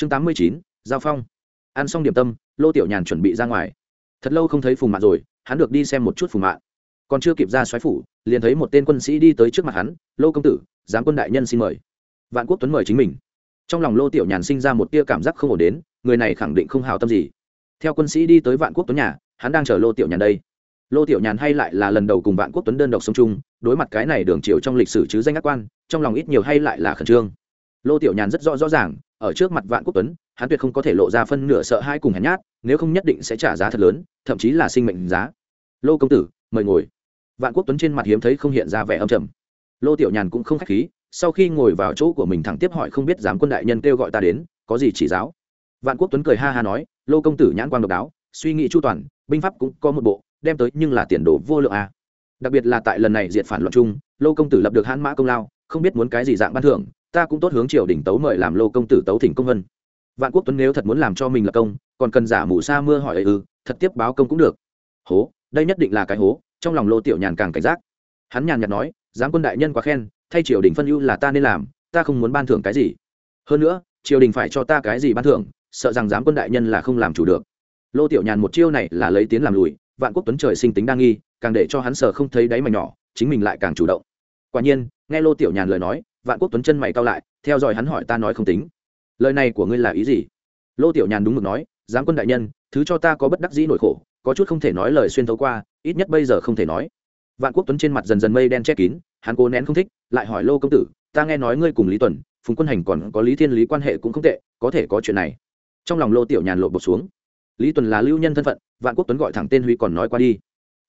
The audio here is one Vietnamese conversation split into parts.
chương tám mươi chín, giao phong. Ăn xong điểm tâm, lô tiểu nhàn chuẩn bị ra ngoài. Thật lâu không thấy phùng mạn rồi, hắn được đi xem một chút phùng mạn. Còn chưa kịp ra xoáy phủ, liền thấy một tên quân sĩ đi tới trước mặt hắn, lô công tử, giám quân đại nhân xin mời. Vạn quốc tuấn mời chính mình. Trong lòng lô tiểu nhàn sinh ra một tia cảm giác không ổn đến, người này khẳng định không hào tâm gì. Theo quân sĩ đi tới vạn quốc tuấn nhà, hắn đang chờ lô tiểu nhàn đây. Lô tiểu nhàn hay lại là lần đầu cùng vạn quốc tuấn đơn độc sông chung, đối mặt cái này đường chiều trong lịch sử chứ danh ác quan, trong lòng ít nhiều hay lại là khẩn trương lô tiểu nhàn rất rõ rõ ràng, ở trước mặt vạn quốc tuấn, hắn tuyệt không có thể lộ ra phân nửa sợ hai cùng hèn nhát, nếu không nhất định sẽ trả giá thật lớn, thậm chí là sinh mệnh giá. Lô công tử, mời ngồi. Vạn quốc tuấn trên mặt hiếm thấy không hiện ra vẻ âm trầm. Lô tiểu nhàn cũng không k h á c h khí, sau khi ngồi vào chỗ của mình thẳng tiếp hỏi không biết dám quân đại nhân kêu gọi ta đến, có gì chỉ giáo? Vạn quốc tuấn cười ha ha nói, lô công tử nhãn quan độc đáo, suy nghĩ chu toàn, binh pháp cũng có một bộ, đem tới nhưng là tiền đồ vô lượng a. Đặc biệt là tại lần này diệt phản loạn chung, lô công tử lập được hãn mã công lao, không biết muốn cái gì dạng ban thưởng ta cũng tốt hướng triều đình tấu mời làm lô công tử tấu thỉnh công vân. Vạn quốc tuấn nếu thật muốn làm cho mình là công, còn cần giả mù sa mưa hỏi ấy ư, thật tiếp báo công cũng được. Hố, đây nhất định là cái hố, trong lòng lô tiểu nhàn càng cảnh giác. Hắn nhàn nhạt nói giáng quân đại nhân quá khen, thay triều đình phân ưu là ta nên làm, ta không muốn ban thưởng cái gì. Hơn nữa, triều đình phải cho ta cái gì ban thưởng, sợ rằng giám quân đại nhân là không làm chủ được. Lô tiểu nhàn một chiêu này là lấy tiến làm lùi, vạn quốc tuấn trời sinh tính đa nghi, càng để cho hắn sợ không thấy đáy mà nhỏ, chính mình lại càng chủ động. Quả nhiên, nghe lô tiểu nhàn lời nói vạn quốc tuấn chân mày cao lại, theo dõi hắn hỏi ta nói không tính. Lời này của ngươi là ý gì? Lô tiểu nhàn đúng mực nói, giám quân đại nhân, thứ cho ta có bất đắc dĩ nỗi khổ, có chút không thể nói lời xuyên thấu qua, ít nhất bây giờ không thể nói. Vạn quốc tuấn trên mặt dần dần mây đen che kín, hắn cố nén không thích, lại hỏi lô công tử, ta nghe nói ngươi cùng lý tuần, phùng quân hành còn có lý thiên lý quan hệ cũng không tệ, có thể có chuyện này. Trong lòng lô tiểu nhàn lộ bột xuống. Lý tuần là lưu nhân thân phận, vạn quốc tuấn gọi thẳng tên huy còn nói qua đi.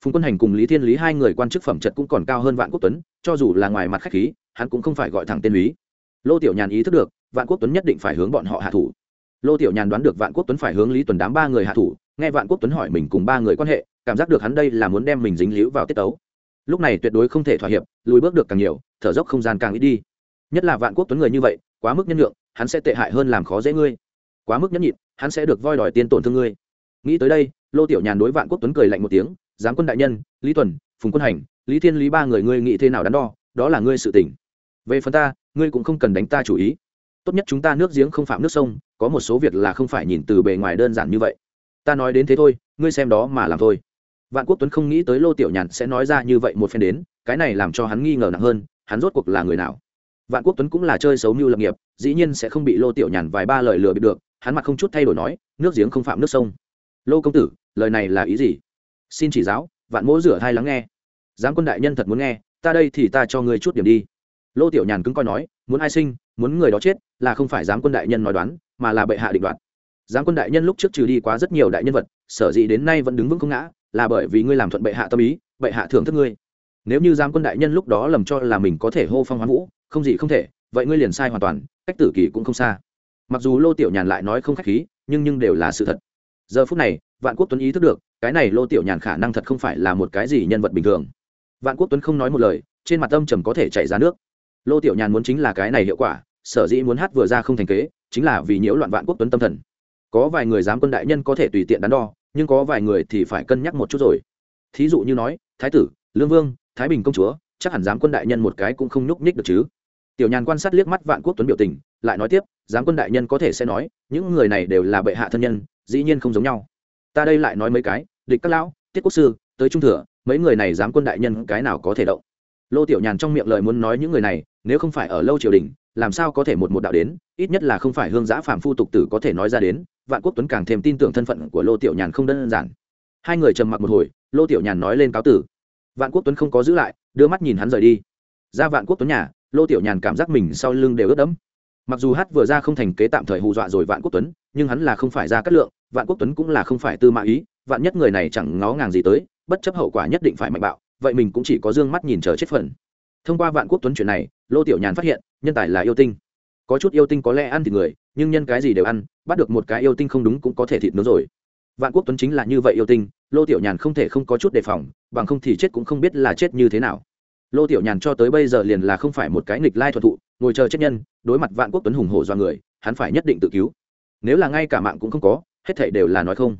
Phùng quân hành cùng lý thiên lý hai người quan chức phẩm trật cũng còn cao hơn vạn quốc tuấn, cho dù là ngoài mặt khách khí hắn cũng không phải gọi thẳng tên lý lô tiểu nhàn ý thức được, vạn quốc tuấn nhất định phải hướng bọn họ hạ thủ. Lô tiểu nhàn đoán được vạn quốc tuấn phải hướng lý tuần đám ba người hạ thủ, nghe vạn quốc tuấn hỏi mình cùng ba người quan hệ, cảm giác được hắn đây là muốn đem mình dính líu vào tiết tấu. Lúc này tuyệt đối không thể thỏa hiệp, lùi bước được càng nhiều, thở dốc không gian càng ít đi. Nhất là vạn quốc tuấn người như vậy, quá mức nhân lượng hắn sẽ tệ hại hơn làm khó dễ ngươi. Quá mức nhẫn nhịn, hắn sẽ được voi đòi tiên tổn thương ngươi. Nghĩ tới đây, lô tiểu nhàn đối vạn quốc tuấn cười lạnh một tiếng, giám quân đại nhân, lý tuần, phùng quân hành, lý thiên lý ba người ngươi nghĩ thế nào đắn đo, đó là ngươi sự tỉnh về phần ta, ngươi cũng không cần đánh ta chủ ý. Tốt nhất chúng ta nước giếng không phạm nước sông, có một số việc là không phải nhìn từ bề ngoài đơn giản như vậy. Ta nói đến thế thôi, ngươi xem đó mà làm thôi. Vạn quốc tuấn không nghĩ tới lô tiểu nhàn sẽ nói ra như vậy một phen đến, cái này làm cho hắn nghi ngờ nặng hơn, hắn rốt cuộc là người nào? Vạn quốc tuấn cũng là chơi xấu mưu lập nghiệp, dĩ nhiên sẽ không bị lô tiểu nhàn vài ba lời lừa bị được, hắn mặt không chút thay đổi nói, nước giếng không phạm nước sông. Lô công tử, lời này là ý gì? Xin chỉ giáo, vạn mỗ rửa thai lắng nghe. Giám quân đại nhân thật muốn nghe, ta đây thì ta cho ngươi chút điểm đi lô tiểu nhàn cứng coi nói, muốn ai sinh, muốn người đó chết, là không phải giám quân đại nhân nói đoán, mà là bệ hạ định đoạt. Giám quân đại nhân lúc trước trừ đi quá rất nhiều đại nhân vật, sở dĩ đến nay vẫn đứng vững không ngã, là bởi vì ngươi làm thuận bệ hạ tâm ý, bệ hạ thưởng thức ngươi. Nếu như giám quân đại nhân lúc đó lầm cho là mình có thể hô phong hoán vũ, không gì không thể, vậy ngươi liền sai hoàn toàn, cách tử kỳ cũng không xa. Mặc dù lô tiểu nhàn lại nói không k h á c h khí, nhưng nhưng đều là sự thật. Giờ phút này, vạn quốc tuấn ý thức được, cái này lô tiểu nhàn khả năng thật không phải là một cái gì nhân vật bình thường. Vạn quốc tuấn không nói một lời, trên mặt âm trầm có thể chảy ra nước lô tiểu nhàn muốn chính là cái này hiệu quả, sở dĩ muốn hát vừa ra không thành kế, chính là vì nhiễu loạn vạn quốc tuấn tâm thần. Có vài người dám quân đại nhân có thể tùy tiện đắn đo, nhưng có vài người thì phải cân nhắc một chút rồi. Thí dụ như nói, thái tử, lương vương, thái bình công chúa, chắc hẳn dám quân đại nhân một cái cũng không nhúc nhích được chứ. Tiểu nhàn quan sát liếc mắt vạn quốc tuấn biểu tình, lại nói tiếp dám quân đại nhân có thể sẽ nói, những người này đều là bệ hạ thân nhân, dĩ nhiên không giống nhau. Ta đây lại nói mấy cái, địch các lão, tiết quốc sư, tới trung thừa, mấy người này dám quân đại nhân cái nào có thể động? Lô tiểu nhàn trong miệng lời muốn nói những người này, nếu không phải ở lâu triều đình, làm sao có thể một một đạo đến, ít nhất là không phải hương giã phạm phu tục tử có thể nói ra đến, vạn quốc tuấn càng thêm tin tưởng thân phận của lô tiểu nhàn không đơn giản. Hai người trầm mặc một hồi, lô tiểu nhàn nói lên cáo tử. Vạn quốc tuấn không có giữ lại, đưa mắt nhìn hắn rời đi. Ra vạn quốc tuấn nhà, lô tiểu nhàn cảm giác mình sau lưng đều ướt đẫm. Mặc dù hát vừa ra không thành kế tạm thời hù dọa rồi vạn quốc tuấn, nhưng hắn là không phải ra cát lượng, vạn quốc tuấn cũng là không phải tư mã ý, vạn nhất người này chẳng ngó ngàng gì tới, bất chấp hậu quả nhất định phải mạnh bạo vậy mình cũng chỉ có d ư ơ n g mắt nhìn chờ chết phần. Thông qua vạn quốc tuấn chuyện này, lô tiểu nhàn phát hiện, nhân tài là yêu tinh. Có chút yêu tinh có lẽ ăn thịt người, nhưng nhân cái gì đều ăn, bắt được một cái yêu tinh không đúng cũng có thể thịt nó rồi. Vạn quốc tuấn chính là như vậy yêu tinh, lô tiểu nhàn không thể không có chút đề phòng, bằng không thì chết cũng không biết là chết như thế nào. Lô tiểu nhàn cho tới bây giờ liền là không phải một cái nghịch lai thuật thụ, ngồi chờ chết nhân, đối mặt vạn quốc tuấn hùng hổ do người, hắn phải nhất định tự cứu. Nếu là ngay cả mạng cũng không có, hết thảy đều là nói không.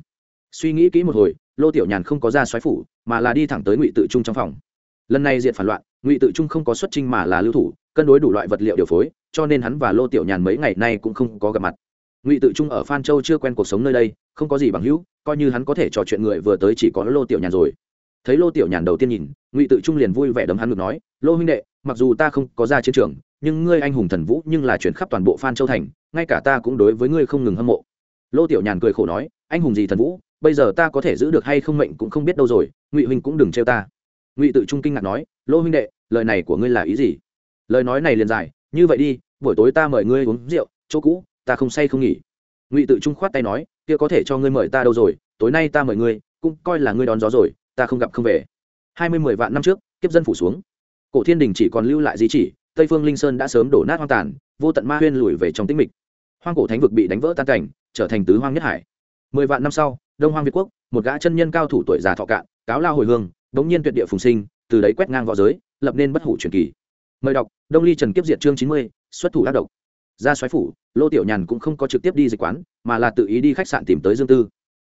Suy nghĩ kỹ một hồi lô tiểu nhàn không có ra xoáy phủ, mà là đi thẳng tới ngụy tự trung trong phòng. Lần này diện phản loạn, ngụy tự trung không có xuất trình mà là lưu thủ, cân đối đủ loại vật liệu điều phối, cho nên hắn và lô tiểu nhàn mấy ngày nay cũng không có gặp mặt. Ngụy tự trung ở phan châu chưa quen cuộc sống nơi đây, không có gì bằng hữu, coi như hắn có thể trò chuyện người vừa tới chỉ có lô tiểu nhàn rồi. Thấy lô tiểu nhàn đầu tiên nhìn, ngụy tự trung liền vui vẻ đấm hắn ngược nói, lô huynh đệ, mặc dù ta không có ra chiến trường, nhưng ngươi anh hùng thần vũ nhưng là chuyển khắp toàn bộ phan châu thành, ngay cả ta cũng đối với ngươi không ngừng hâm mộ. Lô tiểu nhàn cười khổ nói, anh hùng gì thần vũ bây giờ ta có thể giữ được hay không mệnh cũng không biết đâu rồi, ngụy huynh cũng đừng trêu ta. Ngụy tự trung kinh ngạc nói, lô huynh đệ, lời này của ngươi là ý gì? Lời nói này liền dài, như vậy đi, buổi tối ta mời ngươi uống rượu, chỗ cũ, ta không say không nghỉ. Ngụy tự trung khoát tay nói, kia có thể cho ngươi mời ta đâu rồi, tối nay ta mời ngươi, cũng coi là ngươi đón gió rồi, ta không gặp không về. Hai mươi mười vạn năm trước, kiếp dân phủ xuống. Cổ thiên đình chỉ còn lưu lại di chỉ, tây phương linh sơn đã sớm đổ nát hoang tàn, vô tận ma huyên lùi về trong tĩnh mịch. Hoang cổ thánh vực bị đánh vỡ tan cảnh, trở thành tứ hoang nhất hải. Mười vạn năm sau đông hoang việt quốc, một gã chân nhân cao thủ tuổi già thọ cạn, cáo lao hồi hương, đống nhiên tuyệt địa phùng sinh, từ đấy quét ngang v õ giới, lập nên bất hủ truyền kỳ. Mời đọc, đông ly trần kiếp diệt chương chín mươi, xuất thủ ác độc. Ra xoáy phủ, lô tiểu nhàn cũng không có trực tiếp đi dịch quán, mà là tự ý đi khách sạn tìm tới dương tư.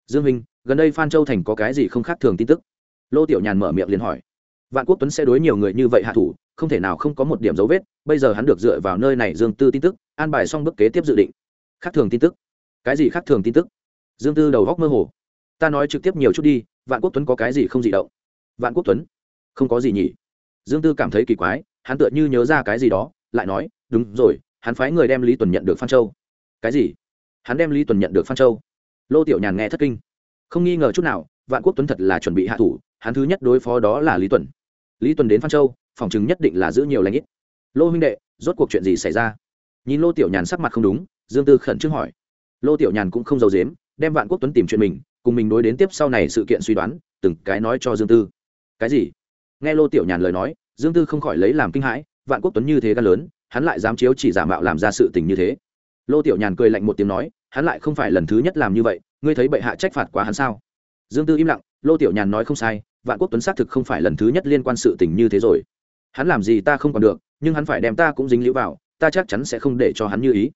Dương minh, gần đây phan châu thành có cái gì không khác thường tin tức? Lô tiểu nhàn mở miệng liền hỏi. Vạn quốc tuấn sẽ đối nhiều người như vậy hạ thủ, không thể nào không có một điểm dấu vết, bây giờ hắn được dựa vào nơi này dương tư tin tức, an bài xong bước kế tiếp dự định. Khác thường tin tức. Cái gì khác thường tin tức? Dương tư đầu góc mơ hồ. Ta nói trực tiếp nhiều chút đi, vạn quốc tuấn có cái gì không gì động? Vạn quốc tuấn? Không có gì nhỉ. Dương tư cảm thấy kỳ quái, hắn tựa như nhớ ra cái gì đó, lại nói, đúng rồi, hắn phái người đem lý tuần nhận được phan châu. Cái gì? Hắn đem lý tuần nhận được phan châu. Lô tiểu nhàn nghe thất kinh. Không nghi ngờ chút nào, vạn quốc tuấn thật là chuẩn bị hạ thủ, hắn thứ nhất đối phó đó là lý tuần. Lý tuần đến phan châu, phòng chứng nhất định là giữ nhiều lãnh ít. Lô huynh đệ, rốt cuộc chuyện gì xảy ra? Nhìn lô tiểu nhàn sắc mặt không đúng, dương tư khẩn trương hỏi. Lô tiểu nhàn cũng không giàu dếm đem vạn quốc tuấn tìm chuyện mình, cùng mình đối đến tiếp sau này sự kiện suy đoán, từng cái nói cho dương tư. Cái gì? Nghe lô tiểu nhàn lời nói, dương tư không khỏi lấy làm kinh hãi, vạn quốc tuấn như thế gan lớn, hắn lại dám chiếu chỉ giả mạo làm ra sự tình như thế. Lô tiểu nhàn cười lạnh một tiếng nói, hắn lại không phải lần thứ nhất làm như vậy, ngươi thấy bệ hạ trách phạt quá hắn sao? Dương tư im lặng, lô tiểu nhàn nói không sai, vạn quốc tuấn xác thực không phải lần thứ nhất liên quan sự tình như thế rồi. Hắn làm gì ta không còn được, nhưng hắn phải đem ta cũng dính lũ vào, ta chắc chắn sẽ không để cho hắn như ý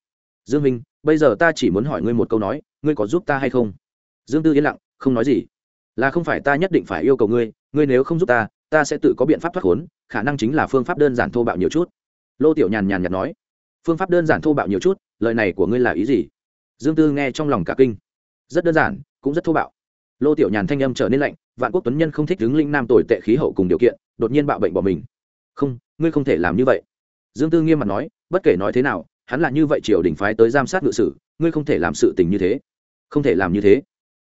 dương minh bây giờ ta chỉ muốn hỏi ngươi một câu nói, ngươi có giúp ta hay không? Dương tư yên lặng, không nói gì. Là không phải ta nhất định phải yêu cầu ngươi ngươi nếu không giúp ta ta sẽ tự có biện pháp thoát khốn, khả năng chính là phương pháp đơn giản thô bạo nhiều chút. Lô tiểu nhàn nhàn nhạt nói. Phương pháp đơn giản thô bạo nhiều chút, lời này của ngươi là ý gì? Dương tư nghe trong lòng cả kinh. Rất đơn giản, cũng rất thô bạo. Lô tiểu nhàn thanh âm trở nên lạnh, vạn quốc tuấn nhân không thích đứng linh nam tồi tệ khí hậu cùng điều kiện, đột nhiên bạo bệnh bỏ mình. Không, ngươi không thể làm như vậy. Dương tư nghiêm mặt nói, bất kể nói thế nào hắn là như vậy triều đình phái tới giám sát ngự sử, ngươi không thể làm sự tình như thế. Không thể làm như thế.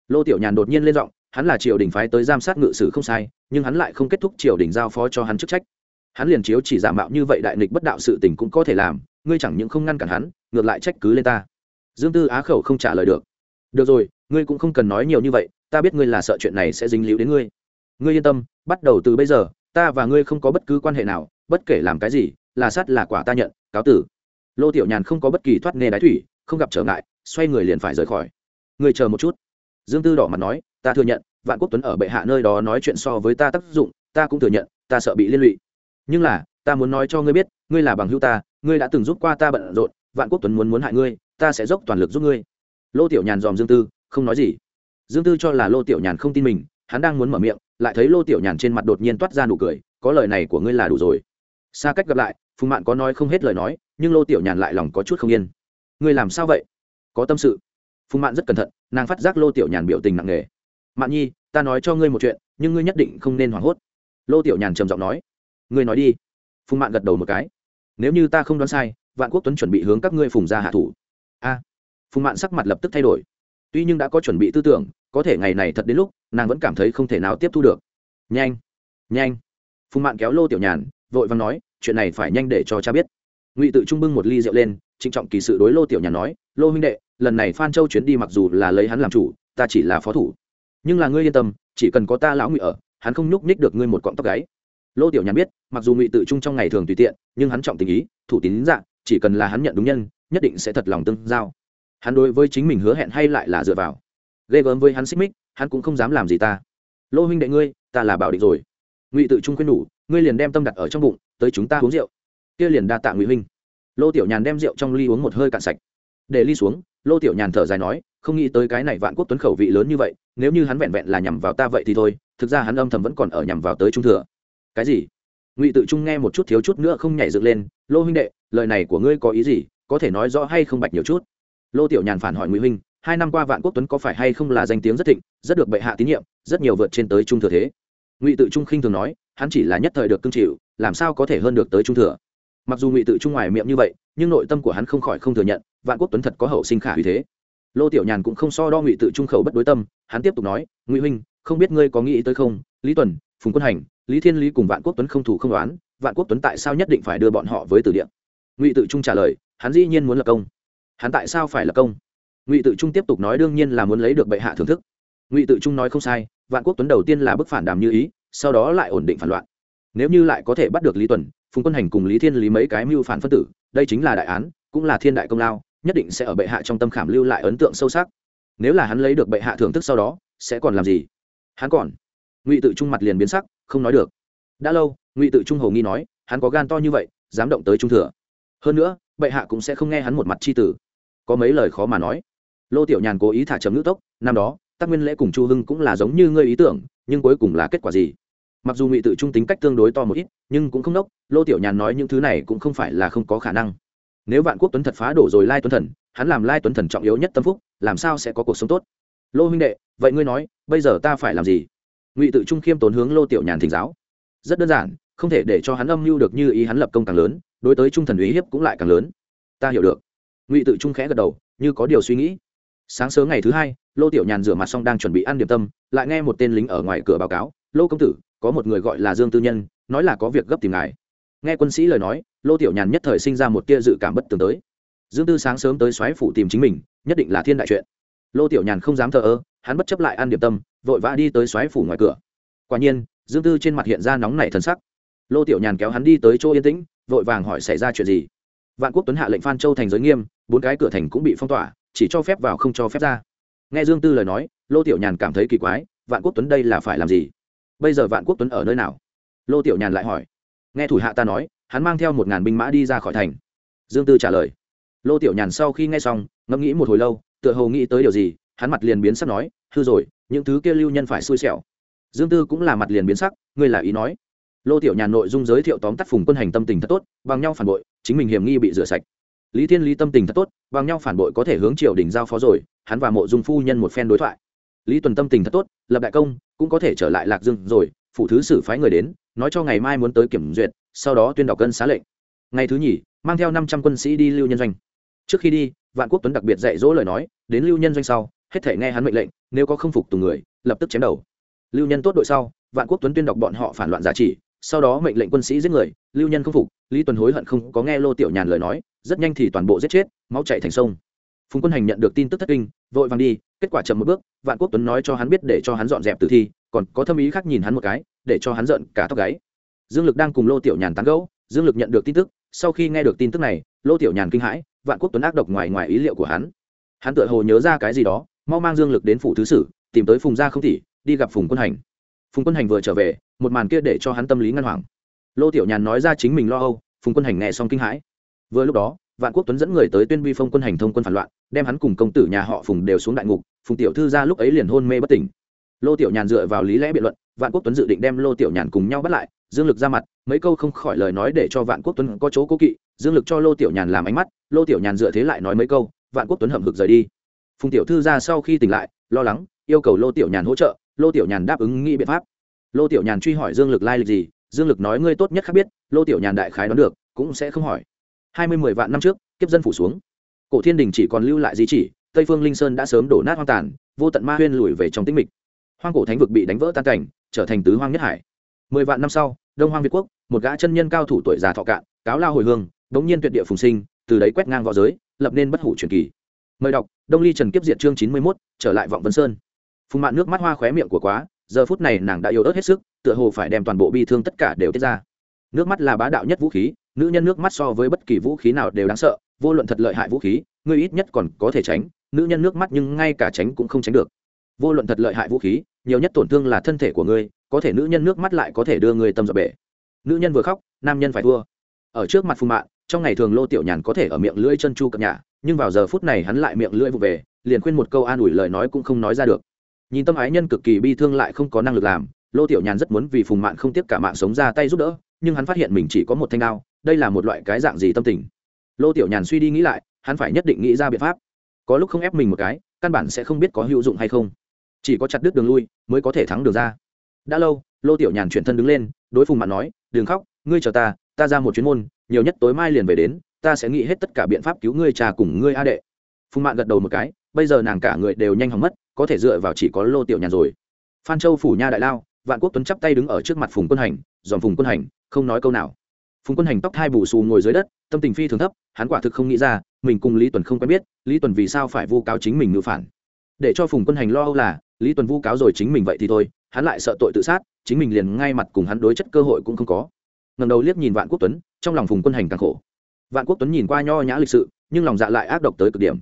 Lô tiểu nhàn đột nhiên lên giọng, hắn là triều đình phái tới giám sát ngự sử không sai, nhưng hắn lại không kết thúc triều đình giao phó cho hắn chức trách. Hắn liền chiếu chỉ giả mạo như vậy đại nghịch bất đạo sự tình cũng có thể làm, ngươi chẳng những không ngăn cản hắn, ngược lại trách cứ lên ta. Dương tư á khẩu không trả lời được. Được rồi, ngươi cũng không cần nói nhiều như vậy, ta biết ngươi là sợ chuyện này sẽ dính líu đến ngươi. Ngươi yên tâm, bắt đầu từ bây giờ, ta và ngươi không có bất cứ quan hệ nào, bất kể làm cái gì, là sát là quả ta nhận, cáo tử lô tiểu nhàn không có bất kỳ thoát nghề đái thủy, không gặp trở ngại, xoay người liền phải rời khỏi. Người chờ một chút. Dương tư đỏ mặt nói, ta thừa nhận, vạn quốc tuấn ở bệ hạ nơi đó nói chuyện so với ta tác dụng, ta cũng thừa nhận, ta sợ bị liên lụy. Nhưng là, ta muốn nói cho ngươi biết, ngươi là bằng hữu ta, ngươi đã từng giúp qua ta bận rộn, vạn quốc tuấn muốn muốn hại ngươi, ta sẽ dốc toàn lực giúp ngươi. Lô tiểu nhàn dòm dương tư, không nói gì. Dương tư cho là lô tiểu nhàn không tin mình, hắn đang muốn mở miệng, lại thấy lô tiểu nhàn trên mặt đột nhiên toát ra nụ cười, có lời này của ngươi là đủ rồi. Xa cách gặp lại, phùng mạn có nói không hết lời nói nhưng lô tiểu nhàn lại lòng có chút không yên. Ngươi làm sao vậy? Có tâm sự. Phùng mạn rất cẩn thận, nàng phát giác lô tiểu nhàn biểu tình nặng nề. Mạn nhi, ta nói cho ngươi một chuyện, nhưng ngươi nhất định không nên hoảng hốt. Lô tiểu nhàn trầm giọng nói. Ngươi nói đi. Phùng mạn gật đầu một cái. Nếu như ta không đoán sai, vạn quốc tuấn chuẩn bị hướng các ngươi phùng ra hạ thủ. A. Phùng mạn sắc mặt lập tức thay đổi. Tuy nhưng đã có chuẩn bị tư tưởng, có thể ngày này thật đến lúc, nàng vẫn cảm thấy không thể nào tiếp thu được. Nhanh. Nhanh. Phùng mạn kéo lô tiểu nhàn, vội vàng nói, chuyện này phải nhanh để cho cha biết ngụy tự trung bưng một ly rượu lên, trịnh trọng kỳ sự đối lô tiểu nhàn nói, lô huynh đệ, lần này phan châu chuyến đi mặc dù là lấy hắn làm chủ, ta chỉ là phó thủ. Nhưng là ngươi yên tâm, chỉ cần có ta lão ngụy ở, hắn không nhúc nhích được ngươi một cọng tóc gáy. Lô tiểu nhàn biết, mặc dù ngụy tự trung trong ngày thường tùy tiện, nhưng hắn trọng tình ý, thủ tín dạng chỉ cần là hắn nhận đúng nhân, nhất định sẽ thật lòng tương giao. Hắn đối với chính mình hứa hẹn hay lại là dựa vào. Ghê gớm với hắn xích mích, hắn cũng không dám làm gì ta. Lô huynh đệ ngươi, ta là bảo định rồi. Ngụy tự trung khuyên nhủ, ngươi liền đem tâm đặt ở trong bụng, tới chúng ta uống rượu kia liền đa tạ ngụy huynh. Lô tiểu nhàn đem rượu trong ly uống một hơi cạn sạch. Để ly xuống, lô tiểu nhàn thở dài nói, không nghĩ tới cái này vạn quốc tuấn khẩu vị lớn như vậy, nếu như hắn vẹn vẹn là nhằm vào ta vậy thì thôi, thực ra hắn âm thầm vẫn còn ở nhằm vào tới trung thừa. Cái gì? Ngụy tự trung nghe một chút thiếu chút nữa không nhảy dựng lên, lô huynh đệ, lời này của ngươi có ý gì, có thể nói rõ hay không bạch nhiều chút? Lô tiểu nhàn phản hỏi ngụy huynh, hai năm qua vạn quốc tuấn có phải hay không là danh tiếng rất thịnh, rất được bệ hạ tín nhiệm, rất nhiều vượt trên tới trung thừa thế? Ngụy tự trung khinh thường nói, hắn chỉ là nhất thời được cưng chịu, làm sao có thể hơn được tới trung thừa? Mặc dù ngụy tự trung ngoài miệng như vậy, nhưng nội tâm của hắn không khỏi không thừa nhận, vạn quốc tuấn thật có hậu sinh khả uy thế. Lô tiểu nhàn cũng không so đo ngụy tự trung khẩu bất đối tâm, hắn tiếp tục nói, ngụy huynh, không biết ngươi có nghĩ tới không? Lý tuần, phùng quân hành, lý thiên lý cùng vạn quốc tuấn không thủ không đoán vạn quốc tuấn tại sao nhất định phải đưa bọn họ với từ điện ngụy tự trung trả lời, hắn dĩ nhiên muốn lập công. Hắn tại sao phải lập công? Ngụy tự trung tiếp tục nói, đương nhiên là muốn lấy được bệ hạ thưởng thức. Ngụy tự trung nói không sai, vạn quốc tuấn đầu tiên là bức phản đàm như ý, sau đó lại ổn định phản loạn. Nếu như lại có thể bắt được lý tuần phùng quân hành cùng lý thiên lý mấy cái mưu phản phân tử, đây chính là đại án, cũng là thiên đại công lao, nhất định sẽ ở bệ hạ trong tâm khảm lưu lại ấn tượng sâu sắc. Nếu là hắn lấy được bệ hạ thưởng thức sau đó, sẽ còn làm gì? Hắn còn ngụy tự trung mặt liền biến sắc, không nói được. Đã lâu, ngụy tự trung hầu nghi nói, hắn có gan to như vậy, dám động tới trung thừa. Hơn nữa, bệ hạ cũng sẽ không nghe hắn một mặt c h i tử có mấy lời khó mà nói. Lô tiểu nhàn cố ý thả chấm ngữ tốc, năm đó tác nguyên lễ cùng chu hưng cũng là giống như ngươi ý tưởng, nhưng cuối cùng là kết quả gì? Mặc dù ngụy tự trung tính cách tương đối to một ít, nhưng cũng không đốc, lô tiểu nhàn nói những thứ này cũng không phải là không có khả năng. Nếu vạn quốc tuấn thật phá đổ rồi lai tuấn thần, hắn làm lai tuấn thần trọng yếu nhất tâm phúc, làm sao sẽ có cuộc sống tốt? Lô huynh đệ, vậy ngươi nói, bây giờ ta phải làm gì? Ngụy tự trung khiêm tốn hướng lô tiểu nhàn thỉnh giáo. Rất đơn giản, không thể để cho hắn âm mưu được như ý hắn lập công càng lớn, đối tới trung thần uy hiếp cũng lại càng lớn. Ta hiểu được. Ngụy tự trung khẽ gật đầu, như có điều suy nghĩ. Sáng sớm ngày thứ hai, lô tiểu nhàn rửa mặt xong đang chuẩn bị ăn điểm tâm, lại nghe một tên lính ở ngoài cửa báo cáo, lô công tử có một người gọi là dương tư nhân, nói là có việc gấp tìm ngài. Nghe quân sĩ lời nói, lô tiểu nhàn nhất thời sinh ra một tia dự cảm bất tường tới. Dương tư sáng sớm tới xoáy phủ tìm chính mình, nhất định là thiên đại chuyện. Lô tiểu nhàn không dám thờ ơ, hắn bất chấp lại ăn điểm tâm, vội vã đi tới xoáy phủ ngoài cửa. Quả nhiên, dương tư trên mặt hiện ra nóng nảy thân sắc. Lô tiểu nhàn kéo hắn đi tới chỗ yên tĩnh, vội vàng hỏi xảy ra chuyện gì. Vạn quốc tuấn hạ lệnh phan châu thành giới nghiêm, bốn cái cửa thành cũng bị phong tỏa, chỉ cho phép vào không cho phép ra. Nghe dương tư lời nói, lô tiểu nhàn cảm thấy kỳ quái, vạn quốc tuấn đây là phải làm gì? Bây giờ vạn quốc tuấn ở nơi nào? Lô tiểu nhàn lại hỏi. Nghe thủ hạ ta nói, hắn mang theo một ngàn binh mã đi ra khỏi thành. Dương tư trả lời. Lô tiểu nhàn sau khi nghe xong, ngẫm nghĩ một hồi lâu, tựa hồ nghĩ tới điều gì, hắn mặt liền biến sắc nói, hư rồi, những thứ kia lưu nhân phải xui xẻo. Dương tư cũng là mặt liền biến sắc, ngươi là ý nói? Lô tiểu nhàn nội dung giới thiệu tóm tắt phùng quân hành tâm tình thật tốt, bằng nhau phản bội, chính mình hiểm nghi bị rửa sạch. Lý thiên lý tâm tình thật tốt, bằng nhau phản bội có thể hướng triều đình giao phó rồi, hắn và mộ dung phu nhân một phen đối thoại. Lý tuần tâm tình thật tốt, lập đại công cũng có thể trở lại lạc dương rồi phụ thứ sử phái người đến, nói cho ngày mai muốn tới kiểm duyệt, sau đó tuyên đọc cân xá lệnh. Ngày thứ nhì, mang theo năm trăm quân sĩ đi lưu nhân doanh. Trước khi đi, vạn quốc tuấn đặc biệt dạy dỗ lời nói, đến lưu nhân doanh sau, hết thể nghe hắn mệnh lệnh, nếu có không phục tùng người, lập tức chém đầu. Lưu nhân tốt đội sau, vạn quốc tuấn tuyên đọc bọn họ phản loạn giá trị sau đó mệnh lệnh quân sĩ giết người, lưu nhân không phục, lý tuần hối hận không có nghe lô tiểu nhàn lời nói, rất nhanh thì toàn bộ giết chết, máu chạy thành sông. Phùng quân hành nhận được tin tức thất kinh, vội vàng đi kết quả chậm một bước, vạn quốc tuấn nói cho hắn biết để cho hắn dọn dẹp tử thi, còn có thâm ý khác nhìn hắn một cái, để cho hắn giận cả tóc gáy. Dương lực đang cùng lô tiểu nhàn tán gẫu, dương lực nhận được tin tức, sau khi nghe được tin tức này, lô tiểu nhàn kinh hãi, vạn quốc tuấn ác độc ngoài ngoài ý liệu của hắn. Hắn tựa hồ nhớ ra cái gì đó, mau mang dương lực đến phủ thứ sử, tìm tới phùng gia không tỉ đi gặp phùng quân hành. Phùng quân hành vừa trở về, một màn kia để cho hắn tâm lý ngăn hoảng. Lô tiểu nhàn nói ra chính mình lo âu, phùng quân hành nghe xong kinh hãi. Vừa lúc đó vạn quốc tuấn dẫn người tới tuyên vi phong quân hành thông quân phản loạn, đem hắn cùng công tử nhà họ phùng đều xuống đại ngục, phùng tiểu thư ra lúc ấy liền hôn mê bất tỉnh. Lô tiểu nhàn dựa vào lý lẽ biện luận, vạn quốc tuấn dự định đem lô tiểu nhàn cùng nhau bắt lại, dương lực ra mặt, mấy câu không khỏi lời nói để cho vạn quốc tuấn có chỗ cố kỵ, dương lực cho lô tiểu nhàn làm ánh mắt, lô tiểu nhàn dựa thế lại nói mấy câu, vạn quốc tuấn hậm hực rời đi. Phùng tiểu thư ra sau khi tỉnh lại, lo lắng, yêu cầu lô tiểu nhàn hỗ trợ, lô tiểu nhàn đáp ứng nghĩ biện pháp. Lô tiểu nhàn truy hỏi dương lực lai lịch gì, dương lực nói ngươi tốt nhất khác biết, lô tiểu nhàn đại khái đoán được, cũng sẽ không hỏi hai mươi mười vạn năm trước, kiếp dân phủ xuống. Cổ thiên đình chỉ còn lưu lại di chỉ, tây phương linh sơn đã sớm đổ nát hoang tàn, vô tận ma huyên lùi về trong tĩnh mịch. Hoang cổ thánh vực bị đánh vỡ tan cảnh, trở thành tứ hoang nhất hải. Mười vạn năm sau, đông hoang việt quốc, một gã chân nhân cao thủ tuổi già thọ cạn, cáo lao hồi hương, đống nhiên tuyệt địa phùng sinh, từ đấy quét ngang v õ giới, lập nên bất hủ truyền kỳ. Mời đọc, đông ly trần kiếp diệt chương chín mươi mốt, trở lại vọng vân sơn. Phùng mạn nước mắt hoa khóe miệng của quá, giờ phút này nàng đã yếu ớt hết sức, tựa hồ phải đem toàn bộ bi thương tất cả đều tiết ra. Nước mắt là bá đạo nhất vũ khí nữ nhân nước mắt so với bất kỳ vũ khí nào đều đáng sợ, vô luận thật lợi hại vũ khí, ngươi ít nhất còn có thể tránh. Nữ nhân nước mắt nhưng ngay cả tránh cũng không tránh được. Vô luận thật lợi hại vũ khí, nhiều nhất tổn thương là thân thể của ngươi, có thể nữ nhân nước mắt lại có thể đưa ngươi tâm dọa bể. Nữ nhân vừa khóc, nam nhân phải thua. Ở trước mặt phùng mạn, trong ngày thường lô tiểu nhàn có thể ở miệng lưỡi chân chu cập nhà, nhưng vào giờ phút này hắn lại miệng lưỡi vụ về, liền khuyên một câu an ủi lời nói cũng không nói ra được. Nhìn tâm ái nhân cực kỳ bi thương lại không có năng lực làm, lô tiểu nhàn rất muốn vì phùng mạn không tiếp cả mạng sống ra tay giúp đỡ, nhưng hắn phát hiện mình chỉ có một thanh đao đây là một loại cái dạng gì tâm tình? Lô tiểu nhàn suy đi nghĩ lại, hắn phải nhất định nghĩ ra biện pháp. Có lúc không ép mình một cái, căn bản sẽ không biết có hữu dụng hay không. Chỉ có chặt đứt đường lui, mới có thể thắng được ra. Đã lâu, lô tiểu nhàn chuyển thân đứng lên, đối phùng mạn nói, đừng khóc, ngươi chờ ta ta ra một chuyến môn, nhiều nhất tối mai liền về đến, ta sẽ nghĩ hết tất cả biện pháp cứu ngươi trà cùng ngươi a đệ. Phùng mạn gật đầu một cái, bây giờ nàng cả người đều nhanh hỏng mất, có thể dựa vào chỉ có lô tiểu nhàn rồi. Phan châu phủ nha đại lao, vạn quốc tuấn chắp tay đứng ở trước mặt phùng quân hành, dòm phùng quân hành, không nói câu nào phùng quân hành tóc hai bù xù ngồi dưới đất, tâm tình phi thường thấp, hắn quả thực không nghĩ ra, mình cùng lý tuần không quen biết, lý tuần vì sao phải vu cáo chính mình ngự phản. Để cho phùng quân hành lo âu là, lý tuần vu cáo rồi chính mình vậy thì thôi, hắn lại sợ tội tự sát, chính mình liền ngay mặt cùng hắn đối chất cơ hội cũng không có. Ngầm đầu liếc nhìn vạn quốc tuấn, trong lòng phùng quân hành càng khổ. Vạn quốc tuấn nhìn qua nho nhã lịch sự, nhưng lòng dạ lại ác độc tới cực điểm.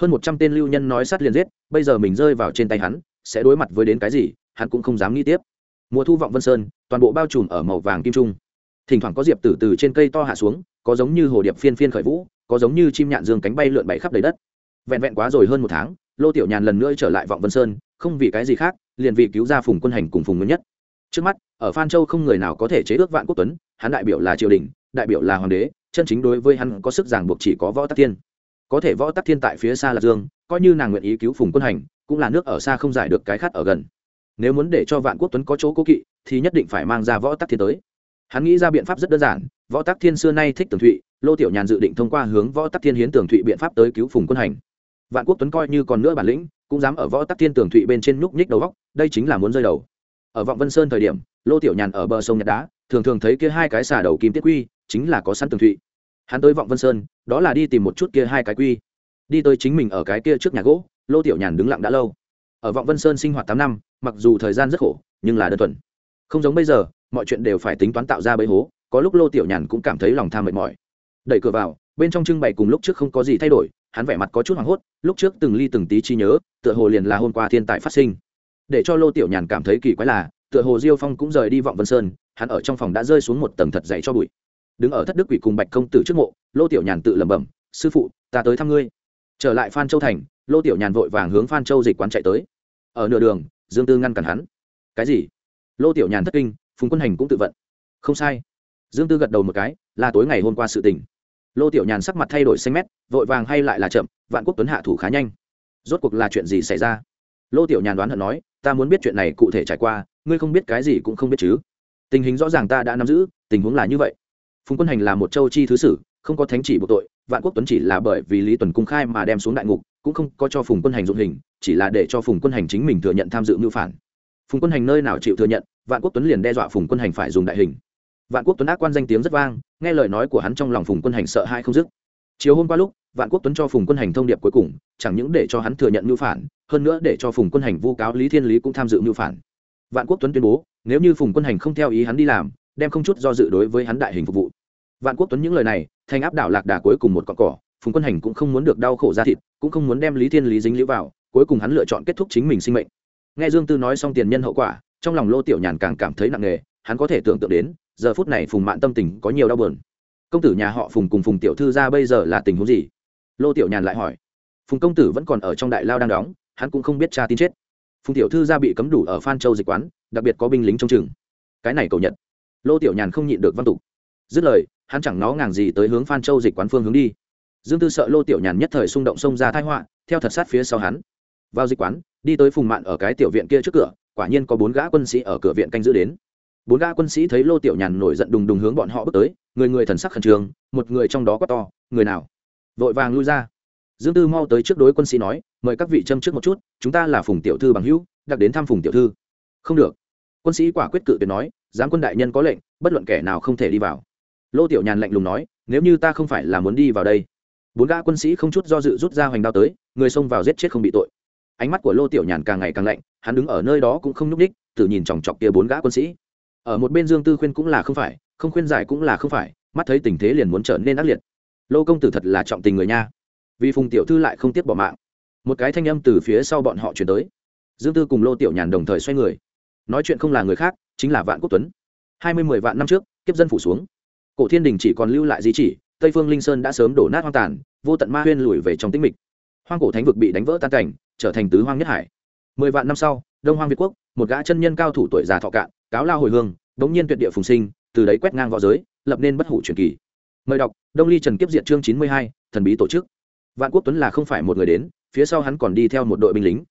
Hơn một trăm tên lưu nhân nói sát liền giết, bây giờ mình rơi vào trên tay hắn, sẽ đối mặt với đến cái gì, hắn cũng không dám nghĩ tiếp. Mùa thu vọng vân sơn, toàn bộ bao trùm ở màu vàng kim trung thỉnh thoảng có diệp tử từ trên cây to hạ xuống, có giống như hồ điệp phiên phiên khởi vũ, có giống như chim nhạn dương cánh bay lượn bay khắp đầy đất. Vẹn vẹn quá rồi hơn một tháng, lô tiểu nhàn lần nữa trở lại vọng vân sơn, không vì cái gì khác, liền vì cứu ra phùng quân hành cùng phùng nguyên nhất. Trước mắt, ở phan châu không người nào có thể chế ước vạn quốc tuấn, hắn đại biểu là triều đình, đại biểu là hoàng đế, chân chính đối với hắn có sức ràng buộc chỉ có võ tắc thiên. Có thể võ tắc thiên tại phía xa là dương, coi như nàng nguyện ý cứu phùng quân hành, cũng là nước ở xa không giải được cái khát ở gần. Nếu muốn để cho vạn quốc tuấn có chỗ cố kỵ, thì nhất định phải mang ra võ tắc thiên tới hắn nghĩ ra biện pháp rất đơn giản, võ tắc thiên xưa nay thích tường thụy, lô tiểu nhàn dự định thông qua hướng võ tắc thiên hiến tường thụy biện pháp tới cứu phùng quân hành. Vạn quốc tuấn coi như còn nữa bản lĩnh, cũng dám ở võ tắc thiên tường thụy bên trên nhúc nhích đầu góc, đây chính là muốn rơi đầu. Ở vọng vân sơn thời điểm, lô tiểu nhàn ở bờ sông nhật đá, thường thường thấy kia hai cái xà đầu kim tiết quy, chính là có sẵn tường thụy. Hắn tới vọng vân sơn, đó là đi tìm một chút kia hai cái quy. Đi tới chính mình ở cái kia trước nhà gỗ, lô tiểu nhàn đứng lặng đã lâu. Ở vọng vân sơn sinh hoạt tám năm, mặc dù thời gian rất khổ, nhưng là đơn thuần. Không giống bây giờ mọi chuyện đều phải tính toán tạo ra bẫy hố, có lúc lô tiểu nhàn cũng cảm thấy lòng tham mệt mỏi. Đẩy cửa vào, bên trong trưng bày cùng lúc trước không có gì thay đổi, hắn vẻ mặt có chút hoảng hốt, lúc trước từng ly từng tí chi nhớ, tựa hồ liền là hôm qua thiên tài phát sinh. Để cho lô tiểu nhàn cảm thấy kỳ quái là, tựa hồ diêu phong cũng rời đi vọng vân sơn, hắn ở trong phòng đã rơi xuống một tầng thật dày cho bụi. Đứng ở thất đức quỷ cùng bạch công tử trước mộ, lô tiểu nhàn tự lẩm bẩm, sư phụ, ta tới thăm ngươi. Trở lại phan châu thành, lô tiểu nhàn vội vàng hướng phan châu dịch quán chạy tới. Ở nửa đường, dương tư ngăn cản hắn. Cái gì? Lô tiểu nhàn thất kinh phùng quân hành cũng tự vận không sai dương tư gật đầu một cái là tối ngày hôm qua sự tình lô tiểu nhàn sắc mặt thay đổi xanh mét vội vàng hay lại là chậm vạn quốc tuấn hạ thủ khá nhanh rốt cuộc là chuyện gì xảy ra lô tiểu nhàn đoán hận nói ta muốn biết chuyện này cụ thể trải qua ngươi không biết cái gì cũng không biết chứ tình hình rõ ràng ta đã nắm giữ tình huống là như vậy phùng quân hành là một châu chi thứ sử không có thánh chỉ buộc tội vạn quốc tuấn chỉ là bởi vì lý tuần cung khai mà đem xuống đại ngục cũng không có cho phùng quân hành dụng hình chỉ là để cho phùng quân hành chính mình thừa nhận tham dự mưu phản phùng quân hành nơi nào chịu thừa nhận vạn quốc tuấn liền đe dọa phùng quân hành phải dùng đại hình. Vạn quốc tuấn ác quan danh tiếng rất vang, nghe lời nói của hắn trong lòng phùng quân hành sợ hai không dứt. Chiều hôm qua lúc, vạn quốc tuấn cho phùng quân hành thông điệp cuối cùng, chẳng những để cho hắn thừa nhận mưu phản, hơn nữa để cho phùng quân hành vu cáo lý thiên lý cũng tham dự mưu phản. Vạn quốc tuấn tuyên bố, nếu như phùng quân hành không theo ý hắn đi làm, đem không chút do dự đối với hắn đại hình phục vụ. Vạn quốc tuấn những lời này, thành áp đảo lạc đà cuối cùng một con cỏ, phùng quân hành cũng không muốn được đau khổ ra thịt, cũng không muốn đem lý thiên lý dính lũ vào, cuối cùng hắn lựa chọn kết thúc chính mình sinh mệnh. Nghe dương tư nói xong tiền nhân hậu quả trong lòng lô tiểu nhàn càng cảm thấy nặng nề, hắn có thể tưởng tượng đến, giờ phút này phùng mạn tâm tình có nhiều đau buồn. Công tử nhà họ phùng cùng phùng tiểu thư ra bây giờ là tình huống gì? Lô tiểu nhàn lại hỏi. Phùng công tử vẫn còn ở trong đại lao đang đóng, hắn cũng không biết cha tin chết. Phùng tiểu thư ra bị cấm đủ ở phan châu dịch quán, đặc biệt có binh lính trong chừng. Cái này cầu nhận. lô tiểu nhàn không nhịn được văn tục. Dứt lời, hắn chẳng nó ngàng gì tới hướng phan châu dịch quán phương hướng đi. Dương tư sợ lô tiểu nhàn nhất thời xung động xông ra thái họa, theo thật sát phía sau hắn. Vào dịch quán, đi tới phùng mạn ở cái tiểu viện kia trước cửa quả nhiên có bốn gã quân sĩ ở cửa viện canh giữ đến. Bốn gã quân sĩ thấy lô tiểu nhàn nổi giận đùng đùng hướng bọn họ bước tới, người người thần sắc khẩn trương, một người trong đó quá to, người nào? Vội vàng lui ra. Dương tư mau tới trước đối quân sĩ nói, mời các vị châm trước một chút, chúng ta là phùng tiểu thư bằng hữu, đặc đến thăm phùng tiểu thư. Không được. Quân sĩ quả quyết cự tuyệt nói, giám quân đại nhân có lệnh, bất luận kẻ nào không thể đi vào. Lô tiểu nhàn lạnh lùng nói, nếu như ta không phải là muốn đi vào đây. Bốn gã quân sĩ không chút do dự rút ra hoành đao tới, người xông vào giết chết không bị tội. Ánh mắt của lô tiểu nhàn càng ngày càng lạnh hắn đứng ở nơi đó cũng không nhúc ních tự nhìn chòng chọc kia bốn gã quân sĩ. Ở một bên dương tư khuyên cũng là không phải, không khuyên giải cũng là không phải, mắt thấy tình thế liền muốn trở nên ác liệt. Lô công tử thật là trọng tình người nha. Vì phùng tiểu thư lại không tiếc bỏ mạng. Một cái thanh âm từ phía sau bọn họ chuyển tới. Dương tư cùng lô tiểu nhàn đồng thời xoay người. Nói chuyện không là người khác, chính là vạn quốc tuấn. Hai mươi mười vạn năm trước, kiếp dân phủ xuống. Cổ thiên đình chỉ còn lưu lại di chỉ, tây phương linh sơn đã sớm đổ nát hoang tàn, vô tận ma huyên lùi về trong tĩnh mịch. Hoang cổ thánh vực bị đánh vỡ tan cảnh, trở thành tứ hoang nhất hải mười vạn năm sau, đông hoang việt quốc, một gã chân nhân cao thủ tuổi già thọ cạn, cáo lao hồi hương bỗng nhiên tuyệt địa phùng sinh, từ đấy quét ngang v õ giới, lập nên bất hủ truyền kỳ. Mời đọc, đông ly trần kiếp diện chương chín mươi hai, thần bí tổ chức. Vạn quốc tuấn là không phải một người đến, phía sau hắn còn đi theo một đội binh lính.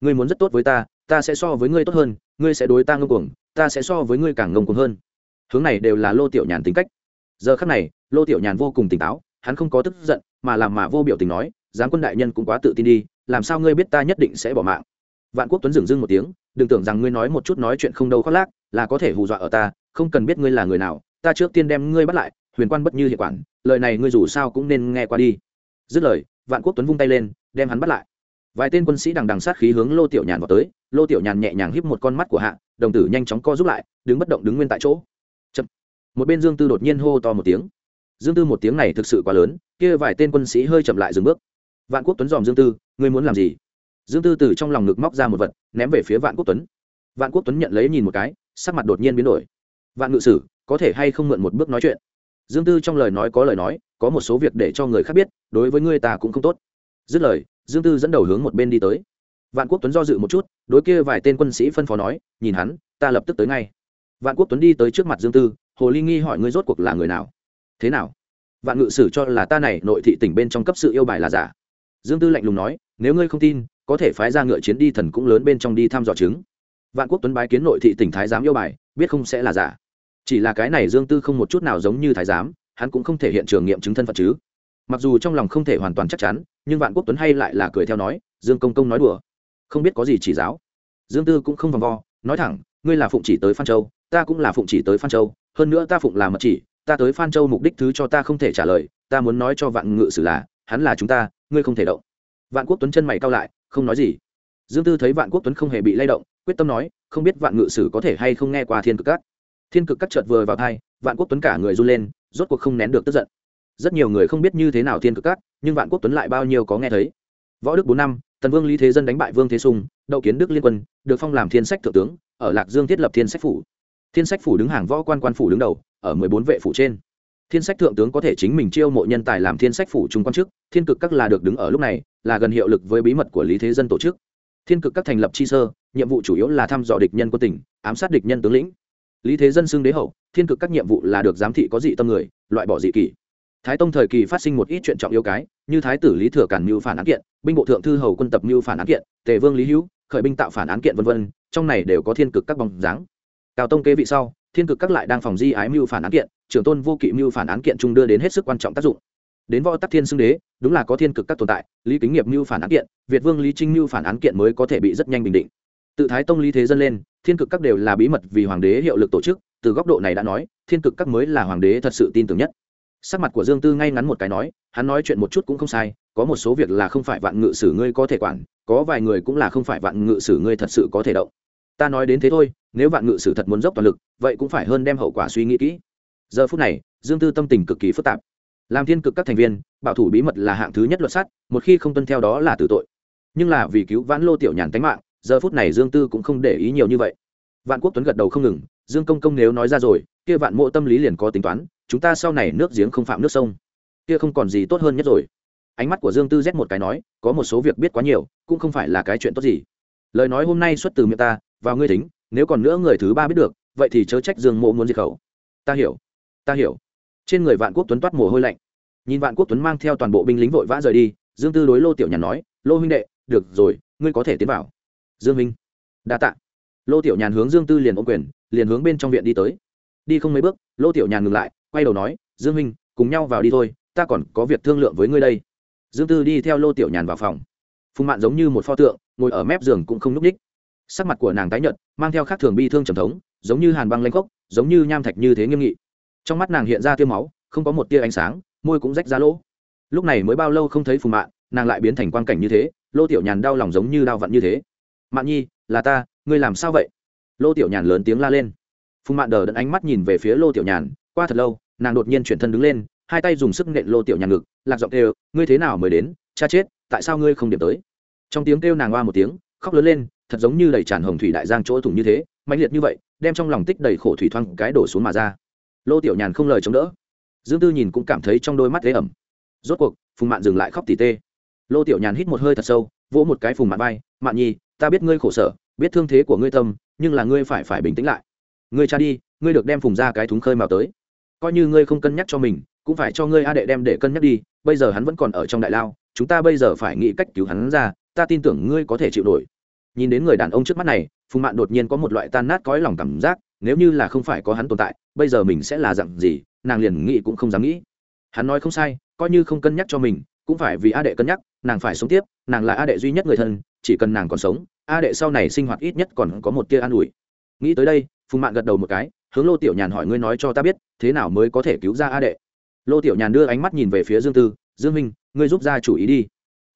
Ngươi muốn rất tốt với ta ta sẽ so với ngươi tốt hơn, ngươi sẽ đối ta ngông cuồng, ta sẽ so với ngươi càng ngông cuồng hơn. Hướng này đều là lô tiểu nhàn tính cách. Giờ khắc này, lô tiểu nhàn vô cùng tỉnh táo, hắn không có tức giận, mà làm mà vô biểu tình nói, giáng quân đại nhân cũng quá tự tin đi, làm sao ngươi biết ta nhất định sẽ bỏ mạng? Vạn quốc tuấn dừng dưng một tiếng, đừng tưởng rằng ngươi nói một chút nói chuyện không đâu khoác lác, là có thể hù dọa ở ta, không cần biết ngươi là người nào, ta trước tiên đem ngươi bắt lại, huyền quan bất như hiệu quản, lời này ngươi dù sao cũng nên nghe qua đi. Dứt lời, vạn quốc tuấn vung tay lên, đem hắn bắt lại. Vài tên quân sĩ đằng đằng sát khí hướng lô tiểu nhàn vào tới, lô tiểu nhàn nhẹ nhàng híp một con mắt của hạ, đồng tử nhanh chóng co giúp lại, đứng bất động đứng nguyên tại chỗ. Chậm. một bên dương tư đột nhiên hô to một tiếng. Dương tư một tiếng này thực sự quá lớn, kia vài tên quân sĩ hơi chậm lại dừng bước. Vạn quốc tuấn dòm dương tư, ngươi muốn làm gì? Dương tư từ trong lòng ngực móc ra một vật, ném về phía vạn quốc tuấn. Vạn quốc tuấn nhận lấy nhìn một cái, sắc mặt đột nhiên biến đổi. Vạn ngự sử, có thể hay không mượn một bước nói chuyện? Dương tư trong lời nói có lời nói, có một số việc để cho người khác biết, đối với ngươi ta cũng không tốt. Dứt lời, dương tư dẫn đầu hướng một bên đi tới. Vạn quốc tuấn do dự một chút, đối kia vài tên quân sĩ phân phó nói, nhìn hắn, ta lập tức tới ngay. Vạn quốc tuấn đi tới trước mặt dương tư, hồ ly nghi hỏi ngươi rốt cuộc là người nào? Thế nào? Vạn ngự sử cho là ta này nội thị tỉnh bên trong cấp sự yêu bài là giả. Dương tư lạnh lùng nói, nếu ngươi không tin có thể phái ra ngựa chiến đi thần cũng lớn bên trong đi thăm dò chứng. Vạn quốc tuấn bái kiến nội thị tỉnh thái giám yêu bài, biết không sẽ là giả. Chỉ là cái này dương tư không một chút nào giống như thái giám, hắn cũng không thể hiện trường nghiệm chứng thân phận chứ. Mặc dù trong lòng không thể hoàn toàn chắc chắn, nhưng vạn quốc tuấn hay lại là cười theo nói, dương công công nói đùa. Không biết có gì chỉ giáo. Dương tư cũng không vòng vo, nói thẳng, ngươi là phụng chỉ tới phan châu, ta cũng là phụng chỉ tới phan châu, hơn nữa ta phụng là mật chỉ, ta tới phan châu mục đích thứ cho ta không thể trả lời, ta muốn nói cho vạn ngự sử là, hắn là chúng ta, ngươi không thể động. Vạn quốc tuấn chân mày cao lại không nói gì. Dương tư thấy vạn quốc tuấn không hề bị lay động, quyết tâm nói, không biết vạn ngự sử có thể hay không nghe qua thiên cực các. Thiên cực các chợt vừa vào thai vạn quốc tuấn cả người run lên, rốt cuộc không nén được tức giận. Rất nhiều người không biết như thế nào thiên cực các, nhưng vạn quốc tuấn lại bao nhiêu có nghe thấy. Võ đức bốn năm, tần vương lý thế dân đánh bại vương thế sung, đậu kiến đức liên quân, được phong làm thiên sách thượng tướng, ở lạc dương thiết lập thiên sách phủ. Thiên sách phủ đứng hàng võ quan quan phủ đứng đầu, ở mười bốn vệ phủ trên thiên sách thượng tướng có thể chính mình chiêu mộ nhân tài làm thiên sách phủ trung quan chức thiên cực các là được đứng ở lúc này, là gần hiệu lực với bí mật của lý thế dân tổ chức. Thiên cực các thành lập chi sơ, nhiệm vụ chủ yếu là thăm dò địch nhân quân tỉnh, ám sát địch nhân tướng lĩnh. Lý thế dân xưng đế hậu, thiên cực các nhiệm vụ là được giám thị có dị tâm người, loại bỏ dị kỷ. Thái tông thời kỳ phát sinh một ít chuyện trọng yêu cái, như thái tử lý thừa cản mưu phản án kiện, binh bộ thượng thư hầu quân tập mưu phản án kiện, tề vương lý hữu, khởi binh tạo phản án kiện v v trong này đều có thiên cực các bóng dáng. Cao tông kế vị sau thiên cực các lại đang phòng di ái mưu phản án kiện, trưởng tôn vô kỵ mưu phản án kiện trung đưa đến hết sức quan trọng tác dụng. Đến võ tắc thiên xưng đế, đúng là có thiên cực các tồn tại, lý kính nghiệp mưu phản án kiện, việt vương lý trinh mưu phản án kiện mới có thể bị rất nhanh bình định. Tự thái tông lý thế dân lên, thiên cực các đều là bí mật vì hoàng đế hiệu lực tổ chức, từ góc độ này đã nói, thiên cực các mới là hoàng đế thật sự tin tưởng nhất. Sắc mặt của dương tư ngay ngắn một cái nói, hắn nói chuyện một chút cũng không sai, có một số việc là không phải vạn ngự sử ngươi có thể quản, có vài người cũng là không phải vạn ngự sử ngươi thật sự có thể động ta nói đến thế thôi, nếu vạn ngự sử thật muốn dốc toàn lực, vậy cũng phải hơn đem hậu quả suy nghĩ kỹ. Giờ phút này, dương tư tâm tình cực kỳ phức tạp. Làm thiên cực các thành viên, bảo thủ bí mật là hạng thứ nhất luật sát một khi không tuân theo đó là tử tội. Nhưng là vì cứu vãn lô tiểu nhàn tánh mạng, giờ phút này dương tư cũng không để ý nhiều như vậy. Vạn quốc tuấn gật đầu không ngừng, dương công công nếu nói ra rồi, kia vạn mộ tâm lý liền có tính toán, chúng ta sau này nước giếng không phạm nước sông. Kia không còn gì tốt hơn nhất rồi. Ánh mắt của dương tư rét một cái nói, có một số việc biết quá nhiều, cũng không phải là cái chuyện tốt gì. Lời nói hôm nay xuất từ miệng ta vào ngươi tính, nếu còn nữa người thứ ba biết được, vậy thì chớ trách dương mộ muốn diệt khẩu. Ta hiểu ta hiểu. Trên người vạn quốc tuấn toát mồ hôi lạnh. Nhìn vạn quốc tuấn mang theo toàn bộ binh lính vội vã rời đi, dương tư đối lô tiểu nhàn nói, lô huynh đệ, được rồi, ngươi có thể tiến vào. Dương minh đa tạ. Lô tiểu nhàn hướng dương tư liền ôm quyền, liền hướng bên trong viện đi tới. Đi không mấy bước, lô tiểu nhàn ngừng lại, quay đầu nói, dương minh cùng nhau vào đi thôi, ta còn có việc thương lượng với ngươi đây. Dương tư đi theo lô tiểu nhàn vào phòng. Phùng mạn giống như một pho tượng, ngồi ở mép giường cũng không n ú c ních sắc mặt của nàng tái nhợt, mang theo khác thường bi thương trầm thống, giống như hàn băng lanh cốc giống như nham thạch như thế nghiêm nghị. Trong mắt nàng hiện ra tiêu máu, không có một tia ánh sáng, môi cũng rách ra lỗ. Lúc này mới bao lâu không thấy phùng mạn, nàng lại biến thành quan cảnh như thế, lô tiểu nhàn đau lòng giống như đau vặn như thế. Mạn nhi, là ta, ngươi làm sao vậy? Lô tiểu nhàn lớn tiếng la lên. Phùng mạn đờ đẫn ánh mắt nhìn về phía lô tiểu nhàn, qua thật lâu, nàng đột nhiên chuyển thân đứng lên, hai tay dùng sức nện lô tiểu nhàn ngực, lạc giọng kêu, ngươi thế nào mới đến? Cha chết, tại sao ngươi không điểm tới? Trong tiếng kêu nàng oa một tiếng, khóc lớn lên thật giống như đầy tràn hồng thủy đại giang chỗ thủng như thế mạnh liệt như vậy, đem trong lòng tích đầy khổ thủy thoang cái đổ xuống mà ra. Lô tiểu nhàn không lời chống đỡ. Dương tư nhìn cũng cảm thấy trong đôi mắt ghế ẩm. Rốt cuộc, phùng mạn dừng lại khóc tỉ tê. Lô tiểu nhàn hít một hơi thật sâu, vỗ một cái phùng mạn vai, mạn nhi, ta biết ngươi khổ sở, biết thương thế của ngươi tâm, nhưng là ngươi phải phải bình tĩnh lại. Ngươi cha đi, ngươi được đem phùng ra cái thúng khơi mào tới. Coi như ngươi không cân nhắc cho mình, cũng phải cho ngươi a đệ đem để cân nhắc đi, bây giờ hắn vẫn còn ở trong đại lao, chúng ta bây giờ phải nghĩ cách cứu hắn ra, ta tin tưởng ngươi có thể chịu nổi nhìn đến người đàn ông trước mắt này, phùng mạn đột nhiên có một loại tan nát cõi lòng cảm giác, nếu như là không phải có hắn tồn tại, bây giờ mình sẽ là dặn gì, nàng liền nghĩ cũng không dám nghĩ. Hắn nói không sai, coi như không cân nhắc cho mình, cũng phải vì a đệ cân nhắc, nàng phải sống tiếp, nàng là a đệ duy nhất người thân, chỉ cần nàng còn sống, a đệ sau này sinh hoạt ít nhất còn có một tia an ủi. Nghĩ tới đây, phùng mạn gật đầu một cái, hướng lô tiểu nhàn hỏi ngươi nói cho ta biết, thế nào mới có thể cứu ra a đệ? Lô tiểu nhàn đưa ánh mắt nhìn về phía dương tư, dương minh ngươi giúp ra chủ ý đi.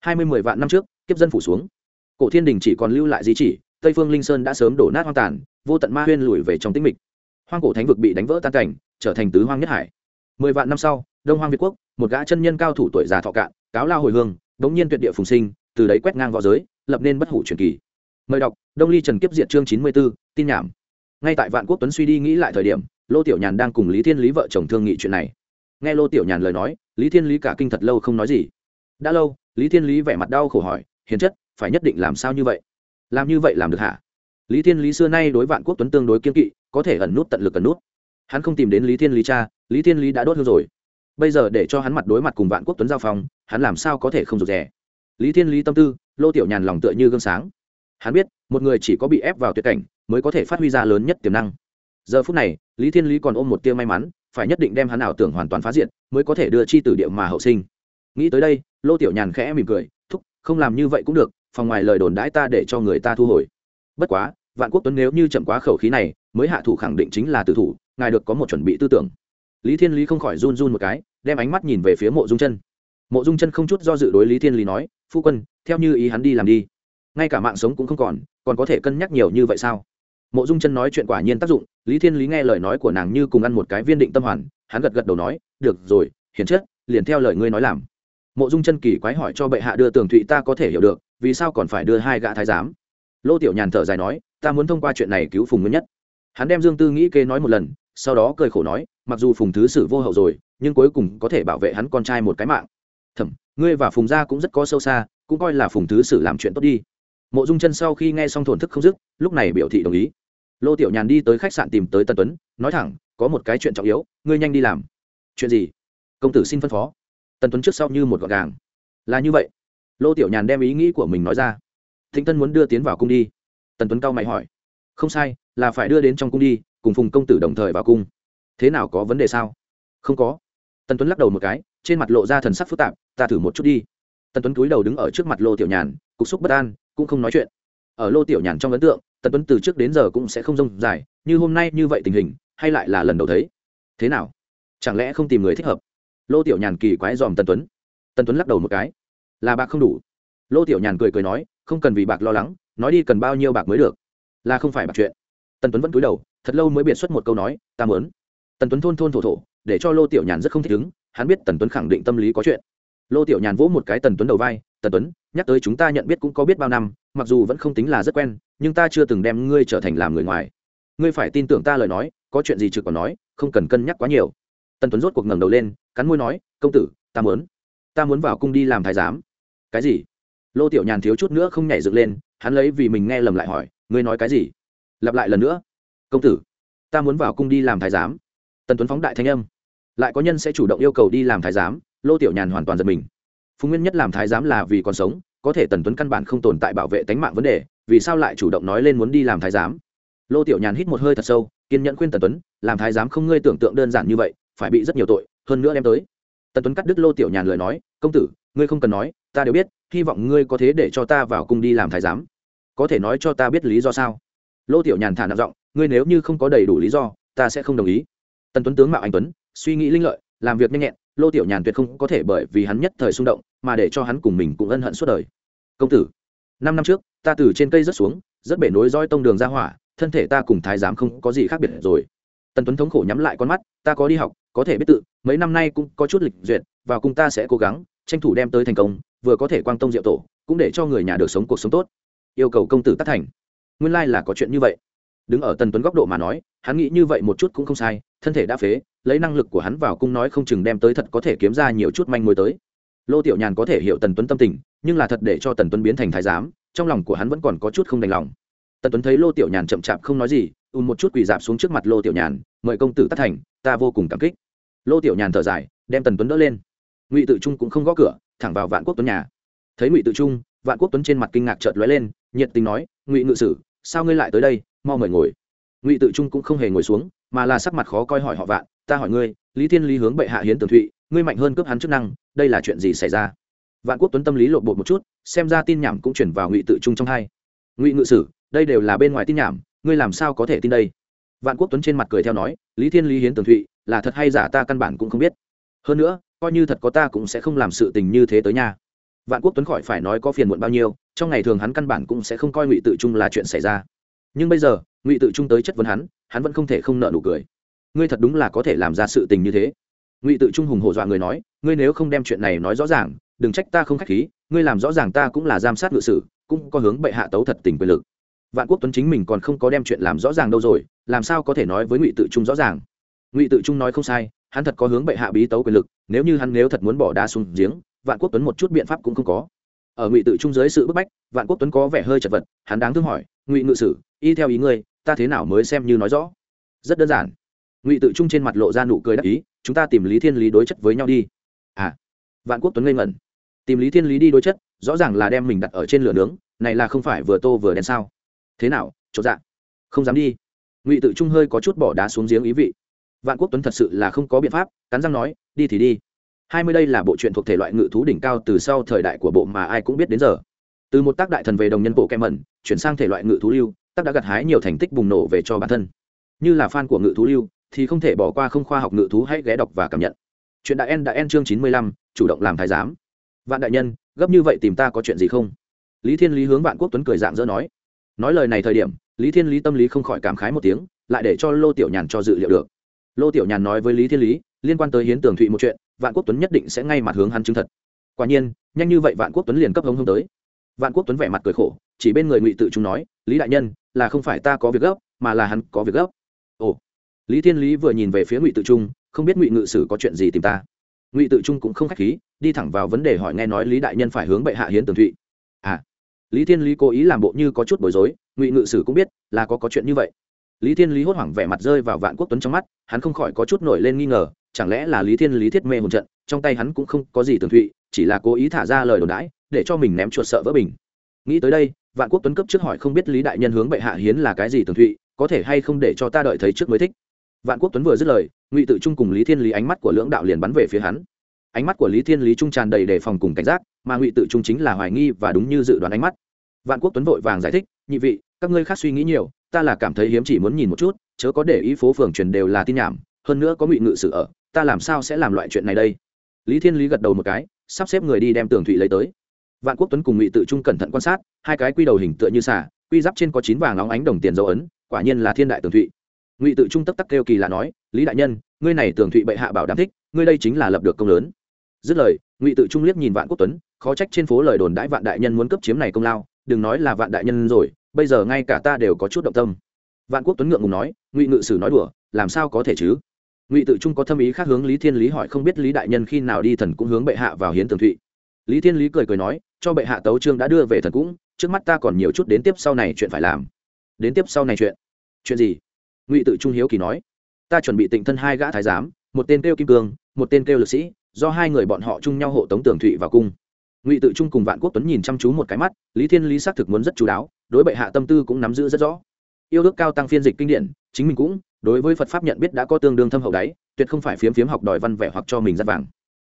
Hai mươi mười vạn năm trước, kiếp dân phủ xuống cổ thiên đình chỉ còn lưu lại di chỉ, tây phương linh sơn đã sớm đổ nát hoang tàn, vô tận ma huyên lùi về trong tĩnh mịch. Hoang cổ thánh vực bị đánh vỡ tan cảnh, trở thành tứ hoang nhất hải. Mười vạn năm sau, đông hoang việt quốc, một gã chân nhân cao thủ tuổi già thọ cạn, cáo lao hồi hương, đống nhiên tuyệt địa phùng sinh, từ đấy quét ngang v õ giới, lập nên bất hủ truyền kỳ. Mời đọc, đông ly trần kiếp diện chương chín mươi b ố tin nhảm. Ngay tại vạn quốc tuấn suy đi nghĩ lại thời điểm, lô tiểu nhàn đang cùng lý thiên lý vợ chồng thương nghị chuyện này. Nghe lô tiểu nhàn lời nói, lý thiên lý cả kinh thật lâu không nói gì. Đã lâu, lý thiên lý vẻ mặt đau khổ hỏi, hiền chất phải nhất định làm sao như vậy? Làm như vậy làm được hả? Lý thiên lý xưa nay đối vạn quốc tuấn tương đối kiên kỵ, có thể ẩn nút tận lực ẩn nút. Hắn không tìm đến lý thiên lý cha, lý thiên lý đã đốt hương rồi. Bây giờ để cho hắn mặt đối mặt cùng vạn quốc tuấn giao phong hắn làm sao có thể không rụt rè? Lý thiên lý tâm tư, lô tiểu nhàn lòng tựa như gương sáng. Hắn biết, một người chỉ có bị ép vào tuyệt cảnh, mới có thể phát huy ra lớn nhất tiềm năng. Giờ phút này, lý thiên lý còn ôm một tiêu may mắn, phải nhất định đem hắn ảo tưởng hoàn toàn phá diện mới có thể đưa chi tử địa mà hậu sinh. Nghĩ tới đây, lô tiểu nhàn khẽ mỉm cười, thúc, không làm như vậy cũng được phòng ngoài lời đồn đãi ta để cho người ta thu hồi. Bất quá, vạn quốc tuấn nếu như chậm quá khẩu khí này, mới hạ thủ khẳng định chính là tử thủ, ngài được có một chuẩn bị tư tưởng. Lý thiên lý không khỏi run run một cái, đem ánh mắt nhìn về phía mộ dung chân. Mộ dung chân không chút do dự đối lý thiên lý nói, phu quân, theo như ý hắn đi làm đi. Ngay cả mạng sống cũng không còn còn có thể cân nhắc nhiều như vậy sao? Mộ dung chân nói chuyện quả nhiên tác dụng, lý thiên lý nghe lời nói của nàng như cùng ăn một cái viên định tâm hoàn, hắn gật gật đầu nói, được rồi, hiền chất, liền theo lời ngươi nói làm. Mộ dung chân kỳ quái hỏi cho bệ hạ đưa tường thụy ta có thể hiểu được vì sao còn phải đưa hai gã thái giám? Lô tiểu nhàn thở dài nói, ta muốn thông qua chuyện này cứu phùng nguyên nhất. Hắn đem dương tư nghĩ kê nói một lần, sau đó cười khổ nói, mặc dù phùng thứ sử vô hậu rồi, nhưng cuối cùng có thể bảo vệ hắn con trai một cái mạng. Thẩm, ngươi và phùng gia cũng rất có sâu xa, cũng coi là phùng thứ sử làm chuyện tốt đi. Mộ dung chân sau khi nghe xong thổn thức không dứt, lúc này biểu thị đồng ý. Lô tiểu nhàn đi tới khách sạn tìm tới tân tuấn, nói thẳng, có một cái chuyện trọng yếu, ngươi nhanh đi làm. Chuyện gì? Công tử xin phân phó. Tân tuấn trước sau như một gọn gàng. Là như vậy lô tiểu nhàn đem ý nghĩ của mình nói ra. Thịnh tân muốn đưa tiến vào cung đi. Tần tuấn cao mày hỏi. Không sai, là phải đưa đến trong cung đi, cùng phùng công tử đồng thời vào cung. Thế nào có vấn đề sao? Không có. Tần tuấn lắc đầu một cái, trên mặt lộ ra thần sắc phức tạp, ta thử một chút đi. Tần tuấn cúi đầu đứng ở trước mặt lô tiểu nhàn, cục xúc bất an, cũng không nói chuyện. Ở lô tiểu nhàn trong ấn tượng, tần tuấn từ trước đến giờ cũng sẽ không rông dài, như hôm nay như vậy tình hình, hay lại là lần đầu thấy. Thế nào? Chẳng lẽ không tìm người thích hợp? Lô tiểu nhàn kỳ quái dòm tần tuấn. Tần tuấn lắc đầu một cái là bạc không đủ. Lô tiểu nhàn cười cười nói, không cần vì bạc lo lắng, nói đi cần bao nhiêu bạc mới được. Là không phải bạc chuyện. Tần tuấn vẫn cúi đầu, thật lâu mới biệt xuất một câu nói, ta mớn tần tuấn thôn thôn thổ thổ, để cho lô tiểu nhàn rất không thích ứng, hắn biết tần tuấn khẳng định tâm lý có chuyện. Lô tiểu nhàn vỗ một cái tần tuấn đầu vai, tần tuấn, nhắc tới chúng ta nhận biết cũng có biết bao năm, mặc dù vẫn không tính là rất quen, nhưng ta chưa từng đem ngươi trở thành làm người ngoài. Ngươi phải tin tưởng ta lời nói, có chuyện gì trực còn nói, không cần cân nhắc quá nhiều. Tần tuấn rốt cuộc ngẩng đầu lên, cắn môi nói, công tử, ta muốn. Ta muốn vào cung đi làm thái giám cái gì? Lô tiểu nhàn thiếu chút nữa không nhảy dựng lên, hắn lấy vì mình nghe lầm lại hỏi, ngươi nói cái gì? Lặp lại lần nữa. Công tử, ta muốn vào cung đi làm thái giám. Tần tuấn phóng đại thanh âm. Lại có nhân sẽ chủ động yêu cầu đi làm thái giám, lô tiểu nhàn hoàn toàn giật mình. Phùng nguyên nhất làm thái giám là vì còn sống, có thể tần tuấn căn bản không tồn tại bảo vệ tánh mạng vấn đề, vì sao lại chủ động nói lên muốn đi làm thái giám? Lô tiểu nhàn hít một hơi thật sâu, kiên nhẫn khuyên tần tuấn, làm thái giám không ngươi tưởng tượng đơn giản như vậy, phải bị rất nhiều tội, hơn nữa đem tới. Tần tuấn cắt đứt lô tiểu nhàn lời nói, công tử, ngươi không cần nói ta đều biết, hy vọng ngươi có thế để cho ta vào cung đi làm thái giám. Có thể nói cho ta biết lý do sao? Lô tiểu nhàn thả nặng giọng, ngươi nếu như không có đầy đủ lý do, ta sẽ không đồng ý. Tần tuấn tướng mạo anh tuấn, suy nghĩ linh lợi, làm việc nhanh nhẹn, lô tiểu nhàn tuyệt không có thể bởi vì hắn nhất thời xung động, mà để cho hắn cùng mình cũng ân hận suốt đời. Công tử, năm năm trước, ta từ trên cây rớt xuống rất bể nối roi tông đường ra hỏa, thân thể ta cùng thái giám không có gì khác biệt rồi. Tần tuấn thống khổ nhắm lại con mắt, ta có đi học, có thể biết tự, mấy năm nay cũng có chút lịch duyệt, vào cùng ta sẽ cố gắng, tranh thủ đem tới thành công vừa có thể quang tông diệu tổ, cũng để cho người nhà được sống cuộc sống tốt. Yêu cầu công tử tác thành. Nguyên lai là có chuyện như vậy. Đứng ở tần tuấn góc độ mà nói, hắn nghĩ như vậy một chút cũng không sai, thân thể đã phế, lấy năng lực của hắn vào cung nói không chừng đem tới thật có thể kiếm ra nhiều chút manh mối tới. Lô tiểu nhàn có thể hiểu tần tuấn tâm tình, nhưng là thật để cho tần tuấn biến thành thái giám, trong lòng của hắn vẫn còn có chút không đành lòng. Tần tuấn thấy lô tiểu nhàn chậm chạp không nói gì, ùn một chút quỳ dạp xuống trước mặt lô tiểu nhàn, mời công tử tác thành, ta vô cùng cảm kích. Lô tiểu nhàn thở dài, đem tần tuấn đỡ lên. Ngụy tự trung cũng không gõ cửa thẳng vào vạn quốc tuấn nhà. Thấy ngụy tự trung, vạn quốc tuấn trên mặt kinh ngạc chợt lóe lên, nhiệt tình nói, ngụy ngự sử, sao ngươi lại tới đây? Mau mời ngồi. Ngụy tự trung cũng không hề ngồi xuống, mà là sắc mặt khó coi hỏi họ vạn, ta hỏi ngươi, lý thiên lý hướng bệ hạ hiến tường thụy, ngươi mạnh hơn cướp hắn chức năng, đây là chuyện gì xảy ra? Vạn quốc tuấn tâm lý lộn bột một chút, xem ra tin nhảm cũng chuyển vào ngụy tự trung trong hai. Ngụy ngự sử, đây đều là bên ngoài tin nhảm, ngươi làm sao có thể tin đây? Vạn quốc tuấn trên mặt cười theo nói, lý thiên lý hiến tường thụy, là thật hay giả ta căn bản cũng không biết. Hơn nữa coi như thật có ta cũng sẽ không làm sự tình như thế tới nhà vạn quốc tuấn khỏi phải nói có phiền muộn bao nhiêu, trong ngày thường hắn căn bản cũng sẽ không coi ngụy tự trung là chuyện xảy ra. Nhưng bây giờ, ngụy tự trung tới chất vấn hắn hắn vẫn không thể không nợ nụ cười. Ngươi thật đúng là có thể làm ra sự tình như thế. Ngụy tự trung hùng hổ dọa người nói, ngươi nếu không đem chuyện này nói rõ ràng, đừng trách ta không k h á c h khí, ngươi làm rõ ràng ta cũng là giam sát ngự sử, cũng có hướng bệ hạ tấu thật tình quyền lực. Vạn quốc tuấn chính mình còn không có đem chuyện làm rõ ràng đâu rồi, làm sao có thể nói với ngụy tự trung rõ ràng? Ngụy tự trung nói không sai hắn thật có hướng bệ hạ bí tấu quyền lực, nếu như hắn nếu thật muốn bỏ đá xuống giếng, vạn quốc tuấn một chút biện pháp cũng không có. Ở ngụy tự trung dưới sự bức bách, vạn quốc tuấn có vẻ hơi chật vật, hắn đáng thương hỏi, ngụy ngự sử, y theo ý ngươi, ta thế nào mới xem như nói rõ? Rất đơn giản. Ngụy tự trung trên mặt lộ ra nụ cười đắc ý, chúng ta tìm lý thiên lý đối chất với nhau đi. À. Vạn quốc tuấn ngây ngẩn. Tìm lý thiên lý đi đối chất, rõ ràng là đem mình đặt ở trên lửa nướng, này là không phải vừa tô vừa đen sao? Thế nào, chột dạ? Không dám đi. Ngụy tự trung hơi có chút bỏ đá xuống giếng ý vị vạn quốc tuấn thật sự là không có biện pháp, cắn răng nói, đi thì đi. Hai mươi đây là bộ truyện thuộc thể loại ngự thú đỉnh cao từ sau thời đại của bộ mà ai cũng biết đến giờ. Từ một tác đại thần về đồng nhân bộ kem mẩn chuyển sang thể loại ngự thú lưu, tác đã gặt hái nhiều thành tích bùng nổ về cho bản thân. Như là fan của ngự thú lưu, thì không thể bỏ qua không khoa học ngự thú hãy ghé đọc và cảm nhận. Chuyện đại en đã en chương chín mươi lăm, chủ động làm thái giám. Vạn đại nhân, gấp như vậy tìm ta có chuyện gì không? Lý thiên lý hướng vạn quốc tuấn cười dạng dỡ nói. Nói lời này thời điểm, lý thiên lý tâm lý không khỏi cảm khái một tiếng, lại để cho lô tiểu nhàn cho dự liệu được lô tiểu nhàn nói với lý thiên lý, liên quan tới hiến tường thụy một chuyện, vạn quốc tuấn nhất định sẽ ngay mặt hướng hắn chứng thật. Quả nhiên, nhanh như vậy vạn quốc tuấn liền cấp hống hông tới. Vạn quốc tuấn vẻ mặt cười khổ, chỉ bên người ngụy tự trung nói, lý đại nhân, là không phải ta có việc gấp, mà là hắn có việc gấp. Ồ, lý thiên lý vừa nhìn về phía ngụy tự trung, không biết ngụy ngự sử có chuyện gì tìm ta. Ngụy tự trung cũng không k h á c h khí, đi thẳng vào vấn đề hỏi nghe nói lý đại nhân phải hướng bệ hạ hiến tường thụy. À lý thiên lý cố ý làm bộ như có chút bối rối, ngụy ngự sử cũng biết là có có chuyện như vậy lý thiên lý hốt hoảng vẻ mặt rơi vào vạn quốc tuấn trong mắt, hắn không khỏi có chút nổi lên nghi ngờ, chẳng lẽ là lý thiên lý thiết mê hồn trận, trong tay hắn cũng không có gì tường thụy, chỉ là cố ý thả ra lời đồn đãi, để cho mình ném chuột sợ vỡ bình. Nghĩ tới đây, vạn quốc tuấn cấp trước hỏi không biết lý đại nhân hướng bệ hạ hiến là cái gì tường thụy, có thể hay không để cho ta đợi thấy trước mới thích. Vạn quốc tuấn vừa dứt lời, ngụy tự trung cùng lý thiên lý ánh mắt của lưỡng đạo liền bắn về phía hắn. Ánh mắt của lý thiên lý trung tràn đầy đề phòng cùng cảnh giác, mà ngụy tự trung chính là hoài nghi và đúng như dự đoán ánh mắt. Vạn quốc tuấn vội vàng giải thích, nhị vị, các ngươi khác suy nghĩ nhiều ta là cảm thấy hiếm chỉ muốn nhìn một chút, chớ có để ý phố phường truyền đều là tin nhảm, hơn nữa có ngụy ngự sự ở, ta làm sao sẽ làm loại chuyện này đây? Lý thiên lý gật đầu một cái, sắp xếp người đi đem tường thụy lấy tới. Vạn quốc tuấn cùng ngụy tự trung cẩn thận quan sát, hai cái quy đầu hình tựa như xả quy giáp trên có chín vàng óng ánh đồng tiền dấu ấn, quả nhiên là thiên đại tường thụy. Ngụy tự trung tắc tắc kêu kỳ lạ nói, lý đại nhân, ngươi này tường thụy bệ hạ bảo đảm thích, ngươi đây chính là lập được công lớn. Dứt lời, ngụy tự trung liếc nhìn vạn quốc tuấn, khó trách trên phố lời đồn đãi vạn đại nhân muốn cấp chiếm này công lao, đừng nói là vạn đại nhân rồi bây giờ ngay cả ta đều có chút động tâm. Vạn quốc tuấn ngượng ngùng nói, ngụy ngự sử nói đùa, làm sao có thể chứ? Ngụy tự trung có thâm ý khác hướng lý thiên lý hỏi không biết lý đại nhân khi nào đi thần cũng hướng bệ hạ vào hiến tường thụy. Lý thiên lý cười cười nói, cho bệ hạ tấu trương đã đưa về thần cũng, trước mắt ta còn nhiều chút đến tiếp sau này chuyện phải làm. Đến tiếp sau này chuyện. Chuyện gì? Ngụy tự trung hiếu kỳ nói, ta chuẩn bị tịnh thân hai gã thái giám, một tên kêu kim cương, một tên kêu lực sĩ, do hai người bọn họ chung nhau hộ tống tường thụy vào cung. Ngụy tự trung cùng vạn quốc tuấn nhìn chăm chú một cái mắt, lý thiên lý xác thực muốn rất chú đáo đối bệ hạ tâm tư cũng nắm giữ rất rõ. Yêu ước cao tăng phiên dịch kinh điển, chính mình cũng, đối với phật pháp nhận biết đã có tương đương thâm hậu đáy, tuyệt không phải phiếm phiếm học đòi văn vẻ hoặc cho mình ra vàng.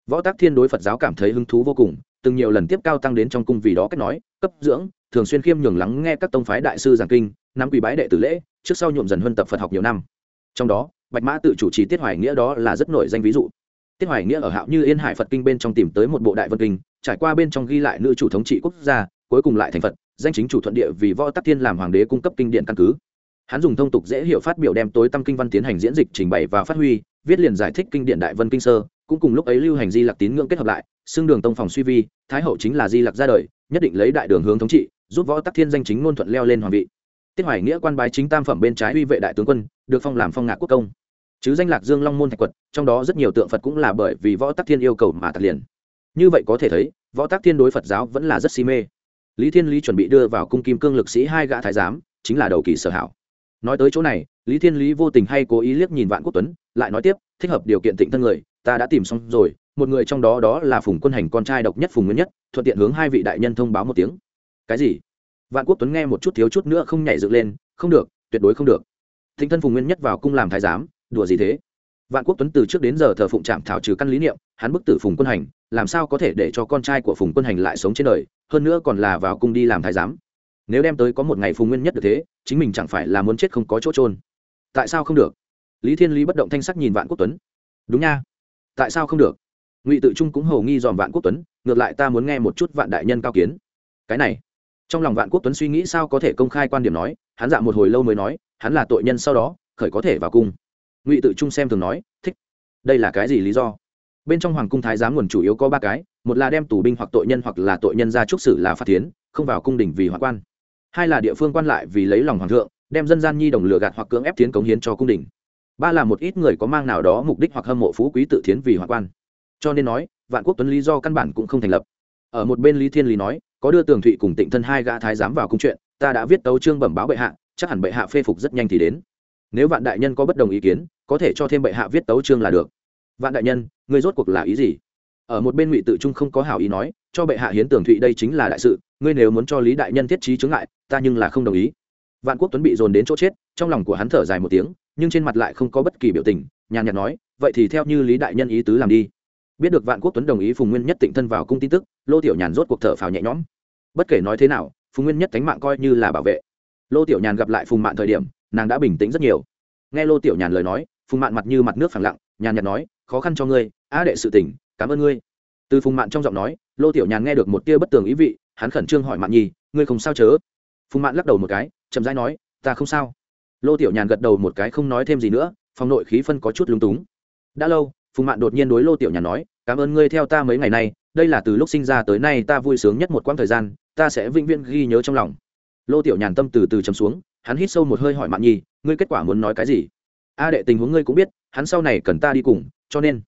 Võ tác thiên đối phật giáo cảm thấy hứng thú vô cùng, từng nhiều lần tiếp cao tăng đến trong cung vì đó cách nói, cấp dưỡng, thường xuyên khiêm nhường lắng nghe các tông phái đại sư giảng kinh, nắm quỷ bái đệ tử lễ, trước sau nhuộm dần huân tập phật học nhiều năm. Trong đó, bạch mã tự chủ trì tiết hoài nghĩa đó là rất nổi danh ví dụ. Tiết hoài nghĩa ở hạo như yên hải phật kinh bên trong tìm tới một bộ đại vân kinh, trải qua bên trong ghi lại nữ chủ thống trị quốc gia, cuối cùng lại thành phật danh chính chủ thuận địa vì võ tắc thiên làm hoàng đế cung cấp kinh điển căn cứ. Hắn dùng thông tục dễ hiểu phát biểu đem tối tâm kinh văn tiến hành diễn dịch trình bày và phát huy, viết liền giải thích kinh điển đại vân kinh sơ, cũng cùng lúc ấy lưu hành di lặc tín ngưỡng kết hợp lại, xưng đường tông phòng suy vi, thái hậu chính là di lặc ra đời, nhất định lấy đại đường hướng thống trị, giúp võ tắc thiên danh chính ngôn thuận leo lên hoàng vị. Tiết hoài nghĩa quan bái chính tam phẩm bên trái uy vệ đại tướng quân, được phong làm phong ngạc quốc công. Chứ danh lạc dương long môn thạch quật, trong đó rất nhiều tượng phật cũng là bởi vì võ tắc thiên yêu cầu mà tạc liền. Như vậy có thể thấy, võ tắc thiên đối phật giáo vẫn là rất si mê lý thiên lý chuẩn bị đưa vào cung kim cương lực sĩ hai gã thái giám, chính là đầu kỳ sở hảo. Nói tới chỗ này, lý thiên lý vô tình hay cố ý liếc nhìn vạn quốc tuấn, lại nói tiếp, thích hợp điều kiện tịnh thân người, ta đã tìm xong rồi, một người trong đó đó là phùng quân hành con trai độc nhất phùng nguyên nhất, thuận tiện hướng hai vị đại nhân thông báo một tiếng. Cái gì? Vạn quốc tuấn nghe một chút thiếu chút nữa không nhảy dựng lên, không được, tuyệt đối không được. Thịnh thân phùng nguyên nhất vào cung làm thái giám, đùa gì thế? Vạn quốc tuấn từ trước đến giờ thờ phụng trạm thảo trừ căn lý niệm, hắn bức tử phùng quân hành làm sao có thể để cho con trai của phùng quân hành lại sống trên đời, hơn nữa còn là vào cung đi làm thái giám. Nếu đem tới có một ngày phùng nguyên nhất được thế, chính mình chẳng phải là muốn chết không có chỗ trôn tại sao không được? Lý thiên lý bất động thanh sắc nhìn vạn quốc tuấn. Đúng nha. Tại sao không được? Ngụy tự trung cũng hầu nghi dòm vạn quốc tuấn, ngược lại ta muốn nghe một chút vạn đại nhân cao kiến. Cái này. Trong lòng vạn quốc tuấn suy nghĩ sao có thể công khai quan điểm nói, hắn dạ một hồi lâu mới nói, hắn là tội nhân sau đó, khởi có thể vào cung. Ngụy tự trung xem thường nói, thích. Đây là cái gì lý do? Bên trong hoàng cung thái giám nguồn chủ yếu có ba cái, một là đem tù binh hoặc tội nhân hoặc là tội nhân ra trúc sử là phát tiến không vào cung đình vì hoạn quan. Hai là địa phương quan lại vì lấy lòng hoàng thượng, đem dân gian nhi đồng lừa gạt hoặc cưỡng ép tiến cống hiến cho cung đình. Ba là một ít người có mang nào đó mục đích hoặc hâm mộ phú quý tự thiến vì hoạn quan. Cho nên nói, vạn quốc tuấn lý do căn bản cũng không thành lập. Ở một bên lý thiên lý nói, có đưa tường thụy cùng tịnh thân hai gã thái giám vào cung chuyện, ta đã viết tấu chương bẩm báo bệ hạ, chắc hẳn bệ hạ phê phục rất nhanh thì đến. Nếu vạn đại nhân có bất đồng ý kiến, có thể cho thêm bệ hạ viết tấu chương là được. Vạn đại nhân ngươi rốt cuộc là ý gì? Ở một bên ngụy tự trung không có hảo ý nói, cho bệ hạ hiến tưởng thụy đây chính là đại sự, ngươi nếu muốn cho lý đại nhân thiết trí chướng ngại, ta nhưng là không đồng ý. Vạn quốc tuấn bị dồn đến chỗ chết, trong lòng của hắn thở dài một tiếng, nhưng trên mặt lại không có bất kỳ biểu tình, nhàn nhạt nói, vậy thì theo như lý đại nhân ý tứ làm đi. Biết được vạn quốc tuấn đồng ý phùng nguyên nhất tịnh thân vào cung tin tức, lô tiểu nhàn rốt cuộc thở phào nhẹ nhõm. Bất kể nói thế nào, phùng nguyên nhất cánh mạng coi như là bảo vệ. Lô tiểu nhàn gặp lại phùng mạn thời điểm, nàng đã bình tĩnh rất nhiều. Nghe lô tiểu nhàn lời nói, phùng mạn mặt như mặt nước phẳng lặng, nhàn nhạt nói, khó khăn cho ngươi A đệ sự tỉnh cảm ơn ngươi. Từ phùng mạn trong giọng nói, lô tiểu nhàn nghe được một tia bất tường ý vị, hắn khẩn trương hỏi mạn nhi ngươi không sao chớ? Phùng mạn lắc đầu một cái, chậm rãi nói, ta không sao. Lô tiểu nhàn gật đầu một cái không nói thêm gì nữa, phòng nội khí phân có chút lúng túng. Đã lâu, phùng mạn đột nhiên đối lô tiểu nhàn nói, cảm ơn ngươi theo ta mấy ngày nay, đây là từ lúc sinh ra tới nay ta vui sướng nhất một quãng thời gian, ta sẽ vĩnh viễn ghi nhớ trong lòng. Lô tiểu nhàn tâm từ từ chấm xuống, hắn hít sâu một hơi hỏi mạn nhi ngươi kết quả muốn nói cái gì? A đệ tình huống ngươi cũng biết, hắn sau này cần ta đi cùng, cho nên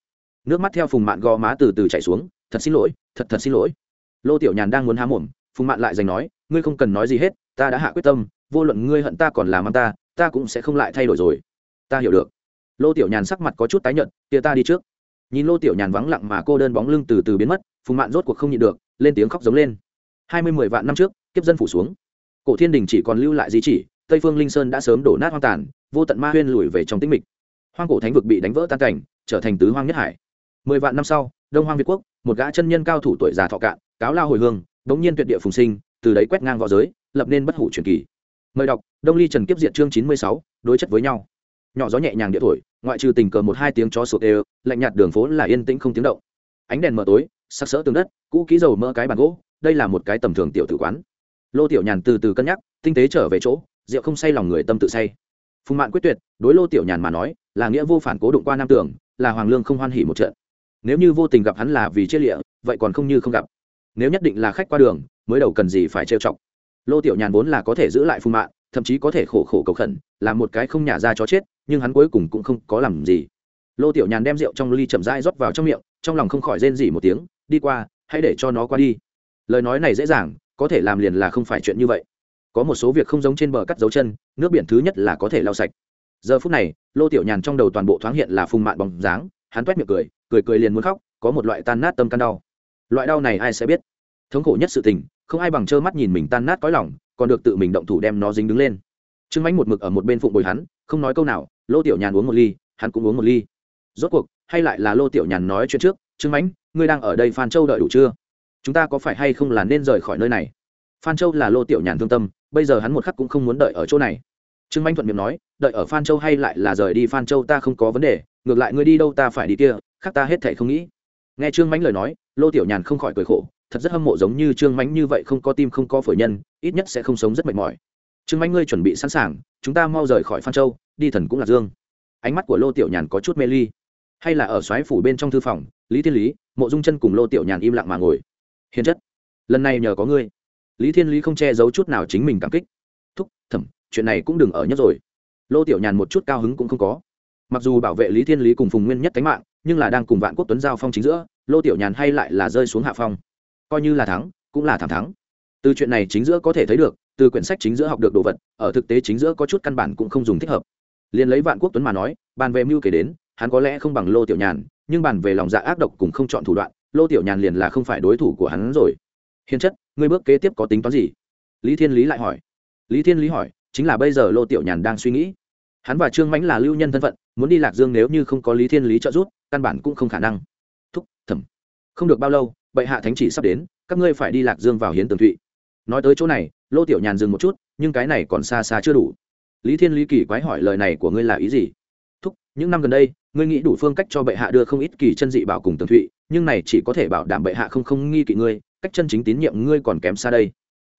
nước mắt theo phùng mạn gò má từ từ chảy xuống, thật xin lỗi, thật thật xin lỗi. Lô tiểu nhàn đang muốn há mồm, phùng mạn lại giành nói, ngươi không cần nói gì hết, ta đã hạ quyết tâm, vô luận ngươi hận ta còn làm ăn ta ta cũng sẽ không lại thay đổi rồi. Ta hiểu được. Lô tiểu nhàn sắc mặt có chút tái nhợt tia ta đi trước. Nhìn lô tiểu nhàn vắng lặng mà cô đơn bóng lưng từ từ biến mất, phùng mạn rốt cuộc không nhịn được, lên tiếng khóc giống lên. Hai mươi mười vạn năm trước, kiếp dân phủ xuống. Cổ thiên đình chỉ còn lưu lại di chỉ, tây phương linh sơn đã sớm đổ nát hoang tàn, vô tận ma huyên lùi về trong tĩnh mịch. Hoang cổ thánh vực bị đánh vỡ tan cảnh, trở thành tứ hoang nhất hải mười vạn năm sau, đông hoang việt quốc, một gã chân nhân cao thủ tuổi già thọ cạn, cáo lao hồi hương, đống nhiên tuyệt địa phùng sinh, từ đấy quét ngang v õ giới, lập nên bất hủ truyền kỳ. Mời đọc, đông ly trần kiếp Diệt chương chín mươi sáu, đối chất với nhau. Nhỏ gió nhẹ nhàng địa thổi, ngoại trừ tình cờ một hai tiếng chó sụt đều, lạnh nhạt đường phố là yên tĩnh không tiếng động. Ánh đèn mờ tối, sắc sỡ tường đất, cũ kỹ dầu mỡ cái bàn gỗ, đây là một cái tầm thường tiểu tử quán. Lô tiểu nhàn từ từ cân nhắc, tinh tế trở về chỗ, rượu không say lòng người tâm tự say. Phùng mạn quyết tuyệt, đối lô tiểu nhàn mà nói, là nghĩa vô phản cố đụng qua nam tưởng, là hoàng lương không hoan hỉ một trận nếu như vô tình gặp hắn là vì chết lịa, vậy còn không như không gặp. Nếu nhất định là khách qua đường, mới đầu cần gì phải trêu chọc. Lô tiểu nhàn vốn là có thể giữ lại phung mạn, thậm chí có thể khổ khổ cầu khẩn, làm một cái không nhả ra chó chết, nhưng hắn cuối cùng cũng không có làm gì. Lô tiểu nhàn đem rượu trong ly chậm rãi rót vào trong miệng, trong lòng không khỏi rên dỉ một tiếng, đi qua, hãy để cho nó qua đi. Lời nói này dễ dàng, có thể làm liền là không phải chuyện như vậy. Có một số việc không giống trên bờ cắt dấu chân, nước biển thứ nhất là có thể lau sạch. Giờ phút này, lô tiểu nhàn trong đầu toàn bộ thoáng hiện là phùng mạn bóng dáng, hắn toét miệng cười cười cười liền muốn khóc, có một loại tan nát tâm can đau. Loại đau này ai sẽ biết? Thống khổ nhất sự tình, không ai bằng trơ mắt nhìn mình tan nát cõi lòng, còn được tự mình động thủ đem nó dính đứng lên. Trương mánh một mực ở một bên phụng bồi hắn, không nói câu nào, lô tiểu nhàn uống một ly, hắn cũng uống một ly. Rốt cuộc, hay lại là lô tiểu nhàn nói chuyện trước, trương mánh ngươi đang ở đây phan châu đợi đủ chưa? Chúng ta có phải hay không là nên rời khỏi nơi này? Phan châu là lô tiểu nhàn thương tâm, bây giờ hắn một khắc cũng không muốn đợi ở chỗ này. Trương manh thuận miệng nói, đợi ở phan châu hay lại là rời đi phan châu ta không có vấn đề, ngược lại ngươi đi đâu ta phải đi kia khác ta hết thể không nghĩ. Nghe trương mãnh lời nói, lô tiểu nhàn không khỏi cười khổ, thật rất hâm mộ giống như trương mãnh như vậy không có tim không có phổi nhân, ít nhất sẽ không sống rất mệt mỏi. Trương mãnh ngươi chuẩn bị sẵn sàng, chúng ta mau rời khỏi phan châu, đi thần cũng là dương. Ánh mắt của lô tiểu nhàn có chút mê ly. Hay là ở xoáy phủ bên trong thư phòng, lý thiên lý, mộ dung chân cùng lô tiểu nhàn im lặng mà ngồi. Hiền chất, lần này nhờ có ngươi. Lý thiên lý không che giấu chút nào chính mình cảm kích. Thúc thẩm chuyện này cũng đừng ở nhất rồi. Lô tiểu nhàn một chút cao hứng cũng không có mặc dù bảo vệ lý thiên lý cùng phùng nguyên nhất cánh mạng, nhưng là đang cùng vạn quốc tuấn giao phong chính giữa, lô tiểu nhàn hay lại là rơi xuống hạ phong. Coi như là thắng, cũng là thẳng thắng. Từ chuyện này chính giữa có thể thấy được, từ quyển sách chính giữa học được đồ vật, ở thực tế chính giữa có chút căn bản cũng không dùng thích hợp. Liền lấy vạn quốc tuấn mà nói, bàn về mưu kể đến, hắn có lẽ không bằng lô tiểu nhàn, nhưng bàn về lòng dạ ác độc cùng không chọn thủ đoạn, lô tiểu nhàn liền là không phải đối thủ của hắn rồi. Hiền chất, ngươi bước kế tiếp có tính toán gì? Lý thiên lý lại hỏi. Lý thiên lý hỏi, chính là bây giờ lô tiểu nhàn đang suy nghĩ hắn và trương mãnh là lưu nhân thân phận, muốn đi lạc dương nếu như không có lý thiên lý trợ giúp, căn bản cũng không khả năng. Thúc thẩm không được bao lâu, bệ hạ thánh chỉ sắp đến, các ngươi phải đi lạc dương vào hiến tường thụy. Nói tới chỗ này, lô tiểu nhàn dừng một chút, nhưng cái này còn xa xa chưa đủ. Lý thiên lý kỳ quái hỏi lời này của ngươi là ý gì? Thúc, những năm gần đây, ngươi nghĩ đủ phương cách cho bệ hạ đưa không ít kỳ chân dị bảo cùng tường thụy, nhưng này chỉ có thể bảo đảm bệ hạ không không nghi kỵ ngươi, cách chân chính tín nhiệm ngươi còn kém xa đây.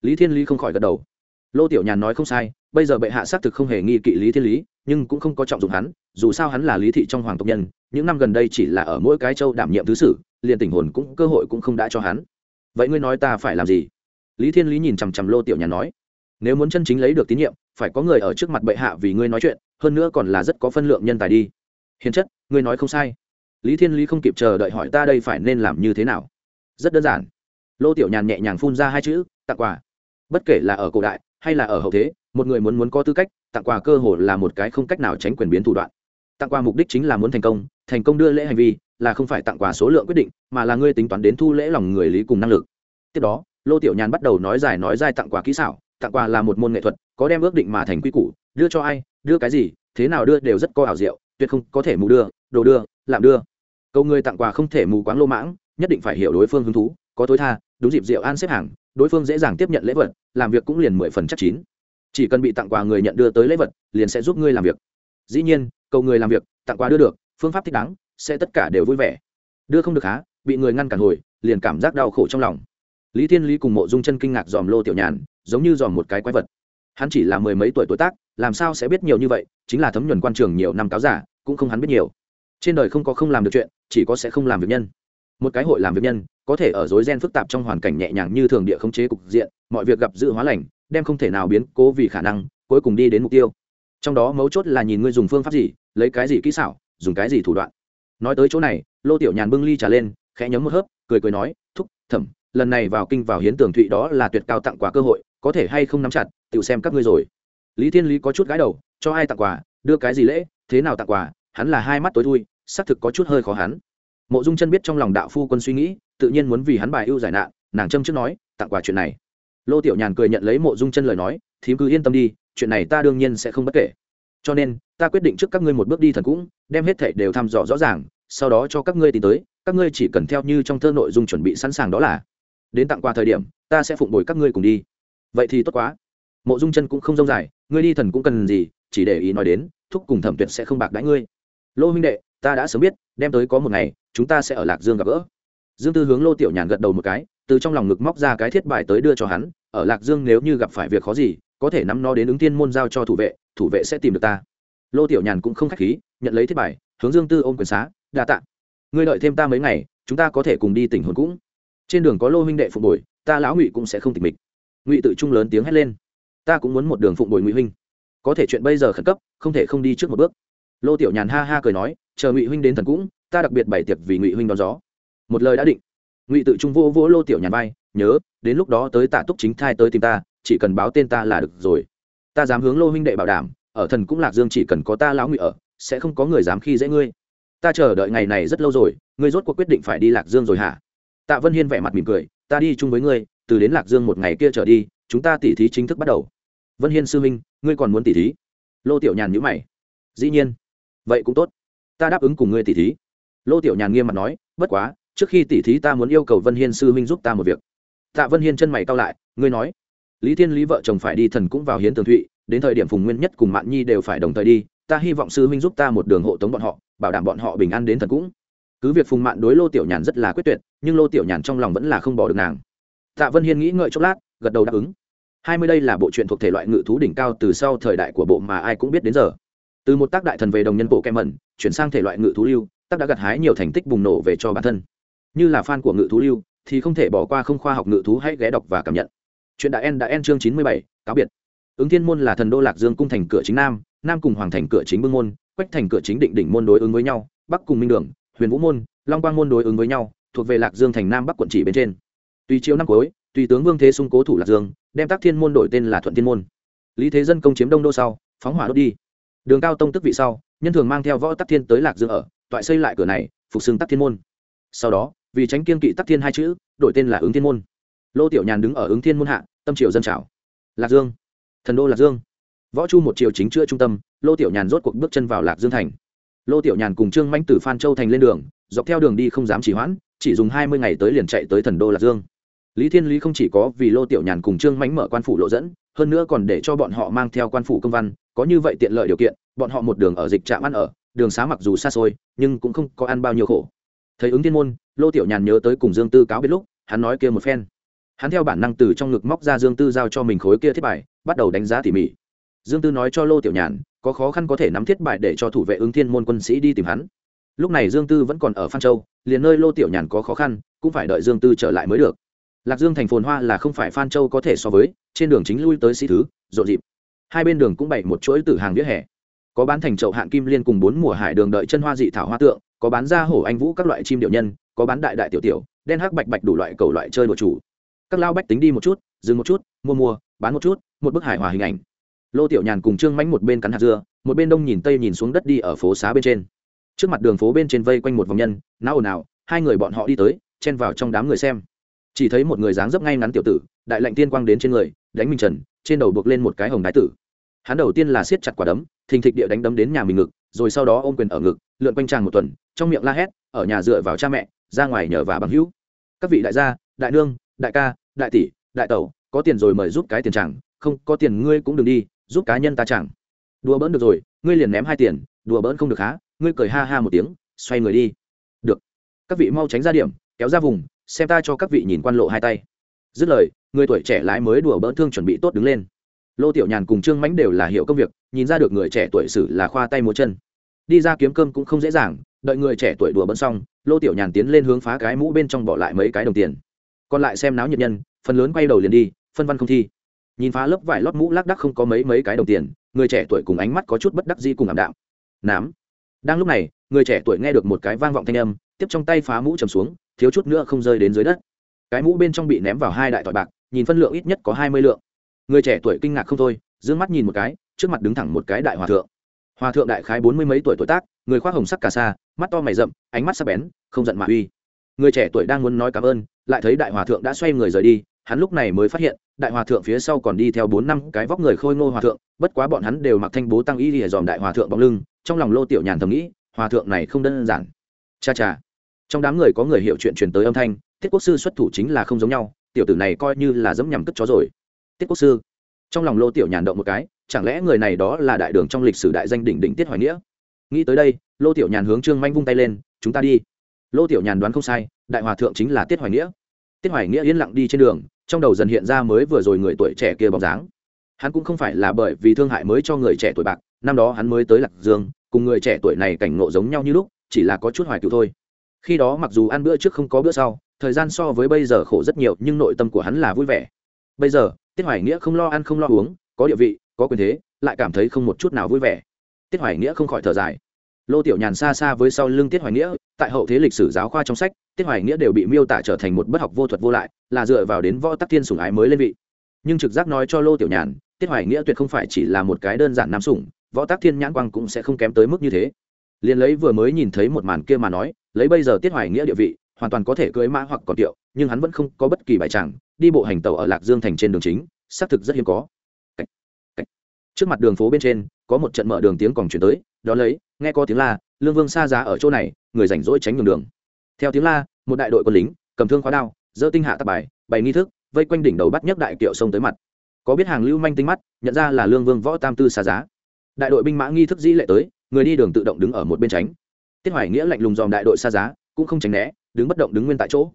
Lý thiên lý không khỏi gật đầu lô tiểu nhàn nói không sai, bây giờ bệ hạ xác thực không hề nghi kỵ lý thiên lý, nhưng cũng không có trọng dụng hắn, dù sao hắn là lý thị trong hoàng tộc nhân, những năm gần đây chỉ là ở mỗi cái châu đảm nhiệm thứ sử, liền tình hồn cũng, cơ hội cũng không đã cho hắn. Vậy ngươi nói ta phải làm gì? Lý thiên lý nhìn chằm chằm lô tiểu nhàn nói, nếu muốn chân chính lấy được tín nhiệm, phải có người ở trước mặt bệ hạ vì ngươi nói chuyện, hơn nữa còn là rất có phân lượng nhân tài đi. Hiền chất, ngươi nói không sai. Lý thiên lý không kịp chờ đợi hỏi ta đây phải nên làm như thế nào? Rất đơn giản. Lô tiểu nhàn nhẹ nhàng phun ra hai chữ, tặng quà. Bất kể là ở cổ đại hay là ở hậu thế, một người muốn muốn có tư cách, tặng quà cơ hội là một cái không cách nào tránh quyền biến thủ đoạn. Tặng quà mục đích chính là muốn thành công thành công đưa lễ hành vi, là không phải tặng quà số lượng quyết định, mà là ngươi tính toán đến thu lễ lòng người lý cùng năng lực. Tiếp đó, lô tiểu nhàn bắt đầu nói dài nói dài tặng quà kỹ xảo, tặng quà là một môn nghệ thuật, có đem ước định mà thành quy củ, đưa cho ai, đưa cái gì, thế nào đưa đều rất có ảo diệu, tuyệt không có thể mù đưa, đồ đưa làm đưa. Câu người tặng quà không thể mù quáng lô mãng, nhất định phải hiểu đối phương hứng thú, có tối tha, đúng dịp rượu an xếp hàng đối phương dễ dàng tiếp nhận lễ vật, làm việc cũng liền mười phần chắc chín. Chỉ cần bị tặng quà người nhận đưa tới lễ vật, liền sẽ giúp ngươi làm việc. Dĩ nhiên, cầu người làm việc, tặng quà đưa được, phương pháp thích đáng, sẽ tất cả đều vui vẻ. Đưa không được há, bị người ngăn cản hồi, liền cảm giác đau khổ trong lòng. Lý thiên lý cùng mộ dung chân kinh ngạc dòm lô tiểu nhàn, giống như dòm một cái quái vật. Hắn chỉ là mười mấy tuổi tuổi tác, làm sao sẽ biết nhiều như vậy, chính là thấm nhuần quan trường nhiều năm cáo giả, cũng không hắn biết nhiều. Trên đời không có không làm được chuyện, chỉ có sẽ không làm việc nhân một cái hội làm việc nhân, có thể ở dối gen phức tạp trong hoàn cảnh nhẹ nhàng như thường địa khống chế cục diện, mọi việc gặp dự hóa lành, đem không thể nào biến cố vì khả năng, cuối cùng đi đến mục tiêu. Trong đó mấu chốt là nhìn ngươi dùng phương pháp gì, lấy cái gì kỹ xảo, dùng cái gì thủ đoạn. Nói tới chỗ này, lô tiểu nhàn bưng ly trà lên, khẽ nhấm một hớp, cười cười nói, thúc, thẩm, lần này vào kinh vào hiến tường thụy đó là tuyệt cao tặng quà cơ hội, có thể hay không nắm chặt tự xem các ngươi rồi. Lý thiên lý có chút gái đầu, cho ai tặng quà, đưa cái gì lễ, thế nào tặng quà? Hắn là hai mắt tối thui, xác thực có chút hơi khó hắn mộ dung chân biết trong lòng đạo phu quân suy nghĩ, tự nhiên muốn vì hắn bài ưu giải nạn, nàng châm trước nói, tặng quà chuyện này. Lô tiểu nhàn cười nhận lấy mộ dung chân lời nói, thím cứ yên tâm đi, chuyện này ta đương nhiên sẽ không bất kể. Cho nên, ta quyết định trước các ngươi một bước đi thần cũng, đem hết thảy đều thăm dò rõ ràng, sau đó cho các ngươi tìm tới, các ngươi chỉ cần theo như trong thơ nội dung chuẩn bị sẵn sàng đó là. Đến tặng quà thời điểm, ta sẽ phụng bồi các ngươi cùng đi. Vậy thì tốt quá. Mộ dung chân cũng không rông dài, ngươi đi thần cũng cần gì, chỉ để ý nói đến, thúc cùng thẩm tuyệt sẽ không bạc đãi ngươi. Lô huynh đệ ta đã sớm biết, đem tới có một ngày, chúng ta sẽ ở lạc dương gặp gỡ. Dương tư hướng lô tiểu nhàn gật đầu một cái, từ trong lòng ngực móc ra cái thiết bài tới đưa cho hắn, ở lạc dương nếu như gặp phải việc khó gì, có thể nắm nó đến ứng tiên môn giao cho thủ vệ thủ vệ sẽ tìm được ta. Lô tiểu nhàn cũng không k h á c h khí, nhận lấy thiết bài, hướng dương tư ôm quyền xá, đa t ạ ngươi đợi thêm ta mấy ngày, chúng ta có thể cùng đi tỉnh hồn cũng. Trên đường có lô huynh đệ phụng bồi, ta lão ngụy cũng sẽ không tỉnh mịch. Ngụy tự trung lớn tiếng hét lên. Ta cũng muốn một đường phụng bồi ngụy huynh. Có thể chuyện bây giờ khẩn cấp, không thể không đi trước một bước. Lô tiểu nhàn ha ha cười nói chờ ngụy huynh đến thần cũng, ta đặc biệt bày tiệc vì ngụy huynh đón gió. Một lời đã định, ngụy tự trung vô vỗ lô tiểu nhàn vai, nhớ, đến lúc đó tới tạ túc chính thai tới tìm ta, chỉ cần báo tên ta là được rồi. Ta dám hướng lô huynh đệ bảo đảm, ở thần cũng lạc dương chỉ cần có ta lão ngụy ở, sẽ không có người dám khi dễ ngươi. Ta chờ đợi ngày này rất lâu rồi, ngươi rốt cuộc quyết định phải đi lạc dương rồi hả? Tạ vân hiên vẻ mặt mỉm cười, ta đi chung với ngươi, từ đến lạc dương một ngày kia trở đi, chúng ta tỉ thí chính thức bắt đầu. Vân hiên sư huynh, ngươi còn muốn tỉ thí? Lô tiểu nhàn nhữ mày. Dĩ nhiên. Vậy cũng tốt ta đáp ứng cùng ngươi tỉ thí. Lô tiểu nhàn nghiêm mặt nói, bất quá, trước khi tỉ thí ta muốn yêu cầu vân hiên sư huynh giúp ta một việc. Tạ vân hiên chân mày cao lại, ngươi nói. Lý thiên lý vợ chồng phải đi thần cũng vào hiến tường thụy, đến thời điểm phùng nguyên nhất cùng mạn nhi đều phải đồng thời đi, ta hy vọng sư huynh giúp ta một đường hộ tống bọn họ, bảo đảm bọn họ bình an đến thần cũng. Cứ việc phùng mạn đối lô tiểu nhàn rất là quyết tuyệt, nhưng lô tiểu nhàn trong lòng vẫn là không bỏ được nàng. Tạ vân hiên nghĩ ngợi chốc lát, gật đầu đáp ứng. Hai mươi đây là bộ truyện thuộc thể loại ngự thú đỉnh cao từ sau thời đại của bộ mà ai cũng biết đến giờ từ một tác đại thần về đồng nhân bộ kem mẩn, chuyển sang thể loại ngự thú lưu, tác đã gặt hái nhiều thành tích bùng nổ về cho bản thân. Như là fan của ngự thú lưu, thì không thể bỏ qua không khoa học ngự thú hãy ghé đọc và cảm nhận. Chuyện đã en đã en chương chín mươi bảy, cáo biệt. Ứng thiên môn là thần đô lạc dương cung thành cửa chính nam nam cùng hoàng thành cửa chính bưng môn, quách thành cửa chính định đỉnh môn đối ứng với nhau, bắc cùng minh đường, huyền vũ môn, long quang môn đối ứng với nhau, thuộc về lạc dương thành nam bắc quận chỉ bên trên. Tùy chiếu năm cuối, tùy tướng vương thế sung cố thủ lạc dương, đem tác thiên môn đổi tên là thuận thiên môn. Lý thế dân công chiếm đông đô sau, phóng hỏa đốt đi đường cao tông tức vị sau, nhân thường mang theo võ tắc thiên tới lạc dương ở, toại xây lại cửa này, phục xưng tắc thiên môn. Sau đó, vì tránh kiên kỵ tắc thiên hai chữ, đổi tên là ứng thiên môn. Lô tiểu nhàn đứng ở ứng thiên môn hạ, tâm triều dân trào. Lạc dương. Thần đô lạc dương. Võ chu một triều chính chữa trung tâm, lô tiểu nhàn rốt cuộc bước chân vào lạc dương thành. Lô tiểu nhàn cùng trương manh từ phan châu thành lên đường, dọc theo đường đi không dám chỉ hoãn, chỉ dùng hai mươi ngày tới liền chạy tới thần đô lạc dương lý thiên lý không chỉ có vì lô tiểu nhàn cùng trương mánh mở quan phủ lộ dẫn, hơn nữa còn để cho bọn họ mang theo quan phủ công văn, có như vậy tiện lợi điều kiện, bọn họ một đường ở dịch trạm ăn ở, đường xá mặc dù xa xôi, nhưng cũng không có ăn bao nhiêu khổ. Thấy ứng thiên môn, lô tiểu nhàn nhớ tới cùng dương tư cáo biết lúc, hắn nói kia một phen. Hắn theo bản năng từ trong ngực móc ra dương tư giao cho mình khối kia thiết bài, bắt đầu đánh giá tỉ mỉ. Dương tư nói cho lô tiểu nhàn, có khó khăn có thể nắm thiết bài để cho thủ vệ ứng thiên môn quân sĩ đi tìm hắn. Lúc này dương tư vẫn còn ở phan châu, liền nơi lô tiểu nhàn có khó khăn, cũng phải đợi dương tư trở lại mới được lạc dương thành phồn hoa là không phải phan châu có thể so với, trên đường chính lui tới sĩ thứ, rộn dịp hai bên đường cũng bày một chuỗi tử hàng vỉa hè. Có bán thành chậu hạn kim liên cùng bốn mùa hải đường đợi chân hoa dị thảo hoa tượng, có bán ra hổ anh vũ các loại chim điệu nhân, có bán đại đại tiểu tiểu, đen hắc bạch bạch đủ loại cầu loại chơi đồ chủ. Các lao bách tính đi một chút, dừng một chút, mua mua, bán một chút, một bức hải hòa hình ảnh. Lô tiểu nhàn cùng trương mánh một bên cắn hạt dưa, một bên đông nhìn tây nhìn xuống đất đi ở phố xá bên trên. Trước mặt đường phố bên trên vây quanh một vòng nhân não ồn ào hai người bọn họ đi tới, chen vào trong đám người xem chỉ thấy một người dáng dấp ngay ngắn tiểu tử, đại lệnh tiên quang đến trên người, đánh minh trần, trên đầu buộc lên một cái hồng đái tử. Hắn đầu tiên là siết chặt quả đấm, thình thịch địa đánh đấm đến nhà mình ngực, rồi sau đó ôm quyền ở ngực, lượn quanh tràng một tuần, trong miệng la hét, ở nhà dựa vào cha mẹ, ra ngoài nhờ và bằng hữu. Các vị đại gia, đại nương, đại ca, đại tỷ, đại tẩu, có tiền rồi mời giúp cái tiền chẳng, không, có tiền ngươi cũng đừng đi, giúp cá nhân ta chẳng. Đùa bỡn được rồi, ngươi liền ném hai tiền, đùa bỡn không được há, ngươi cười ha ha một tiếng, xoay người đi. Được. Các vị mau tránh ra điểm, kéo ra vùng xem ta cho các vị nhìn quan lộ hai tay. Dứt lời, người tuổi trẻ lái mới đùa bỡn thương chuẩn bị tốt đứng lên. Lô tiểu nhàn cùng trương mãnh đều là hiệu công việc, nhìn ra được người trẻ tuổi xử là khoa tay múa chân. Đi ra kiếm cơm cũng không dễ dàng, đợi người trẻ tuổi đùa bỡn xong, lô tiểu nhàn tiến lên hướng phá cái mũ bên trong bỏ lại mấy cái đồng tiền. Còn lại xem náo nhiệt nhân, phần lớn quay đầu liền đi, phân văn không thi. Nhìn phá lớp vải lót mũ lác đắc không có mấy mấy cái đồng tiền, người trẻ tuổi cùng ánh mắt có chút bất đắc di cùng ảm đạm. Nám. Đang lúc này, người trẻ tuổi nghe được một cái vang vọng thanh âm tiếp trong tay phá mũ trầm xuống, thiếu chút nữa không rơi đến dưới đất. Cái mũ bên trong bị ném vào hai đại tỏi bạc, nhìn phân lượng ít nhất có hai mươi lượng. Người trẻ tuổi kinh ngạc không thôi d ư ơ n g mắt nhìn một cái, trước mặt đứng thẳng một cái đại hòa thượng. Hòa thượng đại khái bốn mươi mấy tuổi tuổi tác, người khoác hồng sắc cà sa, mắt to mày rậm, ánh mắt sắc bén, không giận mà uy. Người trẻ tuổi đang muốn nói cảm ơn, lại thấy đại hòa thượng đã xoay người rời đi, hắn lúc này mới phát hiện, đại hòa thượng phía sau còn đi theo bốn năm cái vóc người khôi ngô hòa thượng, bất quá bọn hắn đều mặc thanh bố tăng y để dòm đại hòa thượng bóng lưng, trong lòng lô tiểu nhàn thầm nghĩ, hòa thượng này không đơn giản. Cha cha trong đám người có người hiểu chuyện truyền tới âm thanh, tiết quốc sư xuất thủ chính là không giống nhau, tiểu tử này coi như là dẫm nhằm cất chó rồi. Tiết quốc sư, trong lòng lô tiểu nhàn động một cái, chẳng lẽ người này đó là đại đường trong lịch sử đại danh đỉnh đỉnh tiết hoài nghĩa? Nghĩ tới đây, lô tiểu nhàn hướng trương manh vung tay lên, chúng ta đi. Lô tiểu nhàn đoán không sai, đại hòa thượng chính là tiết hoài nghĩa. Tiết hoài nghĩa yên lặng đi trên đường, trong đầu dần hiện ra mới vừa rồi người tuổi trẻ kia bóng dáng. Hắn cũng không phải là bởi vì thương hại mới cho người trẻ tuổi bạc, năm đó hắn mới tới lạc dương, cùng người trẻ tuổi này cảnh ngộ giống nhau như lúc, chỉ là có chút hoài cựu thôi khi đó mặc dù ăn bữa trước không có bữa sau, thời gian so với bây giờ khổ rất nhiều, nhưng nội tâm của hắn là vui vẻ. Bây giờ, tiết hoài nghĩa không lo ăn không lo uống, có địa vị, có quyền thế, lại cảm thấy không một chút nào vui vẻ. Tiết hoài nghĩa không khỏi thở dài. Lô tiểu nhàn xa xa với sau lưng tiết hoài nghĩa, tại hậu thế lịch sử giáo khoa trong sách, tiết hoài nghĩa đều bị miêu tả trở thành một bất học vô thuật vô lại, là dựa vào đến võ tắc thiên sủng ái mới lên vị. Nhưng trực giác nói cho lô tiểu nhàn, tiết hoài nghĩa tuyệt không phải chỉ là một cái đơn giản nam sủng, võ tắc thiên nhãn quang cũng sẽ không kém tới mức như thế. Liền lấy vừa mới nhìn thấy một màn kia mà nói lấy bây giờ tiết hoài nghĩa địa vị, hoàn toàn có thể cưới mã hoặc còn tiệu, nhưng hắn vẫn không có bất kỳ bài chẳng, đi bộ hành tàu ở lạc dương thành trên đường chính, xác thực rất hiếm có Cách. Cách. trước mặt đường phố bên trên, có một trận mở đường tiếng còn chuyển tới, đó lấy, nghe có tiếng la, lương vương xa giá ở chỗ này, người rảnh rỗi tránh đường đường theo tiếng la, một đại đội quân lính, cầm thương khóa đao dỡ tinh hạ tạp bài, bày nghi thức, vây quanh đỉnh đầu bắt nhấc đại kiệu sông tới mặt có biết hàng lưu manh tinh mắt, nhận ra là lương vương võ tam tư xa giá đại đội binh mã nghi thức dĩ lệ tới, người đi đường tự động đứng ở một bên tránh tiết hoài nghĩa lạnh lùng dòm đại đội xa giá, cũng không tránh né, đứng bất động đứng nguyên tại chỗ.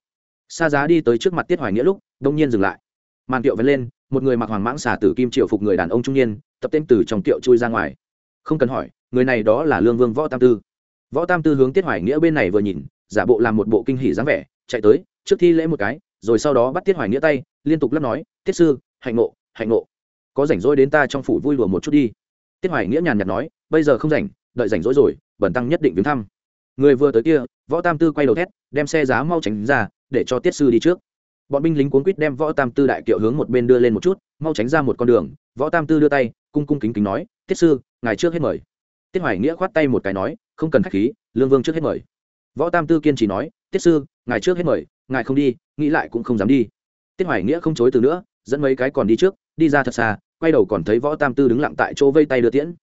Xa giá đi tới trước mặt tiết hoài nghĩa lúc, đông nhiên dừng lại. Màn kiệu vén lên, một người mặc hoàng mãng xà tử kim triệu phục người đàn ông trung niên, tập tên từ trong kiệu chui ra ngoài. Không cần hỏi, người này đó là lương vương võ tam tư. Võ tam tư hướng tiết hoài nghĩa bên này vừa nhìn, giả bộ làm một bộ kinh hỉ dáng vẻ, chạy tới, trước thi lễ một cái, rồi sau đó bắt tiết hoài nghĩa tay, liên tục lắp nói, tiết sư, hạnh ngộ hạnh ngộ. Có rảnh rỗi đến ta trong phủ vui lùa một chút đi. Tiết hoài nghĩa nhàn nhạt nói, bây giờ không rảnh, đợi rảnh rỗi rồi bẩn tăng nhất định viếng thăm người vừa tới kia, võ tam tư quay đầu thét, đem xe giá mau tránh ra, để cho tiết sư đi trước. Bọn binh lính cuốn quýt đem võ tam tư đại kiệu hướng một bên đưa lên một chút, mau tránh ra một con đường. Võ tam tư đưa tay, cung cung kính kính nói, tiết sư, ngài trước hết mời. Tiết hoài nghĩa khoát tay một cái nói, không cần khách khí, lương vương trước hết mời. Võ tam tư kiên trì nói, tiết sư, ngài trước hết mời, ngài không đi, nghĩ lại cũng không dám đi. Tiết hoài nghĩa không chối từ nữa, dẫn mấy cái còn đi trước, đi ra thật xa, quay đầu còn thấy võ tam tư đứng lặng tại chỗ vây tay đưa tiễn.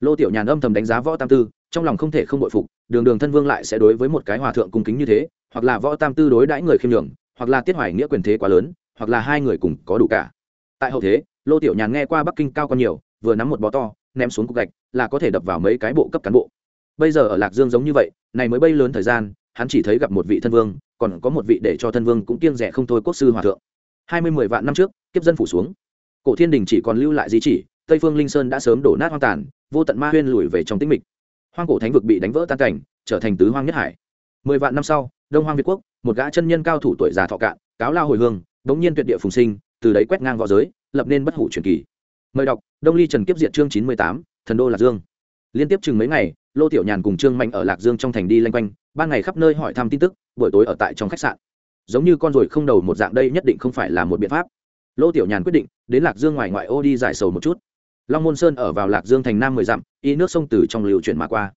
Lô tiểu nhàn âm thầm đánh giá võ tam tư trong lòng không thể không bội phục, đường đường thân vương lại sẽ đối với một cái hòa thượng cung kính như thế, hoặc là võ tam tư đối đãi người khiêm nhường, hoặc là tiết hoài nghĩa quyền thế quá lớn, hoặc là hai người cùng có đủ cả. Tại hậu thế, lô tiểu nhàn nghe qua bắc kinh cao còn nhiều, vừa nắm một bó to, ném xuống cục gạch, là có thể đập vào mấy cái bộ cấp cán bộ. Bây giờ ở lạc dương giống như vậy, này mới bay lớn thời gian, hắn chỉ thấy gặp một vị thân vương, còn có một vị để cho thân vương cũng kiêng rẻ không thôi quốc sư hòa thượng. Hai mươi mười vạn năm trước, kiếp dân phủ xuống. Cổ thiên đình chỉ còn lưu lại di chỉ, tây phương linh sơn đã sớm đổ nát hoang tàn, vô tận ma huyên lùi về trong tĩnh mịch hoang cổ thánh vực bị đánh vỡ tan cảnh, trở thành tứ hoang nhất hải. Mười vạn năm sau, đông hoang việt quốc, một gã chân nhân cao thủ tuổi già thọ cạn, cáo lao hồi hương, đống nhiên tuyệt địa phùng sinh, từ đấy quét ngang v õ giới, lập nên bất hủ truyền kỳ. Mời đọc, đông ly trần kiếp diệt chương chín mươi tám, thần đô lạc dương. Liên tiếp chừng mấy ngày, lô tiểu nhàn cùng trương mạnh ở lạc dương trong thành đi lanh quanh, ban ngày khắp nơi hỏi thăm tin tức, buổi tối ở tại trong khách sạn. Giống như con ruồi không đầu một dạng đây nhất định không phải là một biện pháp. Lô tiểu nhàn quyết định, đến lạc dương ngoài ngoại ô đi giải sầu một chút long môn sơn ở vào lạc dương thành nam mười dặm, y nước sông từ trong liều chuyển mà qua.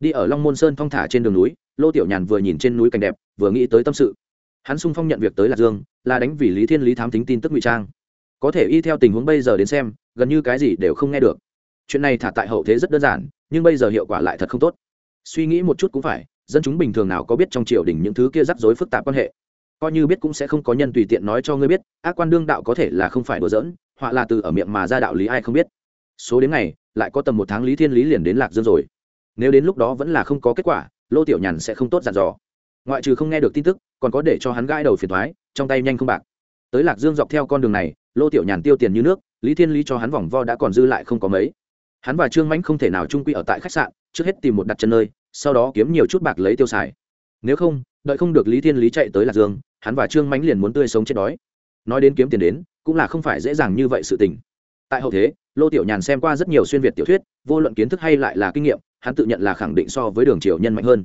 Đi ở long môn sơn thong thả trên đường núi, lô tiểu nhàn vừa nhìn trên núi cảnh đẹp, vừa nghĩ tới tâm sự. Hắn sung phong nhận việc tới lạc dương, là đánh vì lý thiên lý thám tính tin tức ngụy trang. Có thể y theo tình huống bây giờ đến xem, gần như cái gì đều không nghe được. Chuyện này thả tại hậu thế rất đơn giản, nhưng bây giờ hiệu quả lại thật không tốt. Suy nghĩ một chút cũng phải, dân chúng bình thường nào có biết trong triều đình những thứ kia rắc rối phức tạp quan hệ. Coi như biết cũng sẽ không có nhân tùy tiện nói cho ngươi biết, ác quan đương đạo có thể là không phải đùa giỡn, họa là từ ở miệng mà ra đạo lý ai không biết số đến ngày, lại có tầm một tháng lý thiên lý liền đến lạc dương rồi. Nếu đến lúc đó vẫn là không có kết quả lô tiểu nhàn sẽ không tốt dặn dò. Ngoại trừ không nghe được tin tức còn có để cho hắn gãi đầu phiền thoái trong tay nhanh không bạc. Tới lạc dương dọc theo con đường này lô tiểu nhàn tiêu tiền như nước lý thiên lý cho hắn vòng vo đã còn dư lại không có mấy. Hắn và trương mãnh không thể nào trung quy ở tại khách sạn trước hết tìm một đặt chân nơi sau đó kiếm nhiều chút bạc lấy tiêu xài. Nếu không đợi không được lý thiên lý chạy tới lạc dương hắn và trương mãnh liền muốn tươi sống chết đói. Nói đến kiếm tiền đến cũng là không phải dễ dàng như vậy sự tình tại hậu thế, lô tiểu nhàn xem qua rất nhiều xuyên việt tiểu thuyết, vô luận kiến thức hay lại là kinh nghiệm, hắn tự nhận là khẳng định so với đường triều nhân mạnh hơn.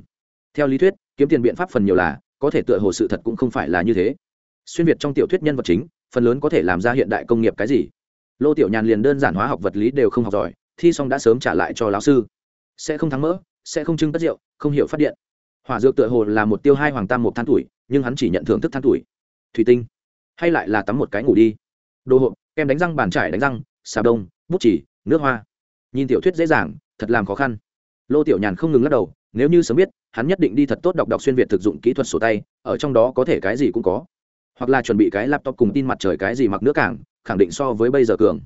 Theo lý thuyết, kiếm tiền biện pháp phần nhiều là, có thể tựa hồ sự thật cũng không phải là như thế. Xuyên việt trong tiểu thuyết nhân vật chính, phần lớn có thể làm ra hiện đại công nghiệp cái gì? Lô tiểu nhàn liền đơn giản hóa học vật lý đều không học giỏi, thi xong đã sớm trả lại cho lão sư. Sẽ không thắng mỡ, sẽ không trưng tất rượu, không hiểu phát điện. Hỏa dược tựa hồ là một tiêu hai hoàng tam một than tuổi, nhưng hắn chỉ nhận thưởng thức than tuổi. Thủy tinh, hay lại là tắm một cái ngủ đi. Đồ hộp, kem đánh răng bàn trải đánh răng xà đông bút chỉ nước hoa. Nhìn tiểu thuyết dễ dàng, thật làm khó khăn. Lô tiểu nhàn không ngừng lắc đầu, nếu như sớm biết, hắn nhất định đi thật tốt đọc đọc xuyên việt thực dụng kỹ thuật sổ tay, ở trong đó có thể cái gì cũng có. Hoặc là chuẩn bị cái laptop cùng tin mặt trời cái gì mặc nước cảng, khẳng định so với bây giờ cường.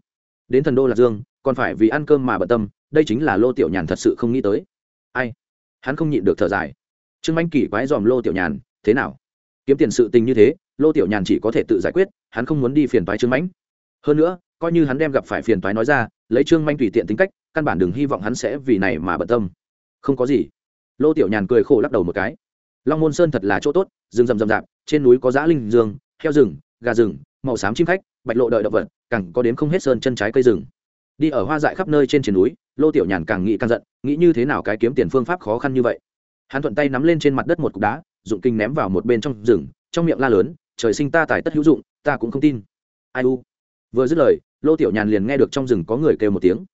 Đến thần đô lạc dương, còn phải vì ăn cơm mà bận tâm, đây chính là lô tiểu nhàn thật sự không nghĩ tới. Ai? Hắn không nhịn được thở dài. Trương anh kỳ quái dòm lô tiểu nhàn, thế nào? Kiếm tiền sự tình như thế, lô tiểu nhàn chỉ có thể tự giải quyết, hắn không muốn đi phiền toái trương mãnh. Hơn nữa coi như hắn đem gặp phải phiền toái nói ra, lấy trương manh tùy tiện tính cách, căn bản đừng hy vọng hắn sẽ vì này mà bận tâm. Không có gì. Lô tiểu nhàn cười khổ lắc đầu một cái. Long môn sơn thật là chỗ tốt, rừng rậm rậm rạp, trên núi có giã linh dương heo rừng, gà rừng, màu xám chim khách, bạch lộ đợi động vật, càng có đến không hết sơn chân trái cây rừng. Đi ở hoa dại khắp nơi trên triển núi, lô tiểu nhàn càng nghĩ càng giận, nghĩ như thế nào cái kiếm tiền phương pháp khó khăn như vậy. Hắn thuận tay nắm lên trên mặt đất một cục đá, dụng kinh ném vào một bên trong rừng, trong miệng la lớn, trời sinh ta tài tất hữu dụng, ta cũng không tin. Ai u. Vừa dứt lời lô tiểu nhàn liền nghe được trong rừng có người kêu một tiếng.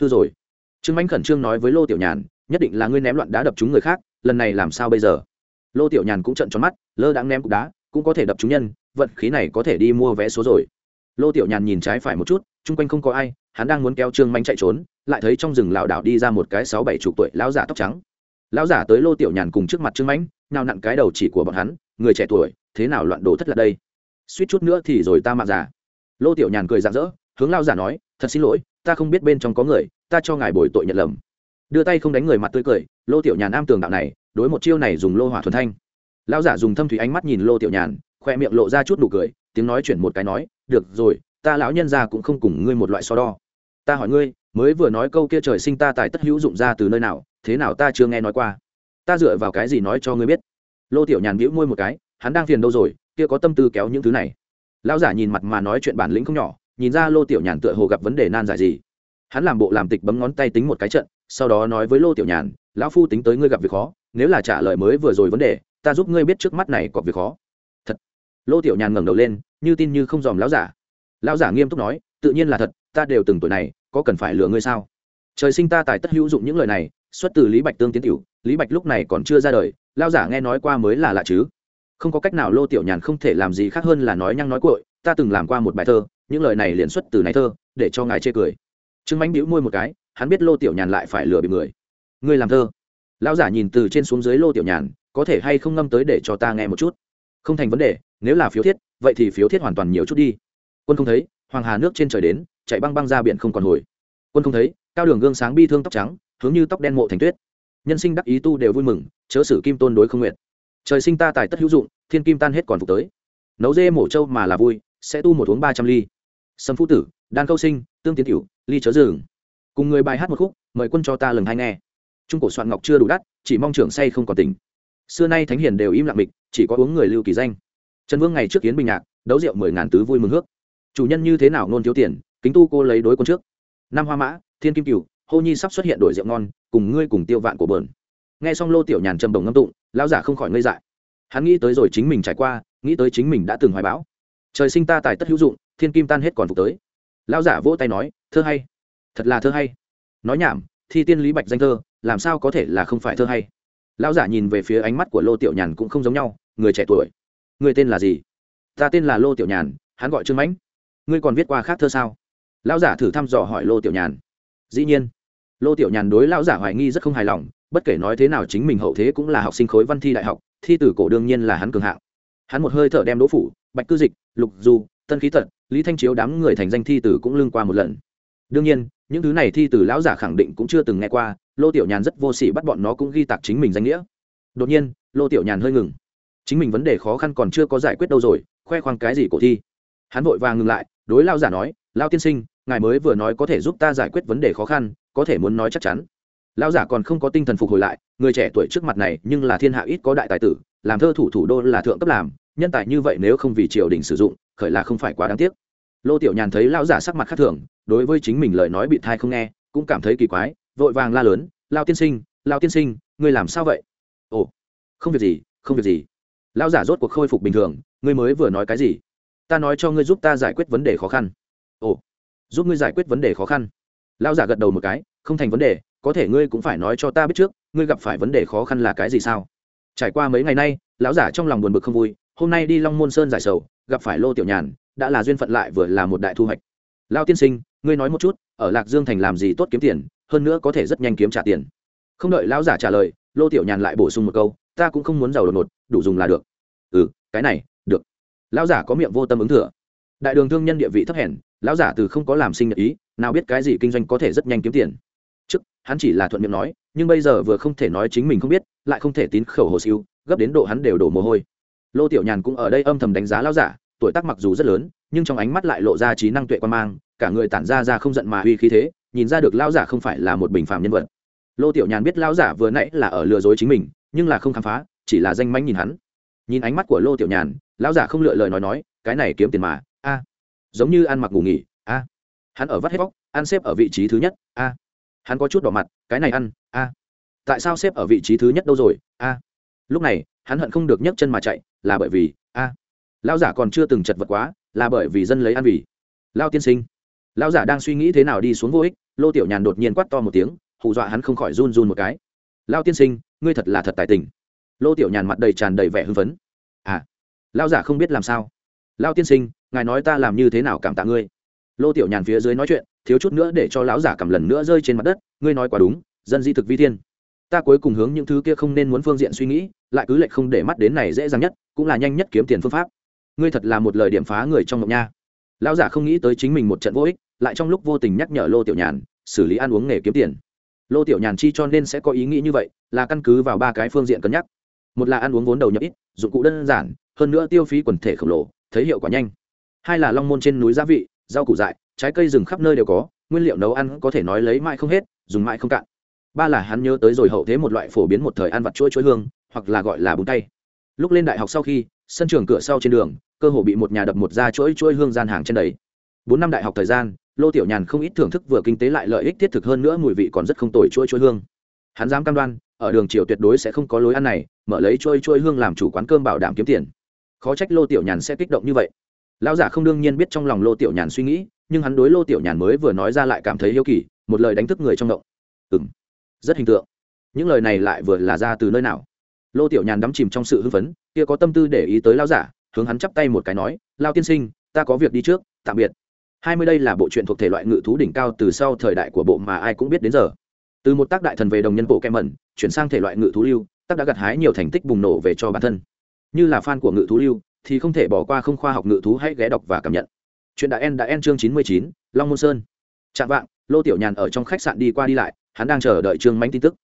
Hư rồi. Trương mãnh khẩn trương nói với lô tiểu nhàn, nhất định là ngươi ném loạn đá đập chúng người khác, lần này làm sao bây giờ? Lô tiểu nhàn cũng trận tròn mắt, lơ đãng ném cục đá, cũng có thể đập chúng nhân, vận khí này có thể đi mua vé số rồi. Lô tiểu nhàn nhìn trái phải một chút, chung quanh không có ai, hắn đang muốn kéo trương manh chạy trốn, lại thấy trong rừng lảo đảo đi ra một cái sáu bảy chục tuổi lão giả tóc trắng. Lão giả tới lô tiểu nhàn cùng trước mặt trương mãnh nào nặn cái đầu chỉ của bọn hắn, người trẻ tuổi, thế nào loạn đồ thất là đây? Suýt chút nữa thì rồi ta mạng giả lô tiểu nhàn cười rạng rỡ hướng lao giả nói, thật xin lỗi, ta không biết bên trong có người, ta cho ngài bồi tội nhận lầm. Đưa tay không đánh người mặt tươi cười, lô tiểu nhàn am tường đạo này, đối một chiêu này dùng lô hỏa thuần thanh. Lão giả dùng thâm thủy ánh mắt nhìn lô tiểu nhàn, khoe miệng lộ ra chút nụ cười, tiếng nói chuyển một cái nói, được rồi, ta lão nhân ra cũng không cùng ngươi một loại so đo. Ta hỏi ngươi, mới vừa nói câu kia trời sinh ta tài tất hữu dụng ra từ nơi nào, thế nào ta chưa nghe nói qua. Ta dựa vào cái gì nói cho ngươi biết? Lô tiểu nhàn bĩu môi một cái, hắn đang phiền đâu rồi, kia có tâm tư kéo những thứ này. Lão giả nhìn mặt mà nói chuyện bản lĩnh không nhỏ nhìn ra lô tiểu nhàn tựa hồ gặp vấn đề nan giải gì. Hắn làm bộ làm tịch bấm ngón tay tính một cái trận, sau đó nói với lô tiểu nhàn, lão phu tính tới ngươi gặp việc khó, nếu là trả lời mới vừa rồi vấn đề, ta giúp ngươi biết trước mắt này có việc khó. Thật. Lô tiểu nhàn ngẩng đầu lên, như tin như không dòm lão giả. Lão giả nghiêm túc nói, tự nhiên là thật, ta đều từng tuổi này, có cần phải lừa ngươi sao? Trời sinh ta tài tất hữu dụng những lời này, xuất từ lý bạch tương tiến tiểu lý bạch lúc này còn chưa ra đời, lão giả nghe nói qua mới là lạ chứ. Không có cách nào lô tiểu nhàn không thể làm gì khác hơn là nói nhăng nói cội ta từng làm qua một bài thơ những lời này liền xuất từ này thơ, để cho ngài chê cười. Trương mánh bĩu môi một cái, hắn biết lô tiểu nhàn lại phải lừa bị người. Ngươi làm thơ. Lão giả nhìn từ trên xuống dưới lô tiểu nhàn, có thể hay không ngâm tới để cho ta nghe một chút? Không thành vấn đề, nếu là phiếu thiết, vậy thì phiếu thiết hoàn toàn nhiều chút đi. Quân không thấy, hoàng hà nước trên trời đến, chạy băng băng ra biển không còn hồi. Quân không thấy, cao đường gương sáng bi thương tóc trắng, hướng như tóc đen mộ thành tuyết. Nhân sinh đắc ý tu đều vui mừng, chớ sử kim tôn đối không nguyện. Trời sinh ta tài tất hữu dụng, thiên kim tan hết còn phục tới. Nấu dê mổ trâu mà là vui, sẽ tu một uống ba trăm ly sâm phu tử, đan câu sinh, tương tiến tiểu ly chớ dừng. Cùng người bài hát một khúc, mời quân cho ta lần hai nghe. Trung cổ soạn ngọc chưa đủ đắt, chỉ mong trưởng say không còn tỉnh. Xưa nay thánh hiền đều im lặng mịch, chỉ có uống người lưu kỳ danh. Trần vương ngày trước kiến bình nhạc, đấu rượu mười ngàn tứ vui mừng hước. Chủ nhân như thế nào nôn thiếu tiền, kính tu cô lấy đối quân trước. Năm hoa mã, thiên kim cửu, hô nhi sắp xuất hiện đổi rượu ngon, cùng ngươi cùng tiêu vạn của bờn. Nghe xong lô tiểu nhàn trầm đồng ngâm tụng, lão giả không khỏi ngây dại. Hắn nghĩ tới rồi chính mình trải qua, nghĩ tới chính mình đã từng hoài bão trời sinh ta tài tất hữu dụng, thiên kim tan hết còn phục tới. Lão giả vỗ tay nói, thơ hay, thật là thơ hay. Nói nhảm, thi tiên lý bạch danh thơ, làm sao có thể là không phải thơ hay? Lão giả nhìn về phía ánh mắt của lô tiểu nhàn cũng không giống nhau, người trẻ tuổi, người tên là gì? Ta tên là lô tiểu nhàn, hắn gọi trương mãnh. Ngươi còn viết qua khác thơ sao? Lão giả thử thăm dò hỏi lô tiểu nhàn. Dĩ nhiên. Lô tiểu nhàn đối lão giả hoài nghi rất không hài lòng, bất kể nói thế nào chính mình hậu thế cũng là học sinh khối văn thi đại học, thi tử cổ đương nhiên là hắn cường hạng. Hắn một hơi thở đem đỗ phủ, bạch cư dịch lục du, tân khí tật, lý thanh chiếu đám người thành danh thi tử cũng lương qua một lần. Đương nhiên, những thứ này thi tử lão giả khẳng định cũng chưa từng nghe qua, lô tiểu nhàn rất vô s ỉ bắt bọn nó cũng ghi tạc chính mình danh nghĩa. Đột nhiên, lô tiểu nhàn hơi ngừng. Chính mình vấn đề khó khăn còn chưa có giải quyết đâu rồi, khoe khoang cái gì cổ thi? Hắn vội vàng ngừng lại, đối lao giả nói lao tiên sinh, ngài mới vừa nói có thể giúp ta giải quyết vấn đề khó khăn, có thể muốn nói chắc chắn. Lao giả còn không có tinh thần phục hồi lại, người trẻ tuổi trước mặt này nhưng là thiên hạ ít có đại tài tử, làm thơ thủ thủ đô là thượng cấp làm nhân tài như vậy nếu không vì triều đình sử dụng, khởi là không phải quá đáng tiếc. Lô tiểu nhàn thấy lão giả sắc mặt khác thường, đối với chính mình lời nói bị thai không nghe, cũng cảm thấy kỳ quái, vội vàng la lớn lao tiên sinh lao tiên sinh, ngươi làm sao vậy? Ồ, không việc gì, không việc gì. Lão giả rốt cuộc khôi phục bình thường, ngươi mới vừa nói cái gì? Ta nói cho ngươi giúp ta giải quyết vấn đề khó khăn. Ồ, giúp ngươi giải quyết vấn đề khó khăn? Lão giả gật đầu một cái, không thành vấn đề, có thể ngươi cũng phải nói cho ta biết trước, ngươi gặp phải vấn đề khó khăn là cái gì sao? Trải qua mấy ngày nay, lão giả trong lòng buồn bực không vui hôm nay đi long môn sơn giải sầu, gặp phải lô tiểu nhàn, đã là duyên phận lại vừa là một đại thu hoạch. Lao tiên sinh, ngươi nói một chút, ở lạc dương thành làm gì tốt kiếm tiền, hơn nữa có thể rất nhanh kiếm trả tiền. Không đợi lão giả trả lời, lô tiểu nhàn lại bổ sung một câu, ta cũng không muốn giàu đột ngột, đủ dùng là được. Ừ cái này, được. Lão giả có miệng vô tâm ứng thừa. Đại đường thương nhân địa vị thấp hèn, lão giả từ không có làm sinh nhật ý, nào biết cái gì kinh doanh có thể rất nhanh kiếm tiền. Trước, hắn chỉ là thuận miệng nói, nhưng bây giờ vừa không thể nói chính mình không biết, lại không thể tín khẩu hồ siêu, gấp đến độ hắn đều đổ mồ hôi lô tiểu nhàn cũng ở đây âm thầm đánh giá lão giả, tuổi tác mặc dù rất lớn, nhưng trong ánh mắt lại lộ ra trí năng tuệ quan mang, cả người tản ra ra không giận mà uy khí thế, nhìn ra được lão giả không phải là một bình phạm nhân vật. Lô tiểu nhàn biết lão giả vừa nãy là ở lừa dối chính mình, nhưng là không khám phá, chỉ là danh mánh nhìn hắn. Nhìn ánh mắt của lô tiểu nhàn, lão giả không lựa lời nói nói, cái này kiếm tiền mà, a, giống như ăn mặc ngủ nghỉ, a. Hắn ở vắt hết bóc ăn xếp ở vị trí thứ nhất, a. Hắn có chút đỏ mặt, cái này ăn, a. Tại sao xếp ở vị trí thứ nhất đâu rồi, a? Lúc này, hắn hận không được nhấc chân mà chạy, là bởi vì, a, lão giả còn chưa từng chật vật quá, là bởi vì dân lấy ăn vì. Lao tiên sinh, lão giả đang suy nghĩ thế nào đi xuống vô ích, lô tiểu nhàn đột nhiên quát to một tiếng, hù dọa hắn không khỏi run run một cái. Lao tiên sinh, ngươi thật là thật tài tình. Lô tiểu nhàn mặt đầy tràn đầy vẻ hưng phấn. À lao giả không biết làm sao. Lao tiên sinh, ngài nói ta làm như thế nào cảm tạ ngươi? Lô tiểu nhàn phía dưới nói chuyện, thiếu chút nữa để cho lão giả cầm lần nữa rơi trên mặt đất, ngươi nói quá đúng, dân di thực vi thiên ta cuối cùng hướng những thứ kia không nên muốn phương diện suy nghĩ, lại cứ lệnh không để mắt đến này dễ dàng nhất, cũng là nhanh nhất kiếm tiền phương pháp. Ngươi thật là một lời điểm phá người trong mộng nha. Lão giả không nghĩ tới chính mình một trận vô ích, lại trong lúc vô tình nhắc nhở lô tiểu nhàn, xử lý ăn uống nghề kiếm tiền. Lô tiểu nhàn chi cho nên sẽ có ý nghĩ như vậy, là căn cứ vào ba cái phương diện cân nhắc. Một là ăn uống vốn đầu nhập ít, dụng cụ đơn giản, hơn nữa tiêu phí quần thể khổng lồ, thấy hiệu quả nhanh. Hai là long môn trên núi gia vị, rau củ dại, trái cây rừng khắp nơi đều có, nguyên liệu nấu ăn có thể nói lấy mãi không hết, dùng mãi không cạn ba là hắn nhớ tới rồi hậu thế một loại phổ biến một thời ăn vặt chuỗi chuỗi hương, hoặc là gọi là bún tay lúc lên đại học sau khi, sân trường cửa sau trên đường, cơ hồ bị một nhà đập một ra chuỗi chuỗi hương gian hàng trên đấy. Bốn năm đại học thời gian, lô tiểu nhàn không ít thưởng thức vừa kinh tế lại lợi ích thiết thực hơn nữa mùi vị còn rất không tồi chuỗi chuỗi hương. Hắn dám cam đoan, ở đường triều tuyệt đối sẽ không có lối ăn này, mở lấy chuỗi chuỗi hương làm chủ quán cơm bảo đảm kiếm tiền. Khó trách lô tiểu nhàn sẽ kích động như vậy. Lão giả không đương nhiên biết trong lòng lô tiểu nhàn suy nghĩ, nhưng hắn đối lô tiểu nhàn mới vừa nói ra lại cảm thấy yêu kỳ, một lời đánh thức người trong động. Ừng rất hình tượng. Những lời này lại vừa là ra từ nơi nào? Lô tiểu nhàn đắm chìm trong sự hưng phấn, kia có tâm tư để ý tới lao giả, hướng hắn chắp tay một cái nói lao tiên sinh, ta có việc đi trước, tạm biệt. Hai mươi đây là bộ truyện thuộc thể loại ngự thú đỉnh cao từ sau thời đại của bộ mà ai cũng biết đến giờ. Từ một tác đại thần về đồng nhân bộ kem mẩn, chuyển sang thể loại ngự thú lưu, tác đã gặt hái nhiều thành tích bùng nổ về cho bản thân. Như là fan của ngự thú lưu, thì không thể bỏ qua không khoa học ngự thú hãy ghé đọc và cảm nhận. Chuyện đã en đã en chương chín mươi chín, long môn sơn. Chạm vạng, lô tiểu nhàn ở trong khách sạn đi qua đi lại hắn đang chờ đợi trương mánh tin tức.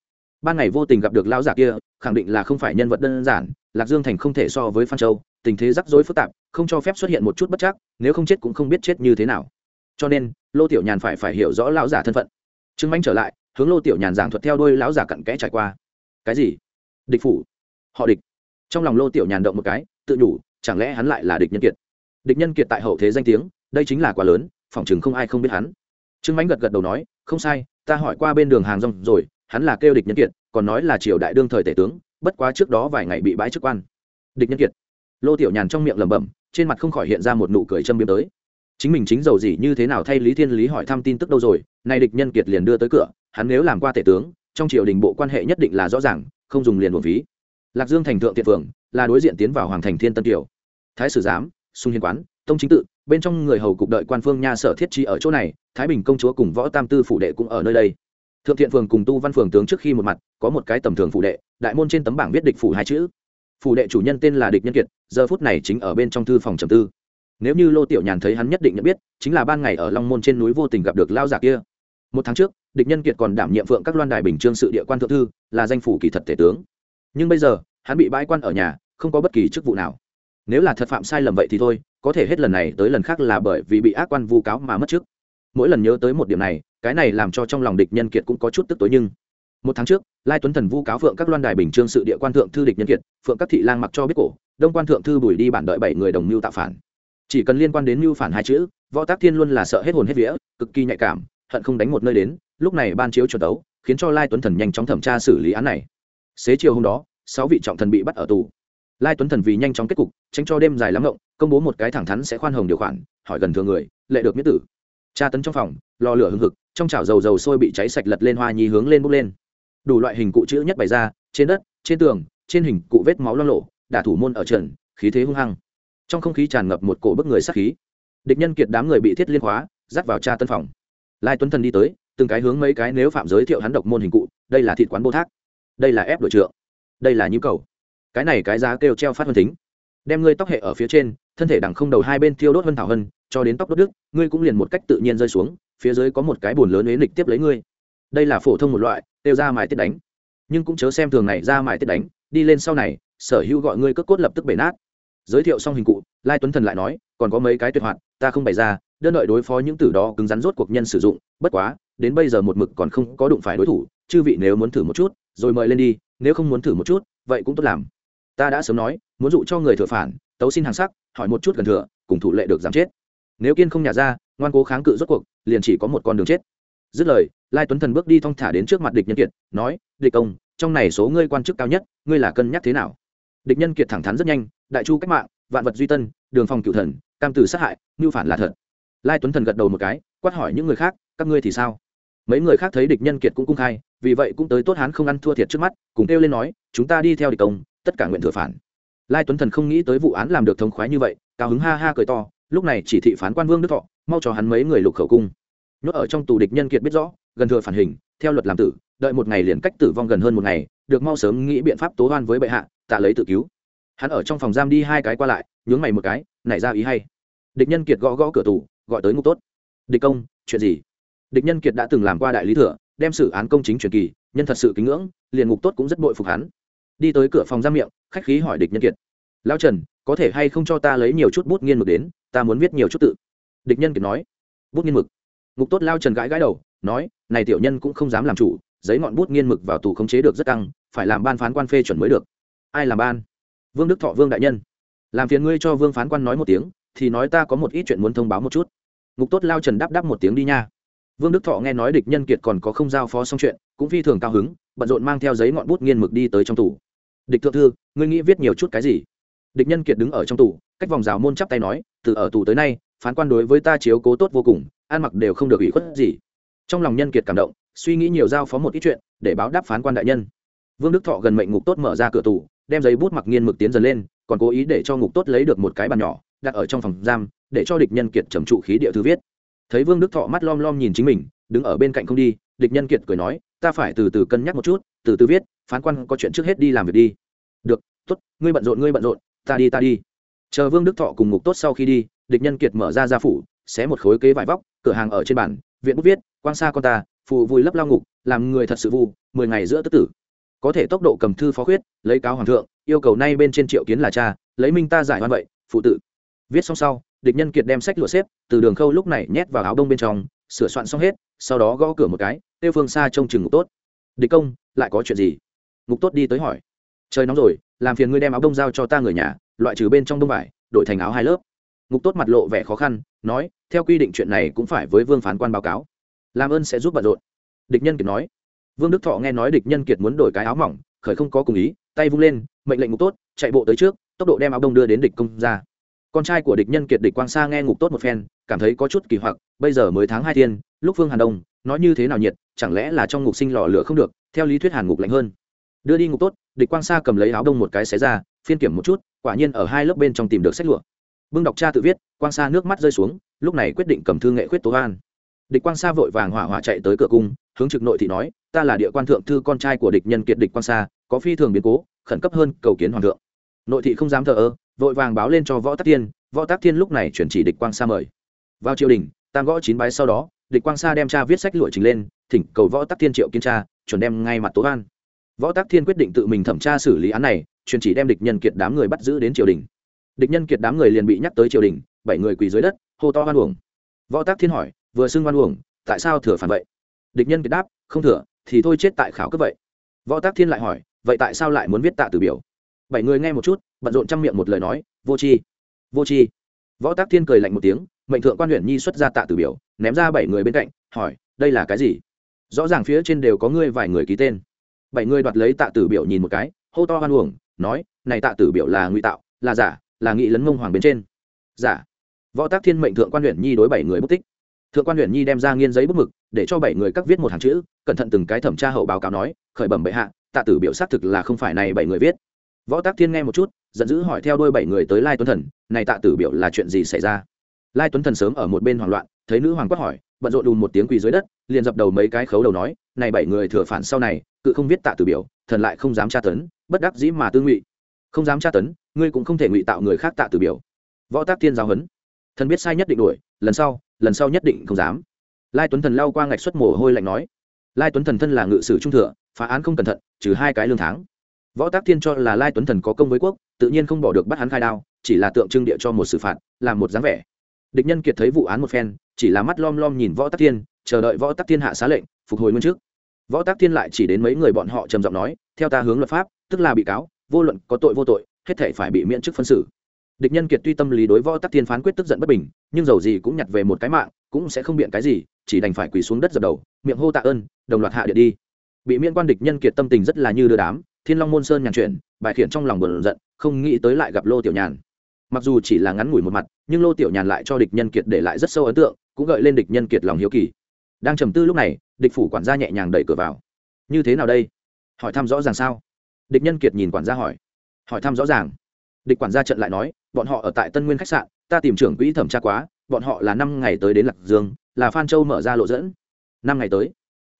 Ban ngày vô tình gặp được lão giả kia, khẳng định là không phải nhân vật đơn giản, lạc dương thành không thể so với phan châu, tình thế rắc rối phức tạp, không cho phép xuất hiện một chút bất chắc, nếu không chết cũng không biết chết như thế nào. Cho nên, lô tiểu nhàn phải phải hiểu rõ lão giả thân phận. Trương mánh trở lại, hướng lô tiểu nhàn giảng thuật theo đôi lão giả cặn kẽ trải qua. Cái gì? Địch phủ. Họ địch. Trong lòng lô tiểu nhàn động một cái, tự nhủ, chẳng lẽ hắn lại là địch nhân kiệt? Địch nhân kiệt tại hậu thế danh tiếng, đây chính là quá lớn, phỏng chừng không ai không biết hắn. Trương mánh gật gật đầu nói, không sai ta hỏi qua bên đường hàng rong rồi, hắn là kêu địch nhân kiệt, còn nói là triều đại đương thời tể tướng, bất quá trước đó vài ngày bị bãi chức quan. Địch nhân kiệt. Lô tiểu nhàn trong miệng lẩm bẩm, trên mặt không khỏi hiện ra một nụ cười châm biếm tới. Chính mình chính giàu gì như thế nào thay lý thiên lý hỏi thăm tin tức đâu rồi, nay địch nhân kiệt liền đưa tới cửa, hắn nếu làm qua tể tướng, trong triều đình bộ quan hệ nhất định là rõ ràng, không dùng liền một ví lạc dương thành thượng tiện phường, là đối diện tiến vào hoàng thành thiên tân kiều. Thái sử giám, sung hiên quán tông chính tự, bên trong người hầu cục đợi quan phương nha sở thiết trí ở chỗ này, thái bình công chúa cùng võ tam tư phủ đệ cũng ở nơi đây. Thượng thiện phường cùng tu văn phường tướng trước khi một mặt, có một cái tầm thường phủ đệ, đại môn trên tấm bảng viết địch phủ hai chữ. Phủ đệ chủ nhân tên là địch nhân kiệt, giờ phút này chính ở bên trong thư phòng trầm tư. Nếu như lô tiểu nhàn thấy hắn nhất định nhận biết, chính là ban ngày ở long môn trên núi vô tình gặp được lao giả kia. Một tháng trước, địch nhân kiệt còn đảm nhiệm phượng các loan đài bình trương sự địa quan thượng thư, là danh phủ kỳ thật thể tướng. Nhưng bây giờ, hắn bị bãi quan ở nhà, không có bất kỳ chức vụ nào nếu là thật phạm sai lầm vậy thì thôi, có thể hết lần này tới lần khác là bởi vì bị ác quan vu cáo mà mất chức. Mỗi lần nhớ tới một điểm này, cái này làm cho trong lòng địch nhân kiệt cũng có chút tức tối nhưng một tháng trước, lai tuấn thần vu cáo phượng các loan đài bình trương sự địa quan thượng thư địch nhân kiệt, phượng các thị lang mặc cho biết cổ, đông quan thượng thư bùi đi bản đợi bảy người đồng mưu tạo phản. Chỉ cần liên quan đến mưu phản hai chữ, võ tác thiên luôn là sợ hết hồn hết vía, cực kỳ nhạy cảm, hận không đánh một nơi đến, lúc này ban chiếu chuẩn tấu, khiến cho lai tuấn thần nhanh chóng thẩm tra xử lý án này. Xế chiều hôm đó, sáu vị trọng thần bị bắt ở tù lai tuấn thần vì nhanh chóng kết cục, tránh cho đêm dài lắm ngộng, công bố một cái thẳng thắn sẽ khoan hồng điều khoản, hỏi gần thường người, lệ được miết tử. Tra tấn trong phòng lò lửa hừng hực, trong chảo dầu dầu sôi bị cháy sạch lật lên hoa nhi hướng lên bốc lên. Đủ loại hình cụ chữ nhất bày ra, trên đất, trên tường, trên hình cụ vết máu lo lộ đả thủ môn ở trần khí thế hung hăng. Trong không khí tràn ngập một cổ bức người sát khí. Địch nhân kiệt đám người bị thiết liên hóa dắt vào tra tân phòng. Lai tuấn thần đi tới, từng cái hướng mấy cái nếu phạm giới thiệu hắn độc môn hình cụ, đây là thịt quán bô thác. Đây là ép đội trượng đây là nhu cầu cái này cái giá kêu treo phát hơn tính đem ngươi tóc hệ ở phía trên, thân thể đằng không đầu hai bên thiêu đốt vân thảo hân cho đến tóc đốt đức ngươi cũng liền một cách tự nhiên rơi xuống, phía dưới có một cái bồn lớn ế lịch tiếp lấy ngươi. Đây là phổ thông một loại tiêu ra mài tiết đánh. Nhưng cũng chớ xem thường này ra mài tiết đánh, đi lên sau này, sở hữu gọi ngươi cất cốt lập tức bể nát. Giới thiệu xong hình cụ, lai tuấn thần lại nói, còn có mấy cái tuyệt hoạt, ta không bày ra, đơn đợi đối phó những tử đó cứng rắn rốt cuộc nhân sử dụng, bất quá, đến bây giờ một mực còn không có đụng phải đối thủ, chư vị nếu muốn thử một chút, rồi mời lên đi, nếu không muốn thử một chút, vậy cũng tốt làm ta đã sớm nói, muốn dụ cho người thừa phản, tấu xin hàng sắc, hỏi một chút gần thừa, cùng thủ lệ được giảm chết. Nếu kiên không nhả ra, ngoan cố kháng cự rốt cuộc, liền chỉ có một con đường chết. Dứt lời, lai tuấn thần bước đi thong thả đến trước mặt địch nhân kiệt, nói, địch công, trong này số ngươi quan chức cao nhất, ngươi là cân nhắc thế nào? Địch nhân kiệt thẳng thắn rất nhanh, đại chu cách mạng, vạn vật duy tân, đường phòng cựu thần, cam tử sát hại mưu phản là thật. Lai tuấn thần gật đầu một cái, quát hỏi những người khác, các ngươi thì sao? Mấy người khác thấy địch nhân kiệt cũng cung khai, vì vậy cũng tới tốt hán không ăn thua thiệt trước mắt, cùng kêu lên nói, chúng ta đi theo địch công tất cả nguyện thừa phản. Lai tuấn thần không nghĩ tới vụ án làm được thống khoái như vậy, cao hứng ha ha cười to, lúc này chỉ thị phán quan vương đức thọ, mau cho hắn mấy người lục khẩu cung. Nhốt ở trong tù địch nhân kiệt biết rõ, gần thừa phản hình, theo luật làm tử, đợi một ngày liền cách tử vong gần hơn một ngày, được mau sớm nghĩ biện pháp tố oan với bệ hạ, tạ lấy tự cứu. Hắn ở trong phòng giam đi hai cái qua lại, nhướng mày một cái, nảy ra ý hay. Địch nhân kiệt gõ gõ cửa tù, gọi tới ngục tốt. Địch công, chuyện gì? Địch nhân kiệt đã từng làm qua đại lý thừa, đem xử án công chính truyền kỳ, nhân thật sự kính ngưỡng, liền ngục tốt cũng rất bội phục hắn đi tới cửa phòng giam miệng, khách khí hỏi địch nhân kiệt. Lao trần, có thể hay không cho ta lấy nhiều chút bút nghiên mực đến, ta muốn viết nhiều chút tự. Địch nhân kiệt nói. Bút nghiên mực. Ngục tốt lao trần gãi gãi đầu, nói, này tiểu nhân cũng không dám làm chủ, giấy ngọn bút nghiên mực vào tù khống chế được rất căng, phải làm ban phán quan phê chuẩn mới được. Ai làm ban? Vương đức thọ vương đại nhân. Làm phiền ngươi cho vương phán quan nói một tiếng, thì nói ta có một ít chuyện muốn thông báo một chút. Ngục tốt lao trần đáp đáp một tiếng đi nha vương đức thọ nghe nói địch nhân kiệt còn có không giao phó xong chuyện, cũng phi thường cao hứng, bận rộn mang theo giấy ngọn bút nghiên mực đi tới trong tủ. Địch thượng thư, ngươi nghĩ viết nhiều chút cái gì? Địch nhân kiệt đứng ở trong tủ, cách vòng rào môn chắp tay nói, từ ở tù tới nay, phán quan đối với ta chiếu cố tốt vô cùng, ăn mặc đều không được ủy khuất gì. Trong lòng nhân kiệt cảm động, suy nghĩ nhiều giao phó một ít chuyện, để báo đáp phán quan đại nhân. Vương đức thọ gần mệnh ngục tốt mở ra cửa tù, đem giấy bút mặc nghiên mực tiến dần lên, còn cố ý để cho ngục tốt lấy được một cái bàn nhỏ, đặt ở trong phòng giam, để cho địch nhân kiệt trầm trụ khí địa thư viết thấy vương đức thọ mắt lom lom nhìn chính mình, đứng ở bên cạnh không đi, địch nhân kiệt cười nói, ta phải từ từ cân nhắc một chút, từ từ viết, phán quan có chuyện trước hết đi làm việc đi. Được, tốt, ngươi bận rộn, ngươi bận rộn, ta đi ta đi. Chờ vương đức thọ cùng ngục tốt sau khi đi, địch nhân kiệt mở ra gia phủ, xé một khối kế vải vóc, cửa hàng ở trên bản viện bút viết quan xa con ta phụ vui lấp lao ngục, làm người thật sự vu, mười ngày giữa tức tử. Có thể tốc độ cầm thư phó khuyết, lấy cáo hoàng thượng, yêu cầu nay bên trên triệu kiến là cha, lấy minh ta giải hoan vậy, phụ tự. Viết xong sau địch nhân kiệt đem sách lụa xếp, từ đường khâu lúc này nhét vào áo đông bên trong, sửa soạn xong hết, sau đó gõ cửa một cái, tiêu phương xa trông chừng ngục tốt. Địch công, lại có chuyện gì? Ngục tốt đi tới hỏi. Trời nóng rồi, làm phiền ngươi đem áo đông giao cho ta người nhà, loại trừ bên trong đông vải, đổi thành áo hai lớp. Ngục tốt mặt lộ vẻ khó khăn, nói, theo quy định chuyện này cũng phải với vương phán quan báo cáo. Làm ơn sẽ giúp bận rộn. Địch nhân kiệt nói. Vương đức thọ nghe nói địch nhân kiệt muốn đổi cái áo mỏng, khởi không có cùng ý, tay vung lên, mệnh lệnh ngục tốt, chạy bộ tới trước, tốc độ đem áo đông đưa đến địch công ra con trai của địch nhân kiệt địch quang sa nghe ngục tốt một phen, cảm thấy có chút kỳ hoặc, bây giờ mới tháng hai thiên lúc phương hàn đông, nói như thế nào nhiệt, chẳng lẽ là trong ngục sinh lò lửa không được, theo lý thuyết hàn ngục lạnh hơn. Đưa đi ngục tốt, địch quang sa cầm lấy áo đông một cái xé ra, phiên kiểm một chút, quả nhiên ở hai lớp bên trong tìm được sách lụa. Bưng đọc cha tự viết, quang sa nước mắt rơi xuống, lúc này quyết định cầm thư nghệ khuyết tố an địch quang sa vội vàng hỏa hỏa chạy tới cửa cung, hướng trực nội thị nói, ta là địa quan thượng thư con trai của địch nhân kiệt địch quang sa, có phi thường biến cố, khẩn cấp hơn cầu kiến hoàng thượng. Nội thị không dám thờ ơ vội vàng báo lên cho võ tắc thiên, võ tắc thiên lúc này chuyển chỉ địch quang sa mời. Vào triều đình, tam gõ chín bái sau đó, địch quang sa đem cha viết sách lụa trình lên, thỉnh cầu võ tắc thiên triệu kiến tra chuẩn đem ngay mặt tố an võ tắc thiên quyết định tự mình thẩm tra xử lý án này truyền chỉ đem địch nhân kiệt đám người bắt giữ đến triều đình. Địch nhân kiệt đám người liền bị nhắc tới triều đình, bảy người quỳ dưới đất, hô to hoan uổng. Võ tắc thiên hỏi, vừa xưng hoan uổng, tại sao thừa phản vậy? Địch nhân kiệt đáp, không thừa, thì thôi chết tại khảo cấp vậy. Võ tắc thiên lại hỏi, vậy tại sao lại muốn viết tạ từ biểu? Bảy người nghe một chút, bận rộn trong miệng một lời nói, vô tri vô tri. Võ tác thiên cười lạnh một tiếng, mệnh thượng quan huyện nhi xuất ra tạ từ biểu, ném ra bảy người bên cạnh, hỏi, đây là cái gì? Rõ ràng phía trên đều có ngươi vài người ký tên. Bảy người đoạt lấy tạ tử biểu nhìn một cái, hô to hoan uổng, nói, này tạ tử biểu là ngụy tạo, là giả, là nghị lấn mông hoàng bên trên. Giả? Võ tác thiên mệnh thượng quan huyện nhi đối bảy người bất tích. Thượng quan huyện nhi đem ra nghiên giấy bút mực, để cho bảy người các viết một hàng chữ, cẩn thận từng cái thẩm tra hậu báo cáo nói, khởi bẩm bệ hạ, tạ tử biểu xác thực là không phải này bảy người viết võ tác thiên nghe một chút, giận dữ hỏi theo đôi bảy người tới lai tuấn thần, này tạ tử biểu là chuyện gì xảy ra? Lai tuấn thần sớm ở một bên hoảng loạn, thấy nữ hoàng quát hỏi, bận rộn đùm một tiếng quỳ dưới đất, liền dập đầu mấy cái khấu đầu nói, này bảy người thừa phản sau này, cự không viết tạ tử biểu, thần lại không dám tra tấn, bất đắc dĩ mà tư ngụy. Không dám tra tấn, ngươi cũng không thể ngụy tạo người khác tạ tử biểu. Võ tác thiên giáo huấn thần biết sai nhất định đuổi, lần sau lần sau nhất định không dám. Lai tuấn thần lao qua ngạch xuất mồ hôi lạnh nói, lai tuấn thần thân là ngự sử trung thừa, phá án không cẩn thận, trừ hai cái lương tháng võ tác thiên cho là lai tuấn thần có công với quốc, tự nhiên không bỏ được bắt hắn khai đao, chỉ là tượng trưng địa cho một xử phạt, làm một dáng vẻ. Địch nhân kiệt thấy vụ án một phen, chỉ là mắt lom lom nhìn võ tác thiên, chờ đợi võ tác thiên hạ xá lệnh, phục hồi nguyên trước. Võ tác thiên lại chỉ đến mấy người bọn họ trầm giọng nói, theo ta hướng luật pháp, tức là bị cáo, vô luận có tội vô tội, hết thể phải bị miễn chức phân xử. Địch nhân kiệt tuy tâm lý đối võ tác thiên phán quyết tức giận bất bình, nhưng dầu gì cũng nhặt về một cái mạng, cũng sẽ không biện cái gì, chỉ đành phải quỳ xuống đất dập đầu, miệng hô tạ ơn, đồng loạt hạ điện đi. Bị miễn quan địch nhân kiệt tâm tình rất là như đưa đám thiên long môn sơn nhàn chuyện bài khiển trong lòng bờn giận, không nghĩ tới lại gặp lô tiểu nhàn. Mặc dù chỉ là ngắn ngủi một mặt, nhưng lô tiểu nhàn lại cho địch nhân kiệt để lại rất sâu ấn tượng, cũng gợi lên địch nhân kiệt lòng hiếu kỳ. Đang trầm tư lúc này, địch phủ quản gia nhẹ nhàng đẩy cửa vào. Như thế nào đây? Hỏi thăm rõ ràng sao? Địch nhân kiệt nhìn quản gia hỏi. Hỏi thăm rõ ràng. Địch quản gia trận lại nói, bọn họ ở tại tân nguyên khách sạn, ta tìm trưởng quỹ thẩm tra quá, bọn họ là năm ngày tới đến lạc dương, là phan châu mở ra lộ dẫn. Năm ngày tới?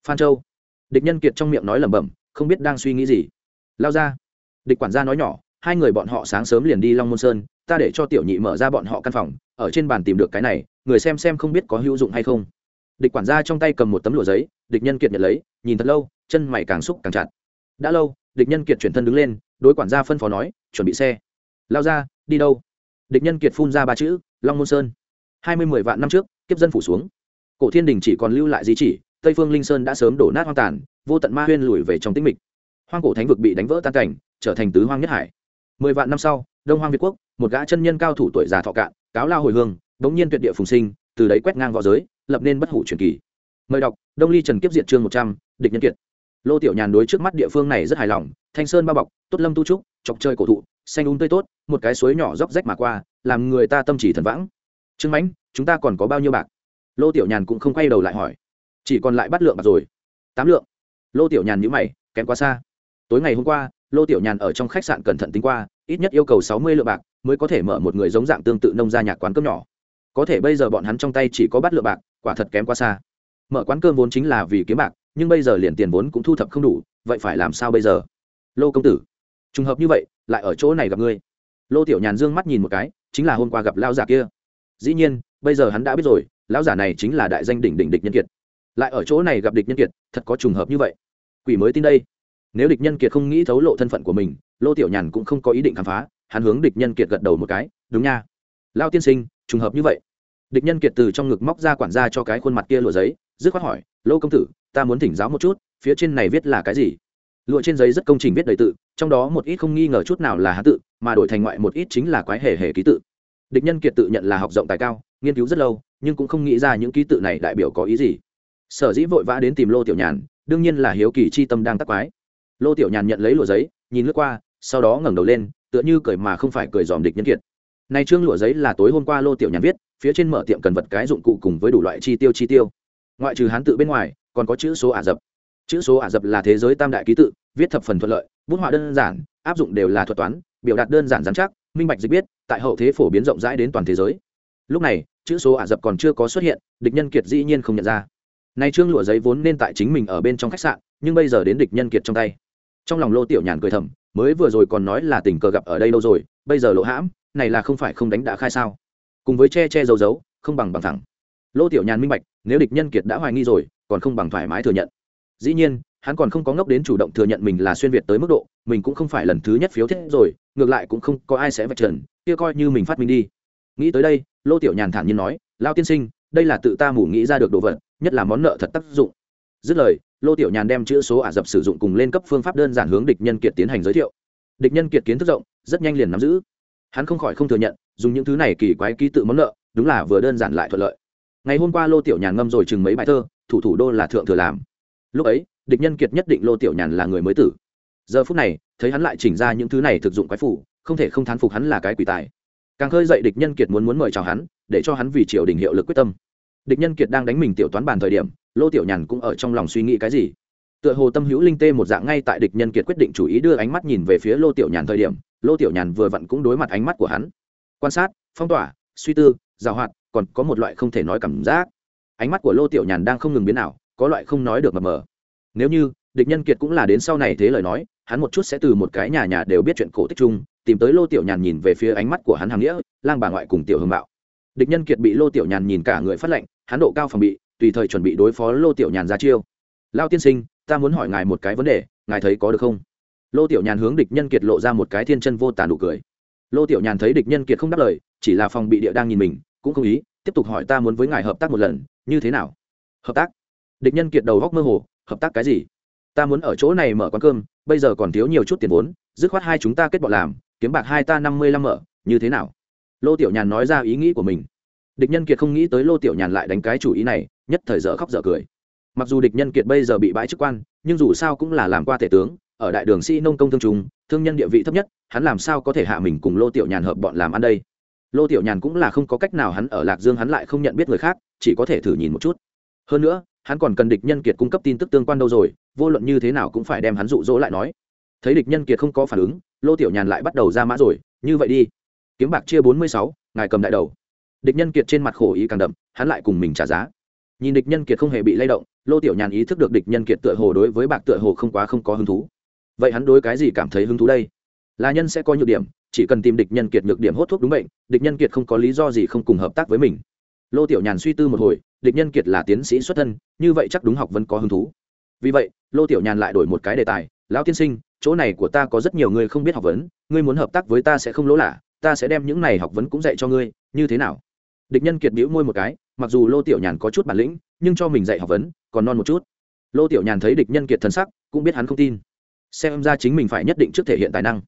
Phan châu. Địch nhân kiệt trong miệng nói lẩm bẩm, không biết đang suy nghĩ gì lao ra. Địch quản gia nói nhỏ, hai người bọn họ sáng sớm liền đi long môn sơn, ta để cho tiểu nhị mở ra bọn họ căn phòng, ở trên bàn tìm được cái này, người xem xem không biết có hữu dụng hay không. Địch quản gia trong tay cầm một tấm lụa giấy, địch nhân kiệt nhận lấy, nhìn thật lâu, chân mày càng xúc càng chặt. Đã lâu, địch nhân kiệt chuyển thân đứng lên, đối quản gia phân phó nói, chuẩn bị xe. Lao ra, đi đâu? Địch nhân kiệt phun ra ba chữ, long môn sơn. Hai mươi mười vạn năm trước, kiếp dân phủ xuống. Cổ thiên đình chỉ còn lưu lại di chỉ, tây phương linh sơn đã sớm đổ nát hoang tàn, vô tận ma huyên lùi về trong tĩnh mịch hoang cổ thánh vực bị đánh vỡ tan cảnh, trở thành tứ hoang nhất hải. Mười vạn năm sau, đông hoang việt quốc, một gã chân nhân cao thủ tuổi già thọ cạn, cáo lao hồi hương bỗng nhiên tuyệt địa phùng sinh, từ đấy quét ngang v õ giới, lập nên bất hủ truyền kỳ. Mời đọc, đông ly trần kiếp diện chương một trăm, địch nhân kiệt. Lô tiểu nhàn đối trước mắt địa phương này rất hài lòng, thanh sơn bao bọc, tốt lâm tu trúc, chọc chơi cổ thụ, xanh úng tươi tốt, một cái suối nhỏ róc rách mà qua, làm người ta tâm chỉ thần vãng. Trương mãnh, chúng ta còn có bao nhiêu bạc? Lô tiểu nhàn cũng không quay đầu lại hỏi. Chỉ còn lại bắt lượng bạc rồi. Tám lượng. Lô tiểu nhàn nhữ mày, kém quá xa tối ngày hôm qua, lô tiểu nhàn ở trong khách sạn cẩn thận tính qua, ít nhất yêu cầu sáu mươi lượng bạc mới có thể mở một người giống dạng tương tự nông gia nhạc quán cơm nhỏ. Có thể bây giờ bọn hắn trong tay chỉ có bát lượng bạc, quả thật kém quá xa. Mở quán cơm vốn chính là vì kiếm bạc, nhưng bây giờ liền tiền vốn cũng thu thập không đủ, vậy phải làm sao bây giờ? Lô công tử, trùng hợp như vậy, lại ở chỗ này gặp ngươi. Lô tiểu nhàn dương mắt nhìn một cái, chính là hôm qua gặp lao giả kia. Dĩ nhiên, bây giờ hắn đã biết rồi, lão giả này chính là đại danh đỉnh đỉnh địch nhân kiệt. Lại ở chỗ này gặp địch nhân kiệt, thật có trùng hợp như vậy. Quỷ mới tin đây nếu địch nhân kiệt không nghĩ thấu lộ thân phận của mình, lô tiểu nhàn cũng không có ý định khám phá, hắn hướng địch nhân kiệt gật đầu một cái, đúng nha. Lao tiên sinh, trùng hợp như vậy. Địch nhân kiệt từ trong ngực móc ra quản ra cho cái khuôn mặt kia lụa giấy, dứt khoát hỏi, lô công tử, ta muốn thỉnh giáo một chút, phía trên này viết là cái gì? Lụa trên giấy rất công trình viết đầy tự, trong đó một ít không nghi ngờ chút nào là hán tự, mà đổi thành ngoại một ít chính là quái hề hề ký tự. Địch nhân kiệt tự nhận là học rộng tài cao, nghiên cứu rất lâu, nhưng cũng không nghĩ ra những ký tự này đại biểu có ý gì. Sở dĩ vội vã đến tìm lô tiểu nhàn, đương nhiên là hiếu kỳ chi tâm đang tắc quái lô tiểu nhàn nhận lấy lụa giấy, nhìn lướt qua, sau đó ngẩng đầu lên, tựa như cười mà không phải cười dòm địch nhân kiệt. Này trương lụa giấy là tối hôm qua lô tiểu nhàn viết, phía trên mở tiệm cần vật cái dụng cụ cùng với đủ loại chi tiêu chi tiêu. Ngoại trừ hán tự bên ngoài, còn có chữ số ả rập. Chữ số ả rập là thế giới tam đại ký tự, viết thập phần thuận lợi, bút họa đơn giản, áp dụng đều là thuật toán, biểu đạt đơn giản giám chắc, minh bạch dịch biết tại hậu thế phổ biến rộng rãi đến toàn thế giới. Lúc này, chữ số ả rập còn chưa có xuất hiện, địch nhân kiệt dĩ nhiên không nhận ra. Nay trương lụa giấy vốn nên tại chính mình ở bên trong khách sạn, nhưng bây giờ đến địch nhân kiệt trong tay trong lòng lô tiểu nhàn cười thầm, mới vừa rồi còn nói là tình cờ gặp ở đây lâu rồi, bây giờ lộ hãm, này là không phải không đánh đã khai sao? Cùng với che che giấu giấu, không bằng bằng thẳng. Lô tiểu nhàn minh bạch, nếu địch nhân kiệt đã hoài nghi rồi, còn không bằng thoải mái thừa nhận. Dĩ nhiên, hắn còn không có ngốc đến chủ động thừa nhận mình là xuyên việt tới mức độ, mình cũng không phải lần thứ nhất phiếu thiết rồi, ngược lại cũng không có ai sẽ vạch trần, kia coi như mình phát minh đi. Nghĩ tới đây, lô tiểu nhàn thản nhiên nói, lao tiên sinh, đây là tự ta mủ nghĩ ra được đồ vật, nhất là món nợ thật tác dụng. Dứt lời lô tiểu nhàn đem chữ số ả rập sử dụng cùng lên cấp phương pháp đơn giản hướng địch nhân kiệt tiến hành giới thiệu. Địch nhân kiệt kiến thức rộng, rất nhanh liền nắm giữ. Hắn không khỏi không thừa nhận, dùng những thứ này kỳ quái ký tự món nợ, đúng là vừa đơn giản lại thuận lợi. Ngày hôm qua lô tiểu nhàn ngâm rồi chừng mấy bài thơ, thủ thủ đô là thượng thừa làm. Lúc ấy, địch nhân kiệt nhất định lô tiểu nhàn là người mới tử. Giờ phút này, thấy hắn lại chỉnh ra những thứ này thực dụng quái phủ không thể không thán phục hắn là cái quỷ tài. Càng khơi dậy địch nhân kiệt muốn muốn mời chào hắn, để cho hắn vì triều đình hiệu lực quyết tâm. Địch nhân kiệt đang đánh mình tiểu toán bàn thời điểm lô tiểu nhàn cũng ở trong lòng suy nghĩ cái gì? Tựa hồ tâm hữu linh tê một dạng ngay tại địch nhân kiệt quyết định chủ ý đưa ánh mắt nhìn về phía lô tiểu nhàn thời điểm, lô tiểu nhàn vừa vặn cũng đối mặt ánh mắt của hắn. Quan sát, phong tỏa, suy tư, giảo hoạt, còn có một loại không thể nói cảm giác. Ánh mắt của lô tiểu nhàn đang không ngừng biến nào có loại không nói được mập mờ. Nếu như, địch nhân kiệt cũng là đến sau này thế lời nói, hắn một chút sẽ từ một cái nhà nhà đều biết chuyện cổ tích chung, tìm tới lô tiểu nhàn nhìn về phía ánh mắt của hắn hàng nghĩa, lang bà ngoại cùng tiểu hương bạo. Địch nhân kiệt bị lô tiểu nhàn nhìn cả người phát lệnh, hắn độ cao phòng bị tùy thời chuẩn bị đối phó lô tiểu nhàn ra chiêu. Lao tiên sinh, ta muốn hỏi ngài một cái vấn đề, ngài thấy có được không? Lô tiểu nhàn hướng địch nhân kiệt lộ ra một cái thiên chân vô tàn nụ cười. Lô tiểu nhàn thấy địch nhân kiệt không đáp lời, chỉ là phòng bị địa đang nhìn mình, cũng không ý, tiếp tục hỏi ta muốn với ngài hợp tác một lần, như thế nào? Hợp tác? Địch nhân kiệt đầu góc mơ hồ, hợp tác cái gì? Ta muốn ở chỗ này mở quán cơm, bây giờ còn thiếu nhiều chút tiền vốn, dứt khoát hai chúng ta kết bọn làm, kiếm bạc hai ta năm mươi lăm mở, như thế nào? Lô tiểu nhàn nói ra ý nghĩ của mình. Địch nhân kiệt không nghĩ tới lô tiểu nhàn lại đánh cái chủ ý này nhất thời dở khóc dở cười. Mặc dù địch nhân kiệt bây giờ bị bãi chức quan, nhưng dù sao cũng là làm qua thể tướng, ở đại đường sĩ nông công thương trung, thương nhân địa vị thấp nhất, hắn làm sao có thể hạ mình cùng lô tiểu nhàn hợp bọn làm ăn đây? Lô tiểu nhàn cũng là không có cách nào hắn ở lạc dương hắn lại không nhận biết người khác, chỉ có thể thử nhìn một chút. Hơn nữa, hắn còn cần địch nhân kiệt cung cấp tin tức tương quan đâu rồi, vô luận như thế nào cũng phải đem hắn dụ dỗ lại nói. Thấy địch nhân kiệt không có phản ứng, lô tiểu nhàn lại bắt đầu ra mã rồi, như vậy đi, kiếm bạc chia bốn mươi sáu, ngài cầm đại đầu. Địch nhân kiệt trên mặt khổ ý càng đậm, hắn lại cùng mình trả giá nhìn địch nhân kiệt không hề bị lay động, lô tiểu nhàn ý thức được địch nhân kiệt tựa hồ đối với bạc tựa hồ không quá không có hứng thú. Vậy hắn đối cái gì cảm thấy hứng thú đây? Là nhân sẽ có nhược điểm, chỉ cần tìm địch nhân kiệt nhược điểm hốt thuốc đúng bệnh, địch nhân kiệt không có lý do gì không cùng hợp tác với mình. Lô tiểu nhàn suy tư một hồi, địch nhân kiệt là tiến sĩ xuất thân, như vậy chắc đúng học vẫn có hứng thú. Vì vậy, lô tiểu nhàn lại đổi một cái đề tài, lão tiên sinh, chỗ này của ta có rất nhiều người không biết học vấn, ngươi muốn hợp tác với ta sẽ không lỗ lạ, ta sẽ đem những này học vấn cũng dạy cho ngươi, như thế nào? Địch nhân kiệt bĩu môi một cái mặc dù lô tiểu nhàn có chút bản lĩnh, nhưng cho mình dạy học vấn, còn non một chút. Lô tiểu nhàn thấy địch nhân kiệt thần sắc, cũng biết hắn không tin. Xem ra chính mình phải nhất định trước thể hiện tài năng.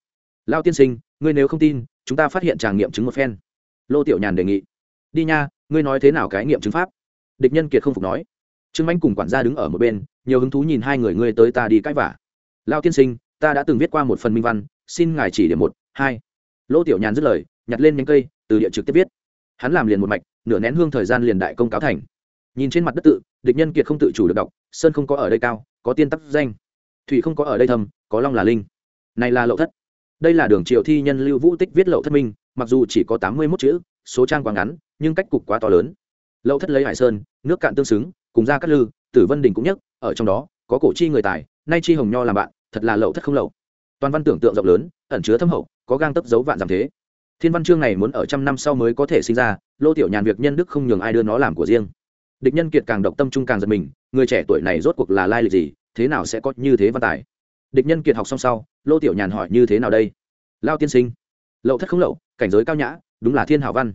Lao tiên sinh, ngươi nếu không tin, chúng ta phát hiện tràng nghiệm chứng một phen. Lô tiểu nhàn đề nghị. Đi nha, ngươi nói thế nào cái nghiệm chứng pháp? Địch nhân kiệt không phục nói. Trương anh cùng quản gia đứng ở một bên, nhiều hứng thú nhìn hai người ngươi tới ta đi cãi vả lao tiên sinh, ta đã từng viết qua một phần minh văn, xin ngài chỉ điểm một, hai. Lô tiểu nhàn dứt lời, nhặt lên nhánh cây, từ địa trực tiếp viết. Hắn làm liền một mạch nửa nén hương thời gian liền đại công cáo thành. Nhìn trên mặt đất tự, địch nhân kiệt không tự chủ được đọc, sơn không có ở đây cao, có tiên tắc danh. Thủy không có ở đây thầm có long là linh. Này là lậu thất. Đây là đường triều thi nhân lưu vũ tích viết lậu thất minh, mặc dù chỉ có tám mươi mốt chữ, số trang quá ngắn, nhưng cách cục quá to lớn. Lậu thất lấy hải sơn, nước cạn tương xứng, cùng ra cát lư, tử vân đình cũng nhất ở trong đó, có cổ chi người tài, nay chi hồng nho làm bạn, thật là lậu thất không lậu. Toàn văn tưởng tượng rộng lớn, ẩn chứa thâm hậu, có gang tấp dấu vạn giảm thế thiên văn chương này muốn ở trăm năm sau mới có thể sinh ra, lô tiểu nhàn việc nhân đức không nhường ai đưa nó làm của riêng. Địch nhân kiệt càng độc tâm trung càng giật mình, người trẻ tuổi này rốt cuộc là lai lịch gì, thế nào sẽ có như thế văn tài? Địch nhân kiệt học xong sau, lô tiểu nhàn hỏi như thế nào đây? Lao tiên sinh. Lậu thất không lậu, cảnh giới cao nhã, đúng là thiên hảo văn.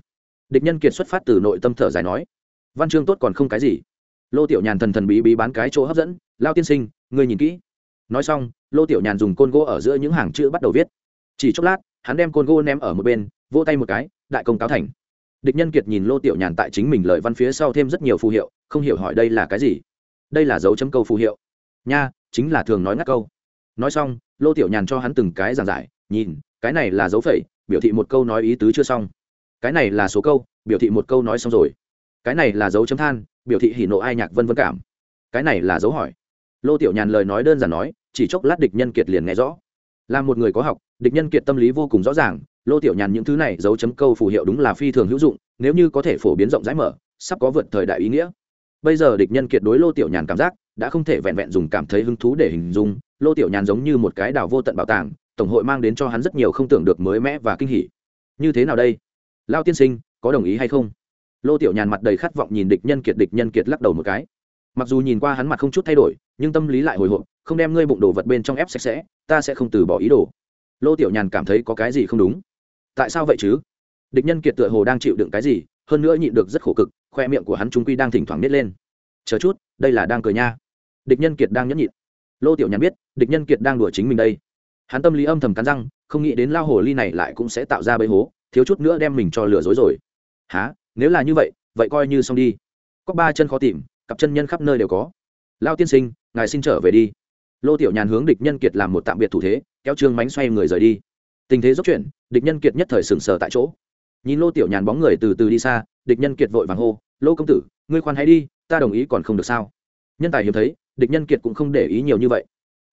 Địch nhân kiệt xuất phát từ nội tâm thở dài nói. Văn chương tốt còn không cái gì. Lô tiểu nhàn thần thần bí bí bán cái chỗ hấp dẫn, lao tiên sinh người nhìn kỹ. Nói xong, lô tiểu nhàn dùng côn gỗ ở giữa những hàng chữ bắt đầu viết. Chỉ chốc lát hắn đem côn gỗ ném ở một bên, vỗ tay một cái, đại công cáo thành. Địch nhân kiệt nhìn lô tiểu nhàn tại chính mình lời văn phía sau thêm rất nhiều phù hiệu, không hiểu hỏi đây là cái gì. Đây là dấu chấm câu phù hiệu. Nha, chính là thường nói ngắt câu. Nói xong, lô tiểu nhàn cho hắn từng cái giảng giải, nhìn, cái này là dấu phẩy, biểu thị một câu nói ý tứ chưa xong. Cái này là số câu, biểu thị một câu nói xong rồi. Cái này là dấu chấm than, biểu thị hỉ nộ ai nhạc vân vân cảm. Cái này là dấu hỏi. Lô tiểu nhàn lời nói đơn giản nói, chỉ chốc lát địch nhân kiệt liền nghe rõ là một người có học, địch nhân kiệt tâm lý vô cùng rõ ràng, lô tiểu nhàn những thứ này dấu chấm câu phù hiệu đúng là phi thường hữu dụng, nếu như có thể phổ biến rộng rãi mở, sắp có vượt thời đại ý nghĩa. Bây giờ địch nhân kiệt đối lô tiểu nhàn cảm giác đã không thể vẹn vẹn dùng cảm thấy hứng thú để hình dung, lô tiểu nhàn giống như một cái đào vô tận bảo tàng, tổng hội mang đến cho hắn rất nhiều không tưởng được mới mẻ và kinh hỉ. Như thế nào đây? Lao tiên sinh, có đồng ý hay không? Lô tiểu nhàn mặt đầy khát vọng nhìn địch nhân kiệt, địch nhân kiệt lắc đầu một cái. Mặc dù nhìn qua hắn mặt không chút thay đổi, nhưng tâm lý lại hồi hộp, không đem ngươi bụng đồ vật bên trong ép sạch sẽ ta sẽ không từ bỏ ý đồ. Lô tiểu nhàn cảm thấy có cái gì không đúng. Tại sao vậy chứ? Địch nhân kiệt tựa hồ đang chịu đựng cái gì, hơn nữa nhịn được rất khổ cực, khoe miệng của hắn trung quy đang thỉnh thoảng nít lên. Chờ chút, đây là đang cười nha. Địch nhân kiệt đang nhẫn nhịn. Lô tiểu nhàn biết, địch nhân kiệt đang đùa chính mình đây. Hắn tâm lý âm thầm cắn răng, không nghĩ đến lao hồ ly này lại cũng sẽ tạo ra bẫy hố, thiếu chút nữa đem mình cho lừa dối rồi. Há nếu là như vậy vậy coi như xong đi. Có ba chân khó tìm, cặp chân nhân khắp nơi đều có. Lao tiên sinh, ngài xin trở về đi lô tiểu nhàn hướng địch nhân kiệt làm một tạm biệt thủ thế, kéo trương mánh xoay người rời đi. Tình thế dốc chuyển, địch nhân kiệt nhất thời sừng sờ tại chỗ. Nhìn lô tiểu nhàn bóng người từ từ đi xa, địch nhân kiệt vội vàng hô, lô công tử, ngươi khoan hãy đi, ta đồng ý còn không được sao? Nhân tài hiếm thấy, địch nhân kiệt cũng không để ý nhiều như vậy.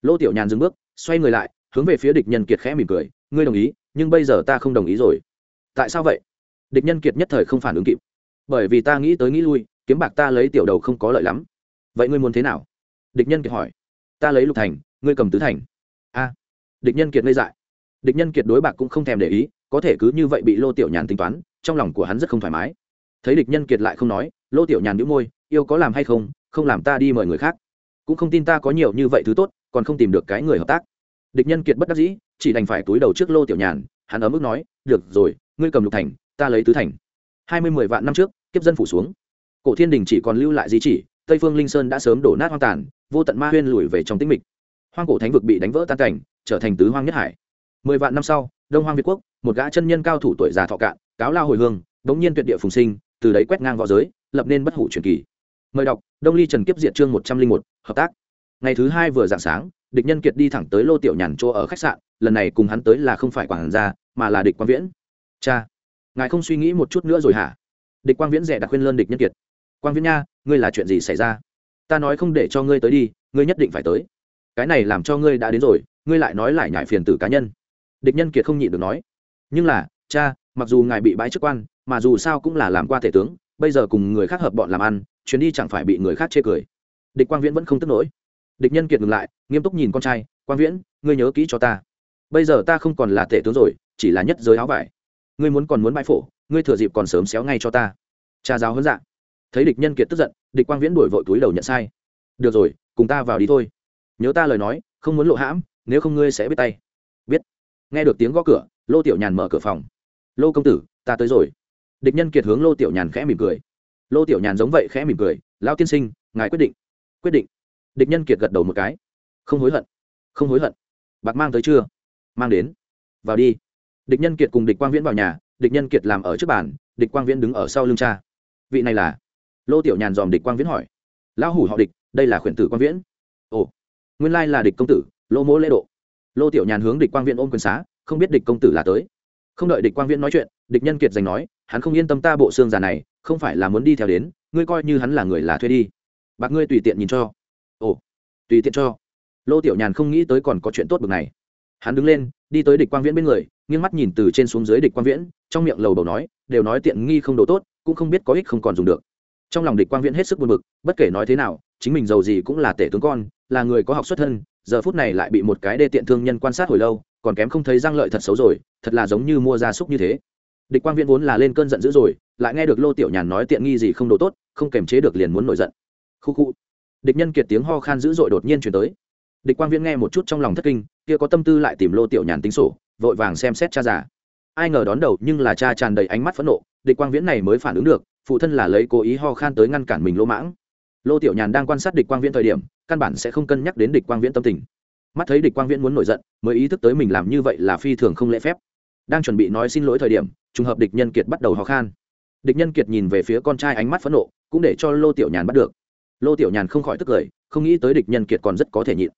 Lô tiểu nhàn dừng bước, xoay người lại, hướng về phía địch nhân kiệt khẽ mỉm cười, ngươi đồng ý, nhưng bây giờ ta không đồng ý rồi. Tại sao vậy? Địch nhân kiệt nhất thời không phản ứng kịp. Bởi vì ta nghĩ tới nghĩ lui, kiếm bạc ta lấy tiểu đầu không có lợi lắm. Vậy ngươi muốn thế nào? Địch nhân kiệt hỏi ta lấy lục thành, ngươi cầm tứ thành. A, địch nhân kiệt ngây dại. Địch nhân kiệt đối bạc cũng không thèm để ý, có thể cứ như vậy bị lô tiểu nhàn tính toán, trong lòng của hắn rất không thoải mái. Thấy địch nhân kiệt lại không nói, lô tiểu nhàn đĩu môi, yêu có làm hay không không làm ta đi mời người khác. Cũng không tin ta có nhiều như vậy thứ tốt, còn không tìm được cái người hợp tác. Địch nhân kiệt bất đắc dĩ, chỉ đành phải túi đầu trước lô tiểu nhàn, hắn ở mức nói, được rồi, ngươi cầm lục thành, ta lấy tứ thành. Hai mươi mười vạn năm trước, kiếp dân phủ xuống. Cổ thiên đình chỉ còn lưu lại di chỉ, tây phương linh sơn đã sớm đổ nát hoang tàn vô tận ma huyên lùi về trong tĩnh mịch. Hoang cổ thánh vực bị đánh vỡ tan cảnh, trở thành tứ hoang nhất hải. Mười vạn năm sau, đông hoang việt quốc, một gã chân nhân cao thủ tuổi già thọ cạn, cáo lao hồi hương bỗng nhiên tuyệt địa phùng sinh, từ đấy quét ngang v õ giới, lập nên bất hủ truyền kỳ. Mời đọc, đông ly trần kiếp diệt chương một trăm linh một, hợp tác. Ngày thứ hai vừa dạng sáng, địch nhân kiệt đi thẳng tới lô tiểu nhàn chỗ ở khách sạn, lần này cùng hắn tới là không phải quản gia, mà là địch quang viễn. Cha, ngài không suy nghĩ một chút nữa rồi hả? Địch quang viễn rẻ đặc khuyên lơn địch nhân kiệt. Quang viễn nha, ngươi là chuyện gì xảy ra? Ta nói không để cho ngươi tới đi, ngươi nhất định phải tới. Cái này làm cho ngươi đã đến rồi, ngươi lại nói lại nhải phiền tử cá nhân. Địch nhân kiệt không nhịn được nói. Nhưng là, cha, mặc dù ngài bị bãi chức quan, mà dù sao cũng là làm qua thể tướng, bây giờ cùng người khác hợp bọn làm ăn, chuyến đi chẳng phải bị người khác chê cười. Địch quang viễn vẫn không tức nổi. Địch nhân kiệt ngừng lại, nghiêm túc nhìn con trai, quang viễn, ngươi nhớ kỹ cho ta. Bây giờ ta không còn là tể tướng rồi, chỉ là nhất giới áo vải. Ngươi muốn còn muốn bãi phổ, ngươi thừa dịp còn sớm xéo ngay cho ta. Cha giáo hơn dạng thấy địch nhân kiệt tức giận, địch quang viễn đổi vội túi đầu nhận sai. Được rồi, cùng ta vào đi thôi. Nhớ ta lời nói, không muốn lộ hãm, nếu không ngươi sẽ biết tay. Biết. Nghe được tiếng gõ cửa, lô tiểu nhàn mở cửa phòng. Lô công tử, ta tới rồi. Địch nhân kiệt hướng lô tiểu nhàn khẽ mỉm cười. Lô tiểu nhàn giống vậy khẽ mỉm cười lao tiên sinh, ngài quyết định. Quyết định? Địch nhân kiệt gật đầu một cái. Không hối hận, không hối hận. Bạc mang tới chưa? Mang đến. Vào đi. Địch nhân kiệt cùng địch quang viễn vào nhà, địch nhân kiệt làm ở trước bàn, địch quang viễn đứng ở sau lưng cha. Vị này là? Lô tiểu nhàn dòm địch quang viễn hỏi. Lão hủ họ địch, đây là khuyển tử quang viễn. Ồ, nguyên lai là địch công tử, lô mỗ lễ độ. Lô tiểu nhàn hướng địch quang viễn ôm quyền xá, không biết địch công tử là tới. Không đợi địch quang viễn nói chuyện, địch nhân kiệt giành nói, hắn không yên tâm ta bộ xương già này, không phải là muốn đi theo đến, ngươi coi như hắn là người là thuê đi. Bạc ngươi tùy tiện nhìn cho. Ồ, tùy tiện cho. Lô tiểu nhàn không nghĩ tới còn có chuyện tốt bực này. Hắn đứng lên, đi tới địch quang viễn bên người, nghiêng mắt nhìn từ trên xuống dưới địch quang viễn, trong miệng lầu đầu nói, đều nói tiện nghi không đồ tốt, cũng không biết có ích không còn dùng được trong lòng địch quang viễn hết sức buồn bực, bất kể nói thế nào, chính mình giàu gì cũng là tể tướng con, là người có học xuất thân, giờ phút này lại bị một cái đê tiện thương nhân quan sát hồi lâu, còn kém không thấy răng lợi thật xấu rồi, thật là giống như mua gia súc như thế. Địch quang viễn vốn là lên cơn giận dữ rồi, lại nghe được lô tiểu nhàn nói tiện nghi gì không đồ tốt, không kềm chế được liền muốn nổi giận. Khu khu. Địch nhân kiệt tiếng ho khan dữ dội đột nhiên chuyển tới. Địch quang viễn nghe một chút trong lòng thất kinh, kia có tâm tư lại tìm lô tiểu nhàn tính sổ, vội vàng xem xét cha già. Ai ngờ đón đầu nhưng là cha tràn đầy ánh mắt phẫn nộ, địch quang viễn này mới phản ứng được phụ thân là lấy cố ý ho khan tới ngăn cản mình lô mãng. Lô tiểu nhàn đang quan sát địch quang viễn thời điểm, căn bản sẽ không cân nhắc đến địch quang viễn tâm tình. Mắt thấy địch quang viễn muốn nổi giận, mới ý thức tới mình làm như vậy là phi thường không lễ phép. Đang chuẩn bị nói xin lỗi thời điểm, trùng hợp địch nhân kiệt bắt đầu ho khan. Địch nhân kiệt nhìn về phía con trai ánh mắt phẫn nộ, cũng để cho lô tiểu nhàn bắt được. Lô tiểu nhàn không khỏi tức cười, không nghĩ tới địch nhân kiệt còn rất có thể nhịn.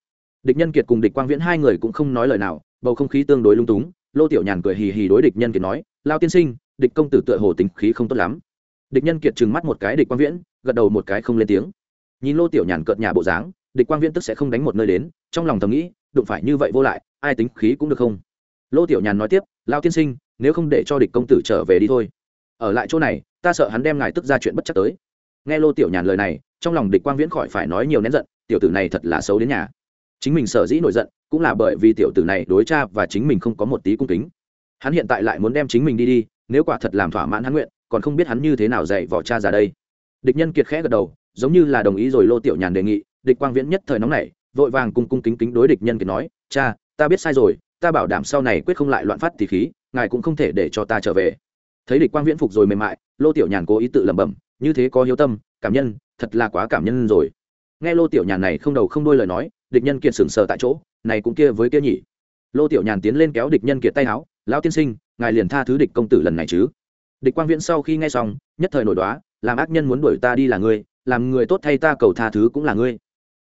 Địch nhân kiệt cùng địch quang viễn hai người cũng không nói lời nào, bầu không khí tương đối lung túng. Lô tiểu nhàn cười hì hì đối địch nhân kiệt nói, lao tiên sinh, địch công tử tựa hồ tính khí không tốt lắm địch nhân kiệt trừng mắt một cái địch quang viễn, gật đầu một cái không lên tiếng. Nhìn lô tiểu nhàn cợt nhà bộ dáng, địch quang viễn tức sẽ không đánh một nơi đến, trong lòng thầm nghĩ, đụng phải như vậy vô lại, ai tính khí cũng được không? Lô tiểu nhàn nói tiếp lao tiên sinh, nếu không để cho địch công tử trở về đi thôi. Ở lại chỗ này, ta sợ hắn đem ngài tức ra chuyện bất chắc tới. Nghe lô tiểu nhàn lời này, trong lòng địch quang viễn khỏi phải nói nhiều nén giận, tiểu tử này thật là xấu đến nhà. Chính mình sở dĩ nổi giận, cũng là bởi vì tiểu tử này đối cha và chính mình không có một tí cung kính. Hắn hiện tại lại muốn đem chính mình đi đi, nếu quả thật làm thỏa mãn hắn nguyện còn không biết hắn như thế nào dạy vỏ cha già đây. Địch nhân kiệt khẽ gật đầu, giống như là đồng ý rồi lô tiểu nhàn đề nghị, địch quang viễn nhất thời nóng này vội vàng cung cung kính kính đối địch nhân kiệt nói, cha, ta biết sai rồi, ta bảo đảm sau này quyết không lại loạn phát thì khí, ngài cũng không thể để cho ta trở về. Thấy địch quang viễn phục rồi mềm mại, lô tiểu nhàn cố ý tự lẩm bẩm, như thế có hiếu tâm, cảm nhân, thật là quá cảm nhân rồi. Nghe lô tiểu nhàn này không đầu không đôi lời nói, địch nhân kiệt sừng sờ tại chỗ, này cũng kia với kia nhỉ. Lô tiểu nhàn tiến lên kéo địch nhân kiệt tay áo, lão tiên sinh, ngài liền tha thứ địch công tử lần này chứ? Địch quang viễn sau khi nghe xong, nhất thời nổi đoá, làm ác nhân muốn đuổi ta đi là ngươi, làm người tốt thay ta cầu tha thứ cũng là ngươi.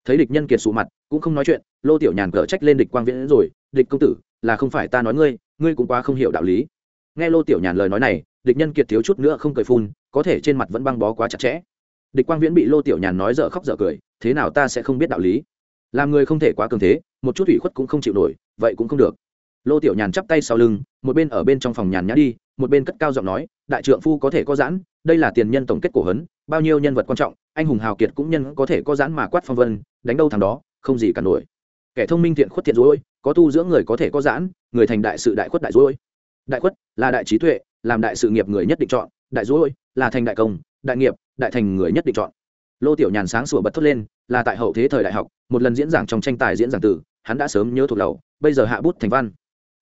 Thấy địch nhân kiệt sụ mặt, cũng không nói chuyện, lô tiểu nhàn cở trách lên địch quang viễn rồi, địch công tử, là không phải ta nói ngươi ngươi cũng quá không hiểu đạo lý. Nghe lô tiểu nhàn lời nói này, địch nhân kiệt thiếu chút nữa không cười phun, có thể trên mặt vẫn băng bó quá chặt chẽ. Địch quang viễn bị lô tiểu nhàn nói dở khóc dở cười, thế nào ta sẽ không biết đạo lý? Làm người không thể quá cường thế, một chút ủy khuất cũng không chịu nổi, vậy cũng không được. Lô tiểu nhàn chắp tay sau lưng, một bên ở bên trong phòng nhàn nhã đi một bên cất cao giọng nói, đại trượng phu có thể có giãn, đây là tiền nhân tổng kết cổ hấn, bao nhiêu nhân vật quan trọng, anh hùng hào kiệt cũng nhân có thể có giãn mà quát phong vân, đánh đâu thằng đó, không gì cả nổi. Kẻ thông minh thiện khuất thiện dối, có tu dưỡng người có thể có giãn, người thành đại sự đại khuất đại dối. Đại khuất là đại trí tuệ, làm đại sự nghiệp người nhất định chọn, đại dối là thành đại công, đại nghiệp, đại thành người nhất định chọn. Lô tiểu nhàn sáng sủa bật thốt lên, là tại hậu thế thời đại học, một lần diễn giảng trong tranh tài diễn giảng tử, hắn đã sớm nhớ thuộc lầu bây giờ hạ bút thành văn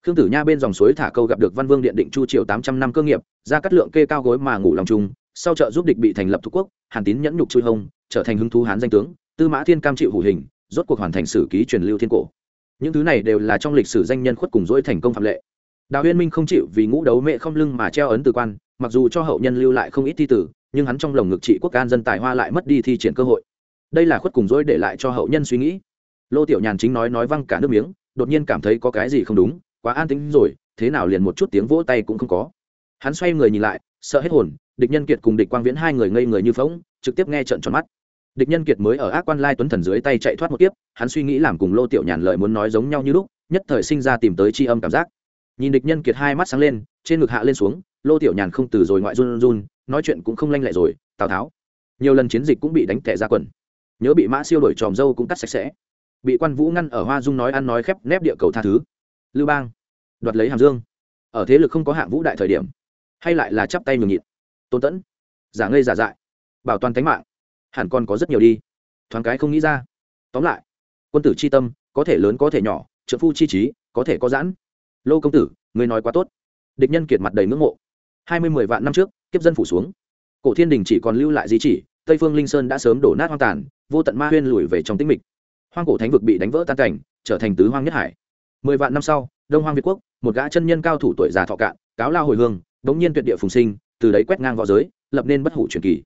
khương tử nha bên dòng suối thả câu gặp được văn vương điện định chu triều tám trăm năm cơ nghiệp, ra cắt lượng kê cao gối mà ngủ lòng trung sau trợ giúp địch bị thành lập thuộc quốc, hàn tín nhẫn nhục chui hông trở thành hứng thú hán danh tướng, tư mã thiên cam chịu hủ hình, rốt cuộc hoàn thành sử ký truyền lưu thiên cổ. Những thứ này đều là trong lịch sử danh nhân khuất cùng dỗi thành công phạm lệ. Đào huyên minh không chịu vì ngũ đấu mẹ không lưng mà treo ấn từ quan, mặc dù cho hậu nhân lưu lại không ít thi tử, nhưng hắn trong lồng ngực trị quốc an dân tài hoa lại mất đi thi triển cơ hội. Đây là khuất cùng dỗi để lại cho hậu nhân suy nghĩ. Lô tiểu nhàn chính nói nói văng cả nước miếng, đột nhiên cảm thấy có cái gì không đúng quá an tĩnh rồi, thế nào liền một chút tiếng vỗ tay cũng không có. Hắn xoay người nhìn lại, sợ hết hồn, địch nhân kiệt cùng địch quang viễn hai người ngây người như phóng trực tiếp nghe trận tròn mắt. Địch nhân kiệt mới ở ác quan lai tuấn thần dưới tay chạy thoát một tiếp hắn suy nghĩ làm cùng lô tiểu nhàn lời muốn nói giống nhau như lúc, nhất thời sinh ra tìm tới tri âm cảm giác. Nhìn địch nhân kiệt hai mắt sáng lên, trên ngực hạ lên xuống, lô tiểu nhàn không từ rồi ngoại run run, nói chuyện cũng không lanh lẹ rồi, tào tháo. Nhiều lần chiến dịch cũng bị đánh tẻ ra quần. Nhớ bị mã siêu đổi tròm dâu cũng cắt sạch sẽ. Bị quan vũ ngăn ở hoa dung nói ăn nói khép nép địa cầu tha thứ. Lưu bang đoạt lấy hàm dương. Ở thế lực không có hạng vũ đại thời điểm, hay lại là chắp tay nhường nhịn. Tôn tẫn, giả ngây giả dại, bảo toàn tính mạng, hẳn còn có rất nhiều đi. Thoáng cái không nghĩ ra. Tóm lại, quân tử c h i tâm, có thể lớn có thể nhỏ trợ phu chi trí, có thể có giãn. Lô công tử người nói quá tốt. Địch nhân kiệt mặt đầy ngưỡng mộ. Hai mươi mười vạn năm trước, kiếp dân phủ xuống. Cổ thiên đình chỉ còn lưu lại di chỉ, tây phương linh sơn đã sớm đổ nát hoang tàn, vô tận ma huyên lùi về trong tĩnh mịch. Hoang cổ thánh vực bị đánh vỡ tan cảnh, trở thành tứ hoang nhất hải. Mười vạn năm sau đông hoang việt quốc, một gã chân nhân cao thủ tuổi già thọ cạn, cáo lao hồi hương, bỗng nhiên tuyệt địa phùng sinh, từ đấy quét ngang v õ giới, lập nên bất hủ truyền kỳ.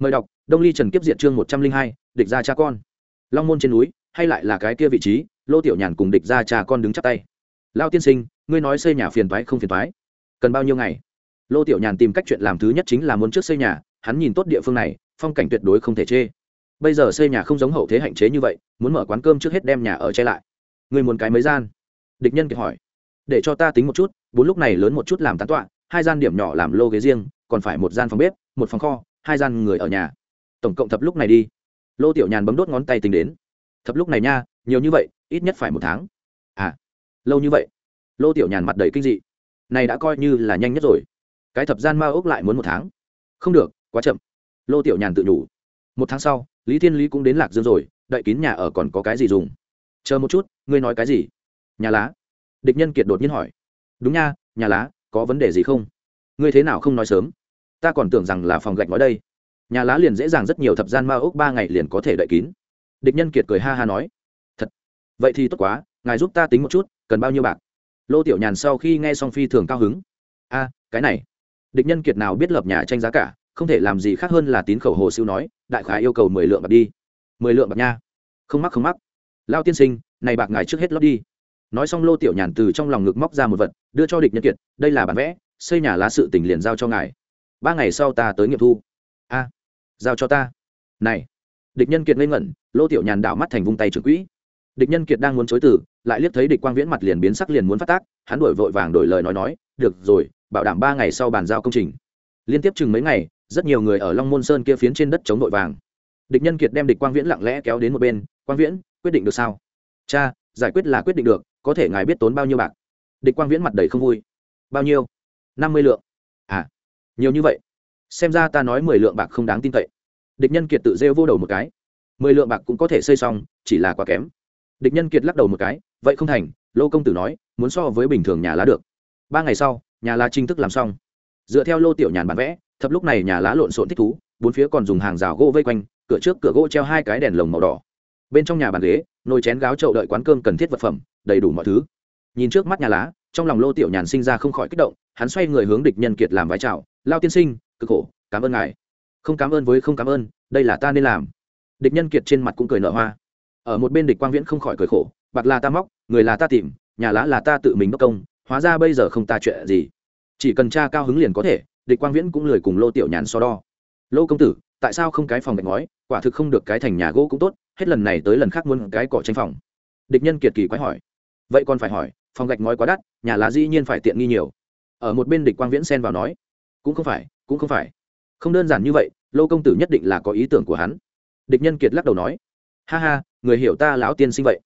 Mời đọc, đông ly trần kiếp diệt chương một trăm linh hai, địch gia cha con. Long môn trên núi, hay lại là cái kia vị trí, lô tiểu nhàn cùng địch gia cha con đứng chắp tay. Lao tiên sinh, ngươi nói xây nhà phiền toái không phiền toái. Cần bao nhiêu ngày? Lô tiểu nhàn tìm cách chuyện làm thứ nhất chính là muốn trước xây nhà, hắn nhìn tốt địa phương này, phong cảnh tuyệt đối không thể chê. Bây giờ xây nhà không giống hậu thế hạn chế như vậy, muốn mở quán cơm trước hết đem nhà ở che lại. Ngươi muốn cái mấy gian? Địch nhân kiệt hỏi. Để cho ta tính một chút, bốn lúc này lớn một chút làm tán tọa, hai gian điểm nhỏ làm lô ghế riêng, còn phải một gian phòng bếp, một phòng kho, hai gian người ở nhà. Tổng cộng thập lúc này đi. Lô tiểu nhàn bấm đốt ngón tay tính đến. Thập lúc này nha, nhiều như vậy, ít nhất phải một tháng. À lâu như vậy. Lô tiểu nhàn mặt đầy kinh dị. Này đã coi như là nhanh nhất rồi. Cái thập gian ma ốc lại muốn một tháng. Không được, quá chậm. Lô tiểu nhàn tự nhủ. Một tháng sau, lý thiên lý cũng đến lạc dương rồi, đậy kín nhà ở còn có cái gì dùng? Chờ một chút, ngươi nói cái gì? Nhà lá. Địch nhân kiệt đột nhiên hỏi. Đúng nha, nhà lá, có vấn đề gì không? Ngươi thế nào không nói sớm? Ta còn tưởng rằng là phòng gạch nói đây. Nhà lá liền dễ dàng rất nhiều thập gian ma ốc ba ngày liền có thể đậy kín. Địch nhân kiệt cười ha ha nói. Thật. Vậy thì tốt quá, ngài giúp ta tính một chút, cần bao nhiêu bạc? Lô tiểu nhàn sau khi nghe xong phi thường cao hứng. A, cái này. Địch nhân kiệt nào biết lập nhà tranh giá cả, không thể làm gì khác hơn là tín khẩu hồ siêu nói, đại khái yêu cầu mười lượng bạc đi. Mười lượng bạc nha. Không mắc không mắc. Lao tiên sinh, này bạc ngài trước hết lót đi nói xong lô tiểu nhàn từ trong lòng ngực móc ra một vật, đưa cho địch nhân kiệt, đây là bản vẽ, xây nhà lá sự tỉnh liền giao cho ngài. Ba ngày sau ta tới nghiệm thu. A, giao cho ta. Này. Địch nhân kiệt ngây ngẩn, lô tiểu nhàn đảo mắt thành vung tay trưởng quỹ. Địch nhân kiệt đang muốn chối từ, lại liếc thấy địch quang viễn mặt liền biến sắc liền muốn phát tác, hắn đổi vội vàng đổi lời nói nói, được rồi, bảo đảm ba ngày sau bàn giao công trình. Liên tiếp chừng mấy ngày, rất nhiều người ở long môn sơn kia phiến trên đất chống nội vàng. Địch nhân kiệt đem địch quang viễn lặng lẽ kéo đến một bên, quang viễn, quyết định được sao? Cha, giải quyết là quyết định được có thể ngài biết tốn bao nhiêu bạc? Địch quang viễn mặt đầy không vui. Bao nhiêu? Năm mươi lượng. À nhiều như vậy. Xem ra ta nói mười lượng bạc không đáng tin cậy. Địch nhân kiệt tự rêu vô đầu một cái. Mười lượng bạc cũng có thể xây xong, chỉ là quá kém. Địch nhân kiệt lắc đầu một cái, vậy không thành, lô công tử nói, muốn so với bình thường nhà lá được. Ba ngày sau, nhà lá chính thức làm xong. Dựa theo lô tiểu nhàn bản vẽ, thập lúc này nhà lá lộn xộn thích thú, bốn phía còn dùng hàng rào gỗ vây quanh, cửa trước cửa gỗ treo hai cái đèn lồng màu đỏ. Bên trong nhà bàn ghế, nồi chén gáo chậu đợi quán cơm cần thiết vật phẩm đầy đủ mọi thứ. Nhìn trước mắt nhà lá, trong lòng lô tiểu nhàn sinh ra không khỏi kích động, hắn xoay người hướng địch nhân kiệt làm vái chào, lao tiên sinh, cực khổ, cảm ơn ngài. Không cảm ơn với không cảm ơn, đây là ta nên làm. Địch nhân kiệt trên mặt cũng cười nở hoa. Ở một bên địch quang viễn không khỏi cười khổ, bạc là ta móc, người là ta tìm, nhà lá là ta tự mình đốc công, hóa ra bây giờ không ta chuyện gì. Chỉ cần cha cao hứng liền có thể, địch quang viễn cũng lười cùng lô tiểu nhàn so đo. Lô công tử, tại sao không cái phòng gạch ngói, quả thực không được cái thành nhà gỗ cũng tốt, hết lần này tới lần khác muốn cái cỏ tranh phòng. Địch nhân kiệt kỳ quái hỏi vậy còn phải hỏi, phòng gạch ngói quá đắt, nhà lá dĩ nhiên phải tiện nghi nhiều. Ở một bên địch quang viễn xen vào nói, cũng không phải, cũng không phải. Không đơn giản như vậy, lô công tử nhất định là có ý tưởng của hắn. Địch nhân kiệt lắc đầu nói, ha ha, người hiểu ta lão tiên sinh vậy.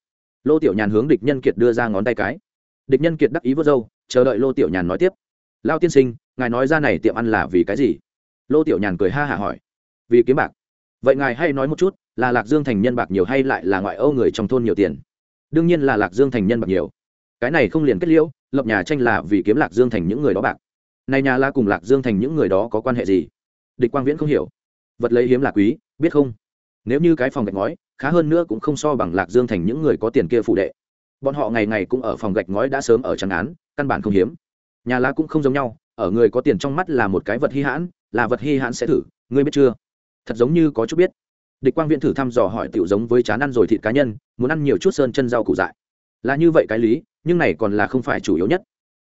Lô tiểu nhàn hướng địch nhân kiệt đưa ra ngón tay cái. Địch nhân kiệt đắc ý vớt râu, chờ đợi lô tiểu nhàn nói tiếp. Lao tiên sinh, ngài nói ra này tiệm ăn là vì cái gì? Lô tiểu nhàn cười ha hả hỏi. Vì kiếm bạc. Vậy ngài hay nói một chút, là lạc dương thành nhân bạc nhiều hay lại là ngoại âu người trong thôn nhiều tiền? Đương nhiên là lạc dương thành nhân bạc nhiều. Cái này không liền kết liễu, lập nhà tranh là vì kiếm lạc dương thành những người đó bạc. Này nhà la cùng lạc dương thành những người đó có quan hệ gì? Địch quang viễn không hiểu. Vật lấy hiếm là quý, biết không? Nếu như cái phòng gạch ngói, khá hơn nữa cũng không so bằng lạc dương thành những người có tiền kia phụ đệ. Bọn họ ngày ngày cũng ở phòng gạch ngói đã sớm ở trắng án, căn bản không hiếm. Nhà lá cũng không giống nhau, ở người có tiền trong mắt là một cái vật hy hãn, là vật hy hãn sẽ thử, ngươi biết chưa? Thật giống như có chút biết địch quang viễn thử thăm dò hỏi tiểu giống với chán ăn rồi thịt cá nhân, muốn ăn nhiều chút sơn chân rau củ dại. Là như vậy cái lý, nhưng này còn là không phải chủ yếu nhất.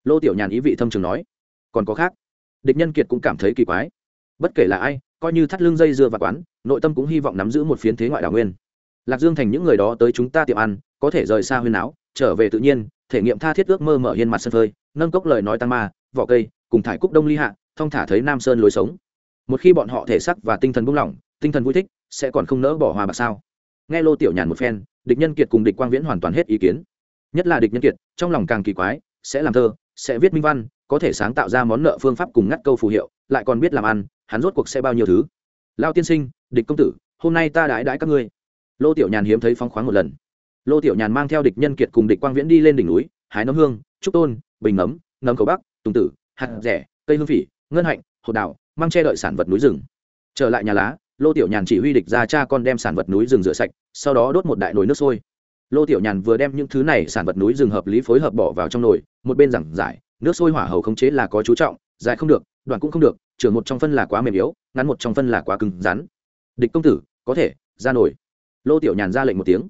Lô tiểu nhàn ý vị thâm trường nói. Còn có khác. Địch nhân kiệt cũng cảm thấy kỳ quái. Bất kể là ai, coi như thắt lưng dây dưa và quán, nội tâm cũng hy vọng nắm giữ một phiến thế ngoại đảo nguyên. Lạc dương thành những người đó tới chúng ta tiệm ăn, có thể rời xa huyên áo, trở về tự nhiên, thể nghiệm tha thiết ước mơ mở hiên mặt sân phơi, nâng cốc lời nói tăng ma, vỏ cây, cùng thải cúc đông ly hạ, thong thả thấy nam sơn lối sống. Một khi bọn họ thể sắc và tinh thần buông lỏng tinh thần vui thích, sẽ còn không nỡ bỏ hòa bạc sao? Nghe lô tiểu nhàn một phen, địch nhân kiệt cùng địch quang viễn hoàn toàn hết ý kiến. Nhất là địch nhân kiệt, trong lòng càng kỳ quái, sẽ làm thơ, sẽ viết minh văn, có thể sáng tạo ra món nợ phương pháp cùng ngắt câu phù hiệu, lại còn biết làm ăn, hắn rốt cuộc sẽ bao nhiêu thứ? Lao tiên sinh, địch công tử, hôm nay ta đãi đãi các ngươi. Lô tiểu nhàn hiếm thấy phóng khoáng một lần. Lô tiểu nhàn mang theo địch nhân kiệt cùng địch quang viễn đi lên đỉnh núi, hái nấm hương, trúc tôn, bình nấm nấm cầu bắc, tùng tử, hạt rẻ, cây hương phỉ, ngân hạnh, hột đào, mang che đợi sản vật núi rừng. Trở lại nhà lá lô tiểu nhàn chỉ huy địch ra cha con đem sản vật núi rừng rửa sạch, sau đó đốt một đại nồi nước sôi. Lô tiểu nhàn vừa đem những thứ này sản vật núi rừng hợp lý phối hợp bỏ vào trong nồi, một bên giảng giải, nước sôi hỏa hầu khống chế là có chú trọng, dài không được, đoạn cũng không được, trưởng một trong phân là quá mềm yếu, ngắn một trong phân là quá cứng rắn. Địch công tử, có thể, ra nổi lô tiểu nhàn ra lệnh một tiếng.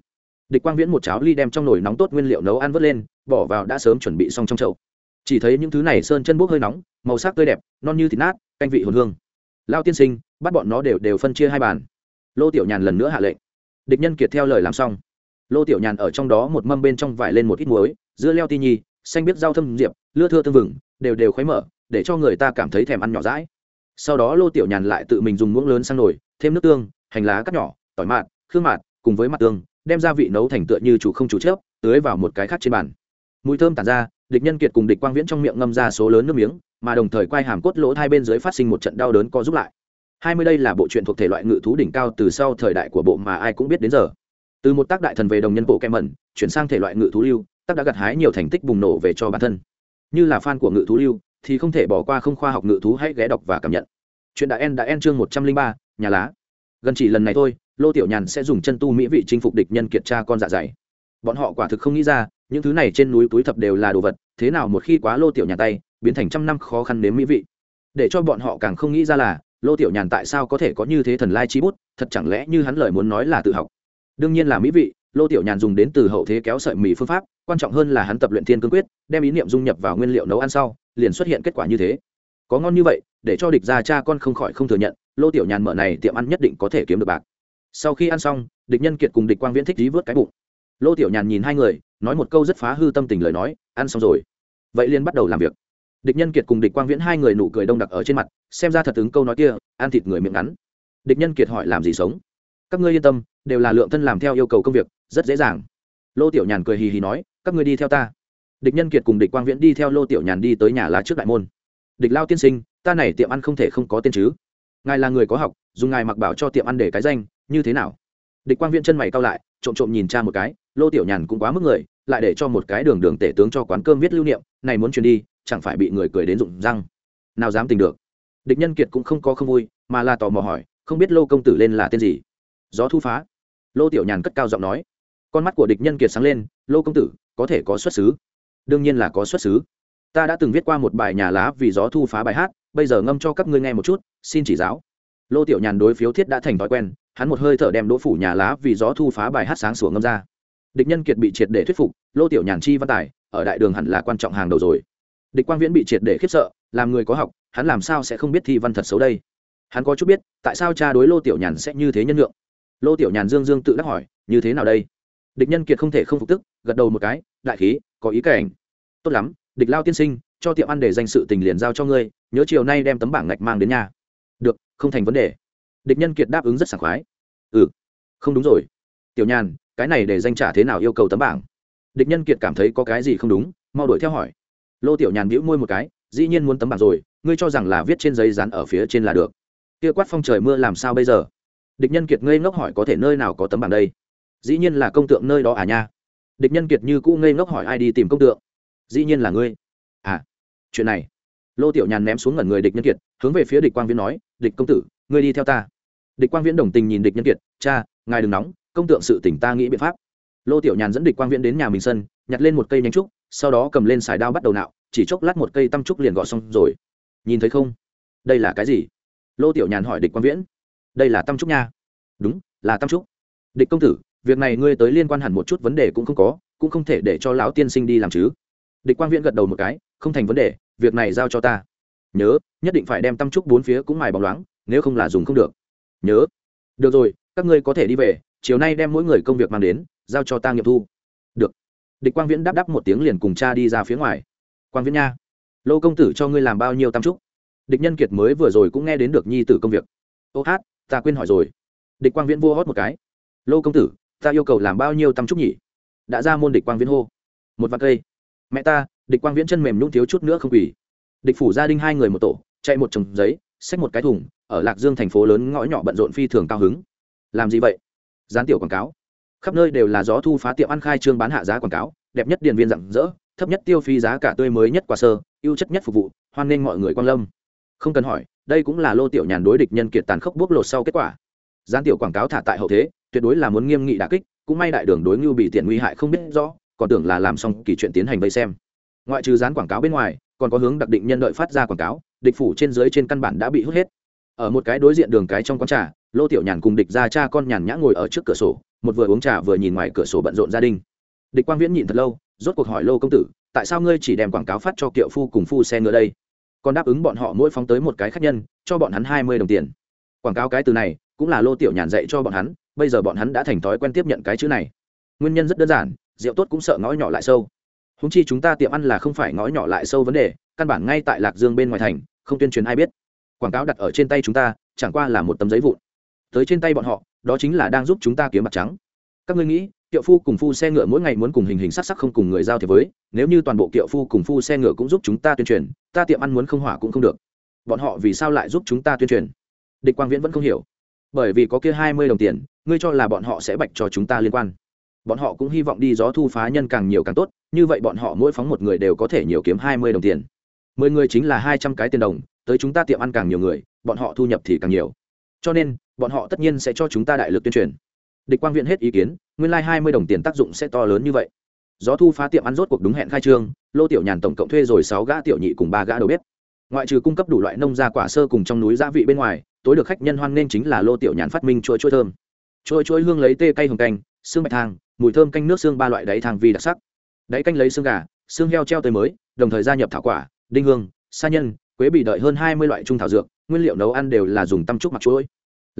Địch quang viễn một cháo ly đem trong nồi nóng tốt nguyên liệu nấu ăn vớt lên, bỏ vào đã sớm chuẩn bị xong trong chậu. Chỉ thấy những thứ này sơn chân bốc hơi nóng, màu sắc tươi đẹp, non như thịt nát, canh vị hồn hương. Lao tiên sinh bắt bọn nó đều đều phân chia hai bàn. Lô tiểu nhàn lần nữa hạ lệnh. Địch nhân kiệt theo lời làm xong. Lô tiểu nhàn ở trong đó một mâm bên trong vải lên một ít muối, dưa leo ti nhi, xanh biết rau thâm diệp, lưa thưa tương vừng, đều đều khuấy mở, để cho người ta cảm thấy thèm ăn nhỏ rãi sau đó lô tiểu nhàn lại tự mình dùng muỗng lớn sang nồi, thêm nước tương, hành lá cắt nhỏ, tỏi mạt, khương mạt cùng với mặt tương, đem gia vị nấu thành tựa như chủ không chủ chớp, tưới vào một cái khác trên bàn. Mùi thơm tản ra, địch nhân kiệt cùng địch quang viễn trong miệng ngâm ra số lớn nước miếng, mà đồng thời quay hàm cốt lỗ hai bên dưới phát sinh một trận đau đớn co giúp lại hai mươi đây là bộ truyện thuộc thể loại ngự thú đỉnh cao từ sau thời đại của bộ mà ai cũng biết đến giờ. Từ một tác đại thần về đồng nhân bộ kem mẩn chuyển sang thể loại ngự thú lưu, tác đã gặt hái nhiều thành tích bùng nổ về cho bản thân. Như là fan của ngự thú lưu, thì không thể bỏ qua không khoa học ngự thú hãy ghé đọc và cảm nhận. Chuyện đã en đã en chương một trăm linh ba, nhà lá. Gần chỉ lần này thôi, lô tiểu nhàn sẽ dùng chân tu mỹ vị chinh phục địch nhân kiệt tra con dạ dày. Bọn họ quả thực không nghĩ ra, những thứ này trên núi túi thập đều là đồ vật, thế nào một khi quá lô tiểu nhàn tay, biến thành trăm năm khó khăn nếm mỹ vị. Để cho bọn họ càng không nghĩ ra là lô tiểu nhàn tại sao có thể có như thế thần lai chi bút, thật chẳng lẽ như hắn lời muốn nói là tự học? Đương nhiên là mỹ vị, lô tiểu nhàn dùng đến từ hậu thế kéo sợi mì phương pháp, quan trọng hơn là hắn tập luyện thiên cương quyết, đem ý niệm dung nhập vào nguyên liệu nấu ăn sau, liền xuất hiện kết quả như thế. Có ngon như vậy, để cho địch gia cha con không khỏi không thừa nhận, lô tiểu nhàn mở này tiệm ăn nhất định có thể kiếm được bạc. Sau khi ăn xong, địch nhân kiệt cùng địch quang viễn thích dí vớt cái bụng. Lô tiểu nhàn nhìn hai người, nói một câu rất phá hư tâm tình lời nói, ăn xong rồi. Vậy liền bắt đầu làm việc địch nhân kiệt cùng địch quang viễn hai người nụ cười đông đặc ở trên mặt, xem ra thật ứng câu nói kia, ăn thịt người miệng ngắn. Địch nhân kiệt hỏi làm gì sống? Các ngươi yên tâm, đều là lượng thân làm theo yêu cầu công việc, rất dễ dàng. Lô tiểu nhàn cười hì hì nói, các ngươi đi theo ta. Địch nhân kiệt cùng địch quang viễn đi theo lô tiểu nhàn đi tới nhà lá trước đại môn. Địch lao tiên sinh, ta này tiệm ăn không thể không có tên chứ? Ngài là người có học, dùng ngài mặc bảo cho tiệm ăn để cái danh, như thế nào? Địch quang viễn chân mày cao lại, trộm trộm nhìn cha một cái, lô tiểu nhàn cũng quá mức người, lại để cho một cái đường đường tể tướng cho quán cơm viết lưu niệm, này muốn truyền đi chẳng phải bị người cười đến rụng răng. Nào dám tình được. Địch nhân kiệt cũng không có không vui, mà là tò mò hỏi, không biết lô công tử lên là tên gì? Gió thu phá. Lô tiểu nhàn cất cao giọng nói. Con mắt của địch nhân kiệt sáng lên, lô công tử, có thể có xuất xứ. Đương nhiên là có xuất xứ. Ta đã từng viết qua một bài nhà lá vì gió thu phá bài hát, bây giờ ngâm cho các ngươi nghe một chút, xin chỉ giáo. Lô tiểu nhàn đối phiếu thiết đã thành thói quen, hắn một hơi thở đem đỗ phủ nhà lá vì gió thu phá bài hát sáng sủa ngâm ra. Địch nhân kiệt bị triệt để thuyết phục, lô tiểu nhàn chi văn tài, ở đại đường hẳn là quan trọng hàng đầu rồi địch quang viễn bị triệt để khiếp sợ, làm người có học, hắn làm sao sẽ không biết thi văn thật xấu đây? Hắn có chút biết, tại sao cha đối lô tiểu nhàn sẽ như thế nhân lượng lô tiểu nhàn dương dương tự đắc hỏi, như thế nào đây? Địch nhân kiệt không thể không phục tức, gật đầu một cái, đại khí, có ý cảnh. Tốt lắm, địch lao tiên sinh, cho tiệm ăn để danh sự tình liền giao cho ngươi, nhớ chiều nay đem tấm bảng ngạch mang đến nhà. Được, không thành vấn đề. Địch nhân kiệt đáp ứng rất sảng khoái. Ừ không đúng rồi. Tiểu nhàn, cái này để danh trả thế nào yêu cầu tấm bảng? Địch nhân kiệt cảm thấy có cái gì không đúng, mau đuổi theo hỏi lô tiểu nhàn bĩu môi một cái, dĩ nhiên muốn tấm bảng rồi, ngươi cho rằng là viết trên giấy dán ở phía trên là được. Kia quát phong trời mưa làm sao bây giờ? Địch nhân kiệt ngây ngốc hỏi có thể nơi nào có tấm bảng đây? Dĩ nhiên là công tượng nơi đó à nha? Địch nhân kiệt như cũ ngây ngốc hỏi ai đi tìm công tượng? Dĩ nhiên là ngươi. À chuyện này. Lô tiểu nhàn ném xuống ngẩn người địch nhân kiệt, hướng về phía địch quang viễn nói, địch công tử, ngươi đi theo ta. Địch quang viễn đồng tình nhìn địch nhân kiệt, cha, ngài đừng nóng, công tượng sự tỉnh ta nghĩ biện pháp. Lô tiểu nhàn dẫn địch quang viễn đến nhà mình sân, nhặt lên một cây nhánh trúc sau đó cầm lên xài đao bắt đầu nạo, chỉ chốc lát một cây tăm trúc liền gọt xong rồi. Nhìn thấy không? Đây là cái gì? Lô tiểu nhàn hỏi địch quang viễn. Đây là tăm trúc nha. Đúng, là tăm trúc. Địch công tử, việc này ngươi tới liên quan hẳn một chút vấn đề cũng không có, cũng không thể để cho lão tiên sinh đi làm chứ. Địch quang viễn gật đầu một cái, không thành vấn đề, việc này giao cho ta. Nhớ, nhất định phải đem tăm trúc bốn phía cũng mài bóng loáng, nếu không là dùng không được. Nhớ. Được rồi, các ngươi có thể đi về, chiều nay đem mỗi người công việc mang đến, giao cho ta nghiệm thu. Được địch quang viễn đáp đáp một tiếng liền cùng cha đi ra phía ngoài. Quang viễn nha, lô công tử cho ngươi làm bao nhiêu tam trúc? Địch nhân kiệt mới vừa rồi cũng nghe đến được nhi tử công việc. Ô hát, ta quên hỏi rồi. Địch quang viễn vô hót một cái. Lô công tử, ta yêu cầu làm bao nhiêu tam trúc nhỉ? Đã ra môn địch quang viễn hô. Một vạt cây. Mẹ ta, địch quang viễn chân mềm nhung thiếu chút nữa không quỳ. Địch phủ gia đình hai người một tổ, chạy một chồng giấy, xách một cái thùng, ở lạc dương thành phố lớn ngõ nhỏ bận rộn phi thường cao hứng. Làm gì vậy? Gián tiểu quảng cáo khắp nơi đều là gió thu phá tiệm ăn khai trương bán hạ giá quảng cáo, đẹp nhất điện viên rạng rỡ, thấp nhất tiêu phí giá cả tươi mới nhất quả sơ, ưu chất nhất phục vụ, hoan nghênh mọi người quan lâm. Không cần hỏi, đây cũng là lô tiểu nhàn đối địch nhân kiệt tàn khốc bốc lột sau kết quả. Gián tiểu quảng cáo thả tại hậu thế, tuyệt đối là muốn nghiêm nghị đà kích, cũng may đại đường đối ngưu bị tiện nguy hại không biết rõ, còn tưởng là làm xong kỳ chuyện tiến hành vây xem. Ngoại trừ dán quảng cáo bên ngoài, còn có hướng đặc định nhân đợi phát ra quảng cáo, địch phủ trên dưới trên căn bản đã bị hút hết. Ở một cái đối diện đường cái trong quán trà, lô tiểu nhàn cùng địch ra cha con nhàn nhã ngồi ở trước cửa sổ một vừa uống trà vừa nhìn ngoài cửa sổ bận rộn gia đình. Địch quang viễn nhìn thật lâu, rốt cuộc hỏi lô công tử, tại sao ngươi chỉ đem quảng cáo phát cho kiệu phu cùng phu xe ngựa đây? Còn đáp ứng bọn họ mỗi phóng tới một cái khách nhân, cho bọn hắn hai mươi đồng tiền. Quảng cáo cái từ này, cũng là lô tiểu nhàn dạy cho bọn hắn, bây giờ bọn hắn đã thành thói quen tiếp nhận cái chữ này. Nguyên nhân rất đơn giản, rượu tốt cũng sợ ngõ nhỏ lại sâu. Húng chi chúng ta tiệm ăn là không phải ngõ nhỏ lại sâu vấn đề, căn bản ngay tại lạc dương bên ngoài thành, không tuyên truyền ai biết. Quảng cáo đặt ở trên tay chúng ta, chẳng qua là một tấm giấy vụn. Tới trên tay bọn họ đó chính là đang giúp chúng ta kiếm bạc trắng. Các ngươi nghĩ, kiệu phu cùng phu xe ngựa mỗi ngày muốn cùng hình hình sắc sắc không cùng người giao thế với, nếu như toàn bộ kiệu phu cùng phu xe ngựa cũng giúp chúng ta tuyên truyền, ta tiệm ăn muốn không hỏa cũng không được. Bọn họ vì sao lại giúp chúng ta tuyên truyền? Địch quang viễn vẫn không hiểu. Bởi vì có kia hai mươi đồng tiền, ngươi cho là bọn họ sẽ bạch cho chúng ta liên quan. Bọn họ cũng hy vọng đi gió thu phá nhân càng nhiều càng tốt, như vậy bọn họ mỗi phóng một người đều có thể nhiều kiếm hai mươi đồng tiền. Mười người chính là hai trăm cái tiền đồng, tới chúng ta tiệm ăn càng nhiều người, bọn họ thu nhập thì càng nhiều. Cho nên bọn họ tất nhiên sẽ cho chúng ta đại lực tuyên truyền. Địch quang viện hết ý kiến, nguyên lai、like、hai mươi đồng tiền tác dụng sẽ to lớn như vậy. Gió thu phá tiệm ăn rốt cuộc đúng hẹn khai trương, lô tiểu nhàn tổng cộng thuê rồi sáu gã tiểu nhị cùng ba gã đầu bếp. Ngoại trừ cung cấp đủ loại nông gia quả sơ cùng trong núi gia vị bên ngoài, tối được khách nhân hoan nên chính là lô tiểu nhàn phát minh chuỗi chuỗi thơm. Chuỗi chuỗi hương lấy tê cây hồng canh, xương bạch thang, mùi thơm canh nước xương ba loại đáy thang vi đặc sắc. Đáy canh lấy xương gà, xương heo treo tới mới, đồng thời gia nhập thảo quả, đinh hương, sa nhân, quế bị đợi hơn hai mươi loại trung thảo dược, nguyên liệu nấu ăn đều là dùng tăm trúc mặc chuỗi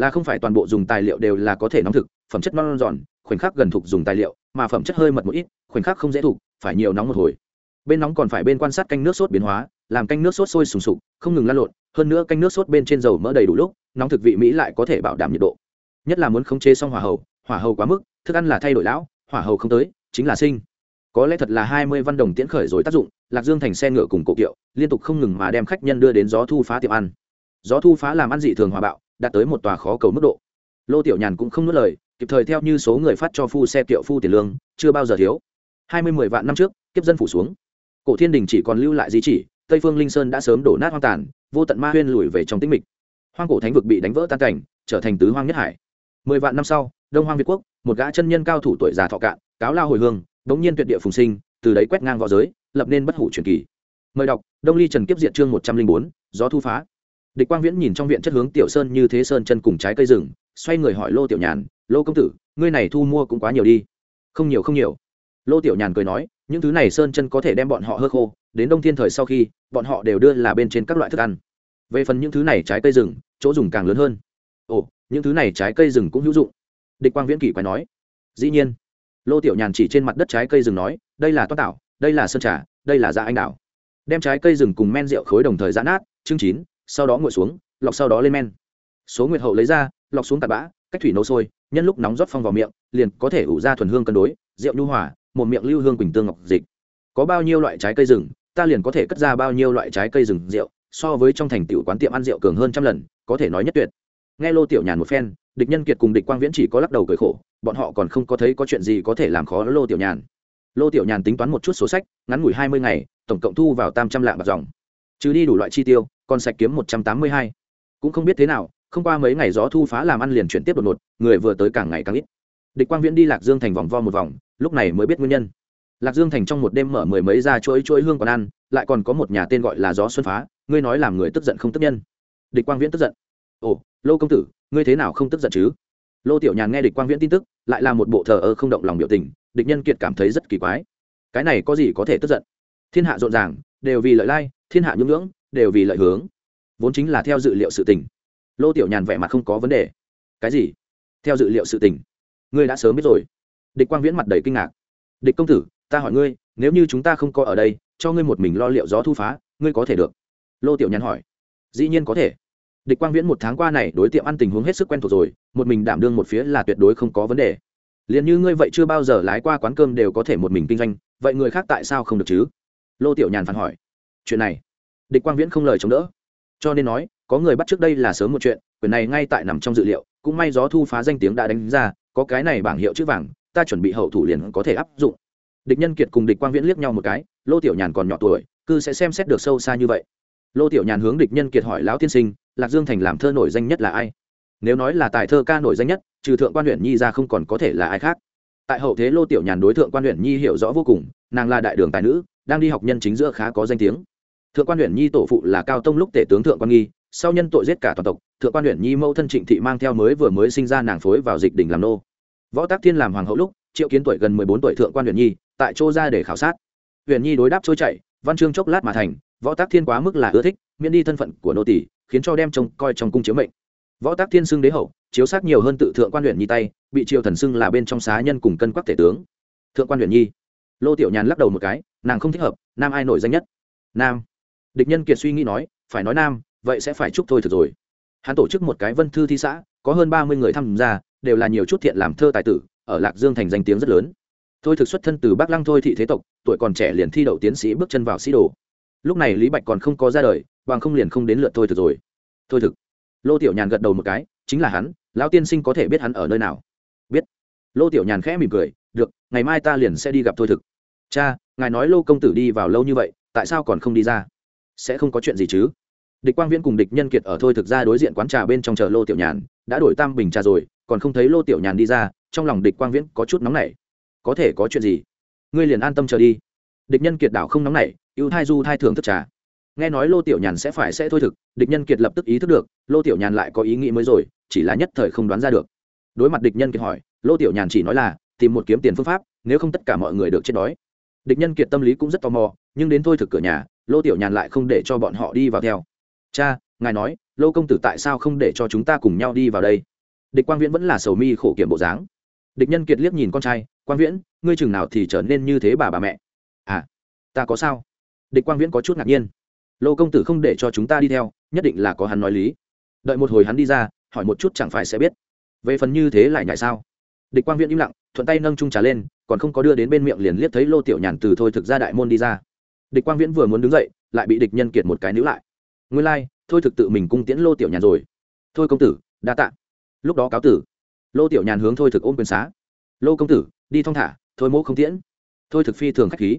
là không phải toàn bộ dùng tài liệu đều là có thể nóng thực, phẩm chất non giòn, khoảnh khắc gần thục dùng tài liệu, mà phẩm chất hơi mật một ít, khoảnh khắc không dễ thục, phải nhiều nóng một hồi. Bên nóng còn phải bên quan sát canh nước sốt biến hóa, làm canh nước sốt sôi sùng sục, không ngừng lan lộn, hơn nữa canh nước sốt bên trên dầu mỡ đầy đủ lúc, nóng thực vị mỹ lại có thể bảo đảm nhiệt độ. Nhất là muốn khống chế xong hỏa hầu hỏa hầu quá mức, thức ăn là thay đổi lão, hỏa hầu không tới, chính là sinh. Có lẽ thật là hai mươi văn đồng tiễn khởi rồi tác dụng, lạc dương thành xe ngựa cùng cổ kiệu, liên tục không ngừng mà đem khách nhân đưa đến gió thu phá tiệm ăn. Gió thu phá làm ăn dị thường hòa bạo đạt tới một tòa khó cầu mức độ. Lô tiểu nhàn cũng không nuốt lời, kịp thời theo như số người phát cho phu xe kiệu phu tiền lương, chưa bao giờ thiếu. Hai mươi mười vạn năm trước, kiếp dân phủ xuống. Cổ thiên đình chỉ còn lưu lại di chỉ, tây phương linh sơn đã sớm đổ nát hoang tàn, vô tận ma huyên lùi về trong tĩnh mịch. Hoang cổ thánh vực bị đánh vỡ tan cảnh, trở thành tứ hoang nhất hải. Mười vạn năm sau, đông hoang việt quốc, một gã chân nhân cao thủ tuổi già thọ cạn, cáo lao hồi hương, đống nhiên tuyệt địa phùng sinh, từ đấy quét ngang v õ giới, lập nên bất hủ truyền kỳ. Mời đọc, đông ly trần kiếp diện chương một trăm linh bốn, gió thu phá địch quang viễn nhìn trong viện chất hướng tiểu sơn như thế sơn chân cùng trái cây rừng, xoay người hỏi lô tiểu nhàn, lô công tử, ngươi này thu mua cũng quá nhiều đi. Không nhiều không nhiều. Lô tiểu nhàn cười nói, những thứ này sơn chân có thể đem bọn họ hơ khô, đến đông thiên thời sau khi, bọn họ đều đưa là bên trên các loại thức ăn. Về phần những thứ này trái cây rừng, chỗ dùng càng lớn hơn. Ồ, những thứ này trái cây rừng cũng hữu dụng. Địch quang viễn kỷ quái nói. Dĩ nhiên. Lô tiểu nhàn chỉ trên mặt đất trái cây rừng nói, đây là toát tảo, đây là sơn trà, đây là dạ anh đảo. Đem trái cây rừng cùng men rượu khối đồng thời giãn nát, chương chín sau đó ngồi xuống, lọc sau đó lên men. Số nguyệt hậu lấy ra, lọc xuống tạt bã, cách thủy nấu sôi, nhân lúc nóng rót phong vào miệng, liền có thể ủ ra thuần hương cân đối, rượu nhu hòa, một miệng lưu hương quỳnh tương ngọc dịch. Có bao nhiêu loại trái cây rừng, ta liền có thể cất ra bao nhiêu loại trái cây rừng rượu, so với trong thành tiểu quán tiệm ăn rượu cường hơn trăm lần, có thể nói nhất tuyệt. Nghe lô tiểu nhàn một phen, địch nhân kiệt cùng địch quang viễn chỉ có lắc đầu cười khổ, bọn họ còn không có thấy có chuyện gì có thể làm khó lô tiểu nhàn. Lô tiểu nhàn tính toán một chút số sách, ngắn ngủi hai mươi ngày, tổng cộng thu vào tam trăm lạng bạc dòng. Trừ đi đủ loại chi tiêu còn sạch kiếm một trăm tám mươi hai. Cũng không biết thế nào, không qua mấy ngày gió thu phá làm ăn liền chuyển tiếp đột ngột, người vừa tới càng ngày càng ít. Địch quang viễn đi lạc dương thành vòng vo một vòng, lúc này mới biết nguyên nhân. Lạc dương thành trong một đêm mở mười mấy ra chuỗi chuỗi hương còn ăn, lại còn có một nhà tên gọi là gió xuân phá, ngươi nói làm người tức giận không tức nhân. Địch quang viễn tức giận. Ồ, lô công tử, ngươi thế nào không tức giận chứ? Lô tiểu nhàn nghe địch quang viễn tin tức, lại là một bộ thờ ơ không động lòng biểu tình, địch nhân kiệt cảm thấy rất kỳ quái. Cái này có gì có thể tức giận? Thiên hạ rộn ràng, đều vì lợi lai, thiên hạ nhung ngưỡng đều vì lợi hướng. Vốn chính là theo dự liệu sự tình. Lô tiểu nhàn vẻ mặt không có vấn đề. Cái gì? Theo dự liệu sự tình? Ngươi đã sớm biết rồi. Địch quang viễn mặt đầy kinh ngạc. Địch công tử, ta hỏi ngươi, nếu như chúng ta không có ở đây, cho ngươi một mình lo liệu gió thu phá, ngươi có thể được? Lô tiểu nhàn hỏi. Dĩ nhiên có thể. Địch quang viễn một tháng qua này đối tiệm ăn tình huống hết sức quen thuộc rồi, một mình đảm đương một phía là tuyệt đối không có vấn đề. Liền như ngươi vậy chưa bao giờ lái qua quán cơm đều có thể một mình kinh doanh, vậy người khác tại sao không được chứ? Lô tiểu nhàn phản hỏi. Chuyện này địch quang viễn không lời chống đỡ. Cho nên nói, có người bắt trước đây là sớm một chuyện, quyền này ngay tại nằm trong dự liệu, cũng may gió thu phá danh tiếng đã đánh ra, có cái này bảng hiệu chữ vàng, ta chuẩn bị hậu thủ liền có thể áp dụng. Địch nhân kiệt cùng địch quang viễn liếc nhau một cái, lô tiểu nhàn còn nhỏ tuổi, cư sẽ xem xét được sâu xa như vậy. Lô tiểu nhàn hướng địch nhân kiệt hỏi lão tiên sinh, lạc dương thành làm thơ nổi danh nhất là ai? Nếu nói là tài thơ ca nổi danh nhất, trừ thượng quan huyện nhi ra không còn có thể là ai khác. Tại hậu thế lô tiểu nhàn đối thượng quan huyện nhi hiểu rõ vô cùng, nàng là đại đường tài nữ, đang đi học nhân chính giữa khá có danh tiếng thượng quan huyện nhi tổ phụ là cao tông lúc tể tướng thượng quan nghi, sau nhân tội giết cả toàn tộc, thượng quan huyện nhi mẫu thân trịnh thị mang theo mới vừa mới sinh ra nàng phối vào dịch đỉnh làm nô. Võ tác thiên làm hoàng hậu lúc, triệu kiến tuổi gần mười bốn tuổi thượng quan huyện nhi, tại chỗ ra để khảo sát. Huyện nhi đối đáp trôi chảy, văn chương chốc lát mà thành, võ tác thiên quá mức là ưa thích, miễn đi thân phận của nô tỷ khiến cho đem trông coi trong cung chiếu mệnh. Võ tác thiên xưng đế hậu, chiếu xác nhiều hơn tự thượng quan huyện nhi tay, bị triều thần xưng là bên trong xá nhân cùng cân quắc thể tướng. Thượng quan huyện nhi. Lô tiểu nhàn lắc đầu một cái, nàng không thích hợp, nam ai nổi danh nhất? Nam địch nhân kiệt suy nghĩ nói, phải nói nam, vậy sẽ phải chúc thôi thực rồi. Hắn tổ chức một cái vân thư thi xã, có hơn ba mươi người tham gia, đều là nhiều chút thiện làm thơ tài tử, ở lạc dương thành danh tiếng rất lớn. Thôi thực xuất thân từ bắc lăng thôi thị thế tộc, tuổi còn trẻ liền thi đậu tiến sĩ bước chân vào sĩ đồ. Lúc này lý bạch còn không có ra đời, bằng không liền không đến lượt thôi thực rồi. Thôi thực. Lô tiểu nhàn gật đầu một cái, chính là hắn, lão tiên sinh có thể biết hắn ở nơi nào. Biết. Lô tiểu nhàn khẽ mỉm cười, được, ngày mai ta liền sẽ đi gặp thôi thực. Cha, ngài nói lô công tử đi vào lâu như vậy, tại sao còn không đi ra? Sẽ không có chuyện gì chứ? Địch quang viễn cùng địch nhân kiệt ở thôi thực ra đối diện quán trà bên trong chờ lô tiểu nhàn, đã đổi tam bình trà rồi, còn không thấy lô tiểu nhàn đi ra, trong lòng địch quang viễn có chút nóng nảy. Có thể có chuyện gì? Ngươi liền an tâm chờ đi. Địch nhân kiệt đảo không nóng nảy, ưu thai du thai thường thức trà. Nghe nói lô tiểu nhàn sẽ phải sẽ thôi thực, địch nhân kiệt lập tức ý thức được, lô tiểu nhàn lại có ý nghĩ mới rồi, chỉ là nhất thời không đoán ra được. Đối mặt địch nhân kiệt hỏi, lô tiểu nhàn chỉ nói là, tìm một kiếm tiền phương pháp, nếu không tất cả mọi người được chết đói. Địch nhân kiệt tâm lý cũng rất tò mò, nhưng đến thôi thực cửa nhà lô tiểu nhàn lại không để cho bọn họ đi vào theo. Cha, ngài nói, lô công tử tại sao không để cho chúng ta cùng nhau đi vào đây? Địch quang viễn vẫn là sầu mi khổ kiểm bộ dáng. Địch nhân kiệt liếc nhìn con trai, quang viễn, ngươi chừng nào thì trở nên như thế bà bà mẹ? À ta có sao? Địch quang viễn có chút ngạc nhiên. Lô công tử không để cho chúng ta đi theo, nhất định là có hắn nói lý. Đợi một hồi hắn đi ra, hỏi một chút chẳng phải sẽ biết. Về phần như thế lại nhại sao? Địch quang viễn im lặng, thuận tay nâng trung trà lên, còn không có đưa đến bên miệng liền liếc thấy lô tiểu nhàn từ thôi thực ra đại môn đi ra địch quang viễn vừa muốn đứng dậy lại bị địch nhân kiệt một cái níu lại. Nguyên lai、like, thôi thực tự mình cung tiễn lô tiểu nhàn rồi. Thôi công tử đa tạ. Lúc đó cáo tử. Lô tiểu nhàn hướng thôi thực ôm quyền xá. Lô công tử đi thong thả thôi mỗ không tiễn. Thôi thực phi thường k h á c h khí.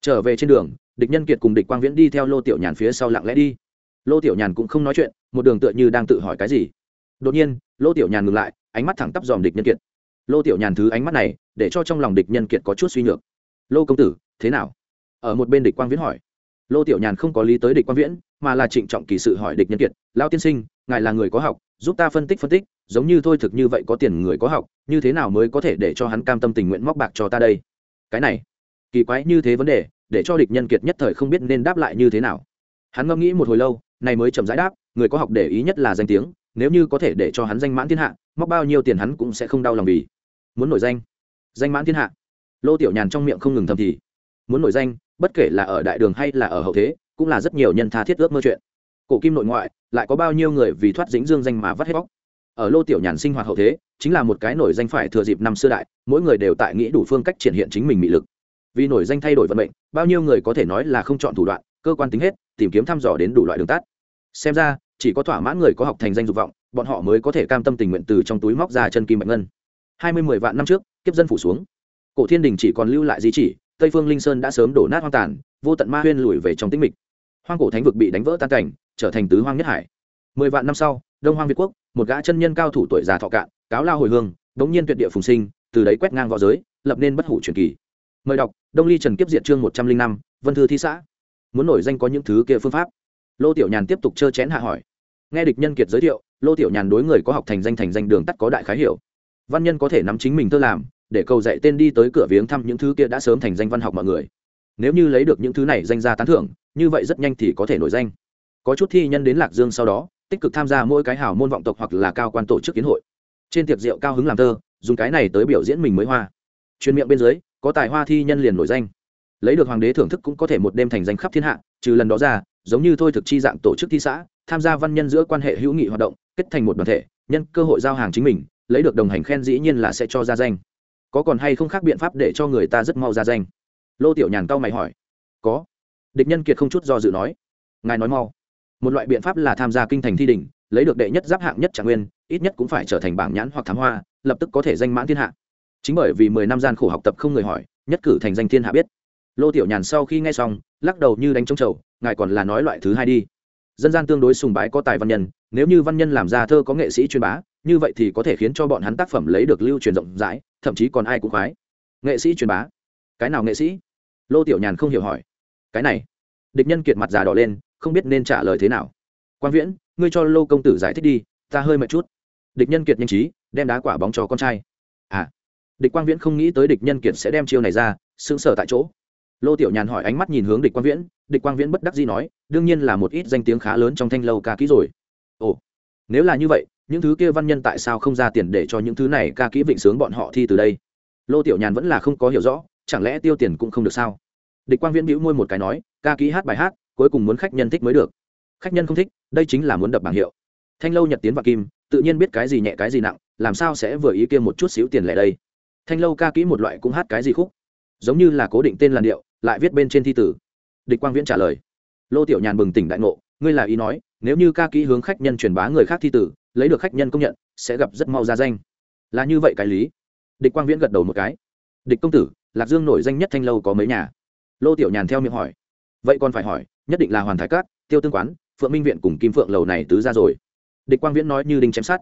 Trở về trên đường địch nhân kiệt cùng địch quang viễn đi theo lô tiểu nhàn phía sau lặng lẽ đi. Lô tiểu nhàn cũng không nói chuyện một đường tựa như đang tự hỏi cái gì. Đột nhiên lô tiểu nhàn ngừng lại ánh mắt thẳng tắp dòm địch nhân kiệt. Lô tiểu nhàn thứ ánh mắt này để cho trong lòng địch nhân kiệt có chút suy nhược. Lô công tử thế nào? Ở một bên địch quang viễn hỏi. Lô tiểu nhàn không có lý tới địch quang viễn, mà là trịnh trọng kỳ sự hỏi địch nhân kiệt lao tiên sinh, ngài là người có học, giúp ta phân tích phân tích, giống như thôi thực như vậy có tiền người có học, như thế nào mới có thể để cho hắn cam tâm tình nguyện móc bạc cho ta đây? Cái này, kỳ quái như thế vấn đề, để cho địch nhân kiệt nhất thời không biết nên đáp lại như thế nào. Hắn ngẫm nghĩ một hồi lâu, này mới chậm rãi đáp, người có học để ý nhất là danh tiếng, nếu như có thể để cho hắn danh mãn thiên hạ, móc bao nhiêu tiền hắn cũng sẽ không đau lòng vì. Muốn nổi danh. Danh mãn thiên hạ? Lô tiểu nhàn trong miệng không ngừng thầm thì. Muốn nổi danh bất kể là ở đại đường hay là ở hậu thế, cũng là rất nhiều nhân tha thiết ước mơ chuyện. Cổ kim nội ngoại, lại có bao nhiêu người vì thoát dính dương danh mà vắt hết bóc. Ở lô tiểu nhàn sinh hoạt hậu thế, chính là một cái nổi danh phải thừa dịp năm xưa đại, mỗi người đều tại nghĩ đủ phương cách triển hiện chính mình mị lực. Vì nổi danh thay đổi vận mệnh, bao nhiêu người có thể nói là không chọn thủ đoạn, cơ quan tính hết, tìm kiếm thăm dò đến đủ loại đường tắt. Xem ra, chỉ có thỏa mãn người có học thành danh dục vọng, bọn họ mới có thể cam tâm tình nguyện từ trong túi móc ra chân kim bạch ngân. Hai mươi mười vạn năm trước, kiếp dân phủ xuống. Cổ thiên đình chỉ còn lưu lại di chỉ tây phương linh sơn đã sớm đổ nát hoang tàn, vô tận ma huyên lùi về trong tĩnh mịch. Hoang cổ thánh vực bị đánh vỡ tan cảnh, trở thành tứ hoang nhất hải. Mười vạn năm sau, đông hoang việt quốc, một gã chân nhân cao thủ tuổi già thọ cạn, cáo lao hồi hương, đống nhiên tuyệt địa phùng sinh, từ đấy quét ngang v õ giới, lập nên bất hủ truyền kỳ. Mời đọc, đông ly trần kiếp diệt chương một trăm linh năm, vân thư thi xã. Muốn nổi danh có những thứ kia phương pháp. Lô tiểu nhàn tiếp tục trơ chén hạ hỏi. Nghe địch nhân kiệt giới thiệu, lô tiểu nhàn đối người có học thành danh thành danh đường tắt có đại khái hiểu. Văn nhân có thể nắm chính mình thơ làm để cầu dạy tên đi tới cửa viếng thăm những thứ kia đã sớm thành danh văn học mọi người. Nếu như lấy được những thứ này danh ra tán thưởng, như vậy rất nhanh thì có thể nổi danh. Có chút thi nhân đến lạc dương sau đó, tích cực tham gia mỗi cái hào môn vọng tộc hoặc là cao quan tổ chức kiến hội. Trên tiệc rượu cao hứng làm thơ, dùng cái này tới biểu diễn mình mới hoa. Chuyên miệng bên dưới, có tài hoa thi nhân liền nổi danh. Lấy được hoàng đế thưởng thức cũng có thể một đêm thành danh khắp thiên hạ, trừ lần đó ra, giống như thôi thực chi dạng tổ chức thi xã, tham gia văn nhân giữa quan hệ hữu nghị hoạt động, kết thành một đoàn thể, nhân cơ hội giao hàng chính mình, lấy được đồng hành khen dĩ nhiên là sẽ cho ra danh có còn hay không khác biện pháp để cho người ta rất mau ra danh? Lô tiểu nhàn cao mày hỏi. Có. Địch nhân kiệt không chút do dự nói. Ngài nói mau. Một loại biện pháp là tham gia kinh thành thi đình lấy được đệ nhất giáp hạng nhất trạng nguyên, ít nhất cũng phải trở thành bảng nhãn hoặc thám hoa, lập tức có thể danh mãn thiên hạ. Chính bởi vì mười năm gian khổ học tập không người hỏi, nhất cử thành danh thiên hạ biết. Lô tiểu nhàn sau khi nghe xong, lắc đầu như đánh trống trầu, ngài còn là nói loại thứ hai đi. Dân gian tương đối sùng bái có tài văn nhân, nếu như văn nhân làm ra thơ có nghệ sĩ chuyên bá, như vậy thì có thể khiến cho bọn hắn tác phẩm lấy được lưu truyền rộng rãi thậm chí còn ai cũng khoái. Nghệ sĩ truyền bá. Cái nào nghệ sĩ? Lô tiểu nhàn không hiểu hỏi. Cái này. Địch nhân kiệt mặt già đỏ lên, không biết nên trả lời thế nào. Quan viễn, ngươi cho lô công tử giải thích đi, ta hơi mệt chút. Địch nhân kiệt nhanh trí, đem đá quả bóng cho con trai. À. Địch quang viễn không nghĩ tới địch nhân kiệt sẽ đem chiêu này ra, sững sờ tại chỗ. Lô tiểu nhàn hỏi ánh mắt nhìn hướng địch quang viễn. Địch quang viễn bất đắc dĩ nói, đương nhiên là một ít danh tiếng khá lớn trong thanh lâu ca kỹ rồi. Ồ nếu là như vậy, những thứ kia văn nhân tại sao không ra tiền để cho những thứ này ca kỹ vịnh sướng bọn họ thi từ đây? Lô tiểu nhàn vẫn là không có hiểu rõ, chẳng lẽ tiêu tiền cũng không được sao? Địch quang viễn bĩu môi một cái nói, ca kỹ hát bài hát, cuối cùng muốn khách nhân thích mới được. Khách nhân không thích, đây chính là muốn đập bảng hiệu. Thanh lâu, nhật tiến và kim, tự nhiên biết cái gì nhẹ cái gì nặng, làm sao sẽ vừa ý kia một chút xíu tiền lẻ đây? Thanh lâu ca kỹ một loại cũng hát cái gì khúc? Giống như là cố định tên làn điệu, lại viết bên trên thi tử địch quang viễn trả lời. Lô tiểu nhàn bừng tỉnh đại ngộ ngươi là ý nói, nếu như ca kỹ hướng khách nhân truyền bá người khác thi tử, lấy được khách nhân công nhận, sẽ gặp rất mau ra danh. Là như vậy cái lý. Địch quang viễn gật đầu một cái. Địch công tử, lạc dương nổi danh nhất thanh lâu có mấy nhà? Lô tiểu nhàn theo miệng hỏi. Vậy còn phải hỏi, nhất định là hoàn thái cát, tiêu tương quán, phượng minh viện cùng kim phượng lầu này tứ ra rồi. Địch quang viễn nói như đinh chém sát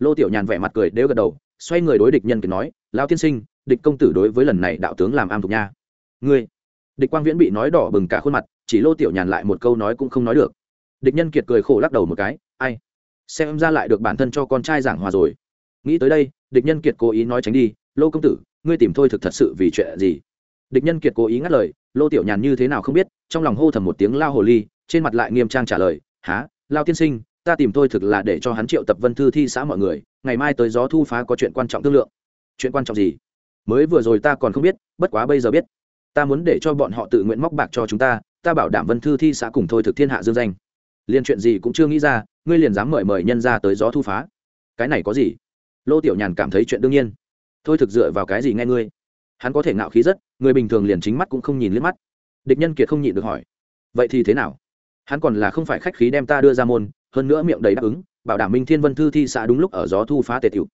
lô tiểu nhàn vẻ mặt cười đều gật đầu, xoay người đối địch nhân kiệt nói lao tiên sinh, địch công tử đối với lần này đạo tướng làm am thuộc nha. Ngươi? Địch quang viễn bị nói đỏ bừng cả khuôn mặt, chỉ lô tiểu nhàn lại một câu nói cũng không nói được địch nhân kiệt cười khổ lắc đầu một cái, ai? Xem ra lại được bản thân cho con trai giảng hòa rồi. Nghĩ tới đây, địch nhân kiệt cố ý nói tránh đi, lô công tử, ngươi tìm thôi thực thật sự vì chuyện gì? Địch nhân kiệt cố ý ngắt lời, lô tiểu nhàn như thế nào không biết? Trong lòng hô thầm một tiếng lao hồ ly, trên mặt lại nghiêm trang trả lời há lao tiên sinh, ta tìm tôi thực là để cho hắn triệu tập vân thư thi xã mọi người, ngày mai tới gió thu phá có chuyện quan trọng thương lượng. Chuyện quan trọng gì? Mới vừa rồi ta còn không biết, bất quá bây giờ biết. Ta muốn để cho bọn họ tự nguyện móc bạc cho chúng ta ta bảo đảm vân thư thi xã cùng thôi thực thiên hạ dương danh liên chuyện gì cũng chưa nghĩ ra, ngươi liền dám mời mời nhân ra tới gió thu phá. Cái này có gì? Lô tiểu nhàn cảm thấy chuyện đương nhiên. Thôi thực dựa vào cái gì nghe ngươi? Hắn có thể ngạo khí rất, người bình thường liền chính mắt cũng không nhìn liếc mắt. Địch nhân kiệt không nhịn được hỏi. Vậy thì thế nào? Hắn còn là không phải khách khí đem ta đưa ra môn, hơn nữa miệng đầy đáp ứng, bảo đảm minh thiên vân thư thi xã đúng lúc ở gió thu phá tề tiểu.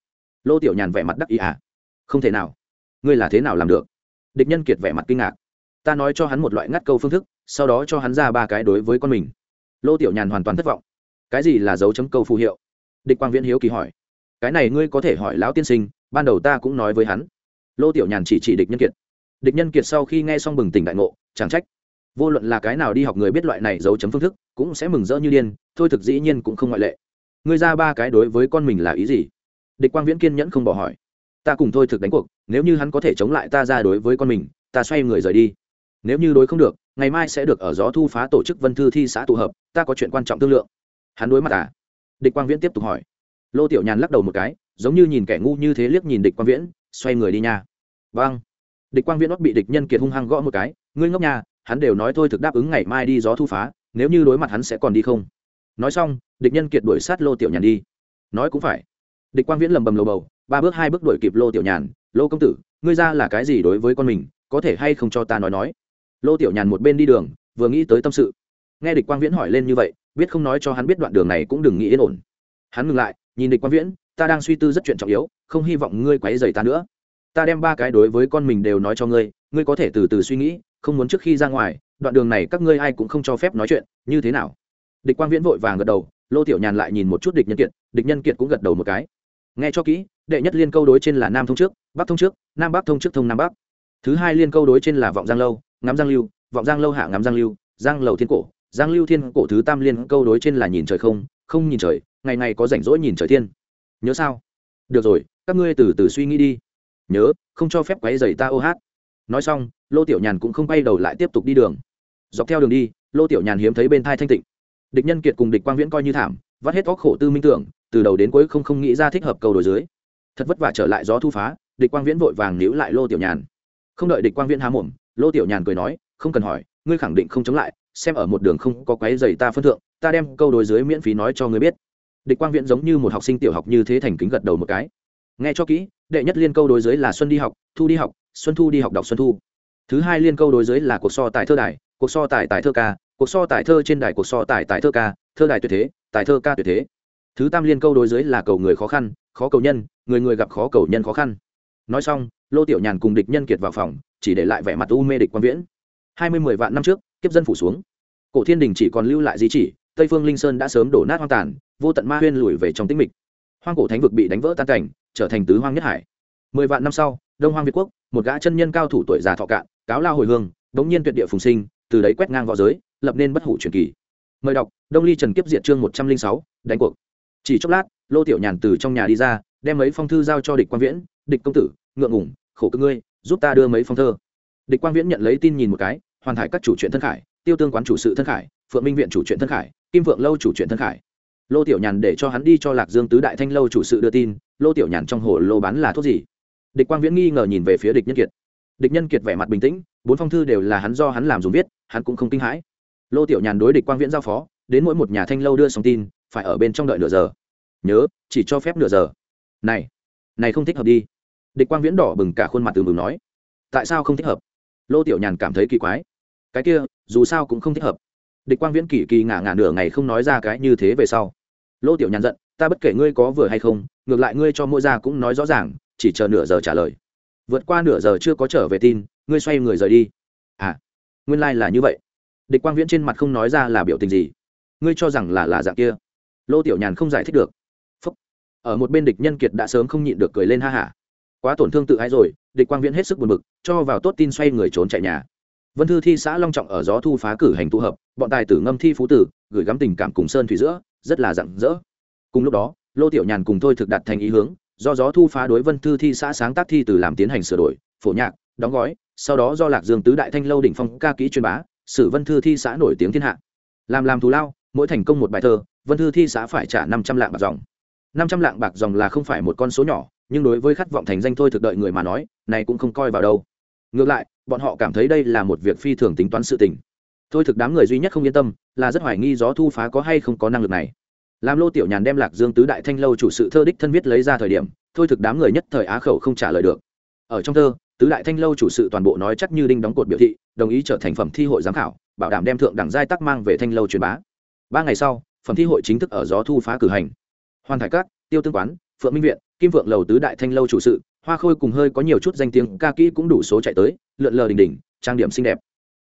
Lô tiểu nhàn vẻ mặt đắc ý à? Không thể nào. Ngươi là thế nào làm được? Địch nhân kiệt vẻ mặt kinh ngạc. Ta nói cho hắn một loại ngắt câu phương thức, sau đó cho hắn ra ba cái đối với con mình lô tiểu nhàn hoàn toàn thất vọng. Cái gì là dấu chấm câu phù hiệu? Địch quang viễn hiếu kỳ hỏi. Cái này ngươi có thể hỏi lão tiên sinh, ban đầu ta cũng nói với hắn. Lô tiểu nhàn chỉ chỉ địch nhân kiệt. Địch nhân kiệt sau khi nghe xong bừng tỉnh đại ngộ, chẳng trách. Vô luận là cái nào đi học người biết loại này dấu chấm phương thức, cũng sẽ mừng rỡ như điên, thôi thực dĩ nhiên cũng không ngoại lệ. Ngươi ra ba cái đối với con mình là ý gì? Địch quang viễn kiên nhẫn không bỏ hỏi. Ta cùng thôi thực đánh cuộc, nếu như hắn có thể chống lại ta ra đối với con mình, ta xoay người rời đi nếu như đối không được, ngày mai sẽ được ở gió thu phá tổ chức vân thư thi xã tụ hợp, ta có chuyện quan trọng thương lượng. Hắn đối mặt à? Địch quang viễn tiếp tục hỏi. Lô tiểu nhàn lắc đầu một cái, giống như nhìn kẻ ngu như thế liếc nhìn địch quang viễn, xoay người đi nha. Vâng. Địch quang viễn ốt bị địch nhân kiệt hung hăng gõ một cái, ngươi ngốc nhà hắn đều nói thôi thực đáp ứng ngày mai đi gió thu phá, nếu như đối mặt hắn sẽ còn đi không? Nói xong, địch nhân kiệt đuổi sát lô tiểu nhàn đi. Nói cũng phải. Địch quang viễn lầm bầm lầu bầu, ba bước hai bước đuổi kịp lô tiểu nhàn, lô công tử, ngươi ra là cái gì đối với con mình, có thể hay không cho ta nói nói? Lô tiểu nhàn một bên đi đường, vừa nghĩ tới tâm sự. Nghe địch quang viễn hỏi lên như vậy, biết không nói cho hắn biết đoạn đường này cũng đừng nghĩ yên ổn. Hắn ngừng lại, nhìn địch quang viễn, ta đang suy tư rất chuyện trọng yếu, không hy vọng ngươi quấy dày ta nữa. Ta đem ba cái đối với con mình đều nói cho ngươi ngươi có thể từ từ suy nghĩ, không muốn trước khi ra ngoài, đoạn đường này các ngươi ai cũng không cho phép nói chuyện, như thế nào? Địch quang viễn vội vàng gật đầu, lô tiểu nhàn lại nhìn một chút địch nhân kiệt, địch nhân kiệt cũng gật đầu một cái. Nghe cho kỹ, đệ nhất liên câu đối trên là nam thông trước, bắc thông trước, nam bắc thông trước thông nam bắc. Thứ hai liên câu đối trên là vọng giang lâu ngắm giang lưu, vọng giang lâu hạ ngắm giang lưu, giang lầu thiên cổ, giang lưu thiên cổ thứ tam liên câu đối trên là nhìn trời không không nhìn trời, ngày ngày có rảnh rỗi nhìn trời thiên. Nhớ sao? Được rồi, các ngươi từ từ suy nghĩ đi. Nhớ, không cho phép quấy rầy ta ô hát. Nói xong, lô tiểu nhàn cũng không quay đầu lại tiếp tục đi đường. Dọc theo đường đi, lô tiểu nhàn hiếm thấy bên thai thanh tịnh. Địch nhân kiệt cùng địch quang viễn coi như thảm, vắt hết óc khổ tư minh tưởng, từ đầu đến cuối không không nghĩ ra thích hợp cầu đổi dưới. Thật vất vả trở lại gió thu phá, địch quang viễn vội vàng níu lại lô tiểu nhàn. Không đợi địch quang viễn há mồm lô tiểu nhàn cười nói, không cần hỏi, ngươi khẳng định không chống lại, xem ở một đường không có quấy giày ta phân thượng, ta đem câu đối dưới miễn phí nói cho ngươi biết. Địch quang viễn giống như một học sinh tiểu học như thế thành kính gật đầu một cái. Nghe cho kỹ, đệ nhất liên câu đối dưới là xuân đi học, thu đi học, xuân thu đi học đọc xuân thu. Thứ hai liên câu đối dưới là cuộc so tài thơ đài, cuộc so tài tài thơ ca, cuộc so tài thơ trên đài cuộc so tài tài thơ ca, thơ đài tuyệt thế, tài thơ ca tuyệt thế. Thứ tam liên câu đối dưới là cầu người khó khăn, khó cầu nhân, người người gặp khó cầu nhân khó khăn. Nói xong, lô tiểu nhàn cùng địch nhân kiệt vào phòng chỉ để lại vẻ mặt u mê địch quan viễn. Hai mươi mười vạn năm trước, kiếp dân phủ xuống. Cổ thiên đình chỉ còn lưu lại di chỉ, tây phương linh sơn đã sớm đổ nát hoang tàn, vô tận ma huyên lùi về trong tĩnh mịch. Hoang cổ thánh vực bị đánh vỡ tan cảnh, trở thành tứ hoang nhất hải. Mười vạn năm sau, đông hoang việt quốc, một gã chân nhân cao thủ tuổi già thọ cạn, cáo lao hồi hương bỗng nhiên tuyệt địa phùng sinh, từ đấy quét ngang v õ giới, lập nên bất hủ truyền kỳ. Mời đọc, đông ly trần kiếp diệt chương một trăm linh sáu, đánh cuộc. Chỉ chốc lát, lô tiểu nhàn từ trong nhà đi ra, đem mấy phong thư giao cho địch quang viễn, địch công tử, ngượng ngủng khổ cơ ngươi giúp ta đưa mấy phong thơ. Địch quang viễn nhận lấy tin nhìn một cái, hoàn thành các chủ truyện thân khải, tiêu tương quán chủ sự thân khải, phượng minh viện chủ truyện thân khải, kim phượng lâu chủ truyện thân khải. Lô tiểu nhàn để cho hắn đi cho lạc dương tứ đại thanh lâu chủ sự đưa tin, lô tiểu nhàn trong hồ lô bán là thuốc gì? Địch quang viễn nghi ngờ nhìn về phía địch nhân kiệt. Địch nhân kiệt vẻ mặt bình tĩnh, bốn phong thư đều là hắn do hắn làm dùng viết, hắn cũng không kinh hãi. Lô tiểu nhàn đối địch quang viễn giao phó, đến mỗi một nhà thanh lâu đưa xong tin, phải ở bên trong đợi nửa giờ. Nhớ, chỉ cho phép nửa giờ. Này này không thích hợp đi địch quang viễn đỏ bừng cả khuôn mặt từ mừng nói, tại sao không thích hợp? Lô tiểu nhàn cảm thấy kỳ quái, cái kia, dù sao cũng không thích hợp. Địch quang viễn kỳ kỳ ngả ngả nửa ngày không nói ra cái như thế về sau. Lô tiểu nhàn giận, ta bất kể ngươi có vừa hay không, ngược lại ngươi cho mỗi ra cũng nói rõ ràng, chỉ chờ nửa giờ trả lời. Vượt qua nửa giờ chưa có trở về tin, ngươi xoay người rời đi. À nguyên lai、like、là như vậy. Địch quang viễn trên mặt không nói ra là biểu tình gì. Ngươi cho rằng là là dạng kia? Lô tiểu nhàn không giải thích được. Phúc. ở một bên địch nhân kiệt đã sớm không nhịn được cười lên ha hả quá tổn thương tự ái rồi, địch quang viễn hết sức buồn bực, cho vào tốt tin xoay người trốn chạy nhà. Vân thư thi, xã long trọng ở gió thu phá cử hành tụ hợp, bọn tài tử ngâm thi phú tử, gửi gắm tình cảm cùng sơn thủy giữa, rất là rặng rỡ. Cùng lúc đó, lô tiểu nhàn cùng thôi thực đặt thành ý hướng, do gió thu phá đối vân thư thi, xã sáng tác thi từ làm tiến hành sửa đổi, phổ nhạc, đóng gói, sau đó do lạc dương tứ đại thanh lâu đỉnh phong ca kỹ truyền bá sử vân thư thi, xã nổi tiếng thiên hạ. Làm làm thù lao, mỗi thành công một bài thơ, vân thư thi, xã phải trả năm trăm lạng bạc dòng. Năm trăm lạng bạc dòng là không phải một con số nhỏ nhưng đối với khát vọng thành danh thôi thực đợi người mà nói, này cũng không coi vào đâu. Ngược lại, bọn họ cảm thấy đây là một việc phi thường tính toán sự tình. Thôi thực đám người duy nhất không yên tâm, là rất hoài nghi gió thu phá có hay không có năng lực này. Làm lô tiểu nhàn đem lạc dương tứ đại thanh lâu chủ sự thơ đích thân viết lấy ra thời điểm, thôi thực đám người nhất thời á khẩu không trả lời được. Ở trong thơ, tứ đại thanh lâu chủ sự toàn bộ nói chắc như đinh đóng cột biểu thị, đồng ý trở thành phẩm thi hội giám khảo, bảo đảm đem thượng đẳng giai tắc mang về thanh lâu truyền bá. Ba ngày sau, phẩm thi hội chính thức ở gió thu phá cử hành. Hoàn thải các, tiêu tương quán, phượng minh viện kim Vượng lầu tứ đại thanh lâu chủ sự, hoa khôi cùng hơi có nhiều chút danh tiếng ca kỹ cũng đủ số chạy tới, lượn lờ đình đình trang điểm xinh đẹp.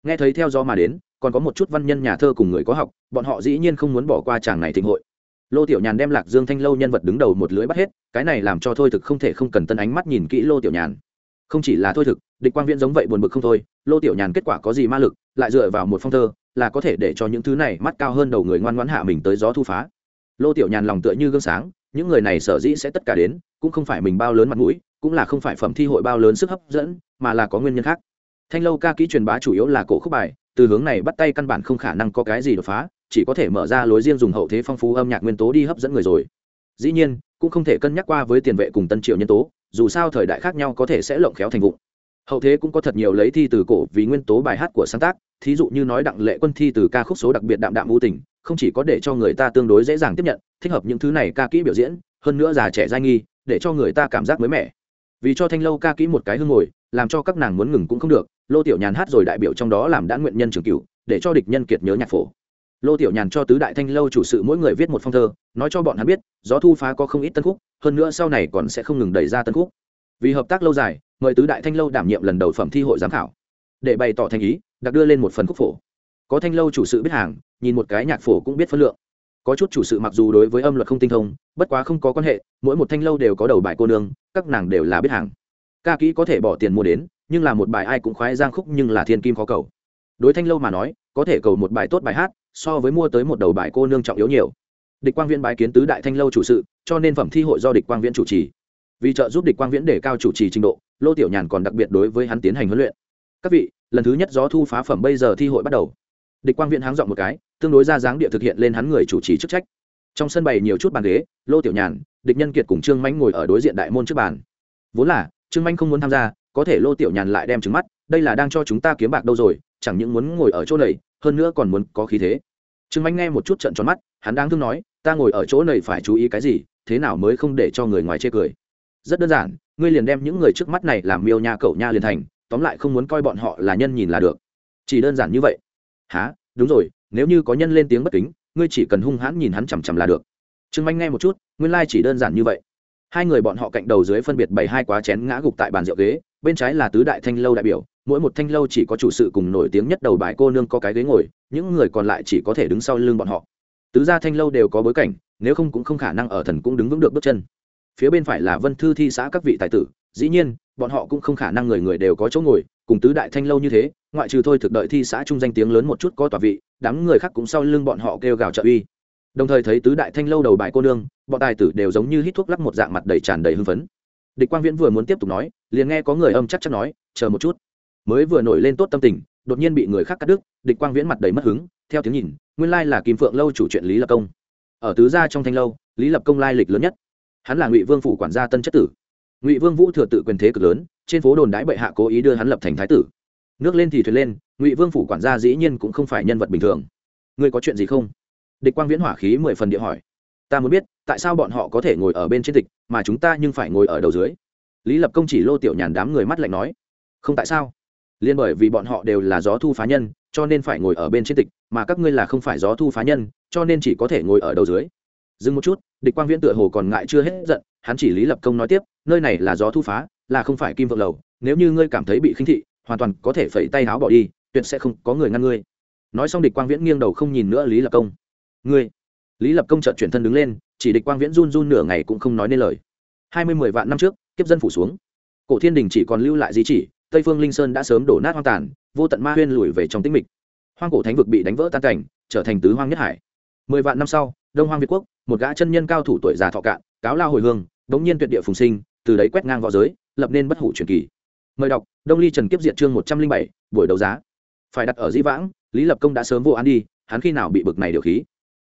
Nghe thấy theo do mà đến, còn có một chút văn nhân nhà thơ cùng người có học, bọn họ dĩ nhiên không muốn bỏ qua chàng này thịnh hội. Lô tiểu nhàn đem lạc dương thanh lâu nhân vật đứng đầu một lưới bắt hết, cái này làm cho thôi thực không thể không cần tân ánh mắt nhìn kỹ lô tiểu nhàn. Không chỉ là thôi thực, địch quang viễn giống vậy buồn bực không thôi, lô tiểu nhàn kết quả có gì ma lực, lại dựa vào một phong thơ, là có thể để cho những thứ này mắt cao hơn đầu người ngoan ngoãn hạ mình tới gió thu phá. Lô tiểu nhàn lòng tựa như gương sáng những người này sở dĩ sẽ tất cả đến, cũng không phải mình bao lớn mặt mũi, cũng là không phải phẩm thi hội bao lớn sức hấp dẫn, mà là có nguyên nhân khác. Thanh lâu ca kỹ truyền bá chủ yếu là cổ khúc bài, từ hướng này bắt tay căn bản không khả năng có cái gì đột phá, chỉ có thể mở ra lối riêng dùng hậu thế phong phú âm nhạc nguyên tố đi hấp dẫn người rồi. Dĩ nhiên, cũng không thể cân nhắc qua với tiền vệ cùng tân triệu nhân tố, dù sao thời đại khác nhau có thể sẽ lộng khéo thành vụng. Hậu thế cũng có thật nhiều lấy thi từ cổ vì nguyên tố bài hát của sáng tác, thí dụ như nói đặng lệ quân thi từ ca khúc số đặc biệt đạm đạm ưu tình không chỉ có để cho người ta tương đối dễ dàng tiếp nhận, thích hợp những thứ này ca kỹ biểu diễn, hơn nữa già trẻ giai nghi, để cho người ta cảm giác mới mẻ. Vì cho thanh lâu ca kỹ một cái hương ngồi, làm cho các nàng muốn ngừng cũng không được, lô tiểu nhàn hát rồi đại biểu trong đó làm đã nguyện nhân trường cửu, để cho địch nhân kiệt nhớ nhạc phổ. Lô tiểu nhàn cho tứ đại thanh lâu chủ sự mỗi người viết một phong thơ, nói cho bọn hắn biết, gió thu phá có không ít tân khúc, hơn nữa sau này còn sẽ không ngừng đẩy ra tân khúc. Vì hợp tác lâu dài, mời tứ đại thanh lâu đảm nhiệm lần đầu phẩm thi hội giám khảo. Để bày tỏ thành ý, đặc đưa lên một phần khúc phổ có thanh lâu chủ sự biết hàng, nhìn một cái nhạc phổ cũng biết phân lượng. Có chút chủ sự mặc dù đối với âm luật không tinh thông, bất quá không có quan hệ, mỗi một thanh lâu đều có đầu bài cô nương, các nàng đều là biết hàng. Ca kỹ có thể bỏ tiền mua đến, nhưng là một bài ai cũng khoái giang khúc nhưng là thiên kim khó cầu. Đối thanh lâu mà nói, có thể cầu một bài tốt bài hát, so với mua tới một đầu bài cô nương trọng yếu nhiều. Địch quang viễn bái kiến tứ đại thanh lâu chủ sự, cho nên phẩm thi hội do địch quang viễn chủ trì. Vì trợ giúp địch quang viễn để cao chủ trì trình độ, lô tiểu nhàn còn đặc biệt đối với hắn tiến hành huấn luyện. Các vị, lần thứ nhất gió thu phá phẩm bây giờ thi hội bắt đầu địch quang viễn háng dọn một cái, tương đối ra dáng địa thực hiện lên hắn người chủ trì chức trách. Trong sân bày nhiều chút bàn ghế, lô tiểu nhàn, địch nhân kiệt cùng trương Mạnh ngồi ở đối diện đại môn trước bàn. Vốn là, trương manh không muốn tham gia, có thể lô tiểu nhàn lại đem trứng mắt, đây là đang cho chúng ta kiếm bạc đâu rồi, chẳng những muốn ngồi ở chỗ này, hơn nữa còn muốn có khí thế. Trương manh nghe một chút trận tròn mắt, hắn đang thương nói, ta ngồi ở chỗ này phải chú ý cái gì, thế nào mới không để cho người ngoài chê cười. Rất đơn giản, ngươi liền đem những người trước mắt này làm miêu nha cậu nha liền thành, tóm lại không muốn coi bọn họ là nhân nhìn là được. Chỉ đơn giản như vậy há đúng rồi, nếu như có nhân lên tiếng bất kính, ngươi chỉ cần hung hãn nhìn hắn chằm chằm là được. Trương manh nghe một chút, nguyên lai、like、chỉ đơn giản như vậy. Hai người bọn họ cạnh đầu dưới phân biệt bảy hai quá chén ngã gục tại bàn rượu ghế, bên trái là tứ đại thanh lâu đại biểu, mỗi một thanh lâu chỉ có chủ sự cùng nổi tiếng nhất đầu bài cô nương có cái ghế ngồi, những người còn lại chỉ có thể đứng sau lưng bọn họ. Tứ gia thanh lâu đều có bối cảnh, nếu không cũng không khả năng ở thần cũng đứng vững được bước chân. Phía bên phải là vân thư thi xã các vị tài tử, dĩ nhiên, bọn họ cũng không khả năng người người đều có chỗ ngồi cùng tứ đại thanh lâu như thế, ngoại trừ thôi thực đợi thi xã trung danh tiếng lớn một chút có tòa vị, đám người khác cũng sau lưng bọn họ kêu gào trợ uy. Đồng thời thấy tứ đại thanh lâu đầu bài cô nương, bọn tài tử đều giống như hít thuốc lắc một dạng mặt đầy tràn đầy hưng phấn. Địch quang viễn vừa muốn tiếp tục nói, liền nghe có người âm chắc chắn nói, chờ một chút. Mới vừa nổi lên tốt tâm tình, đột nhiên bị người khác cắt đứt, địch quang viễn mặt đầy mất hứng, theo tiếng nhìn, nguyên lai là kim phượng lâu chủ chuyện lý lập công. Ở tứ gia trong thanh lâu, lý lập công lai lịch lớn nhất. Hắn là ngụy vương phủ quản gia tân chất tử ngụy vương vũ thừa tự quyền thế cực lớn trên phố đồn đãi bệ hạ cố ý đưa hắn lập thành thái tử nước lên thì thuyền lên ngụy vương phủ quản gia dĩ nhiên cũng không phải nhân vật bình thường ngươi có chuyện gì không địch quang viễn hỏa khí mười phần địa hỏi ta muốn biết tại sao bọn họ có thể ngồi ở bên trên tịch mà chúng ta nhưng phải ngồi ở đầu dưới lý lập công chỉ lô tiểu nhàn đám người mắt lạnh nói không tại sao liên bởi vì bọn họ đều là gió thu phá nhân cho nên phải ngồi ở bên trên tịch mà các ngươi là không phải gió thu phá nhân cho nên chỉ có thể ngồi ở đầu dưới dừng một chút địch quang viễn tựa hồ còn ngại chưa hết giận, hắn chỉ lý lập công nói tiếp, nơi này là gió thu phá, là không phải kim vượng lầu, nếu như ngươi cảm thấy bị khinh thị, hoàn toàn có thể phẩy tay áo bỏ đi, tuyệt sẽ không có người ngăn ngươi. Nói xong địch quang viễn nghiêng đầu không nhìn nữa lý lập công. Ngươi? Lý lập công chợt chuyển thân đứng lên, chỉ địch quang viễn run run nửa ngày cũng không nói nên lời. Hai mươi mười vạn năm trước, kiếp dân phủ xuống. Cổ thiên đình chỉ còn lưu lại di chỉ, tây phương linh sơn đã sớm đổ nát hoang tàn, vô tận ma huyên lùi về trong tĩnh mịch. Hoang cổ thánh vực bị đánh vỡ tan cảnh, trở thành tứ hoang nhất hải. Mười vạn năm sau đông hoang việt quốc, một gã chân nhân cao thủ tuổi già thọ cạn, cáo lao hồi hương, đống nhiên tuyệt địa phùng sinh, từ đấy quét ngang v õ giới, lập nên bất hủ truyền kỳ. Mời đọc, đông ly trần kiếp diệt chương một trăm linh bảy, buổi đấu giá. Phải đặt ở di vãng, lý lập công đã sớm vô án đi, hắn khi nào bị bực này điều khí?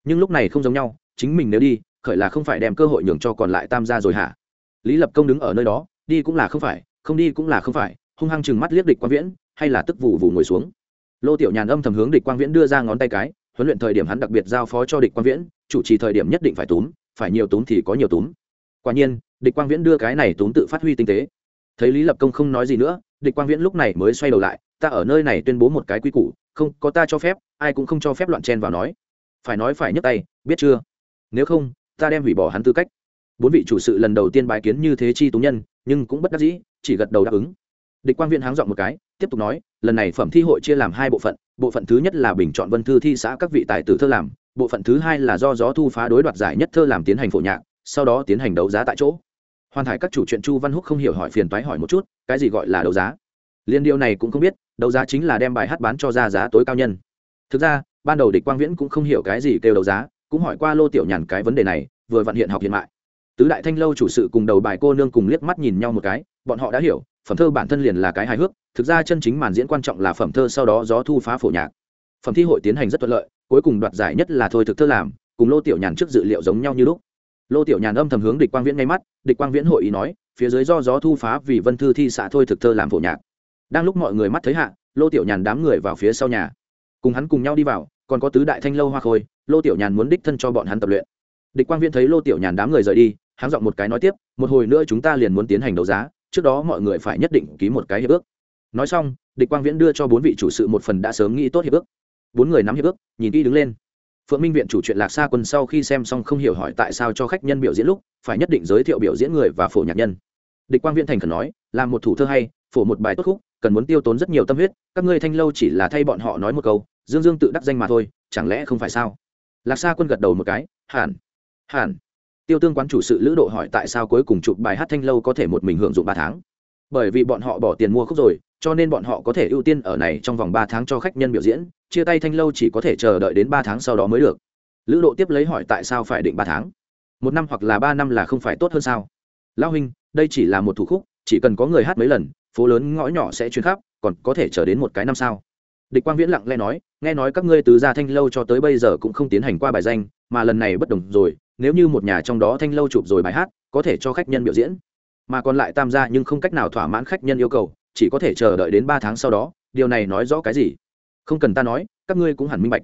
Nhưng lúc này không giống nhau, chính mình nếu đi, khởi là không phải đem cơ hội nhường cho còn lại tam gia rồi hả? Lý lập công đứng ở nơi đó, đi cũng là không phải, không đi cũng là không phải, hung hăng chừng mắt liếc địch quang viễn, hay là tức vụ vụ ngồi xuống. Lô tiểu nhàn âm thầm hướng địch quang viễn đưa ra ngón tay cái, huấn luyện thời điểm hắn đặc biệt giao phó cho địch quang viễn chủ trì thời điểm nhất định phải túm, phải nhiều túm thì có nhiều túm. Quả nhiên, địch quang viễn đưa cái này túm tự phát huy tinh tế. Thấy lý lập công không nói gì nữa, địch quang viễn lúc này mới xoay đầu lại, ta ở nơi này tuyên bố một cái quy củ, không có ta cho phép, ai cũng không cho phép loạn chen vào nói. Phải nói phải nhấc tay, biết chưa? Nếu không, ta đem hủy bỏ hắn tư cách. Bốn vị chủ sự lần đầu tiên bài kiến như thế chi tú nhân, nhưng cũng bất đắc dĩ, chỉ gật đầu đáp ứng. Địch quang viện háng dọn một cái, tiếp tục nói, lần này phẩm thi hội chia làm hai bộ phận bộ phận thứ nhất là bình chọn vân thư thi xã các vị tài tử thơ làm bộ phận thứ hai là do gió thu phá đối đoạt giải nhất thơ làm tiến hành phổ nhạc, sau đó tiến hành đấu giá tại chỗ. Hoàn thải các chủ chuyện chu văn húc không hiểu hỏi phiền toái hỏi một chút, cái gì gọi là đấu giá? Liên điều này cũng không biết, đấu giá chính là đem bài hát bán cho ra giá tối cao nhân. Thực ra, ban đầu địch quang viễn cũng không hiểu cái gì kêu đấu giá, cũng hỏi qua lô tiểu nhàn cái vấn đề này, vừa vặn hiện học hiện mại. Tứ đại thanh lâu chủ sự cùng đầu bài cô nương cùng liếc mắt nhìn nhau một cái, bọn họ đã hiểu, phẩm thơ bản thân liền là cái hài hước, thực ra chân chính màn diễn quan trọng là phẩm thơ sau đó gió thu phá phổ nhạc. Phẩm thi hội tiến hành rất thuận lợi cuối cùng đoạt giải nhất là thôi thực thơ làm, cùng lô tiểu nhàn trước dự liệu giống nhau như lúc. Lô tiểu nhàn âm thầm hướng địch quang viễn ngay mắt, địch quang viễn hội ý nói, phía dưới do gió thu phá vì vân thư thi xạ thôi thực thơ làm phổ nhạc. Đang lúc mọi người mắt thấy hạ, lô tiểu nhàn đám người vào phía sau nhà. Cùng hắn cùng nhau đi vào, còn có tứ đại thanh lâu hoa khôi, lô tiểu nhàn muốn đích thân cho bọn hắn tập luyện. Địch quang viễn thấy lô tiểu nhàn đám người rời đi, hắn giọng một cái nói tiếp, một hồi nữa chúng ta liền muốn tiến hành đấu giá, trước đó mọi người phải nhất định ký một cái hiệp ước. Nói xong, địch quang viễn đưa cho bốn vị chủ sự một phần đã sớm nghĩ tốt hiệp ước bốn người nắm hiệp ước, nhìn kỹ đứng lên. Phượng minh viện chủ chuyện lạc xa quân sau khi xem xong không hiểu hỏi tại sao cho khách nhân biểu diễn lúc, phải nhất định giới thiệu biểu diễn người và phổ nhạc nhân. Địch quang viễn thành khẩn nói, là một thủ thơ hay, phổ một bài tốt khúc, cần muốn tiêu tốn rất nhiều tâm huyết, các ngươi thanh lâu chỉ là thay bọn họ nói một câu, dương dương tự đắc danh mà thôi, chẳng lẽ không phải sao? Lạc xa quân gật đầu một cái, hẳn hẳn. Tiêu tương quán chủ sự lữ độ hỏi tại sao cuối cùng chụp bài hát thanh lâu có thể một mình hưởng dụng ba tháng. Bởi vì bọn họ bỏ tiền mua khúc rồi cho nên bọn họ có thể ưu tiên ở này trong vòng ba tháng cho khách nhân biểu diễn, chia tay thanh lâu chỉ có thể chờ đợi đến ba tháng sau đó mới được. Lữ độ tiếp lấy hỏi tại sao phải định ba tháng? Một năm hoặc là ba năm là không phải tốt hơn sao? Lão huynh, đây chỉ là một thủ khúc, chỉ cần có người hát mấy lần, phố lớn ngõ nhỏ sẽ truyền khắp, còn có thể chờ đến một cái năm sao? Địch quang viễn lặng lẽ nói, nghe nói các ngươi từ gia thanh lâu cho tới bây giờ cũng không tiến hành qua bài danh, mà lần này bất đồng rồi, nếu như một nhà trong đó thanh lâu chụp rồi bài hát, có thể cho khách nhân biểu diễn. Mà còn lại tam gia nhưng không cách nào thỏa mãn khách nhân yêu cầu chỉ có thể chờ đợi đến ba tháng sau đó, điều này nói rõ cái gì? Không cần ta nói, các ngươi cũng hẳn minh bạch.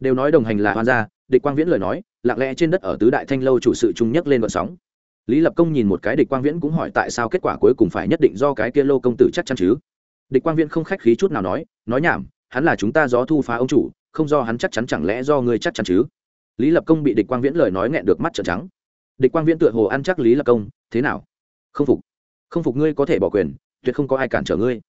Đều nói đồng hành là hoan gia, địch quang viễn lời nói, lặng lẽ trên đất ở tứ đại thanh lâu chủ sự trung nhất lên vận sóng. Lý lập công nhìn một cái địch quang viễn cũng hỏi tại sao kết quả cuối cùng phải nhất định do cái kia lô công tử chắc chắn chứ? Địch quang viễn không khách khí chút nào nói nói nhảm, hắn là chúng ta gió thu phá ông chủ, không do hắn chắc chắn chẳng lẽ do ngươi chắc chắn chứ? Lý lập công bị địch quang viễn lời nói nghẹn được mắt trợn trắng. Địch quang viễn tựa hồ ăn chắc lý lập công, thế nào? Không phục. Không phục ngươi có thể bỏ quyền tuyệt không có ai cản trở ngươi.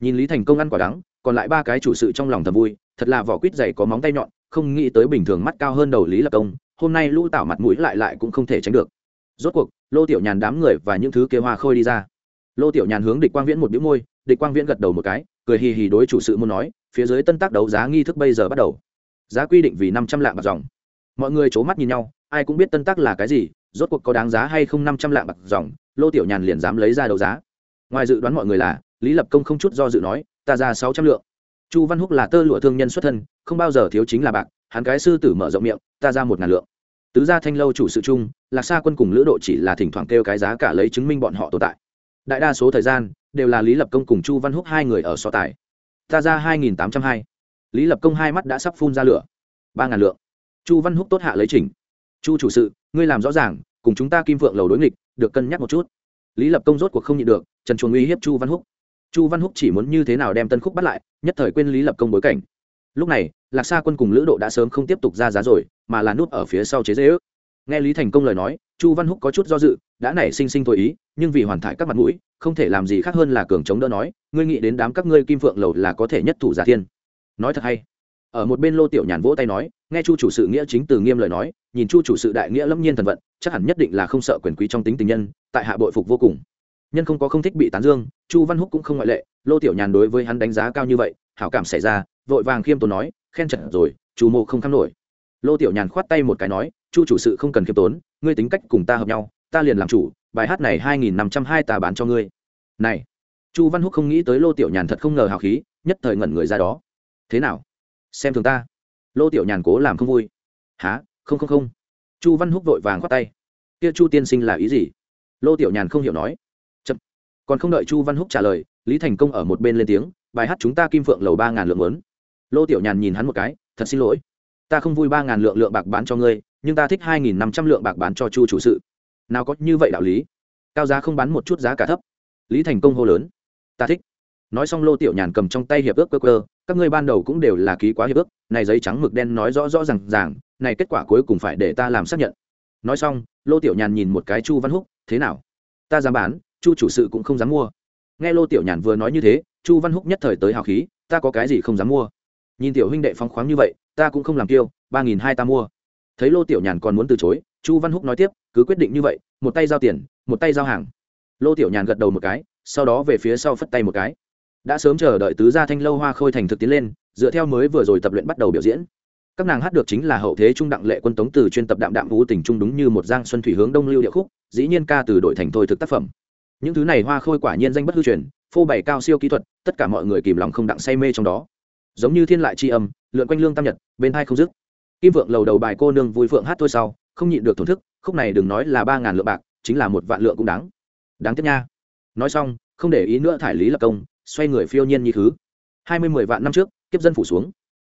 Nhìn lý thành công ăn quả đắng, còn lại ba cái chủ sự trong lòng thầm vui, thật là vỏ quýt dày có móng tay nhọn, không nghĩ tới bình thường mắt cao hơn đầu lý lập công, hôm nay lũ tảo mặt mũi lại lại cũng không thể tránh được. Rốt cuộc, lô tiểu nhàn đám người và những thứ kế hoa khôi đi ra. Lô tiểu nhàn hướng địch quang viễn một bĩu môi, địch quang viễn gật đầu một cái, cười hì hì đối chủ sự muốn nói, phía dưới tân tác đấu giá nghi thức bây giờ bắt đầu. Giá quy định vì năm trăm lạng bạc dòng. Mọi người c h ố mắt nhìn nhau, ai cũng biết tân tác là cái gì, rốt cuộc có đáng giá hay không năm trăm lạng bạc dòng, lô tiểu nhàn liền dám lấy ra đấu giá ngoài dự đoán mọi người là, lý lập công không chút do dự nói, ta ra sáu trăm lượng. Chu văn húc là tơ lụa thương nhân xuất thân, không bao giờ thiếu chính là bạc, hắn cái sư tử mở rộng miệng, ta ra một ngàn lượng. Tứ gia thanh lâu chủ sự chung, lạc xa quân cùng lữ độ chỉ là thỉnh thoảng kêu cái giá cả lấy chứng minh bọn họ tồn tại. Đại đa số thời gian, đều là lý lập công cùng chu văn húc hai người ở so tài. Ta ra hai nghìn tám trăm hai. Lý lập công hai mắt đã sắp phun ra lửa. Ba ngàn lượng. Chu văn húc tốt hạ lấy chỉnh. Chu chủ sự, ngươi làm rõ ràng, cùng chúng ta kim phượng lầu đối nghịch, được cân nhắc một chút. Lý lập công rốt cuộc không nhịn được trần chuồng uy hiếp chu văn húc chu văn húc chỉ muốn như thế nào đem tân khúc bắt lại nhất thời quên lý lập công bối cảnh lúc này lạc sa quân cùng lữ độ đã sớm không tiếp tục ra giá rồi mà là nút ở phía sau chế dễ ước nghe lý thành công lời nói chu văn húc có chút do dự đã nảy sinh sinh thôi ý nhưng vì hoàn thải các mặt mũi không thể làm gì khác hơn là cường chống đỡ nói ngươi nghĩ đến đám các ngươi kim phượng lầu là có thể nhất thủ giả thiên nói thật hay ở một bên lô tiểu nhàn vỗ tay nói nghe chu chủ sự nghĩa chính từ nghiêm lời nói nhìn chu chủ sự đại nghĩa lâm nhiên thần vận chắc hẳn nhất định là không sợ quyền quý trong tính tình nhân tại hạ bội phục vô cùng nhân không có không thích bị tán dương, chu văn húc cũng không ngoại lệ, lô tiểu nhàn đối với hắn đánh giá cao như vậy, hảo cảm xảy ra, vội vàng khiêm tốn nói, khen trận rồi chủ mộ không khăm nổi. Lô tiểu nhàn khoát tay một cái nói, chu chủ sự không cần khiêm tốn, ngươi tính cách cùng ta hợp nhau, ta liền làm chủ, bài hát này hai nghìn năm trăm hai ta bán cho ngươi. Này, chu văn húc không nghĩ tới lô tiểu nhàn thật không ngờ hào khí, nhất thời ngẩn người ra đó. Thế nào? Xem thường ta? Lô tiểu nhàn cố làm không vui. Há không không không. Chu văn húc vội vàng khoát tay. Kia chu tiên sinh là ý gì? Lô tiểu nhàn không hiểu nói còn không đợi chu văn húc trả lời, lý thành công ở một bên lên tiếng, bài hát chúng ta kim phượng lầu ba ngàn lượng lớn lô tiểu nhàn nhìn hắn một cái, thật xin lỗi. Ta không vui ba ngàn lượng lượng bạc bán cho ngươi, nhưng ta thích hai nghìn năm trăm lượng bạc bán cho chu chủ sự. Nào có như vậy đạo lý. Cao giá không bán một chút giá cả thấp. Lý thành công hô lớn. Ta thích. Nói xong lô tiểu nhàn cầm trong tay hiệp ước cơ cơ, các ngươi ban đầu cũng đều là ký quá hiệp ước, này giấy trắng mực đen nói rõ rõ r à n g ràng, này kết quả cuối cùng phải để ta làm xác nhận. Nói xong, lô tiểu nhàn nhìn một cái chu văn húc, thế nào? Ta dám bán chu chủ sự cũng không dám mua. Nghe lô tiểu nhàn vừa nói như thế, chu văn húc nhất thời tới hào khí, ta có cái gì không dám mua? Nhìn tiểu huynh đệ phóng khoáng như vậy, ta cũng không làm tiêu ba nghìn hai ta mua. Thấy lô tiểu nhàn còn muốn từ chối, chu văn húc nói tiếp, cứ quyết định như vậy, một tay giao tiền, một tay giao hàng. Lô tiểu nhàn gật đầu một cái, sau đó về phía sau phất tay một cái. Đã sớm chờ đợi tứ gia thanh lâu hoa khôi thành thực tiến lên, dựa theo mới vừa rồi tập luyện bắt đầu biểu diễn. Các nàng hát được chính là hậu thế trung đặng lệ quân tống từ chuyên tập đạm đạm vũ tình trung đúng như một giang xuân thủy hướng đông lưu địa khúc, dĩ nhiên ca từ đội thành thôi thực tác phẩm những thứ này hoa khôi quả nhiên danh bất hư truyền, phô bày cao siêu kỹ thuật, tất cả mọi người kìm lòng không đặng say mê trong đó. Giống như thiên lại c âm, lượn quanh lương tam nhật, bên hai không dứt. Kim vượng lầu đầu bài cô nương vui phượng hát thôi sau, không nhịn được thổn thức, khúc này đừng nói là ba ngàn lượng bạc, chính là một vạn lượng cũng đáng. Đáng tiếc nha. Nói xong, không để ý nữa thải lý lập công, xoay người phiêu nhiên như thứ. Hai mươi mười vạn năm trước, kiếp dân phủ xuống.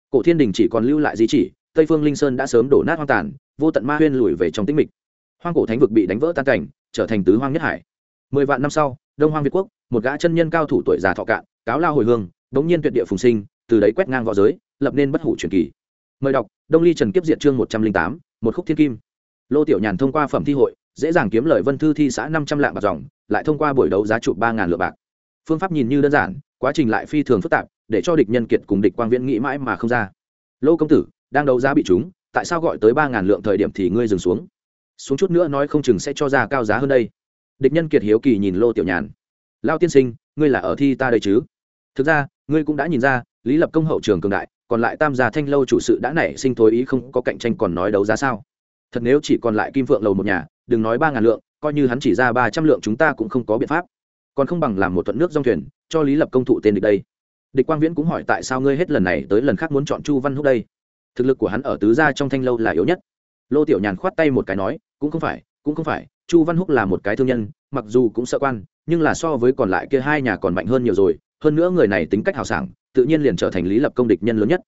Cổ thiên đình chỉ còn lưu lại di chỉ, tây phương linh sơn đã sớm đổ nát hoang tàn, vô tận ma huyên lùi về trong tĩnh mịch. Hoang cổ thánh vực bị đánh vỡ tan cảnh, trở thành tứ hoang nhất hải mười vạn năm sau, đông hoang việt quốc, một gã chân nhân cao thủ tuổi già thọ cạn, cáo lao hồi hương, đống nhiên tuyệt địa phùng sinh, từ đấy quét ngang v õ giới, lập nên bất hủ truyền kỳ. Mời đọc, đông ly trần kiếp diện chương một trăm linh tám, một khúc thiên kim. Lô tiểu nhàn thông qua phẩm thi hội, dễ dàng kiếm lời vân thư thi xã năm trăm lạng bạc dòng, lại thông qua buổi đấu giá chụp ba ngàn lượng bạc. Phương pháp nhìn như đơn giản, quá trình lại phi thường phức tạp, để cho địch nhân kiệt cùng địch quang viễn nghĩ mãi mà không ra. Lô công tử, đang đấu giá bị chúng tại sao gọi tới ba ngàn lượng thời điểm thì ngươi dừng xuống? Xuống chút nữa nói không chừng sẽ cho ra cao giá hơn đây địch nhân kiệt hiếu kỳ nhìn lô tiểu nhàn. Lao tiên sinh, ngươi là ở thi ta đây chứ? Thực ra, ngươi cũng đã nhìn ra, lý lập công hậu trường cường đại, còn lại tam gia thanh lâu chủ sự đã nảy sinh thối ý không có cạnh tranh còn nói đấu giá sao? Thật nếu chỉ còn lại kim phượng lầu một nhà, đừng nói ba ngàn lượng, coi như hắn chỉ ra ba trăm lượng chúng ta cũng không có biện pháp. Còn không bằng làm một thuận nước dòng thuyền, cho lý lập công thụ tên địch đây. Địch quang viễn cũng hỏi tại sao ngươi hết lần này tới lần khác muốn chọn chu văn húc đây? Thực lực của hắn ở tứ gia trong thanh lâu là yếu nhất. Lô tiểu nhàn khoát tay một cái nói, cũng không phải, cũng không phải chu văn húc là một cái thương nhân, mặc dù cũng sợ quan, nhưng là so với còn lại kia hai nhà còn mạnh hơn nhiều rồi. Hơn nữa người này tính cách hào sảng, tự nhiên liền trở thành lý lập công địch nhân lớn nhất.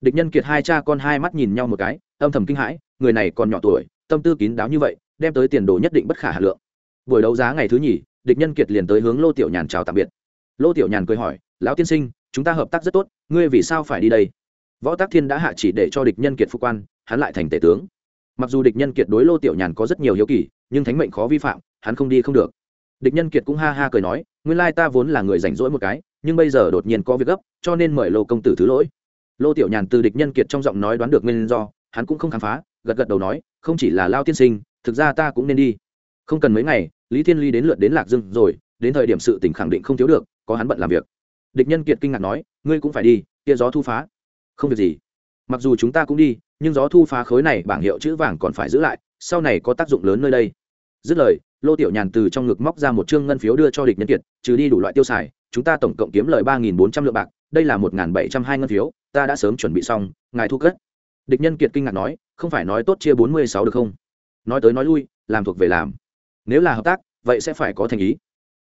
Địch nhân kiệt hai cha con hai mắt nhìn nhau một cái, âm thầm kinh hãi, người này còn nhỏ tuổi, tâm tư kín đáo như vậy, đem tới tiền đồ nhất định bất khả hà lượng. Buổi đấu giá ngày thứ nhì, địch nhân kiệt liền tới hướng lô tiểu nhàn chào tạm biệt. Lô tiểu nhàn cười hỏi, lão tiên sinh, chúng ta hợp tác rất tốt, ngươi vì sao phải đi đây? Võ tác thiên đã hạ chỉ để cho địch nhân kiệt phục quan, hắn lại thành tể tướng. Mặc dù địch nhân kiệt đối lô tiểu nhàn có rất nhiều hiếu kỳ nhưng thánh mệnh khó vi phạm, hắn không đi không được. Địch nhân kiệt cũng ha ha cười nói, nguyên lai ta vốn là người rảnh rỗi một cái, nhưng bây giờ đột nhiên có việc gấp, cho nên mời lô công tử thứ lỗi. Lô tiểu nhàn từ địch nhân kiệt trong giọng nói đoán được nguyên do, hắn cũng không khám phá, gật gật đầu nói, không chỉ là lao tiên sinh, thực ra ta cũng nên đi. Không cần mấy ngày, lý thiên ly đến lượt đến lạc dương rồi, đến thời điểm sự tỉnh khẳng định không thiếu được, có hắn bận làm việc. Địch nhân kiệt kinh ngạc nói, ngươi cũng phải đi, kia gió thu phá. Không việc gì. Mặc dù chúng ta cũng đi, nhưng gió thu phá khối này bảng hiệu chữ vàng còn phải giữ lại sau này có tác dụng lớn nơi đây. Dứt lời, lô tiểu nhàn từ trong ngực móc ra một chương ngân phiếu đưa cho địch nhân kiệt, trừ đi đủ loại tiêu xài, chúng ta tổng cộng kiếm lời ba nghìn bốn trăm lượng bạc, đây là một nghìn bảy trăm hai ngân phiếu, ta đã sớm chuẩn bị xong, ngài thu cất. Địch nhân kiệt kinh ngạc nói, không phải nói tốt chia bốn mươi sáu được không? Nói tới nói lui, làm thuộc về làm. Nếu là hợp tác, vậy sẽ phải có thành ý.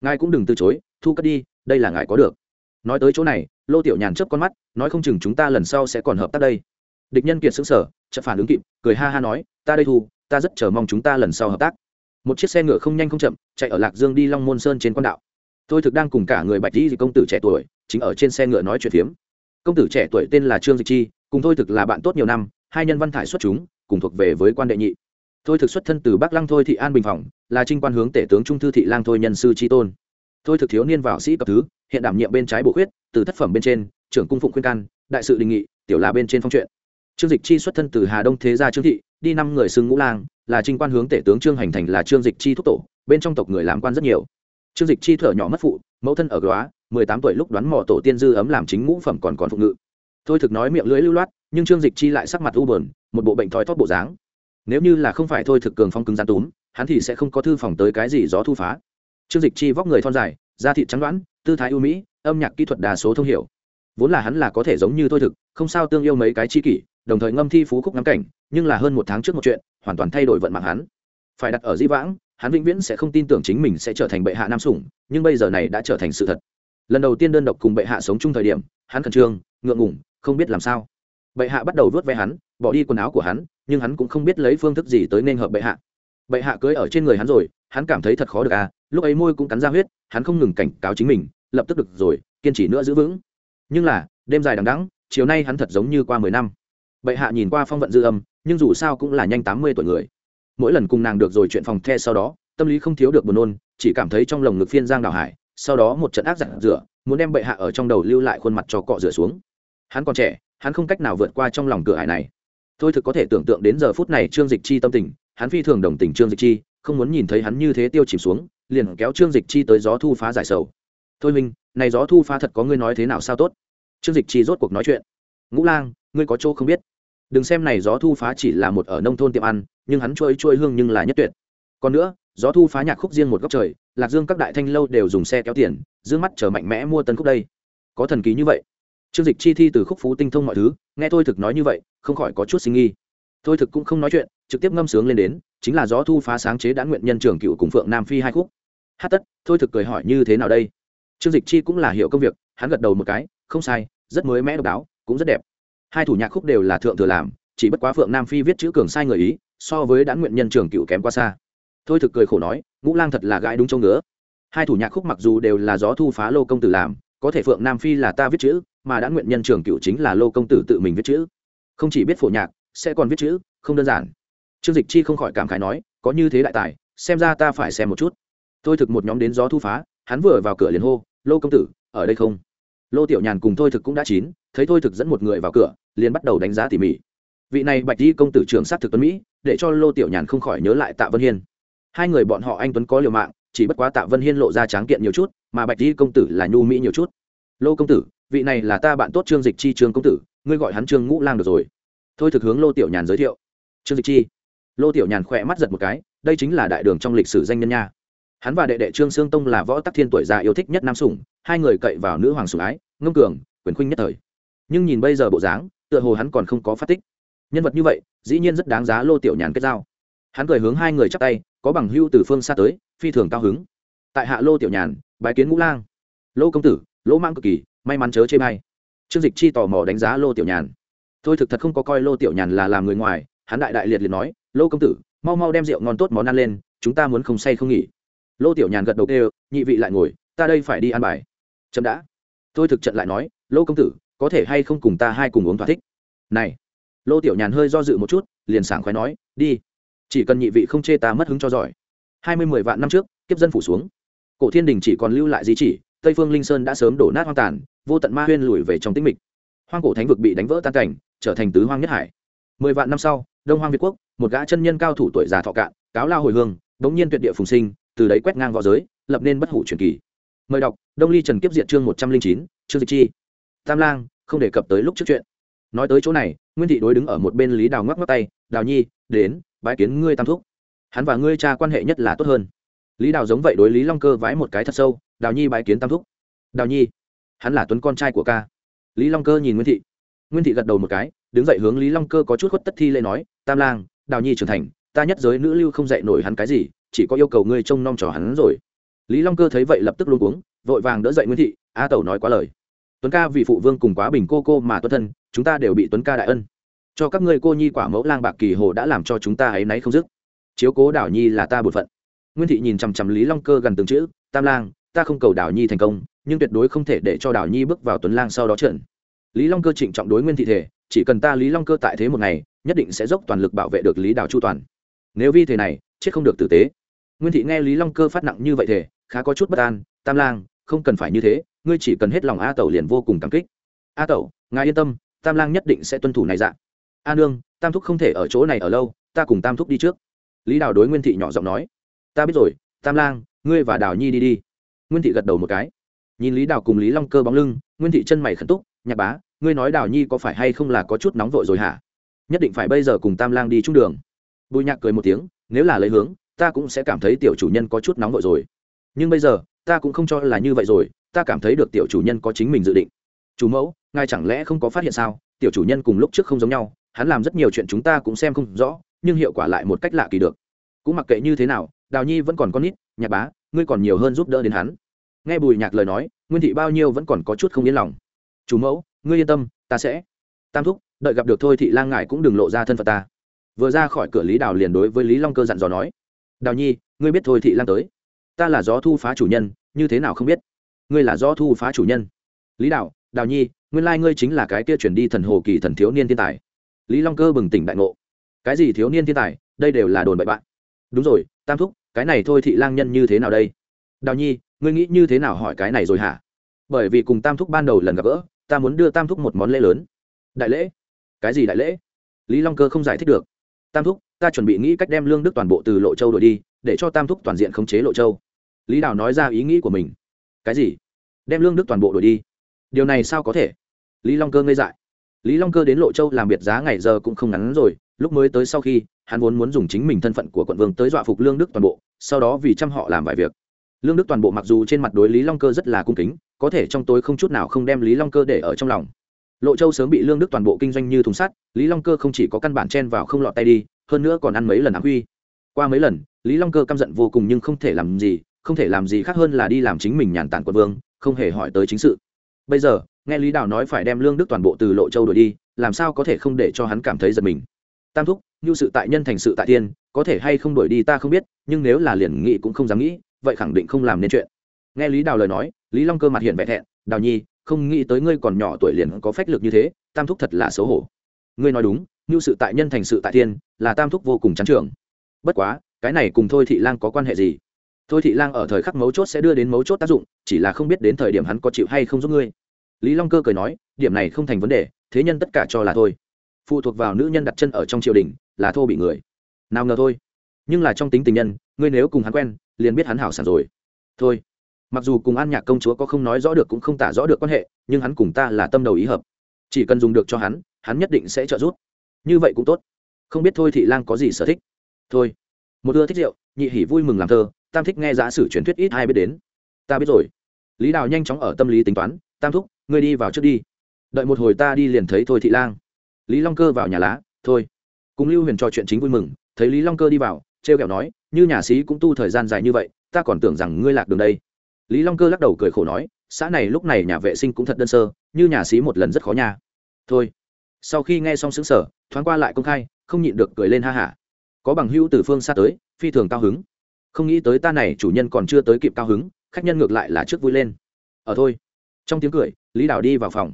Ngài cũng đừng từ chối, thu cất đi, đây là ngài có được. Nói tới chỗ này, lô tiểu nhàn chớp con mắt, nói không chừng chúng ta lần sau sẽ còn hợp tác đây. Địch nhân kiệt xứng sở chợt phản ứng kịp, cười ha ha nói, ta đây thu ta rất chờ mong chúng ta lần sau hợp tác. Một chiếc xe ngựa không nhanh không chậm, chạy ở lạc dương đi long môn sơn trên quan đạo. Tôi thực đang cùng cả người bạch di công tử trẻ tuổi, chính ở trên xe ngựa nói chuyện phiếm. Công tử trẻ tuổi tên là trương dịch chi, cùng thôi thực là bạn tốt nhiều năm, hai nhân văn thải xuất chúng, cùng thuộc về với quan đệ nhị. Thôi thực xuất thân từ bắc lăng thôi thị an bình phòng, là trinh quan hướng tể tướng trung thư thị lang thôi nhân sư tri tôn. Thôi thực thiếu niên vào sĩ cấp thứ, hiện đảm nhiệm bên trái bộ khuyết, từ thất phẩm bên trên, trưởng cung phụng khuyên can, đại sự đình nghị, tiểu là bên trên phong truyện. Trương dịch chi xuất thân từ hà đông thế gia trương thị đi năm người xưng ngũ lang, là trinh quan hướng tể tướng trương hành thành là trương dịch chi thúc tổ, bên trong tộc người làm quan rất nhiều. Trương dịch chi thở nhỏ mất phụ, mẫu thân ở góa mười tám tuổi lúc đoán mò tổ tiên dư ấm làm chính ngũ phẩm còn còn phụ ngự. Thôi thực nói miệng lưỡi lưu loát, nhưng trương dịch chi lại sắc mặt u bờn một bộ bệnh thói thót bộ dáng. Nếu như là không phải thôi thực cường phong cứng gian túm, hắn thì sẽ không có thư phòng tới cái gì gió thu phá. Trương dịch chi vóc người thon dài, da thịt trắng đoán tư thái ưu mỹ, âm nhạc kỹ thuật đa số thông hiểu. Vốn là hắn là có thể giống như thôi thực, không sao tương yêu mấy cái chi kỷ đồng thời ngâm thi phú khúc ngắm cảnh, nhưng là hơn một tháng trước một chuyện, hoàn toàn thay đổi vận mạng hắn. Phải đặt ở di vãng, hắn vĩnh viễn sẽ không tin tưởng chính mình sẽ trở thành bệ hạ nam sủng, nhưng bây giờ này đã trở thành sự thật. Lần đầu tiên đơn độc cùng bệ hạ sống chung thời điểm, hắn khẩn trương, ngượng ngủng không biết làm sao. Bệ hạ bắt đầu vớt ve hắn, bỏ đi quần áo của hắn, nhưng hắn cũng không biết lấy phương thức gì tới nên hợp bệ hạ. Bệ hạ cưới ở trên người hắn rồi, hắn cảm thấy thật khó được à lúc ấy môi cũng cắn ra huyết, hắn không ngừng cảnh cáo chính mình, lập tức được rồi, kiên trì nữa giữ vững. Nhưng là, đêm dài đằng đẵng, chiều nay hắn thật giống như qua mười năm bệ hạ nhìn qua phong vận dư âm, nhưng dù sao cũng là nhanh tám mươi tuổi người. Mỗi lần cùng nàng được rồi chuyện phòng the sau đó, tâm lý không thiếu được buồn nôn, chỉ cảm thấy trong lồng ngực phiên giang đào hải, sau đó một trận ác giặt rửa, muốn đem bệ hạ ở trong đầu lưu lại khuôn mặt cho cọ rửa xuống. Hắn còn trẻ, hắn không cách nào vượt qua trong lòng cửa hải này. Tôi thực có thể tưởng tượng đến giờ phút này trương dịch chi tâm tình, hắn phi thường đồng tình trương dịch chi, không muốn nhìn thấy hắn như thế tiêu chìm xuống, liền kéo trương dịch chi tới gió thu phá giải sầu. Thôi minh này gió thu phá thật có ngươi nói thế nào sao tốt? Trương dịch chi rốt cuộc nói chuyện. Ngũ lang, ngươi có chỗ không biết đừng xem này gió thu phá chỉ là một ở nông thôn tiệm ăn, nhưng hắn trôi trôi hương nhưng là nhất tuyệt. Còn nữa, gió thu phá nhạc khúc riêng một góc trời, lạc dương các đại thanh lâu đều dùng xe kéo tiền d mắt chờ mạnh mẽ mua tân khúc đây. Có thần ký như vậy. Trương dịch chi thi từ khúc phú tinh thông mọi thứ, nghe thôi thực nói như vậy, không khỏi có chút sinh nghi. Thôi thực cũng không nói chuyện, trực tiếp ngâm sướng lên đến, chính là gió thu phá sáng chế đã nguyện nhân trường cựu cùng phượng nam phi hai khúc. Hát tất, thôi thực cười hỏi như thế nào đây? Trương dịch chi cũng là hiểu công việc, hắn gật đầu một cái, không sai, rất mới mẽ độc đáo, cũng rất đẹp hai thủ nhạc khúc đều là thượng thừa làm, chỉ bất quá phượng nam phi viết chữ cường sai người ý, so với đã nguyện nhân trường cựu kém quá xa. Thôi thực cười khổ nói, ngũ lang thật là gãi đúng châu ngứa. Hai thủ nhạc khúc mặc dù đều là gió thu phá lô công tử làm, có thể phượng nam phi là ta viết chữ, mà đã nguyện nhân trường cựu chính là lô công tử tự mình viết chữ. Không chỉ biết phổ nhạc, sẽ còn viết chữ, không đơn giản. Trương dịch chi không khỏi cảm khái nói, có như thế đại tài, xem ra ta phải xem một chút. Thôi thực một nhóm đến gió thu phá, hắn vừa vào cửa liền hô, lô công tử, ở đây không? Lô tiểu nhàn cùng thôi thực cũng đã chín, thấy thôi thực dẫn một người vào cửa, liền bắt đầu đánh giá tỉ mỉ. Vị này bạch di công tử trưởng sát thực tuấn mỹ, để cho lô tiểu nhàn không khỏi nhớ lại tạ vân hiên. Hai người bọn họ anh tuấn có liều mạng, chỉ bất quá tạ vân hiên lộ ra tráng kiện nhiều chút, mà bạch di công tử là nhu mỹ nhiều chút. Lô công tử, vị này là ta bạn tốt trương dịch chi trương công tử, ngươi gọi hắn trương ngũ lang được rồi. Thôi thực hướng lô tiểu nhàn giới thiệu. Trương dịch chi. Lô tiểu nhàn khỏe mắt giật một cái, đây chính là đại đường trong lịch sử danh nhân nha hắn và đệ đệ trương sương tông là võ tắc thiên tuổi già yêu thích nhất nam sủng, hai người cậy vào nữ hoàng sủng ái, ngông cường, quyền khuynh nhất thời. Nhưng nhìn bây giờ bộ dáng, tựa hồ hắn còn không có phát tích. Nhân vật như vậy, dĩ nhiên rất đáng giá lô tiểu nhàn kết giao. Hắn cười hướng hai người chắp tay, có bằng hưu từ phương xa tới, phi thường cao hứng. Tại hạ lô tiểu nhàn, bái kiến ngũ lang. Lô công tử, lỗ mang cực kỳ, may mắn chớ chê may trương dịch chi tò mò đánh giá lô tiểu nhàn. Thôi thực thật không có coi lô tiểu nhàn là làm người ngoài, hắn đại đại liệt liệt nói, lô công tử, mau mau đem rượu ngon tốt món ăn lên, chúng ta muốn không say không nghỉ lô tiểu nhàn gật đầu kêu, nhị vị lại ngồi, ta đây phải đi ăn bài. Chậm đã. Tôi thực trận lại nói, lô công tử, có thể hay không cùng ta hai cùng uống thỏa thích? Này. Lô tiểu nhàn hơi do dự một chút, liền sảng khoái nói, đi. Chỉ cần nhị vị không chê ta mất hứng cho giỏi. Hai mươi mười vạn năm trước, kiếp dân phủ xuống. Cổ thiên đình chỉ còn lưu lại di chỉ, tây phương linh sơn đã sớm đổ nát hoang tàn, vô tận ma huyên lùi về trong tĩnh mịch. Hoang cổ thánh vực bị đánh vỡ tan cảnh, trở thành tứ hoang nhất hải. Mười vạn năm sau, đông hoang việt quốc, một gã chân nhân cao thủ tuổi già thọ cạn, cáo lao hồi hương, đống nhiên tuyệt địa phùng sinh từ đấy quét ngang võ giới, lập nên bất hủ truyền kỳ. Mời đọc, đông ly trần kiếp diện chương một trăm linh chín chương dịch chi. Tam lang, không đề cập tới lúc trước chuyện. Nói tới chỗ này, nguyên thị đối đứng ở một bên lý đào ngoắc ngoắc tay, đào nhi, đến, bái kiến ngươi tam thúc. Hắn và ngươi cha quan hệ nhất là tốt hơn. Lý đào giống vậy đối lý long cơ vái một cái thật sâu, đào nhi bái kiến tam thúc. Đào nhi, hắn là tuấn con trai của ca. Lý long cơ nhìn nguyên thị. Nguyên thị gật đầu một cái, đứng dậy hướng lý long cơ có chút khuất tất thi lên nói, tam lang, đào nhi trưởng thành, ta nhất giới nữ lưu không dạy nổi hắn cái gì chỉ có yêu cầu ngươi trông nom trò hắn rồi. Lý long cơ thấy vậy lập tức luôn cuống, vội vàng đỡ dậy nguyên thị, a tẩu nói quá lời. Tuấn ca vì phụ vương cùng quá bình cô cô mà tuân thân, chúng ta đều bị tuấn ca đại ân. Cho các ngươi cô nhi quả mẫu lang bạc kỳ hồ đã làm cho chúng ta ấy náy không dứt. Chiếu cố đảo nhi là ta bột phận. Nguyên thị nhìn chằm chằm lý long cơ gần từng chữ, tam lang, ta không cầu đảo nhi thành công, nhưng tuyệt đối không thể để cho đảo nhi bước vào tuấn lang sau đó trận lý long cơ trịnh trọng đối nguyên thị thể chỉ cần ta lý long cơ tại thế một ngày, nhất định sẽ dốc toàn lực bảo vệ được lý đảo chu toàn. Nếu vi thể này, chết không được tử tế nguyên thị nghe lý long cơ phát nặng như vậy thể khá có chút bất an, tam lang, không cần phải như thế, ngươi chỉ cần hết lòng a tẩu liền vô cùng cảm kích. A tẩu, ngài yên tâm, tam lang nhất định sẽ tuân thủ này dạng a nương, tam thúc không thể ở chỗ này ở lâu, ta cùng tam thúc đi trước. Lý đào đối nguyên thị nhỏ giọng nói. Ta biết rồi, tam lang, ngươi và đào nhi đi đi. Nguyên thị gật đầu một cái. Nhìn lý đào cùng lý long cơ bóng lưng, nguyên thị chân mày khẩn túc, nhạc bá, ngươi nói đào nhi có phải hay không là có chút nóng vội rồi hả? Nhất định phải bây giờ cùng tam lang đi trung đường. Bùi nhạc cười một tiếng, nếu là lấy hướng ta cũng sẽ cảm thấy tiểu chủ nhân có chút nóng vội rồi. Nhưng bây giờ, ta cũng không cho là như vậy rồi, ta cảm thấy được tiểu chủ nhân có chính mình dự định. Chủ mẫu, ngài chẳng lẽ không có phát hiện sao? Tiểu chủ nhân cùng lúc trước không giống nhau, hắn làm rất nhiều chuyện chúng ta cũng xem không rõ, nhưng hiệu quả lại một cách lạ kỳ được. Cũng mặc kệ như thế nào, đào nhi vẫn còn con nít, nhạc bá, ngươi còn nhiều hơn giúp đỡ đến hắn. Nghe bùi nhạc lời nói, nguyên thị bao nhiêu vẫn còn có chút không yên lòng. Chủ mẫu, ngươi yên tâm, ta sẽ. Tam thúc, đợi gặp được thôi thị lang ngài cũng đừng lộ ra thân phận ta. Vừa ra khỏi cửa lý đào liền đối với lý long cơ dặn dò nói đào nhi, ngươi biết thôi thị lang tới. Ta là gió thu phá chủ nhân, như thế nào không biết? Ngươi là gió thu phá chủ nhân. Lý đạo đào nhi, nguyên lai ngươi chính là cái kia chuyển đi thần hồ kỳ thần thiếu niên thiên tài. Lý long cơ bừng tỉnh đại ngộ. Cái gì thiếu niên thiên tài? Đây đều là đồn bậy bạn. Đúng rồi, tam thúc, cái này thôi thị lang nhân như thế nào đây? Đào nhi, ngươi nghĩ như thế nào hỏi cái này rồi hả? Bởi vì cùng tam thúc ban đầu lần gặp gỡ, ta muốn đưa tam thúc một món lễ lớn. Đại lễ? Cái gì đại lễ? Lý long cơ không giải thích được. Tam thúc ta chuẩn bị nghĩ cách đem lương đức toàn bộ từ lộ châu đổi đi, để cho tam thúc toàn diện khống chế lộ châu. Lý đào nói ra ý nghĩ của mình. Cái gì? Đem lương đức toàn bộ đổi đi? Điều này sao có thể? Lý long cơ ngây dại. Lý long cơ đến lộ châu làm biệt giá ngày giờ cũng không ngắn rồi, lúc mới tới sau khi, hắn vốn muốn dùng chính mình thân phận của quận vương tới dọa phục lương đức toàn bộ, sau đó vì chăm họ làm vài việc. Lương đức toàn bộ mặc dù trên mặt đối lý long cơ rất là cung kính, có thể trong tối không chút nào không đem lý long cơ để ở trong lòng. Lộ châu sớm bị lương đức toàn bộ kinh doanh như thùng sắt, lý long cơ không chỉ có căn bản chen vào không lọt tay đi hơn nữa còn ăn mấy lần ám huy. Qua mấy lần, lý long cơ căm giận vô cùng nhưng không thể làm gì, không thể làm gì khác hơn là đi làm chính mình nhàn tản quân vương, không hề hỏi tới chính sự. Bây giờ, nghe lý đào nói phải đem lương đức toàn bộ từ lộ châu đổi đi, làm sao có thể không để cho hắn cảm thấy giật mình? Tam thúc, như sự tại nhân thành sự tại tiên, có thể hay không đổi đi ta không biết, nhưng nếu là liền nghị cũng không dám nghĩ, vậy khẳng định không làm nên chuyện. Nghe lý đào lời nói, lý long cơ mặt hiện vẻ thẹn, đào nhi, không nghĩ tới ngươi còn nhỏ tuổi liền có phách lực như thế, tam thúc thật là xấu hổ. Ngươi nói đúng như sự tại nhân thành sự tại thiên, là tam thúc vô cùng chán trường. Bất quá, cái này cùng thôi thị lang có quan hệ gì? Thôi thị lang ở thời khắc mấu chốt sẽ đưa đến mấu chốt tác dụng, chỉ là không biết đến thời điểm hắn có chịu hay không giúp ngươi. Lý long cơ cười nói, điểm này không thành vấn đề, thế nhân tất cả cho là thôi. Phụ thuộc vào nữ nhân đặt chân ở trong triều đình, là thô bị người. Nào ngờ thôi. Nhưng là trong tính tình nhân, ngươi nếu cùng hắn quen, liền biết hắn hảo sản rồi. Thôi. Mặc dù cùng an nhạc công chúa có không nói rõ được cũng không tả rõ được quan hệ, nhưng hắn cùng ta là tâm đầu ý hợp. Chỉ cần dùng được cho hắn hắn nhất định sẽ trợ giúp như vậy cũng tốt. Không biết thôi thị lang có gì sở thích? Thôi. Một ưa thích rượu, nhị hỉ vui mừng làm thơ, tam thích nghe giả sử truyền thuyết ít ai biết đến. Ta biết rồi. Lý đào nhanh chóng ở tâm lý tính toán, tam thúc, ngươi đi vào trước đi. Đợi một hồi ta đi liền thấy thôi thị lang. Lý long cơ vào nhà lá, thôi. Cùng lưu huyền trò chuyện chính vui mừng, thấy lý long cơ đi vào t r e o kẹo nói, như nhà sĩ cũng tu thời gian dài như vậy, ta còn tưởng rằng ngươi lạc đường đây. Lý long cơ lắc đầu cười khổ nói, xã này lúc này nhà vệ sinh cũng thật đơn sơ, như nhà sĩ một lần rất khó nha. Thôi sau khi nghe xong xứng sở, thoáng qua lại công khai, không nhịn được cười lên ha hả. Có bằng hữu từ phương xa tới, phi thường cao hứng. Không nghĩ tới ta này chủ nhân còn chưa tới kịp cao hứng, khách nhân ngược lại là trước vui lên. Ở thôi. Trong tiếng cười, lý đảo đi vào phòng.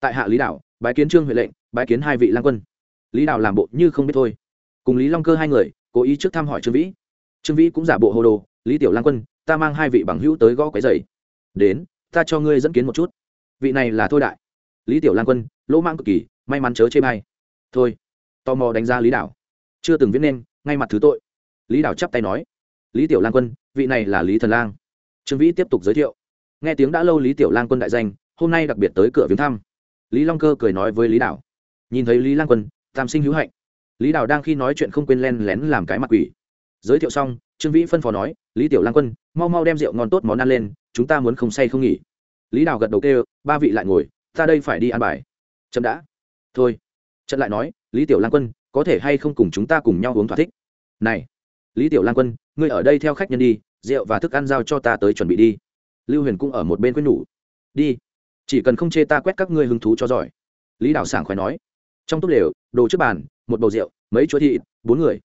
Tại hạ lý đảo, bái kiến trương huệ lệnh, bái kiến hai vị lang quân. Lý đảo làm bộ như không biết thôi. Cùng lý long cơ hai người, cố ý trước thăm hỏi trương vĩ. Trương vĩ cũng giả bộ hồ đồ, lý tiểu lang quân, ta mang hai vị bằng hữu tới gõ cái dày đến, ta cho ngươi dẫn kiến một chút. Vị này là thôi đại. Lý tiểu lang quân lỗ mang cực kỳ, may mắn chớ chê may thôi, tò mò đánh ra lý đảo. Chưa từng viết nên, ngay mặt thứ tội. Lý đảo chắp tay nói, lý tiểu lang quân, vị này là lý thần lang. Trương vĩ tiếp tục giới thiệu. Nghe tiếng đã lâu lý tiểu lang quân đại danh, hôm nay đặc biệt tới cửa viếng thăm. Lý long cơ cười nói với lý đảo, nhìn thấy lý lang quân, tam sinh hữu hạnh. Lý đảo đang khi nói chuyện không quên len lén làm cái mặt quỷ. Giới thiệu xong, trương vĩ phân phó nói, lý tiểu lang quân, mau mau đem rượu ngon tốt món ăn lên, chúng ta muốn không say không nghỉ. Lý đảo gật đầu kêu, ba vị lại ngồi, ta đây phải đi ăn bài chậm đã. Thôi. Trận lại nói, lý tiểu lan quân, có thể hay không cùng chúng ta cùng nhau uống thỏa thích? Này. Lý tiểu lan quân, ngươi ở đây theo khách nhân đi, rượu và thức ăn giao cho ta tới chuẩn bị đi. Lưu huyền cũng ở một bên quên nhủ. Đi. Chỉ cần không chê ta quét các ngươi hứng thú cho giỏi. Lý đào sảng khoái nói. Trong túp lều, đồ trước bàn, một bầu rượu, mấy chuỗi thịt, bốn người.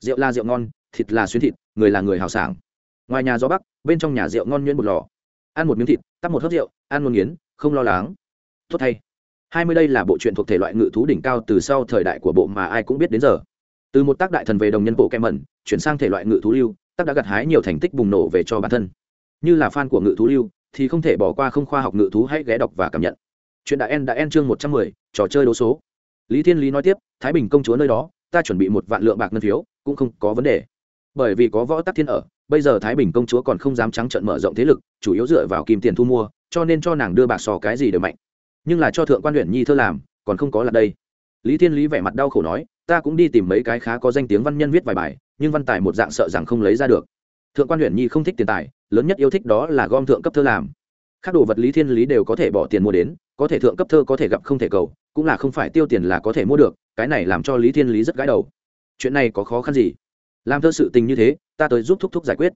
Rượu là rượu ngon, thịt là xuyến thịt, người là người hào sảng. Ngoài nhà gió bắc, bên trong nhà rượu ngon nhuyễn một lò. Ăn một miếng thịt, tắt một hớp rượu, ăn một nghiến không lo lắng. Tốt thay hai mươi đây là bộ truyện thuộc thể loại ngự thú đỉnh cao từ sau thời đại của bộ mà ai cũng biết đến giờ. Từ một tác đại thần về đồng nhân bộ kem mẩn, chuyển sang thể loại ngự thú lưu, tác đã gặt hái nhiều thành tích bùng nổ về cho bản thân. Như là fan của ngự thú lưu, thì không thể bỏ qua không khoa học ngự thú hãy ghé đọc và cảm nhận. Chuyện đại en đã en chương một trăm mười, trò chơi đố số. Lý thiên lý nói tiếp, thái bình công chúa nơi đó, ta chuẩn bị một vạn lượng bạc ngân phiếu, cũng không có vấn đề. Bởi vì có võ tắc thiên ở, bây giờ thái bình công chúa còn không dám trắng trợn mở rộng thế lực, chủ yếu dựa vào kim tiền thu mua, cho nên cho nàng đưa bạc sò cái gì đều mạnh nhưng là cho thượng quan huyện nhi thơ làm, còn không có là đây. Lý thiên lý vẻ mặt đau khổ nói, ta cũng đi tìm mấy cái khá có danh tiếng văn nhân viết vài bài, nhưng văn tài một dạng sợ rằng không lấy ra được. Thượng quan huyện nhi không thích tiền tài, lớn nhất yêu thích đó là gom thượng cấp thơ làm. Các đồ vật lý thiên lý đều có thể bỏ tiền mua đến, có thể thượng cấp thơ có thể gặp không thể cầu, cũng là không phải tiêu tiền là có thể mua được, cái này làm cho lý thiên lý rất gãi đầu. Chuyện này có khó khăn gì? Làm thơ sự tình như thế, ta tới giúp thúc thúc giải quyết.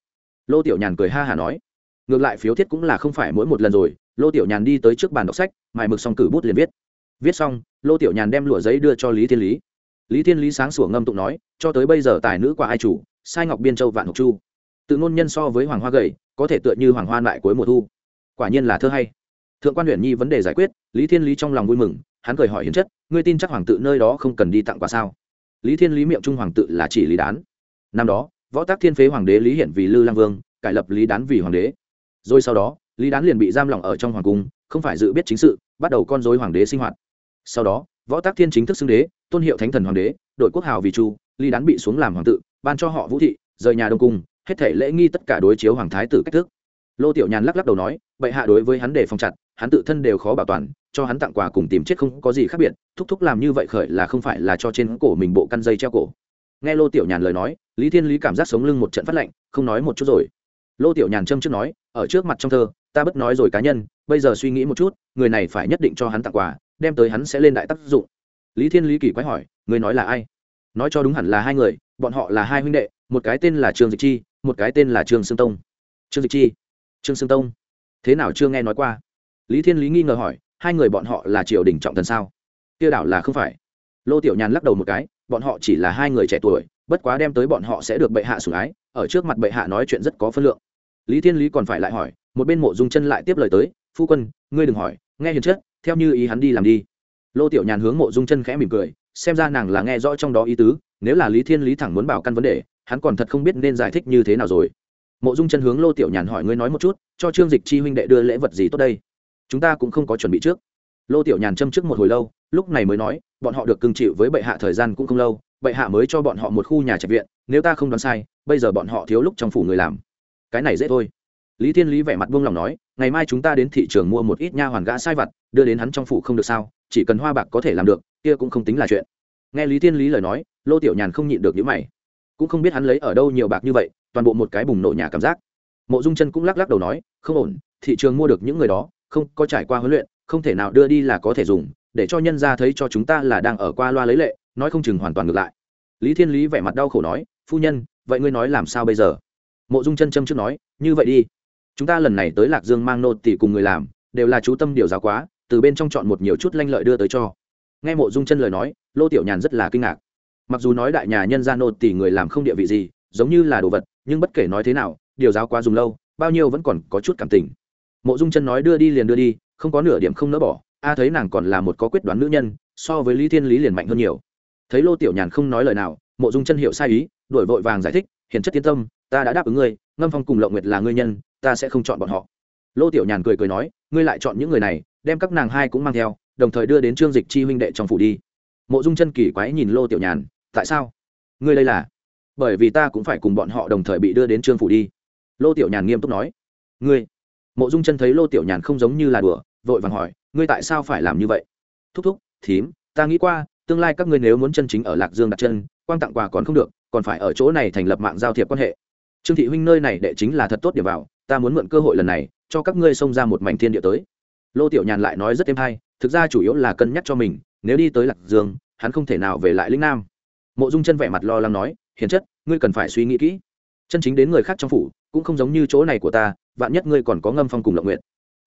Lô tiểu nhàn cười ha hả nói, ngược lại phiếu thiết cũng là không phải mỗi một lần rồi lô tiểu nhàn đi tới trước bàn đọc sách, mài mực xong cử bút liền viết. Viết xong, lô tiểu nhàn đem lụa giấy đưa cho lý thiên lý. Lý thiên lý sáng sủa ngâm tụng nói, cho tới bây giờ tài nữ qua ai chủ, sai ngọc biên châu vạn Ngọc chu. Tự ngôn nhân so với hoàng hoa gầy, có thể tựa như hoàng hoa lại cuối mùa thu. Quả nhiên là thơ hay. Thượng quan huyện nhi vấn đề giải quyết, lý thiên lý trong lòng vui mừng, hắn cười hỏi hiến chất, ngươi tin chắc hoàng tự nơi đó không cần đi tặng quà sao? Lý thiên lý miệng trung hoàng tự là chỉ lý đán. Năm đó, võ tác thiên phế hoàng đế lý hiển vì lư lang vương, cải lập lý đán vì hoàng đế. Rồi sau đó lý đán liền bị giam lỏng ở trong hoàng cung, không phải dự biết chính sự, bắt đầu con dối hoàng đế sinh hoạt. Sau đó, võ tác thiên chính thức xưng đế, tôn hiệu thánh thần hoàng đế, đội quốc hào vì chu, lý đán bị xuống làm hoàng tự, ban cho họ vũ thị, rời nhà đông cung, hết thể lễ nghi tất cả đối chiếu hoàng thái tử cách thức. Lô tiểu nhàn lắc lắc đầu nói, bệ hạ đối với hắn để phòng chặt, hắn tự thân đều khó bảo toàn, cho hắn tặng quà cùng tìm chết không có gì khác biệt, thúc thúc làm như vậy khởi là không phải là cho trên cổ mình bộ căn dây treo cổ. Nghe lô tiểu nhàn lời nói, lý thiên lý cảm giác sống lưng một trận phát lạnh, không nói một chút rồi. Lô tiểu nhàn châm trước nói, ở trước mặt trong thơ ta bất nói rồi cá nhân, bây giờ suy nghĩ một chút, người này phải nhất định cho hắn tặng quà, đem tới hắn sẽ lên đại tác dụng. Lý thiên lý kỳ quái hỏi, người nói là ai? Nói cho đúng hẳn là hai người, bọn họ là hai huynh đệ, một cái tên là trương dịch chi, một cái tên là trương sương tông. Trương dịch chi, trương sương tông. Thế nào chưa nghe nói qua? Lý thiên lý nghi ngờ hỏi, hai người bọn họ là triều đình trọng thần sao? Kia đảo là không phải. Lô tiểu nhàn lắc đầu một cái, bọn họ chỉ là hai người trẻ tuổi, bất quá đem tới bọn họ sẽ được bệ hạ sủng ái, ở trước mặt bệ hạ nói chuyện rất có phân lượng. Lý thiên lý còn phải lại hỏi một bên mộ dung chân lại tiếp lời tới, phu quân, ngươi đừng hỏi, nghe hiền chất, theo như ý hắn đi làm đi. Lô tiểu nhàn hướng mộ dung chân khẽ mỉm cười, xem ra nàng là nghe rõ trong đó ý tứ, nếu là lý thiên lý thẳng muốn bảo căn vấn đề, hắn còn thật không biết nên giải thích như thế nào rồi. Mộ dung chân hướng lô tiểu nhàn hỏi, ngươi nói một chút, cho trương dịch chi huynh đệ đưa lễ vật gì tốt đây? Chúng ta cũng không có chuẩn bị trước. Lô tiểu nhàn châm trước một hồi lâu, lúc này mới nói, bọn họ được cưng chịu với bệ hạ thời gian cũng không lâu, bệ hạ mới cho bọn họ một khu nhà trạch viện, nếu ta không đoán sai, bây giờ bọn họ thiếu lúc trong phủ người làm. Cái này dễ thôi lý thiên lý vẻ mặt buông lòng nói, ngày mai chúng ta đến thị trường mua một ít nha hoàn gã sai vặt, đưa đến hắn trong phủ không được sao, chỉ cần hoa bạc có thể làm được, kia cũng không tính là chuyện. Nghe lý thiên lý lời nói, lô tiểu nhàn không nhịn được những mày. Cũng không biết hắn lấy ở đâu nhiều bạc như vậy, toàn bộ một cái bùng nổ nhà cảm giác. Mộ dung chân cũng lắc lắc đầu nói, không ổn, thị trường mua được những người đó, không có trải qua huấn luyện, không thể nào đưa đi là có thể dùng, để cho nhân ra thấy cho chúng ta là đang ở qua loa lấy lệ, nói không chừng hoàn toàn ngược lại. Lý thiên lý vẻ mặt đau khổ nói, phu nhân, vậy ngươi nói làm sao bây giờ? Mộ dung chân châm trước nói, như vậy đi chúng ta lần này tới lạc dương mang nô tỷ cùng người làm, đều là chú tâm điều giáo quá, từ bên trong chọn một nhiều chút lanh lợi đưa tới cho. Nghe mộ dung chân lời nói, lô tiểu nhàn rất là kinh ngạc. Mặc dù nói đại nhà nhân gia nô tỷ người làm không địa vị gì, giống như là đồ vật, nhưng bất kể nói thế nào, điều giáo quá dùng lâu, bao nhiêu vẫn còn có chút cảm tình. Mộ dung chân nói đưa đi liền đưa đi, không có nửa điểm không nỡ bỏ, a thấy nàng còn là một có quyết đoán nữ nhân, so với lý thiên lý liền mạnh hơn nhiều. Thấy lô tiểu nhàn không nói lời nào, mộ dung chân hiểu sai ý đổi vội vàng giải thích, hiền chất tiến tâm, ta đã đáp ứng ngươi, ngâm phong cùng lộng nguyệt là ngươi nhân ta sẽ không chọn bọn họ. Lô tiểu nhàn cười cười nói, ngươi lại chọn những người này, đem các nàng hai cũng mang theo, đồng thời đưa đến trương dịch chi huynh đệ trong phủ đi. Mộ dung chân kỳ quái nhìn lô tiểu nhàn, tại sao? Ngươi đây là? Bởi vì ta cũng phải cùng bọn họ đồng thời bị đưa đến trương phủ đi. Lô tiểu nhàn nghiêm túc nói. Ngươi? Mộ dung chân thấy lô tiểu nhàn không giống như là đùa, vội vàng hỏi, ngươi tại sao phải làm như vậy? Thúc thúc, thím, ta nghĩ qua, tương lai các ngươi nếu muốn chân chính ở lạc dương đặt chân, quang tặng quà còn không được, còn phải ở chỗ này thành lập mạng giao thiệp quan hệ trương thị huynh nơi này đệ chính là thật tốt điểm vào, ta muốn mượn cơ hội lần này, cho các ngươi xông ra một mảnh thiên địa tới. Lô tiểu nhàn lại nói rất thêm hay, thực ra chủ yếu là cân nhắc cho mình, nếu đi tới lạc dương, hắn không thể nào về lại lĩnh nam. Mộ dung chân vẻ mặt lo lắng nói, hiền chất, ngươi cần phải suy nghĩ kỹ. Chân chính đến người khác trong phủ, cũng không giống như chỗ này của ta, vạn nhất ngươi còn có ngâm phong cùng lộng nguyện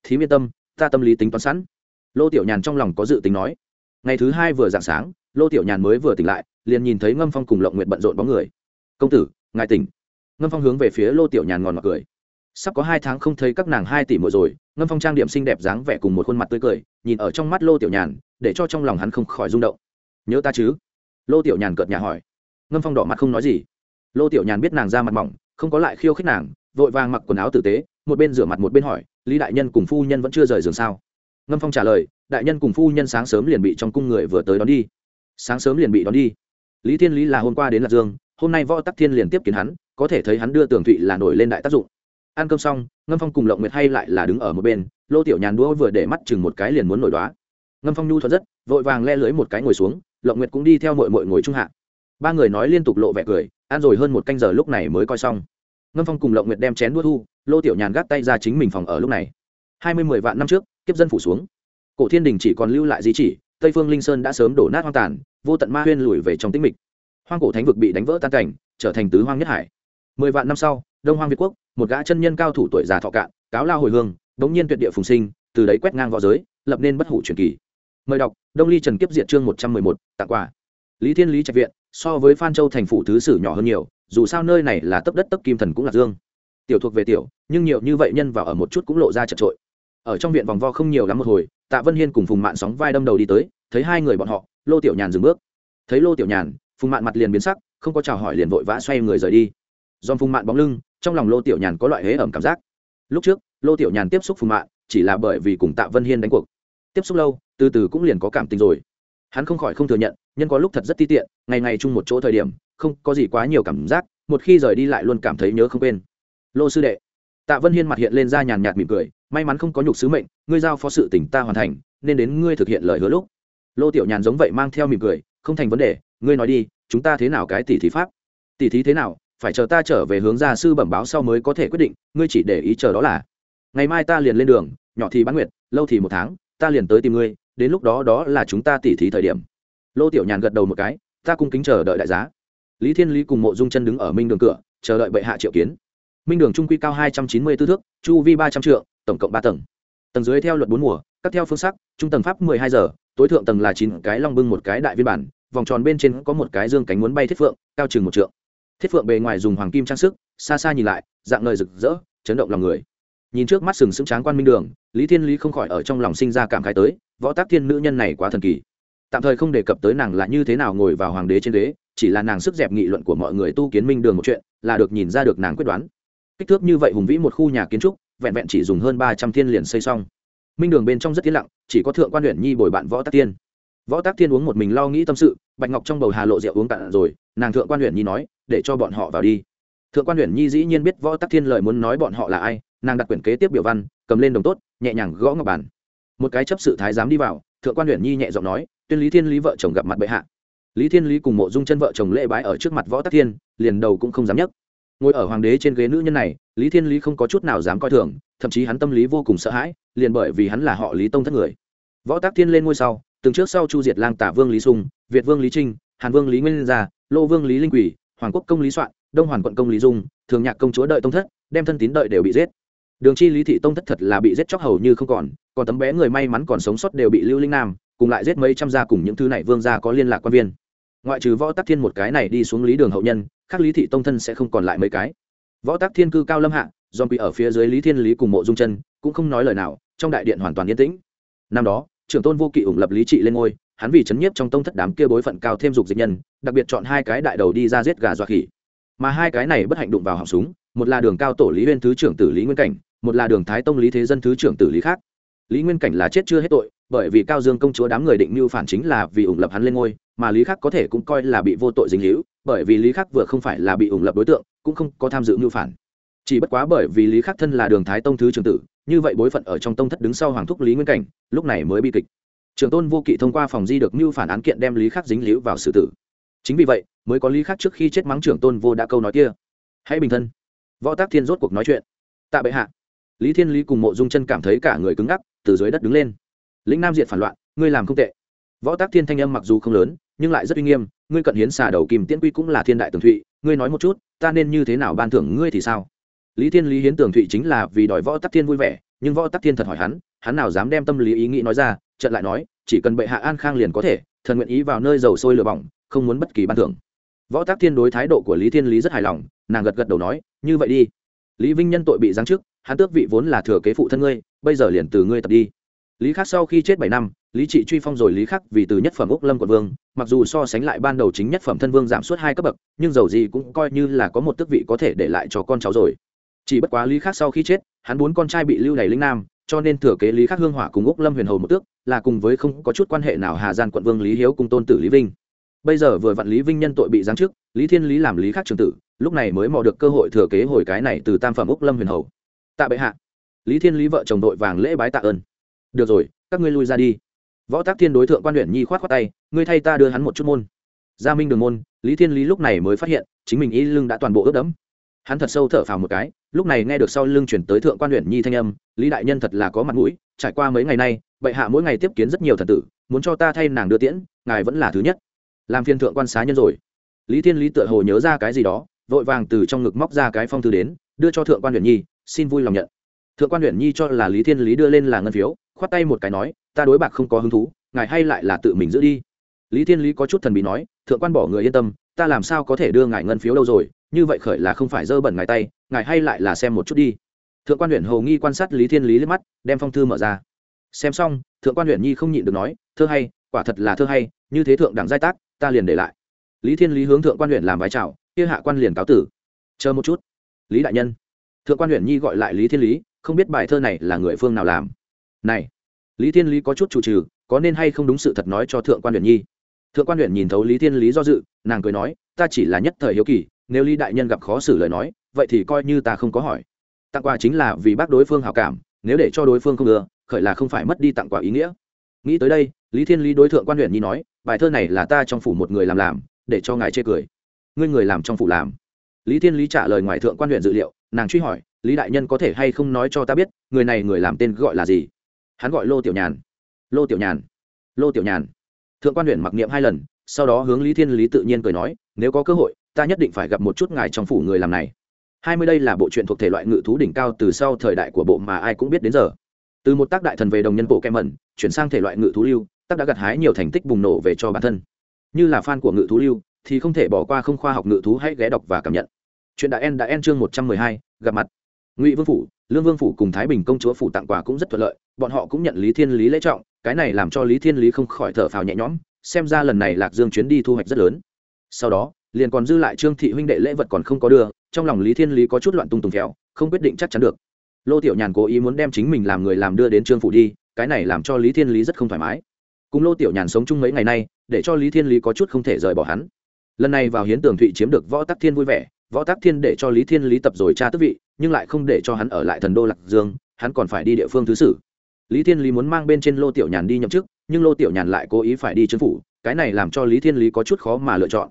thí yên tâm, ta tâm lý tính toán sẵn. Lô tiểu nhàn trong lòng có dự tính nói. Ngày thứ hai vừa dạng sáng, lô tiểu nhàn mới vừa tỉnh lại, liền nhìn thấy ngâm phong cùng lộng nguyện bận rộn bóng người. Công tử, ngài tỉnh ngâm phong hướng về phía lô tiểu nhàn ngòn ngọt cười. Sắp có hai tháng không thấy các nàng hai tỷ mỗi rồi, ngâm phong trang điểm xinh đẹp dáng vẻ cùng một khuôn mặt tươi cười, nhìn ở trong mắt lô tiểu nhàn, để cho trong lòng hắn không khỏi rung động. Nhớ ta chứ? Lô tiểu nhàn cợt nhà hỏi. Ngâm phong đỏ mặt không nói gì. Lô tiểu nhàn biết nàng ra mặt mỏng, không có lại khiêu khích nàng, vội vàng mặc quần áo tử tế, một bên rửa mặt một bên hỏi, lý đại nhân cùng phu nhân vẫn chưa rời giường sao? Ngâm phong trả lời, đại nhân cùng phu nhân sáng sớm liền bị trong cung người vừa tới đón đi. Sáng sớm liền bị đón đi. Lý thiên lý là hôm qua đến lạc dương, hôm nay võ tắc thiên liền tiếp kiến hắn có thể thấy hắn đưa tường thụy là nổi lên đại tác dụng. Ăn cơm xong, ngâm phong cùng lộng nguyệt hay lại là đứng ở một bên, lô tiểu nhàn đũa vừa để mắt chừng một cái liền muốn nổi đoá ngâm phong nhu thuận rất, vội vàng le lưới một cái ngồi xuống, lộng nguyệt cũng đi theo mội mội ngồi trung hạ. Ba người nói liên tục lộ vẻ cười, ăn rồi hơn một canh giờ lúc này mới coi xong. Ngâm phong cùng lộng nguyệt đem chén đua thu, lô tiểu nhàn gác tay ra chính mình phòng ở lúc này. Hai mươi mười vạn năm trước, kiếp dân phủ xuống. Cổ thiên đình chỉ còn lưu lại di chỉ, tây phương linh sơn đã sớm đổ nát hoang tàn, vô tận ma huyên lùi về trong tĩnh mịch. Hoang cổ thánh vực bị đánh vỡ tan cảnh, trở thành tứ hoang nhất hải mười vạn năm sau, đông hoang việt quốc, một gã chân nhân cao thủ tuổi già thọ cạn, cáo lao hồi hương bỗng nhiên tuyệt địa phùng sinh, từ đấy quét ngang v õ giới, lập nên bất hủ truyền kỳ. Mời đọc, đông ly trần kiếp diệt chương một trăm mười một, tặng quà. Lý thiên lý trạch viện, so với phan châu thành phủ thứ sử nhỏ hơn nhiều, dù sao nơi này là tấp đất tấp kim thần cũng là dương. Tiểu thuộc về tiểu, nhưng nhiều như vậy nhân vào ở một chút cũng lộ ra chật trội. Ở trong viện vòng vo không nhiều lắm một hồi, tạ vân hiên cùng phùng mạn sóng vai đâm đầu đi tới, thấy hai người bọn họ, lô tiểu nhàn dừng bước. Thấy lô tiểu nhàn, phùng mạn mặt liền biến sắc, không có chào hỏi liền vội vã xoay người rời đi do phùng mạn bóng lưng, trong lòng lô tiểu nhàn có loại hế ẩm cảm giác. Lúc trước, lô tiểu nhàn tiếp xúc phùng mạn, chỉ là bởi vì cùng tạ vân hiên đánh cuộc. Tiếp xúc lâu, từ từ cũng liền có cảm tình rồi. Hắn không khỏi không thừa nhận, nhân có lúc thật rất ti tiện, ngày ngày chung một chỗ thời điểm, không có gì quá nhiều cảm giác, một khi rời đi lại luôn cảm thấy nhớ không quên. Lô sư đệ, tạ vân hiên mặt hiện lên ra nhàn nhạt mỉm cười, may mắn không có nhục sứ mệnh, ngươi giao phó sự tỉnh ta hoàn thành, nên đến ngươi thực hiện lời hứa lúc. Lô tiểu nhàn giống vậy mang theo mỉm cười, không thành vấn đề, ngươi nói đi, chúng ta thế nào cái tỷ thí pháp? Tỷ thí thế nào phải chờ ta trở về hướng gia sư bẩm báo sau mới có thể quyết định, ngươi chỉ để ý chờ đó là, ngày mai ta liền lên đường, nhỏ thì bán nguyệt, lâu thì một tháng, ta liền tới tìm ngươi, đến lúc đó đó là chúng ta tỉ thí thời điểm. Lô tiểu nhàn gật đầu một cái, ta cung kính chờ đợi đại giá. Lý thiên lý cùng mộ dung chân đứng ở minh đường cửa, chờ đợi bệ hạ triệu kiến. Minh đường trung quy cao hai trăm chín mươi tư thước, chu vi ba trăm triệu tổng cộng ba tầng. Tầng dưới theo luật bốn mùa các theo phương sắc, trung tầng pháp mười hai giờ, tối thượng tầng là chín cái long bưng một cái đại viên bản, vòng tròn bên trên có một cái dương cánh muốn bay thiết phượng, cao chừng một trượng thiết phượng bề ngoài dùng hoàng kim trang sức, xa xa nhìn lại, dạng nơi rực rỡ, chấn động lòng người. Nhìn trước mắt sừng sững tráng quan minh đường, lý thiên lý không khỏi ở trong lòng sinh ra cảm khái tới, võ tác thiên nữ nhân này quá thần kỳ. Tạm thời không đề cập tới nàng là như thế nào ngồi vào hoàng đế trên đế, chỉ là nàng sức dẹp nghị luận của mọi người tu kiến minh đường một chuyện, là được nhìn ra được nàng quyết đoán. Kích thước như vậy hùng vĩ một khu nhà kiến trúc, vẹn vẹn chỉ dùng hơn ba trăm thiên liền xây xong. Minh đường bên trong rất yên lặng, chỉ có thượng quan huyện nhi bồi bạn võ tác tiên võ tác tiên uống một mình lo nghĩ tâm sự, bạch ngọc trong bầu hà lộ rượu uống cạn rồi, nàng thượng quan huyện nhi nói để cho bọn họ vào đi. Thượng quan huyện nhi dĩ nhiên biết võ tắc thiên lời muốn nói bọn họ là ai, nàng đặt quyển kế tiếp biểu văn, cầm lên đồng tốt, nhẹ nhàng gõ ngọc bàn. Một cái chấp sự thái giám đi vào, thượng quan huyện nhi nhẹ giọng nói, tuyên lý thiên lý vợ chồng gặp mặt bệ hạ. Lý thiên lý cùng mộ dung chân vợ chồng lễ bái ở trước mặt võ tắc thiên, liền đầu cũng không dám nhấc. Ngồi ở hoàng đế trên ghế nữ nhân này, lý thiên lý không có chút nào dám coi thường, thậm chí hắn tâm lý vô cùng sợ hãi, liền bởi vì hắn là họ lý tông thất người. Võ tắc thiên lên ngôi sau, từng trước sau chu diệt lang, tả vương lý sung, việt vương lý trinh, hàn vương lý nguyên gia, lô vương lý linh quỷ hoàng quốc công lý soạn, đông hoàn quận công lý dung, thường nhạc công chúa đợi tông thất, đem thân tín đợi đều bị giết. Đường chi lý thị tông thất thật là bị giết chóc hầu như không còn còn tấm bé người may mắn còn sống sót đều bị lưu linh nam, cùng lại giết mấy trăm gia cùng những thứ này vương gia có liên lạc quan viên. Ngoại trừ võ tắc thiên một cái này đi xuống lý đường hậu nhân, khác lý thị tông thân sẽ không còn lại mấy cái. Võ tắc thiên cư cao lâm hạ dòm bị ở phía dưới lý thiên lý cùng mộ dung chân, cũng không nói lời nào, trong đại điện hoàn toàn yên tĩnh. Năm đó, trưởng tôn vô kỵ ủng lập lý trị lên ngôi hắn vì chấn nhiếp trong tông thất đám kia bối phận cao thêm dục dịch nhân, đặc biệt chọn hai cái đại đầu đi ra giết gà dọa khỉ. Mà hai cái này bất hạnh đụng vào họng súng, một là đường cao tổ lý huyên thứ trưởng tử lý nguyên cảnh, một là đường thái tông lý thế dân thứ trưởng tử lý khác. Lý nguyên cảnh là chết chưa hết tội, bởi vì cao dương công chúa đám người định mưu phản chính là vì ủng lập hắn lên ngôi, mà lý khác có thể cũng coi là bị vô tội dính hữu bởi vì lý khác vừa không phải là bị ủng lập đối tượng, cũng không có tham dự mưu phản. Chỉ bất quá bởi vì lý khắc thân là đường thái tông thứ trưởng tử, như vậy bối phận ở trong tông thất đứng sau hoàng thúc lý nguyên cảnh, lúc này mới bi kịch trường tôn vô kỵ thông qua phòng di được mưu phản án kiện đem lý khắc dính líu vào xử tử. Chính vì vậy, mới có lý khắc trước khi chết mắng trưởng tôn vô đã câu nói kia. Hãy bình thân. Võ tác thiên rốt cuộc nói chuyện. Tạ bệ hạ. Lý thiên lý cùng mộ dung chân cảm thấy cả người cứng ngắc, từ dưới đất đứng lên. Lĩnh nam diện phản loạn, ngươi làm không tệ. Võ tác thiên thanh âm mặc dù không lớn, nhưng lại rất uy nghiêm, ngươi cận hiến xà đầu kim tiễn quy cũng là thiên đại tường thụy, ngươi nói một chút, ta nên như thế nào ban thưởng ngươi thì sao? Lý thiên lý hiến tường thụy chính là vì đòi võ tắc thiên vui vẻ, nhưng võ tắc thiên thật hỏi hắn hắn nào dám đem tâm lý ý nghĩ nói ra trận lại nói, chỉ cần bệ hạ an khang liền có thể, thần nguyện ý vào nơi dầu sôi lửa bỏng, không muốn bất kỳ ban thưởng. Võ tác thiên đối thái độ của lý thiên lý rất hài lòng, nàng gật gật đầu nói, như vậy đi. Lý vinh nhân tội bị giáng chức, hắn tước vị vốn là thừa kế phụ thân ngươi, bây giờ liền từ ngươi tập đi. Lý khắc sau khi chết bảy năm, lý trị truy phong rồi lý khắc vì từ nhất phẩm úc lâm quận vương, mặc dù so sánh lại ban đầu chính nhất phẩm thân vương giảm suốt hai cấp bậc, nhưng dầu gì cũng coi như là có một tước vị có thể để lại cho con cháu rồi. Chỉ bất quá lý khắc sau khi chết, hắn bốn con trai bị lưu đày linh nam, cho nên thừa kế lý khắc hương hỏa cùng úc lâm huyền hầu một tước là cùng với không có chút quan hệ nào hà gian quận vương lý hiếu cùng tôn tử lý vinh. Bây giờ vừa vặn lý vinh nhân tội bị giáng chức, lý thiên lý làm lý khắc trường tử, lúc này mới mò được cơ hội thừa kế hồi cái này từ tam phẩm úc lâm huyền hầu. Tạ bệ hạ. Lý thiên lý vợ chồng đội vàng lễ bái tạ ơn. Được rồi, các ngươi lui ra đi. Võ tác thiên đối thượng quan huyện nhi khoát khoát tay, ngươi thay ta đưa hắn một chút môn. Gia minh đường môn, lý thiên lý lúc này mới phát hiện, chính mình y lưng đã toàn bộ ướt đẫm. Hắn thật sâu thở phào một cái lúc này nghe được sau lưng chuyển tới thượng quan huyện nhi thanh âm, lý đại nhân thật là có mặt mũi, trải qua mấy ngày nay, bệ hạ mỗi ngày tiếp kiến rất nhiều thần tử, muốn cho ta thay nàng đưa tiễn, ngài vẫn là thứ nhất. Làm phiên thượng quan xá nhân rồi. Lý thiên lý tựa hồ nhớ ra cái gì đó, vội vàng từ trong ngực móc ra cái phong thư đến, đưa cho thượng quan huyện nhi, xin vui lòng nhận. Thượng quan huyện nhi cho là lý thiên lý đưa lên là ngân phiếu, khoát tay một cái nói, ta đối bạc không có hứng thú, ngài hay lại là tự mình giữ đi. Lý thiên lý có chút thần bí nói, thượng quan bỏ người yên tâm, ta làm sao có thể đưa ngài ngân phiếu đâu rồi như vậy khởi là không phải dơ bẩn ngài tay, ngài hay lại là xem một chút đi. Thượng quan huyện hầu nghi quan sát lý thiên lý liếc mắt, đem phong thư mở ra. Xem xong, thượng quan huyện nhi không nhịn được nói, thơ hay, quả thật là thơ hay, như thế thượng đẳng giai tác, ta liền để lại. Lý thiên lý hướng thượng quan huyện làm vái chào, kia hạ quan liền cáo tử. Chờ một chút. Lý đại nhân. Thượng quan huyện nhi gọi lại lý thiên lý, không biết bài thơ này là người phương nào làm. Này, lý thiên lý có chút chủ trừ, có nên hay không đúng sự thật nói cho thượng quan huyện nhi? Thượng quan huyện nhìn thấu lý thiên lý do dự, nàng cười nói, ta chỉ là nhất thời hiếu kỳ nếu lý đại nhân gặp khó xử lời nói, vậy thì coi như ta không có hỏi. Tặng quà chính là vì bác đối phương hào cảm, nếu để cho đối phương không ưa, khởi là không phải mất đi tặng quà ý nghĩa. Nghĩ tới đây, lý thiên lý đối thượng quan huyện nhi nói, bài thơ này là ta trong phủ một người làm làm, để cho ngài chê cười. Ngươi người làm trong phủ làm. Lý thiên lý trả lời ngoài thượng quan huyện dự liệu, nàng truy hỏi, lý đại nhân có thể hay không nói cho ta biết, người này người làm tên gọi là gì? Hắn gọi lô tiểu nhàn. Lô tiểu nhàn. Lô tiểu nhàn. Thượng quan huyện mặc niệm hai lần, sau đó hướng lý thiên lý tự nhiên cười nói, nếu có cơ hội ta nhất định phải gặp một chút ngài trong phủ người làm này. Hai mươi đây là bộ truyện thuộc thể loại ngự thú đỉnh cao từ sau thời đại của bộ mà ai cũng biết đến giờ. Từ một tác đại thần về đồng nhân bộ kem mẩn, chuyển sang thể loại ngự thú lưu, tác đã gặt hái nhiều thành tích bùng nổ về cho bản thân. Như là fan của ngự thú lưu, thì không thể bỏ qua không khoa học ngự thú hãy ghé đọc và cảm nhận. Chuyện đã en đã en chương một trăm mười hai, gặp mặt. Ngụy vương phủ, lương vương phủ cùng thái bình công chúa phủ tặng quà cũng rất thuận lợi, bọn họ cũng nhận lý thiên lý lễ trọng, cái này làm cho lý thiên lý không khỏi thở phào nhẹ nhõm, xem ra lần này lạc dương chuyến đi thu hoạch rất lớn. Sau đó liền còn dư lại trương thị huynh đệ lễ vật còn không có đưa, trong lòng lý thiên lý có chút loạn tung tùng khéo không quyết định chắc chắn được. Lô tiểu nhàn cố ý muốn đem chính mình làm người làm đưa đến trương phủ đi, cái này làm cho lý thiên lý rất không thoải mái. Cùng lô tiểu nhàn sống chung mấy ngày nay, để cho lý thiên lý có chút không thể rời bỏ hắn. Lần này vào hiến tường thụy chiếm được võ tắc thiên vui vẻ, võ tắc thiên để cho lý thiên lý tập rồi tra tức vị, nhưng lại không để cho hắn ở lại thần đô lạc dương, hắn còn phải đi địa phương thứ sử. Lý thiên lý muốn mang bên trên lô tiểu nhàn đi nhậm chức, nhưng lô tiểu nhàn lại cố ý phải đi trương phủ, cái này làm cho lý thiên lý có chút khó mà lựa chọn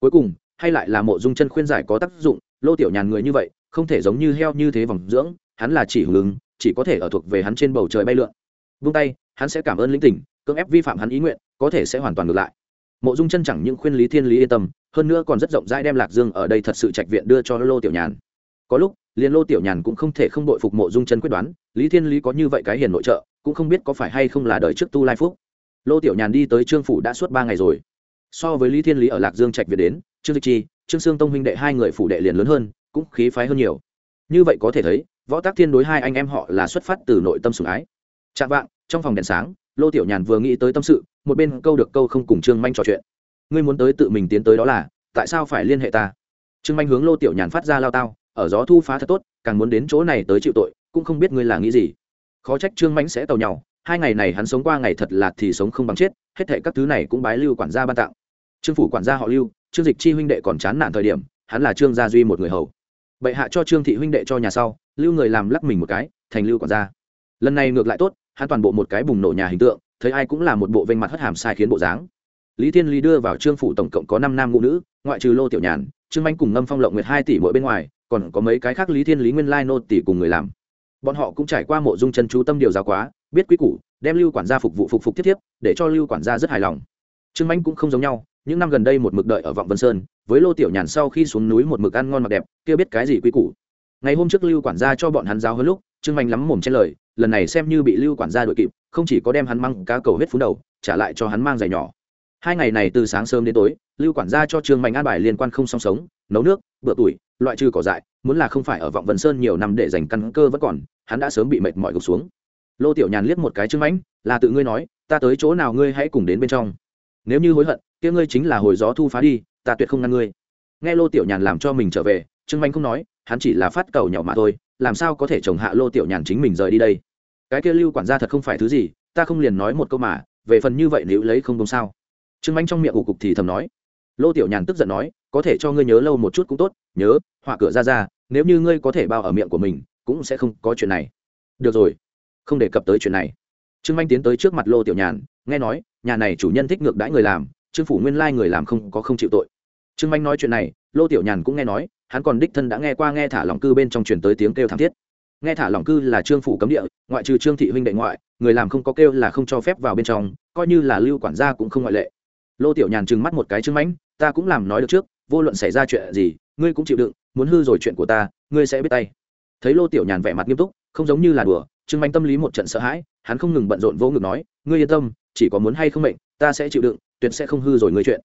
cuối cùng, hay lại là mộ dung chân khuyên giải có tác dụng, lô tiểu nhàn người như vậy, không thể giống như heo như thế vòng dưỡng, hắn là chỉ hưởng ứng chỉ có thể ở thuộc về hắn trên bầu trời bay lượn. Vung tay, hắn sẽ cảm ơn lĩnh tỉnh, cưỡng ép vi phạm hắn ý nguyện, có thể sẽ hoàn toàn ngược lại. Mộ dung chân chẳng những khuyên lý thiên lý yên tâm, hơn nữa còn rất rộng rãi đem lạc dương ở đây thật sự trạch viện đưa cho lô tiểu nhàn. Có lúc, liền lô tiểu nhàn cũng không thể không đội phục mộ dung chân quyết đoán, lý thiên lý có như vậy cái hiền nội trợ, cũng không biết có phải hay không là đời trước tu lai phúc. Lô tiểu nhàn đi tới trương phủ đã suốt ba ngày rồi so với lý thiên lý ở lạc dương trạch việt đến, trương dịch chi, trương sương tông huynh đệ hai người phủ đệ liền lớn hơn, cũng khí phái hơn nhiều. Như vậy có thể thấy, võ tác thiên đối hai anh em họ là xuất phát từ nội tâm sủng ái. Chạm vạng, trong phòng đèn sáng, lô tiểu nhàn vừa nghĩ tới tâm sự, một bên câu được câu không cùng trương manh trò chuyện. Ngươi muốn tới tự mình tiến tới đó là, tại sao phải liên hệ ta? Trương manh hướng lô tiểu nhàn phát ra lao tao, ở gió thu phá thật tốt, càng muốn đến chỗ này tới chịu tội, cũng không biết ngươi là nghĩ gì. Khó trách trương manh sẽ tàu nhau, hai ngày này hắn sống qua ngày thật là thì sống không bằng chết, hết thệ các thứ này cũng bái lưu quản gia ban tặng trương phủ quản gia họ lưu, trương dịch chi huynh đệ còn chán nản thời điểm, hắn là trương gia duy một người hầu. Bệ hạ cho trương thị huynh đệ cho nhà sau, lưu người làm lắc mình một cái, thành lưu quản gia. Lần này ngược lại tốt, hắn toàn bộ một cái bùng nổ nhà hình tượng, thấy ai cũng là một bộ vênh mặt hất hàm sai khiến bộ dáng. Lý thiên lý đưa vào trương phủ tổng cộng có năm nam ngũ nữ, ngoại trừ lô tiểu nhàn, trương Anh cùng ngâm phong lộng nguyệt hai tỷ mỗi bên ngoài, còn có mấy cái khác lý thiên lý nguyên lai nô tỷ cùng người làm. Bọn họ cũng trải qua mộ dung chân chú tâm điều giáo quá, biết quy củ, đem lưu quản gia phục vụ phục phục tiếp tiếp để cho lưu quản gia rất hài lòng. Trương Anh cũng không giống nhau những năm gần đây một mực đợi ở vọng vân sơn, với lô tiểu nhàn sau khi xuống núi một mực ăn ngon mặc đẹp, kia biết cái gì quy củ. Ngày hôm trước lưu quản gia cho bọn hắn giáo hơn lúc, trương manh lắm mồm trên lời, lần này xem như bị lưu quản gia đội kịp, không chỉ có đem hắn măng cá cầu huyết phú đầu, trả lại cho hắn mang giày nhỏ. Hai ngày này từ sáng sớm đến tối, lưu quản gia cho trương mạnh an bài liên quan không song sống, nấu nước, bữa tuổi, loại trừ cỏ dại, muốn là không phải ở vọng vân sơn nhiều năm để dành căn cơ vẫn còn, hắn đã sớm bị mệt mỏi gục xuống. Lô tiểu nhàn liếc một cái trương mãnh là tự ngươi nói, ta tới chỗ nào ngươi hãy cùng đến bên trong. Nếu như hối hận kia ngươi chính là hồi gió thu phá đi, ta tuyệt không ngăn ngươi. Nghe lô tiểu nhàn làm cho mình trở về, trương manh không nói, hắn chỉ là phát cầu nhỏ mà thôi, làm sao có thể chồng hạ lô tiểu nhàn chính mình rời đi đây? Cái kia lưu quản gia thật không phải thứ gì, ta không liền nói một câu mà, về phần như vậy nếu lấy không đúng sao? Trương manh trong miệng ủ cục thì thầm nói. Lô tiểu nhàn tức giận nói, có thể cho ngươi nhớ lâu một chút cũng tốt, nhớ, họa cửa ra ra, nếu như ngươi có thể bao ở miệng của mình, cũng sẽ không có chuyện này. Được rồi, không đề cập tới chuyện này. Trương manh tiến tới trước mặt lô tiểu nhàn, nghe nói, nhà này chủ nhân thích ngược đãi người làm trương phủ nguyên lai người làm không có không chịu tội. Trương manh nói chuyện này, lô tiểu nhàn cũng nghe nói, hắn còn đích thân đã nghe qua nghe thả lòng cư bên trong truyền tới tiếng kêu thảm thiết. Nghe thả lòng cư là trương phủ cấm địa, ngoại trừ trương thị huynh đệ ngoại, người làm không có kêu là không cho phép vào bên trong, coi như là lưu quản gia cũng không ngoại lệ. Lô tiểu nhàn trừng mắt một cái trương mãnh ta cũng làm nói được trước, vô luận xảy ra chuyện gì, ngươi cũng chịu đựng, muốn hư rồi chuyện của ta, ngươi sẽ biết tay. Thấy lô tiểu nhàn vẻ mặt nghiêm túc, không giống như là đùa, trương manh tâm lý một trận sợ hãi, hắn không ngừng bận rộn vô ngực nói, ngươi yên tâm, chỉ có muốn hay không mệnh, ta sẽ chịu đựng tuyệt sẽ không hư rồi ngươi chuyện.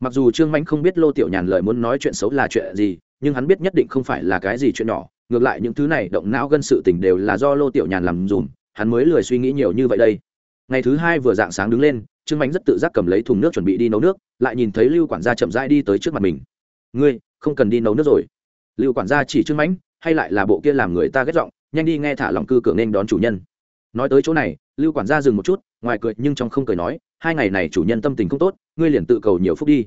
Mặc dù trương manh không biết lô tiểu nhàn lời muốn nói chuyện xấu là chuyện gì, nhưng hắn biết nhất định không phải là cái gì chuyện nhỏ, ngược lại những thứ này động não gân sự tình đều là do lô tiểu nhàn làm dùm, hắn mới lười suy nghĩ nhiều như vậy đây. Ngày thứ hai vừa dạng sáng đứng lên, trương mánh rất tự giác cầm lấy thùng nước chuẩn bị đi nấu nước, lại nhìn thấy lưu quản gia chậm rãi đi tới trước mặt mình. Ngươi, không cần đi nấu nước rồi. Lưu quản gia chỉ trương mánh hay lại là bộ kia làm người ta ghét giọng, nhanh đi nghe thả lòng cư cửa nên đón chủ nhân. Nói tới chỗ này, lưu quản gia dừng một chút ngoài cười nhưng trong không cười nói, hai ngày này chủ nhân tâm tình không tốt, ngươi liền tự cầu nhiều phúc đi.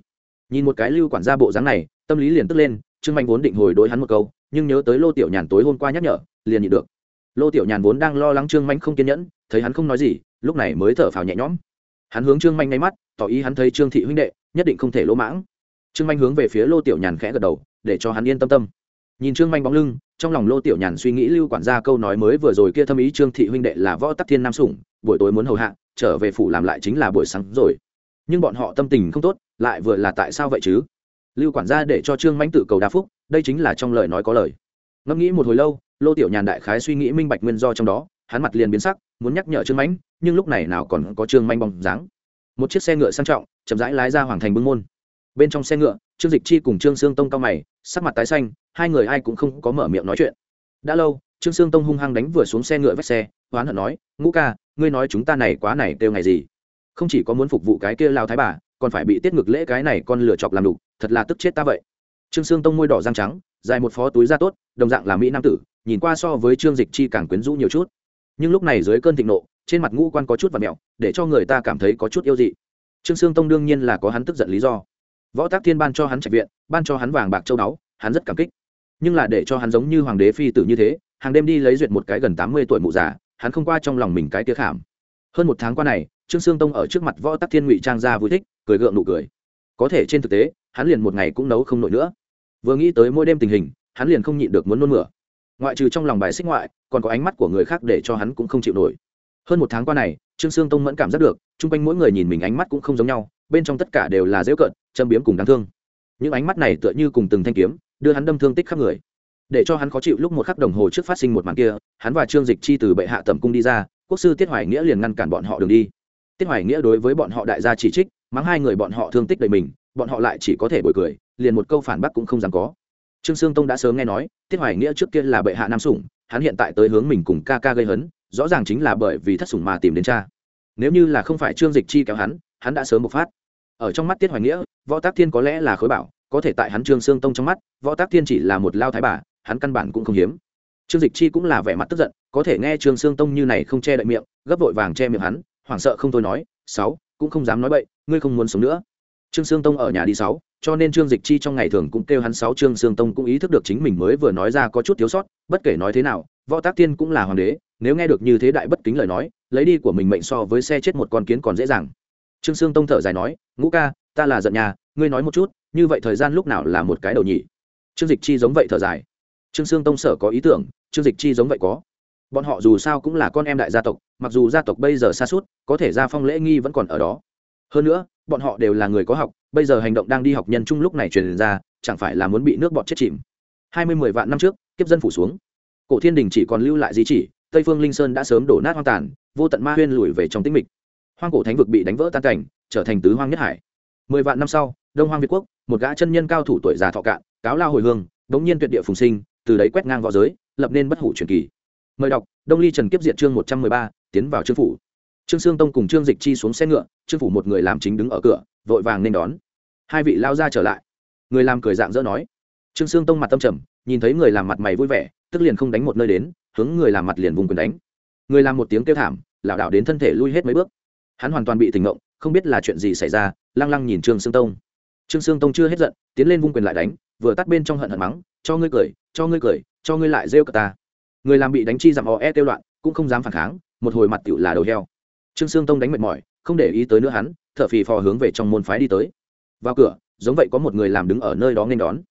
Nhìn một cái lưu quản gia bộ dáng này, tâm lý liền tức lên, trương mạnh vốn định hồi đối hắn một câu, nhưng nhớ tới lô tiểu nhàn tối hôm qua nhắc nhở, liền nhịn được. Lô tiểu nhàn vốn đang lo lắng trương mạnh không kiên nhẫn, thấy hắn không nói gì, lúc này mới thở phào nhẹ nhõm. Hắn hướng trương mạnh ngay mắt, tỏ ý hắn thấy trương thị huynh đệ, nhất định không thể lỗ mãng. Trương mạnh hướng về phía lô tiểu nhàn khẽ gật đầu, để cho hắn yên tâm tâm. Nhìn trương manh bóng lưng, trong lòng lô tiểu nhàn suy nghĩ lưu quản gia câu nói mới vừa rồi kia thâm ý trương thị huynh đệ là võ tắc thiên nam sủng, buổi tối muốn hầu hạ trở về phủ làm lại chính là buổi sáng rồi. Nhưng bọn họ tâm tình không tốt, lại vừa là tại sao vậy chứ? Lưu quản gia để cho trương manh tự cầu đa phúc, đây chính là trong lời nói có lời. Ngẫm nghĩ một hồi lâu, lô tiểu nhàn đại khái suy nghĩ minh bạch nguyên do trong đó, hắn mặt liền biến sắc, muốn nhắc nhở trương mãnh, nhưng lúc này nào còn có trương manh bóng dáng. Một chiếc xe ngựa sang trọng, chậm rãi lái ra hoàng thành bưng môn. Bên trong xe ngựa, trương dịch chi cùng trương sương tông cao mày, sắc mặt tái xanh, hai người ai cũng không có mở miệng nói chuyện. Đã lâu, trương sương tông hung hăng đánh vừa xuống xe ngựa vách xe, oán hận nói, ngũ ca ngươi nói chúng ta này quá này kêu ngày gì? Không chỉ có muốn phục vụ cái kia lao thái bà, còn phải bị tiết ngực lễ cái này con lựa chọc làm đủ thật là tức chết ta vậy. Trương sương tông môi đỏ răng trắng, dài một phó túi da tốt, đồng dạng là mỹ nam tử, nhìn qua so với trương dịch chi càng quyến rũ nhiều chút. Nhưng lúc này dưới cơn thịnh nộ, trên mặt ngũ quan có chút và mẹo, để cho người ta cảm thấy có chút yêu dị. Trương sương tông đương nhiên là có hắn tức giận lý do. Võ tác thiên ban cho hắn trạch viện, ban cho hắn vàng bạc châu báu, hắn rất cảm kích. Nhưng là để cho hắn giống như hoàng đế phi tử như thế, hàng đêm đi lấy duyệt một cái gần tám mươi tuổi mụ già hắn không qua trong lòng mình cái tiếc khảm. Hơn một tháng qua này, trương sương tông ở trước mặt võ tắc thiên ngụy trang ra vui thích, cười gượng nụ cười. Có thể trên thực tế, hắn liền một ngày cũng nấu không nổi nữa. Vừa nghĩ tới mỗi đêm tình hình, hắn liền không nhịn được muốn nôn mửa. Ngoại trừ trong lòng bài xích ngoại, còn có ánh mắt của người khác để cho hắn cũng không chịu nổi. Hơn một tháng qua này, trương sương tông mẫn cảm giác được, chung quanh mỗi người nhìn mình ánh mắt cũng không giống nhau, bên trong tất cả đều là dễu cợt, châm biếm cùng đáng thương. Những ánh mắt này tựa như cùng từng thanh kiếm, đưa hắn đâm thương tích khắp người để cho hắn khó chịu lúc một khắc đồng hồ trước phát sinh một màn kia, hắn và trương dịch chi từ bệ hạ tầm cung đi ra, quốc sư tiết hoài nghĩa liền ngăn cản bọn họ đường đi. Tiết hoài nghĩa đối với bọn họ đại gia chỉ trích, mắng hai người bọn họ thương tích đầy mình, bọn họ lại chỉ có thể bồi cười, liền một câu phản bác cũng không dám có. Trương sương tông đã sớm nghe nói, tiết hoài nghĩa trước kia là bệ hạ nam sủng, hắn hiện tại tới hướng mình cùng ca ca gây hấn, rõ ràng chính là bởi vì thất sủng mà tìm đến cha. Nếu như là không phải trương dịch chi kéo hắn hắn đã sớm bộc phát. Ở trong mắt tiết hoài nghĩa, võ tác thiên có lẽ là khối bảo, có thể tại hắn trương sương tông trong mắt, võ tác thiên chỉ là một lao thái bà hắn căn bản cũng không hiếm. Trương dịch chi cũng là vẻ mặt tức giận, có thể nghe trương sương tông như này không che đậy miệng, gấp vội vàng che miệng hắn, hoảng sợ không thôi nói, sáu, cũng không dám nói bậy, ngươi không muốn sống nữa. Trương sương tông ở nhà đi sáu, cho nên trương dịch chi trong ngày thường cũng kêu hắn sáu, trương sương tông cũng ý thức được chính mình mới vừa nói ra có chút thiếu sót, bất kể nói thế nào, võ tác tiên cũng là hoàng đế, nếu nghe được như thế đại bất kính lời nói, lấy đi của mình mệnh so với xe chết một con kiến còn dễ dàng. Trương sương tông thở dài nói, ngũ ca, ta là giận nhà, ngươi nói một chút, như vậy thời gian lúc nào là một cái đầu nhỉ? Trương dịch chi giống vậy thở dài trương sương tông sở có ý tưởng, trương dịch chi giống vậy có. Bọn họ dù sao cũng là con em đại gia tộc, mặc dù gia tộc bây giờ xa suốt, có thể gia phong lễ nghi vẫn còn ở đó. Hơn nữa, bọn họ đều là người có học, bây giờ hành động đang đi học nhân chung lúc này truyền ra, chẳng phải là muốn bị nước bọt chết chìm. Hai mươi mười vạn năm trước, kiếp dân phủ xuống. Cổ thiên đình chỉ còn lưu lại di chỉ, tây phương linh sơn đã sớm đổ nát hoang tàn, vô tận ma huyên lùi về trong tĩnh mịch. Hoang cổ thánh vực bị đánh vỡ tan cảnh, trở thành tứ hoang nhất hải. Mười vạn năm sau, đông hoang việt quốc, một gã chân nhân cao thủ tuổi già thọ cạn, cáo lao hồi hương bỗng nhiên tuyệt địa phùng sinh từ đấy quét ngang võ giới, lập nên bất hủ truyền kỳ. Mời đọc, đông ly trần kiếp diện chương một trăm mười ba, tiến vào trương phủ. Trương sương tông cùng trương dịch chi xuống xe ngựa, trương phủ một người làm chính đứng ở cửa, vội vàng nên đón. Hai vị lao ra trở lại. Người làm cười dạng dỡ nói. Trương sương tông mặt tâm trầm, nhìn thấy người làm mặt mày vui vẻ, tức liền không đánh một nơi đến, hướng người làm mặt liền vùng quyền đánh. Người làm một tiếng kêu thảm, lảo đảo đến thân thể lui hết mấy bước. Hắn hoàn toàn bị tỉnh ngộng, không biết là chuyện gì xảy ra, lăng lăng nhìn trương sương tông. Trương sương tông chưa hết giận, tiến lên vung quyền lại đánh, vừa tắt bên trong hận hận mắng cho ngươi cười, cho ngươi cười, cho ngươi lại rêu cả ta. Người làm bị đánh chi dặm o e tiêu loạn, cũng không dám phản kháng, một hồi mặt tựu là đầu heo. Trương sương tông đánh mệt mỏi, không để ý tới nữa hắn, thở phì phò hướng về trong môn phái đi tới. Vào cửa, giống vậy có một người làm đứng ở nơi đó nên đón.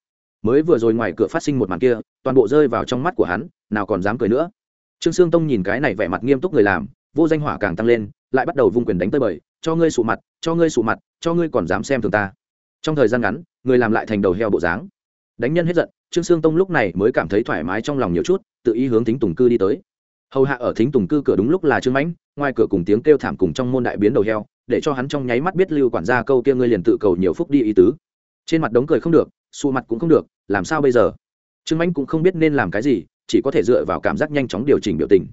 Mới vừa rồi ngoài cửa phát sinh một màn kia, toàn bộ rơi vào trong mắt của hắn, nào còn dám cười nữa. Trương sương tông nhìn cái này vẻ mặt nghiêm túc người làm, vô danh hỏa càng tăng lên, lại bắt đầu vung quyền đánh tới bời, cho ngươi sụ mặt, cho ngươi sụ mặt, cho ngươi còn dám xem thường ta. Trong thời gian ngắn, người làm lại thành đầu heo bộ dáng đánh nhân hết giận, trương sương tông lúc này mới cảm thấy thoải mái trong lòng nhiều chút, tự ý hướng thính tùng cư đi tới. Hầu hạ ở thính tùng cư cửa đúng lúc là trương mãnh, ngoài cửa cùng tiếng kêu thảm cùng trong môn đại biến đầu heo, để cho hắn trong nháy mắt biết lưu quản gia câu kia ngươi liền tự cầu nhiều phúc đi ý tứ. Trên mặt đống cười không được, xù mặt cũng không được, làm sao bây giờ? Trương mãnh cũng không biết nên làm cái gì, chỉ có thể dựa vào cảm giác nhanh chóng điều chỉnh biểu tình.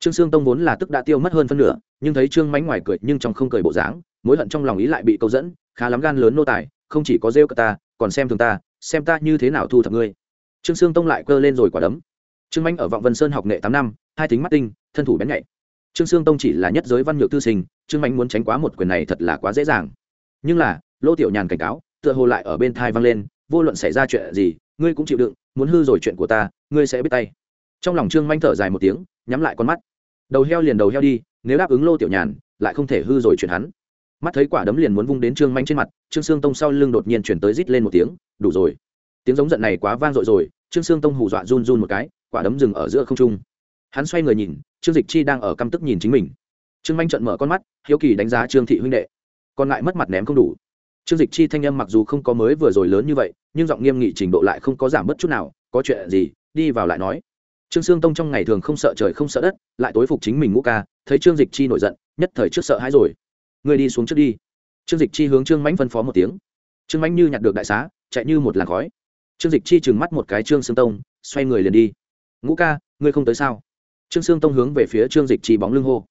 Trương sương tông vốn là tức đã tiêu mất hơn phân nửa, nhưng thấy trương mãnh ngoài cười nhưng trong không cười bộ dáng, mối hận trong lòng ý lại bị câu dẫn, khá lắm gan lớn nô tài, không chỉ có rêu cả ta còn xem thường ta, xem ta như thế nào thu thập ngươi. Trương sương tông lại cơ lên rồi quả đấm. Trương Anh ở vọng vân sơn học nghệ tám năm, hai tính mắt tinh, thân thủ bén nhạy. Trương sương tông chỉ là nhất giới văn nhược tư sinh, trương Anh muốn tránh quá một quyền này thật là quá dễ dàng. Nhưng là, lô tiểu nhàn cảnh cáo, tựa hồ lại ở bên thai vang lên, vô luận xảy ra chuyện gì, ngươi cũng chịu đựng, muốn hư rồi chuyện của ta, ngươi sẽ biết tay. Trong lòng trương manh thở dài một tiếng, nhắm lại con mắt. Đầu heo liền đầu heo đi, nếu đáp ứng lô tiểu nhàn, lại không thể hư rồi chuyện hắn mắt thấy quả đấm liền muốn vung đến trương manh trên mặt, trương sương tông sau lưng đột nhiên chuyển tới rít lên một tiếng, đủ rồi. Tiếng giống giận này quá vang dội rồi, trương sương tông hù dọa run run một cái, quả đấm dừng ở giữa không trung. Hắn xoay người nhìn, trương dịch chi đang ở căm tức nhìn chính mình. Trương manh trận mở con mắt, hiếu kỳ đánh giá trương thị huynh đệ. Còn lại mất mặt ném không đủ. Trương dịch chi thanh âm mặc dù không có mới vừa rồi lớn như vậy, nhưng giọng nghiêm nghị trình độ lại không có giảm bớt chút nào, có chuyện gì, đi vào lại nói. Trương sương tông trong ngày thường không sợ trời không sợ đất, lại tối phục chính mình ngũ ca, thấy trương dịch chi nổi giận, nhất thời trước sợ hãi rồi. Ngươi đi xuống trước đi. Trương dịch chi hướng trương mãnh phân phó một tiếng. Trương mãnh như nhặt được đại xá, chạy như một làn khói. Trương dịch chi trừng mắt một cái trương sương tông, xoay người liền đi. Ngũ ca, ngươi không tới sao? Trương sương tông hướng về phía trương dịch chi bóng lưng hô.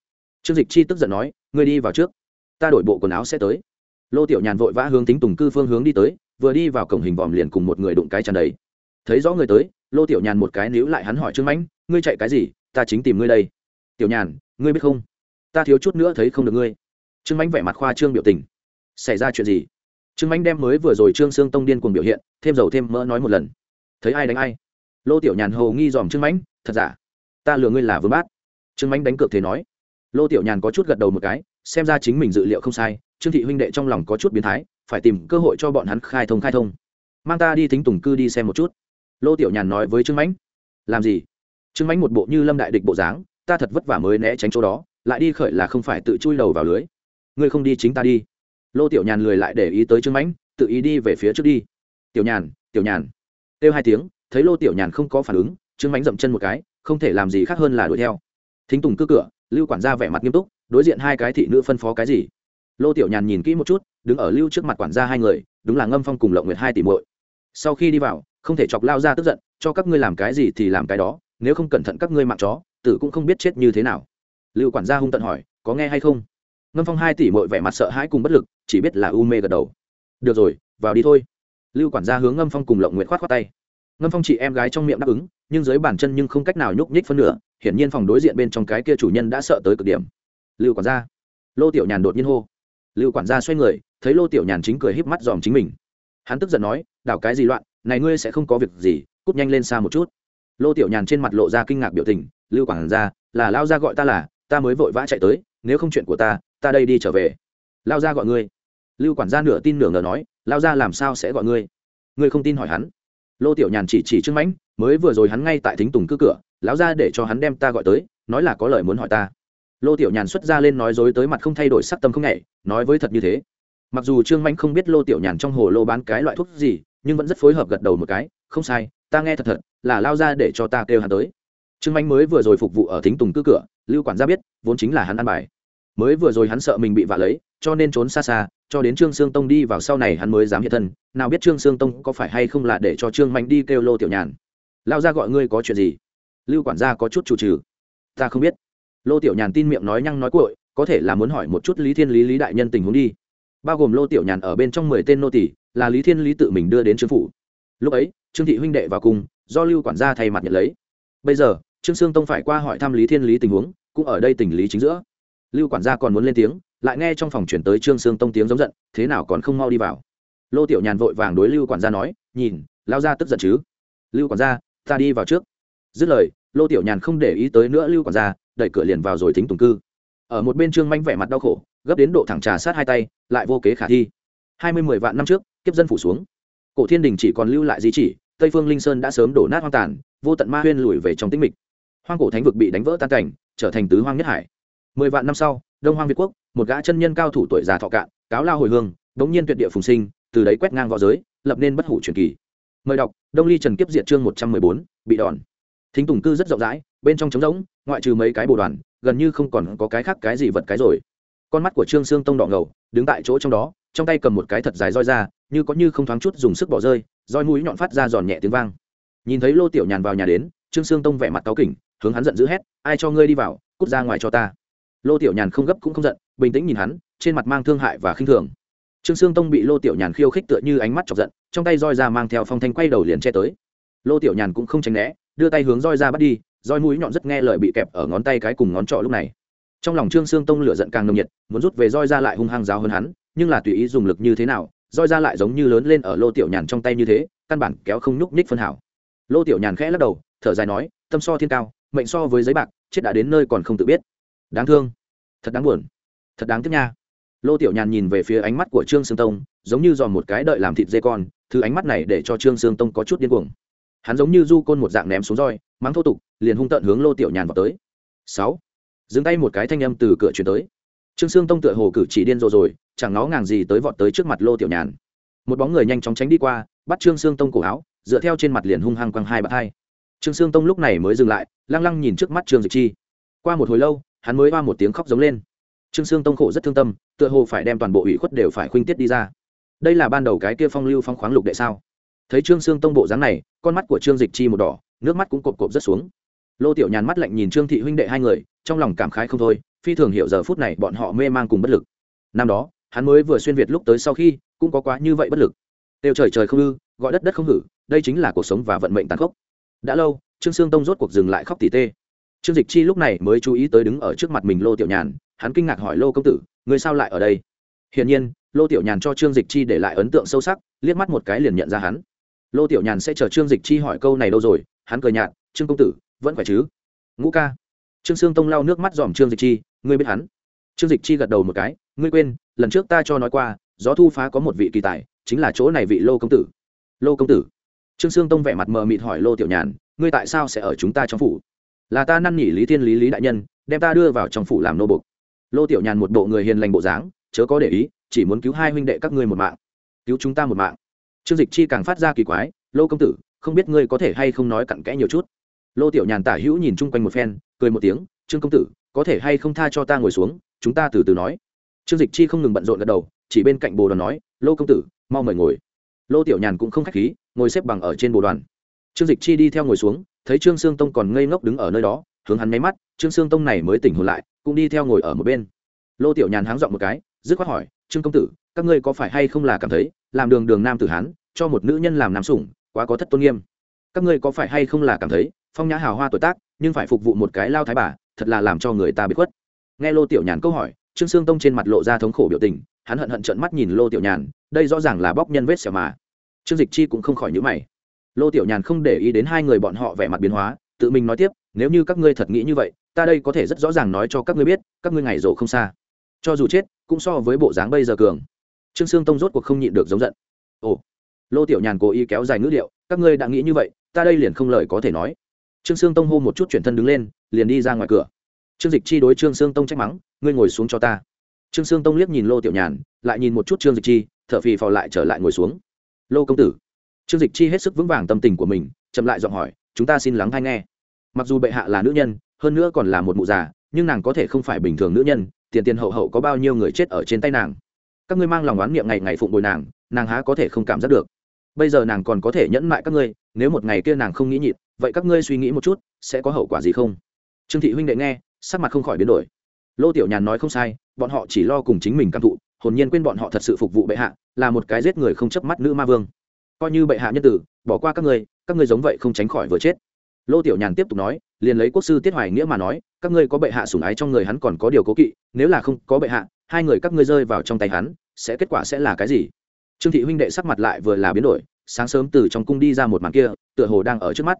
Trương dịch chi tức giận nói, ngươi đi vào trước, ta đổi bộ quần áo sẽ tới. Lô tiểu nhàn vội vã hướng tính tùng cư phương hướng đi tới, vừa đi vào cổng hình vòm liền cùng một người đụng cái tràn đầy. Thấy rõ người tới, lô tiểu nhàn một cái níu lại hắn hỏi trương mãnh, ngươi chạy cái gì? Ta chính tìm ngươi đây. Tiểu nhàn, ngươi biết không? Ta thiếu chút nữa thấy không được ngươi trương Mạnh vẻ mặt khoa trương biểu tình. Xảy ra chuyện gì? Trương Mạnh đem mới vừa rồi trương sương tông điên cuồng biểu hiện thêm dầu thêm mỡ nói một lần. Thấy ai đánh ai? Lô tiểu nhàn hầu nghi dòm trương Mạnh, thật giả? Ta lừa ngươi là vương bát. Trương Mạnh đánh cược thế nói. Lô tiểu nhàn có chút gật đầu một cái xem ra chính mình dự liệu không sai trương thị huynh đệ trong lòng có chút biến thái phải tìm cơ hội cho bọn hắn khai thông khai thông. Mang ta đi thính tùng cư đi xem một chút. Lô tiểu nhàn nói với trương mãnh. Làm gì? Trương mãnh một bộ như lâm đại địch bộ dáng ta thật vất vả mới né tránh chỗ đó lại đi khởi là không phải tự chui đầu vào lưới ngươi không đi chính ta đi. Lô tiểu nhàn lười lại để ý tới trương mãnh, tự ý đi về phía trước đi. Tiểu nhàn tiểu nhàn. Kêu hai tiếng, thấy lô tiểu nhàn không có phản ứng, trương mãnh dậm chân một cái, không thể làm gì khác hơn là đuổi theo. Thính tùng cứ cửa, lưu quản gia vẻ mặt nghiêm túc, đối diện hai cái thị nữ phân phó cái gì? Lô tiểu nhàn nhìn kỹ một chút, đứng ở lưu trước mặt quản gia hai người, đúng là ngâm phong cùng lộng nguyệt hai tỷ muội. Sau khi đi vào, không thể chọc lao ra tức giận, cho các ngươi làm cái gì thì làm cái đó, nếu không cẩn thận các ngươi mạng chó, tử cũng không biết chết như thế nào. Lưu quản gia hung tận hỏi, có nghe hay không? Ngâm phong hai tỷ muội vẻ mặt sợ hãi cùng bất lực, chỉ biết là u mê gật đầu. Được rồi, vào đi thôi. Lưu quản gia hướng ngâm phong cùng lộng nguyện khoát khoát tay. Ngâm phong chị em gái trong miệng đáp ứng, nhưng dưới bàn chân nhưng không cách nào nhúc nhích phân nửa, hiển nhiên phòng đối diện bên trong cái kia chủ nhân đã sợ tới cực điểm. Lưu quản gia. Lô tiểu nhàn đột nhiên hô. Lưu quản gia xoay người, thấy lô tiểu nhàn chính cười híp mắt dòm chính mình. Hắn tức giận nói, đảo cái gì loạn, này ngươi sẽ không có việc gì, cút nhanh lên xa một chút. Lô tiểu nhàn trên mặt lộ ra kinh ngạc biểu tình, lưu quản gia, là lao ra gọi ta là, ta mới vội vã chạy tới, nếu không chuyện của ta ta đây đi trở về. Lao ra gọi ngươi. Lưu quản gia nửa tin nửa ngờ nói, lao ra làm sao sẽ gọi ngươi? Ngươi không tin hỏi hắn. Lô tiểu nhàn chỉ chỉ trước mãnh, mới vừa rồi hắn ngay tại thính tùng cư cửa, lão ra để cho hắn đem ta gọi tới, nói là có lời muốn hỏi ta. Lô tiểu nhàn xuất ra lên nói dối tới mặt không thay đổi sắc tâm không nhảy, nói với thật như thế. Mặc dù trương mãnh không biết lô tiểu nhàn trong hồ lô bán cái loại thuốc gì, nhưng vẫn rất phối hợp gật đầu một cái, không sai, ta nghe thật thật, là lao ra để cho ta kêu hắn tới. Trương mãnh mới vừa rồi phục vụ ở thính tùng cư cửa, lưu quản gia biết, vốn chính là hắn ăn bài mới vừa rồi hắn sợ mình bị vạ lấy, cho nên trốn xa xa, cho đến trương sương tông đi vào sau này hắn mới dám hiện thân. Nào biết trương sương tông có phải hay không là để cho trương mạnh đi kêu lô tiểu nhàn? Lao ra gọi ngươi có chuyện gì? Lưu quản gia có chút chủ trừ ta không biết. Lô tiểu nhàn tin miệng nói nhăng nói cội có thể là muốn hỏi một chút lý thiên lý lý đại nhân tình huống đi. Bao gồm lô tiểu nhàn ở bên trong mười tên nô tỷ là lý thiên lý tự mình đưa đến trương phủ. Lúc ấy, trương thị huynh đệ vào cùng, do lưu quản gia thay mặt nhận lấy. Bây giờ, trương sương tông phải qua hỏi thăm lý thiên lý tình huống, cũng ở đây tình lý chính giữa lưu quản gia còn muốn lên tiếng, lại nghe trong phòng chuyển tới trương sương tông tiếng giống giận, thế nào còn không mau đi vào? Lô tiểu nhàn vội vàng đối lưu quản gia nói, nhìn, lao ra tức giận chứ? Lưu quản gia, ta đi vào trước. Dứt lời, lô tiểu nhàn không để ý tới nữa lưu quản gia, đẩy cửa liền vào rồi thính tùng cư. Ở một bên trương manh vẻ mặt đau khổ, gấp đến độ thẳng trà sát hai tay, lại vô kế khả thi. Hai mươi mười vạn năm trước, kiếp dân phủ xuống. Cổ thiên đình chỉ còn lưu lại di chỉ, tây phương linh sơn đã sớm đổ nát hoang tàn, vô tận ma huyên lùi về trong tĩnh mịch. Hoang cổ thánh vực bị đánh vỡ tan cảnh, trở thành tứ hoang nhất hải mười vạn năm sau, đông hoang việt quốc, một gã chân nhân cao thủ tuổi già thọ cạn, cáo lao hồi hương bỗng nhiên tuyệt địa phùng sinh, từ đấy quét ngang v õ giới, lập nên bất hủ truyền kỳ. Mời đọc, đông ly trần kiếp diệt chương một trăm mười bốn, bị đòn. Thính tùng cư rất rộng rãi, bên trong trống rỗng, ngoại trừ mấy cái bồ đoàn, gần như không còn có cái khác cái gì vật cái rồi. Con mắt của trương sương tông đỏ ngầu, đứng tại chỗ trong đó, trong tay cầm một cái thật dài roi ra, như có như không thoáng chút dùng sức bỏ rơi, roi mũi nhọn phát ra giòn nhẹ tiếng vang. Nhìn thấy lô tiểu nhàn vào nhà đến, trương sương tông vẻ mặt cáu kỉnh, hướng hắn giận dữ hét, ai cho ngươi đi vào, cút ra ngoài cho ta lô tiểu nhàn không gấp cũng không giận, bình tĩnh nhìn hắn, trên mặt mang thương hại và khinh thường. Trương sương tông bị lô tiểu nhàn khiêu khích tựa như ánh mắt chọc giận, trong tay roi ra mang theo phong thanh quay đầu liền che tới. Lô tiểu nhàn cũng không tránh né, đưa tay hướng roi ra bắt đi, roi mũi nhọn rất nghe lời bị kẹp ở ngón tay cái cùng ngón trọ lúc này. Trong lòng trương sương tông lửa giận càng nồng nhiệt, muốn rút về roi ra lại hung hăng giáo hơn hắn, nhưng là tùy ý dùng lực như thế nào, roi ra lại giống như lớn lên ở lô tiểu nhàn trong tay như thế, căn bản kéo không nhúc nhích phân hảo. Lô tiểu nhàn khẽ lắc đầu, thở dài nói, tâm so thiên cao, mệnh so với giấy bạc, chết đã đến nơi còn không tự biết. Đáng thương thật đáng buồn. Thật đáng tiếc nha. Lô tiểu nhàn nhìn về phía ánh mắt của trương sương tông, giống như dòm một cái đợi làm thịt dê con, thứ ánh mắt này để cho trương sương tông có chút điên cuồng. Hắn giống như du côn một dạng ném xuống roi, mắng thô tục, liền hung tận hướng lô tiểu nhàn vào tới. Sáu. Dừng tay một cái thanh âm từ cửa chuyển tới. Trương sương tông tựa hồ cử chỉ điên rồ rồi, chẳng nó ngàng gì tới vọt tới trước mặt lô tiểu nhàn. Một bóng người nhanh chóng tránh đi qua, bắt trương sương tông cổ áo, dựa theo trên mặt liền hung hăng quăng hai bạt hai. Trương sương tông lúc này mới dừng lại, lăng lăng nhìn trước mắt trương dịch chi. Qua một hồi lâu hắn mới oa một tiếng khóc giống lên. Trương sương tông khổ rất thương tâm, tựa hồ phải đem toàn bộ ủy khuất đều phải khuynh tiết đi ra. Đây là ban đầu cái kia phong lưu phong khoáng lục đệ sao? Thấy trương sương tông bộ dáng này, con mắt của trương dịch chi một đỏ, nước mắt cũng cộp cộp rất xuống. Lô tiểu nhàn mắt lạnh nhìn trương thị huynh đệ hai người, trong lòng cảm khái không thôi, phi thường hiểu giờ phút này bọn họ mê man cùng bất lực. Năm đó, hắn mới vừa xuyên việt lúc tới sau khi, cũng có quá như vậy bất lực. Tiêu trời trời không ư, gọi đất đất không hử, đây chính là cuộc sống và vận mệnh tàn khốc. Đã lâu, trương sương tông rốt cuộc dừng lại khóc tỉ tê trương dịch chi lúc này mới chú ý tới đứng ở trước mặt mình lô tiểu nhàn, hắn kinh ngạc hỏi lô công tử người sao lại ở đây? Hiển nhiên, lô tiểu nhàn cho trương dịch chi để lại ấn tượng sâu sắc, liếc mắt một cái liền nhận ra hắn. Lô tiểu nhàn sẽ chờ trương dịch chi hỏi câu này đâu rồi, hắn cười nhạt, trương công tử, vẫn khỏe chứ? Ngũ ca. Trương sương tông lau nước mắt dòm trương dịch chi, ngươi biết hắn? Trương dịch chi gật đầu một cái, ngươi quên, lần trước ta cho nói qua, gió thu phá có một vị kỳ tài, chính là chỗ này vị lô công tử. Lô công tử? Trương sương tông vẻ mặt mờ mịt hỏi lô tiểu nhàn, ngươi tại sao sẽ ở chúng ta trong phủ? Là ta năn nỉ lý thiên lý lý đại nhân, đem ta đưa vào trong phủ làm nô bục lô tiểu nhàn một bộ người hiền lành bộ dáng, chớ có để ý, chỉ muốn cứu hai huynh đệ các ngươi một mạng. Cứu chúng ta một mạng. Trương dịch chi càng phát ra kỳ quái, lô công tử, không biết ngươi có thể hay không nói cặn kẽ nhiều chút? Lô tiểu nhàn tả hữu nhìn chung quanh một phen, cười một tiếng, trương công tử, có thể hay không tha cho ta ngồi xuống, chúng ta từ từ nói. Trương dịch chi không ngừng bận rộn gật đầu, chỉ bên cạnh bồ đoàn nói, lô công tử, mau mời ngồi. Lô tiểu nhàn cũng không k h á c h khí, ngồi xếp bằng ở trên bồ đoàn. Trương dịch chi đi theo ngồi xuống thấy trương sương tông còn ngây ngốc đứng ở nơi đó, hướng hắn nháy mắt, trương sương tông này mới tỉnh hồn lại, cũng đi theo ngồi ở một bên. Lô tiểu nhàn háng dọn một cái, dứt khoát hỏi, trương công tử, các ngươi có phải hay không là cảm thấy, làm đường đường nam tử hán, cho một nữ nhân làm nam sủng, quá có thất tôn nghiêm? Các ngươi có phải hay không là cảm thấy, phong nhã hào hoa tuổi tác, nhưng phải phục vụ một cái lao thái bà, thật là làm cho người ta bị khuất? Nghe lô tiểu nhàn câu hỏi, trương sương tông trên mặt lộ ra thống khổ biểu tình, hắn hận hận trợn mắt nhìn lô tiểu nhàn, đây rõ ràng là bóc nhân vết xẻo mà. Trương dịch chi cũng không khỏi nhữ mày lô tiểu nhàn không để ý đến hai người bọn họ vẻ mặt biến hóa, tự mình nói tiếp, nếu như các ngươi thật nghĩ như vậy, ta đây có thể rất rõ ràng nói cho các ngươi biết, các ngươi ngày rổ không xa. Cho dù chết, cũng so với bộ dáng bây giờ cường. Trương sương tông rốt cuộc không nhịn được giống giận. Ồ. Lô tiểu nhàn cố ý kéo dài ngữ điệu, các ngươi đã nghĩ như vậy, ta đây liền không lời có thể nói. Trương sương tông hô một chút chuyển thân đứng lên, liền đi ra ngoài cửa. Trương dịch chi đối trương sương tông trách mắng, ngươi ngồi xuống cho ta. Trương sương tông liếc nhìn lô tiểu nhàn, lại nhìn một chút trương dịch chi, thở phì phò lại trở lại ngồi xuống. Lô công tử trương dịch chi hết sức vững vàng tâm tình của mình, chậm lại giọng hỏi, chúng ta xin lắng hay nghe. Mặc dù bệ hạ là nữ nhân, hơn nữa còn là một mụ già, nhưng nàng có thể không phải bình thường nữ nhân, tiền tiền hậu hậu có bao nhiêu người chết ở trên tay nàng. Các ngươi mang lòng oán niệm ngày ngày phụng bồi nàng nàng há có thể không cảm giác được. Bây giờ nàng còn có thể nhẫn mại các ngươi, nếu một ngày kia nàng không nghĩ nhịn, vậy các ngươi suy nghĩ một chút, sẽ có hậu quả gì không? Trương thị huynh đệ nghe, sắc mặt không khỏi biến đổi. Lô tiểu nhàn nói không sai, bọn họ chỉ lo cùng chính mình cảm thụ, hồn nhiên quên bọn họ thật sự phục vụ bệ hạ, là một cái giết người không chấp mắt nữ ma vương coi như bệ hạ nhân tử, bỏ qua các ngươi các ngươi giống vậy không tránh khỏi vừa chết. Lô tiểu nhàn tiếp tục nói, liền lấy quốc sư tiết hoài nghĩa mà nói, các ngươi có bệ hạ sủng ái trong người hắn còn có điều cố kỵ, nếu là không có bệ hạ, hai người các ngươi rơi vào trong tay hắn, sẽ kết quả sẽ là cái gì? Trương thị huynh đệ sắc mặt lại vừa là biến đổi, sáng sớm từ trong cung đi ra một màn kia, tựa hồ đang ở trước mắt.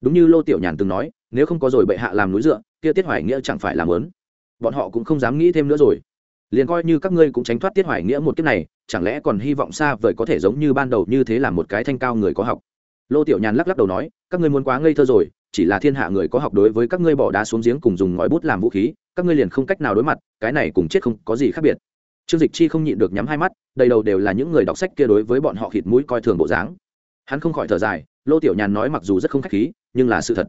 Đúng như lô tiểu nhàn từng nói, nếu không có rồi bệ hạ làm núi dựa, kia tiết hoài nghĩa chẳng phải làm lớn bọn họ cũng không dám nghĩ thêm nữa rồi liền coi như các ngươi cũng tránh thoát tiết hoài nghĩa một kiếp này, chẳng lẽ còn hy vọng xa vời có thể giống như ban đầu như thế là một cái thanh cao người có học? Lô tiểu nhàn lắc lắc đầu nói, các ngươi muốn quá ngây thơ rồi, chỉ là thiên hạ người có học đối với các ngươi bỏ đá xuống giếng cùng dùng ngòi bút làm vũ khí, các ngươi liền không cách nào đối mặt, cái này cùng chết không có gì khác biệt. Trương dịch chi không nhịn được nhắm hai mắt, đầy đầu đều là những người đọc sách kia đối với bọn họ khịt mũi coi thường bộ dáng. Hắn không khỏi thở dài, lô tiểu nhàn nói mặc dù rất không khách khí, nhưng là sự thật.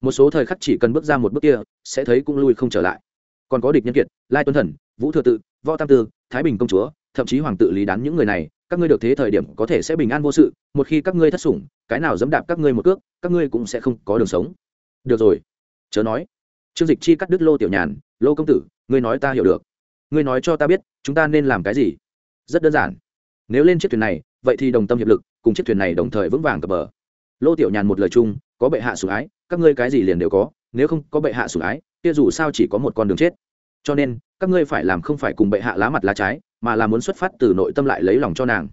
Một số thời khắc chỉ cần bước ra một bước kia, sẽ thấy cũng lui không trở lại còn có địch nhân kiệt, lai tuấn thần, vũ thừa tự, võ tam tư, thái bình công chúa, thậm chí hoàng tự lý đán những người này, các ngươi được thế thời điểm có thể sẽ bình an vô sự, một khi các ngươi thất sủng, cái nào dẫm đạp các ngươi một cước, các ngươi cũng sẽ không có đường sống. Được rồi, chớ nói. Trương dịch chi cắt đứt lô tiểu nhàn, lô công tử, ngươi nói ta hiểu được. Ngươi nói cho ta biết, chúng ta nên làm cái gì? Rất đơn giản. Nếu lên chiếc thuyền này, vậy thì đồng tâm hiệp lực, cùng chiếc thuyền này đồng thời vững vàng cập bờ. Lô tiểu nhàn một lời chung, có bệ hạ sủng ái, các ngươi cái gì liền đều có, nếu không có bệ hạ sủng ái kia dù sao chỉ có một con đường chết. Cho nên, các ngươi phải làm không phải cùng bệ hạ lá mặt lá trái, mà là muốn xuất phát từ nội tâm lại lấy lòng cho nàng.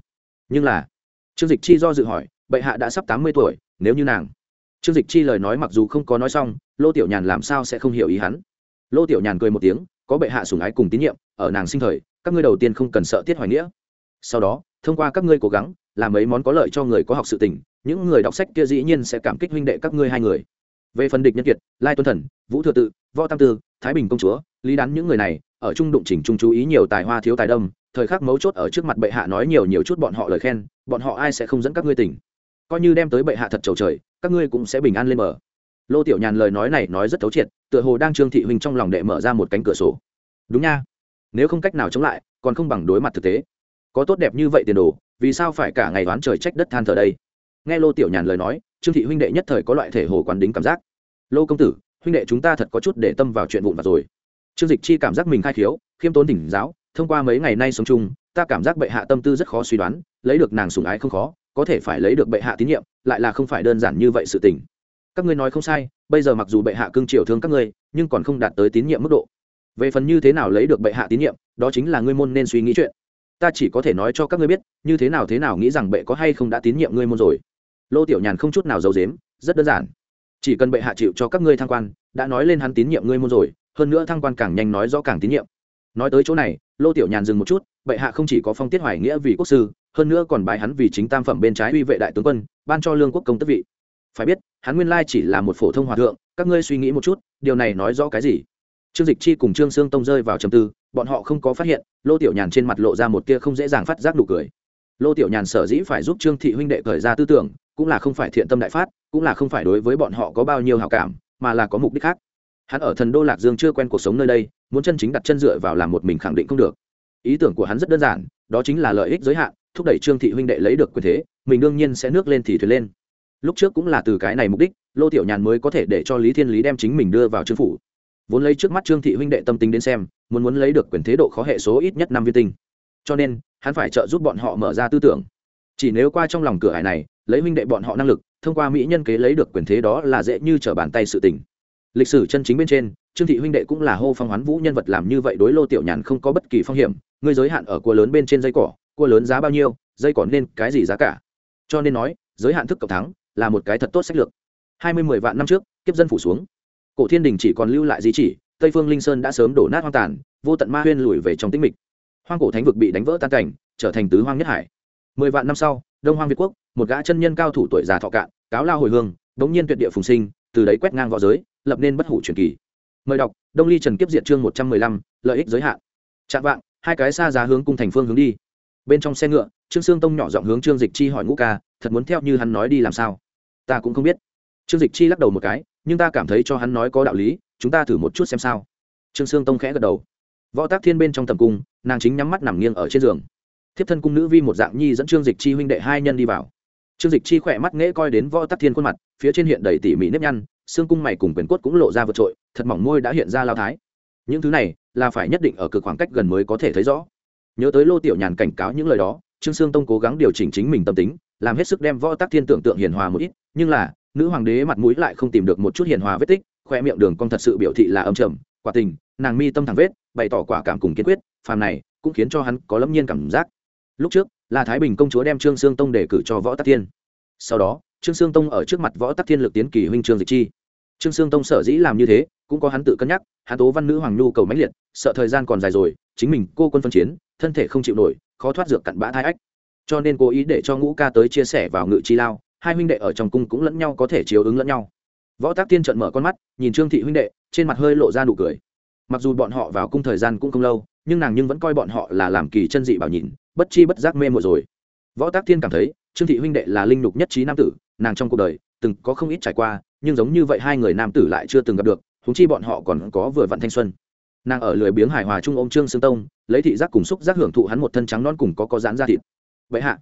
Nhưng là, trương dịch chi do dự hỏi, bệ hạ đã sắp tám mươi tuổi, nếu như nàng. Trương dịch chi lời nói mặc dù không có nói xong, lô tiểu nhàn làm sao sẽ không hiểu ý hắn? Lô tiểu nhàn cười một tiếng, có bệ hạ sủng ái cùng tín nhiệm, ở nàng sinh thời, các ngươi đầu tiên không cần sợ tiết hoài nghĩa. Sau đó, thông qua các ngươi cố gắng, làm mấy món có lợi cho người có học sự tình, những người đọc sách kia dĩ nhiên sẽ cảm kích huynh đệ các ngươi hai người về phần địch nhân kiệt lai tuân thần vũ thừa tự võ tam tư thái bình công chúa lý đán những người này ở trung đụng chỉnh trung chú ý nhiều tài hoa thiếu tài đông, thời khắc mấu chốt ở trước mặt bệ hạ nói nhiều nhiều chút bọn họ lời khen bọn họ ai sẽ không dẫn các ngươi tỉnh. Coi như đem tới bệ hạ thật trầu trời các ngươi cũng sẽ bình an lên mở lô tiểu nhàn lời nói này nói rất thấu triệt tựa hồ đang trương thị huynh trong lòng đệ mở ra một cánh cửa sổ. Đúng nha. Nếu không cách nào chống lại còn không bằng đối mặt thực tế. Có tốt đẹp như vậy tiền đồ vì sao phải cả ngày đoán trời trách đất than thở đây? Nghe lô tiểu nhàn lời nói, trương thị huynh đệ nhất thời có loại thể hồ quán đính cảm giác. Lô công tử, huynh đệ chúng ta thật có chút để tâm vào chuyện vụn vặt rồi. Trương dịch chi cảm giác mình khai khiếu, khiêm tốn tỉnh giáo, thông qua mấy ngày nay sống chung, ta cảm giác bệ hạ tâm tư rất khó suy đoán, lấy được nàng sùng ái không khó, có thể phải lấy được bệ hạ tín nhiệm, lại là không phải đơn giản như vậy sự tình. Các ngươi nói không sai, bây giờ mặc dù bệ hạ cương triều thương các ngươi, nhưng còn không đạt tới tín nhiệm mức độ. Về phần như thế nào lấy được bệ hạ tín nhiệm, đó chính là ngươi môn nên suy nghĩ chuyện. Ta chỉ có thể nói cho các ngươi biết, như thế nào thế nào nghĩ rằng bệ có hay không đã tín nhiệm ngươi môn rồi lô tiểu nhàn không chút nào giấu dếm rất đơn giản. Chỉ cần bệ hạ chịu cho các ngươi thăng quan, đã nói lên hắn tín nhiệm ngươi môn rồi, hơn nữa thăng quan càng nhanh nói rõ càng tín nhiệm. Nói tới chỗ này, lô tiểu nhàn dừng một chút, bệ hạ không chỉ có phong tiết hoài nghĩa vì quốc sư, hơn nữa còn bài hắn vì chính tam phẩm bên trái uy vệ đại tướng quân, ban cho lương quốc công tức vị. Phải biết, hắn nguyên lai chỉ là một phổ thông hòa thượng, các ngươi suy nghĩ một chút, điều này nói rõ cái gì? Trương dịch chi cùng trương sương tông rơi vào trầm tư, bọn họ không có phát hiện, lô tiểu nhàn trên mặt lộ ra một tia không dễ dàng phát giác đủ cười. Lô tiểu nhàn sở dĩ phải giúp trương thị huynh đệ khởi ra tư tưởng cũng là không phải thiện tâm đại phát, cũng là không phải đối với bọn họ có bao nhiêu hào cảm, mà là có mục đích khác. Hắn ở thần đô lạc dương chưa quen cuộc sống nơi đây, muốn chân chính đặt chân dựa vào làm một mình khẳng định không được. Ý tưởng của hắn rất đơn giản, đó chính là lợi ích giới hạn, thúc đẩy trương thị huynh đệ lấy được quyền thế, mình đương nhiên sẽ nước lên thì thuyền lên. Lúc trước cũng là từ cái này mục đích, lô tiểu nhàn mới có thể để cho lý thiên lý đem chính mình đưa vào trương phủ. Vốn lấy trước mắt trương thị huynh đệ tâm tính đến xem, muốn muốn lấy được quyền thế độ khó hệ số ít nhất năm viên tinh. Cho nên, hắn phải trợ giúp bọn họ mở ra tư tưởng chỉ nếu qua trong lòng cửa hải này, lấy minh đệ bọn họ năng lực, thông qua mỹ nhân kế lấy được quyền thế đó là dễ như trở bàn tay sự tình. Lịch sử chân chính bên trên, trương thị huynh đệ cũng là hô phong hoán vũ nhân vật làm như vậy đối lô tiểu nhàn không có bất kỳ phong hiểm. Ngươi giới hạn ở cua lớn bên trên dây cỏ, cua lớn giá bao nhiêu, dây cỏ nên cái gì giá cả? Cho nên nói, giới hạn thức cộng thắng là một cái thật tốt sách lược. Hai mươi mười vạn năm trước, kiếp dân phủ xuống. Cổ thiên đình chỉ còn lưu lại di chỉ, tây phương linh sơn đã sớm đổ nát hoang tàn, vô tận ma huyên lùi về trong tĩnh mịch. Hoang cổ thánh vực bị đánh vỡ tan cảnh, trở thành tứ hoang nhất hải mười vạn năm sau, đông hoang việt quốc, một gã chân nhân cao thủ tuổi già thọ cạn, cáo lao hồi hương, đống nhiên tuyệt địa phùng sinh, từ đấy quét ngang v õ giới, lập nên bất hủ truyền kỳ. Mời đọc, đông ly trần kiếp diệt chương một trăm mười lăm, lợi ích giới hạn. Chạm vạn hai cái xa giá hướng cung thành phương hướng đi. Bên trong xe ngựa, trương sương tông nhỏ giọng hướng trương dịch chi hỏi ngũ ca, thật muốn theo như hắn nói đi làm sao? Ta cũng không biết. Trương dịch chi lắc đầu một cái, nhưng ta cảm thấy cho hắn nói có đạo lý, chúng ta thử một chút xem sao. Trương sương tông khẽ gật đầu. Võ tác thiên bên trong tầm cung, nàng chính nhắm mắt nằm nghiêng ở trên giường thiếp thân cung nữ vi một dạng nhi dẫn trương dịch chi huynh đệ hai nhân đi vào. Trương dịch chi khỏe mắt nghễ coi đến võ tắc thiên khuôn mặt, phía trên hiện đầy tỉ mỉ nếp nhăn, xương cung mày cùng quyền quất cũng lộ ra vượt trội, thật mỏng môi đã hiện ra lao thái. Những thứ này là phải nhất định ở cực khoảng cách gần mới có thể thấy rõ. Nhớ tới lô tiểu nhàn cảnh cáo những lời đó, trương sương tông cố gắng điều chỉnh chính mình tâm tính, làm hết sức đem võ tắc thiên tưởng tượng hiền hòa một ít, nhưng là, nữ hoàng đế mặt mũi lại không tìm được một chút hiền hòa vết tích, khoe miệng đường cong thật sự biểu thị là âm trầm, quả tình, nàng mi tâm thẳng vết, bày tỏ quả cảm cùng kiên quyết, phàm này cũng khiến cho hắn có lâm nhiên cảm giác lúc trước, là thái bình công chúa đem trương sương tông đề cử cho võ tắc thiên. Sau đó, trương sương tông ở trước mặt võ tắc thiên lực tiến kỳ huynh trương dịch chi. Trương sương tông sở dĩ làm như thế, cũng có hắn tự cân nhắc, hắn tố văn nữ hoàng nhu cầu mãnh liệt, sợ thời gian còn dài rồi, chính mình cô quân phân chiến, thân thể không chịu nổi, khó thoát dược cặn bã thai ách. Cho nên cố ý để cho ngũ ca tới chia sẻ vào ngự chi lao, hai huynh đệ ở trong cung cũng lẫn nhau có thể chiếu ứng lẫn nhau. Võ tác tiên trợn mở con mắt, nhìn trương thị huynh đệ, trên mặt hơi lộ ra nụ cười. Mặc dù bọn họ vào cung thời gian cũng không lâu, nhưng nàng nhưng vẫn coi bọn họ là làm kỳ chân dị bảo nhìn bất chi bất giác mê mội rồi. Võ tác thiên cảm thấy, trương thị huynh đệ là linh lục nhất trí nam tử, nàng trong cuộc đời, từng có không ít trải qua, nhưng giống như vậy hai người nam tử lại chưa từng gặp được húng chi bọn họ còn có vừa vặn thanh xuân. Nàng ở lười biếng hài hòa trung ôm trương sương tông, lấy thị giác cùng xúc giác hưởng thụ hắn một thân trắng non cùng có có dán ra thịt. Vậy hạ.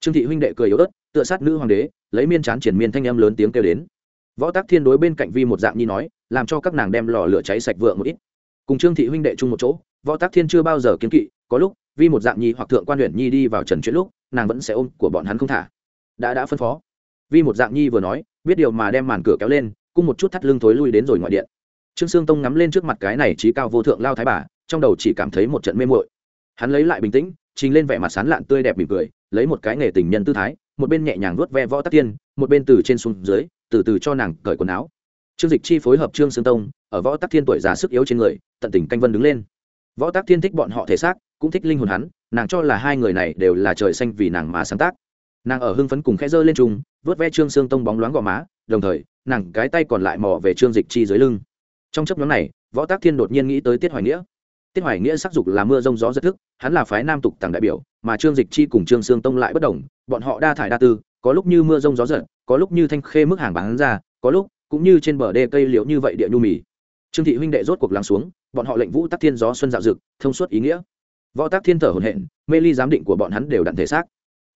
Trương thị huynh đệ cười yếu ớt, tựa sát nữ hoàng đế, lấy miên chán triển miên thanh âm lớn tiếng kêu đến. Võ tác thiên đối bên cạnh vi một dạng nhi nói, làm cho các nàng đem lò lửa cháy sạch vượng một ít. Cùng trương thị huynh đệ chung một chỗ, võ tác thiên chưa bao giờ kiến kỵ, có lúc vì một dạng nhi hoặc thượng quan huyện nhi đi vào trần chuyện lúc, nàng vẫn sẽ ôm của bọn hắn không thả. Đã đã phân phó. Vì một dạng nhi vừa nói, biết điều mà đem màn cửa kéo lên cung một chút thắt lưng thối lui đến rồi ngoại điện. Trương sương tông ngắm lên trước mặt cái này trí cao vô thượng lao thái bà, trong đầu chỉ cảm thấy một trận mê muội. Hắn lấy lại bình tĩnh, trình lên vẻ mặt sán lạn tươi đẹp mỉm cười, lấy một cái nghề tình nhân tư thái, một bên nhẹ nhàng vuốt ve võ tắc tiên, một bên từ trên xuống dưới, từ từ cho nàng cởi quần áo. Trương dịch chi phối hợp trương sương tông, ở võ tắc thiên tuổi già sức yếu trên người, tận tình canh vân đứng lên. Võ tắc thiên thích bọn họ thể xác cũng thích linh hồn hắn, nàng cho là hai người này đều là trời xanh vì nàng mà sáng tác. Nàng ở hưng phấn cùng khẽ dơ lên trung vớt ve trương sương tông bóng loáng gò má, đồng thời, nàng cái tay còn lại mò về trương dịch chi dưới lưng. Trong chấp nhóm này, võ tác thiên đột nhiên nghĩ tới tiết hoài nghĩa. Tiết hoài nghĩa sắc dục là mưa rông gió rất thức, hắn là phái nam tục tàng đại biểu, mà trương dịch chi cùng trương sương tông lại bất đồng, bọn họ đa thải đa tư, có lúc như mưa rông gió giật, có lúc như thanh khê mức hàng bán ra, có lúc cũng như trên bờ đê cây liễu như vậy địa nhu mì. Trương thị huynh đệ rốt cuộc lắng xuống, bọn họ lệnh vũ tắc thiên gió xuân dạo dực, thông suốt ý nghĩa võ tác thiên thở hồn hện mê ly giám định của bọn hắn đều đặn thể xác.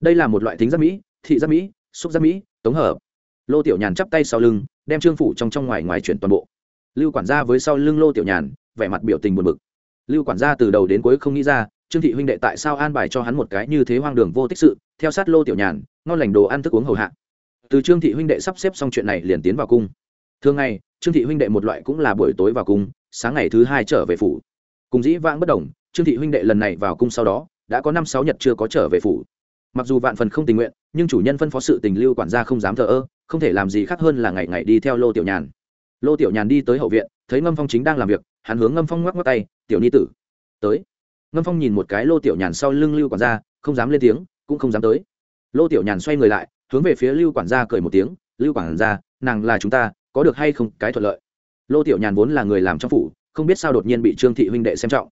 Đây là một loại thính giáp mỹ, thị giáp mỹ, xúc giáp mỹ, tống hợp. Lô tiểu nhàn chắp tay sau lưng, đem trương phủ trong trong ngoài ngoài chuyển toàn bộ. Lưu quản gia với sau lưng lô tiểu nhàn, vẻ mặt biểu tình buồn bực. Lưu quản gia từ đầu đến cuối không nghĩ ra, trương thị huynh đệ tại sao an bài cho hắn một cái như thế hoang đường vô tích sự, theo sát lô tiểu nhàn, ngon lành đồ ăn thức uống hầu hạ. Từ trương thị huynh đệ sắp xếp xong chuyện này liền tiến vào cung. Thường ngày, trương thị huynh đệ một loại cũng là buổi tối vào cung, sáng ngày thứ hai trở về phủ. Cùng dĩ vãng bất đồng trương thị huynh đệ lần này vào cung sau đó, đã có năm sáu nhật chưa có trở về phủ. Mặc dù vạn phần không tình nguyện, nhưng chủ nhân phân phó sự tình lưu quản gia không dám thờ ơ, không thể làm gì khác hơn là ngày ngày đi theo lô tiểu nhàn. Lô tiểu nhàn đi tới hậu viện, thấy ngâm phong chính đang làm việc, hắn hướng ngâm phong ngoắc ngoắc tay, tiểu nhi tử. Tới. Ngâm phong nhìn một cái lô tiểu nhàn sau lưng lưu quản gia, không dám lên tiếng, cũng không dám tới. Lô tiểu nhàn xoay người lại, hướng về phía lưu quản gia cười một tiếng, lưu quản gia, nàng là chúng ta, có được hay không cái thuận lợi? Lô tiểu nhàn vốn là người làm trong phủ, không biết sao đột nhiên bị trương thị huynh đệ xem trọng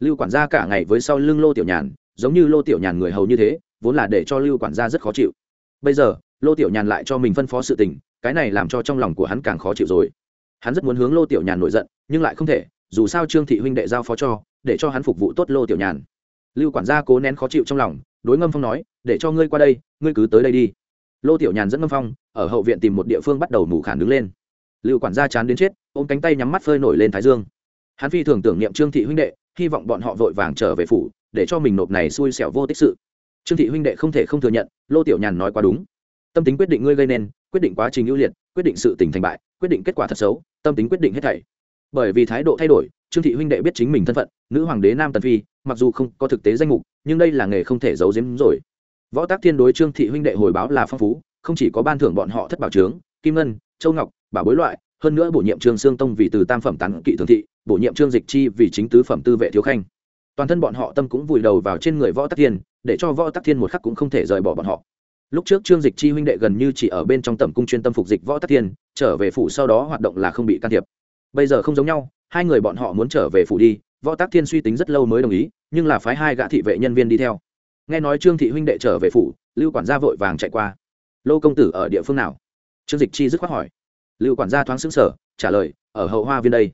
lưu quản gia cả ngày với sau lưng lô tiểu nhàn, giống như lô tiểu nhàn người hầu như thế, vốn là để cho lưu quản gia rất khó chịu. Bây giờ, lô tiểu nhàn lại cho mình phân phó sự tình, cái này làm cho trong lòng của hắn càng khó chịu rồi. Hắn rất muốn hướng lô tiểu nhàn nổi giận, nhưng lại không thể, dù sao trương thị huynh đệ giao phó cho, để cho hắn phục vụ tốt lô tiểu nhàn. Lưu quản gia cố nén khó chịu trong lòng, đối ngâm phong nói, để cho ngươi qua đây, ngươi cứ tới đây đi. Lô tiểu nhàn dẫn ngâm phong, ở hậu viện tìm một địa phương bắt đầu mù khản đứng lên. Lưu quản gia chán đến chết, ôm cánh tay nhắm mắt phơi nổi lên thái dương. Hắn phi thường tưởng niệm trương thị huynh đệ hy vọng bọn họ vội vàng trở về phủ, để cho mình nộp này xui xẻo vô tích sự. Trương thị huynh đệ không thể không thừa nhận, lô tiểu nhàn nói quá đúng. Tâm tính quyết định ngươi gây nên, quyết định quá trình ưu liệt, quyết định sự tình thành bại, quyết định kết quả thật xấu, tâm tính quyết định hết thảy. Bởi vì thái độ thay đổi, trương thị huynh đệ biết chính mình thân phận, nữ hoàng đế nam tần phi, mặc dù không có thực tế danh mục, nhưng đây là nghề không thể giấu giếm rồi. Võ tác thiên đối trương thị huynh đệ hồi báo là phong phú, không chỉ có ban thưởng bọn họ thất bảo trướng, kim ngân, châu ngọc, bảo bối loại hơn nữa bổ nhiệm trương sương tông vì từ tam phẩm tán kỵ thường thị, bổ nhiệm trương dịch chi vì chính tứ phẩm tư vệ thiếu khanh. Toàn thân bọn họ tâm cũng vùi đầu vào trên người võ tắc thiên, để cho võ tắc thiên một khắc cũng không thể rời bỏ bọn họ. Lúc trước trương dịch chi huynh đệ gần như chỉ ở bên trong tầm cung chuyên tâm phục dịch võ tắc thiên, trở về phủ sau đó hoạt động là không bị can thiệp. Bây giờ không giống nhau, hai người bọn họ muốn trở về phủ đi, võ tắc thiên suy tính rất lâu mới đồng ý, nhưng là phái hai gã thị vệ nhân viên đi theo. Nghe nói trương thị huynh đệ trở về phủ, lưu quản gia vội vàng chạy qua. Lô công tử ở địa phương nào? Trương dịch chi dứt khoát hỏi lưu quản gia thoáng xứng sở trả lời, ở hậu hoa viên đây.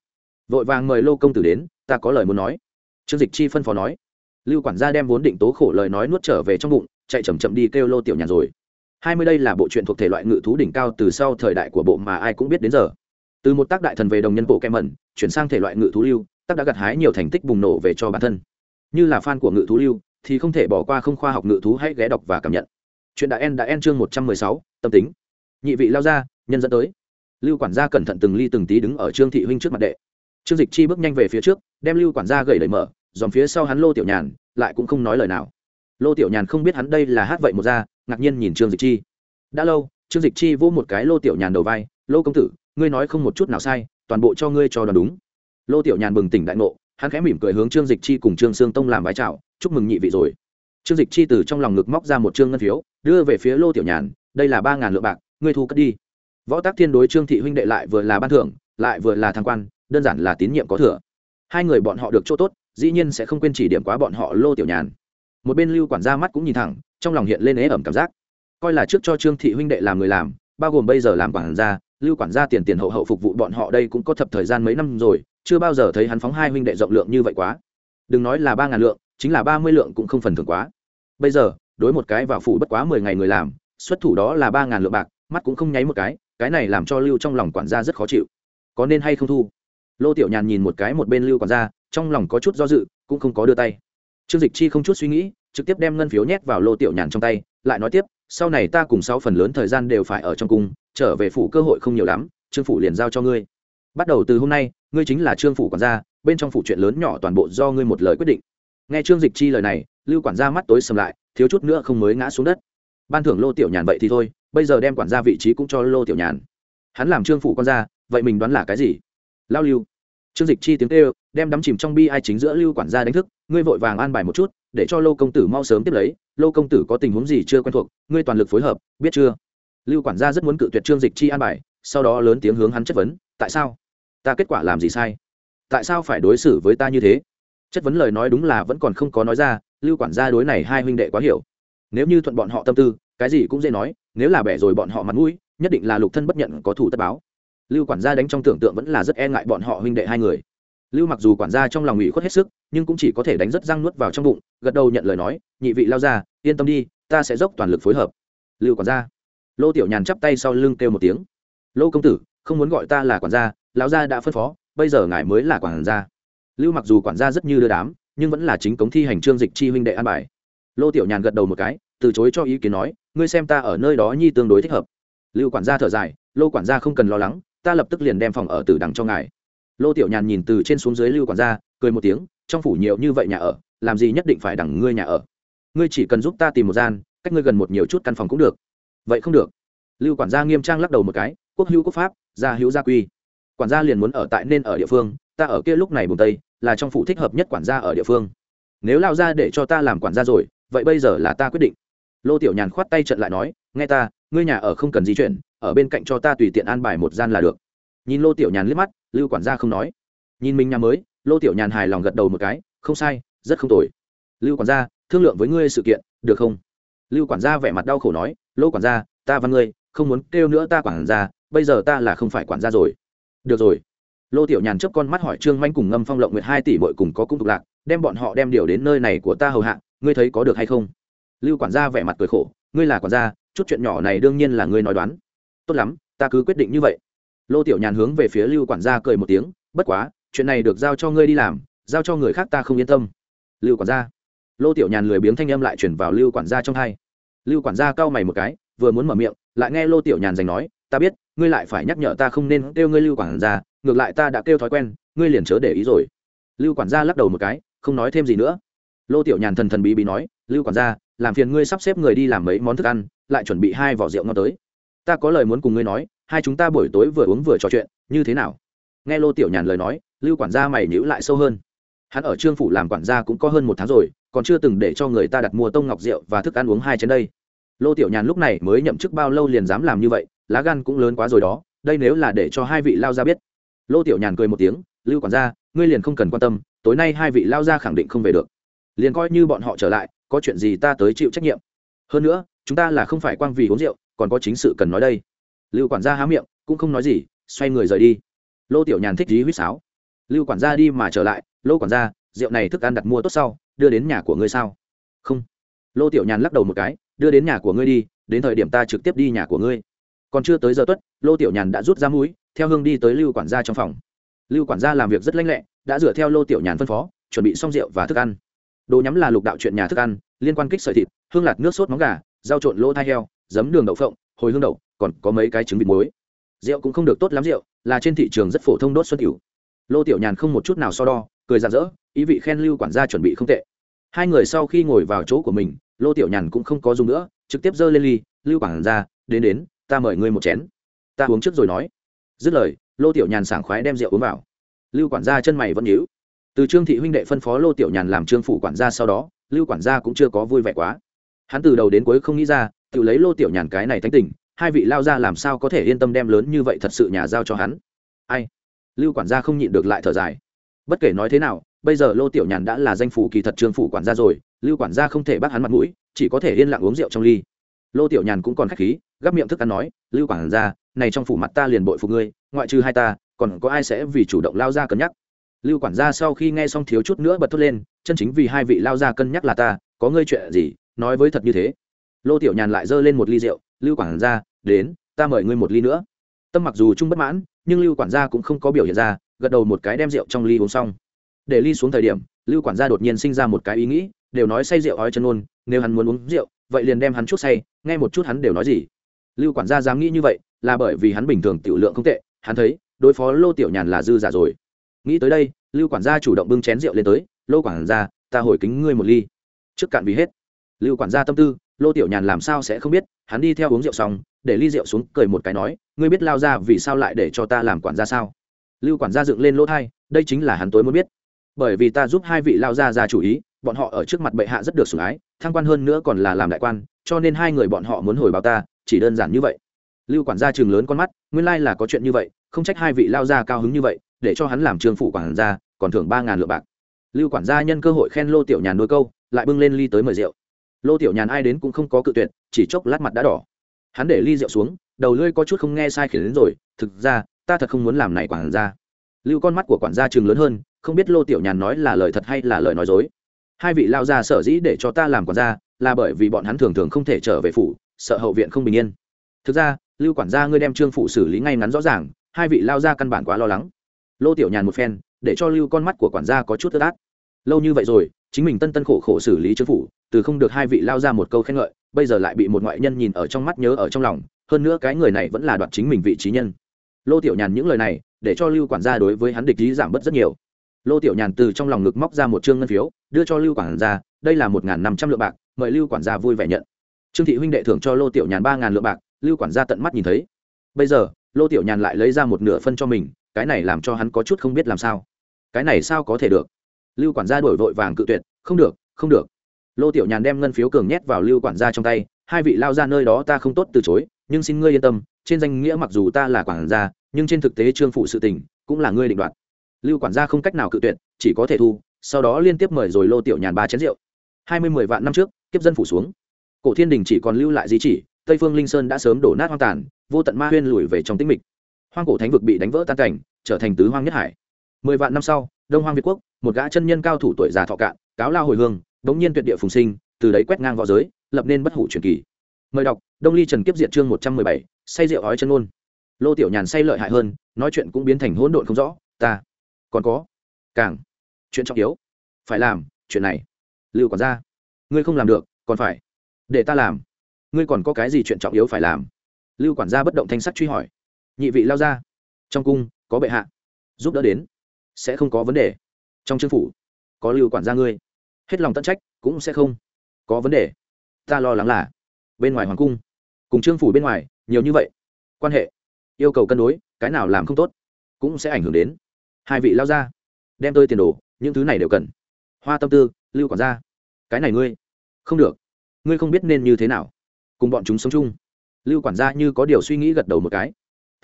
Vội vàng mời lô công tử đến, ta có lời muốn nói. Trương dịch chi phân phó nói. Lưu quản gia đem vốn định tố khổ lời nói nuốt trở về trong bụng, chạy chầm chậm đi kêu lô tiểu nhàn rồi. Hai mươi đây là bộ truyện thuộc thể loại ngự thú đỉnh cao từ sau thời đại của bộ mà ai cũng biết đến giờ. Từ một tác đại thần về đồng nhân bộ kem mẩn, chuyển sang thể loại ngự thú lưu, tác đã gặt hái nhiều thành tích bùng nổ về cho bản thân. Như là fan của ngự thú lưu, thì không thể bỏ qua không khoa học ngự thú hãy ghé đọc và cảm nhận. Chuyện đã en đã en chương một trăm mười sáu, tâm tính. Nhị vị lao ra, nhân dẫn tới lưu quản gia cẩn thận từng ly từng tí đứng ở trương thị huynh trước mặt đệ. Trương dịch chi bước nhanh về phía trước, đem lưu quản gia gậy đẩy mở, dòm phía sau hắn lô tiểu nhàn, lại cũng không nói lời nào. Lô tiểu nhàn không biết hắn đây là hát vậy một ra, ngạc nhiên nhìn trương dịch chi. Đã lâu, trương dịch chi vỗ một cái lô tiểu nhàn đầu vai, lô công tử, ngươi nói không một chút nào sai, toàn bộ cho ngươi cho đoán đúng. Lô tiểu nhàn bừng tỉnh đại ngộ, hắn khẽ mỉm cười hướng trương dịch chi cùng trương sương tông làm vái chào, chúc mừng nhị vị rồi. Trương dịch chi từ trong lòng ngực móc ra một trương ngân phiếu, đưa về phía lô tiểu nhàn, đây là ba ngàn lượng bạc, ngươi thu cất đi võ tác thiên đối trương thị huynh đệ lại vừa là ban thưởng, lại vừa là thăng quan, đơn giản là tín nhiệm có thừa. Hai người bọn họ được chỗ tốt, dĩ nhiên sẽ không quên chỉ điểm quá bọn họ lô tiểu nhàn. Một bên lưu quản gia mắt cũng nhìn thẳng, trong lòng hiện lên ế ẩm cảm giác. Coi là trước cho trương thị huynh đệ làm người làm, bao gồm bây giờ làm quản gia, lưu quản gia tiền tiền hậu hậu phục vụ bọn họ đây cũng có thập thời gian mấy năm rồi, chưa bao giờ thấy hắn phóng hai huynh đệ rộng lượng như vậy quá. Đừng nói là ba ngàn lượng, chính là ba mươi lượng cũng không phần thưởng quá. Bây giờ, đối một cái vào phủ bất quá mười ngày người làm, xuất thủ đó là ba ngàn lượng bạc, mắt cũng không nháy một cái cái này làm cho lưu trong lòng quản gia rất khó chịu. Có nên hay không thu? Lô tiểu nhàn nhìn một cái một bên lưu quản gia, trong lòng có chút do dự, cũng không có đưa tay. Trương dịch chi không chút suy nghĩ, trực tiếp đem ngân phiếu nhét vào lô tiểu nhàn trong tay, lại nói tiếp, sau này ta cùng sáu phần lớn thời gian đều phải ở trong cung, trở về phủ cơ hội không nhiều lắm, trương phủ liền giao cho ngươi. Bắt đầu từ hôm nay, ngươi chính là trương phủ quản gia, bên trong phủ chuyện lớn nhỏ toàn bộ do ngươi một lời quyết định. Nghe trương dịch chi lời này, lưu quản gia mắt tối sầm lại, thiếu chút nữa không mới ngã xuống đất. Ban thưởng lô tiểu nhàn vậy thì thôi bây giờ đem quản gia vị trí cũng cho lô tiểu nhàn. Hắn làm trương phủ con gia, vậy mình đoán là cái gì? Lao lưu. Trương dịch chi tiếng kêu, đem đắm chìm trong bi ai chính giữa lưu quản gia đánh thức, ngươi vội vàng an bài một chút, để cho lô công tử mau sớm tiếp lấy, lô công tử có tình huống gì chưa quen thuộc, ngươi toàn lực phối hợp, biết chưa? Lưu quản gia rất muốn cự tuyệt trương dịch chi an bài, sau đó lớn tiếng hướng hắn chất vấn, tại sao? Ta kết quả làm gì sai? Tại sao phải đối xử với ta như thế? Chất vấn lời nói đúng là vẫn còn không có nói ra, lưu quản gia đối này hai huynh đệ quá hiểu. Nếu như thuận bọn họ tâm tư, cái gì cũng dễ nói nếu là bẻ rồi bọn họ mặt mũi, nhất định là lục thân bất nhận có thủ tất báo. Lưu quản gia đánh trong tưởng tượng vẫn là rất e ngại bọn họ huynh đệ hai người. Lưu mặc dù quản gia trong lòng ủy khuất hết sức, nhưng cũng chỉ có thể đánh rất răng nuốt vào trong bụng, gật đầu nhận lời nói, nhị vị lao ra yên tâm đi, ta sẽ dốc toàn lực phối hợp. Lưu quản gia. Lô tiểu nhàn chắp tay sau lưng kêu một tiếng. Lô công tử, không muốn gọi ta là quản gia, lão gia đã phân phó, bây giờ ngài mới là quản gia. Lưu mặc dù quản gia rất như đưa đám, nhưng vẫn là chính cống thi hành trương dịch chi huynh đệ an bài. Lô tiểu nhàn gật đầu một cái từ chối cho ý kiến nói, ngươi xem ta ở nơi đó nhi tương đối thích hợp. Lưu quản gia thở dài, lô quản gia không cần lo lắng, ta lập tức liền đem phòng ở tử đằng cho ngài. Lô tiểu nhàn nhìn từ trên xuống dưới lưu quản gia, cười một tiếng, trong phủ nhiều như vậy nhà ở, làm gì nhất định phải đằng ngươi nhà ở. Ngươi chỉ cần giúp ta tìm một gian, cách ngươi gần một nhiều chút căn phòng cũng được. Vậy không được. Lưu quản gia nghiêm trang lắc đầu một cái, quốc hữu quốc pháp, gia hữu gia quy. Quản gia liền muốn ở tại nên ở địa phương, ta ở kia lúc này bùng tây, là trong phủ thích hợp nhất quản gia ở địa phương. Nếu lao ra để cho ta làm quản gia rồi, vậy bây giờ là ta quyết định lô tiểu nhàn khoát tay trận lại nói, nghe ta, ngươi nhà ở không cần di chuyển, ở bên cạnh cho ta tùy tiện an bài một gian là được. Nhìn lô tiểu nhàn liếc mắt, lưu quản gia không nói. Nhìn mình nhà mới, lô tiểu nhàn hài lòng gật đầu một cái, không sai, rất không tồi. Lưu quản gia, thương lượng với ngươi sự kiện, được không? Lưu quản gia vẻ mặt đau khổ nói, lô quản gia, ta văn ngươi, không muốn kêu nữa ta quản gia, bây giờ ta là không phải quản gia rồi. Được rồi. Lô tiểu nhàn chấp con mắt hỏi trương manh cùng ngâm phong lộng nguyệt hai tỷ bội cùng có cung tục lạc, đem bọn họ đem điều đến nơi này của ta hầu hạ, ngươi thấy có được hay không? Lưu quản gia vẻ mặt cười khổ, ngươi là quản gia, chút chuyện nhỏ này đương nhiên là ngươi nói đoán. Tốt lắm, ta cứ quyết định như vậy. Lô tiểu nhàn hướng về phía lưu quản gia cười một tiếng, bất quá, chuyện này được giao cho ngươi đi làm, giao cho người khác ta không yên tâm. Lưu quản gia. Lô tiểu nhàn lười biếng thanh âm lại chuyển vào lưu quản gia trong hai. Lưu quản gia cau mày một cái, vừa muốn mở miệng, lại nghe lô tiểu nhàn giành nói, ta biết, ngươi lại phải nhắc nhở ta không nên kêu ngươi lưu quản gia, ngược lại ta đã kêu thói quen, ngươi liền chớ để ý rồi. Lưu quản gia lắc đầu một cái, không nói thêm gì nữa. Lô tiểu nhàn thần thần bí bí nói, lưu quản gia làm phiền ngươi sắp xếp người đi làm mấy món thức ăn, lại chuẩn bị hai vỏ rượu ngon tới. Ta có lời muốn cùng ngươi nói, hai chúng ta buổi tối vừa uống vừa trò chuyện, như thế nào? Nghe lô tiểu nhàn lời nói, lưu quản gia mày nhữ lại sâu hơn. Hắn ở trương phủ làm quản gia cũng có hơn một tháng rồi, còn chưa từng để cho người ta đặt mua tông ngọc rượu và thức ăn uống hai chén đây. Lô tiểu nhàn lúc này mới nhậm chức bao lâu liền dám làm như vậy, lá gan cũng lớn quá rồi đó, đây nếu là để cho hai vị lao ra biết. Lô tiểu nhàn cười một tiếng, lưu quản gia, ngươi liền không cần quan tâm, tối nay hai vị lao ra khẳng định không về được liền coi như bọn họ trở lại, có chuyện gì ta tới chịu trách nhiệm. Hơn nữa, chúng ta là không phải quang vì uống rượu, còn có chính sự cần nói đây. Lưu quản gia há miệng, cũng không nói gì, xoay người rời đi. Lô tiểu nhàn thích dí huýt sáo. Lưu quản gia đi mà trở lại, lô quản gia, rượu này thức ăn đặt mua tốt sau, đưa đến nhà của ngươi sao? Không. Lô tiểu nhàn lắc đầu một cái, đưa đến nhà của ngươi đi, đến thời điểm ta trực tiếp đi nhà của ngươi. Còn chưa tới giờ tuất, lô tiểu nhàn đã rút ra mũi, theo hương đi tới lưu quản gia trong phòng. Lưu quản gia làm việc rất lanh lẹ, đã dựa theo lô tiểu nhàn phân phó, chuẩn bị xong rượu và thức ăn đồ nhắm là lục đạo chuyện nhà thức ăn, liên quan kích sợi thịt, hương lạt nước sốt móng gà, rau trộn lỗ thai heo, giấm đường đậu phộng, hồi hương đậu, còn có mấy cái trứng vịt muối. Rượu cũng không được tốt lắm rượu, là trên thị trường rất phổ thông đốt xuân cửu. Lô tiểu nhàn không một chút nào so đo, cười rạng rỡ, ý vị khen lưu quản gia chuẩn bị không tệ. Hai người sau khi ngồi vào chỗ của mình, lô tiểu nhàn cũng không có dùng nữa, trực tiếp giơ lên ly, lưu quản gia, đến đến, ta mời ngươi một chén. Ta uống trước rồi nói. Dứt lời, lô tiểu nhàn sảng khoái đem rượu uống vào. Lưu quản gia chân mày vẫn nhíu từ trương thị huynh đệ phân phó lô tiểu nhàn làm trương phủ quản gia sau đó, lưu quản gia cũng chưa có vui vẻ quá. Hắn từ đầu đến cuối không nghĩ ra, tự lấy lô tiểu nhàn cái này thánh tình, hai vị lao ra làm sao có thể yên tâm đem lớn như vậy thật sự nhà giao cho hắn? Ai? Lưu quản gia không nhịn được lại thở dài. Bất kể nói thế nào, bây giờ lô tiểu nhàn đã là danh phủ kỳ thật trương phủ quản gia rồi, lưu quản gia không thể bắt hắn mặt mũi, chỉ có thể yên lặng uống rượu trong ly. Lô tiểu nhàn cũng còn khách khí, gắp miệng thức ăn nói, lưu quản gia, này trong phủ mặt ta liền bội phục ngươi, ngoại trừ hai ta, còn có ai sẽ vì chủ động lao ra cân nhắc? Lưu quản gia sau khi nghe xong thiếu chút nữa bật thốt lên, chân chính vì hai vị lao ra cân nhắc là ta, có ngươi chuyện gì, nói với thật như thế. Lô tiểu nhàn lại giơ lên một ly rượu, lưu quản gia, đến, ta mời ngươi một ly nữa. Tâm mặc dù trung bất mãn, nhưng lưu quản gia cũng không có biểu hiện ra, gật đầu một cái đem rượu trong ly uống xong. Để ly xuống thời điểm, lưu quản gia đột nhiên sinh ra một cái ý nghĩ, đều nói say rượu ói chân ôn, nếu hắn muốn uống rượu, vậy liền đem hắn chút say, nghe một chút hắn đều nói gì. Lưu quản gia dám nghĩ như vậy, là bởi vì hắn bình thường tiểu lượng không tệ, hắn thấy, đối phó lô tiểu nhàn là dư giả rồi nghĩ tới đây, lưu quản gia chủ động bưng chén rượu lên tới, lô quản gia, ta hồi kính ngươi một ly. Trước cạn vì hết. Lưu quản gia tâm tư, lô tiểu nhàn làm sao sẽ không biết, hắn đi theo uống rượu xong, để ly rượu xuống, cười một cái nói, ngươi biết lao ra vì sao lại để cho ta làm quản gia sao? Lưu quản gia dựng lên lỗ thai, đây chính là hắn tối muốn biết. Bởi vì ta giúp hai vị lao gia ra chủ ý, bọn họ ở trước mặt bệ hạ rất được sủng ái, thăng quan hơn nữa còn là làm đại quan, cho nên hai người bọn họ muốn hồi báo ta, chỉ đơn giản như vậy. Lưu quản gia trường lớn con mắt, nguyên lai là có chuyện như vậy, không trách hai vị lao gia cao hứng như vậy để cho hắn làm trương phủ quản gia, còn thưởng ba ngàn lượng bạc. Lưu quản gia nhân cơ hội khen lô tiểu nhàn đôi câu, lại bưng lên ly tới mời rượu. Lô tiểu nhàn ai đến cũng không có cự tuyệt, chỉ chốc lát mặt đã đỏ. Hắn để ly rượu xuống, đầu lưỡi có chút không nghe sai khiến đến rồi, thực ra, ta thật không muốn làm này quản gia. Lưu con mắt của quản gia trường lớn hơn, không biết lô tiểu nhàn nói là lời thật hay là lời nói dối. Hai vị lao gia sở dĩ để cho ta làm quản gia, là bởi vì bọn hắn thường thường không thể trở về phủ, sợ hậu viện không bình yên. Thực ra, lưu quản gia ngươi đem trương phủ xử lý ngay ngắn rõ ràng, hai vị lao gia căn bản quá lo lắng lô tiểu nhàn một phen, để cho lưu con mắt của quản gia có chút tơ tát lâu như vậy rồi, chính mình tân tân khổ khổ xử lý trương phủ, từ không được hai vị lao ra một câu khen ngợi, bây giờ lại bị một ngoại nhân nhìn ở trong mắt nhớ ở trong lòng, hơn nữa cái người này vẫn là đoạt chính mình vị trí nhân. Lô tiểu nhàn những lời này, để cho lưu quản gia đối với hắn địch ý giảm bớt rất nhiều. Lô tiểu nhàn từ trong lòng ngực móc ra một chương ngân phiếu, đưa cho lưu quản gia, đây là một năm trăm lượng bạc, mời lưu quản gia vui vẻ nhận. Trương thị huynh đệ thưởng cho lô tiểu nhàn ba lượng bạc, lưu quản gia tận mắt nhìn thấy. Bây giờ, lô tiểu nhàn lại lấy ra một nửa phân cho mình cái này làm cho hắn có chút không biết làm sao. Cái này sao có thể được? Lưu quản gia đổi vội vàng cự tuyệt, không được không được. Lô tiểu nhàn đem ngân phiếu cường nhét vào lưu quản gia trong tay, hai vị lao ra nơi đó ta không tốt từ chối, nhưng xin ngươi yên tâm, trên danh nghĩa mặc dù ta là quản gia, nhưng trên thực tế trương phụ sự tình, cũng là ngươi định đoạt. Lưu quản gia không cách nào cự tuyệt, chỉ có thể thu, sau đó liên tiếp mời rồi lô tiểu nhàn ba chén rượu. Hai mươi mười vạn năm trước, kiếp dân phủ xuống. Cổ thiên đình chỉ còn lưu lại di chỉ, tây phương linh sơn đã sớm đổ nát hoang tàn, vô tận ma huyên lùi về trong tĩnh mịch hoang cổ thánh vực bị đánh vỡ tan cảnh, trở thành tứ hoang nhất hải. Mười vạn năm sau, đông hoang việt quốc, một gã chân nhân cao thủ tuổi già thọ cạn, cáo lao hồi hương bỗng nhiên tuyệt địa phùng sinh, từ đấy quét ngang v õ giới, lập nên bất hủ truyền kỳ. Mời đọc, đông ly trần kiếp diệt chương một trăm mười bảy, say rượu ói chân ôn lô tiểu nhàn say lợi hại hơn, nói chuyện cũng biến thành hỗn độn không rõ, ta còn có càng chuyện trọng yếu phải làm, chuyện này lưu còn ra. Ngươi không làm được, còn phải để ta làm. Ngươi còn có cái gì chuyện trọng yếu phải làm? Lưu quản gia bất động thanh sắc truy hỏi nhị vị lao ra. Trong cung, có bệ hạ. Giúp đỡ đến, sẽ không có vấn đề. Trong chương phủ, có lưu quản gia ngươi. Hết lòng tận trách, cũng sẽ không có vấn đề. Ta lo lắng là, bên ngoài hoàng cung, cùng trương phủ bên ngoài, nhiều như vậy, quan hệ, yêu cầu cân đối, cái nào làm không tốt, cũng sẽ ảnh hưởng đến. Hai vị lao ra, đem tôi tiền đồ, những thứ này đều cần. Hoa tâm tư, lưu quản gia. Cái này ngươi, không được. Ngươi không biết nên như thế nào, cùng bọn chúng sống chung. Lưu quản gia như có điều suy nghĩ gật đầu một cái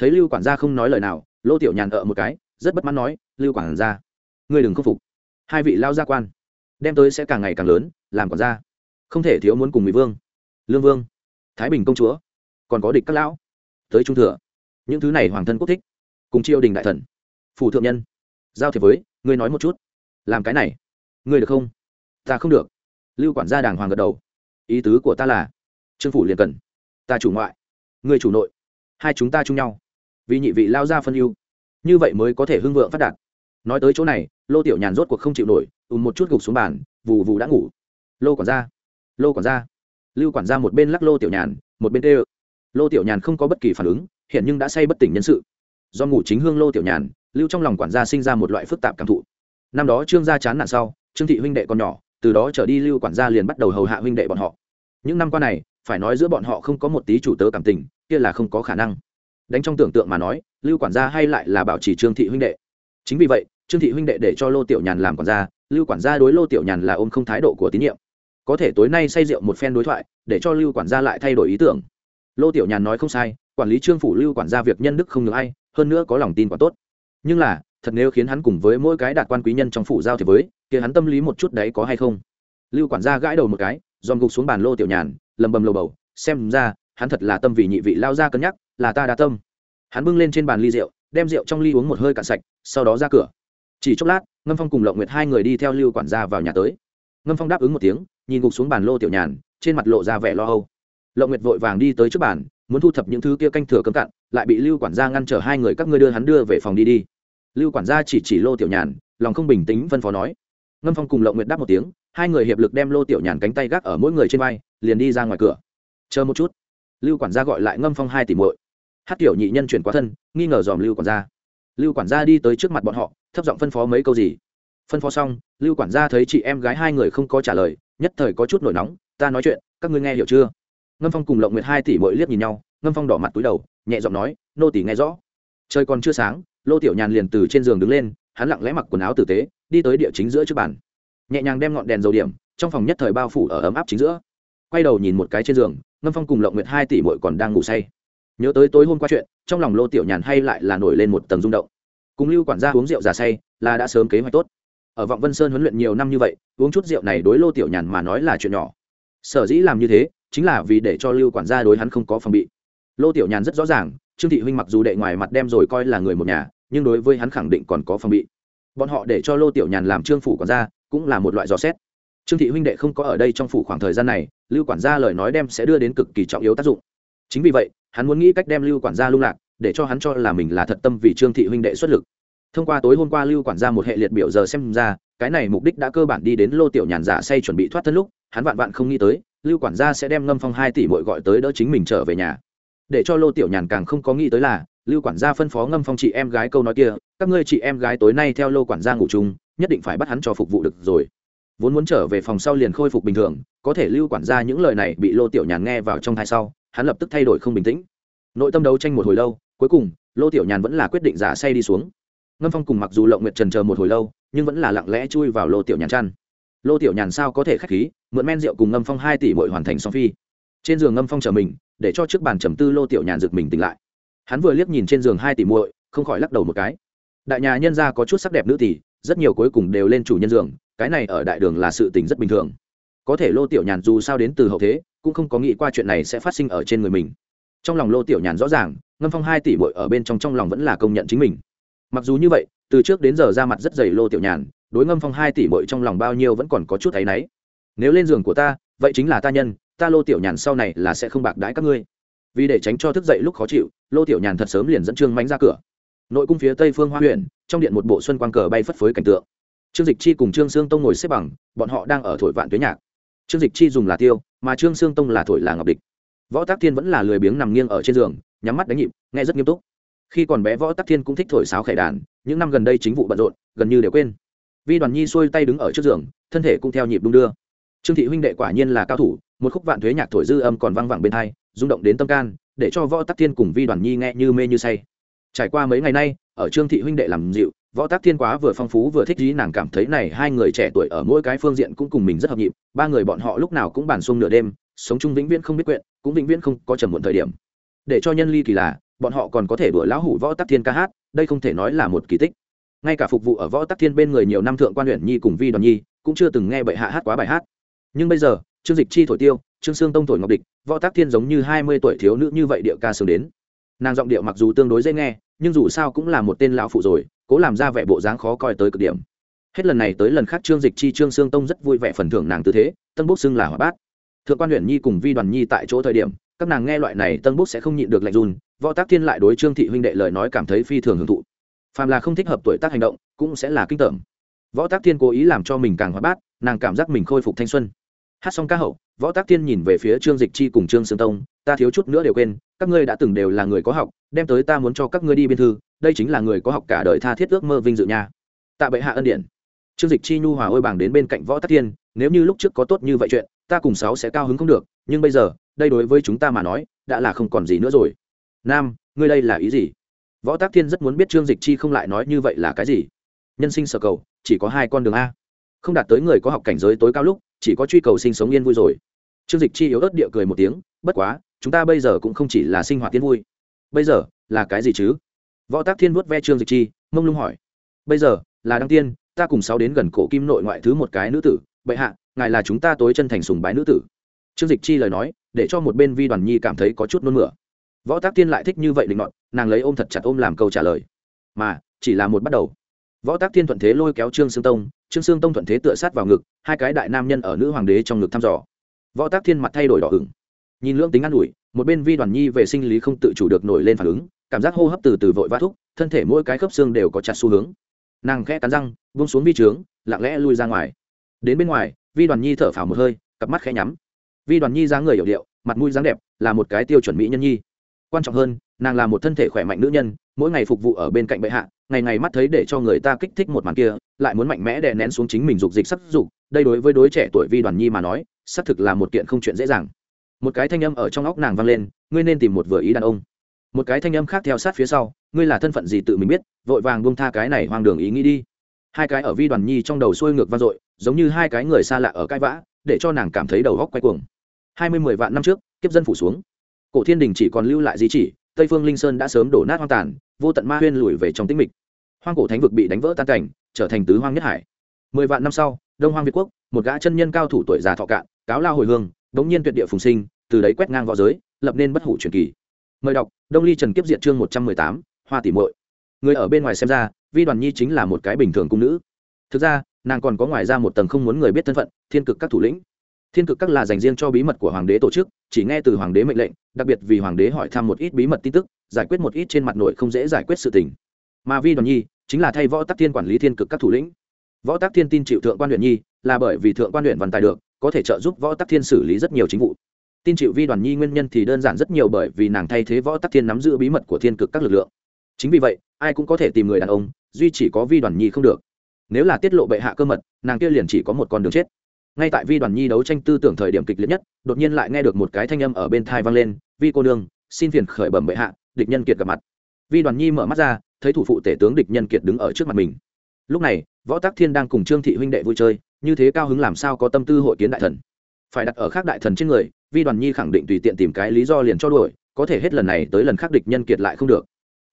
thấy lưu quản gia không nói lời nào lô tiểu nhàn ở một cái rất bất mãn nói lưu quản gia ngươi đừng khâm phục. Hai vị lao gia quan đem tới sẽ càng ngày càng lớn làm quản gia, không thể thiếu muốn cùng mỹ vương lương vương thái bình công chúa còn có địch các lão tới trung thừa. Những thứ này hoàng thân quốc thích cùng triều đình đại thần phủ thượng nhân giao thiệp với ngươi nói một chút. Làm cái này ngươi được không? Ta không được. Lưu quản gia đàng hoàng gật đầu. Ý tứ của ta là trương phủ liền cần ta chủ ngoại ngươi chủ nội hai chúng ta chung nhau vì nhị vị lao ra phân ưu. Như vậy mới có thể hưng vượng phát đạt. Nói tới chỗ này, lô tiểu nhàn rốt cuộc không chịu nổi, ùm một chút gục xuống bàn, vù vù đã ngủ. Lô quản gia, lô quản gia. Lưu quản gia một bên lắc lô tiểu nhàn, một bên tê ơ. Lô tiểu nhàn không có bất kỳ phản ứng, hiện nhưng đã say bất tỉnh nhân sự. Do ngủ chính hương lô tiểu nhàn, lưu trong lòng quản gia sinh ra một loại phức tạp cảm thụ. Năm đó trương gia chán nản sau, trương thị huynh đệ còn nhỏ, từ đó trở đi lưu quản gia liền bắt đầu hầu hạ huynh đệ bọn họ. Những năm qua này, phải nói giữa bọn họ không có một tí chủ tớ cảm tình, kia là không có khả năng đánh trong tưởng tượng mà nói, lưu quản gia hay lại là bảo trì trương thị huynh đệ. Chính vì vậy, trương thị huynh đệ để cho lô tiểu nhàn làm quản gia, lưu quản gia đối lô tiểu nhàn là ôm không thái độ của tín nhiệm. Có thể tối nay say rượu một phen đối thoại, để cho lưu quản gia lại thay đổi ý tưởng. Lô tiểu nhàn nói không sai, quản lý trương phủ lưu quản gia việc nhân đức không được ai, hơn nữa có lòng tin quả tốt. Nhưng là, thật nếu khiến hắn cùng với mỗi cái đạt quan quý nhân trong phủ giao thì với, kia hắn tâm lý một chút đấy có hay không? Lưu quản gia gãi đầu một cái, dòm gục xuống bàn lô tiểu nhàn, lầm bầm lầu bầu, xem ra hắn thật là tâm vì nhị vị lao ra cân nhắc, là ta đa tâm. Hắn bưng lên trên bàn ly rượu, đem rượu trong ly uống một hơi cạn sạch, sau đó ra cửa. Chỉ chốc lát, ngâm phong cùng lộng nguyệt hai người đi theo lưu quản gia vào nhà tới. Ngâm phong đáp ứng một tiếng, nhìn gục xuống bàn lô tiểu nhàn, trên mặt lộ ra vẻ lo âu. Lộng nguyệt vội vàng đi tới trước bàn, muốn thu thập những thứ kia canh thừa cấm cạn, lại bị lưu quản gia ngăn trở hai người các ngươi đưa hắn đưa về phòng đi đi. Lưu quản gia chỉ chỉ lô tiểu nhàn, lòng không bình tĩnh phân phó nói. Ngâm phong cùng lộng nguyệt đáp một tiếng, hai người hiệp lực đem lô tiểu nhàn cánh tay gác ở mỗi người trên vai, liền đi ra ngoài cửa. Chờ một chút lưu quản gia gọi lại ngâm phong hai tỷ muội. Hát tiểu nhị nhân chuyển qua thân, nghi ngờ dòm lưu quản gia. Lưu quản gia đi tới trước mặt bọn họ, thấp giọng phân phó mấy câu gì. Phân phó xong, lưu quản gia thấy chị em gái hai người không có trả lời, nhất thời có chút nổi nóng, ta nói chuyện, các ngươi nghe hiểu chưa? Ngâm phong cùng lộng nguyệt hai tỷ mỗi liếc nhìn nhau, ngâm phong đỏ mặt túi đầu, nhẹ giọng nói, nô tỷ nghe rõ. Trời còn chưa sáng, lô tiểu nhàn liền từ trên giường đứng lên, hắn lặng lẽ mặc quần áo tử tế, đi tới địa chính giữa trước bàn. Nhẹ nhàng đem ngọn đèn dầu điểm, trong phòng nhất thời bao phủ ở ấm áp chính giữa. Quay đầu nhìn một cái trên giường ngâm phong cùng lộng nguyệt hai tỷ mội còn đang ngủ say. Nhớ tới tối hôm qua chuyện, trong lòng lô tiểu nhàn hay lại là nổi lên một tầng rung động. Cùng lưu quản gia uống rượu già say, là đã sớm kế hoạch tốt. Ở vọng vân sơn huấn luyện nhiều năm như vậy, uống chút rượu này đối lô tiểu nhàn mà nói là chuyện nhỏ. Sở dĩ làm như thế, chính là vì để cho lưu quản gia đối hắn không có phòng bị. Lô tiểu nhàn rất rõ ràng, trương thị huynh mặc dù đệ ngoài mặt đem rồi coi là người một nhà, nhưng đối với hắn khẳng định còn có phòng bị. Bọn họ để cho lô tiểu nhàn làm trương phủ quản gia, cũng là một loại dò xét trương thị huynh đệ không có ở đây trong phủ khoảng thời gian này, lưu quản gia lời nói đem sẽ đưa đến cực kỳ trọng yếu tác dụng. Chính vì vậy, hắn muốn nghĩ cách đem lưu quản gia lung lạc, để cho hắn cho là mình là thật tâm vì trương thị huynh đệ xuất lực. Thông qua tối hôm qua lưu quản gia một hệ liệt biểu giờ xem ra, cái này mục đích đã cơ bản đi đến lô tiểu nhàn giả say chuẩn bị thoát thân lúc, hắn vạn vạn không nghĩ tới, lưu quản gia sẽ đem ngâm phong hai tỷ mội gọi tới đỡ chính mình trở về nhà. Để cho lô tiểu nhàn càng không có nghĩ tới là, lưu quản gia phân phó ngâm phong chị em gái câu nói kia, các ngươi chị em gái tối nay theo lô quản gia ngủ chung, nhất định phải bắt hắn cho phục vụ được rồi vốn muốn trở về phòng sau liền khôi phục bình thường, có thể lưu quản gia những lời này bị lô tiểu nhàn nghe vào trong thai sau, hắn lập tức thay đổi không bình tĩnh. Nội tâm đấu tranh một hồi lâu, cuối cùng, lô tiểu nhàn vẫn là quyết định giả say đi xuống. Ngâm phong cùng mặc dù lộng nguyệt trần chờ một hồi lâu, nhưng vẫn là lặng lẽ chui vào lô tiểu nhàn chăn. Lô tiểu nhàn sao có thể k h á c h khí, mượn men rượu cùng ngâm phong hai tỷ bội hoàn thành song phi. Trên giường ngâm phong chờ mình, để cho trước bàn trầm tư lô tiểu nhàn giật mình tỉnh lại. Hắn vừa liếc nhìn trên giường hai tỷ muội, không khỏi lắc đầu một cái. Đại nhà nhân gia có chút sắc đẹp nữ tỷ, rất nhiều cuối cùng đều lên chủ nhân giường cái này ở đại đường là sự tình rất bình thường. Có thể lô tiểu nhàn dù sao đến từ hậu thế, cũng không có nghĩ qua chuyện này sẽ phát sinh ở trên người mình. Trong lòng lô tiểu nhàn rõ ràng, ngâm phong hai tỷ muội ở bên trong trong lòng vẫn là công nhận chính mình. Mặc dù như vậy, từ trước đến giờ ra mặt rất dày lô tiểu nhàn, đối ngâm phong hai tỷ muội trong lòng bao nhiêu vẫn còn có chút thấy náy. Nếu lên giường của ta, vậy chính là ta nhân, ta lô tiểu nhàn sau này là sẽ không bạc đãi các ngươi. Vì để tránh cho thức dậy lúc khó chịu, lô tiểu nhàn thật sớm liền dẫn trương mánh ra cửa. Nội cung phía tây phương hoa huyện, trong điện một bộ xuân quang cờ bay phất phới cảnh tượng trương dịch chi cùng trương sương tông ngồi xếp bằng, bọn họ đang ở thổi vạn tuế nhạc. Trương dịch chi dùng là tiêu, mà trương sương tông là thổi là ngọc địch. Võ tác thiên vẫn là lười biếng nằm nghiêng ở trên giường, nhắm mắt đánh nhịp, nghe rất nghiêm túc. Khi còn bé, võ tác thiên cũng thích thổi sáo khải đàn, những năm gần đây chính vụ bận rộn, gần như đều quên. Vi đoàn nhi xuôi tay đứng ở trước giường, thân thể cũng theo nhịp đung đưa. Trương thị huynh đệ quả nhiên là cao thủ, một khúc vạn thuế nhạc thổi dư âm còn vang vẳng bên thai rung động đến tâm can, để cho võ tắc thiên cùng vi đoàn nhi nghe như mê như say. Trải qua mấy ngày nay, ở trương thị huynh đệ làm dịu võ tác thiên quá vừa phong phú vừa thích ý, nàng cảm thấy này hai người trẻ tuổi ở mỗi cái phương diện cũng cùng mình rất hợp nhịp. Ba người bọn họ lúc nào cũng bàn xuông nửa đêm, sống chung vĩnh viễn không biết quyện cũng vĩnh viễn không có trầm muộn thời điểm. Để cho nhân ly kỳ là, bọn họ còn có thể đuổi lão hủ võ tác thiên ca hát, đây không thể nói là một kỳ tích. Ngay cả phục vụ ở võ tắc thiên bên người nhiều năm thượng quan huyện nhi cùng vi đoàn nhi, cũng chưa từng nghe bệ hạ hát quá bài hát. Nhưng bây giờ, trương dịch chi thổi tiêu, trương sương tông thổi ngọc địch, võ tắc thiên giống như hai mươi tuổi thiếu nữ như vậy điệu ca sướng đến. Nàng giọng điệu mặc dù tương đối dễ nghe, nhưng dù sao cũng là một tên lão phụ rồi cố làm ra vẻ bộ dáng khó coi tới cực điểm. Hết lần này tới lần khác trương dịch chi, trương sương tông rất vui vẻ phần thưởng nàng tư thế, tân bốc xưng là hỏa bát. Thượng quan huyện nhi cùng vi đoàn nhi tại chỗ thời điểm, các nàng nghe loại này tân bốc sẽ không nhịn được lạnh run, võ tác thiên lại đối trương thị huynh đệ lời nói cảm thấy phi thường hưởng thụ. Phàm là không thích hợp tuổi tác hành động, cũng sẽ là kinh tởm. Võ tác thiên cố ý làm cho mình càng hóa bát, nàng cảm giác mình khôi phục thanh xuân. Hát xong ca hậu, võ tác thiên nhìn về phía trương dịch chi cùng trương sương tông, ta thiếu chút nữa đều quên các ngươi đã từng đều là người có học, đem tới ta muốn cho các ngươi đi biên thư, đây chính là người có học cả đời tha thiết ước mơ vinh dự nha. Tạ bệ hạ ân điển. Trương dịch chi nhu hòa ôi bảng đến bên cạnh võ tác thiên, nếu như lúc trước có tốt như vậy chuyện, ta cùng sáu sẽ cao hứng không được, nhưng bây giờ, đây đối với chúng ta mà nói, đã là không còn gì nữa rồi. Nam, ngươi đây là ý gì? Võ tác thiên rất muốn biết trương dịch chi không lại nói như vậy là cái gì. Nhân sinh sở cầu, chỉ có hai con đường a. Không đạt tới người có học cảnh giới tối cao lúc, chỉ có truy cầu sinh sống yên vui rồi trương dịch chi yếu ớt địa cười một tiếng, bất quá, chúng ta bây giờ cũng không chỉ là sinh hoạt tiến vui. Bây giờ, là cái gì chứ? Võ tác thiên vuốt ve trương dịch chi, mông lung hỏi, bây giờ, là đăng tiên, ta cùng sáu đến gần cổ kim nội ngoại thứ một cái nữ tử. Bệ hạ, ngài là chúng ta tối chân thành sùng bái nữ tử. Trương dịch chi lời nói, để cho một bên vi đoàn nhi cảm thấy có chút nôn mửa. Võ tác tiên lại thích như vậy định luận nàng lấy ôm thật chặt ôm làm câu trả lời. Mà, chỉ là một bắt đầu. Võ tác tiên thuận thế lôi kéo trương sương tông, trương sương tông thuận thế tựa sát vào ngực, hai cái đại nam nhân ở nữ hoàng đế trong ngực thăm dò võ tác thiên mặt thay đổi đỏ ửng. Nhìn lưỡng tính an ủi, một bên vi đoàn nhi về sinh lý không tự chủ được nổi lên phản ứng, cảm giác hô hấp từ từ vội vã thúc, thân thể mỗi cái khớp xương đều có chặt xu hướng. Nàng khẽ cắn răng vung xuống vi trướng, lặng lẽ lui ra ngoài. Đến bên ngoài, vi đoàn nhi thở phào một hơi, cặp mắt khẽ nhắm. Vi đoàn nhi dáng người hiểu điệu, mặt mũi dáng đẹp, là một cái tiêu chuẩn mỹ nhân nhi. Quan trọng hơn, nàng là một thân thể khỏe mạnh nữ nhân, mỗi ngày phục vụ ở bên cạnh bệ hạ, ngày ngày mắt thấy để cho người ta kích thích một màn kia, lại muốn mạnh mẽ đè nén xuống chính mình dục dịch sắc dục. Đây đối với đối trẻ tuổi vi đoàn nhi mà nói xác thực là một kiện không chuyện dễ dàng. Một cái thanh âm ở trong óc nàng vang lên, ngươi nên tìm một vừa ý đàn ông. Một cái thanh âm khác theo sát phía sau, ngươi là thân phận gì tự mình biết, vội vàng buông tha cái này hoang đường ý nghĩ đi. Hai cái ở vi đoàn nhi trong đầu xuôi ngược vang dội, giống như hai cái người xa lạ ở cãi vã, để cho nàng cảm thấy đầu góc quay cuồng. Hai mươi mười vạn năm trước, kiếp dân phủ xuống. Cổ thiên đình chỉ còn lưu lại di chỉ, tây phương linh sơn đã sớm đổ nát hoang tàn, vô tận ma huyên lùi về trong tĩnh mịch. Hoang cổ thánh vực bị đánh vỡ tan cảnh, trở thành tứ hoang nhất hải. Mười vạn năm sau, đông hoang việt quốc một gã chân nhân cao thủ tuổi già thọ cạn, cáo lao hồi hương, đống nhiên tuyệt địa phùng sinh, từ đấy quét ngang võ giới, lập nên bất hủ truyền kỳ. Mời đọc, đông ly trần kiếp diện chương một trăm mười tám, hoa tỉ Mội người ở bên ngoài xem ra, vi đoàn nhi chính là một cái bình thường cung nữ. Thực ra, nàng còn có ngoài ra một tầng không muốn người biết thân phận, thiên cực các thủ lĩnh. Thiên cực các là dành riêng cho bí mật của hoàng đế tổ chức, chỉ nghe từ hoàng đế mệnh lệnh, đặc biệt vì hoàng đế hỏi thăm một ít bí mật tin tức, giải quyết một ít trên mặt nội không dễ giải quyết sự tình. Mà vi đoàn nhi chính là thay võ tắc thiên quản lý thiên cực các thủ lĩnh võ tắc thiên tin chịu thượng quan huyện nhi là bởi vì thượng quan huyện văn tài được, có thể trợ giúp võ tắc thiên xử lý rất nhiều chính vụ. Tin chịu vi đoàn nhi nguyên nhân thì đơn giản rất nhiều bởi vì nàng thay thế võ tắc thiên nắm giữ bí mật của thiên cực các lực lượng. Chính vì vậy, ai cũng có thể tìm người đàn ông, duy chỉ có vi đoàn nhi không được. Nếu là tiết lộ bệ hạ cơ mật, nàng kia liền chỉ có một con đường chết. Ngay tại vi đoàn nhi đấu tranh tư tưởng thời điểm kịch liệt nhất, đột nhiên lại nghe được một cái thanh âm ở bên thai vang lên, vi cô nương, xin phiền khởi bẩm bệ hạ, địch nhân kiệt gặp mặt. Vi đoàn nhi mở mắt ra, thấy thủ phụ tể tướng địch nhân kiệt đứng ở trước mặt mình. Lúc này võ tắc thiên đang cùng trương thị huynh đệ vui chơi, như thế cao hứng làm sao có tâm tư hội kiến đại thần? Phải đặt ở khác đại thần trên người, vi đoàn nhi khẳng định tùy tiện tìm cái lý do liền cho đuổi, có thể hết lần này tới lần khác địch nhân kiệt lại không được.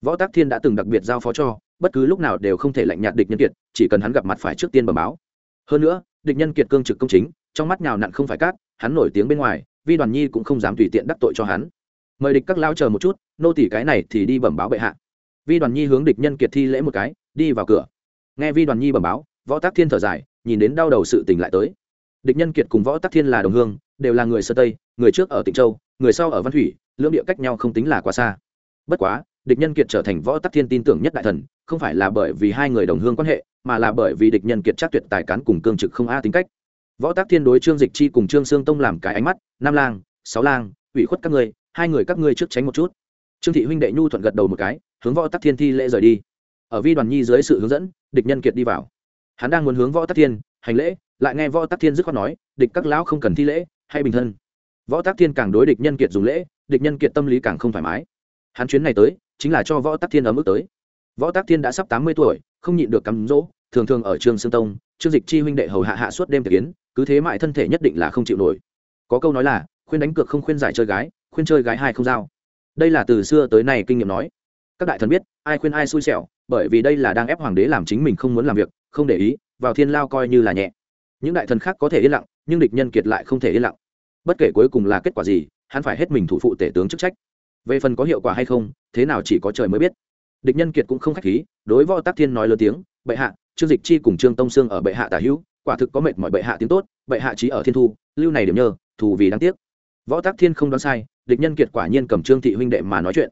Võ tắc thiên đã từng đặc biệt giao phó cho, bất cứ lúc nào đều không thể lạnh nhạt địch nhân kiệt, chỉ cần hắn gặp mặt phải trước tiên bẩm báo. Hơn nữa, địch nhân kiệt cương trực công chính, trong mắt nhào nặn không phải cát, hắn nổi tiếng bên ngoài, vi đoàn nhi cũng không dám tùy tiện đắc tội cho hắn. Mời địch các lao chờ một chút, nô tỷ cái này thì đi bẩm báo bệ hạ. Vi đoàn nhi hướng địch nhân kiệt thi lễ một cái, đi vào cửa nghe vi đoàn nhi bẩm báo, võ tác thiên thở dài, nhìn đến đau đầu sự tình lại tới. Địch nhân kiệt cùng võ tác thiên là đồng hương, đều là người sơ tây, người trước ở tịnh châu, người sau ở văn thủy, lưỡng địa cách nhau không tính là quá xa. Bất quá, địch nhân kiệt trở thành võ tắc thiên tin tưởng nhất đại thần, không phải là bởi vì hai người đồng hương quan hệ, mà là bởi vì địch nhân kiệt chắc tuyệt tài cán cùng cương trực không a tính cách. Võ tắc thiên đối trương dịch chi cùng trương sương tông làm cái ánh mắt, nam lang, sáu lang, ủy khuất các ngươi, hai người các ngươi trước tránh một chút. Trương thị huynh đệ nhu thuận gật đầu một cái, hướng võ tắc thiên thi lễ rời đi. Ở vi đoàn nhi dưới sự hướng dẫn địch nhân kiệt đi vào. Hắn đang muốn hướng võ tắc thiên hành lễ, lại nghe võ tắc thiên dứt khoát nói, địch các lão không cần thi lễ hay bình thân. Võ tắc thiên càng đối địch nhân kiệt dùng lễ, địch nhân kiệt tâm lý càng không thoải mái. Hắn chuyến này tới, chính là cho võ tắc thiên ở ức tới. Võ tắc thiên đã sắp tám mươi tuổi, không nhịn được cắm rỗ, thường thường ở trường sương tông, trương dịch chi huynh đệ hầu hạ hạ suốt đêm thực kiến, cứ thế mãi thân thể nhất định là không chịu nổi. Có câu nói là, khuyên đánh cược không khuyên giải chơi gái, khuyên chơi gái hai không giao. Đây là từ xưa tới nay kinh nghiệm nói. Các đại thần biết, ai khuyên ai xui xẻo bởi vì đây là đang ép hoàng đế làm chính mình không muốn làm việc, không để ý, vào thiên lao coi như là nhẹ. Những đại thần khác có thể yên lặng, nhưng địch nhân kiệt lại không thể yên lặng. Bất kể cuối cùng là kết quả gì, hắn phải hết mình thủ phụ tể tướng chức trách. Về phần có hiệu quả hay không, thế nào chỉ có trời mới biết. Địch nhân kiệt cũng không khách khí, đối võ tác thiên nói lớn tiếng, bệ hạ, trương dịch chi cùng trương tông sương ở bệ hạ tả hữu, quả thực có mệt mọi bệ hạ tiếng tốt, bệ hạ trí ở thiên thu, lưu này điểm nhờ, thù vì đáng tiếc. Võ tác thiên không đoán sai, địch nhân kiệt quả nhiên cầm trương thị huynh đệ mà nói chuyện.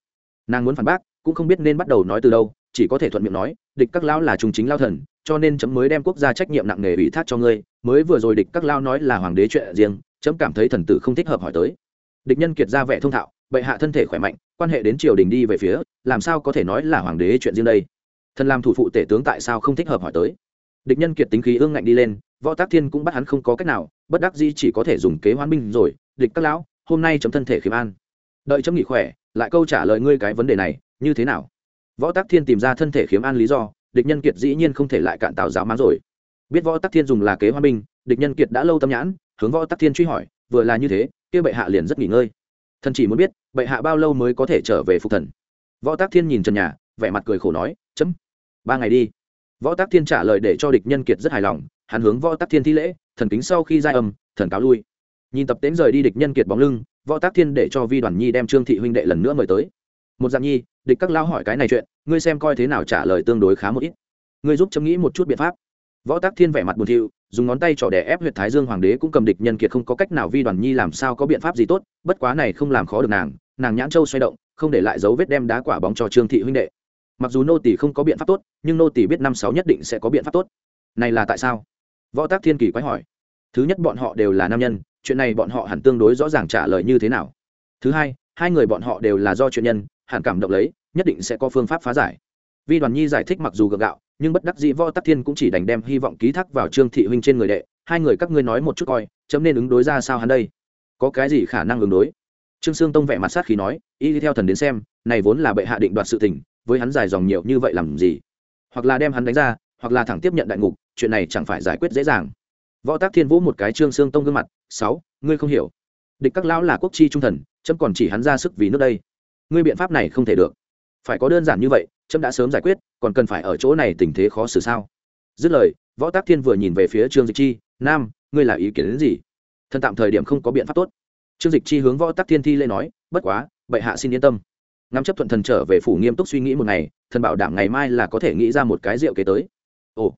Nàng muốn phản bác, cũng không biết nên bắt đầu nói từ đâu chỉ có thể thuận miệng nói, địch các lão là trung chính lao thần, cho nên chấm mới đem quốc gia trách nhiệm nặng nề ủy thác cho ngươi, mới vừa rồi địch các lao nói là hoàng đế chuyện riêng, chấm cảm thấy thần tử không thích hợp hỏi tới. Địch nhân kiệt ra vẻ thông thạo, bệ hạ thân thể khỏe mạnh, quan hệ đến triều đình đi về phía, làm sao có thể nói là hoàng đế chuyện riêng đây? Thần làm thủ phụ tể tướng tại sao không thích hợp hỏi tới? Địch nhân kiệt tính khí ương ngạnh đi lên, võ tác thiên cũng bắt hắn không có cách nào, bất đắc dĩ chỉ có thể dùng kế hoán binh rồi, địch các lão, hôm nay chấm thân thể khiêm an. Đợi chấm nghỉ khỏe, lại câu trả lời ngươi cái vấn đề này, như thế nào? Võ tác thiên tìm ra thân thể khiếm an lý do, địch nhân kiệt dĩ nhiên không thể lại cạn tào giáo máng rồi. Biết võ tác thiên dùng là kế hoa binh địch nhân kiệt đã lâu tâm nhãn, hướng võ tác thiên truy hỏi, vừa là như thế, kia bệ hạ liền rất nghỉ ngơi. Thần chỉ muốn biết, bệ hạ bao lâu mới có thể trở về phục thần. Võ tác thiên nhìn trần nhà, vẻ mặt cười khổ nói, chấm, ba ngày đi. Võ tác thiên trả lời để cho địch nhân kiệt rất hài lòng, hắn hướng võ tác thiên thi lễ, thần kính sau khi giai âm, thần cáo lui. Nhìn tập tễnh rời đi địch nhân kiệt bóng lưng, võ tác thiên để cho vi đoàn nhi đem trương thị huynh đệ lần nữa mời tới một dạng nhi, địch các lao hỏi cái này chuyện, ngươi xem coi thế nào trả lời tương đối khá một ít. Ngươi giúp chấm nghĩ một chút biện pháp. Võ tác thiên vẻ mặt buồn thiu, dùng ngón tay trỏ đè ép huyệt thái dương hoàng đế cũng cầm địch nhân kiệt không có cách nào vi đoàn nhi làm sao có biện pháp gì tốt, bất quá này không làm khó được nàng nàng nhãn châu xoay động, không để lại dấu vết đem đá quả bóng cho trương thị huynh đệ. Mặc dù nô tỷ không có biện pháp tốt, nhưng nô tỷ biết năm sáu nhất định sẽ có biện pháp tốt. Này là tại sao? Võ tác thiên kỳ quái hỏi. Thứ nhất bọn họ đều là nam nhân, chuyện này bọn họ hẳn tương đối rõ ràng trả lời như thế nào. Thứ hai hai người bọn họ đều là do chuyện nhân hẳn cảm động lấy, nhất định sẽ có phương pháp phá giải. Vi đoàn nhi giải thích mặc dù gượng gạo, nhưng bất đắc dĩ võ tắc thiên cũng chỉ đành đem hy vọng ký thác vào trương thị huynh trên người đệ. Hai người các ngươi nói một chút coi, chấm nên ứng đối ra sao hắn đây? Có cái gì khả năng ứng đối? Trương sương tông vẻ mặt sát khí nói, y đi theo thần đến xem, này vốn là bệ hạ định đoạt sự tình, với hắn dài dòng nhiều như vậy làm gì? Hoặc là đem hắn đánh ra, hoặc là thẳng tiếp nhận đại ngục, chuyện này chẳng phải giải quyết dễ dàng. Võ tác thiên vũ một cái trương sương tông gương mặt, sáu, ngươi không hiểu. Địch các lão là quốc chi trung thần, chấm còn chỉ hắn ra sức vì nước đây ngươi biện pháp này không thể được. Phải có đơn giản như vậy, trâm đã sớm giải quyết, còn cần phải ở chỗ này tình thế khó xử sao? Dứt lời, võ tác thiên vừa nhìn về phía trương dịch chi, nam, ngươi là ý kiến đến gì? Thân tạm thời điểm không có biện pháp tốt. Trương dịch chi hướng võ tác thiên thi lê nói, bất quá, bệ hạ xin yên tâm. Ngắm chấp thuận thần trở về phủ nghiêm túc suy nghĩ một ngày, thần bảo đảm ngày mai là có thể nghĩ ra một cái rượu kế tới. Ồ.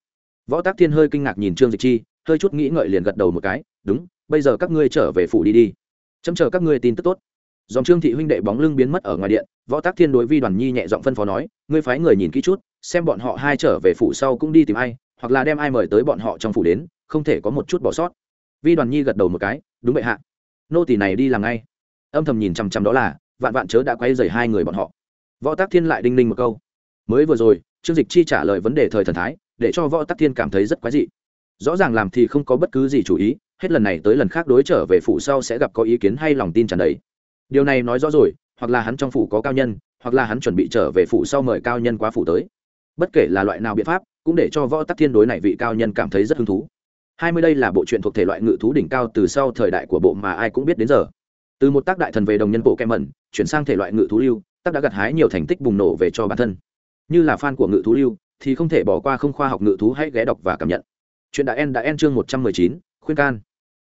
Võ tác thiên hơi kinh ngạc nhìn trương dịch chi, hơi chút nghĩ ngợi liền gật đầu một cái, đúng, bây giờ các ngươi trở về phủ đi đi. Chấm chờ các ngươi tin tức tốt dòng trương thị huynh đệ bóng lưng biến mất ở ngoài điện, võ tác thiên đối vi đoàn nhi nhẹ giọng phân phó nói, ngươi phái người nhìn kỹ chút, xem bọn họ hai trở về phủ sau cũng đi tìm ai, hoặc là đem ai mời tới bọn họ trong phủ đến, không thể có một chút bỏ sót. Vi đoàn nhi gật đầu một cái, đúng vậy hạ. Nô tỷ này đi làm ngay. Âm thầm nhìn chằm chằm đó là, vạn vạn chớ đã quay dày hai người bọn họ. Võ tác thiên lại đinh ninh một câu. Mới vừa rồi, trương dịch chi trả lời vấn đề thời thần thái, để cho võ tác thiên cảm thấy rất quái dị. Rõ ràng làm thì không có bất cứ gì chủ ý, hết lần này tới lần khác đối trở về phủ sau sẽ gặp có ý kiến hay lòng tin tràn đầy điều này nói rõ rồi, hoặc là hắn trong phủ có cao nhân, hoặc là hắn chuẩn bị trở về phủ sau mời cao nhân qua phủ tới. Bất kể là loại nào biện pháp, cũng để cho võ tắc thiên đối này vị cao nhân cảm thấy rất hứng thú. Hai mươi đây là bộ truyện thuộc thể loại ngự thú đỉnh cao từ sau thời đại của bộ mà ai cũng biết đến giờ. Từ một tác đại thần về đồng nhân bộ kem mẩn chuyển sang thể loại ngự thú lưu, tác đã gặt hái nhiều thành tích bùng nổ về cho bản thân. Như là fan của ngự thú lưu, thì không thể bỏ qua không khoa học ngự thú hãy ghé đọc và cảm nhận. Chuyện đã en đã en chương một trăm mười chín, khuyên can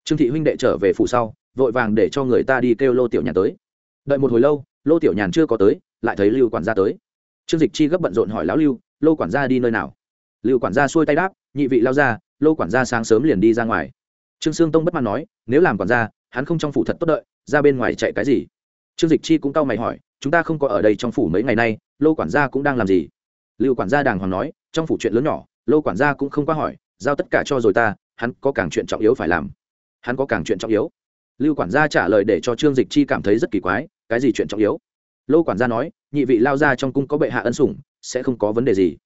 trương thị huynh đệ trở về phủ sau, vội vàng để cho người ta đi kêu lô tiểu nhàn tới. Đợi một hồi lâu, lô tiểu nhàn chưa có tới, lại thấy lưu quản gia tới. Trương dịch chi gấp bận rộn hỏi lão lưu, lô quản gia đi nơi nào? Lưu quản gia xuôi tay đáp, nhị vị lao ra lô quản gia sáng sớm liền đi ra ngoài. Trương sương tông bất mãn nói, nếu làm quản gia, hắn không trong phủ thật tốt đợi, ra bên ngoài chạy cái gì? Trương dịch chi cũng cau mày hỏi, chúng ta không có ở đây trong phủ mấy ngày nay, lô quản gia cũng đang làm gì? Lưu quản gia đàng hoàng nói, trong phủ chuyện lớn nhỏ, lô quản gia cũng không qua hỏi, giao tất cả cho rồi ta, hắn có càng chuyện trọng yếu phải làm hắn có càng chuyện trọng yếu. Lưu quản gia trả lời để cho trương dịch chi cảm thấy rất kỳ quái, cái gì chuyện trọng yếu? Lô quản gia nói, nhị vị lao ra trong cung có bệ hạ ân sủng, sẽ không có vấn đề gì.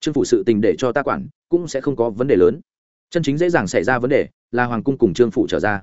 Trương phủ sự tình để cho ta quản, cũng sẽ không có vấn đề lớn. Chân chính dễ dàng xảy ra vấn đề, là hoàng cung cùng trương phủ trở ra.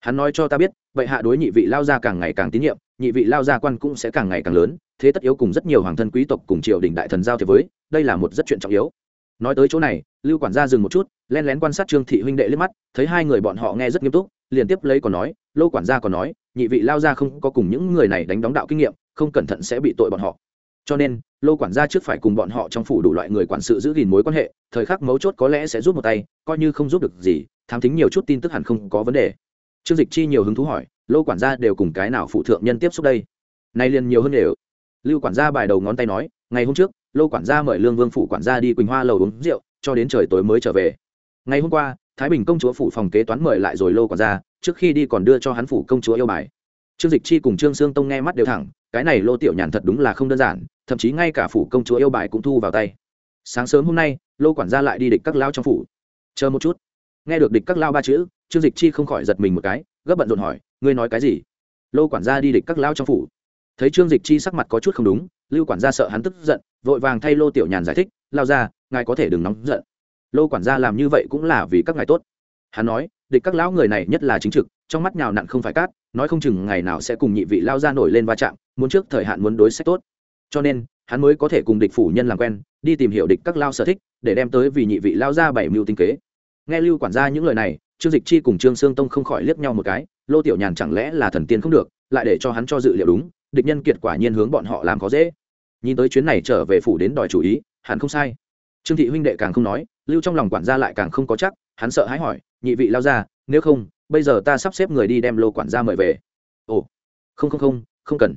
Hắn nói cho ta biết, bệ hạ đối nhị vị lao ra càng ngày càng tín nhiệm, nhị vị lao gia quan cũng sẽ càng ngày càng lớn, thế tất yếu cùng rất nhiều hoàng thân quý tộc cùng triều đình đại thần giao thế với, đây là một rất chuyện trọng yếu nói tới chỗ này, lưu quản gia dừng một chút len lén quan sát trương thị huynh đệ liếc mắt, thấy hai người bọn họ nghe rất nghiêm túc, liền tiếp lấy còn nói, lô quản gia còn nói, nhị vị lao ra không có cùng những người này đánh đóng đạo kinh nghiệm, không cẩn thận sẽ bị tội bọn họ. Cho nên, lô quản gia trước phải cùng bọn họ trong phủ đủ loại người quản sự giữ gìn mối quan hệ, thời khắc mấu chốt có lẽ sẽ giúp một tay, coi như không giúp được gì, thám thính nhiều chút tin tức hẳn không có vấn đề. Trương dịch chi nhiều hứng thú hỏi, lô quản gia đều cùng cái nào phụ thượng nhân tiếp xúc đây? Nay liền nhiều hơn đều. Lưu quản gia bài đầu ngón tay nói, ngày hôm trước lô quản gia mời lương vương phủ quản gia đi quỳnh hoa lầu uống rượu, cho đến trời tối mới trở về. Ngày hôm qua, thái bình công chúa phủ phòng kế toán mời lại rồi lô quản gia, trước khi đi còn đưa cho hắn phủ công chúa yêu bài. Trương dịch chi cùng trương sương tông nghe mắt đều thẳng, cái này lô tiểu nhàn thật đúng là không đơn giản, thậm chí ngay cả phủ công chúa yêu bài cũng thu vào tay. Sáng sớm hôm nay, lô quản gia lại đi địch các lao trong phủ. Chờ một chút. Nghe được địch các lao ba chữ, trương dịch chi không khỏi giật mình một cái, gấp bận rộn hỏi, ngươi nói cái gì? Lô quản gia đi địch các lao trong phủ. Thấy trương dịch chi sắc mặt có chút không đúng, lưu quản gia sợ hắn tức giận vội vàng thay lô tiểu nhàn giải thích, lao ra, ngài có thể đừng nóng giận. Lô quản gia làm như vậy cũng là vì các ngài tốt. Hắn nói, địch các lão người này nhất là chính trực, trong mắt nhào nặn không phải cát, nói không chừng ngày nào sẽ cùng nhị vị lao ra nổi lên va chạm, muốn trước thời hạn muốn đối sách tốt. Cho nên, hắn mới có thể cùng địch phủ nhân làm quen, đi tìm hiểu địch các lao sở thích, để đem tới vì nhị vị lao ra bảy mưu tinh kế. Nghe lưu quản gia những lời này, trương dịch chi cùng trương sương tông không khỏi liếc nhau một cái, lô tiểu nhàn chẳng lẽ là thần tiên không được, lại để cho hắn cho dự liệu đúng, địch nhân kiệt quả nhiên hướng bọn họ làm khó dễ nhìn tới chuyến này trở về phủ đến đòi chủ ý, hẳn không sai. Trương thị huynh đệ càng không nói, lưu trong lòng quản gia lại càng không có chắc, hắn sợ hãi hỏi, nhị vị lao ra nếu không, bây giờ ta sắp xếp người đi đem lô quản gia mời về. Ồ, không không không không cần.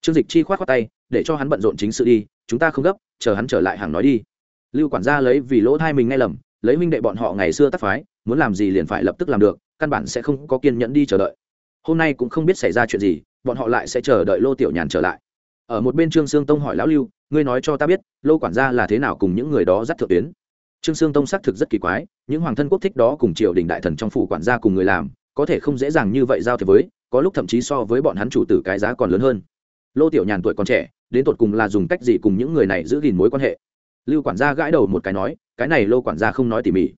Trương dịch chi khoát khoát tay, để cho hắn bận rộn chính sự đi, chúng ta không gấp, chờ hắn trở lại hàng nói đi. Lưu quản gia lấy vì lỗ thai mình nghe lầm, lấy huynh đệ bọn họ ngày xưa tắc phái, muốn làm gì liền phải lập tức làm được, căn bản sẽ không có kiên nhẫn đi chờ đợi. Hôm nay cũng không biết xảy ra chuyện gì, bọn họ lại sẽ chờ đợi lô tiểu nhàn trở lại ở một bên trương sương tông hỏi lão lưu, ngươi nói cho ta biết, lô quản gia là thế nào cùng những người đó dắt thượng tuyến? Trương sương tông xác thực rất kỳ quái, những hoàng thân quốc thích đó cùng triều đình đại thần trong phủ quản gia cùng người làm, có thể không dễ dàng như vậy giao thế với, có lúc thậm chí so với bọn hắn chủ tử cái giá còn lớn hơn. Lô tiểu nhàn tuổi còn trẻ, đến tột cùng là dùng cách gì cùng những người này giữ gìn mối quan hệ? Lưu quản gia gãi đầu một cái nói, cái này lô quản gia không nói tỉ mỉ.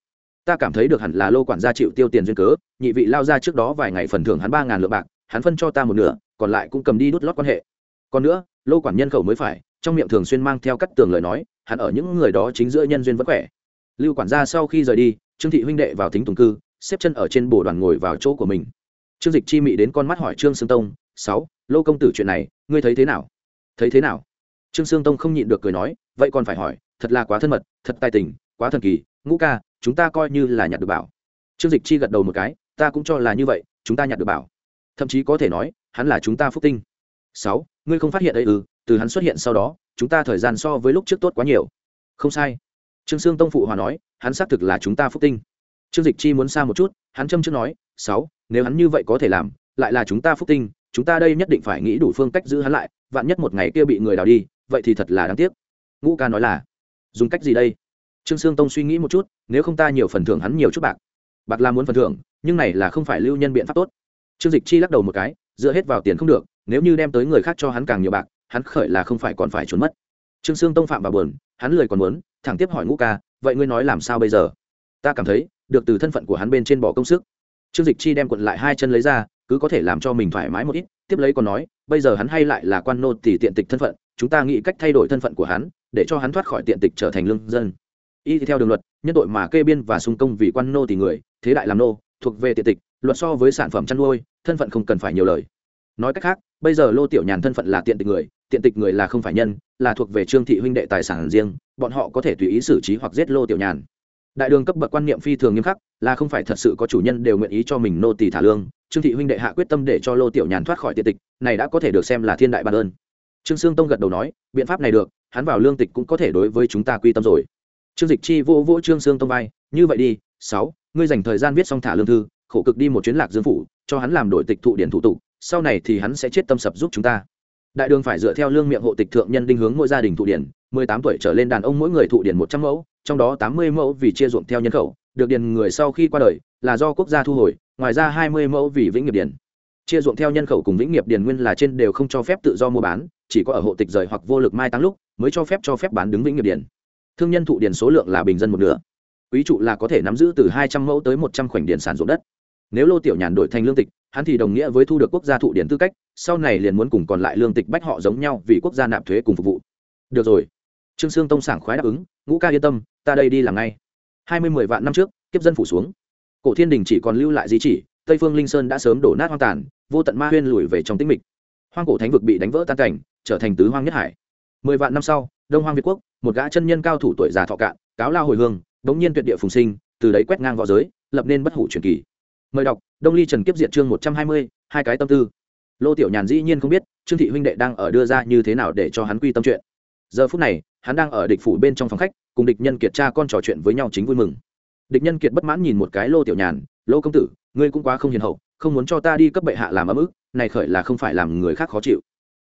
Ta cảm thấy được hẳn là lô quản gia chịu tiêu tiền duyên cớ, nhị vị lao ra trước đó vài ngày phần thưởng hắn ba ngàn lượng bạc, hắn phân cho ta một nửa, còn lại cũng cầm đi đút lót quan hệ. Còn nữa lô quản nhân khẩu mới phải, trong miệng thường xuyên mang theo cắt tường lời nói, hắn ở những người đó chính giữa nhân duyên vẫn khỏe. Lưu quản gia sau khi rời đi, trương thị huynh đệ vào thính tùng cư, xếp chân ở trên bồ đoàn ngồi vào chỗ của mình. Trương dịch chi mị đến con mắt hỏi trương sương tông, sáu, lô công tử chuyện này, ngươi thấy thế nào? Thấy thế nào? Trương sương tông không nhịn được cười nói, vậy còn phải hỏi, thật là quá thân mật, thật tài tình, quá thần kỳ, ngũ ca, chúng ta coi như là nhặt được bảo. Trương dịch chi gật đầu một cái, ta cũng cho là như vậy, chúng ta nhặt được bảo. Thậm chí có thể nói, hắn là chúng ta phúc tinh. Sáu ngươi không phát hiện ấy ư, từ hắn xuất hiện sau đó, chúng ta thời gian so với lúc trước tốt quá nhiều. Không sai. Trương sương tông phụ hòa nói, hắn xác thực là chúng ta phúc tinh. Trương dịch chi muốn xa một chút, hắn châm trước nói, sáu, nếu hắn như vậy có thể làm, lại là chúng ta phúc tinh, chúng ta đây nhất định phải nghĩ đủ phương cách giữ hắn lại, vạn nhất một ngày kia bị người đào đi, vậy thì thật là đáng tiếc. Ngũ ca nói là, dùng cách gì đây? Trương sương tông suy nghĩ một chút, nếu không ta nhiều phần thưởng hắn nhiều chút bạc. Bạc là muốn phần thưởng, nhưng này là không phải lưu nhân biện pháp tốt. Trương dịch chi lắc đầu một cái, dựa hết vào tiền không được nếu như đem tới người khác cho hắn càng nhiều bạc, hắn khởi là không phải còn phải trốn mất. Trương sương tông phạm vào buồn, hắn lười còn muốn, thẳng tiếp hỏi ngũ ca, vậy ngươi nói làm sao bây giờ? Ta cảm thấy, được từ thân phận của hắn bên trên bỏ công sức. Trương dịch chi đem quận lại hai chân lấy ra, cứ có thể làm cho mình thoải mái một ít, tiếp lấy còn nói, bây giờ hắn hay lại là quan nô tỷ tiện tịch thân phận, chúng ta nghĩ cách thay đổi thân phận của hắn, để cho hắn thoát khỏi tiện tịch trở thành lương dân. Y theo đường luật, nhân tội mà kê biên và xung công vì quan nô tỷ người, thế đại làm nô, thuộc về tiện tịch, luật so với sản phẩm chăn nuôi, thân phận không cần phải nhiều lời. Nói cách khác bây giờ lô tiểu nhàn thân phận là tiện tịch người, tiện tịch người là không phải nhân, là thuộc về trương thị huynh đệ tài sản riêng, bọn họ có thể tùy ý xử trí hoặc giết lô tiểu nhàn. Đại đường cấp bậc quan niệm phi thường nghiêm khắc, là không phải thật sự có chủ nhân đều nguyện ý cho mình nô tỳ thả lương, trương thị huynh đệ hạ quyết tâm để cho lô tiểu nhàn thoát khỏi tiện tịch, này đã có thể được xem là thiên đại bản ơn. Trương sương tông gật đầu nói, biện pháp này được, hắn vào lương tịch cũng có thể đối với chúng ta quy tâm rồi. Trương dịch chi vô vô trương sương tông vai, như vậy đi, sáu, ngươi dành thời gian viết xong thả lương thư, khổ cực đi một chuyến lạc dương phủ, cho hắn làm đổi tịch thụ điển thủ tục sau này thì hắn sẽ chết tâm sập giúp chúng ta. Đại đường phải dựa theo lương miệng hộ tịch thượng nhân đinh hướng mỗi gia đình thụ điển, mười tám tuổi trở lên đàn ông mỗi người thụ điển một trăm mẫu, trong đó tám mươi mẫu vì chia ruộng theo nhân khẩu, được điền người sau khi qua đời, là do quốc gia thu hồi, ngoài ra hai mươi mẫu vì vĩnh nghiệp điền. Chia ruộng theo nhân khẩu cùng vĩnh nghiệp điền nguyên là trên đều không cho phép tự do mua bán, chỉ có ở hộ tịch rời hoặc vô lực mai tăng lúc mới cho phép cho phép bán đứng vĩnh nghiệp điền. Thương nhân thụ điền số lượng là bình dân một nửa. Quý trụ là có thể nắm giữ từ hai trăm mẫu tới một trăm khoảnh điền sản ruộng đất nếu lô tiểu nhàn đổi thành lương tịch, hắn thì đồng nghĩa với thu được quốc gia thụ điển tư cách, sau này liền muốn cùng còn lại lương tịch bách họ giống nhau vì quốc gia nạp thuế cùng phục vụ. Được rồi. Trương sương tông sảng khoái đáp ứng, ngũ ca yên tâm, ta đây đi làm ngay. Hai mươi mười vạn năm trước, kiếp dân phủ xuống. Cổ thiên đình chỉ còn lưu lại di chỉ, tây phương linh sơn đã sớm đổ nát hoang tàn, vô tận ma huyên lùi về trong tĩnh mịch. Hoang cổ thánh vực bị đánh vỡ tan cảnh, trở thành tứ hoang nhất hải. Mười vạn năm sau, đông hoang việt quốc, một gã chân nhân cao thủ tuổi già thọ cạn, cáo lao hồi hương, bỗng nhiên tuyệt địa phùng sinh, từ đấy quét ngang v õ giới, lập nên bất hủ truyền kỳ mời đọc, đông ly trần kiếp diệt chương một trăm hai mươi, hai cái tâm tư. Lô tiểu nhàn dĩ nhiên không biết, trương thị huynh đệ đang ở đưa ra như thế nào để cho hắn quy tâm chuyện. Giờ phút này, hắn đang ở địch phủ bên trong phòng khách, cùng địch nhân kiệt cha con trò chuyện với nhau chính vui mừng. Địch nhân kiệt bất mãn nhìn một cái lô tiểu nhàn, lô công tử, ngươi cũng quá không hiền hậu, không muốn cho ta đi cấp bệ hạ làm ấm ức, này khởi là không phải làm người khác khó chịu.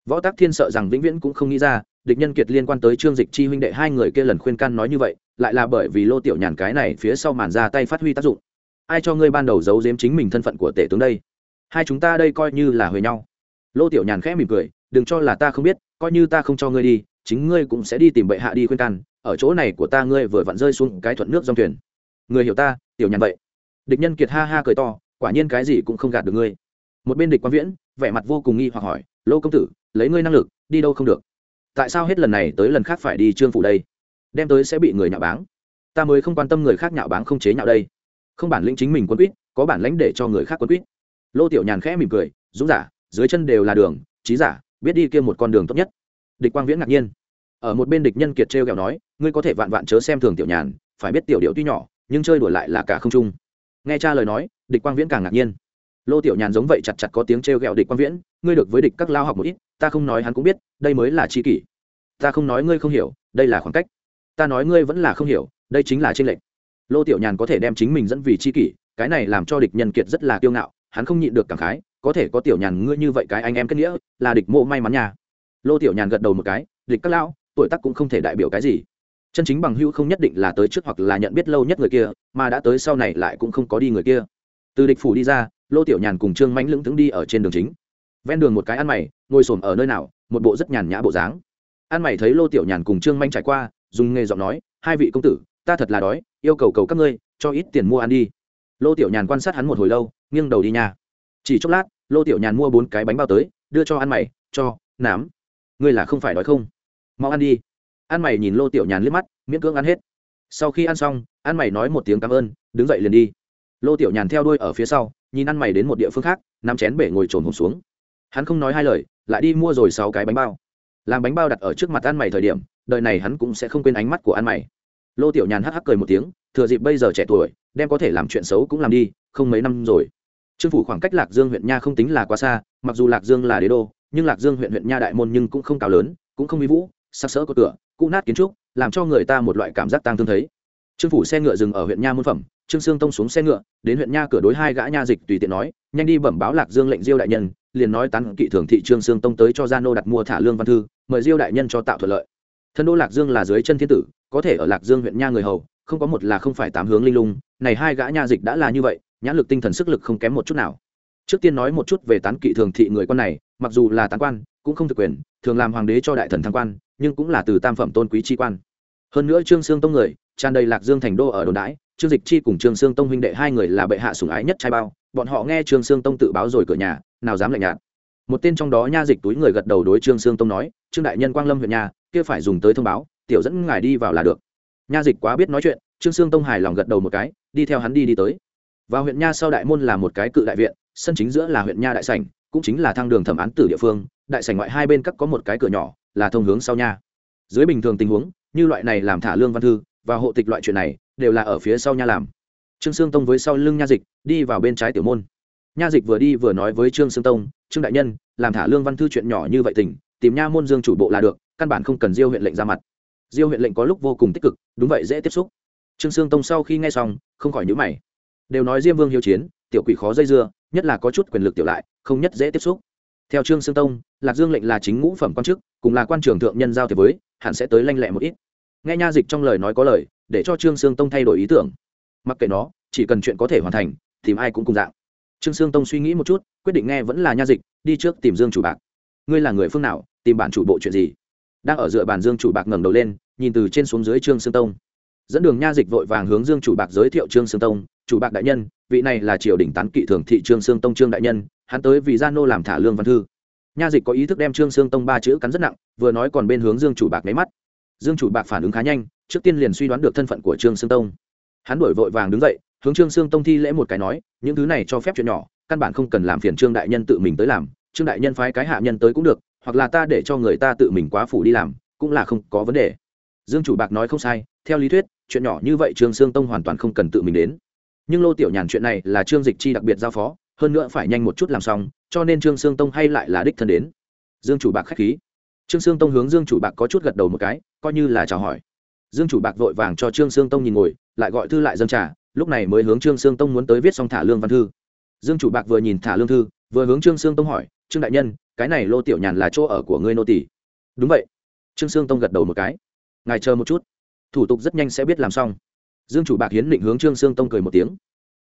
Võ tác thiên sợ rằng vĩnh viễn cũng không nghĩ ra, địch nhân kiệt liên quan tới trương dịch chi huynh đệ hai người kia lần khuyên can nói như vậy, lại là bởi vì lô tiểu nhàn cái này phía sau màn ra tay phát huy tác dụng ai cho ngươi ban đầu giấu giếm chính mình thân phận của tể tướng đây? Hai chúng ta đây coi như là huề nhau. Lô tiểu nhàn khẽ mỉm cười, đừng cho là ta không biết, coi như ta không cho ngươi đi, chính ngươi cũng sẽ đi tìm bệ hạ đi khuyên can, ở chỗ này của ta ngươi vừa vặn rơi xuống cái thuận nước dòng thuyền. Người hiểu ta, tiểu nhàn vậy. Địch nhân kiệt ha ha cười to, quả nhiên cái gì cũng không gạt được ngươi. Một bên địch quan viễn, vẻ mặt vô cùng nghi hoặc hỏi, lô công tử, lấy ngươi năng lực, đi đâu không được? Tại sao hết lần này tới lần khác phải đi trương phủ đây? Đem tới sẽ bị người nhạo báng. Ta mới không quan tâm người khác nhạo báng không chế nhạo đây không bản lĩnh chính mình quân quýt, có bản lãnh để cho người khác quân quýt. Lô tiểu nhàn khẽ mỉm cười, dũng giả, dưới chân đều là đường trí giả, biết đi kia một con đường tốt nhất. Địch quang viễn ngạc nhiên. Ở một bên địch nhân kiệt trêu ghẹo nói, ngươi có thể vạn vạn chớ xem thường tiểu nhàn, phải biết tiểu điệu tuy nhỏ, nhưng chơi đùa lại là cả không trung nghe cha lời nói, địch quang viễn càng ngạc nhiên. Lô tiểu nhàn giống vậy chặt chặt có tiếng trêu ghẹo địch quang viễn, ngươi được với địch các lao học một ít, ta không nói hắn cũng biết, đây mới là chi kỷ. Ta không nói ngươi không hiểu, đây là khoảng cách. Ta nói ngươi vẫn là không hiểu, đây chính là trên lệnh lô tiểu nhàn có thể đem chính mình dẫn vì chi kỷ, cái này làm cho địch nhân kiệt rất là kiêu ngạo, hắn không nhịn được cảm khái, có thể có tiểu nhàn ngươi như vậy cái anh em kết nghĩa, là địch mộ may mắn nhà lô tiểu nhàn gật đầu một cái, địch các lão, tuổi tác cũng không thể đại biểu cái gì. Chân chính bằng hữu không nhất định là tới trước hoặc là nhận biết lâu nhất người kia, mà đã tới sau này lại cũng không có đi người kia. Từ địch phủ đi ra, lô tiểu nhàn cùng trương mãnh lững tướng đi ở trên đường chính. Ven đường một cái ăn mày, ngồi xổm ở nơi nào, một bộ rất nhàn nhã bộ dáng. Ăn mày thấy lô tiểu nhàn cùng trương manh trải qua, dùng nghề giọng nói, hai vị công tử, ta thật là đói yêu cầu cầu các ngươi, cho ít tiền mua ăn đi. Lô tiểu nhàn quan sát hắn một hồi lâu, nghiêng đầu đi nhà chỉ chốc lát, lô tiểu nhàn mua bốn cái bánh bao tới, đưa cho ăn mày, cho, nám. Ngươi là không phải đói không? Mau ăn đi. Ăn mày nhìn lô tiểu nhàn liếc mắt, miễn cưỡng ăn hết. Sau khi ăn xong, ăn mày nói một tiếng cảm ơn, đứng dậy liền đi. Lô tiểu nhàn theo đuôi ở phía sau, nhìn ăn mày đến một địa phương khác nằm chén bể ngồi trồn hồn xuống. Hắn không nói hai lời, lại đi mua rồi sáu cái bánh bao. Làm bánh bao đặt ở trước mặt ăn mày thời điểm, đời này hắn cũng sẽ không quên ánh mắt của ăn mày lô tiểu nhàn hắc hắc cười một tiếng, thừa dịp bây giờ trẻ tuổi, đem có thể làm chuyện xấu cũng làm đi, không mấy năm rồi. Trương phủ khoảng cách lạc dương huyện nha không tính là quá xa, mặc dù lạc dương là đế đô, nhưng lạc dương huyện huyện nha đại môn nhưng cũng không cao lớn, cũng không uy vũ sắc sỡ có cửa cụ nát kiến trúc, làm cho người ta một loại cảm giác tang thương thấy. Trương phủ xe ngựa dừng ở huyện nha môn phẩm, trương sương tông xuống xe ngựa, đến huyện nha cửa đối hai gã nha dịch tùy tiện nói, nhanh đi bẩm báo lạc dương lệnh diêu đại nhân, liền nói tán kỵ thường thị trương sương tông tới cho gia nô đặt mua thả lương văn thư, mời diêu đại nhân cho tạo thuận lợi. Thân đô lạc dương là dưới chân thiên tử có thể ở lạc dương huyện nha người hầu, không có một là không phải tám hướng linh lung, này hai gã nha dịch đã là như vậy, nhãn lực tinh thần sức lực không kém một chút nào. Trước tiên nói một chút về tán kỵ thường thị người con này, mặc dù là tán quan, cũng không thực quyền, thường làm hoàng đế cho đại thần thăng quan, nhưng cũng là từ tam phẩm tôn quý chi quan. Hơn nữa trương sương tông người, tràn đầy lạc dương thành đô ở đồn đãi, trương dịch chi cùng trương sương tông huynh đệ hai người là bệ hạ sủng ái nhất trai bao, bọn họ nghe trương sương tông tự báo rồi cửa nhà, nào dám lạnh nhạt. Một tên trong đó nha dịch túi người gật đầu đối trương sương tông nói, trương đại nhân quang lâm huyện nhà kia phải dùng tới thông báo tiểu dẫn ngài đi vào là được. Nha dịch quá biết nói chuyện, trương sương tông hài lòng gật đầu một cái, đi theo hắn đi đi tới. Vào huyện nha sau đại môn là một cái cự đại viện, sân chính giữa là huyện nha đại sảnh, cũng chính là thang đường thẩm án tử địa phương, đại sảnh ngoại hai bên cắt có một cái cửa nhỏ, là thông hướng sau nha. Dưới bình thường tình huống, như loại này làm thả lương văn thư và hộ tịch loại chuyện này, đều là ở phía sau nha làm. Trương sương tông với sau lưng nha dịch, đi vào bên trái tiểu môn. Nha dịch vừa đi vừa nói với trương sương tông, trương đại nhân, làm thả lương văn thư chuyện nhỏ như vậy tỉnh, tìm nha môn dương chủ bộ là được, căn bản không cần diêu huyện lệnh ra mặt diêu huyện lệnh có lúc vô cùng tích cực, đúng vậy dễ tiếp xúc. Trương sương tông sau khi nghe xong, không khỏi nhữ mày. Đều nói diêm vương hiếu chiến, tiểu quỷ khó dây dưa, nhất là có chút quyền lực tiểu lại, không nhất dễ tiếp xúc. Theo trương sương tông, lạc dương lệnh là chính ngũ phẩm quan chức, cùng là quan trưởng thượng nhân giao thiệp với, hẳn sẽ tới lanh lẹ một ít. Nghe nha dịch trong lời nói có lời, để cho trương sương tông thay đổi ý tưởng. Mặc kệ nó, chỉ cần chuyện có thể hoàn thành tìm ai cũng cùng dạng. Trương sương tông suy nghĩ một chút, quyết định nghe vẫn là nha dịch, đi trước tìm dương chủ bạc. Ngươi là người phương nào, tìm bản chủ bộ chuyện gì? Đang ở dựa bàn dương chủ bạc ngẩng đầu lên, nhìn từ trên xuống dưới trương sương tông. Dẫn đường nha dịch vội vàng hướng dương chủ bạc giới thiệu trương sương tông, chủ bạc đại nhân, vị này là triều đình tán kỵ thường thị trương sương tông trương đại nhân, hắn tới vì gia nô làm thả lương văn thư. Nha dịch có ý thức đem trương sương tông ba chữ cắn rất nặng, vừa nói còn bên hướng dương chủ bạc máy mắt. Dương chủ bạc phản ứng khá nhanh, trước tiên liền suy đoán được thân phận của trương sương tông. Hắn đổi vội vàng đứng dậy, hướng trương sương tông thi lễ một cái nói, những thứ này cho phép chuyện nhỏ, căn bản không cần làm phiền trương đại nhân tự mình tới làm, trương đại nhân phái cái hạ nhân tới cũng được hoặc là ta để cho người ta tự mình quá phủ đi làm, cũng là không có vấn đề. Dương chủ bạc nói không sai, theo lý thuyết, chuyện nhỏ như vậy trương sương tông hoàn toàn không cần tự mình đến. Nhưng lô tiểu nhàn chuyện này là trương dịch chi đặc biệt giao phó, hơn nữa phải nhanh một chút làm xong, cho nên trương sương tông hay lại là đích thân đến. Dương chủ bạc k h á c h khí. Trương sương tông hướng dương chủ bạc có chút gật đầu một cái, coi như là chào hỏi. Dương chủ bạc vội vàng cho trương sương tông nhìn ngồi, lại gọi thư lại dân trả lúc này mới hướng trương sương tông muốn tới viết xong thả lương văn thư. Dương chủ bạc vừa nhìn thả lương thư, vừa hướng trương sương tông hỏi, trương đại nhân cái này lô tiểu nhàn là chỗ ở của ngươi nô tỷ đúng vậy. Trương sương tông gật đầu một cái. Ngài chờ một chút. Thủ tục rất nhanh sẽ biết làm xong. Dương chủ bạc hiến định hướng trương sương tông cười một tiếng.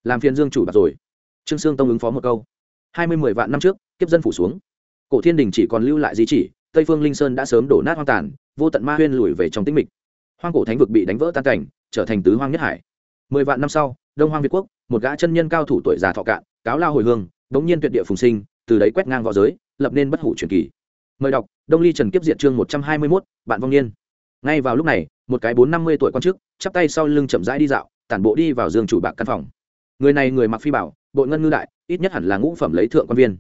Làm phiền dương chủ bạc rồi. Trương sương tông ứng phó một câu. Hai mươi mười vạn năm trước, kiếp dân phủ xuống. Cổ thiên đình chỉ còn lưu lại di chỉ, tây phương linh sơn đã sớm đổ nát hoang tàn, vô tận ma huyên lùi về trong tĩnh mịch. Hoang cổ thánh vực bị đánh vỡ tan cảnh, trở thành tứ hoang nhất hải. Mười vạn năm sau, đông hoang việt quốc, một gã chân nhân cao thủ tuổi già thọ cạn, cáo lao hồi hương, bỗng nhiên tuyệt địa phùng sinh, từ đấy quét ngang v õ giới lập nên bất hủ truyền kỳ. Mời đọc, đông ly trần kiếp diện chương một trăm hai mươi mốt, bạn vong niên. Ngay vào lúc này, một cái bốn năm mươi tuổi con trước chắp tay sau lưng chậm rãi đi dạo, tản bộ đi vào giường chủ bạc căn phòng. Người này người mặc phi bảo bội ngân ngư đại, ít nhất hẳn là ngũ phẩm lấy thượng quan viên.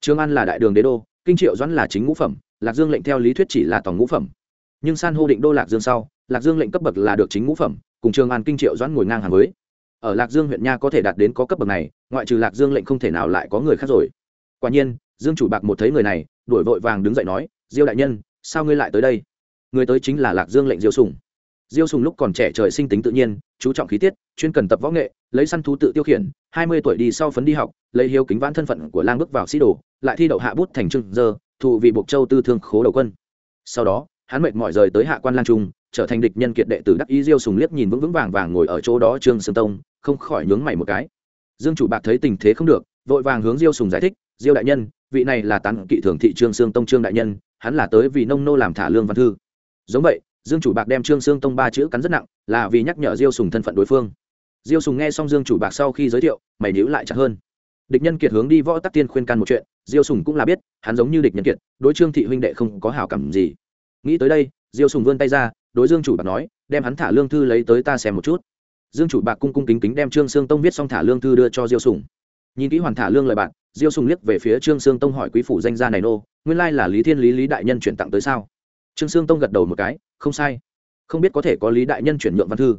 Trương an là đại đường đế đô, kinh triệu doãn là chính ngũ phẩm, lạc dương lệnh theo lý thuyết chỉ là tổng ngũ phẩm. Nhưng san hô định đô lạc dương sau, lạc dương lệnh cấp bậc là được chính ngũ phẩm, cùng trương an kinh triệu doãn ngồi ngang hàng với. Ở lạc dương huyện nha có thể đạt đến có cấp bậc này, ngoại trừ lạc dương lệnh không thể nào lại có người khác rồi. Quả nhiên dương chủ bạc một thấy người này, đuổi vội vàng đứng dậy nói, diêu đại nhân, sao ngươi lại tới đây? Người tới chính là lạc dương lệnh diêu sùng. Diêu sùng lúc còn trẻ trời sinh tính tự nhiên, chú trọng khí tiết, chuyên cần tập võ nghệ, lấy săn thú tự tiêu khiển, hai mươi tuổi đi sau phấn đi học, lấy hiếu kính vãn thân phận của lang bước vào sĩ đồ, lại thi đậu hạ bút thành trưng dơ, thụ vị buộc châu tư thương khố đầu quân. Sau đó, hắn mệt mỏi rời tới hạ quan lang trung, trở thành địch nhân kiệt đệ tử đắc ý diêu sùng liếc nhìn vững vững vàng vàng ngồi ở chỗ đó trương sơn tông, không khỏi nhướng mày một cái. Dương chủ bạc thấy tình thế không được, vội vàng hướng diêu sùng giải thích, diêu đại nhân vị này là tán kỵ thường thị trương sương tông trương đại nhân, hắn là tới vì nông nô làm thả lương văn thư. Giống vậy, dương chủ bạc đem trương sương tông ba chữ cắn rất nặng, là vì nhắc nhở diêu sùng thân phận đối phương. Diêu sùng nghe xong dương chủ bạc sau khi giới thiệu, mày nhíu lại chặt hơn. Địch nhân kiệt hướng đi võ tắc tiên khuyên can một chuyện, diêu sùng cũng là biết, hắn giống như địch nhân kiệt, đối trương thị huynh đệ không có hảo cảm gì. Nghĩ tới đây, diêu sùng vươn tay ra, đối dương chủ bạc nói, đem hắn thả lương thư lấy tới ta xem một chút. Dương chủ bạc cung cung kính kính đem trương sương tông viết xong thả lương thư đưa cho diêu sùng. Nhìn kỹ hoàn thả lương lời bạn diêu sùng liếc về phía trương sương tông hỏi quý phủ danh gia này nô, nguyên lai là lý thiên lý lý đại nhân chuyển tặng tới sao? Trương sương tông gật đầu một cái, không sai. Không biết có thể có lý đại nhân chuyển nhượng văn thư.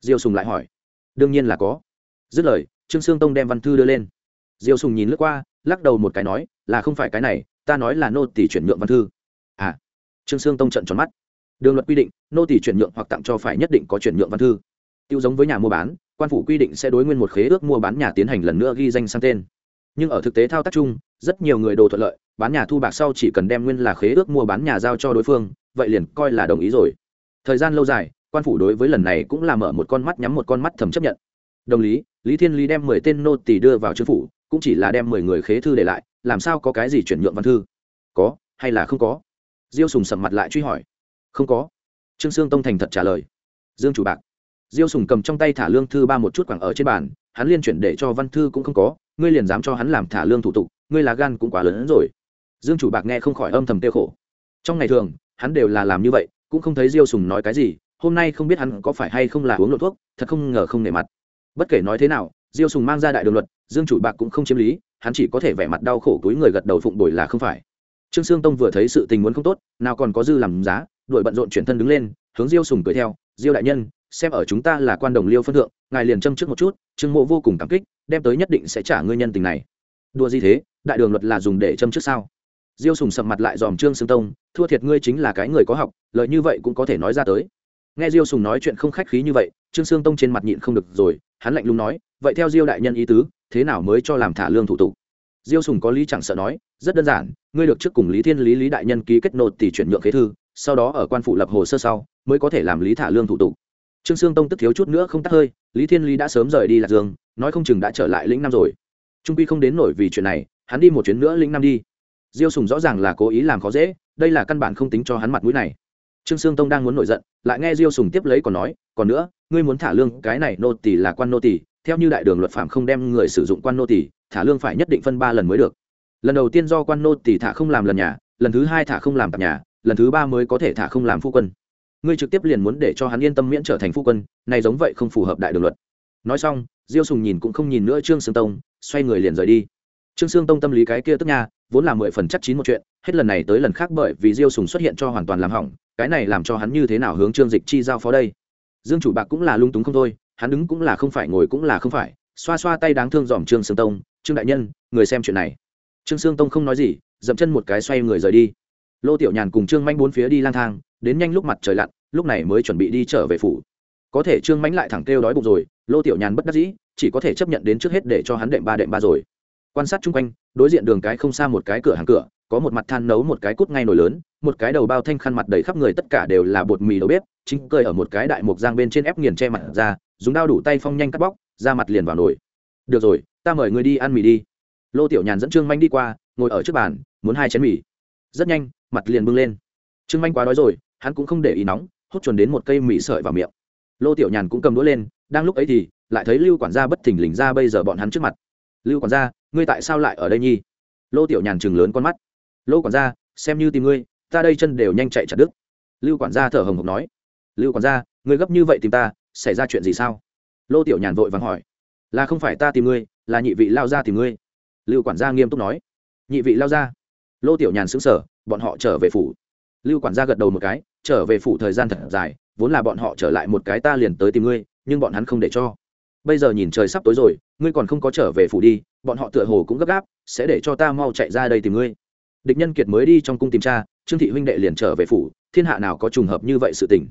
Diêu sùng lại hỏi. Đương nhiên là có. Dứt lời, trương sương tông đem văn thư đưa lên. Diêu sùng nhìn lướt qua, lắc đầu một cái nói, là không phải cái này, ta nói là nô tỷ chuyển nhượng văn thư. À. Trương sương tông trận tròn mắt. Đường luật quy định, nô tỷ chuyển nhượng hoặc tặng cho phải nhất định có chuyển nhượng văn thư. Tiêu giống với nhà mua bán, quan phủ quy định sẽ đối nguyên một khế ước mua bán nhà tiến hành lần nữa ghi danh sang tên nhưng ở thực tế thao tác chung, rất nhiều người đồ thuận lợi, bán nhà thu bạc sau chỉ cần đem nguyên là khế ước mua bán nhà giao cho đối phương, vậy liền coi là đồng ý rồi. Thời gian lâu dài, quan phủ đối với lần này cũng là mở một con mắt nhắm một con mắt thầm chấp nhận. Đồng lý lý thiên lý đem mười tên nô tỷ đưa vào chính phủ, cũng chỉ là đem mười người khế thư để lại, làm sao có cái gì chuyển nhượng văn thư? Có, hay là không có? Diêu sùng sầm mặt lại truy hỏi. Không có. Trương sương tông thành thật trả lời. Dương chủ bạc. Diêu sùng cầm trong tay thả lương thư ba một chút quẳng ở trên bàn, hắn liên chuyển để cho văn thư cũng không có ngươi liền dám cho hắn làm thả lương thủ tục, ngươi là gan cũng quá lớn hơn rồi. Dương chủ bạc nghe không khỏi âm thầm tiêu khổ. Trong ngày thường, hắn đều là làm như vậy, cũng không thấy diêu sùng nói cái gì, hôm nay không biết hắn có phải hay không là uống lộ thuốc, thật không ngờ không nể mặt. Bất kể nói thế nào, diêu sùng mang ra đại đường luật, dương chủ bạc cũng không chiếm lý, hắn chỉ có thể vẻ mặt đau khổ túi người gật đầu phụng bồi là không phải. Trương sương tông vừa thấy sự tình muốn không tốt, nào còn có dư làm giá đội bận rộn chuyển thân đứng lên, hướng diêu sùng cười theo, diêu đại nhân, xem ở chúng ta là quan đồng liêu phân thượng, ngài liền châm trước một chút, trương mộ vô cùng cảm kích đem tới nhất định sẽ trả ngươi nhân tình này. Đùa gì thế? Đại đường luật là dùng để châm trước sao? Diêu sùng sầm mặt lại dòm trương sương tông, thua thiệt ngươi chính là cái người có học lợi như vậy cũng có thể nói ra tới. Nghe diêu sùng nói chuyện không khách khí như vậy, trương sương tông trên mặt nhịn không được rồi, hắn lạnh lùng nói, vậy theo diêu đại nhân ý tứ, thế nào mới cho làm thả lương thủ tục? Diêu sùng có lý chẳng sợ nói, rất đơn giản, ngươi được trước cùng lý thiên lý lý đại nhân ký kết nộp tỷ chuyển nhượng kế thư, sau đó ở quan phủ lập hồ sơ sau, mới có thể làm lý thả lương thủ tục trương sương tông tức thiếu chút nữa không tắt hơi, lý thiên lý đã sớm rời đi lạc dương, nói không chừng đã trở lại lĩnh năm rồi. Trung quy không đến nổi vì chuyện này, hắn đi một chuyến nữa lĩnh năm đi. Diêu sùng rõ ràng là cố ý làm khó dễ, đây là căn bản không tính cho hắn mặt mũi này. Trương sương tông đang muốn nổi giận, lại nghe diêu sùng tiếp lấy còn nói, còn nữa, ngươi muốn thả lương, cái này nô tỷ là quan nô tỷ theo như đại đường luật phạm không đem người sử dụng quan nô tỷ thả lương phải nhất định phân ba lần mới được. Lần đầu tiên do quan nô tỷ thả không làm lần nhà, lần thứ hai thả không làm tạp nhà, lần thứ ba mới có thể thả không làm phu quân ngươi trực tiếp liền muốn để cho hắn yên tâm miễn trở thành phu quân, này giống vậy không phù hợp đại đường luật. Nói xong, diêu sùng nhìn cũng không nhìn nữa trương sương tông, xoay người liền rời đi. Trương sương tông tâm lý cái kia tức nha, vốn là mười phần chắc chín một chuyện, hết lần này tới lần khác bởi vì diêu sùng xuất hiện cho hoàn toàn làm hỏng, cái này làm cho hắn như thế nào hướng trương dịch chi giao phó đây? Dương chủ bạc cũng là lung túng không thôi, hắn đứng cũng là không phải, ngồi cũng là không phải, xoa xoa tay đáng thương dòm trương sương tông, trương đại nhân, người xem chuyện này. Trương sương tông không nói gì, dậm chân một cái xoay người rời đi. Lô tiểu nhàn cùng trương manh bốn phía đi lang thang đến nhanh lúc mặt trời lặn, lúc này mới chuẩn bị đi trở về phủ. Có thể trương mãnh lại thẳng kêu đói bụng rồi, lô tiểu nhàn bất đắc dĩ, chỉ có thể chấp nhận đến trước hết để cho hắn đệm ba đệm ba rồi. Quan sát chung quanh, đối diện đường cái không xa một cái cửa hàng cửa, có một mặt than nấu một cái cút ngay nồi lớn, một cái đầu bao thanh khăn mặt đầy khắp người tất cả đều là bột mì đầu bếp, chính cơi ở một cái đại mục giang bên trên ép nghiền che mặt ra, dùng đao đủ tay phong nhanh cắt bóc ra mặt liền vào nồi. Được rồi, ta mời người đi ăn mì đi. Lô tiểu nhàn dẫn trương manh đi qua, ngồi ở trước bàn, muốn hai chén mì. Rất nhanh, mặt liền bưng lên. Trương manh quá đói rồi hắn cũng không để ý nóng, hút chuẩn đến một cây mì sợi vào miệng. Lô tiểu nhàn cũng cầm đũa lên, đang lúc ấy thì, lại thấy lưu quản gia bất thình lình ra bây giờ bọn hắn trước mặt. Lưu quản gia, ngươi tại sao lại ở đây nhi? Lô tiểu nhàn chừng lớn con mắt. Lô quản gia, xem như tìm ngươi, ta đây chân đều nhanh chạy chặt đứt. Lưu quản gia thở hồng hộc nói. Lưu quản gia, ngươi gấp như vậy tìm ta, xảy ra chuyện gì sao? Lô tiểu nhàn vội vàng hỏi. Là không phải ta tìm ngươi, là nhị vị lao ra tìm ngươi. Lưu quản gia nghiêm túc nói. Nhị vị lao ra lô tiểu nhàn xứng sở bọn họ trở về phủ. Lưu quản gia gật đầu một cái trở về phủ thời gian thật dài, vốn là bọn họ trở lại một cái ta liền tới tìm ngươi, nhưng bọn hắn không để cho. Bây giờ nhìn trời sắp tối rồi, ngươi còn không có trở về phủ đi, bọn họ tựa hồ cũng gấp gáp, sẽ để cho ta mau chạy ra đây tìm ngươi. Địch nhân kiệt mới đi trong cung tìm cha, trương thị huynh đệ liền trở về phủ, thiên hạ nào có trùng hợp như vậy sự tình?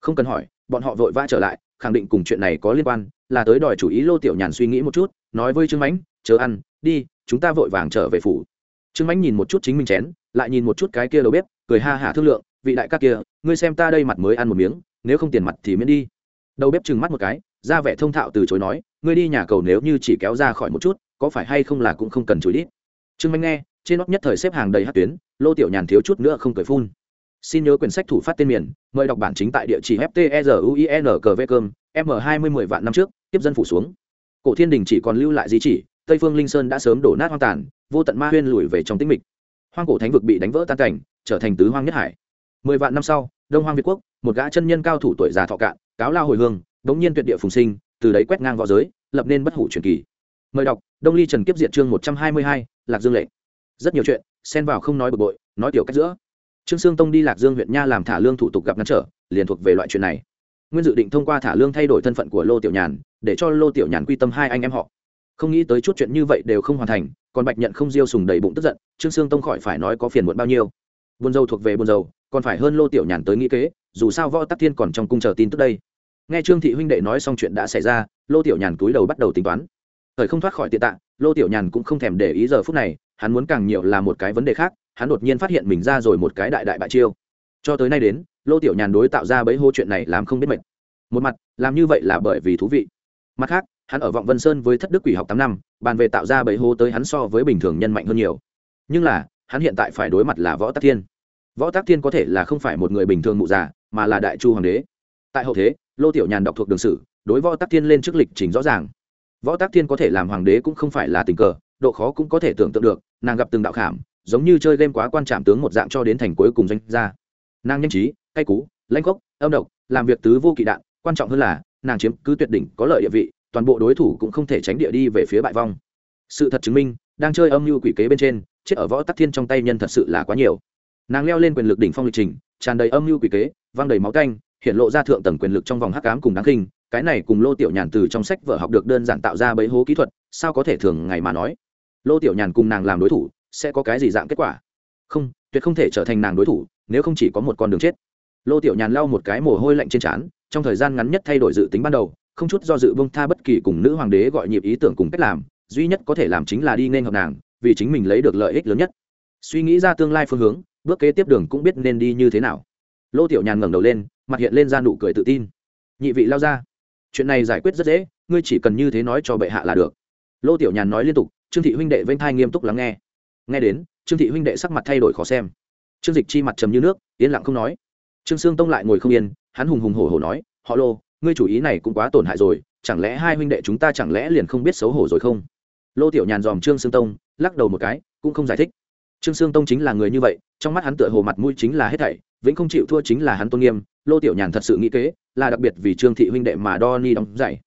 Không cần hỏi, bọn họ vội vã trở lại, khẳng định cùng chuyện này có liên quan, là tới đòi chủ ý lô tiểu nhàn suy nghĩ một chút, nói với trương mãnh chờ ăn, đi, chúng ta vội vàng trở về phủ. Trương mãnh nhìn một chút chính mình chén, lại nhìn một chút cái kia đầu bếp, cười ha hả thương lượng vị đại ca kia, ngươi xem ta đây mặt mới ăn một miếng, nếu không tiền mặt thì miễn đi. Đầu bếp trừng mắt một cái, ra vẻ thông thạo từ chối nói, ngươi đi nhà cầu nếu như chỉ kéo ra khỏi một chút, có phải hay không là cũng không cần chối đít trương mãnh nghe, trên nóc nhất thời xếp hàng đầy hát tuyến, lô tiểu nhàn thiếu chút nữa không cười phun. Xin nhớ quyển sách thủ phát tên miền, mời đọc bản chính tại địa chỉ fteruin cv cơm m hai mươi mười vạn năm trước, tiếp dân phủ xuống. Cổ thiên đình chỉ còn lưu lại di chỉ, tây phương linh sơn đã sớm đổ nát hoang tàn, vô tận ma huyên lùi về trong tĩnh mịch. Hoang cổ thánh vực bị đánh vỡ tan cảnh, trở thành tứ hoang nhất hải mười vạn năm sau, đông hoang việt quốc, một gã chân nhân cao thủ tuổi già thọ cạn, cáo lao hồi hương, đống nhiên tuyệt địa phùng sinh, từ đấy quét ngang võ giới, lập nên bất hủ truyền kỳ. Mời đọc, đông ly trần kiếp diện chương một trăm hai mươi hai, lạc dương lệ. Rất nhiều chuyện, xen vào không nói bực bội, nói tiểu cách giữa. Trương sương tông đi lạc dương huyện nha làm thả lương thủ tục gặp ngăn trở, liền thuộc về loại chuyện này. Nguyên dự định thông qua thả lương thay đổi thân phận của lô tiểu nhàn, để cho lô tiểu nhàn quy tâm hai anh em họ. Không nghĩ tới chút chuyện như vậy đều không hoàn thành, còn bạch nhận không diêu sùng đầy bụng tức giận, trương sương tông khỏi phải nói có phiền muộn bao nhiêu. Buồn dâu thuộc về buồn dâu còn phải hơn lô tiểu nhàn tới nghĩ kế dù sao võ tắc thiên còn trong cung chờ tin tức đây. Nghe trương thị huynh đệ nói xong chuyện đã xảy ra lô tiểu nhàn cúi đầu bắt đầu tính toán. Thời không thoát khỏi tiện tạng, lô tiểu nhàn cũng không thèm để ý giờ phút này hắn muốn càng nhiều là một cái vấn đề khác hắn đột nhiên phát hiện mình ra rồi một cái đại đại bại chiêu. Cho tới nay đến lô tiểu nhàn đối tạo ra bấy hô chuyện này làm không biết mệt. Một mặt làm như vậy là bởi vì thú vị. Mặt khác hắn ở vọng vân sơn với thất đức quỷ học tám năm bàn về tạo ra bấy hô tới hắn so với bình thường nhân mạnh hơn nhiều. Nhưng là hắn hiện tại phải đối mặt là võ tắc thiên võ Tác thiên có thể là không phải một người bình thường mụ già, mà là đại chu hoàng đế. Tại hậu thế, lô tiểu nhàn đọc thuộc đường sử, đối võ Tác thiên lên trước lịch trình rõ ràng. Võ Tác thiên có thể làm hoàng đế cũng không phải là tình cờ, độ khó cũng có thể tưởng tượng được, nàng gặp từng đạo khảm, giống như chơi game quá quan trạm tướng một dạng cho đến thành cuối cùng danh ra nàng nhanh trí, cay cú lanh gốc âm độc, làm việc tứ vô kỵ đạn, quan trọng hơn là, nàng chiếm cứ tuyệt đỉnh, có lợi địa vị, toàn bộ đối thủ cũng không thể tránh địa đi về phía bại vong. Sự thật chứng minh, đang chơi âm mưu quỷ kế bên trên, chết ở võ tắc thiên trong tay nhân thật sự là quá nhiều nàng leo lên quyền lực đỉnh phong lịch trình, tràn đầy âm mưu quỷ kế, văng đầy máu canh, hiện lộ ra thượng tầng quyền lực trong vòng hắc cám cùng đáng khinh. Cái này cùng lô tiểu nhàn từ trong sách vở học được đơn giản tạo ra bấy hố kỹ thuật, sao có thể thường ngày mà nói? Lô tiểu nhàn cùng nàng làm đối thủ, sẽ có cái gì dạng kết quả? Không, tuyệt không thể trở thành nàng đối thủ, nếu không chỉ có một con đường chết. Lô tiểu nhàn lau một cái mồ hôi lạnh trên trán, trong thời gian ngắn nhất thay đổi dự tính ban đầu, không chút do dự bông tha bất kỳ cùng nữ hoàng đế gọi nhịp ý tưởng cùng cách làm, duy nhất có thể làm chính là đi nên hợp nàng, vì chính mình lấy được lợi ích lớn nhất. Suy nghĩ ra tương lai phương hướng bước kế tiếp đường cũng biết nên đi như thế nào. Lô tiểu nhàn ngẩng đầu lên, mặt hiện lên ra nụ cười tự tin. Nhị vị lao ra. Chuyện này giải quyết rất dễ, ngươi chỉ cần như thế nói cho bệ hạ là được. Lô tiểu nhàn nói liên tục, trương thị huynh đệ vênh thai nghiêm túc lắng nghe. Nghe đến, trương thị huynh đệ sắc mặt thay đổi khó xem. Trương dịch chi mặt trầm như nước, yên lặng không nói. Trương sương tông lại ngồi không yên, hắn hùng hùng hổ hổ nói, họ lô, ngươi chủ ý này cũng quá tổn hại rồi, chẳng lẽ hai huynh đệ chúng ta chẳng lẽ liền không biết xấu hổ rồi không? Lô tiểu nhàn dòm trương sương tông, lắc đầu một cái, cũng không giải thích trương sương tông chính là người như vậy, trong mắt hắn tựa hồ mặt mũi chính là hết thảy, vĩnh không chịu thua chính là hắn tôn nghiêm, lô tiểu nhàn thật sự nghĩ kế, là đặc biệt vì trương thị huynh đệ mà đo ni đóng dạy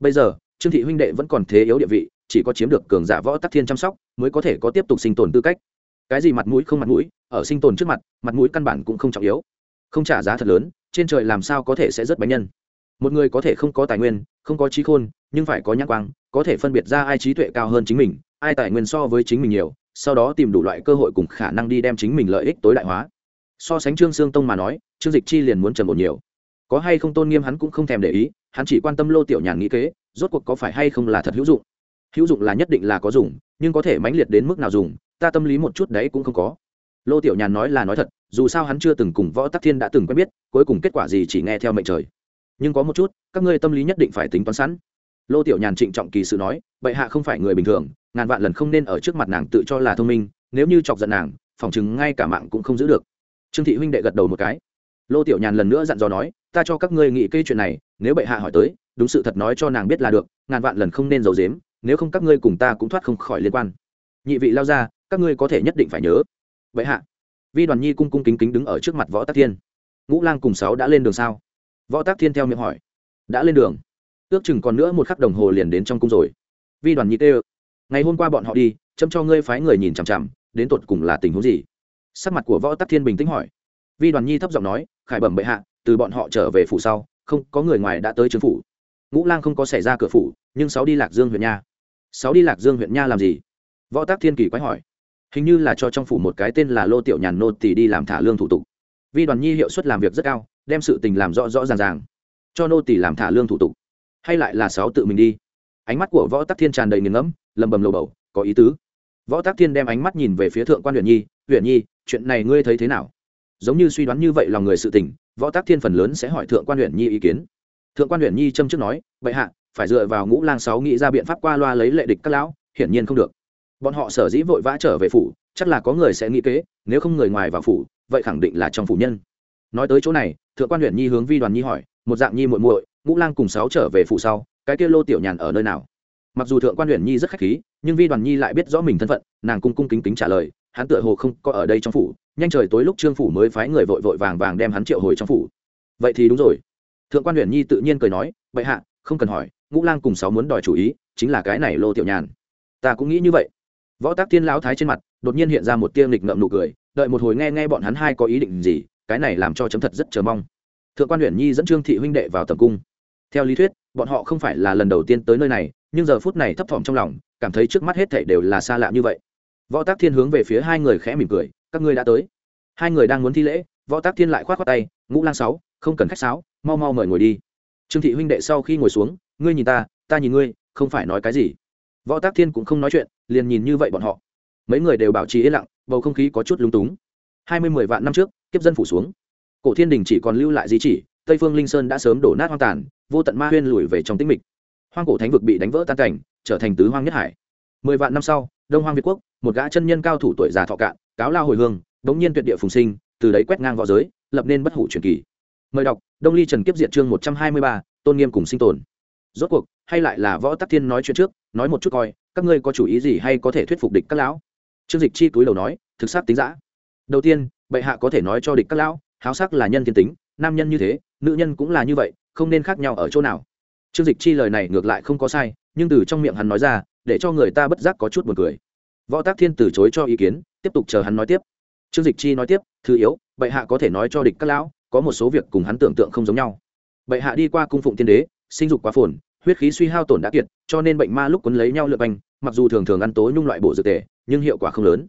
bây giờ, trương thị huynh đệ vẫn còn thế yếu địa vị, chỉ có chiếm được cường giả võ tắc thiên chăm sóc, mới có thể có tiếp tục sinh tồn tư cách. Cái gì mặt mũi không mặt mũi, ở sinh tồn trước mặt mặt mũi căn bản cũng không trọng yếu. Không trả giá thật lớn, trên trời làm sao có thể sẽ rất bánh nhân. Một người có thể không có tài nguyên, không có trí khôn, nhưng phải có nhãn quang, có thể phân biệt ra ai trí tuệ cao hơn chính mình, ai tài nguyên so với chính mình nhiều sau đó tìm đủ loại cơ hội cùng khả năng đi đem chính mình lợi ích tối đại hóa. So sánh trương sương tông mà nói, trương dịch chi liền muốn trầm ổn nhiều. Có hay không tôn nghiêm hắn cũng không thèm để ý, hắn chỉ quan tâm lô tiểu nhàn nghĩ kế, rốt cuộc có phải hay không là thật hữu dụng? Hữu dụng là nhất định là có dùng, nhưng có thể mãnh liệt đến mức nào dùng, ta tâm lý một chút đấy cũng không có. Lô tiểu nhàn nói là nói thật, dù sao hắn chưa từng cùng võ tắc thiên đã từng quen biết, cuối cùng kết quả gì chỉ nghe theo mệnh trời. Nhưng có một chút, các ngươi tâm lý nhất định phải tính toán sẵn. Lô tiểu nhàn trịnh trọng kỳ sự nói, bệ hạ không phải người bình thường ngàn vạn lần không nên ở trước mặt nàng tự cho là thông minh, nếu như chọc giận nàng phỏng chừng ngay cả mạng cũng không giữ được. Trương thị huynh đệ gật đầu một cái. Lô tiểu nhàn lần nữa dặn dò nói, ta cho các ngươi nghĩ cây chuyện này, nếu bệ hạ hỏi tới, đúng sự thật nói cho nàng biết là được, ngàn vạn lần không nên giấu dếm nếu không các ngươi cùng ta cũng thoát không khỏi liên quan. Nhị vị lao ra, các ngươi có thể nhất định phải nhớ. Bệ hạ. Vi đoàn nhi cung cung kính kính đứng ở trước mặt võ tắc thiên. Ngũ lang cùng sáu đã lên đường sao? Võ tắc thiên theo miệng hỏi. Đã lên đường. Ước chừng còn nữa một khắc đồng hồ liền đến trong cung rồi. Vi đoàn nhi tê ngày hôm qua bọn họ đi, chấm cho ngươi phái người nhìn chằm chằm, đến tột cùng là tình huống gì? Sắc mặt của võ tắc thiên bình tĩnh hỏi. Vi đoàn nhi thấp giọng nói, khải bẩm bệ hạ, từ bọn họ trở về phủ sau, không có người ngoài đã tới trướng phủ. Ngũ lang không có xảy ra cửa phủ, nhưng sáu đi lạc dương huyện nha. Sáu đi lạc dương huyện nha làm gì? Võ tác thiên kỳ quái hỏi. Hình như là cho trong phủ một cái tên là lô tiểu nhàn nô thì đi làm thả lương thủ tục. Vi đoàn nhi hiệu suất làm việc rất cao, đem sự tình làm rõ rõ ràng ràng. Cho nô tỷ làm thả lương thủ tục. Hay lại là sáu tự mình đi? Ánh mắt của võ tắc thiên tràn đầy nghiền ngẫm lầm bầm lầu bầu, có ý tứ. Võ tắc thiên đem ánh mắt nhìn về phía thượng quan huyện nhi huyện nhi, chuyện này ngươi thấy thế nào? Giống như suy đoán như vậy lòng người sự tình, võ tác thiên phần lớn sẽ hỏi thượng quan huyện nhi ý kiến. Thượng quan huyện nhi châm trước nói, bệ hạ, phải dựa vào ngũ lang sáu nghĩ ra biện pháp qua loa lấy lệ địch các lão, hiển nhiên không được. Bọn họ sở dĩ vội vã trở về phủ, chắc là có người sẽ nghĩ kế, nếu không người ngoài vào phủ, vậy khẳng định là trong phủ nhân. Nói tới chỗ này, thượng quan huyện nhi hướng vi đoàn nhi hỏi, một dạng nhi muội muội, ngũ lang cùng sáu trở về phủ sau, cái kia lô tiểu nhàn ở nơi nào? Mặc dù thượng quan huyện nhi rất khách khí, nhưng vi đoàn nhi lại biết rõ mình thân phận, nàng cung cung kính kính trả lời, hắn tựa hồ không có ở đây trong phủ, nhanh trời tối lúc trương phủ mới phái người vội vội vàng vàng đem hắn triệu hồi trong phủ. Vậy thì đúng rồi. Thượng quan huyện nhi tự nhiên cười nói vậy hạ, không cần hỏi, ngũ lang cùng sáu muốn đòi chủ ý, chính là cái này lô tiểu nhàn. Ta cũng nghĩ như vậy. Võ tác thiên lão thái trên mặt, đột nhiên hiện ra một tia lịch ngậm nụ cười, đợi một hồi nghe nghe bọn hắn hai có ý định gì, cái này làm cho chấm thật rất chờ mong. Thượng quan huyện nhi dẫn trương thị huynh đệ vào tầm cung. Theo lý thuyết, bọn họ không phải là lần đầu tiên tới nơi này nhưng giờ phút này thấp thỏm trong lòng, cảm thấy trước mắt hết thảy đều là xa lạ như vậy. Võ tác thiên hướng về phía hai người khẽ mỉm cười, các ngươi đã tới. Hai người đang muốn thi lễ, võ tác thiên lại k h o á t khoác tay, ngũ lang sáu, không cần khách sáo, mau mau mời ngồi đi. Trương thị huynh đệ sau khi ngồi xuống, ngươi nhìn ta ta nhìn ngươi, không phải nói cái gì. Võ tác thiên cũng không nói chuyện, liền nhìn như vậy bọn họ. Mấy người đều bảo trì yên lặng, bầu không khí có chút lúng túng. Hai mươi mười vạn năm trước, kiếp dân phủ xuống. Cổ thiên đình chỉ còn lưu lại di chỉ, tây phương linh sơn đã sớm đổ nát hoang tàn, vô tận ma huyên lùi về trong tĩnh mịch hoang cổ thánh vực bị đánh vỡ tan cảnh, trở thành tứ hoang nhất hải. Mười vạn năm sau, đông hoang việt quốc, một gã chân nhân cao thủ tuổi già thọ cạn, cáo lao hồi hương, bỗng nhiên tuyệt địa phùng sinh, từ đấy quét ngang v õ giới, lập nên bất hủ truyền kỳ. Mời đọc, đông ly trần kiếp diện chương một trăm hai mươi ba, tôn nghiêm cùng sinh tồn. Rốt cuộc, hay lại là võ tắc thiên nói chuyện trước, nói một chút coi, các ngươi có chủ ý gì hay có thể thuyết phục địch các lão? Trương dịch chi túi đầu nói, thực sát tính giã đầu tiên, bệ hạ có thể nói cho địch các lão, háo sắc là nhân thiên tính, nam nhân như thế, nữ nhân cũng là như vậy, không nên khác nhau ở chỗ nào trương dịch chi lời này ngược lại không có sai, nhưng từ trong miệng hắn nói ra, để cho người ta bất giác có chút buồn cười. Võ tác thiên từ chối cho ý kiến, tiếp tục chờ hắn nói tiếp. Trương dịch chi nói tiếp, thứ yếu, bệ hạ có thể nói cho địch các lão, có một số việc cùng hắn tưởng tượng không giống nhau. Bệ hạ đi qua cung phụng tiên đế, sinh dục quá phồn, huyết khí suy hao tổn đã kiệt, cho nên bệnh ma lúc quấn lấy nhau lượt anh mặc dù thường thường ăn tối nhung loại bộ dược tề, nhưng hiệu quả không lớn.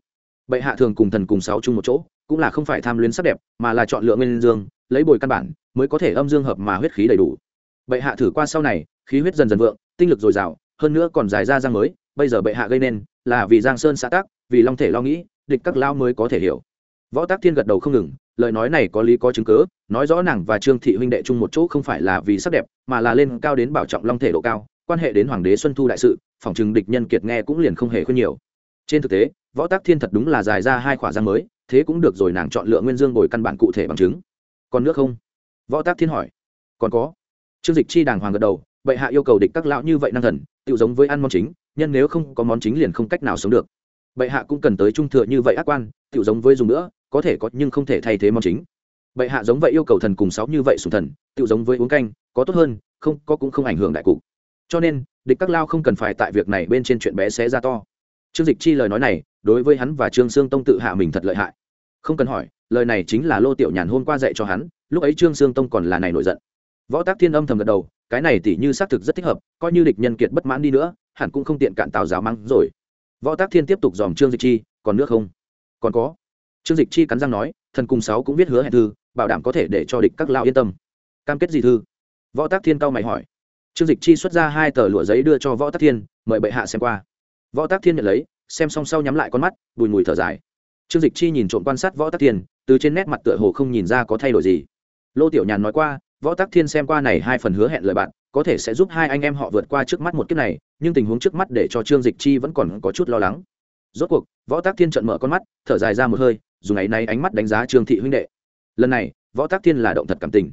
Bệ hạ thường cùng thần cùng sáu chung một chỗ, cũng là không phải tham luyến sắc đẹp, mà là chọn lựa nguyên dương, lấy bồi căn bản, mới có thể âm dương hợp mà huyết khí đầy đủ bệ hạ thử qua sau này, khí huyết dần dần vượng, tinh lực dồi dào, hơn nữa còn dài ra giang mới, bây giờ bệ hạ gây nên là vì giang sơn xã tác vì long thể lo nghĩ, địch các lao mới có thể hiểu. Võ tác thiên gật đầu không ngừng, lời nói này có lý có chứng cớ nói rõ nàng và trương thị huynh đệ chung một chỗ không phải là vì sắc đẹp, mà là lên cao đến bảo trọng long thể độ cao, quan hệ đến hoàng đế xuân thu đại sự, phòng chừng địch nhân kiệt nghe cũng liền không hề khuyên nhiều. Trên thực tế, võ tác thiên thật đúng là dài ra hai khỏa giang mới, thế cũng được rồi nàng chọn lựa nguyên dương bồi căn bản cụ thể bằng chứng. Còn nước không? Võ tác thiên hỏi. Còn có trương dịch chi đàng hoàng gật đầu bệ hạ yêu cầu địch các lão như vậy năng thần tự giống với ăn món chính, nhân nếu không có món chính liền không cách nào sống được. Bệ hạ cũng cần tới trung thừa như vậy ác quan tự giống với dùng nữa, có thể có nhưng không thể thay thế món chính. Bệ hạ giống vậy yêu cầu thần cùng sáu như vậy sùng thần tự giống với uống canh, có tốt hơn, không, có cũng không ảnh hưởng đại cục. Cho nên, địch các lao không cần phải tại việc này bên trên chuyện bé xé ra to. Trương dịch chi lời nói này, đối với hắn và trương sương tông tự hạ mình thật lợi hại. Không cần hỏi, lời này chính là lô tiểu nhàn hôm qua dạy cho hắn, lúc ấy trương sương tông còn là này nổi giận võ tác thiên âm thầm gật đầu, cái này tỉ như xác thực rất thích hợp, coi như địch nhân kiệt bất mãn đi nữa, hẳn cũng không tiện cạn tào giáo mắng rồi. Võ tác thiên tiếp tục dòm trương dịch chi, còn nước không? Còn có. Trương dịch chi cắn răng nói, thần cùng sáu cũng viết hứa hẹn thư, bảo đảm có thể để cho địch các lao yên tâm. Cam kết gì thư? Võ tác thiên cao mày hỏi. Trương dịch chi xuất ra hai tờ lụa giấy đưa cho võ tác thiên, mời bệ hạ xem qua. Võ tác thiên nhận lấy, xem xong sau nhắm lại con mắt, bùi mùi thở dài. Trương dịch chi nhìn trộm quan sát võ tác thiên, từ trên nét mặt tựa hồ không nhìn ra có thay đổi gì. Lô tiểu nhàn nói qua võ Tắc thiên xem qua này hai phần hứa hẹn lời bạn, có thể sẽ giúp hai anh em họ vượt qua trước mắt một kiếp này, nhưng tình huống trước mắt để cho trương dịch chi vẫn còn có chút lo lắng. Rốt cuộc, võ Tắc thiên trận mở con mắt, thở dài ra một hơi, dùng ấy nay ánh mắt đánh giá trương thị huynh đệ. Lần này, võ Tắc thiên là động thật cảm tình.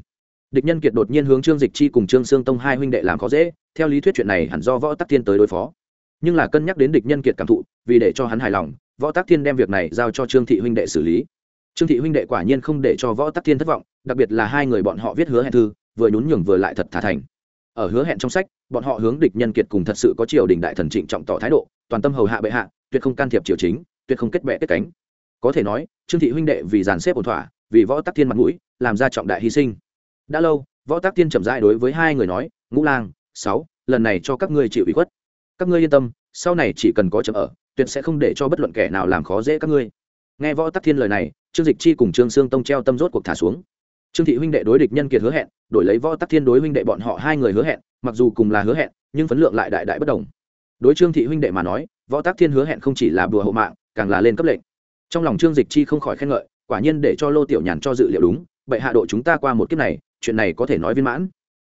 Địch nhân kiệt đột nhiên hướng trương dịch chi cùng trương sương tông hai huynh đệ làm khó dễ, theo lý thuyết chuyện này hẳn do võ Tắc thiên tới đối phó. Nhưng là cân nhắc đến địch nhân kiệt cảm thụ, vì để cho hắn hài lòng, võ Tắc thiên đem việc này giao cho trương thị huynh đệ xử lý. Trương thị huynh đệ quả nhiên không để cho võ Tắc thiên thất vọng đặc biệt là hai người bọn họ viết hứa hẹn thư, vừa nhún nhường vừa lại thật thà thành. Ở hứa hẹn trong sách, bọn họ hướng địch nhân kiệt cùng thật sự có triều đình đại thần trịnh trọng tỏ thái độ, toàn tâm hầu hạ bệ hạ, tuyệt không can thiệp triều chính, tuyệt không kết bệ kết cánh. Có thể nói, trương thị huynh đệ vì dàn xếp ổn thỏa, vì võ tắc thiên mặt mũi, làm ra trọng đại hy sinh. Đã lâu, võ tắc thiên chậm rãi đối với hai người nói, ngũ lang, sáu, lần này cho các ngươi chịu ủy khuất. Các ngươi yên tâm, sau này chỉ cần có chậm ở, tuyệt sẽ không để cho bất luận kẻ nào làm khó dễ các ngươi. Nghe võ tắc thiên lời này, trương dịch chi cùng trương sương tông treo tâm rốt cuộc thả xuống trương thị huynh đệ đối địch nhân kiệt hứa hẹn, đổi lấy võ tắc thiên đối huynh đệ bọn họ hai người hứa hẹn, mặc dù cùng là hứa hẹn, nhưng phấn lượng lại đại đại bất đồng. Đối trương thị huynh đệ mà nói, võ tắc thiên hứa hẹn không chỉ là bùa hộ mạng, càng là lên cấp lệnh. Trong lòng trương dịch chi không khỏi khen ngợi, quả nhiên để cho lô tiểu nhàn cho dự liệu đúng, bệ hạ độ chúng ta qua một kiếp này, chuyện này có thể nói viên mãn.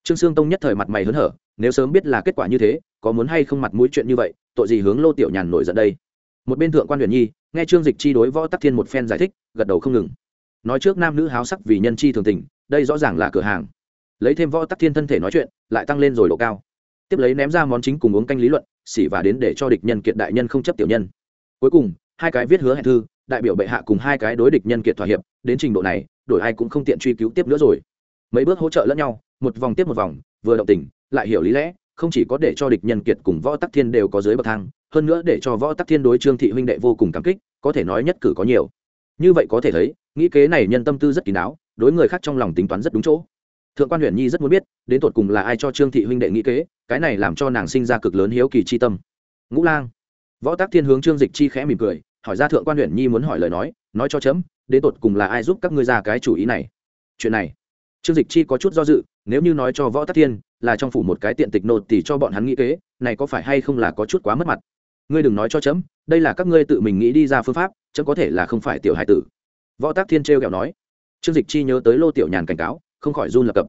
Trương sương tông nhất thời mặt mày hớn hở, nếu sớm biết là kết quả như thế, có muốn hay không mặt mũi chuyện như vậy, tội gì hướng lô tiểu nhàn nổi giận đây. Một bên thượng quan huyền nhi, nghe trương dịch chi đối võ tắc thiên một phen giải thích, gật đầu không ngừng nói trước nam nữ háo sắc vì nhân chi thường tình, đây rõ ràng là cửa hàng. Lấy thêm võ tắc thiên thân thể nói chuyện, lại tăng lên rồi độ cao. Tiếp lấy ném ra món chính cùng uống canh lý luận, xỉ và đến để cho địch nhân kiệt đại nhân không chấp tiểu nhân. Cuối cùng, hai cái viết hứa hẹn thư, đại biểu bệ hạ cùng hai cái đối địch nhân kiệt thỏa hiệp, đến trình độ này, đổi ai cũng không tiện truy cứu tiếp nữa rồi. Mấy bước hỗ trợ lẫn nhau, một vòng tiếp một vòng, vừa động tình, lại hiểu lý lẽ, không chỉ có để cho địch nhân kiệt cùng võ tắc thiên đều có dưới bậc thang, hơn nữa để cho võ tắc thiên đối trương thị huynh đệ vô cùng cảm kích, có thể nói nhất cử có nhiều như vậy có thể thấy, nghĩ kế này nhân tâm tư rất kín đáo, đối người khác trong lòng tính toán rất đúng chỗ. Thượng quan huyện nhi rất muốn biết, đến tột cùng là ai cho trương thị huynh đệ nghĩ kế, cái này làm cho nàng sinh ra cực lớn hiếu kỳ chi tâm. Ngũ lang. Võ tác thiên hướng trương dịch chi khẽ mỉm cười, hỏi ra thượng quan huyện nhi muốn hỏi lời nói nói cho chấm, đến tột cùng là ai giúp các ngươi ra cái chủ ý này? Chuyện này, trương dịch chi có chút do dự, nếu như nói cho võ tác thiên, là trong phủ một cái tiện tịch nột thì cho bọn hắn nghĩ kế, này có phải hay không là có chút quá mất mặt? Ngươi đừng nói cho chấm, đây là các ngươi tự mình nghĩ đi ra phương pháp chấm có thể là không phải tiểu hải tử. Võ tác thiên trêu kẹo nói. Trương dịch chi nhớ tới lô tiểu nhàn cảnh cáo, không khỏi run lập cập.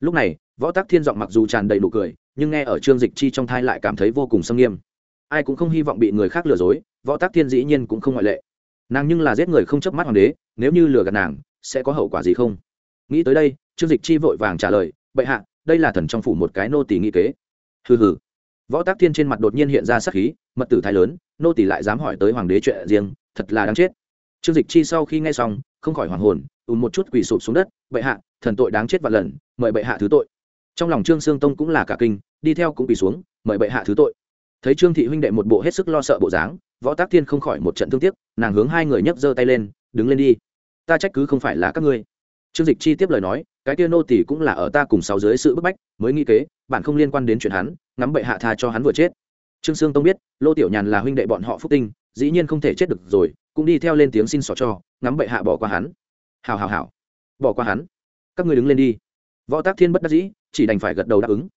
Lúc này, võ tác thiên giọng mặc dù tràn đầy nụ cười, nhưng nghe ở trương dịch chi trong thai lại cảm thấy vô cùng xâm nghiêm. Ai cũng không hy vọng bị người khác lừa dối, võ tác thiên dĩ nhiên cũng không ngoại lệ. Nàng nhưng là giết người không chớp mắt hoàng đế, nếu như lừa gạt nàng, sẽ có hậu quả gì không? Nghĩ tới đây, trương dịch chi vội vàng trả lời, bệ hạ, đây là thần trong phủ một cái nô tỳ nghi kế. Hừ hừ. Võ tác thiên trên mặt đột nhiên hiện ra sắc khí, mật tử thái lớn, nô tỳ lại dám hỏi tới hoàng đế chuyện riêng thật là đáng chết. Trương dịch chi sau khi nghe xong, không khỏi hoàng hồn, ùn một chút quỳ sụp xuống đất, bệ hạ, thần tội đáng chết vạn lần, mời bệ hạ thứ tội. Trong lòng trương sương tông cũng là cả kinh, đi theo cũng quỳ xuống, mời bệ hạ thứ tội. Thấy trương thị huynh đệ một bộ hết sức lo sợ bộ dáng, võ tác thiên không khỏi một trận thương tiếc, nàng hướng hai người nhấc giơ tay lên, đứng lên đi. Ta trách cứ không phải là các ngươi. Trương dịch chi tiếp lời nói, cái kia nô tỷ cũng là ở ta cùng sáu dưới sự bức bách, mới nghĩ kế, bạn không liên quan đến chuyện hắn, ngắm bệ hạ tha cho hắn vừa chết. Trương sương tông biết, lô tiểu nhàn là huynh đệ bọn họ phúc tinh dĩ nhiên không thể chết được rồi, cũng đi theo lên tiếng xin xỏ cho, ngắm bệ hạ bỏ qua hắn. Hào hào hào bỏ qua hắn. Các người đứng lên đi. Võ tác thiên bất đắc dĩ, chỉ đành phải gật đầu đáp ứng.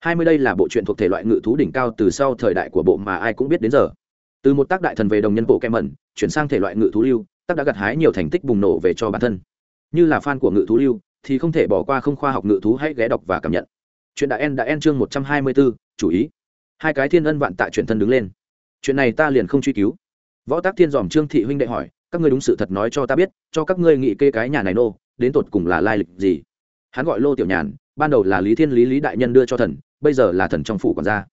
Hai mươi đây là bộ truyện thuộc thể loại ngự thú đỉnh cao từ sau thời đại của bộ mà ai cũng biết đến giờ. Từ một tác đại thần về đồng nhân bộ kem mẩn, chuyển sang thể loại ngự thú lưu, tác đã gặt hái nhiều thành tích bùng nổ về cho bản thân. Như là fan của ngự thú lưu, thì không thể bỏ qua không khoa học ngự thú hãy ghé đọc và cảm nhận. Chuyện đại en đã en chương một trăm hai mươi bốn chủ ý. Hai cái thiên ân vạn tại chuyển thân đứng lên. Chuyện này ta liền không truy cứu võ tác thiên dòm trương thị huynh đệ hỏi, các ngươi đúng sự thật nói cho ta biết, cho các ngươi nghị kê cái nhà này nô, đến tột cùng là lai lịch gì? Hắn gọi lô tiểu nhàn, ban đầu là lý thiên lý lý đại nhân đưa cho thần, bây giờ là thần trong phủ còn ra.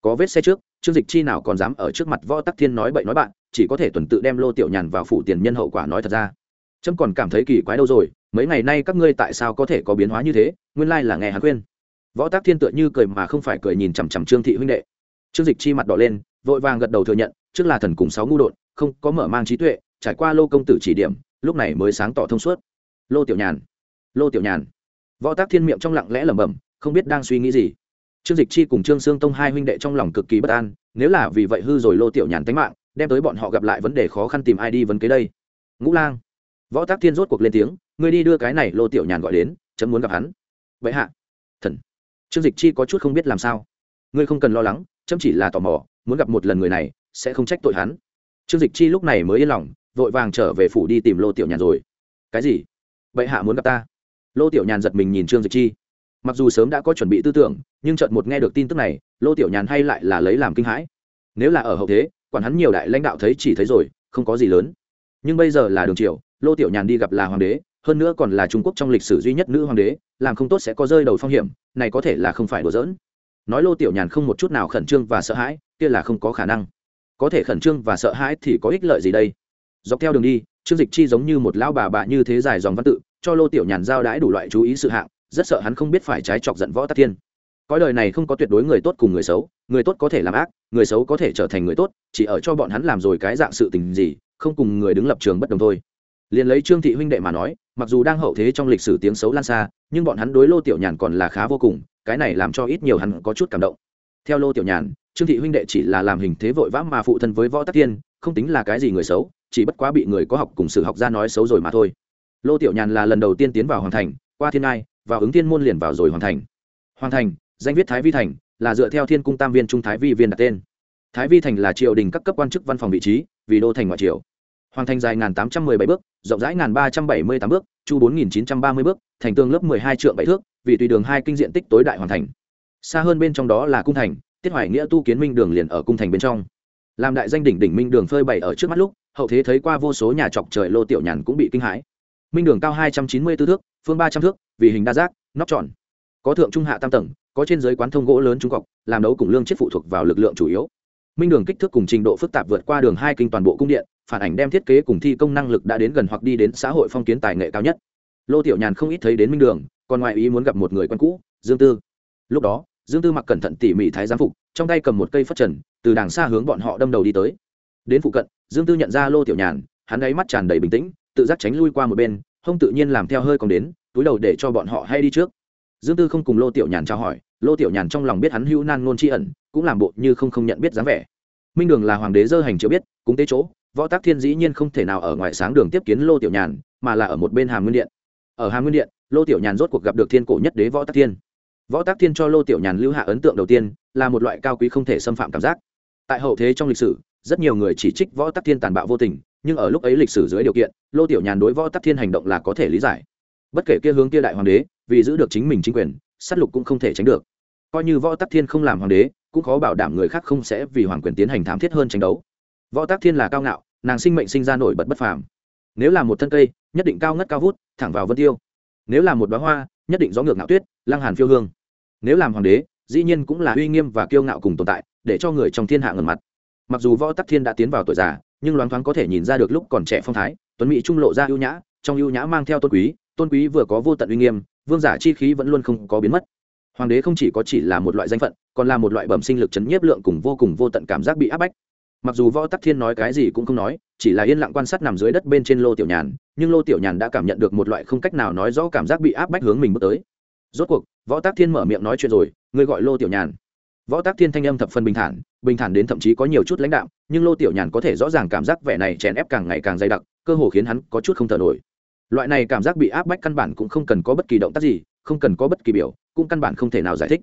Có vết xe trước, trương dịch chi nào còn dám ở trước mặt võ tắc thiên nói bậy nói bạn, chỉ có thể tuần tự đem lô tiểu nhàn vào phủ tiền nhân hậu quả nói thật ra. Trâm còn cảm thấy kỳ quái đâu rồi, mấy ngày nay các ngươi tại sao có thể có biến hóa như thế, nguyên lai là nghe hắn khuyên. Võ tác thiên tựa như cười mà không phải cười nhìn chằm chằm trương thị huynh đệ. Trương dịch chi mặt đỏ lên, vội vàng gật đầu thừa nhận, trước là thần cùng sáu ngu đột không có mở mang trí tuệ, trải qua lô công tử chỉ điểm, lúc này mới sáng tỏ thông suốt. Lô tiểu nhàn, lô tiểu nhàn. Võ tác thiên miệng trong lặng lẽ lẩm bẩm, không biết đang suy nghĩ gì. Trương dịch chi cùng trương sương tông hai huynh đệ trong lòng cực kỳ bất an, nếu là vì vậy hư rồi lô tiểu nhàn tánh mạng, đem tới bọn họ gặp lại vấn đề khó khăn tìm ai đi vấn kế đây. Ngũ lang. Võ tác thiên rốt cuộc lên tiếng người đi đưa cái này lô tiểu nhàn gọi đến, chấm muốn gặp hắn. Vậy hạ. Thần. Trương dịch chi có chút không biết làm sao. Ngươi không cần lo lắng, chấm chỉ là tò mò, muốn gặp một lần người này, sẽ không trách tội hắn trương dịch chi lúc này mới yên lòng, vội vàng trở về phủ đi tìm lô tiểu nhàn rồi. Cái gì? Bệ hạ muốn gặp ta? Lô tiểu nhàn giật mình nhìn trương dịch chi. Mặc dù sớm đã có chuẩn bị tư tưởng, nhưng chợt một nghe được tin tức này, lô tiểu nhàn hay lại là lấy làm kinh hãi. Nếu là ở hậu thế, quản hắn nhiều đại lãnh đạo thấy chỉ thấy rồi, không có gì lớn. Nhưng bây giờ là đường triều, lô tiểu nhàn đi gặp là hoàng đế, hơn nữa còn là trung quốc trong lịch sử duy nhất nữ hoàng đế, làm không tốt sẽ có rơi đầu phong hiểm, này có thể là không phải đùa giỡn. Nói lô tiểu nhàn không một chút nào khẩn trương và sợ hãi, kia là không có khả năng có thể khẩn trương và sợ hãi thì có ích lợi gì đây? Dọc theo đường đi, trương dịch chi giống như một lão bà bạ như thế dài dòng văn tự, cho lô tiểu nhàn giao đãi đủ loại chú ý sự hạng, rất sợ hắn không biết phải trái chọc giận võ tắc thiên. Cõi đời này không có tuyệt đối người tốt cùng người xấu, người tốt có thể làm ác, người xấu có thể trở thành người tốt, chỉ ở cho bọn hắn làm rồi cái dạng sự tình gì, không cùng người đứng lập trường bất đồng thôi. Liền lấy trương thị huynh đệ mà nói, mặc dù đang hậu thế trong lịch sử tiếng xấu lan xa, nhưng bọn hắn đối lô tiểu nhàn còn là khá vô cùng, cái này làm cho ít nhiều hắn có chút cảm động. Theo lô tiểu nhàn trương thị huynh đệ chỉ là làm hình thế vội vã mà phụ thân với võ tắc thiên không tính là cái gì người xấu chỉ bất quá bị người có học cùng sử học ra nói xấu rồi mà thôi. Lô tiểu nhàn là lần đầu tiên tiến vào hoàng thành qua thiên ai, vào ứng thiên môn liền vào rồi hoàng thành. Hoàng thành danh viết thái vi thành là dựa theo thiên cung tam viên trung thái vi viên đặt tên. Thái vi thành là triều đình các cấp quan chức văn phòng vị trí vì đô thành ngoại triều. Hoàng thành dài ngàn tám trăm mười bảy bước rộng rãi ngàn ba trăm bảy mươi tám bước chu bốn nghìn chín trăm ba mươi bước thành tương lớp mười hai trượng bảy thước vì tùy đường hai kinh diện tích tối đại hoàn thành. Xa hơn bên trong đó là cung thành tiết hoài nghĩa tu kiến minh đường liền ở cung thành bên trong. Làm đại danh đỉnh đỉnh minh đường phơi bày ở trước mắt lúc, hậu thế thấy qua vô số nhà chọc trời lô tiểu nhàn cũng bị kinh hãi. Minh đường cao hai trăm chín mươi tư thước, phương ba trăm thước, vì hình đa giác, nóc tròn. Có thượng trung hạ tam tầng, có trên giới quán thông gỗ lớn trung cọc, làm đấu cùng lương chết phụ thuộc vào lực lượng chủ yếu. Minh đường kích thước cùng trình độ phức tạp vượt qua đường hai kinh toàn bộ cung điện, phản ảnh đem thiết kế cùng thi công năng lực đã đến gần hoặc đi đến xã hội phong kiến tài nghệ cao nhất. Lô tiểu nhàn không ít thấy đến minh đường, còn ngoài ý muốn gặp một người quen cũ, dương tư. Lúc đó dương tư mặc cẩn thận tỉ mỉ thái giám phục, trong tay cầm một cây phất trần, từ đàng xa hướng bọn họ đâm đầu đi tới. Đến phụ cận, dương tư nhận ra lô tiểu nhàn, hắn ấy mắt tràn đầy bình tĩnh, tự giác tránh lui qua một bên không tự nhiên làm theo hơi còn đến, túi đầu để cho bọn họ hay đi trước. Dương tư không cùng lô tiểu nhàn trao hỏi, lô tiểu nhàn trong lòng biết hắn hữu nan ngôn tri ẩn, cũng làm bộ như không không nhận biết dáng vẻ. Minh đường là hoàng đế dơ hành chịu biết, cũng tế chỗ, võ tác thiên dĩ nhiên không thể nào ở ngoài sáng đường tiếp kiến lô tiểu nhàn, mà là ở một bên hàm nguyên điện. Ở hàm nguyên điện, lô tiểu nhàn rốt cuộc gặp được thiên cổ nhất đế võ tác thiên võ tác thiên cho lô tiểu nhàn lưu hạ ấn tượng đầu tiên là một loại cao quý không thể xâm phạm cảm giác. Tại hậu thế trong lịch sử, rất nhiều người chỉ trích võ tắc thiên tàn bạo vô tình, nhưng ở lúc ấy lịch sử dưới điều kiện, lô tiểu nhàn đối võ tắc thiên hành động là có thể lý giải. Bất kể kia hướng kia đại hoàng đế, vì giữ được chính mình chính quyền, sát lục cũng không thể tránh được. Coi như võ tắc thiên không làm hoàng đế, cũng khó bảo đảm người khác không sẽ vì hoàng quyền tiến hành thám thiết hơn tranh đấu. Võ tắc thiên là cao ngạo, nàng sinh mệnh sinh ra nổi bật bất phàm. Nếu là một thân cây, nhất định cao ngất cao vút, thẳng vào vân tiêu. Nếu là một bá hoa nhất định gió ngược ngạo tuyết, lăng hàn phiêu hương. Nếu làm hoàng đế, dĩ nhiên cũng là uy nghiêm và kiêu ngạo cùng tồn tại, để cho người trong thiên hạ ngần mặt. Mặc dù võ tắc thiên đã tiến vào tuổi già, nhưng loáng thoáng có thể nhìn ra được lúc còn trẻ phong thái, tuấn mỹ trung lộ ra ưu nhã, trong ưu nhã mang theo tôn quý tôn quý vừa có vô tận uy nghiêm, vương giả chi khí vẫn luôn không có biến mất. Hoàng đế không chỉ có chỉ là một loại danh phận, còn là một loại bẩm sinh lực chấn nhiếp lượng cùng vô cùng vô tận cảm giác bị áp bách mặc dù võ tắc thiên nói cái gì cũng không nói, chỉ là yên lặng quan sát nằm dưới đất bên trên lô tiểu nhàn, nhưng lô tiểu nhàn đã cảm nhận được một loại không cách nào nói rõ cảm giác bị áp bách hướng mình bước tới. Rốt cuộc, võ tắc thiên mở miệng nói chuyện rồi ngươi gọi lô tiểu nhàn. Võ tắc thiên thanh âm thập phần bình thản bình thản đến thậm chí có nhiều chút lãnh đạo nhưng lô tiểu nhàn có thể rõ ràng cảm giác vẻ này chèn ép càng ngày càng dày đặc, cơ hồ khiến hắn có chút không thở nổi. Loại này cảm giác bị áp bách căn bản cũng không cần có bất kỳ động tác gì, không cần có bất kỳ biểu, cũng căn bản không thể nào giải thích.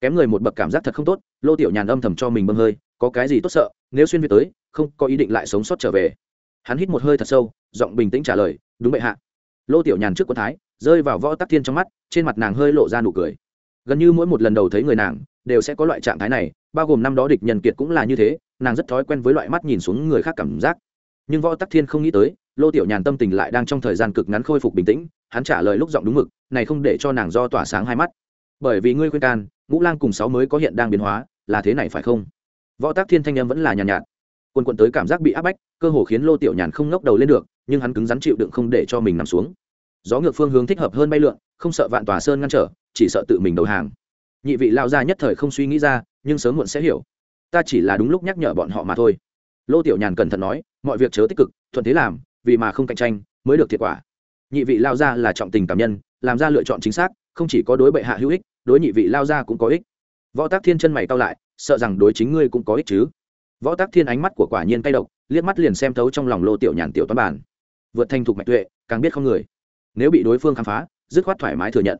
Kém người một bậc cảm giác thật không tốt, lô tiểu nhàn âm thầm cho mình bơm hơi có cái gì tốt sợ, nếu xuyên việt tới, không có ý định lại sống sót trở về. Hắn hít một hơi thật sâu, giọng bình tĩnh trả lời, đúng vậy hạ. Lô tiểu nhàn trước quân thái, rơi vào võ tắc thiên trong mắt, trên mặt nàng hơi lộ ra nụ cười. Gần như mỗi một lần đầu thấy người nàng, đều sẽ có loại trạng thái này, bao gồm năm đó địch nhân kiệt cũng là như thế, nàng rất thói quen với loại mắt nhìn xuống người khác cảm giác. Nhưng võ tắc thiên không nghĩ tới, lô tiểu nhàn tâm tình lại đang trong thời gian cực ngắn khôi phục bình tĩnh, hắn trả lời lúc giọng đúng mực, này không để cho nàng do tỏa sáng hai mắt. Bởi vì ngươi khuyên can, ngũ lang cùng sáu mới có hiện đang biến hóa, là thế này phải không? Võ tác thiên thanh em vẫn là nhàn nhạt, nhạt. Quân quận tới cảm giác bị áp bách cơ hồ khiến lô tiểu nhàn không ngóc đầu lên được nhưng hắn cứng rắn chịu đựng không để cho mình nằm xuống. Gió ngược phương hướng thích hợp hơn bay lượn không sợ vạn tòa sơn ngăn trở chỉ sợ tự mình đầu hàng. Nhị vị lao ra nhất thời không suy nghĩ ra nhưng sớm muộn sẽ hiểu. Ta chỉ là đúng lúc nhắc nhở bọn họ mà thôi. Lô tiểu nhàn cẩn thận nói mọi việc chớ tích cực thuận thế làm vì mà không cạnh tranh mới được thiệt quả. Nhị vị lao ra là trọng tình cảm nhân làm ra lựa chọn chính xác không chỉ có đối bệ hạ hữu ích đối nhị vị lao ra cũng có ích. Võ tác thiên chân mày cao lại sợ rằng đối chính ngươi cũng có ích chứ. Võ tác thiên ánh mắt của quả nhiên cay độc, liếc mắt liền xem thấu trong lòng lô tiểu nhàn tiểu toán bản. Vượt thành thục mạch tuệ, càng biết không người. Nếu bị đối phương khám phá, dứt khoát thoải mái thừa nhận.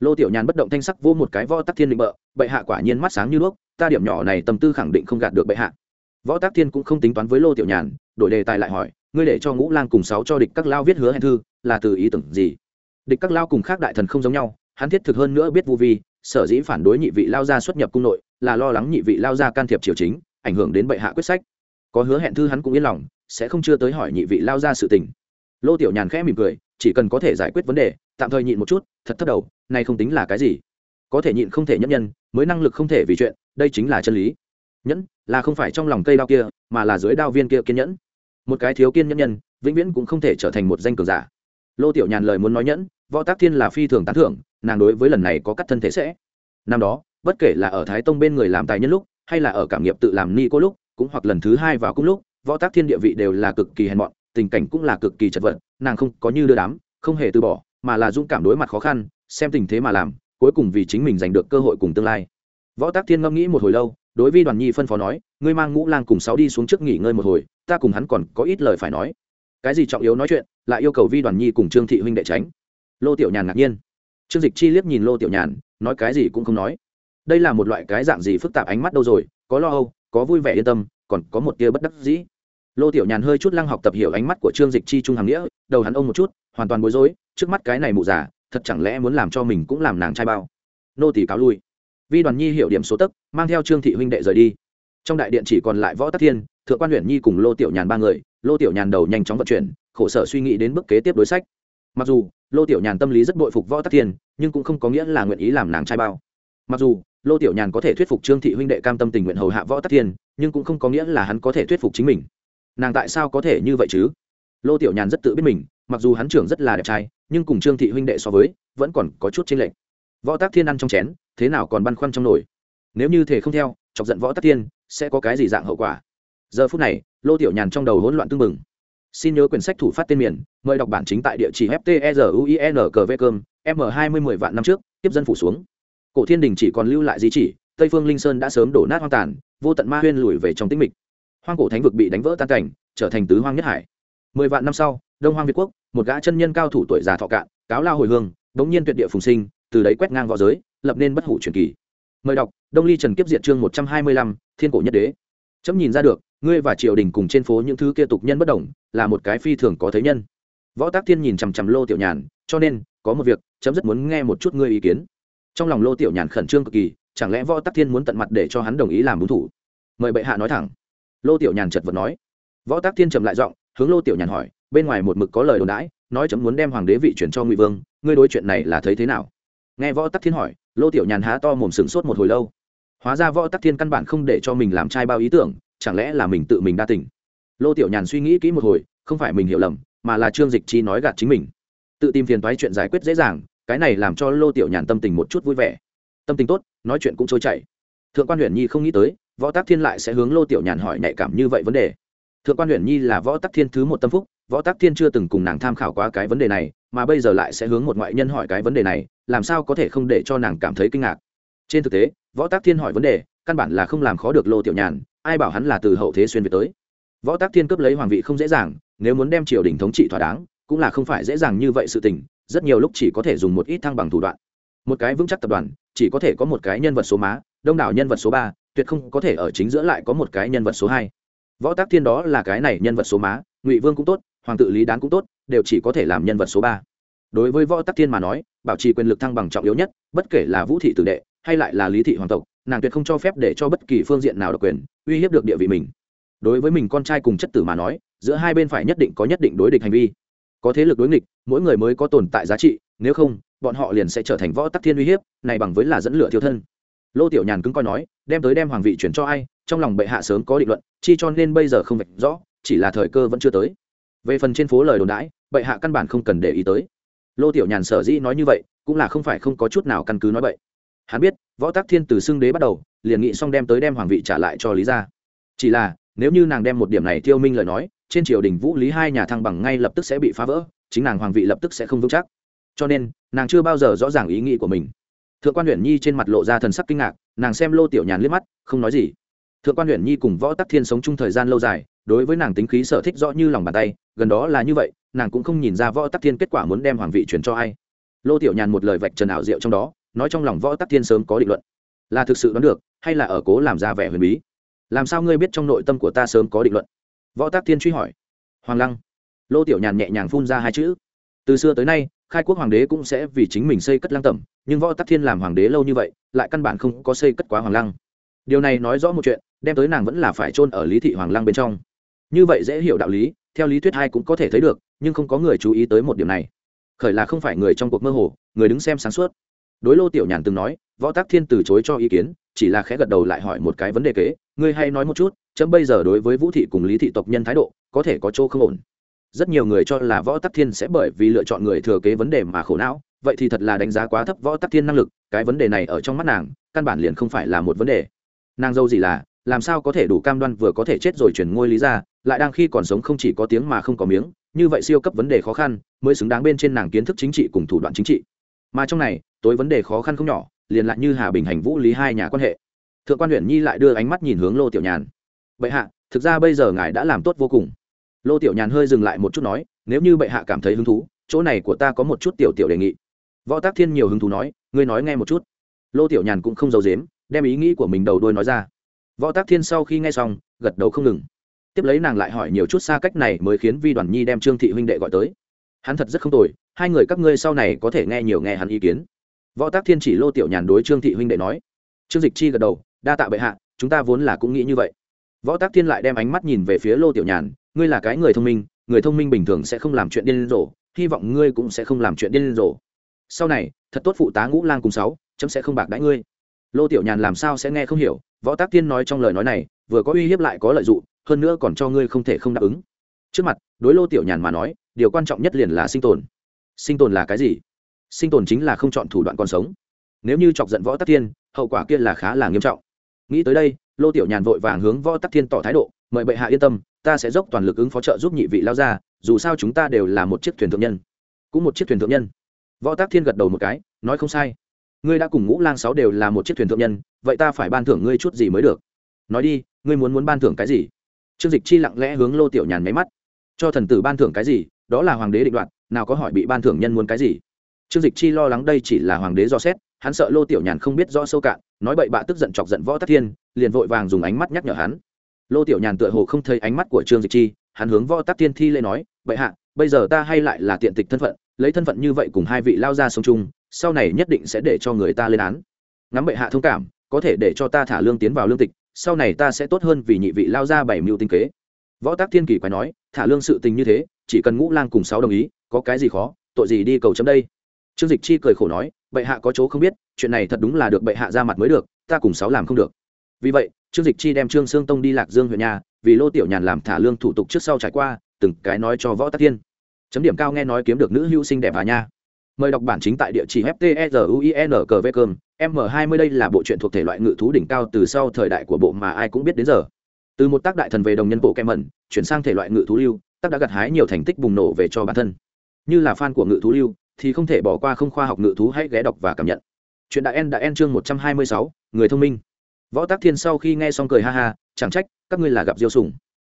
Lô tiểu nhàn bất động thanh sắc vô một cái võ Tắc thiên định bợ, bệ hạ quả nhiên mắt sáng như đuốc, ta điểm nhỏ này tâm tư khẳng định không gạt được bệ hạ. Võ Tắc thiên cũng không tính toán với lô tiểu nhàn, đổi đề tài lại hỏi, ngươi để cho ngũ lang cùng sáu cho địch các lao viết hứa hẹn thư, là từ ý tưởng gì? Địch các lao cùng khác đại thần không giống nhau, hắn thiết thực hơn nữa biết vô vi sở dĩ phản đối nhị vị lao gia xuất nhập cung nội là lo lắng nhị vị lao gia can thiệp triều chính, ảnh hưởng đến bệ hạ quyết sách. Có hứa hẹn thư hắn cũng yên lòng, sẽ không chưa tới hỏi nhị vị lao gia sự tình. Lô tiểu nhàn khẽ mỉm cười, chỉ cần có thể giải quyết vấn đề, tạm thời nhịn một chút, thật thất đầu, nay không tính là cái gì. Có thể nhịn không thể nhẫn nhân, mới năng lực không thể vì chuyện, đây chính là chân lý. Nhẫn, là không phải trong lòng cây đao kia, mà là dưới đao viên kia kiên nhẫn. Một cái thiếu kiên nhẫn nhân, vĩnh viễn cũng không thể trở thành một danh cường giả. Lô tiểu nhàn lời muốn nói nhẫn, võ tác thiên là phi thường tán thưởng nàng đối với lần này có cắt thân thể sẽ. Năm đó, bất kể là ở thái tông bên người làm tài nhân lúc, hay là ở cảm nghiệp tự làm ni cô lúc, cũng hoặc lần thứ hai vào cung lúc, võ tác thiên địa vị đều là cực kỳ hèn mọn, tình cảnh cũng là cực kỳ chật vật, nàng không có như đưa đám, không hề từ bỏ, mà là dũng cảm đối mặt khó khăn, xem tình thế mà làm, cuối cùng vì chính mình giành được cơ hội cùng tương lai. Võ tác thiên ngẫm nghĩ một hồi lâu, đối với đoàn nhi phân phó nói, ngươi mang ngũ lang cùng sáu đi xuống trước nghỉ ngơi một hồi, ta cùng hắn còn có ít lời phải nói. Cái gì trọng yếu nói chuyện, lại yêu cầu vi đoàn nhi cùng trương thị huynh đệ tránh. Lô tiểu nhàn ngạc nhiên trương dịch chi liếc nhìn lô tiểu nhàn, nói cái gì cũng không nói. Đây là một loại cái dạng gì phức tạp ánh mắt đâu rồi, có lo âu, có vui vẻ yên tâm, còn có một tia bất đắc dĩ. Lô tiểu nhàn hơi chút lăng học tập hiểu ánh mắt của trương dịch chi trung hàm nghĩa, đầu hắn ông một chút, hoàn toàn bối rối, trước mắt cái này mụ già, thật chẳng lẽ muốn làm cho mình cũng làm nàng trai bao? Nô tỷ cáo lui. Vi đoàn nhi hiểu điểm số tấc, mang theo trương thị huynh đệ rời đi. Trong đại điện chỉ còn lại võ tắc thiên, thượng quan huyện nhi cùng lô tiểu nhàn ba người. Lô tiểu nhàn đầu nhanh chóng vận chuyển, khổ sở suy nghĩ đến bước kế tiếp đối sách. Mặc dù lô tiểu nhàn tâm lý rất bội phục võ tắc thiên, nhưng cũng không có nghĩa là nguyện ý làm nàng trai bao. Mặc dù, lô tiểu nhàn có thể thuyết phục trương thị huynh đệ cam tâm tình nguyện hầu hạ võ tắc thiên, nhưng cũng không có nghĩa là hắn có thể thuyết phục chính mình. Nàng tại sao có thể như vậy chứ? Lô tiểu nhàn rất tự biết mình, mặc dù hắn trưởng rất là đẹp trai, nhưng cùng trương thị huynh đệ so với, vẫn còn có chút chênh lệch. Võ tác thiên ăn trong chén, thế nào còn băn khoăn trong nồi? Nếu như thể không theo, chọc giận võ tác thiên, sẽ có cái gì dạng hậu quả? Giờ phút này, lô tiểu nhàn trong đầu hỗn loạn tưng bừng xin nhớ quyển sách thủ phát tên miền, mời đọc bản chính tại địa chỉ ftruin m hai mươi mười vạn năm trước, tiếp dân phủ xuống. Cổ thiên đình chỉ còn lưu lại di chỉ, tây phương linh sơn đã sớm đổ nát hoang tàn, vô tận ma huyên lùi về trong tĩnh mịch. Hoang cổ thánh vực bị đánh vỡ tan cảnh, trở thành tứ hoang nhất hải. Mười vạn năm sau, đông hoang việt quốc, một gã chân nhân cao thủ tuổi già thọ cạn, cáo lao hồi hương bỗng nhiên tuyệt địa phùng sinh, từ đấy quét ngang v õ giới, lập nên bất hủ truyền kỳ. Mời đọc, đông ly trần kiếp diệt chương một trăm hai mươi lăm, thiên cổ nhất đế. Chấm nhìn ra được, ngươi và triều đình cùng trên phố những thứ kia tục nhân bất đồng là một cái phi thường có thấy nhân. Võ tác thiên nhìn chằm chằm lô tiểu nhàn, cho nên, có một việc, chấm rất muốn nghe một chút ngươi ý kiến. Trong lòng lô tiểu nhàn khẩn trương cực kỳ, chẳng lẽ võ tác thiên muốn tận mặt để cho hắn đồng ý làm đúng thủ? Mời bệ hạ nói thẳng. Lô tiểu nhàn chật vật nói. Võ tác thiên trầm lại giọng, hướng lô tiểu nhàn hỏi, bên ngoài một mực có lời đồn đãi, nói chấm muốn đem hoàng đế vị chuyển cho ngụy vương, ngươi đối chuyện này là thấy thế nào? Nghe võ tắc thiên hỏi, lô tiểu nhàn há to mồm sừng sốt một hồi lâu. Hóa ra võ tắc thiên căn bản không để cho mình làm trai bao ý tưởng, chẳng lẽ là mình tự mình đa tình? Lô tiểu nhàn suy nghĩ kỹ một hồi, không phải mình hiểu lầm, mà là trương dịch chi nói gạt chính mình. Tự tìm phiền toái chuyện giải quyết dễ dàng, cái này làm cho lô tiểu nhàn tâm tình một chút vui vẻ. Tâm tình tốt, nói chuyện cũng trôi chảy. Thượng quan huyền nhi không nghĩ tới, võ tác thiên lại sẽ hướng lô tiểu nhàn hỏi nhạy cảm như vậy vấn đề. Thượng quan huyền nhi là võ tắc thiên thứ một tâm phúc, võ tắc thiên chưa từng cùng nàng tham khảo qua cái vấn đề này, mà bây giờ lại sẽ hướng một ngoại nhân hỏi cái vấn đề này, làm sao có thể không để cho nàng cảm thấy kinh ngạc. Trên thực tế, võ tắc thiên hỏi vấn đề, căn bản là không làm khó được lô tiểu nhàn, ai bảo hắn là từ hậu thế xuyên về tới võ tắc thiên cướp lấy hoàng vị không dễ dàng, nếu muốn đem triều đình thống trị thỏa đáng, cũng là không phải dễ dàng như vậy sự tình, rất nhiều lúc chỉ có thể dùng một ít thăng bằng thủ đoạn. Một cái vững chắc tập đoàn, chỉ có thể có một cái nhân vật số má, đông đảo nhân vật số ba, tuyệt không có thể ở chính giữa lại có một cái nhân vật số hai. Võ tác thiên đó là cái này nhân vật số má, ngụy vương cũng tốt, hoàng tự lý đán cũng tốt, đều chỉ có thể làm nhân vật số ba. Đối với võ tắc thiên mà nói, bảo trì quyền lực thăng bằng trọng yếu nhất, bất kể là vũ thị tử đệ, hay lại là lý thị hoàng tộc, nàng tuyệt không cho phép để cho bất kỳ phương diện nào độc quyền, uy hiếp được địa vị mình đối với mình con trai cùng chất tử mà nói, giữa hai bên phải nhất định có nhất định đối địch hành vi. Có thế lực đối nghịch, mỗi người mới có tồn tại giá trị, nếu không, bọn họ liền sẽ trở thành võ tắc thiên uy hiếp, này bằng với là dẫn lửa thiêu thân. Lô tiểu nhàn cứng coi nói, đem tới đem hoàng vị chuyển cho ai, trong lòng bệ hạ sớm có định luận, chi cho nên bây giờ không vạch rõ, chỉ là thời cơ vẫn chưa tới. Về phần trên phố lời đồn đãi, bệ hạ căn bản không cần để ý tới. Lô tiểu nhàn sở dĩ nói như vậy, cũng là không phải không có chút nào căn cứ nói vậy hắn biết, võ tắc thiên từ xưng đế bắt đầu, liền nghị xong đem tới đem hoàng vị trả lại cho lý gia. Chỉ là nếu như nàng đem một điểm này tiêu minh lời nói, trên triều đình vũ lý hai nhà thăng bằng ngay lập tức sẽ bị phá vỡ, chính nàng hoàng vị lập tức sẽ không vững chắc. Cho nên, nàng chưa bao giờ rõ ràng ý nghĩ của mình. Thượng quan huyện nhi trên mặt lộ ra thần sắc kinh ngạc, nàng xem lô tiểu nhàn liếc mắt, không nói gì. Thượng quan huyện nhi cùng võ tắc thiên sống chung thời gian lâu dài, đối với nàng tính khí sở thích rõ như lòng bàn tay, gần đó là như vậy, nàng cũng không nhìn ra võ tắc thiên kết quả muốn đem hoàng vị chuyển cho ai. Lô tiểu nhàn một lời vạch trần ảo diệu trong đó, nói trong lòng võ tắc thiên sớm có định luận. Là thực sự đoán được, hay là ở cố làm ra vẻ huyền bí? Làm sao ngươi biết trong nội tâm của ta sớm có định luận? Võ tắc thiên truy hỏi. Hoàng lăng. Lô tiểu nhàn nhẹ nhàng phun ra hai chữ. Từ xưa tới nay, khai quốc hoàng đế cũng sẽ vì chính mình xây cất lăng tẩm, nhưng võ tắc thiên làm hoàng đế lâu như vậy, lại căn bản không có xây cất quá hoàng lăng. Điều này nói rõ một chuyện, đem tới nàng vẫn là phải chôn ở lý thị hoàng lăng bên trong. Như vậy dễ hiểu đạo lý, theo lý thuyết hai cũng có thể thấy được, nhưng không có người chú ý tới một điểm này. Khởi là không phải người trong cuộc mơ hồ, người đứng xem sáng suốt. Đối lô tiểu nhàn từng nói, võ tắc thiên từ chối cho ý kiến, chỉ là khẽ gật đầu lại hỏi một cái vấn đề kế ngươi hay nói một chút, chấm bây giờ đối với vũ thị cùng lý thị tộc nhân thái độ, có thể có chỗ không ổn. Rất nhiều người cho là võ tắc thiên sẽ bởi vì lựa chọn người thừa kế vấn đề mà khổ não, vậy thì thật là đánh giá quá thấp võ tắc thiên năng lực, cái vấn đề này ở trong mắt nàng, căn bản liền không phải là một vấn đề. Nàng dâu gì là, làm sao có thể đủ cam đoan vừa có thể chết rồi chuyển ngôi lý ra, lại đang khi còn sống không chỉ có tiếng mà không có miếng, như vậy siêu cấp vấn đề khó khăn, mới xứng đáng bên trên nàng kiến thức chính trị cùng thủ đoạn chính trị. Mà trong này, tối vấn đề khó khăn không nhỏ, liền lại như hà bình hành vũ lý hai nhà quan hệ thượng quan huyện nhi lại đưa ánh mắt nhìn hướng lô tiểu nhàn. Bệ hạ, thực ra bây giờ ngài đã làm tốt vô cùng. Lô tiểu nhàn hơi dừng lại một chút nói, nếu như bệ hạ cảm thấy hứng thú, chỗ này của ta có một chút tiểu tiểu đề nghị. Võ tác thiên nhiều hứng thú nói, ngươi nói nghe một chút. Lô tiểu nhàn cũng không giấu dếm đem ý nghĩ của mình đầu đôi nói ra. Võ tác thiên sau khi nghe xong, gật đầu không ngừng. Tiếp lấy nàng lại hỏi nhiều chút xa cách này mới khiến vi đoàn nhi đem trương thị huynh đệ gọi tới. Hắn thật rất không tồi, hai người các ngươi sau này có thể nghe nhiều nghe hắn ý kiến. Võ tác thiên chỉ lô tiểu nhàn đối trương thị huynh đệ nói. Trương dịch chi gật đầu đa tạ bệ hạ, chúng ta vốn là cũng nghĩ như vậy. Võ tác thiên lại đem ánh mắt nhìn về phía lô tiểu nhàn, ngươi là cái người thông minh, người thông minh bình thường sẽ không làm chuyện điên rồ, hy vọng ngươi cũng sẽ không làm chuyện điên rồ. Sau này, thật tốt phụ tá ngũ lang cùng sáu, chấm sẽ không bạc đãi ngươi. Lô tiểu nhàn làm sao sẽ nghe không hiểu, võ tác thiên nói trong lời nói này, vừa có uy hiếp lại có lợi dụng hơn nữa còn cho ngươi không thể không đáp ứng. Trước mặt, đối lô tiểu nhàn mà nói, điều quan trọng nhất liền là sinh tồn. Sinh tồn là cái gì? Sinh tồn chính là không chọn thủ đoạn còn sống. Nếu như chọc giận võ tắc thiên, hậu quả kia là khá là nghiêm trọng nghĩ tới đây, lô tiểu nhàn vội vàng hướng võ tắc thiên tỏ thái độ, mời bệ hạ yên tâm, ta sẽ dốc toàn lực ứng phó trợ giúp nhị vị lao ra dù sao chúng ta đều là một chiếc thuyền thượng nhân. Cũng một chiếc thuyền thượng nhân. Võ tắc thiên gật đầu một cái, nói không sai. Ngươi đã cùng ngũ lang sáu đều là một chiếc thuyền thượng nhân, vậy ta phải ban thưởng ngươi chút gì mới được? Nói đi, ngươi muốn muốn ban thưởng cái gì? Trương dịch chi lặng lẽ hướng lô tiểu nhàn máy mắt. Cho thần tử ban thưởng cái gì, đó là hoàng đế định đoạt, nào có hỏi bị ban thưởng nhân muốn cái gì? Trương dịch chi lo lắng đây chỉ là hoàng đế do xét hắn sợ lô tiểu nhàn không biết rõ sâu cạn, nói bậy bạ tức giận chọc giận võ tắc thiên, liền vội vàng dùng ánh mắt nhắc nhở hắn. Lô tiểu nhàn tựa hồ không thấy ánh mắt của trương dịch chi, hắn hướng võ tắc thiên thi lễ nói bậy hạ, bây giờ ta hay lại là tiện tịch thân phận, lấy thân phận như vậy cùng hai vị lao ra sống chung, sau này nhất định sẽ để cho người ta lên án. Ngắm bệ hạ thông cảm, có thể để cho ta thả lương tiến vào lương tịch, sau này ta sẽ tốt hơn vì nhị vị lao ra bảy mưu tinh kế. Võ tác thiên kỳ quái nói, thả lương sự tình như thế, chỉ cần ngũ lang cùng sáu đồng ý, có cái gì khó, tội gì đi cầu chấm đây. Trương dịch chi cười khổ nói bệ hạ có chỗ không biết, chuyện này thật đúng là được bệ hạ ra mặt mới được, ta cùng sáu làm không được. Vì vậy, trương dịch chi đem trương sương tông đi lạc dương huyện nhà, vì lô tiểu nhàn làm thả lương thủ tục trước sau trải qua, từng cái nói cho võ tắc thiên. Chấm điểm cao nghe nói kiếm được nữ hữu sinh đẹp hà nha. Mời đọc bản chính tại địa chỉ ftsuin m 20 đây là bộ truyện thuộc thể loại ngự thú đỉnh cao từ sau thời đại của bộ mà ai cũng biết đến giờ. Từ một tác đại thần về đồng nhân bộ kem mẩn, chuyển sang thể loại ngự thú lưu, tác đã gặt hái nhiều thành tích bùng nổ về cho bản thân. Như là fan của ngự thú lưu thì không thể bỏ qua không khoa học ngự thú hãy ghé đọc và cảm nhận. Chuyện đại en đã en chương một trăm hai mươi sáu, người thông minh. Võ tác thiên sau khi nghe xong cười ha ha, chẳng trách, các ngươi là gặp diêu sùng.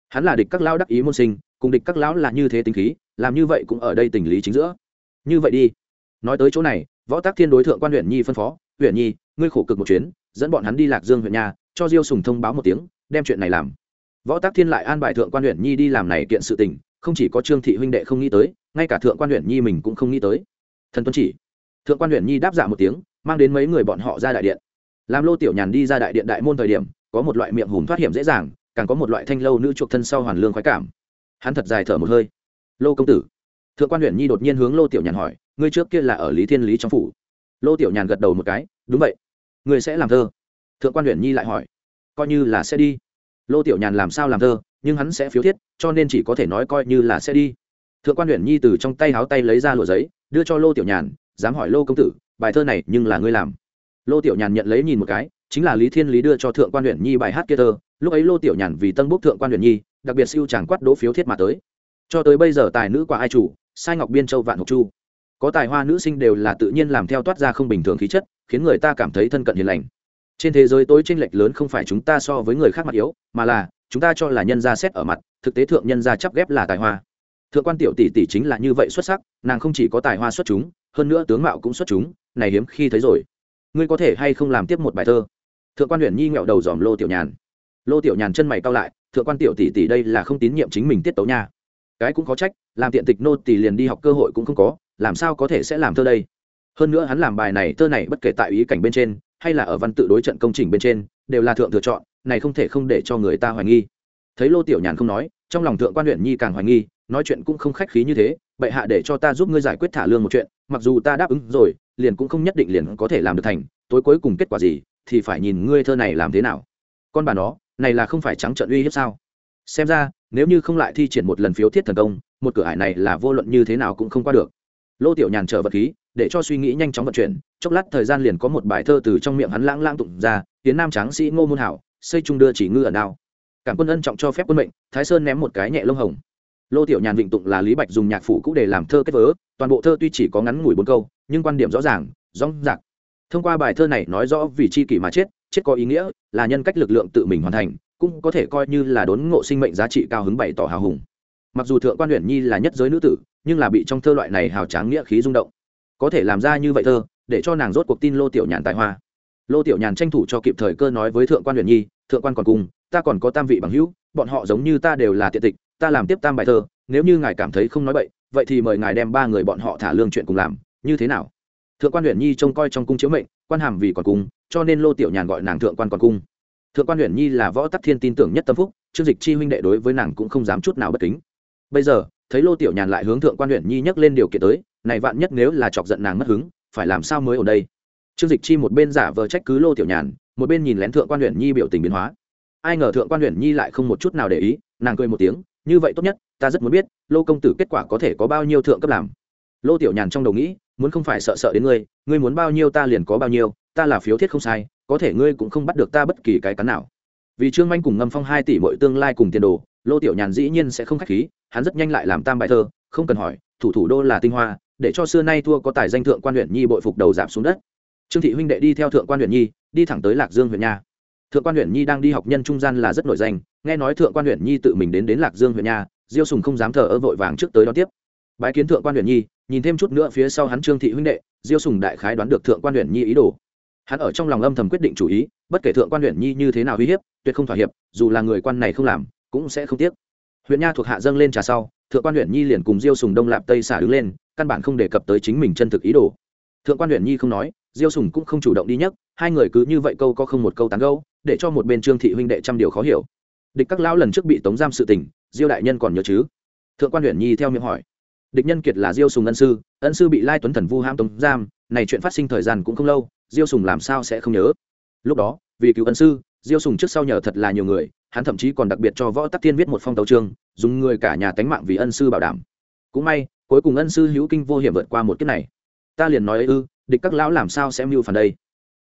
Hắn là địch các lão đắc ý môn sinh, cùng địch các lão là như thế tính khí, làm như vậy cũng ở đây tình lý chính giữa. Như vậy đi. Nói tới chỗ này, võ tác thiên đối thượng quan huyện nhi phân phó, huyện nhi, ngươi khổ cực một chuyến, dẫn bọn hắn đi lạc dương huyện nhà, cho diêu sùng thông báo một tiếng, đem chuyện này làm. Võ tác thiên lại an bài thượng quan huyện nhi đi làm này kiện sự tình, không chỉ có trương thị huynh đệ không nghĩ tới ngay cả thượng quan huyện nhi mình cũng không nghĩ tới. Thần tuân chỉ, thượng quan huyện nhi đáp dạ một tiếng, mang đến mấy người bọn họ ra đại điện. Làm lô tiểu nhàn đi ra đại điện đại môn thời điểm, có một loại miệng hùm thoát hiểm dễ dàng, càng có một loại thanh lâu nữ chuộc thân sau hoàn lương khoái cảm. Hắn thật dài thở một hơi. Lô công tử, thượng quan huyện nhi đột nhiên hướng lô tiểu nhàn hỏi, ngươi trước kia là ở lý thiên lý trong phủ? Lô tiểu nhàn gật đầu một cái, đúng vậy. Ngươi sẽ làm thơ? Thượng quan huyện nhi lại hỏi. Coi như là sẽ đi. Lô tiểu nhàn làm sao làm thơ, nhưng hắn sẽ phiếu thiết, cho nên chỉ có thể nói coi như là sẽ đi thượng quan huyện nhi từ trong tay háo tay lấy ra lụa giấy, đưa cho lô tiểu nhàn, dám hỏi lô công tử, bài thơ này nhưng là ngươi làm. Lô tiểu nhàn nhận lấy nhìn một cái, chính là lý thiên lý đưa cho thượng quan huyện nhi bài hát kia thơ. Lúc ấy lô tiểu nhàn vì tân bốc thượng quan huyện nhi, đặc biệt siêu chàng quát đỗ phiếu thiết mà tới. Cho tới bây giờ tài nữ quả ai chủ, sai ngọc biên châu vạn hộc chu. Có tài hoa nữ sinh đều là tự nhiên làm theo toát ra không bình thường khí chất, khiến người ta cảm thấy thân cận hiền lành. Trên thế giới tối tranh lệch lớn không phải chúng ta so với người khác mặt yếu, mà là, chúng ta cho là nhân gia xét ở mặt, thực tế thượng nhân gia chắp ghép là tài hoa thượng quan tiểu tỷ tỷ chính là như vậy xuất sắc, nàng không chỉ có tài hoa xuất chúng, hơn nữa tướng mạo cũng xuất chúng, này hiếm khi thấy rồi. Ngươi có thể hay không làm tiếp một bài thơ? Thượng quan huyện nhi nghẹo đầu dòm lô tiểu nhàn. Lô tiểu nhàn chân mày cao lại, thượng quan tiểu tỷ tỷ đây là không tín nhiệm chính mình tiết tấu nha. Cái cũng có trách, làm tiện tịch nô tỷ liền đi học cơ hội cũng không có, làm sao có thể sẽ làm thơ đây? Hơn nữa hắn làm bài này, thơ này bất kể tại ý cảnh bên trên, hay là ở văn tự đối trận công trình bên trên, đều là thượng thừa chọn, này không thể không để cho người ta hoài nghi. Thấy lô tiểu nhàn không nói, trong lòng thượng quan huyện nhi càng hoài nghi nói chuyện cũng không khách khí như thế, bệ hạ để cho ta giúp ngươi giải quyết thả lương một chuyện, mặc dù ta đáp ứng rồi, liền cũng không nhất định liền có thể làm được thành, tối cuối cùng kết quả gì, thì phải nhìn ngươi thơ này làm thế nào. Con bà nó, này là không phải trắng trận uy hiếp sao? Xem ra, nếu như không lại thi triển một lần phiếu thiết thần công, một cửa ải này là vô luận như thế nào cũng không qua được. Lô tiểu nhàn trở vật khí, để cho suy nghĩ nhanh chóng vận chuyển, chốc lát thời gian liền có một bài thơ từ trong miệng hắn lãng lãng tụng ra, tiến nam tráng sĩ ngô môn hảo, xây trung đưa chỉ ngư ở nào cảm quân ân trọng cho phép quân mệnh, thái sơn ném một cái nhẹ lông hồng lô tiểu nhàn vịnh tụng là lý bạch dùng nhạc phủ cũ để làm thơ kết vớ, toàn bộ thơ tuy chỉ có ngắn ngủi bốn câu, nhưng quan điểm rõ ràng rõ rạc. Thông qua bài thơ này nói rõ vì chi kỷ mà chết chết có ý nghĩa, là nhân cách lực lượng tự mình hoàn thành, cũng có thể coi như là đốn ngộ sinh mệnh giá trị cao hứng bày tỏ hào hùng. Mặc dù thượng quan huyện nhi là nhất giới nữ tử, nhưng là bị trong thơ loại này hào tráng nghĩa khí rung động. Có thể làm ra như vậy thơ, để cho nàng rốt cuộc tin lô tiểu nhàn tài hoa. Lô tiểu nhàn tranh thủ cho kịp thời cơ nói với thượng quan huyện nhi, thượng quan còn cùng, ta còn có tam vị bằng hữu, bọn họ giống như ta đều là tiện tịch ta làm tiếp tam bài thơ, nếu như ngài cảm thấy không nói bậy, vậy thì mời ngài đem ba người bọn họ thả lương chuyện cùng làm, như thế nào? Thượng quan huyện nhi trông coi trong cung chiếu mệnh, quan hàm vì còn cung, cho nên lô tiểu nhàn gọi nàng thượng quan còn cung. Thượng quan huyện nhi là võ tắc thiên tin tưởng nhất tâm phúc chương dịch chi huynh đệ đối với nàng cũng không dám chút nào bất kính. Bây giờ, thấy lô tiểu nhàn lại hướng thượng quan huyện nhi nhắc lên điều kiện tới, này vạn nhất nếu là chọc giận nàng mất hứng, phải làm sao mới ở đây? Chương dịch chi một bên giả vờ trách cứ lô tiểu nhàn, một bên nhìn lén thượng quan huyện nhi biểu tình biến hóa. Ai ngờ thượng quan huyện nhi lại không một chút nào để ý, nàng cười một tiếng như vậy tốt nhất, ta rất muốn biết, lô công tử kết quả có thể có bao nhiêu thượng cấp làm. Lô tiểu nhàn trong đầu nghĩ, muốn không phải sợ sợ đến ngươi ngươi muốn bao nhiêu ta liền có bao nhiêu, ta là phiếu thiết không sai, có thể ngươi cũng không bắt được ta bất kỳ cái cắn nào. Vì trương manh cùng ngâm phong hai tỷ mọi tương lai cùng tiền đồ, lô tiểu nhàn dĩ nhiên sẽ không k h á c h khí, hắn rất nhanh lại làm tam bài thơ, không cần hỏi, thủ thủ đô là tinh hoa, để cho xưa nay thua có tài danh thượng quan huyện nhi bội phục đầu giảm xuống đất. Trương thị huynh đệ đi theo thượng quan huyện nhi, đi thẳng tới lạc dương huyện nha. Thượng quan huyện nhi đang đi học nhân trung gian là rất nổi danh nghe nói thượng quan huyện nhi tự mình đến đến lạc dương huyện nha, diêu sùng không dám thờ ơ vội vàng trước tới đón tiếp. Bái kiến thượng quan huyện nhi, nhìn thêm chút nữa phía sau hắn trương thị huynh đệ, diêu sùng đại khái đoán được thượng quan huyện nhi ý đồ. Hắn ở trong lòng âm thầm quyết định chủ ý, bất kể thượng quan huyện nhi như thế nào uy hiếp, tuyệt không thỏa hiệp, dù là người quan này không làm, cũng sẽ không tiếc. Huyện nha thuộc hạ dâng lên trà sau, thượng quan huyện nhi liền cùng diêu sùng đông lạp tây xả đứng lên, căn bản không đề cập tới chính mình chân thực ý đồ. Thượng quan huyện nhi không nói, diêu sùng cũng không chủ động đi nhắc, hai người cứ như vậy câu có không một câu tán gâu để cho một bên trương thị huynh đệ trăm điều khó hiểu địch các lão lần trước bị tống giam sự tình, diêu đại nhân còn nhớ chứ? Thượng quan huyện nhi theo miệng hỏi. Địch nhân kiệt là diêu sùng ân sư ân sư bị lai tuấn thần vu ham tống giam, này chuyện phát sinh thời gian cũng không lâu, diêu sùng làm sao sẽ không nhớ? Lúc đó, vì cứu ân sư, diêu sùng trước sau nhờ thật là nhiều người, hắn thậm chí còn đặc biệt cho võ tắc thiên viết một phong tấu trương dùng người cả nhà tánh mạng vì ân sư bảo đảm. Cũng may, cuối cùng ân sư hữu kinh vô hiểm vượt qua một kiếp này. Ta liền nói ấy ư, địch các lão làm sao sẽ mưu phản đây?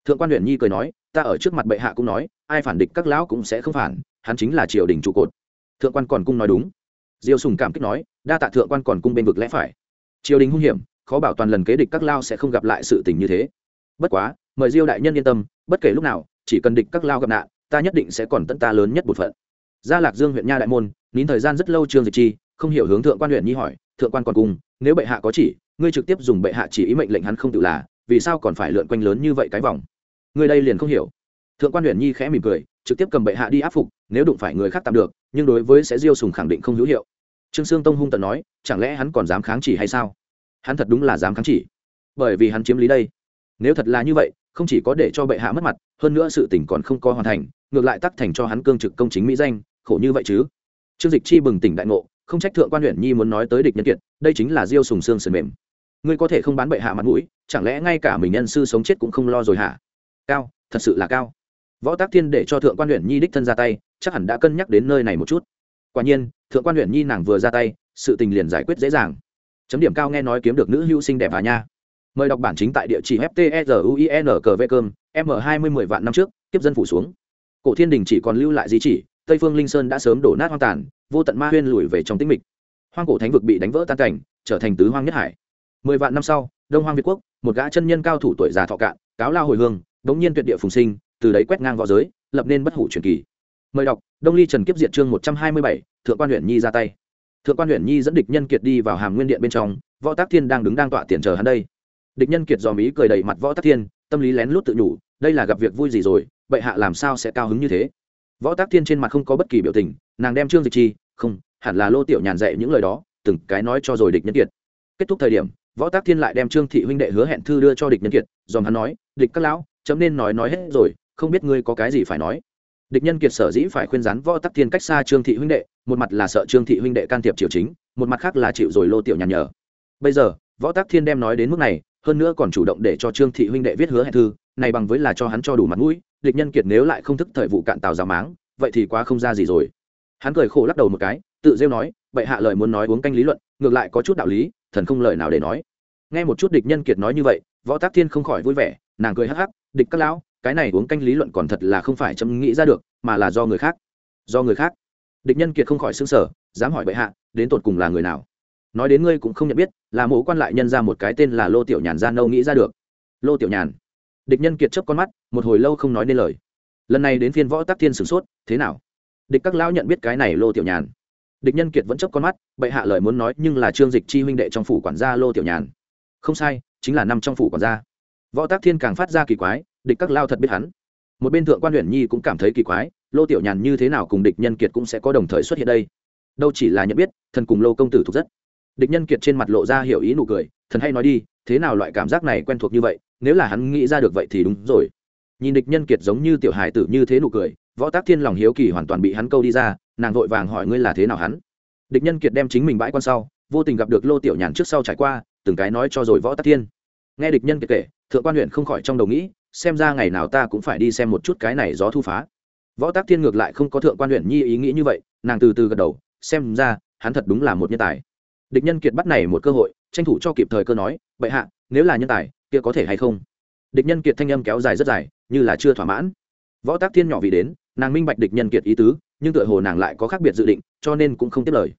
Thượng quan huyện nhi cười nói, ta ở trước mặt bệ hạ cũng nói, ai phản địch các lão cũng sẽ không phản hắn chính là triều đình trụ cột. Thượng quan còn cung nói đúng. Diêu sùng cảm kích nói, đa tạ thượng quan còn cung bên vực lẽ phải. Triều đình hung hiểm, khó bảo toàn lần kế địch các lao sẽ không gặp lại sự tình như thế. Bất quá, mời diêu đại nhân yên tâm, bất kể lúc nào, chỉ cần địch các lao gặp nạn, ta nhất định sẽ còn tận ta lớn nhất một phận. Gia lạc dương huyện nha đại môn, nín thời gian rất lâu trương dịch chi, không hiểu hướng thượng quan huyện nhi hỏi, thượng quan còn cung, nếu bệ hạ có chỉ, ngươi trực tiếp dùng bệ hạ chỉ ý mệnh lệnh hắn không tự là, vì sao còn phải lượn quanh lớn như vậy cái vòng? Ngươi đây liền không hiểu thượng quan huyện nhi khẽ mỉm cười, trực tiếp cầm bệ hạ đi áp phục, nếu đụng phải người khác tạm được, nhưng đối với sẽ diêu sùng khẳng định không hữu hiệu. Trương sương tông hung tận nói, chẳng lẽ hắn còn dám kháng chỉ hay sao? Hắn thật đúng là dám kháng chỉ. Bởi vì hắn chiếm lý đây. Nếu thật là như vậy, không chỉ có để cho bệ hạ mất mặt, hơn nữa sự tỉnh còn không có hoàn thành, ngược lại tắc thành cho hắn cương trực công chính mỹ danh, khổ như vậy chứ? Trương dịch chi bừng tỉnh đại ngộ, không trách thượng quan huyện nhi muốn nói tới địch nhân kiệt, đây chính là diêu sùng xương sườn mềm. Ngươi có thể không bán bệ hạ mặt mũi, chẳng lẽ ngay cả mình nhân sư sống chết cũng không lo rồi hả? Cao, thật sự là cao võ tác thiên để cho thượng quan huyện nhi đích thân ra tay, chắc hẳn đã cân nhắc đến nơi này một chút. Quả nhiên, thượng quan huyện nhi nàng vừa ra tay, sự tình liền giải quyết dễ dàng. Chấm điểm cao nghe nói kiếm được nữ hữu sinh đẹp à nha. Mời đọc bản chính tại địa chỉ fteruin cv cơm m hai mươi mười vạn năm trước tiếp dân phủ xuống. Cổ thiên đình chỉ còn lưu lại di chỉ, tây phương linh sơn đã sớm đổ nát hoang tàn, vô tận ma huyên lùi về trong tĩnh mịch. Hoang cổ thánh vực bị đánh vỡ tan cảnh, trở thành tứ hoang nhất hải. Mười vạn năm sau, đông hoang việt quốc, một gã chân nhân cao thủ tuổi già thọ cạn, cáo lao hồi hương, đống nhiên tuyệt địa phùng sinh từ đấy quét ngang v õ giới, lập nên bất hủ truyền kỳ. Mời đọc, đông ly trần kiếp diệt chương một trăm hai mươi bảy, thượng quan huyện nhi ra tay. Thượng quan huyện nhi dẫn địch nhân kiệt đi vào hàm nguyên điện bên trong, võ tác thiên đang đứng đang tọa tiền chờ hắn đây. Địch nhân kiệt dò mí cười đầy mặt võ tác thiên, tâm lý lén lút tự nhủ, đây là gặp việc vui gì rồi, bệ hạ làm sao sẽ cao hứng như thế? Võ tác thiên trên mặt không có bất kỳ biểu tình, nàng đem trương dịch chi, không, hẳn là lô tiểu nhàn dạy những lời đó, từng cái nói cho rồi địch nhân kiệt. Kết thúc thời điểm, võ tác thiên lại đem trương thị huynh đệ hứa hẹn thư đưa cho địch nhân kiệt, dòm hắn nói, địch các lão, chấm nên nói nói hết rồi không biết ngươi có cái gì phải nói. Địch nhân kiệt sở dĩ phải khuyên rắn võ tắc thiên cách xa trương thị huynh đệ, một mặt là sợ trương thị huynh đệ can thiệp triều chính, một mặt khác là chịu rồi lô tiểu nhàn nhở bây giờ, võ tắc thiên đem nói đến mức này, hơn nữa còn chủ động để cho trương thị huynh đệ viết hứa hẹn thư, này bằng với là cho hắn cho đủ mặt mũi, địch nhân kiệt nếu lại không thức thời vụ cạn tào giáo máng, vậy thì quá không ra gì rồi. Hắn cười khổ lắc đầu một cái, tự rêu nói vậy hạ lời muốn nói uống canh lý luận, ngược lại có chút đạo lý, thần không lời nào để nói. Nghe một chút địch nhân kiệt nói như vậy, võ tác thiên không khỏi vui vẻ, nàng cười hắc hắc, địch các lão cái này uống canh lý luận còn thật là không phải chấm nghĩ ra được, mà là do người khác. Do người khác. Địch nhân kiệt không khỏi xứng sở dám hỏi bệ hạ, đến tột cùng là người nào? Nói đến ngươi cũng không nhận biết, là mộ quan lại nhân ra một cái tên là lô tiểu nhàn gian nâu nghĩ ra được. Lô tiểu nhàn. Địch nhân kiệt chấp con mắt, một hồi lâu không nói nên lời. Lần này đến phiên võ tắc thiên sửng sốt, thế nào? Địch các lão nhận biết cái này lô tiểu nhàn. Địch nhân kiệt vẫn chấp con mắt, bệ hạ lời muốn nói nhưng là trương dịch chi huynh đệ trong phủ quản gia lô tiểu nhàn. Không sai, chính là năm trong phủ quản gia. Võ tác thiên càng phát ra kỳ quái địch các lao thật biết hắn. Một bên thượng quan huyện nhi cũng cảm thấy kỳ quái, lô tiểu nhàn như thế nào cùng địch nhân kiệt cũng sẽ có đồng thời xuất hiện đây? Đâu chỉ là nhận biết, thần cùng lô công tử thuộc rất. Địch nhân kiệt trên mặt lộ ra hiểu ý nụ cười, thần hay nói đi, thế nào loại cảm giác này quen thuộc như vậy, nếu là hắn nghĩ ra được vậy thì đúng rồi. Nhìn địch nhân kiệt giống như tiểu hài tử như thế nụ cười, võ tác thiên lòng hiếu kỳ hoàn toàn bị hắn câu đi ra, nàng vội vàng hỏi ngươi là thế nào hắn? Địch nhân kiệt đem chính mình bãi quan sau, vô tình gặp được lô tiểu nhàn trước sau trải qua, từng cái nói cho rồi võ tác thiên. Nghe địch nhân kiệt kể, thượng quan huyện không khỏi trong đầu nghĩ xem ra ngày nào ta cũng phải đi xem một chút cái này gió thu phá. Võ tác thiên ngược lại không có thượng quan huyện nhi ý nghĩ như vậy, nàng từ từ gật đầu, xem ra, hắn thật đúng là một nhân tài. Địch nhân kiệt bắt này một cơ hội, tranh thủ cho kịp thời cơ nói, bệ hạ, nếu là nhân tài, kia có thể hay không? Địch nhân kiệt thanh âm kéo dài rất dài, như là chưa thỏa mãn. Võ tác thiên nhỏ vì đến, nàng minh bạch địch nhân kiệt ý tứ, nhưng tựa hồ nàng lại có khác biệt dự định, cho nên cũng không tiếp lời.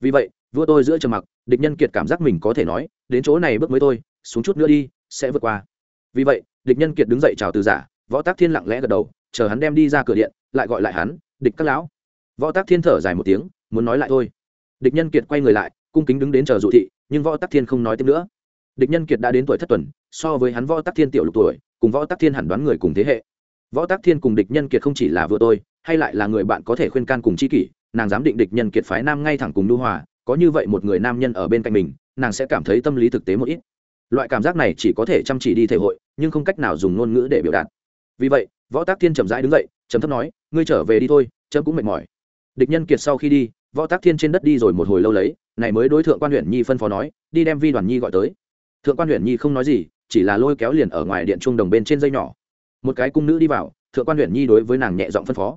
Vì vậy, vua tôi giữa trầm mặc, địch nhân kiệt cảm giác mình có thể nói, đến chỗ này bước mới tôi xuống chút nữa đi, sẽ vượt qua. Vì vậy địch nhân kiệt đứng dậy chào từ giả, võ tác thiên lặng lẽ gật đầu, chờ hắn đem đi ra cửa điện, lại gọi lại hắn, địch các lão. Võ tác thiên thở dài một tiếng, muốn nói lại thôi. Địch nhân kiệt quay người lại, cung kính đứng đến chờ dụ thị, nhưng võ tác thiên không nói tiếp nữa. Địch nhân kiệt đã đến tuổi thất tuần, so với hắn võ tác thiên tiểu lục tuổi, cùng võ tác thiên hẳn đoán người cùng thế hệ. Võ tác thiên cùng địch nhân kiệt không chỉ là vừa tôi, hay lại là người bạn có thể khuyên can cùng chi kỷ, nàng dám định địch nhân kiệt phái nam ngay thẳng cùng nu hòa, có như vậy một người nam nhân ở bên cạnh mình, nàng sẽ cảm thấy tâm lý thực tế một ít loại cảm giác này chỉ có thể chăm chỉ đi thể hội, nhưng không cách nào dùng ngôn ngữ để biểu đạt. Vì vậy, võ tác thiên chậm rãi đứng dậy chấm thấp nói, ngươi trở về đi thôi, chấm cũng mệt mỏi. Địch nhân kiệt sau khi đi, võ tác thiên trên đất đi rồi một hồi lâu lấy, này mới đối thượng quan huyện nhi phân phó nói, đi đem vi đoàn nhi gọi tới. Thượng quan huyện nhi không nói gì, chỉ là lôi kéo liền ở ngoài điện trung đồng bên trên dây nhỏ. Một cái cung nữ đi vào, thượng quan huyện nhi đối với nàng nhẹ giọng phân phó.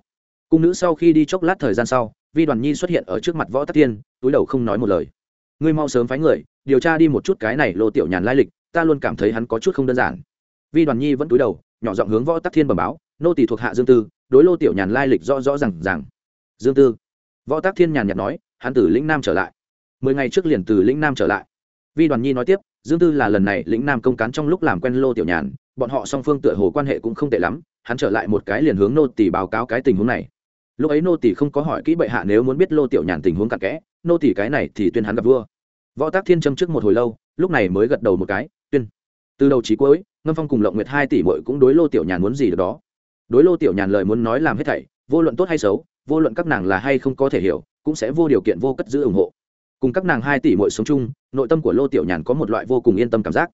Cung nữ sau khi đi chốc lát thời gian sau, vi đoàn nhi xuất hiện ở trước mặt võ tắc thiên, túi đầu không nói một lời. Ngươi mau sớm phái người điều tra đi một chút cái này lô tiểu nhàn lai lịch, ta luôn cảm thấy hắn có chút không đơn giản. Vi đoàn nhi vẫn túi đầu, nhỏ giọng hướng võ tắc thiên bẩm báo, nô tỷ thuộc hạ dương tư, đối lô tiểu nhàn lai lịch rõ rõ ràng ràng. rằng dương tư. Võ tắc thiên nhàn nhạt nói, hắn từ lĩnh nam trở lại. Mười ngày trước liền từ lĩnh nam trở lại. Vi đoàn nhi nói tiếp, dương tư là lần này lĩnh nam công cán trong lúc làm quen lô tiểu nhàn, bọn họ song phương tựa hồ quan hệ cũng không tệ lắm, hắn trở lại một cái liền hướng nô tỷ báo cáo cái tình huống này. Lúc ấy nô tỷ không có hỏi kỹ bệ hạ nếu muốn biết lô tiểu nhàn tình huống cặn kẽ, nô tỷ cái này thì tuyên hắn gặp vua võ tác thiên châm trước một hồi lâu, lúc này mới gật đầu một cái, tuyên. Từ đầu trí cuối, ngâm phong cùng lộng nguyệt hai tỷ mội cũng đối lô tiểu nhàn muốn gì được đó. Đối lô tiểu nhàn lời muốn nói làm hết thảy, vô luận tốt hay xấu, vô luận các nàng là hay không có thể hiểu, cũng sẽ vô điều kiện vô cất giữ ủng hộ. Cùng các nàng hai tỷ mội sống chung, nội tâm của lô tiểu nhàn có một loại vô cùng yên tâm cảm giác.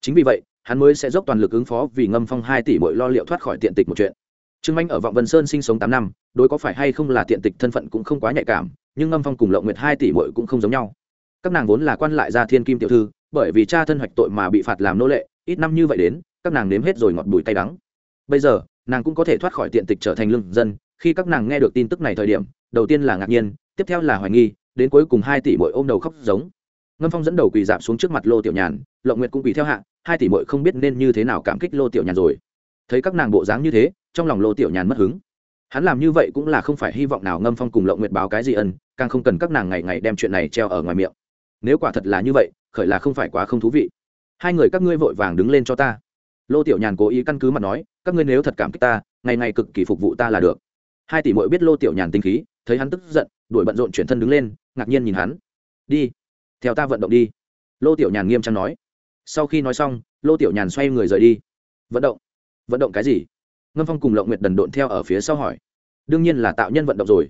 Chính vì vậy, hắn mới sẽ dốc toàn lực ứng phó vì ngâm phong hai tỷ mội lo liệu thoát khỏi tiện tịch một chuyện. Trương Anh ở vọng vân sơn sinh sống tám năm, đối có phải hay không là tiện tịch thân phận cũng không quá nhạy cảm, nhưng ngâm phong cùng lộng nguyệt hai tỷ mội cũng không giống nhau các nàng vốn là quan lại gia thiên kim tiểu thư, bởi vì cha thân hoạch tội mà bị phạt làm nô lệ, ít năm như vậy đến, các nàng nếm hết rồi ngọt bùi tay đắng. Bây giờ, nàng cũng có thể thoát khỏi tiện tịch trở thành lương dân, khi các nàng nghe được tin tức này thời điểm, đầu tiên là ngạc nhiên, tiếp theo là hoài nghi, đến cuối cùng hai tỷ mội ôm đầu khóc giống. Ngâm phong dẫn đầu quỳ dạp xuống trước mặt lô tiểu nhàn, lộng nguyệt cũng quỳ theo hạ, hai tỷ mội không biết nên như thế nào cảm kích lô tiểu nhàn rồi. Thấy các nàng bộ dáng như thế, trong lòng lô tiểu nhàn mất hứng. Hắn làm như vậy cũng là không phải hy vọng nào ngâm phong cùng lộng nguyệt báo cái gì ân, càng không cần các nàng ngày ngày đem chuyện này treo ở ngoài miệng nếu quả thật là như vậy, khởi là không phải quá không thú vị. Hai người các ngươi vội vàng đứng lên cho ta. Lô tiểu nhàn cố ý căn cứ mặt nói, các ngươi nếu thật cảm kích ta, ngày ngày cực kỳ phục vụ ta là được. Hai tỷ mội biết lô tiểu nhàn tinh khí, thấy hắn tức giận, đuổi bận rộn chuyển thân đứng lên, ngạc nhiên nhìn hắn. Đi, theo ta vận động đi. Lô tiểu nhàn nghiêm trang nói. Sau khi nói xong, lô tiểu nhàn xoay người rời đi. Vận động. Vận động cái gì? Ngâm phong cùng lộng nguyệt đần độn theo ở phía sau hỏi. Đương nhiên là tạo nhân vận động rồi.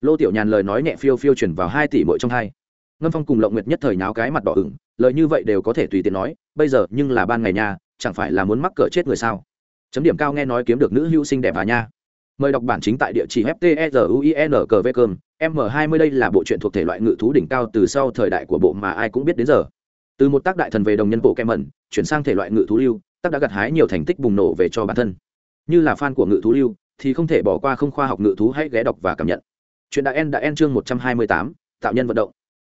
Lô tiểu nhàn lời nói nhẹ phiêu phiêu chuyển vào hai tỷ mỗi trong hai ngâm phong cùng lộng nguyệt nhất thời nháo cái mặt đỏ ửng, lời như vậy đều có thể tùy tiện nói, bây giờ, nhưng là ban ngày nha, chẳng phải là muốn mắc cỡ chết người sao? Chấm điểm cao nghe nói kiếm được nữ hữu sinh đẹp à nha. Mời đọc bản chính tại địa chỉ ftsuinkv cơm m 20 đây là bộ truyện thuộc thể loại ngự thú đỉnh cao từ sau thời đại của bộ mà ai cũng biết đến giờ. Từ một tác đại thần về đồng nhân bộ kem mẩn chuyển sang thể loại ngự thú lưu, tác đã gặt hái nhiều thành tích bùng nổ về cho bản thân. Như là fan của ngự thú lưu, thì không thể bỏ qua không khoa học ngự thú hãy ghé đọc và cảm nhận. Chuyện đã en đã en chương một trăm hai mươi tám, tạo nhân vận động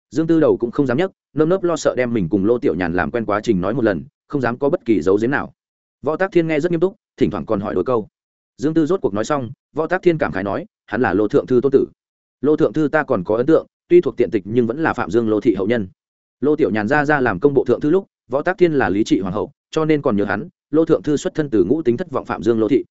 dương tư đầu cũng không dám nhấc nơm nớp lo sợ đem mình cùng lô tiểu nhàn làm quen quá trình nói một lần, không dám có bất kỳ dấu giếm nào. Võ tác thiên nghe rất nghiêm túc, thỉnh thoảng còn hỏi đôi câu. Dương tư rốt cuộc nói xong, võ tác thiên cảm khái nói, hắn là lô thượng thư tô tử. Lô thượng thư ta còn có ấn tượng, tuy thuộc tiện tịch nhưng vẫn là phạm dương lô thị hậu nhân. Lô tiểu nhàn ra ra làm công bộ thượng thư lúc, võ tác thiên là lý trị hoàng hậu, cho nên còn nhớ hắn, lô thượng thư xuất thân từ ngũ tính thất vọng phạm dương lô thị.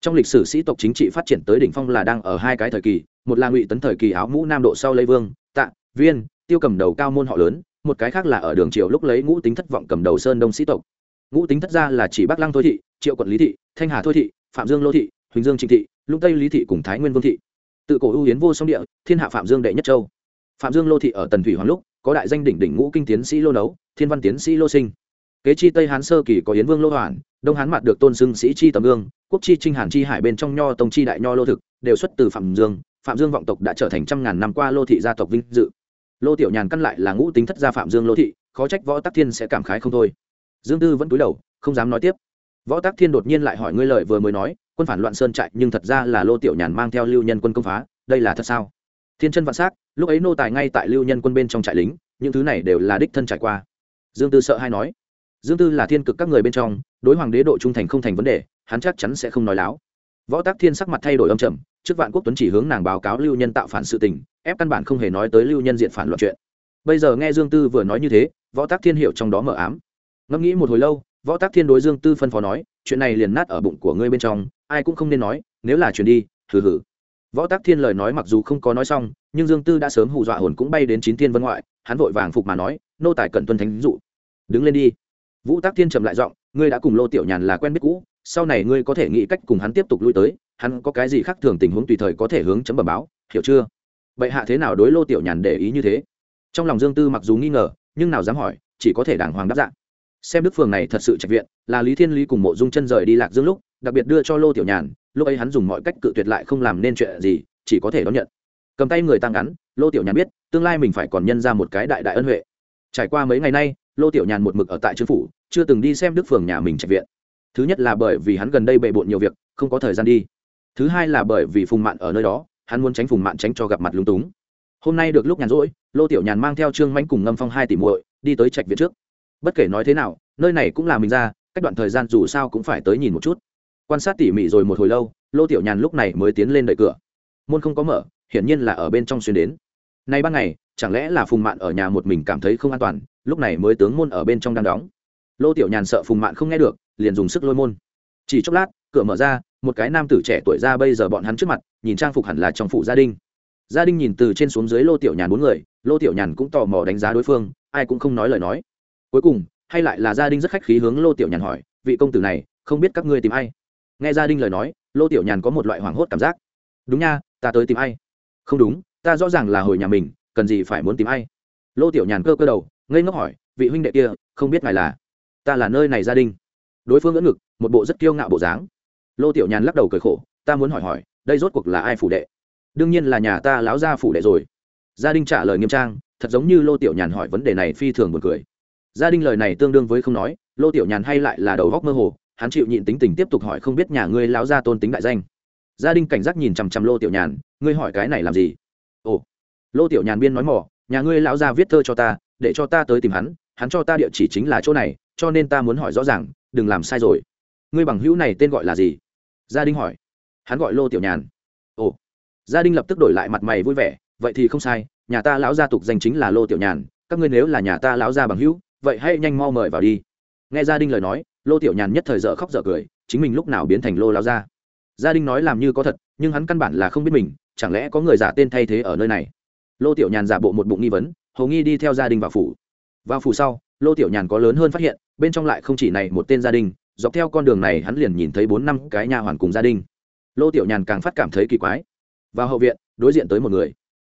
Trong lịch sử sĩ tộc chính trị phát triển tới đỉnh phong là đang ở hai cái thời kỳ, một là ngụy tấn thời kỳ áo mũ nam độ sau lê vương, tạ, viên tiêu cầm đầu cao môn họ lớn, một cái khác là ở đường triều lúc lấy ngũ tính thất vọng cầm đầu sơn đông sĩ tộc. Ngũ tính thất gia là chỉ bắc lăng thôi thị, triệu quận lý thị, thanh hà thôi thị, phạm dương lô thị, huỳnh dương trịnh thị, lũng tây lý thị cùng thái nguyên vương thị. Tự cổ ưu hiến vô song địa, thiên hạ phạm dương đệ nhất châu. Phạm dương lô thị ở tần thủy hoàng lúc, có đại danh đỉnh đỉnh ngũ kinh tiến sĩ lô nấu, thiên văn tiến sĩ lô sinh. Kế chi tây hán sơ kỳ có yến vương lô hoàn, đông hán mặt được tôn xưng sĩ chi tầm gương, quốc chi trinh hàn chi hải bên trong nho tông chi đại nho lô thực, đều xuất từ phạm dương. Phạm dương vọng tộc đã trở thành trăm ngàn năm qua lô thị gia tộc vinh dự lô tiểu nhàn căn lại là ngũ tính thất gia phạm dương lô thị, khó trách võ tắc thiên sẽ cảm khái không thôi. Dương tư vẫn cúi đầu, không dám nói tiếp. Võ tắc thiên đột nhiên lại hỏi ngươi lời vừa mới nói, quân phản loạn sơn trại nhưng thật ra là lô tiểu nhàn mang theo lưu nhân quân công phá, đây là thật sao? Thiên chân vạn s á c lúc ấy nô tài ngay tại lưu nhân quân bên trong trại lính, những thứ này đều là đích thân trải qua. Dương tư sợ hay nói. Dương tư là thiên cực các người bên trong, đối hoàng đế độ trung thành không thành vấn đề, hắn chắc chắn sẽ không nói láo võ tác thiên sắc mặt thay đổi âm trầm, trước vạn quốc tuấn chỉ hướng nàng báo cáo lưu nhân tạo phản sự tình, ép căn bản không hề nói tới lưu nhân diện phản loạn chuyện. Bây giờ nghe dương tư vừa nói như thế, võ tác thiên hiểu trong đó mở ám. Ngẫm nghĩ một hồi lâu, võ tác thiên đối dương tư phân phó nói, chuyện này liền nát ở bụng của ngươi bên trong, ai cũng không nên nói, nếu là chuyện đi, hừ hừ. Võ tác thiên lời nói mặc dù không có nói xong, nhưng dương tư đã sớm hù dọa hồn cũng bay đến chín thiên vân ngoại, hắn vội vàng phục mà nói, nô tài cần tuân thánh dụ, đứng lên đi. Vũ tác thiên trầm lại giọng ngươi đã cùng lô tiểu nhàn là quen biết cũ, sau này ngươi có thể nghĩ cách cùng hắn tiếp tục lui tới, hắn có cái gì khác thường tình huống tùy thời có thể hướng chấm bẩm báo, hiểu chưa? Bệ hạ thế nào đối lô tiểu nhàn để ý như thế? Trong lòng dương tư mặc dù nghi ngờ, nhưng nào dám hỏi, chỉ có thể đàng hoàng đáp dạng xem đức phường này thật sự trạch viện, là lý thiên lý cùng mộ dung chân rời đi lạc dương lúc, đặc biệt đưa cho lô tiểu nhàn, lúc ấy hắn dùng mọi cách cự tuyệt lại không làm nên chuyện gì, chỉ có thể đón nhận. Cầm tay người tăng ngắn lô tiểu nhàn biết, tương lai mình phải còn nhân ra một cái đại đại ân huệ. Trải qua mấy ngày nay lô tiểu nhàn một mực ở tại trương phủ, chưa từng đi xem đức phường nhà mình trạch viện. Thứ nhất là bởi vì hắn gần đây bệ bộn nhiều việc, không có thời gian đi. Thứ hai là bởi vì phùng mạn ở nơi đó, hắn muốn tránh phùng mạn tránh cho gặp mặt lúng túng. Hôm nay được lúc nhàn rỗi, lô tiểu nhàn mang theo trương manh cùng ngâm phong hai tỷ muội đi tới trạch viện trước. Bất kể nói thế nào, nơi này cũng là mình ra, cách đoạn thời gian dù sao cũng phải tới nhìn một chút. Quan sát tỉ mỉ rồi một hồi lâu, lô tiểu nhàn lúc này mới tiến lên đợi cửa. Môn không có mở, hiển nhiên là ở bên trong xuyên đến nay ban ngày, chẳng lẽ là phùng mạn ở nhà một mình cảm thấy không an toàn, lúc này mới tướng môn ở bên trong đang đóng. Lô tiểu nhàn sợ phùng mạn không nghe được, liền dùng sức lôi môn. Chỉ chốc lát, cửa mở ra, một cái nam tử trẻ tuổi ra bây giờ bọn hắn trước mặt, nhìn trang phục hẳn là trong phủ gia đình gia đình nhìn từ trên xuống dưới lô tiểu nhàn bốn người, lô tiểu nhàn cũng tò mò đánh giá đối phương, ai cũng không nói lời nói. Cuối cùng, hay lại là gia đình rất khách khí hướng lô tiểu nhàn hỏi, vị công tử này, không biết các ngươi tìm ai? Nghe gia đình lời nói, lô tiểu nhàn có một loại hoảng hốt cảm giác. Đúng nha, ta tới tìm ai? Không đúng ta rõ ràng là hồi nhà mình, cần gì phải muốn tìm ai? Lô tiểu nhàn cơ cơ đầu, ngây ngốc hỏi, vị huynh đệ kia, không biết ngài là? Ta là nơi này gia đình. Đối phương ngỡ ngực, một bộ rất kiêu ngạo bộ dáng. Lô tiểu nhàn lắc đầu cười khổ, ta muốn hỏi hỏi, đây rốt cuộc là ai phủ đệ? Đương nhiên là nhà ta láo ra phủ đệ rồi. Gia đình trả lời nghiêm trang, thật giống như lô tiểu nhàn hỏi vấn đề này phi thường buồn cười. Gia đình lời này tương đương với không nói, lô tiểu nhàn hay lại là đầu góc mơ hồ, hắn chịu nhịn tính tình tiếp tục hỏi không biết nhà ngươi láo ra tôn tính đại danh. Gia đình cảnh giác nhìn chằm chằm lô tiểu nhàn, ngươi hỏi cái này làm gì? Ồ. Lô tiểu nhàn biên nói mỏ, nhà ngươi lão gia viết thơ cho ta, để cho ta tới tìm hắn hắn cho ta địa chỉ chính là chỗ này, cho nên ta muốn hỏi rõ ràng, đừng làm sai rồi. Ngươi bằng hữu này tên gọi là gì? Gia đình hỏi. Hắn gọi lô tiểu nhàn. Ồ. Gia đình lập tức đổi lại mặt mày vui vẻ, vậy thì không sai, nhà ta lão gia tục danh chính là lô tiểu nhàn, các ngươi nếu là nhà ta lão gia bằng hữu, vậy hãy nhanh mau mời vào đi. Nghe gia đình lời nói, lô tiểu nhàn nhất thời dở khóc dở cười, chính mình lúc nào biến thành lô lão gia. Gia đình nói làm như có thật, nhưng hắn căn bản là không biết mình chẳng lẽ có người giả tên thay thế ở nơi này? Lô tiểu nhàn giả bộ một bụng nghi vấn, hầu nghi đi theo gia đình vào phủ. Vào phủ sau, lô tiểu nhàn có lớn hơn phát hiện, bên trong lại không chỉ này một tên gia đình, dọc theo con đường này hắn liền nhìn thấy bốn năm cái nhà hoàn cùng gia đình. Lô tiểu nhàn càng phát cảm thấy kỳ quái. Vào hậu viện, đối diện tới một người.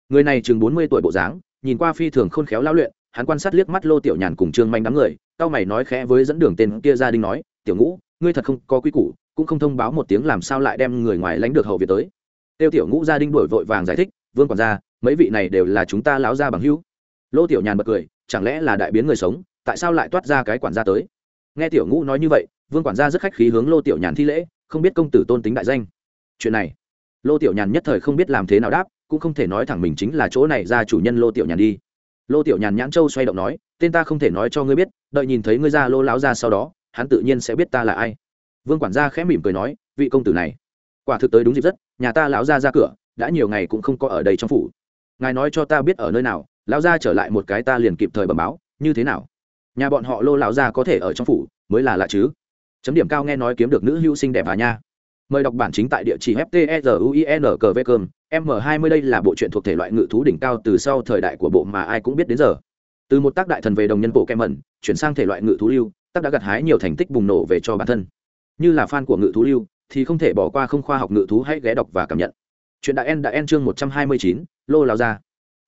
Người này chừng bốn mươi tuổi bộ dáng, nhìn qua phi thường khôn khéo lao luyện, hắn quan sát liếc mắt lô tiểu nhàn cùng trương manh đám người tao mày nói khẽ với dẫn đường tên kia gia đình nói, tiểu ngũ, ngươi thật không có quy củ, cũng không thông báo một tiếng làm sao lại đem người ngoài lánh được hậu viện tới tiêu tiểu ngũ gia đình đổi vội vàng giải thích, vương quản gia, mấy vị này đều là chúng ta lão gia bằng hữu. Lô tiểu nhàn bật cười, chẳng lẽ là đại biến người sống, tại sao lại toát ra cái quản gia tới? Nghe tiểu ngũ nói như vậy, vương quản gia rất khách khí hướng lô tiểu nhàn thi lễ, không biết công tử tôn tính đại danh. Chuyện này, lô tiểu nhàn nhất thời không biết làm thế nào đáp, cũng không thể nói thẳng mình chính là chỗ này ra chủ nhân lô tiểu nhàn đi. Lô tiểu nhàn nhãn châu xoay động nói, tên ta không thể nói cho ngươi biết, đợi nhìn thấy ngươi ra lô láo ra sau đó, hắn tự nhiên sẽ biết ta là ai. Vương quản gia khẽ mỉm cười nói, vị công tử này quả thực tới đúng dịp rất, nhà ta lão ra ra cửa, đã nhiều ngày cũng không có ở đây trong phủ. Ngài nói cho ta biết ở nơi nào, lão ra trở lại một cái ta liền kịp thời bẩm báo, như thế nào? Nhà bọn họ lô lão ra có thể ở trong phủ, mới là lạ chứ? Chấm điểm cao nghe nói kiếm được nữ hữu sinh đẹp à nha. Mời đọc bản chính tại địa chỉ ftsuincvcom m 20 đây là bộ truyện thuộc thể loại ngự thú đỉnh cao từ sau thời đại của bộ mà ai cũng biết đến giờ. Từ một tác đại thần về đồng nhân bộ kem mẩn, chuyển sang thể loại ngự thú lưu, tác đã gặt hái nhiều thành tích bùng nổ về cho bản thân. Như là fan của ngự thú lưu thì không thể bỏ qua không khoa học ngự thú, hãy ghé đọc và cảm nhận. Chuyện đại en đã en chương một trăm hai mươi chín, lô lao ra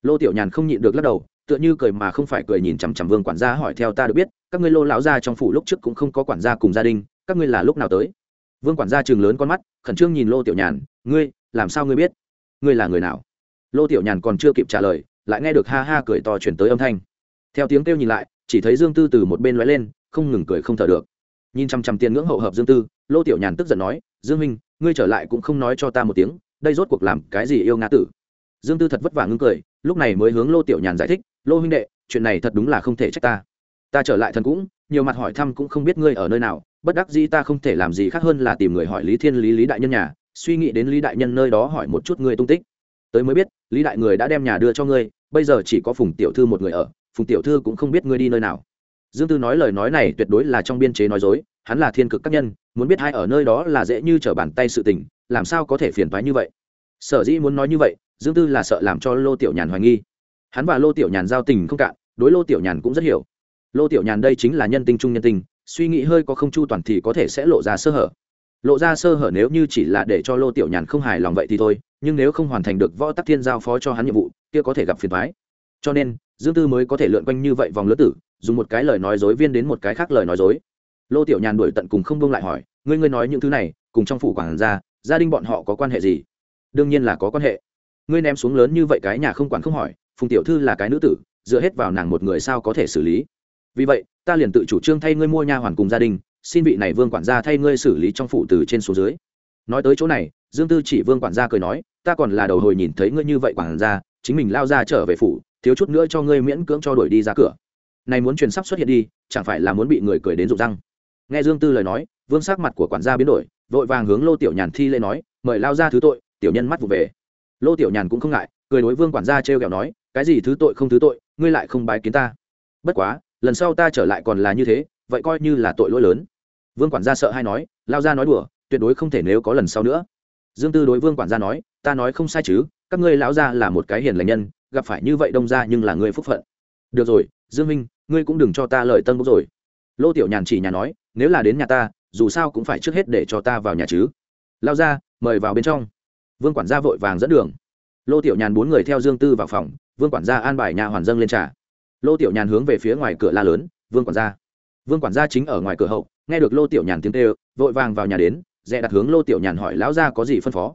lô tiểu nhàn không nhịn được lắc đầu, tựa như cười mà không phải cười nhìn chằm chằm vương quản gia hỏi theo ta được biết, các ngươi lô lão gia trong phủ lúc trước cũng không có quản gia cùng gia đình, các ngươi là lúc nào tới? Vương quản gia chừng lớn con mắt, khẩn trương nhìn lô tiểu nhàn, ngươi, làm sao ngươi biết? Ngươi là người nào? Lô tiểu nhàn còn chưa kịp trả lời, lại nghe được ha ha cười to chuyển tới âm thanh. Theo tiếng kêu nhìn lại, chỉ thấy dương tư từ một bên lóe lên, không ngừng cười không thở được. Nhìn chằm chằm tiền ngưỡng hậu hợp dương tư, lô tiểu nhàn tức giận nói dương minh, ngươi trở lại cũng không nói cho ta một tiếng, đây rốt cuộc làm cái gì yêu nga tử? Dương tư thật vất vả ngưng cười, lúc này mới hướng lô tiểu nhàn giải thích, lô huynh đệ, chuyện này thật đúng là không thể trách ta. Ta trở lại thần cũng, nhiều mặt hỏi thăm cũng không biết ngươi ở nơi nào, bất đắc dĩ ta không thể làm gì khác hơn là tìm người hỏi lý thiên lý lý đại nhân nhà, suy nghĩ đến lý đại nhân nơi đó hỏi một chút ngươi tung tích. Tới mới biết, lý đại người đã đem nhà đưa cho ngươi, bây giờ chỉ có phùng tiểu thư một người ở, phùng tiểu thư cũng không biết ngươi đi nơi nào. Dương tư nói lời nói này tuyệt đối là trong biên chế nói dối, hắn là thiên cực các nhân muốn biết hai ở nơi đó là dễ như trở bàn tay sự tình, làm sao có thể phiền toái như vậy? Sở dĩ muốn nói như vậy, dương tư là sợ làm cho lô tiểu nhàn hoài nghi. Hắn và lô tiểu nhàn giao tình không cạn, đối lô tiểu nhàn cũng rất hiểu. Lô tiểu nhàn đây chính là nhân tinh trung nhân tinh suy nghĩ hơi có không chu toàn thì có thể sẽ lộ ra sơ hở. Lộ ra sơ hở nếu như chỉ là để cho lô tiểu nhàn không hài lòng vậy thì thôi, nhưng nếu không hoàn thành được võ tắc thiên giao phó cho hắn nhiệm vụ, kia có thể gặp phiền thoái cho nên, dương tư mới có thể lượn quanh như vậy vòng lứa tử, dùng một cái lời nói dối viên đến một cái khác lời nói dối lô tiểu nhàn đuổi tận cùng không bông lại hỏi, ngươi ngươi nói những thứ này, cùng trong phủ quản gia gia đình bọn họ có quan hệ gì? Đương nhiên là có quan hệ. Ngươi ném xuống lớn như vậy cái nhà không quản không hỏi, phùng tiểu thư là cái nữ tử, dựa hết vào nàng một người sao có thể xử lý? Vì vậy, ta liền tự chủ trương thay ngươi mua nha hoàn cùng gia đình, xin vị này vương quản gia thay ngươi xử lý trong phủ từ trên xuống dưới. Nói tới chỗ này, dương tư chỉ vương quản gia cười nói, ta còn là đầu hồi nhìn thấy ngươi như vậy quản gia, chính mình lao ra trở về phủ, thiếu chút nữa cho ngươi miễn cưỡng cho đuổi đi ra cửa. Này muốn truyền sắp xuất hiện đi, chẳng phải là muốn bị người cười đến rụng răng? Nghe dương tư lời nói, vương sắc mặt của quản gia biến đổi, vội vàng hướng lô tiểu nhàn thi lễ nói, mời lao ra thứ tội. Tiểu nhân mắt vụ về. Lô tiểu nhàn cũng không ngại, cười đối vương quản gia trêu kẹo nói, cái gì thứ tội không thứ tội, ngươi lại không bái kiến ta. Bất quá, lần sau ta trở lại còn là như thế, vậy coi như là tội lỗi lớn. Vương quản gia sợ hay nói, lao ra nói đùa, tuyệt đối không thể nếu có lần sau nữa. Dương tư đối vương quản gia nói, ta nói không sai chứ, các ngươi lão gia là một cái hiền lành nhân, gặp phải như vậy đông ra nhưng là người phúc phận. Được rồi, dương minh ngươi cũng đừng cho ta lời tân bốc rồi lô tiểu nhàn chỉ nhà nói, nếu là đến nhà ta, dù sao cũng phải trước hết để cho ta vào nhà chứ. Lao ra, mời vào bên trong. Vương quản gia vội vàng dẫn đường. Lô tiểu nhàn bốn người theo dương tư vào phòng, vương quản gia an bài nhà hoàn dâng lên trà. Lô tiểu nhàn hướng về phía ngoài cửa la lớn, vương quản gia. Vương quản gia chính ở ngoài cửa hậu, nghe được lô tiểu nhàn tiếng kêu, vội vàng vào nhà đến dè đặt hướng lô tiểu nhàn hỏi, lão gia có gì phân phó?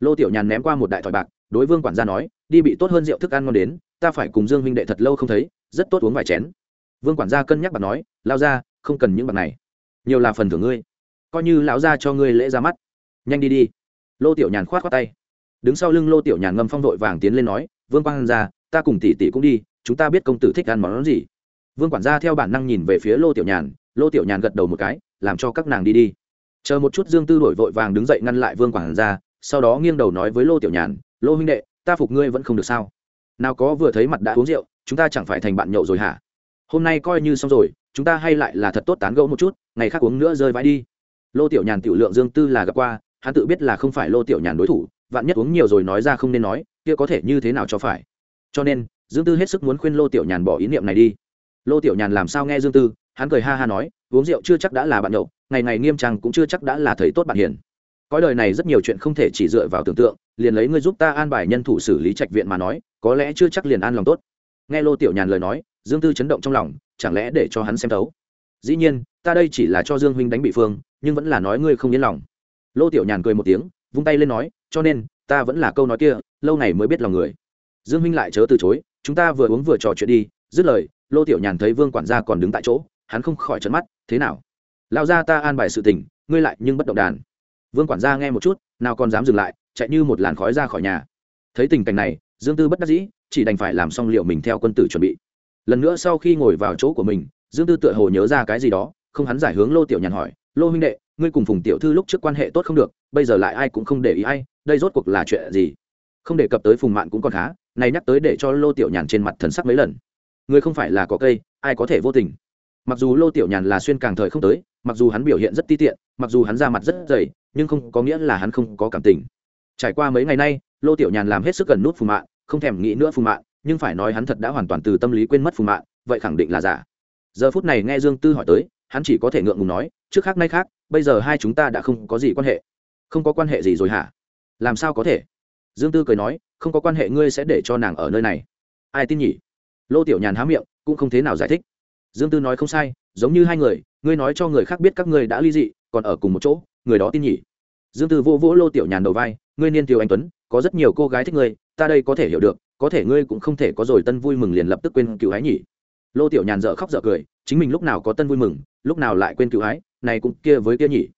Lô tiểu nhàn ném qua một đại thỏi bạc, đối vương quản gia nói, đi bị tốt hơn rượu thức ăn ngon đến, ta phải cùng dương huynh đệ thật lâu không thấy, rất tốt uống vài chén. Vương quản gia cân nhắc và nói lao ra, không cần những bạc này. Nhiều là phần thưởng ngươi. Coi như lão gia cho ngươi lễ ra mắt. Nhanh đi đi. Lô tiểu nhàn khoát khoát tay. Đứng sau lưng lô tiểu nhàn ngâm phong vội vàng tiến lên nói, vương quang gia ta cùng tỷ tỷ cũng đi, chúng ta biết công tử thích ăn món gì. Vương quản gia theo bản năng nhìn về phía lô tiểu nhàn, lô tiểu nhàn gật đầu một cái, làm cho các nàng đi đi. Chờ một chút dương tư đổi vội vàng đứng dậy ngăn lại vương quản gia, sau đó nghiêng đầu nói với lô tiểu nhàn, lô huynh đệ, ta phục ngươi vẫn không được sao? Nào có vừa thấy mặt đã uống rượu, chúng ta chẳng phải thành bạn nhậu rồi hả? Hôm nay coi như xong rồi chúng ta hay lại là thật tốt tán gẫu một chút, ngày khác uống nữa rơi vãi đi. Lô tiểu nhàn tiểu lượng dương tư là gặp qua, hắn tự biết là không phải lô tiểu nhàn đối thủ, vạn nhất uống nhiều rồi nói ra không nên nói, kia có thể như thế nào cho phải. Cho nên, dương tư hết sức muốn khuyên lô tiểu nhàn bỏ ý niệm này đi. Lô tiểu nhàn làm sao nghe dương tư, hắn cười ha ha nói, uống rượu chưa chắc đã là bạn nhậu, ngày ngày nghiêm trang cũng chưa chắc đã là thầy tốt bạn hiền. Cõi đời này rất nhiều chuyện không thể chỉ dựa vào tưởng tượng, liền lấy ngươi giúp ta an bài nhân thủ xử lý trạch viện mà nói, có lẽ chưa chắc liền an lòng tốt. Nghe lô tiểu nhàn lời nói dương tư chấn động trong lòng, chẳng lẽ để cho hắn xem thấu? Dĩ nhiên, ta đây chỉ là cho dương huynh đánh bị phương, nhưng vẫn là nói ngươi không yên lòng. Lô tiểu nhàn cười một tiếng, vung tay lên nói, cho nên, ta vẫn là câu nói kia, lâu này mới biết lòng người. Dương huynh lại chớ từ chối, chúng ta vừa uống vừa trò chuyện đi. Dứt lời, lô tiểu nhàn thấy vương quản gia còn đứng tại chỗ, hắn không khỏi trấn mắt, thế nào? Lao ra ta an bài sự tình, ngươi lại nhưng bất động đàn. Vương quản gia nghe một chút, nào còn dám dừng lại, chạy như một làn khói ra khỏi nhà. Thấy tình cảnh này, dương tư bất đắc dĩ, chỉ đành phải làm xong liệu mình theo quân tử chuẩn bị lần nữa sau khi ngồi vào chỗ của mình, dương tư tựa hồ nhớ ra cái gì đó, không hắn giải hướng lô tiểu nhàn hỏi, lô huynh đệ, ngươi cùng phùng tiểu thư lúc trước quan hệ tốt không được, bây giờ lại ai cũng không để ý ai, đây rốt cuộc là chuyện gì? Không đề cập tới phùng mạn cũng còn khá, này nhắc tới để cho lô tiểu nhàn trên mặt thần sắc mấy lần. Ngươi không phải là có cây, ai có thể vô tình? Mặc dù lô tiểu nhàn là xuyên càng thời không tới, mặc dù hắn biểu hiện rất ti tiện, mặc dù hắn ra mặt rất dày, nhưng không có nghĩa là hắn không có cảm tình. Trải qua mấy ngày nay, lô tiểu nhàn làm hết sức gần nút phùng mạn, không thèm nghĩ nữa phùng mạn nhưng phải nói hắn thật đã hoàn toàn từ tâm lý quên mất phùng mạn vậy khẳng định là giả. Giờ phút này nghe dương tư hỏi tới, hắn chỉ có thể ngượng ngùng nói, trước khác nay khác, bây giờ hai chúng ta đã không có gì quan hệ. Không có quan hệ gì rồi hả? Làm sao có thể? Dương tư cười nói, không có quan hệ ngươi sẽ để cho nàng ở nơi này. Ai tin nhỉ? Lô tiểu nhàn há miệng, cũng không thế nào giải thích. Dương tư nói không sai, giống như hai người, ngươi nói cho người khác biết các ngươi đã ly dị, còn ở cùng một chỗ, người đó tin nhỉ? Dương tư vô vỗ lô tiểu nhàn đầu vai, ngươi niên tiêu anh tuấn, có rất nhiều cô gái thích ngươi, ta đây có thể hiểu được có thể ngươi cũng không thể có rồi tân vui mừng liền lập tức quên cứu hái nhỉ. Lô tiểu nhàn dợ khóc dợ cười chính mình lúc nào có tân vui mừng lúc nào lại quên cứu hái, này cũng kia với kia nhỉ.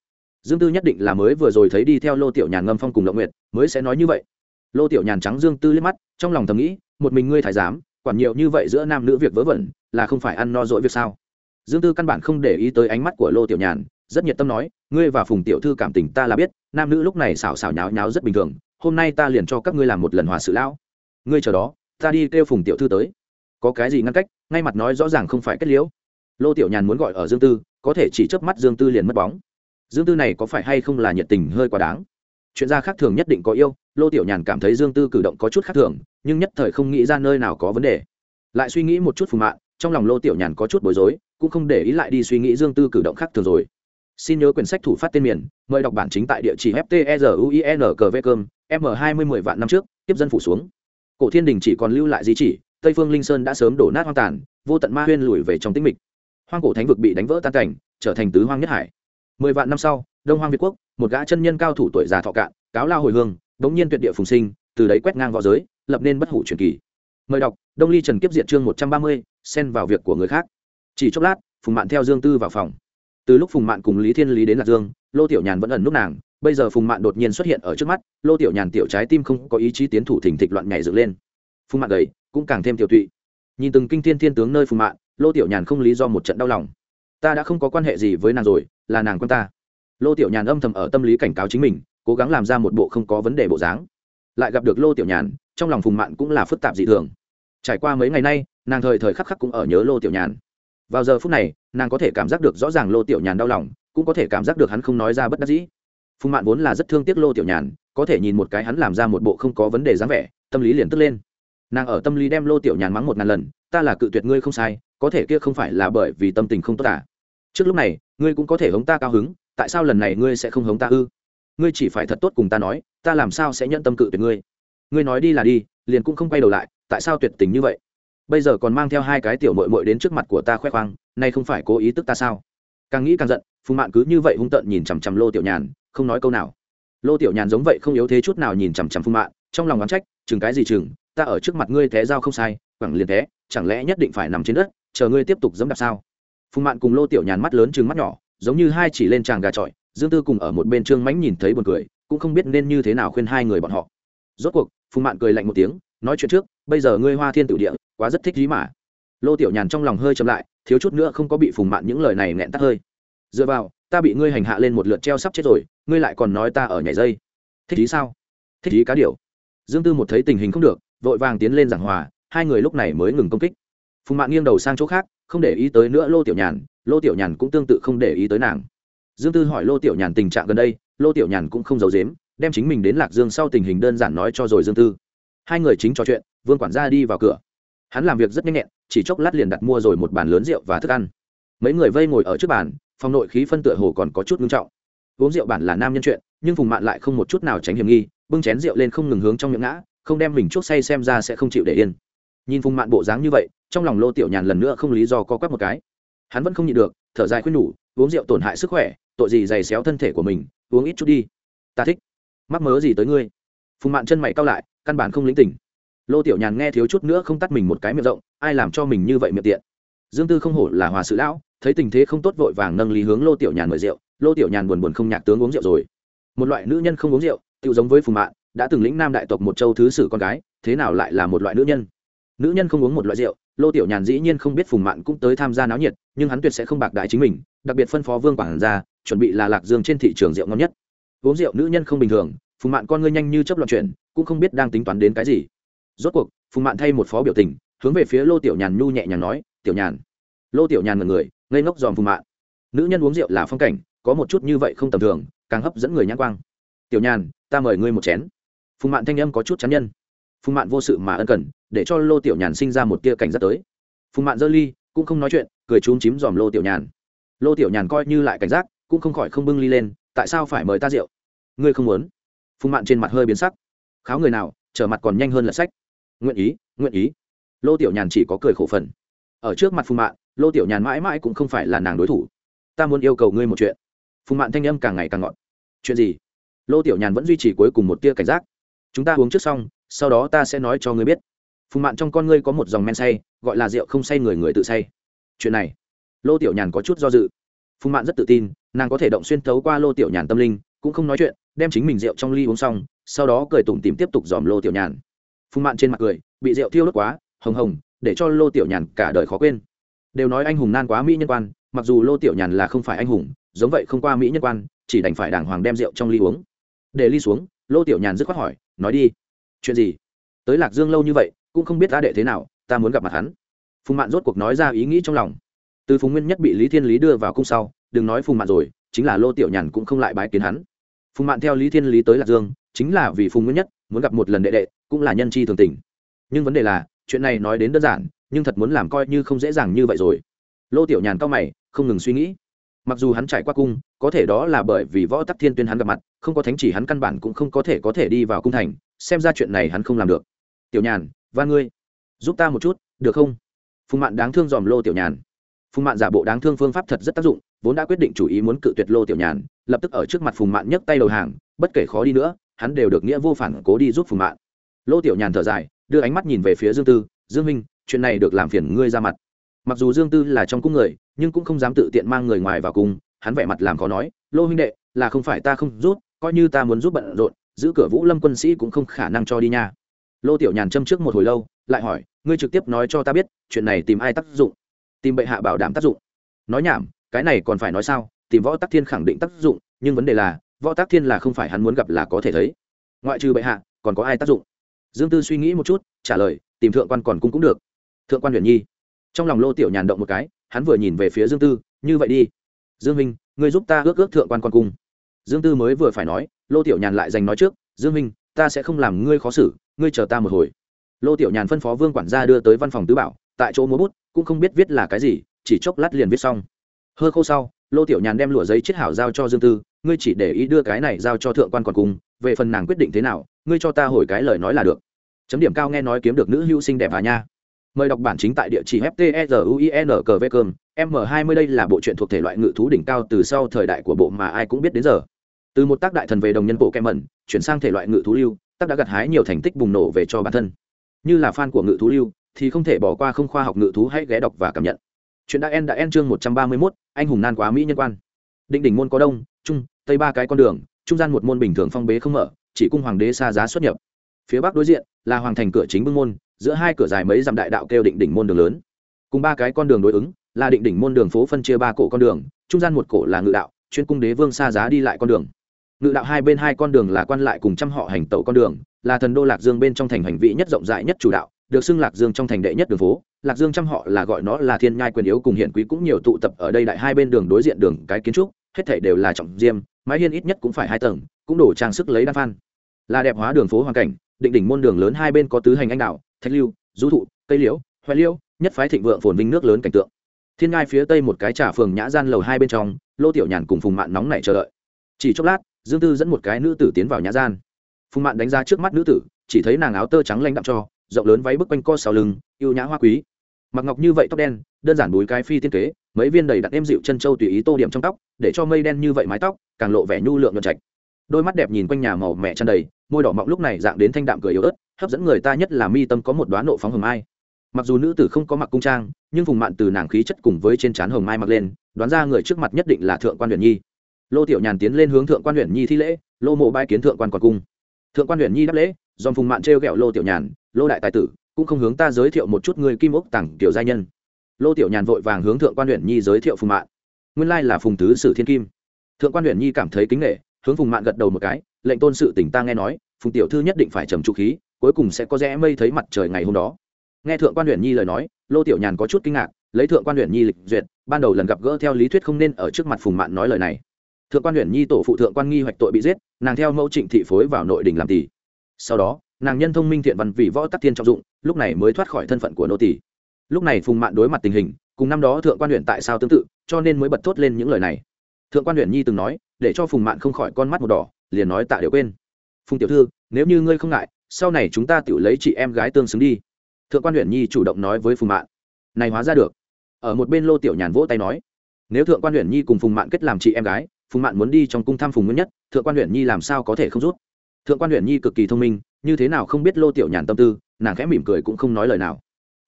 Dương tư nhất định là mới vừa rồi thấy đi theo lô tiểu nhàn ngâm phong cùng lộng nguyệt mới sẽ nói như vậy. Lô tiểu nhàn trắng dương tư liếc mắt trong lòng thầm nghĩ một mình ngươi thái giám quản nhiều như vậy giữa nam nữ việc vớ vẩn là không phải ăn no dỗi việc sao? Dương tư căn bản không để ý tới ánh mắt của lô tiểu nhàn rất nhiệt tâm nói ngươi và phùng tiểu thư cảm tình ta là biết nam nữ lúc này xảo xảo nháo nháo rất bình thường hôm nay ta liền cho các ngươi làm một lần hòa sự lão ngươi chờ đó ta đi kêu phùng tiểu thư tới. Có cái gì ngăn cách ngay mặt nói rõ ràng không phải kết liễu. Lô tiểu nhàn muốn gọi ở dương tư có thể chỉ chớp mắt dương tư liền mất bóng. Dương tư này có phải hay không là nhiệt tình hơi quá đáng? Chuyện gia khác thường nhất định có yêu lô tiểu nhàn cảm thấy dương tư cử động có chút khác thường nhưng nhất thời không nghĩ ra nơi nào có vấn đề. Lại suy nghĩ một chút phù mạ, trong lòng lô tiểu nhàn có chút bối rối cũng không để ý lại đi suy nghĩ dương tư cử động khác thường rồi. Xin nhớ quyển sách thủ phát tên miền mời đọc bản chính tại địa chỉ ftruin m hai mươi mười vạn năm trước tiếp dân phủ xuống cổ thiên đình chỉ còn lưu lại di chỉ, tây phương linh sơn đã sớm đổ nát hoang tàn, vô tận ma huyên lùi về trong tĩnh mịch. Hoang cổ thánh vực bị đánh vỡ tan cảnh, trở thành tứ hoang nhất hải. Mười vạn năm sau, đông hoang việt quốc, một gã chân nhân cao thủ tuổi già thọ cạn, cáo lao hồi hương, đống nhiên tuyệt địa phùng sinh, từ đấy quét ngang v õ giới, lập nên bất hủ truyền kỳ. Mời đọc, đông ly trần kiếp diệt chương một trăm ba mươi, xen vào việc của người khác. Chỉ chốc lát, phùng mạn theo dương tư vào phòng. Từ lúc phùng mạn cùng lý thiên lý đến lạc dương, lô tiểu nhàn vẫn ẩn nút nàng bây giờ phùng mạn đột nhiên xuất hiện ở trước mắt, lô tiểu nhàn tiểu trái tim không có ý chí tiến thủ thỉnh thịch loạn nhảy dựng lên. Phùng mạn gầy, cũng càng thêm tiểu tụy. Nhìn từng kinh thiên thiên tướng nơi phùng mạn, lô tiểu nhàn không lý do một trận đau lòng. Ta đã không có quan hệ gì với nàng rồi, là nàng con ta. Lô tiểu nhàn âm thầm ở tâm lý cảnh cáo chính mình, cố gắng làm ra một bộ không có vấn đề bộ dáng. Lại gặp được lô tiểu nhàn, trong lòng phùng mạn cũng là phức tạp dị thường. Trải qua mấy ngày nay, nàng thời thời khắc khắc cũng ở nhớ lô tiểu nhàn. Vào giờ phút này, nàng có thể cảm giác được rõ ràng lô tiểu nhàn đau lòng, cũng có thể cảm giác được hắn không nói ra bất đắc dĩ phùng mạn vốn là rất thương tiếc lô tiểu nhàn, có thể nhìn một cái hắn làm ra một bộ không có vấn đề dáng vẻ, tâm lý liền tức lên. Nàng ở tâm lý đem lô tiểu nhàn mắng một ngàn lần, ta là cự tuyệt ngươi không sai, có thể kia không phải là bởi vì tâm tình không tốt à. trước lúc này, ngươi cũng có thể hống ta cao hứng, tại sao lần này ngươi sẽ không hống ta ư? Ngươi chỉ phải thật tốt cùng ta nói, ta làm sao sẽ nhận tâm cự tuyệt ngươi? Ngươi nói đi là đi, liền cũng không quay đầu lại, tại sao tuyệt tình như vậy? Bây giờ còn mang theo hai cái tiểu mội mội đến trước mặt của ta khoe khoang, nay không phải cố ý tức ta sao? Càng nghĩ càng giận, phùng mạn cứ như vậy hung tợn nhìn chằm chằm lô tiểu nhàn không nói câu nào. Lô tiểu nhàn giống vậy không yếu thế chút nào nhìn chằm chằm phùng mạn, trong lòng oán trách, chừng cái gì chừng, ta ở trước mặt ngươi té dao không sai, quẳng liền té, chẳng lẽ nhất định phải nằm trên đất, chờ ngươi tiếp tục dẫm đạp sao? Phùng mạn cùng lô tiểu nhàn mắt lớn chừng mắt nhỏ, giống như hai chỉ lên tràng gà trọi, dương tư cùng ở một bên trương mánh nhìn thấy buồn cười, cũng không biết nên như thế nào khuyên hai người bọn họ. Rốt cuộc phùng mạn cười lạnh một tiếng, nói chuyện trước, bây giờ ngươi hoa thiên tự địa, quá rất thích dí mà lô tiểu nhàn trong lòng hơi chậm lại, thiếu chút nữa không có bị phùng mạn những lời này nghẹn tắt hơi. Dựa vào ta bị ngươi hành hạ lên một lượt treo sắp chết rồi, ngươi lại còn nói ta ở nhảy dây. Thích ý sao? Thích ý cá điều dương tư một thấy tình hình không được, vội vàng tiến lên giảng hòa, hai người lúc này mới ngừng công kích. Phùng mạn nghiêng đầu sang chỗ khác, không để ý tới nữa lô tiểu nhàn, lô tiểu nhàn cũng tương tự không để ý tới nàng. Dương tư hỏi lô tiểu nhàn tình trạng gần đây, lô tiểu nhàn cũng không giấu dếm đem chính mình đến lạc dương sau tình hình đơn giản nói cho rồi dương tư. Hai người chính trò chuyện, vương quản gia đi vào cửa. Hắn làm việc rất nhanh nhẹn, chỉ chốc lát liền đặt mua rồi một bàn lớn rượu và thức ăn. Mấy người vây ngồi ở trước bàn phòng nội khí phân tựa hồ còn có chút ngưng trọng. Uống rượu bản là nam nhân chuyện, nhưng phùng mạn lại không một chút nào tránh hiểm nghi, bưng chén rượu lên không ngừng hướng trong miệng ngã, không đem mình chuốc say xem ra sẽ không chịu để yên. Nhìn phùng mạn bộ dáng như vậy, trong lòng lô tiểu nhàn lần nữa không lý do co quắp một cái. Hắn vẫn không nhịn được, thở dài khuyên nhủ, uống rượu tổn hại sức khỏe, tội gì dày xéo thân thể của mình, uống ít chút đi. Ta thích. Mắc mớ gì tới ngươi? Phùng mạn chân mày cao lại, căn bản không lĩnh tỉnh. Lô tiểu nhàn nghe thiếu chút nữa không tắt mình một cái miệng rộng, ai làm cho mình như vậy miệng tiện? Dương tư không hổ là hòa sự lão, thấy tình thế không tốt vội vàng nâng lý hướng lô tiểu nhàn mời rượu, lô tiểu nhàn buồn buồn không nhạc tướng uống rượu rồi. Một loại nữ nhân không uống rượu tự giống với phùng mạn, đã từng lĩnh nam đại tộc một châu thứ sử con gái, thế nào lại là một loại nữ nhân? Nữ nhân không uống một loại rượu, lô tiểu nhàn dĩ nhiên không biết phùng mạn cũng tới tham gia náo nhiệt, nhưng hắn tuyệt sẽ không bạc đại chính mình, đặc biệt phân phó vương quảng ra, chuẩn bị là lạc dương trên thị trường rượu ngon nhất. Uống rượu nữ nhân không bình thường, phùng mạn con ngươi nhanh như chấp loạn chuyện cũng không biết đang tính toán đến cái gì. Rốt cuộc, phùng mạn thay một phó biểu tình, hướng về phía lô tiểu nhàn nhu nhẹ nhàng nói tiểu nhàn. Lô tiểu nhàn ngần người, ngây ngốc dòm phùng mạn. Nữ nhân uống rượu là phong cảnh, có một chút như vậy không tầm thường, càng hấp dẫn người nhãn quang. Tiểu nhàn, ta mời ngươi một chén. Phùng mạn thanh âm có chút chán nhân. Phùng mạn vô sự mà ân cần, để cho lô tiểu nhàn sinh ra một tia cảnh giác tới. Phùng mạn dơ ly, cũng không nói chuyện, cười trúng chím dòm lô tiểu nhàn. Lô tiểu nhàn coi như lại cảnh giác, cũng không khỏi không bưng ly lên, tại sao phải mời ta rượu? Ngươi không muốn. Phùng mạn trên mặt hơi biến sắc. Kháo người nào, trở mặt còn nhanh hơn là sách. Nguyện ý nguyện ý. Lô tiểu nhàn chỉ có cười khổ phần ở trước mặt phùng mạn, lô tiểu nhàn mãi mãi cũng không phải là nàng đối thủ. Ta muốn yêu cầu ngươi một chuyện. Phùng mạn thanh âm càng ngày càng ngọt. Chuyện gì? Lô tiểu nhàn vẫn duy trì cuối cùng một tia cảnh giác. Chúng ta uống trước xong, sau đó ta sẽ nói cho ngươi biết. Phùng mạn trong con ngươi có một dòng men say, gọi là rượu không say người người tự say. Chuyện này? Lô tiểu nhàn có chút do dự. Phùng mạn rất tự tin, nàng có thể động xuyên thấu qua lô tiểu nhàn tâm linh, cũng không nói chuyện, đem chính mình rượu trong ly uống xong, sau đó cười tủm tìm tiếp tục dòm lô tiểu nhàn. Phùng mạn trên mặt cười, bị rượu thiêu đốt quá, hồng hồng để cho lô tiểu nhàn cả đời khó quên. Đều nói anh hùng nan quá mỹ nhân quan, mặc dù lô tiểu nhàn là không phải anh hùng, giống vậy không qua mỹ nhân quan, chỉ đành phải đàng hoàng đem rượu trong ly uống. Để ly xuống, lô tiểu nhàn dứt khoát hỏi, nói đi, chuyện gì? Tới lạc dương lâu như vậy, cũng không biết ta đệ thế nào, ta muốn gặp mặt hắn. Phùng mạn rốt cuộc nói ra ý nghĩ trong lòng. Từ phùng nguyên nhất bị lý thiên lý đưa vào cung sau, đừng nói phùng mạn rồi, chính là lô tiểu nhàn cũng không lại bái kiến hắn. Phùng mạn theo lý thiên lý tới lạc dương, chính là vì phùng nguyên nhất, muốn gặp một lần đệ đệ, cũng là nhân chi thường tình. Nhưng vấn đề là chuyện này nói đến đơn giản, nhưng thật muốn làm coi như không dễ dàng như vậy rồi. Lô tiểu nhàn cao mày, không ngừng suy nghĩ. Mặc dù hắn trải qua cung, có thể đó là bởi vì võ tắc thiên tuyên hắn gặp mặt, không có thánh chỉ hắn căn bản cũng không có thể có thể đi vào cung thành, xem ra chuyện này hắn không làm được. Tiểu nhàn và ngươi. Giúp ta một chút, được không? Phùng mạn đáng thương dòm lô tiểu nhàn. Phùng mạn giả bộ đáng thương phương pháp thật rất tác dụng, vốn đã quyết định chủ ý muốn cự tuyệt lô tiểu nhàn, lập tức ở trước mặt phùng mạn nhấc tay đầu hàng, bất kể khó đi nữa, hắn đều được nghĩa vô phản cố đi giúp phùng mạn. Lô tiểu nhàn thở dài đưa ánh mắt nhìn về phía dương tư, dương minh chuyện này được làm phiền ngươi ra mặt. Mặc dù dương tư là trong cung người, nhưng cũng không dám tự tiện mang người ngoài vào cung, hắn vẻ mặt làm khó nói, lô huynh đệ, là không phải ta không rút coi như ta muốn giúp bận rộn, giữ cửa vũ lâm quân sĩ cũng không khả năng cho đi nha. Lô tiểu nhàn châm trước một hồi lâu, lại hỏi, ngươi trực tiếp nói cho ta biết, chuyện này tìm ai tác dụng? Tìm bệ hạ bảo đảm tác dụng. Nói nhảm, cái này còn phải nói sao, tìm võ tắc thiên khẳng định tác dụng, nhưng vấn đề là, võ tắc thiên là không phải hắn muốn gặp là có thể thấy. Ngoại trừ bệ hạ, còn có ai tác dụng? Dương tư suy nghĩ một chút, trả lời, tìm thượng quan còn cung cũng được. Thượng quan huyền nhi. Trong lòng lô tiểu nhàn động một cái, hắn vừa nhìn về phía dương tư, như vậy đi. Dương minh, ngươi giúp ta ước ước thượng quan còn cung. Dương tư mới vừa phải nói, lô tiểu nhàn lại giành nói trước, dương minh, ta sẽ không làm ngươi khó xử, ngươi chờ ta một hồi. Lô tiểu nhàn phân phó vương quản gia đưa tới văn phòng tứ bảo, tại chỗ múa bút, cũng không biết viết là cái gì, chỉ chốc lát liền viết xong. Hơ khô sau, lô tiểu nhàn đem lụa giấy chiết hảo giao cho dương tư, ngươi chỉ để ý đưa cái này giao cho thượng quan còn cung, về phần nàng quyết định thế nào, ngươi cho ta hồi cái lời nói là được chấm điểm cao nghe nói kiếm được nữ hữu sinh đẹp à nha. Mời đọc bản chính tại địa chỉ ftsuin cơm m. 20 đây là bộ truyện thuộc thể loại ngự thú đỉnh cao từ sau thời đại của bộ mà ai cũng biết đến giờ. Từ một tác đại thần về đồng nhân bộ kem mẩn chuyển sang thể loại ngự thú lưu tác đã gặt hái nhiều thành tích bùng nổ về cho bản thân. Như là fan của ngự thú lưu thì không thể bỏ qua không khoa học ngự thú hãy ghé đọc và cảm nhận. Chuyện đã en đã en chương một trăm ba mươi 131, anh hùng nan quá mỹ nhân quan. Định đỉnh môn có đông trung tây ba cái con đường trung gian một môn bình thường phong bế không mở chỉ cung hoàng đế xa giá xuất nhập phía bắc đối diện là hoàng thành cửa chính bưng môn, giữa hai cửa dài mấy dặm đại đạo kêu định đỉnh môn đường lớn. Cùng ba cái con đường đối ứng là định đỉnh môn đường phố phân chia ba cổ con đường, trung gian một cổ là ngự đạo, chuyên cung đế vương xa giá đi lại con đường. Ngự đạo hai bên hai con đường là quan lại cùng trăm họ hành tẩu con đường, là thần đô lạc dương bên trong thành hành vị nhất rộng rãi nhất chủ đạo, được xưng lạc dương trong thành đệ nhất đường phố. Lạc dương trăm họ là gọi nó là thiên nhai quyền yếu cùng hiển quý cũng nhiều tụ tập ở đây đại hai bên đường đối diện đường cái kiến trúc, hết thảy đều là trọng diêm, mái hiên ít nhất cũng phải hai tầng, cũng đổ trang sức lấy đan phan. Là đẹp hóa đường phố hoàn cảnh định đỉnh môn đường lớn hai bên có tứ hành anh đào, thạch lưu du thụ cây liễu hoại liễu nhất phái thịnh vượng phồn vinh nước lớn cảnh tượng. Thiên ngai phía tây một cái trà phường nhã gian lầu hai bên trong lô tiểu nhàn cùng phùng mạn nóng nảy chờ đợi. Chỉ chốc lát dương tư dẫn một cái nữ tử tiến vào nhã gian. Phùng mạn đánh ra trước mắt nữ tử chỉ thấy nàng áo tơ trắng lanh đậm cho rộng lớn váy bức quanh co sau lưng yêu nhã hoa quý. Mặc ngọc như vậy tóc đen đơn giản búi cái phi tiên kế mấy viên đầy đặt êm dịu chân trâu tùy ý tô điểm trong tóc để cho mây đen như vậy mái tóc càng lộ vẻ nhu lượng nhuận trạch. Đôi mắt đẹp nhìn quanh nhà màu mẹ chăn đầy môi đỏ mọng lúc này dạng đến thanh đạm cười yếu ớt, hấp dẫn người ta nhất là mi tâm có một đoán nộ phóng hồng mai. Mặc dù nữ tử không có mặc cung trang, nhưng vùng mạn từ nàng khí chất cùng với trên trán hồng mai mặc lên, đoán ra người trước mặt nhất định là thượng quan huyện nhi. Lô tiểu nhàn tiến lên hướng thượng quan huyện nhi thi lễ, lô mộ bãi kiến thượng quan còn cung. Thượng quan huyện nhi đáp lễ do phùng mạn trêu ghẹo lô tiểu nhàn, lô đại tài tử, cũng không hướng ta giới thiệu một chút người kim ốc tặng tiểu gia nhân. Lô tiểu nhàn vội vàng hướng thượng quan huyện nhi giới thiệu phùng mạn. Nguyên lai là phùng tứ sử thiên kim. Thượng quan huyện nhi cảm thấy kính nghệ hướng phùng mạn gật đầu một cái lệnh tôn sự tỉnh ta nghe nói, phùng tiểu thư nhất định phải trầm trụ khí, cuối cùng sẽ có rẽ mây thấy mặt trời ngày hôm đó. Nghe thượng quan huyện nhi lời nói, lô tiểu nhàn có chút kinh ngạc, lấy thượng quan huyện nhi lịch duyệt, ban đầu lần gặp gỡ theo lý thuyết không nên ở trước mặt phùng mạn nói lời này. Thượng quan huyện nhi tổ phụ thượng quan nghi hoạch tội bị giết, nàng theo mẫu trịnh thị phối vào nội đình làm tỷ. Sau đó, nàng nhân thông minh thiện văn vì võ tắc thiên trọng dụng, lúc này mới thoát khỏi thân phận của nô tỷ lúc này phùng mạn đối mặt tình hình, cùng năm đó thượng quan huyện tại sao tương tự, cho nên mới bật thốt lên những lời này. Thượng quan huyện nhi từng nói, để cho phùng mạn không khỏi con mắt một đỏ liền nói tạ đều quên. Phùng tiểu thư, nếu như ngươi không ngại, sau này chúng ta tự lấy chị em gái tương xứng đi. Thượng quan huyện nhi chủ động nói với phùng mạn. Này hóa ra được. Ở một bên lô tiểu nhàn vỗ tay nói. Nếu thượng quan huyện nhi cùng phùng mạn kết làm chị em gái, phùng mạn muốn đi trong cung thăm phùng nguyên nhất, thượng quan huyện nhi làm sao có thể không rút? Thượng quan huyện nhi cực kỳ thông minh, như thế nào không biết lô tiểu nhàn tâm tư, nàng khẽ mỉm cười cũng không nói lời nào.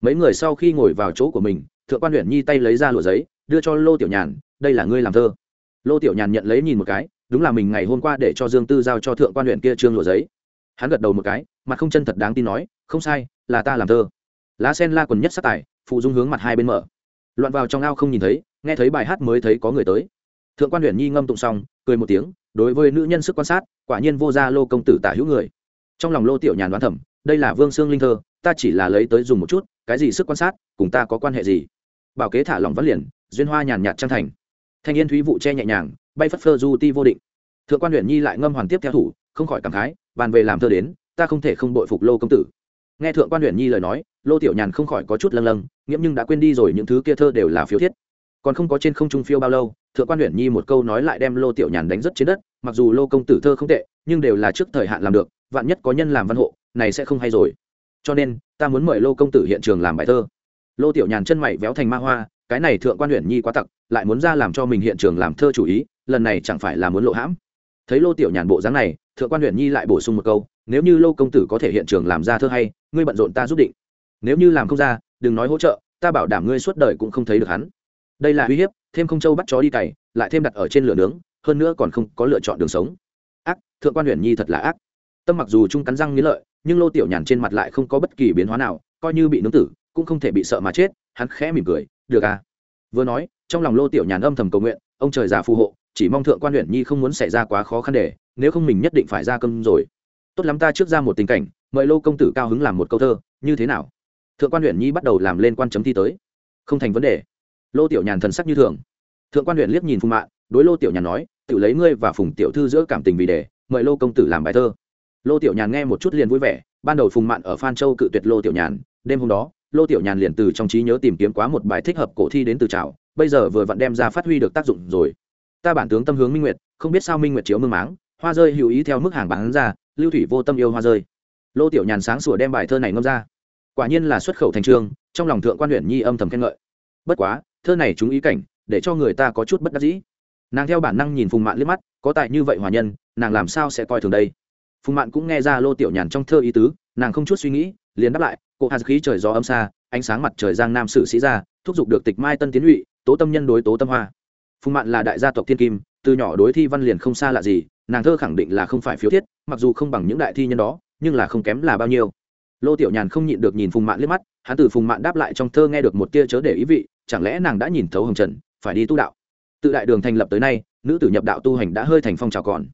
Mấy người sau khi ngồi vào chỗ của mình, thượng quan huyện nhi tay lấy ra lụa giấy, đưa cho lô tiểu nhàn, đây là ngươi làm thơ. Lô tiểu nhàn nhận lấy nhìn một cái đúng là mình ngày hôm qua để cho dương tư giao cho thượng quan huyện kia trương lụa giấy. Hắn gật đầu một cái, mặt không chân thật đáng tin nói, không sai, là ta làm thơ. Lá sen la quần nhất sát tài, phụ dung hướng mặt hai bên mở. Loạn vào trong ao không nhìn thấy, nghe thấy bài hát mới thấy có người tới. Thượng quan huyện nhi ngâm tụng xong, cười một tiếng, đối với nữ nhân sức quan sát, quả nhiên vô gia lô công tử tả hữu người. Trong lòng lô tiểu nhàn đoán thẩm đây là vương xương linh thơ, ta chỉ là lấy tới dùng một chút, cái gì sức quan sát, cùng ta có quan hệ gì? Bảo kế thả lòng vắt liền, duyên hoa nhàn nhạt trang thành. Thanh yên thúy vụ che nhẹ nhàng bay phất phơ du ti vô định. Thượng quan huyện nhi lại ngâm hoàn tiếp theo thủ, không khỏi cảm khái, bàn về làm thơ đến, ta không thể không bội phục lô công tử. Nghe thượng quan huyện nhi lời nói, lô tiểu nhàn không khỏi có chút lâng lâng, nghiễm nhưng đã quên đi rồi những thứ kia thơ đều là phiếu thiết. Còn không có trên không trung phiêu bao lâu, thượng quan huyện nhi một câu nói lại đem lô tiểu nhàn đánh rất trên đất, mặc dù lô công tử thơ không tệ, nhưng đều là trước thời hạn làm được, vạn nhất có nhân làm văn hộ, này sẽ không hay rồi. Cho nên, ta muốn mời lô công tử hiện trường làm bài thơ. Lô tiểu nhàn chân mày véo thành ma hoa, cái này thượng quan huyện nhi quá tặc, lại muốn ra làm cho mình hiện trường làm thơ chủ ý lần này chẳng phải là muốn lộ hãm. Thấy lô tiểu nhàn bộ dáng này, thượng quan huyện nhi lại bổ sung một câu, nếu như lô công tử có thể hiện trường làm ra thơ hay, ngươi bận rộn ta giúp định. Nếu như làm không ra, đừng nói hỗ trợ, ta bảo đảm ngươi suốt đời cũng không thấy được hắn. Đây là uy hiếp, thêm không châu bắt chó đi cày, lại thêm đặt ở trên lửa nướng, hơn nữa còn không có lựa chọn đường sống. Ác, thượng quan huyện nhi thật là ác. Tâm mặc dù trung cắn răng nghĩ lợi, nhưng lô tiểu nhàn trên mặt lại không có bất kỳ biến hóa nào, coi như bị nướng tử, cũng không thể bị sợ mà chết, hắn khẽ mỉm cười, được à. Vừa nói, trong lòng lô tiểu nhàn âm thầm cầu nguyện, ông trời già phù hộ chỉ mong thượng quan huyện nhi không muốn xảy ra quá khó khăn để, nếu không mình nhất định phải ra cơm rồi. Tốt lắm ta trước ra một tình cảnh, mời lô công tử cao hứng làm một câu thơ, như thế nào? Thượng quan huyện nhi bắt đầu làm lên quan chấm thi tới. Không thành vấn đề. Lô tiểu nhàn thần sắc như thường. Thượng quan huyện liếc nhìn phùng mạ đối lô tiểu nhàn nói tự lấy ngươi và phùng tiểu thư giữa cảm tình vì đề, mời lô công tử làm bài thơ. Lô tiểu nhàn nghe một chút liền vui vẻ, ban đầu phùng mạn ở phan châu cự tuyệt lô tiểu nhàn, đêm hôm đó, lô tiểu nhàn liền từ trong trí nhớ tìm kiếm quá một bài thích hợp cổ thi đến từ trào, bây giờ vừa vặn đem ra phát huy được tác dụng rồi ta bản tướng tâm hướng minh nguyệt, không biết sao minh nguyệt chiếu mương máng, hoa rơi hữu ý theo mức hàng bán ra, lưu thủy vô tâm yêu hoa rơi. Lô tiểu nhàn sáng sủa đem bài thơ này ngâm ra. Quả nhiên là xuất khẩu thành trường, trong lòng thượng quan huyện nhi âm thầm khen ngợi. Bất quá, thơ này chúng ý cảnh, để cho người ta có chút bất đắc dĩ. Nàng theo bản năng nhìn phùng mạn liếc mắt, có tại như vậy hòa nhân, nàng làm sao sẽ coi thường đây? Phùng mạn cũng nghe ra lô tiểu nhàn trong thơ ý tứ, nàng không chút suy nghĩ, liền đáp lại cụ hạt khí trời gió âm xa, ánh sáng mặt trời giang nam sử sĩ ra, thúc giục được tịch mai tân tiến lụy tố tâm nhân đối tố tâm hoa phùng mạn là đại gia tộc thiên kim, từ nhỏ đối thi văn liền không xa lạ gì, nàng thơ khẳng định là không phải phiếu thiết, mặc dù không bằng những đại thi nhân đó, nhưng là không kém là bao nhiêu. Lô tiểu nhàn không nhịn được nhìn phùng mạn liếc mắt, hắn từ phùng mạn đáp lại trong thơ nghe được một tia chớ để ý vị, chẳng lẽ nàng đã nhìn thấu hồng trần, phải đi tu đạo. Tự đại đường thành lập tới nay, nữ tử nhập đạo tu hành đã hơi thành phong trào còn.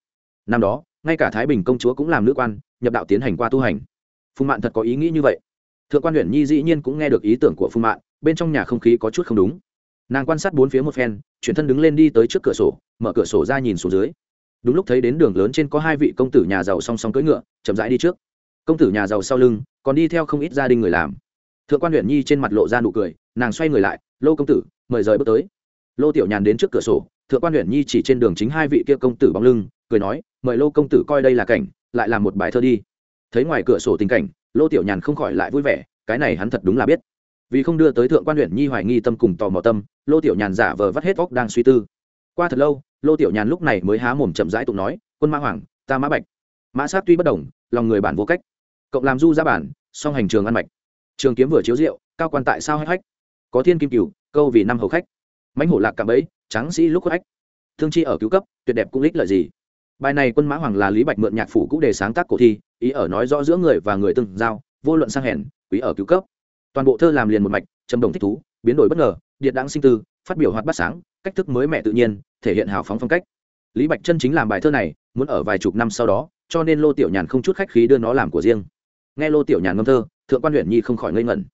Năm đó, ngay cả thái bình công chúa cũng làm nữ quan, nhập đạo tiến hành qua tu hành. Phùng mạn thật có ý nghĩ như vậy. Thượng quan huyện nhi dĩ nhiên cũng nghe được ý tưởng của phùng mạn, bên trong nhà không khí có chút không đúng nàng quan sát bốn phía một phen, chuyển thân đứng lên đi tới trước cửa sổ, mở cửa sổ ra nhìn xuống dưới. Đúng lúc thấy đến đường lớn trên có hai vị công tử nhà giàu song song cưỡi ngựa, chậm rãi đi trước. Công tử nhà giàu sau lưng, còn đi theo không ít gia đình người làm. Thượng quan huyện nhi trên mặt lộ ra nụ cười, nàng xoay người lại, lô công tử, mời rời bước tới. Lô tiểu nhàn đến trước cửa sổ, thượng quan huyện nhi chỉ trên đường chính hai vị kia công tử bóng lưng, cười nói, mời lô công tử coi đây là cảnh, lại làm một bài thơ đi. Thấy ngoài cửa sổ tình cảnh, lô tiểu nhàn không khỏi lại vui vẻ, cái này hắn thật đúng là biết vì không đưa tới thượng quan huyện nhi hoài nghi tâm cùng tò mò tâm, lô tiểu nhàn giả vờ vắt hết óc đang suy tư. Qua thật lâu, lô tiểu nhàn lúc này mới há mồm chậm rãi tụng nói, quân mã hoàng, ta mã bạch. Mã sát tuy bất đồng, lòng người bản vô cách. Cộng làm du ra bản, song hành trường ăn mạch. Trường kiếm vừa chiếu rượu, cao quan tại sao hách hách? Có thiên kim cửu, câu vì năm hầu khách. Mãnh hổ lạc cạm ấy tráng sĩ lúc hách. Thương chi ở cứu cấp, tuyệt đẹp cũng ích lợi gì? Bài này quân mã hoàng là lý bạch mượn nhạc phủ cũng đề sáng tác cổ thi, ý ở nói rõ giữa người và người từng giao, vô luận sang hèn, quý ở cứu cấp toàn bộ thơ làm liền một mạch, trầm đồng thích thú, biến đổi bất ngờ, điện đáng sinh tư, phát biểu hoạt bát sáng, cách thức mới mẹ tự nhiên, thể hiện hào phóng phong cách. Lý bạch chân chính làm bài thơ này, muốn ở vài chục năm sau đó, cho nên lô tiểu nhàn không chút khách khí đưa nó làm của riêng. Nghe lô tiểu nhàn ngâm thơ, thượng quan huyện nhi không khỏi ngây ngẩn.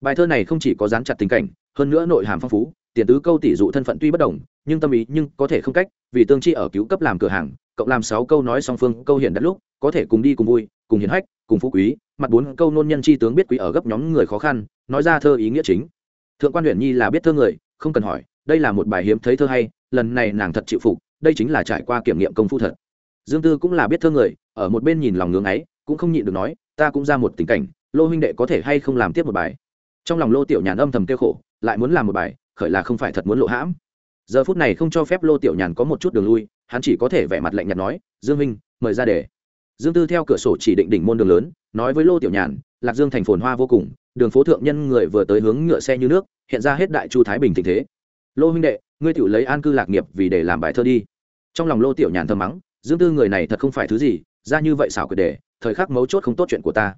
Bài thơ này không chỉ có dán chặt tình cảnh, hơn nữa nội hàm phong phú, tiền tứ câu tỷ dụ thân phận tuy bất đồng, nhưng tâm ý nhưng có thể không cách, vì tương chi ở cứu cấp làm cửa hàng, cộng làm sáu câu nói song phương, câu hiển đất lúc, có thể cùng đi cùng vui cùng hiển hách, cùng phú quý, mặt bốn câu nôn nhân chi tướng biết quý ở gấp nhóm người khó khăn, nói ra thơ ý nghĩa chính. Thượng quan huyện nhi là biết thơ người, không cần hỏi, đây là một bài hiếm thấy thơ hay, lần này nàng thật chịu phục, đây chính là trải qua kiểm nghiệm công phu thật. Dương tư cũng là biết thơ người, ở một bên nhìn lòng ngưỡng ấy, cũng không nhịn được nói, ta cũng ra một tình cảnh, lô huynh đệ có thể hay không làm tiếp một bài. Trong lòng lô tiểu nhàn âm thầm kêu khổ, lại muốn làm một bài, khởi là không phải thật muốn lộ hãm. Giờ phút này không cho phép lô tiểu nhàn có một chút đường lui, hắn chỉ có thể vẻ mặt lạnh nhạt nói, dương minh mời ra để dương tư theo cửa sổ chỉ định đỉnh môn đường lớn nói với lô tiểu nhàn lạc dương thành phồn hoa vô cùng đường phố thượng nhân người vừa tới hướng ngựa xe như nước hiện ra hết đại chu thái bình tình thế. Lô huynh đệ ngươi tự lấy an cư lạc nghiệp vì để làm bài thơ đi. Trong lòng lô tiểu nhàn thơm mắng dương tư người này thật không phải thứ gì ra như vậy xảo quyệt đề thời khắc mấu chốt không tốt chuyện của ta.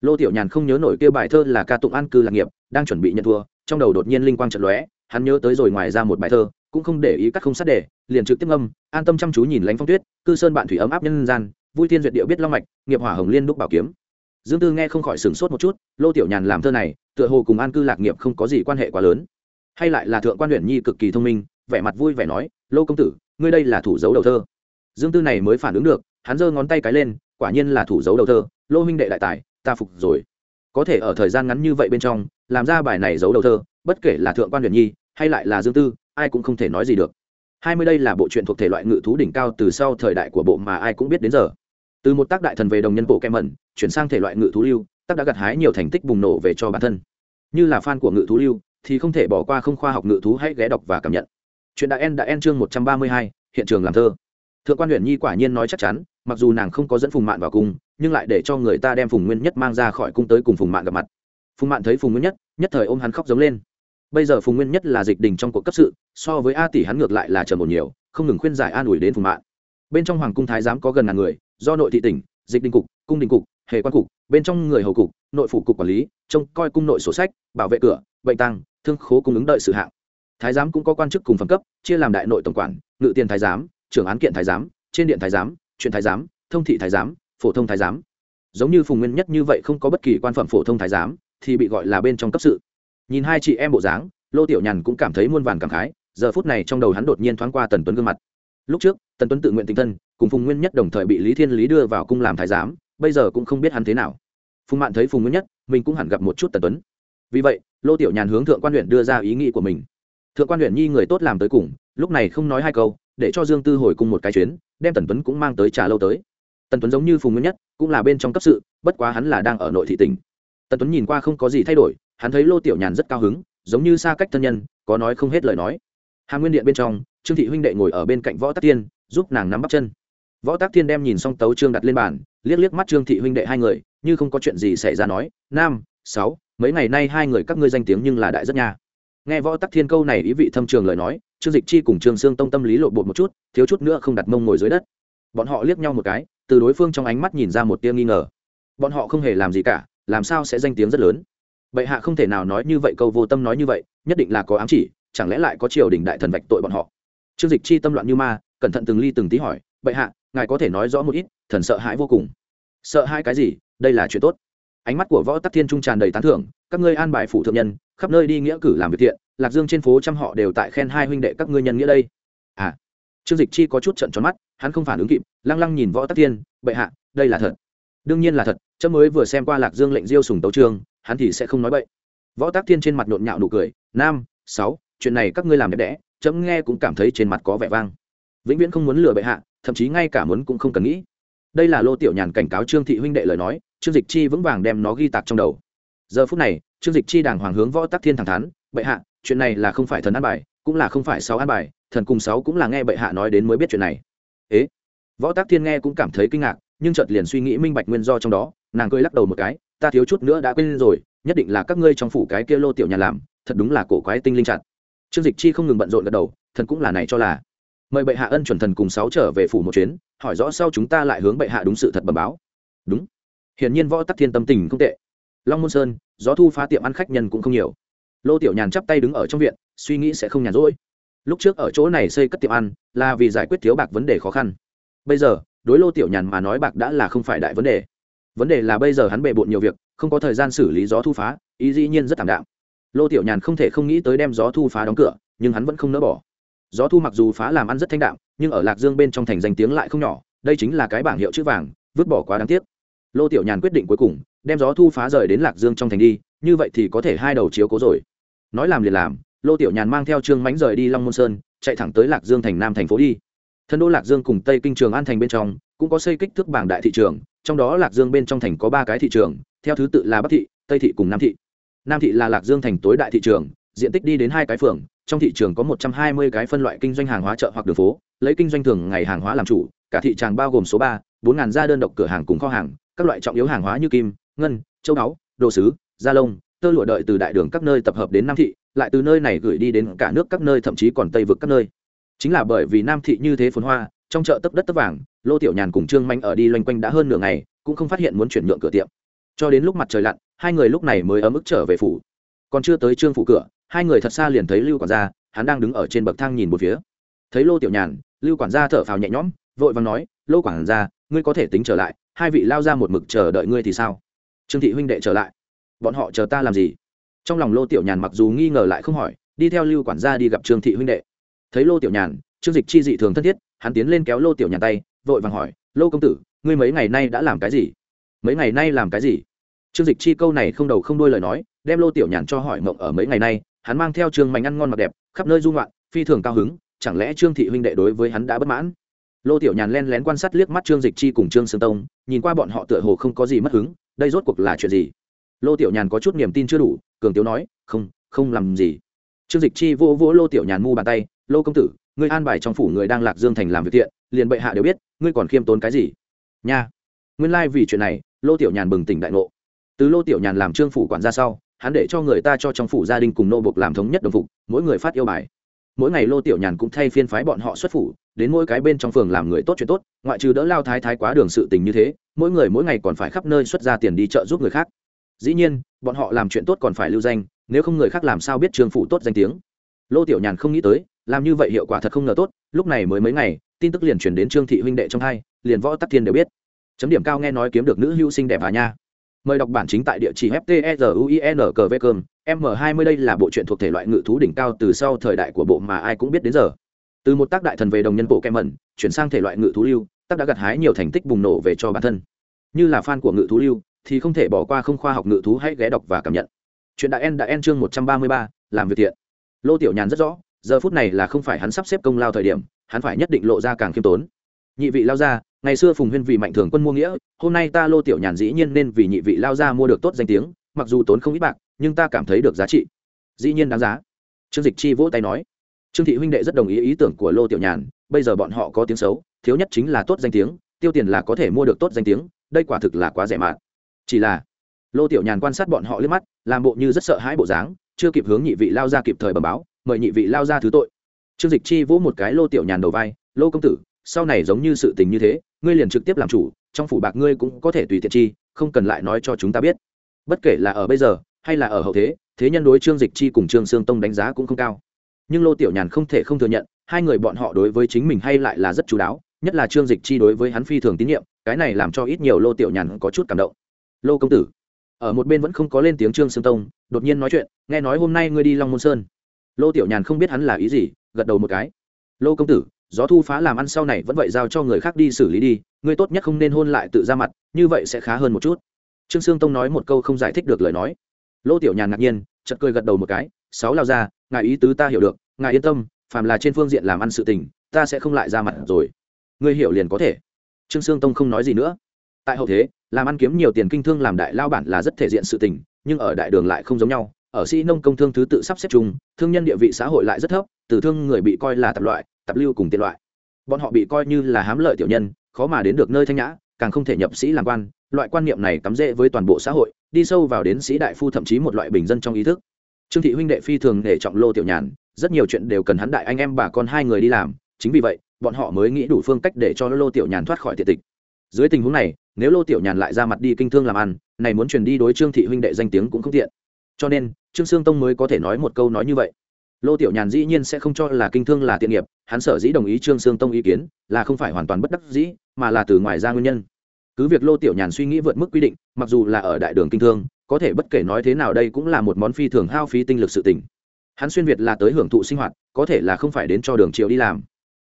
Lô tiểu nhàn không nhớ nổi kêu bài thơ là ca tụng an cư lạc nghiệp đang chuẩn bị nhận thua trong đầu đột nhiên linh quang trận lóe hắn nhớ tới rồi ngoài ra một bài thơ cũng không để ý các không sát đề liền trực tiếp âm, an tâm chăm chú nhìn lánh phong tuyết cư sơn bạn thủy ấm áp nhân gian vui thiên duyệt điệu biết long mạch, nghiệp hỏa hồng liên đúc bảo kiếm. Dương tư nghe không khỏi sửng sốt một chút, lô tiểu nhàn làm thơ này, tựa hồ cùng an cư lạc nghiệp không có gì quan hệ quá lớn. Hay lại là thượng quan huyện nhi cực kỳ thông minh, vẻ mặt vui vẻ nói, lô công tử, ngươi đây là thủ dấu đầu thơ. Dương tư này mới phản ứng được, hắn giơ ngón tay cái lên, quả nhiên là thủ dấu đầu thơ, lô huynh đệ đại tài, ta phục rồi. Có thể ở thời gian ngắn như vậy bên trong, làm ra bài này giấu đầu thơ, bất kể là thượng quan huyện nhi, hay lại là dương tư, ai cũng không thể nói gì được. Hai mươi đây là bộ truyện thuộc thể loại ngự thú đỉnh cao từ sau thời đại của bộ mà ai cũng biết đến giờ từ một tác đại thần về đồng nhân bộ kem mẩn, chuyển sang thể loại ngự thú lưu, tác đã gặt hái nhiều thành tích bùng nổ về cho bản thân. Như là fan của ngự thú lưu, thì không thể bỏ qua không khoa học ngự thú hãy ghé đọc và cảm nhận. Chuyện đại en đã en chương một trăm ba mươi hai, hiện trường làm thơ. Thượng quan huyện nhi quả nhiên nói chắc chắn, mặc dù nàng không có dẫn phùng mạn vào cung, nhưng lại để cho người ta đem phùng nguyên nhất mang ra khỏi cung tới cùng phùng mạn gặp mặt. Phùng mạn thấy phùng nguyên nhất nhất thời ôm hắn khóc giống lên. Bây giờ phùng nguyên nhất là dịch đình trong cuộc cấp sự, so với a tỷ hắn ngược lại là trầm một nhiều, không ngừng khuyên giải an ủi đến phùng mạn. Bên trong hoàng cung thái giám có gần ngàn người do nội thị tỉnh, dịch đình cục, cung đình cục, hệ quan cục, bên trong người hầu cục, nội phủ cục quản lý, trông coi cung nội sổ sách, bảo vệ cửa, bệnh tăng thương khố cung ứng đợi sự hạng. Thái giám cũng có quan chức cùng phẩm cấp, chia làm đại nội tổng quản, ngự tiền thái giám, trưởng án kiện thái giám, trên điện thái giám, chuyện thái giám, thông thị thái giám, phổ thông thái giám. Giống như phùng nguyên nhất như vậy không có bất kỳ quan phẩm phổ thông thái giám, thì bị gọi là bên trong cấp sự. Nhìn hai chị em bộ dáng, lô tiểu nhàn cũng cảm thấy muôn vàn cảm khái, giờ phút này trong đầu hắn đột nhiên thoáng qua tần tuấn gương mặt lúc trước, tần tuấn tự nguyện tinh thân, cùng phùng nguyên nhất đồng thời bị lý thiên lý đưa vào cung làm thái giám, bây giờ cũng không biết hắn thế nào. Phùng mạn thấy phùng nguyên nhất, mình cũng hẳn gặp một chút tần tuấn. Vì vậy, lô tiểu nhàn hướng thượng quan huyện đưa ra ý nghĩ của mình. Thượng quan huyện nhi người tốt làm tới cùng, lúc này không nói hai câu, để cho dương tư hồi cùng một cái chuyến, đem tần tuấn cũng mang tới trả lâu tới. Tần tuấn giống như phùng nguyên nhất, cũng là bên trong cấp sự, bất quá hắn là đang ở nội thị tỉnh. Tần tuấn nhìn qua không có gì thay đổi, hắn thấy lô tiểu nhàn rất cao hứng, giống như xa cách thân nhân, có nói không hết lời nói. Hà nguyên điện bên trong trương thị huynh đệ ngồi ở bên cạnh võ tắc tiên giúp nàng nắm bắt chân. Võ tắc tiên đem nhìn xong tấu trương đặt lên bàn, liếc liếc mắt trương thị huynh đệ hai người, như không có chuyện gì xảy ra nói, nam, sáu, mấy ngày nay hai người các ngươi danh tiếng nhưng là đại rất nha. Nghe võ tắc thiên câu này ý vị thâm trường lời nói, trương dịch chi cùng trương sương tông tâm lý lộ bột một chút, thiếu chút nữa không đặt mông ngồi dưới đất. Bọn họ liếc nhau một cái, từ đối phương trong ánh mắt nhìn ra một tia nghi ngờ. Bọn họ không hề làm gì cả, làm sao sẽ danh tiếng rất lớn? Bệ hạ không thể nào nói như vậy, câu vô tâm nói như vậy, nhất định là có ám chỉ, chẳng lẽ lại có triều đình đại thần vạch tội bọn họ? Trương dịch chi tâm loạn như ma, cẩn thận từng ly từng tí hỏi, bệ hạ, ngài có thể nói rõ một ít, thần sợ hãi vô cùng. Sợ hai cái gì? Đây là chuyện tốt. Ánh mắt của võ tắc thiên trung tràn đầy tán thưởng, các ngươi an bài phủ thượng nhân, khắp nơi đi nghĩa cử làm việc thiện, lạc dương trên phố trăm họ đều tại khen hai huynh đệ các ngươi nhân nghĩa đây. À trương dịch chi có chút trận tròn mắt, hắn không phản ứng kịp, lăng lăng nhìn võ tắc thiên, bệ hạ, đây là thật. Đương nhiên là thật chấm mới vừa xem qua lạc dương lệnh diêu sùng tấu trương, hắn thì sẽ không nói bậy. Võ tắc thiên trên mặt nhộn nhạo nụ cười, nam, sáu, chuyện này các ngươi làm đẹp đẽ chấm nghe cũng cảm thấy trên mặt có vẻ vang. Vĩnh viễn không muốn lừa bệ hạ, thậm chí ngay cả muốn cũng không cần nghĩ. Đây là lô tiểu nhàn cảnh cáo trương thị huynh đệ lời nói, trương dịch chi vững vàng đem nó ghi tạc trong đầu. Giờ phút này, trương dịch chi đàng hoàng hướng võ tắc thiên thẳng thắn, bệ hạ, chuyện này là không phải thần an bài, cũng là không phải sáu an bài, thần cùng sáu cũng là nghe bệ hạ nói đến mới biết chuyện này. Ế? Võ tắc thiên nghe cũng cảm thấy kinh ngạc, nhưng chợt liền suy nghĩ minh bạch nguyên do trong đó, nàng cười lắc đầu một cái, ta thiếu chút nữa đã quên rồi, nhất định là các ngươi trong phủ cái kia lô tiểu nhà làm, thật đúng là cổ quái tinh linh chặt trương dịch chi không ngừng bận rộn gật đầu, thần cũng là này cho là. Mời bệ hạ ân chuẩn thần cùng sáu trở về phủ một chuyến, hỏi rõ sau chúng ta lại hướng bệ hạ đúng sự thật bẩm báo. Đúng. Hiển nhiên võ tắc thiên tâm tình không tệ. Long môn sơn, gió thu phá tiệm ăn khách nhân cũng không nhiều. Lô tiểu nhàn chắp tay đứng ở trong viện, suy nghĩ sẽ không nhàn rỗi. Lúc trước ở chỗ này xây cất tiệm ăn, là vì giải quyết thiếu bạc vấn đề khó khăn. Bây giờ, đối lô tiểu nhàn mà nói bạc đã là không phải đại vấn đề. Vấn đề là bây giờ hắn bề bộn nhiều việc, không có thời gian xử lý gió thu phá, ý dĩ nhiên rất thảm đạm lô tiểu nhàn không thể không nghĩ tới đem gió thu phá đóng cửa, nhưng hắn vẫn không nỡ bỏ. Gió thu mặc dù phá làm ăn rất thanh đạm, nhưng ở lạc dương bên trong thành danh tiếng lại không nhỏ, đây chính là cái bảng hiệu chữ vàng, vứt bỏ quá đáng tiếc. Lô tiểu nhàn quyết định cuối cùng, đem gió thu phá rời đến lạc dương trong thành đi, như vậy thì có thể hai đầu chiếu cố rồi. Nói làm liền làm, lô tiểu nhàn mang theo trương mánh rời đi long môn sơn, chạy thẳng tới lạc dương thành nam thành phố đi. Thân đô lạc dương cùng tây kinh trường an thành bên trong, cũng có xây kích thước bảng đại thị trường, trong đó lạc dương bên trong thành có ba cái thị trường, theo thứ tự là bắc thị, tây thị cùng nam thị nam thị là lạc dương thành tối đại thị trường, diện tích đi đến hai cái phường, trong thị trường có một trăm hai mươi cái phân loại kinh doanh hàng hóa chợ hoặc đường phố, lấy kinh doanh thường ngày hàng hóa làm chủ, cả thị trường bao gồm số ba, bốn ngàn gia đơn độc cửa hàng cùng kho hàng, các loại trọng yếu hàng hóa như kim, ngân, châu báu, đồ sứ, da lông, tơ lụa đợi từ đại đường các nơi tập hợp đến nam thị, lại từ nơi này gửi đi đến cả nước các nơi, thậm chí còn tây vực các nơi. Chính là bởi vì nam thị như thế phồn hoa, trong chợ tấp đất tấp vàng, lô tiểu nhàn cùng trương manh ở đi loanh quanh đã hơn nửa ngày, cũng không phát hiện muốn chuyển nhượng cửa tiệm. Cho đến lúc mặt trời lặn hai người lúc này mới ấm ức trở về phủ. Còn chưa tới trương phủ cửa, hai người thật xa liền thấy lưu quản gia, hắn đang đứng ở trên bậc thang nhìn một phía. Thấy lô tiểu nhàn, lưu quản gia thở phào nhẹ nhõm, vội vàng nói, lô quản gia, ngươi có thể tính trở lại, hai vị lao ra một mực chờ đợi ngươi thì sao? Trương thị huynh đệ trở lại. Bọn họ chờ ta làm gì? Trong lòng lô tiểu nhàn mặc dù nghi ngờ lại không hỏi, đi theo lưu quản gia đi gặp trương thị huynh đệ. Thấy lô tiểu nhàn, trương dịch chi dị thường thân thiết, hắn tiến lên kéo lô tiểu nhàn tay, vội vàng hỏi, lô công tử, ngươi mấy ngày nay đã làm cái gì? Mấy ngày nay làm cái gì? Trương dịch chi câu này không đầu không đuôi lời nói, đem lô tiểu nhàn cho hỏi mộng ở mấy ngày nay, hắn mang theo trương mạnh ăn ngon mặc đẹp, khắp nơi dung loạn phi thường cao hứng, chẳng lẽ trương thị huynh đệ đối với hắn đã bất mãn? Lô tiểu nhàn len lén quan sát liếc mắt trương dịch chi cùng trương sương tông, nhìn qua bọn họ tựa hồ không có gì mất hứng, đây rốt cuộc là chuyện gì? Lô tiểu nhàn có chút niềm tin chưa đủ, cường tiếu nói, không không làm gì. Trương dịch chi vỗ vỗ lô tiểu nhàn mu bàn tay, lô công tử, ngươi an bài trong phủ người đang lạc dương thành làm việc thiện, liền bệ hạ đều biết, ngươi còn khiêm tốn cái gì? Nha. Nguyên lai vì chuyện này, lô tiểu nhàn bừng tỉnh đại ngộ từ lô tiểu nhàn làm trương phủ quản ra sau, hắn để cho người ta cho trong phủ gia đình cùng nô bộc làm thống nhất đồng phục, mỗi người phát yêu bài. Mỗi ngày lô tiểu nhàn cũng thay phiên phái bọn họ xuất phủ, đến mỗi cái bên trong phường làm người tốt chuyện tốt, ngoại trừ đỡ lao thái thái quá đường sự tình như thế, mỗi người mỗi ngày còn phải khắp nơi xuất ra tiền đi chợ giúp người khác. Dĩ nhiên, bọn họ làm chuyện tốt còn phải lưu danh, nếu không người khác làm sao biết trương phủ tốt danh tiếng. Lô tiểu nhàn không nghĩ tới, làm như vậy hiệu quả thật không ngờ tốt, lúc này mới mấy ngày, tin tức liền chuyển đến trương thị huynh đệ trong hai, liền võ tắc thiên đều biết. Chấm điểm cao nghe nói kiếm được nữ hữu sinh đẹp à nha mời đọc bản chính tại địa chỉ fteruin m. 20 đây là bộ truyện thuộc thể loại ngự thú đỉnh cao từ sau thời đại của bộ mà ai cũng biết đến giờ. Từ một tác đại thần về đồng nhân bộ kem mẩn, chuyển sang thể loại ngự thú lưu, tác đã gặt hái nhiều thành tích bùng nổ về cho bản thân. Như là fan của ngự thú lưu, thì không thể bỏ qua không khoa học ngự thú hãy ghé đọc và cảm nhận. Chuyện đại en đã en chương một trăm ba mươi ba, làm việc thiện. Lô tiểu nhàn rất rõ, giờ phút này là không phải hắn sắp xếp công lao thời điểm, hắn phải nhất định lộ ra càng khiêm tốn nhị vị lao ra ngày xưa phùng huyên vì mạnh thường quân mua nghĩa, hôm nay ta lô tiểu nhàn dĩ nhiên nên vì nhị vị lao ra mua được tốt danh tiếng, mặc dù tốn không ít bạc, nhưng ta cảm thấy được giá trị. Dĩ nhiên đáng giá. Trương dịch chi vỗ tay nói. Trương thị huynh đệ rất đồng ý ý tưởng của lô tiểu nhàn, bây giờ bọn họ có tiếng xấu, thiếu nhất chính là tốt danh tiếng, tiêu tiền là có thể mua được tốt danh tiếng, đây quả thực là quá rẻ mạt. Chỉ là, lô tiểu nhàn quan sát bọn họ liếc mắt, làm bộ như rất sợ hãi bộ dáng, chưa kịp hướng nhị vị lao ra kịp thời bẩm báo, mời nhị vị lao ra thứ tội. Trương dịch chi vỗ một cái lô tiểu nhàn đầu vai, lô công tử sau này giống như sự tình như thế, ngươi liền trực tiếp làm chủ, trong phủ bạc ngươi cũng có thể tùy tiện chi, không cần lại nói cho chúng ta biết. Bất kể là ở bây giờ, hay là ở hậu thế thế nhân đối trương dịch chi cùng trương sương tông đánh giá cũng không cao. Nhưng lô tiểu nhàn không thể không thừa nhận, hai người bọn họ đối với chính mình hay lại là rất chú đáo, nhất là trương dịch chi đối với hắn phi thường tín nhiệm, cái này làm cho ít nhiều lô tiểu nhàn có chút cảm động. Lô công tử, ở một bên vẫn không có lên tiếng trương sương tông, đột nhiên nói chuyện, nghe nói hôm nay ngươi đi long môn sơn. Lô tiểu nhàn không biết hắn là ý gì, gật đầu một cái. Lô công tử gió thu phá làm ăn sau này vẫn vậy giao cho người khác đi xử lý đi, ngươi tốt nhất không nên hôn lại tự ra mặt, như vậy sẽ khá hơn một chút. Trương sương tông nói một câu không giải thích được lời nói. Lô tiểu nhàn ngạc nhiên chật cười gật đầu một cái, sáu lao ra ngài ý tứ ta hiểu được, ngài yên tâm, phàm là trên phương diện làm ăn sự tình, ta sẽ không lại ra mặt rồi. Ngươi hiểu liền có thể. Trương sương tông không nói gì nữa. Tại hậu thế, làm ăn kiếm nhiều tiền kinh thương làm đại lao bản là rất thể diện sự tình, nhưng ở đại đường lại không giống nhau. Ở sĩ nông công thương thứ tự sắp xếp chung, thương nhân địa vị xã hội lại rất thấp, từ thương người bị coi là tập loại tập lưu cùng tiện loại. Bọn họ bị coi như là hám lợi tiểu nhân, khó mà đến được nơi thanh nhã, càng không thể nhập sĩ làm quan. Loại quan niệm này cắm rễ với toàn bộ xã hội, đi sâu vào đến sĩ đại phu thậm chí một loại bình dân trong ý thức. Trương thị huynh đệ phi thường để trọng lô tiểu nhàn, rất nhiều chuyện đều cần hắn đại anh em bà con hai người đi làm, chính vì vậy, bọn họ mới nghĩ đủ phương cách để cho lô tiểu nhàn thoát khỏi thiệt tịch. Dưới tình huống này, nếu lô tiểu nhàn lại ra mặt đi kinh thương làm ăn, này muốn truyền đi đối trương thị huynh đệ danh tiếng cũng không tiện. Cho nên, trương sương tông mới có thể nói một câu nói như vậy lô tiểu nhàn dĩ nhiên sẽ không cho là kinh thương là tiện nghiệp, hắn sở dĩ đồng ý trương sương tông ý kiến là không phải hoàn toàn bất đắc dĩ, mà là từ ngoài ra nguyên nhân. Cứ việc lô tiểu nhàn suy nghĩ vượt mức quy định, mặc dù là ở đại đường kinh thương, có thể bất kể nói thế nào đây cũng là một món phi thường hao phí tinh lực sự tỉnh hắn xuyên việt là tới hưởng thụ sinh hoạt, có thể là không phải đến cho đường triệu đi làm.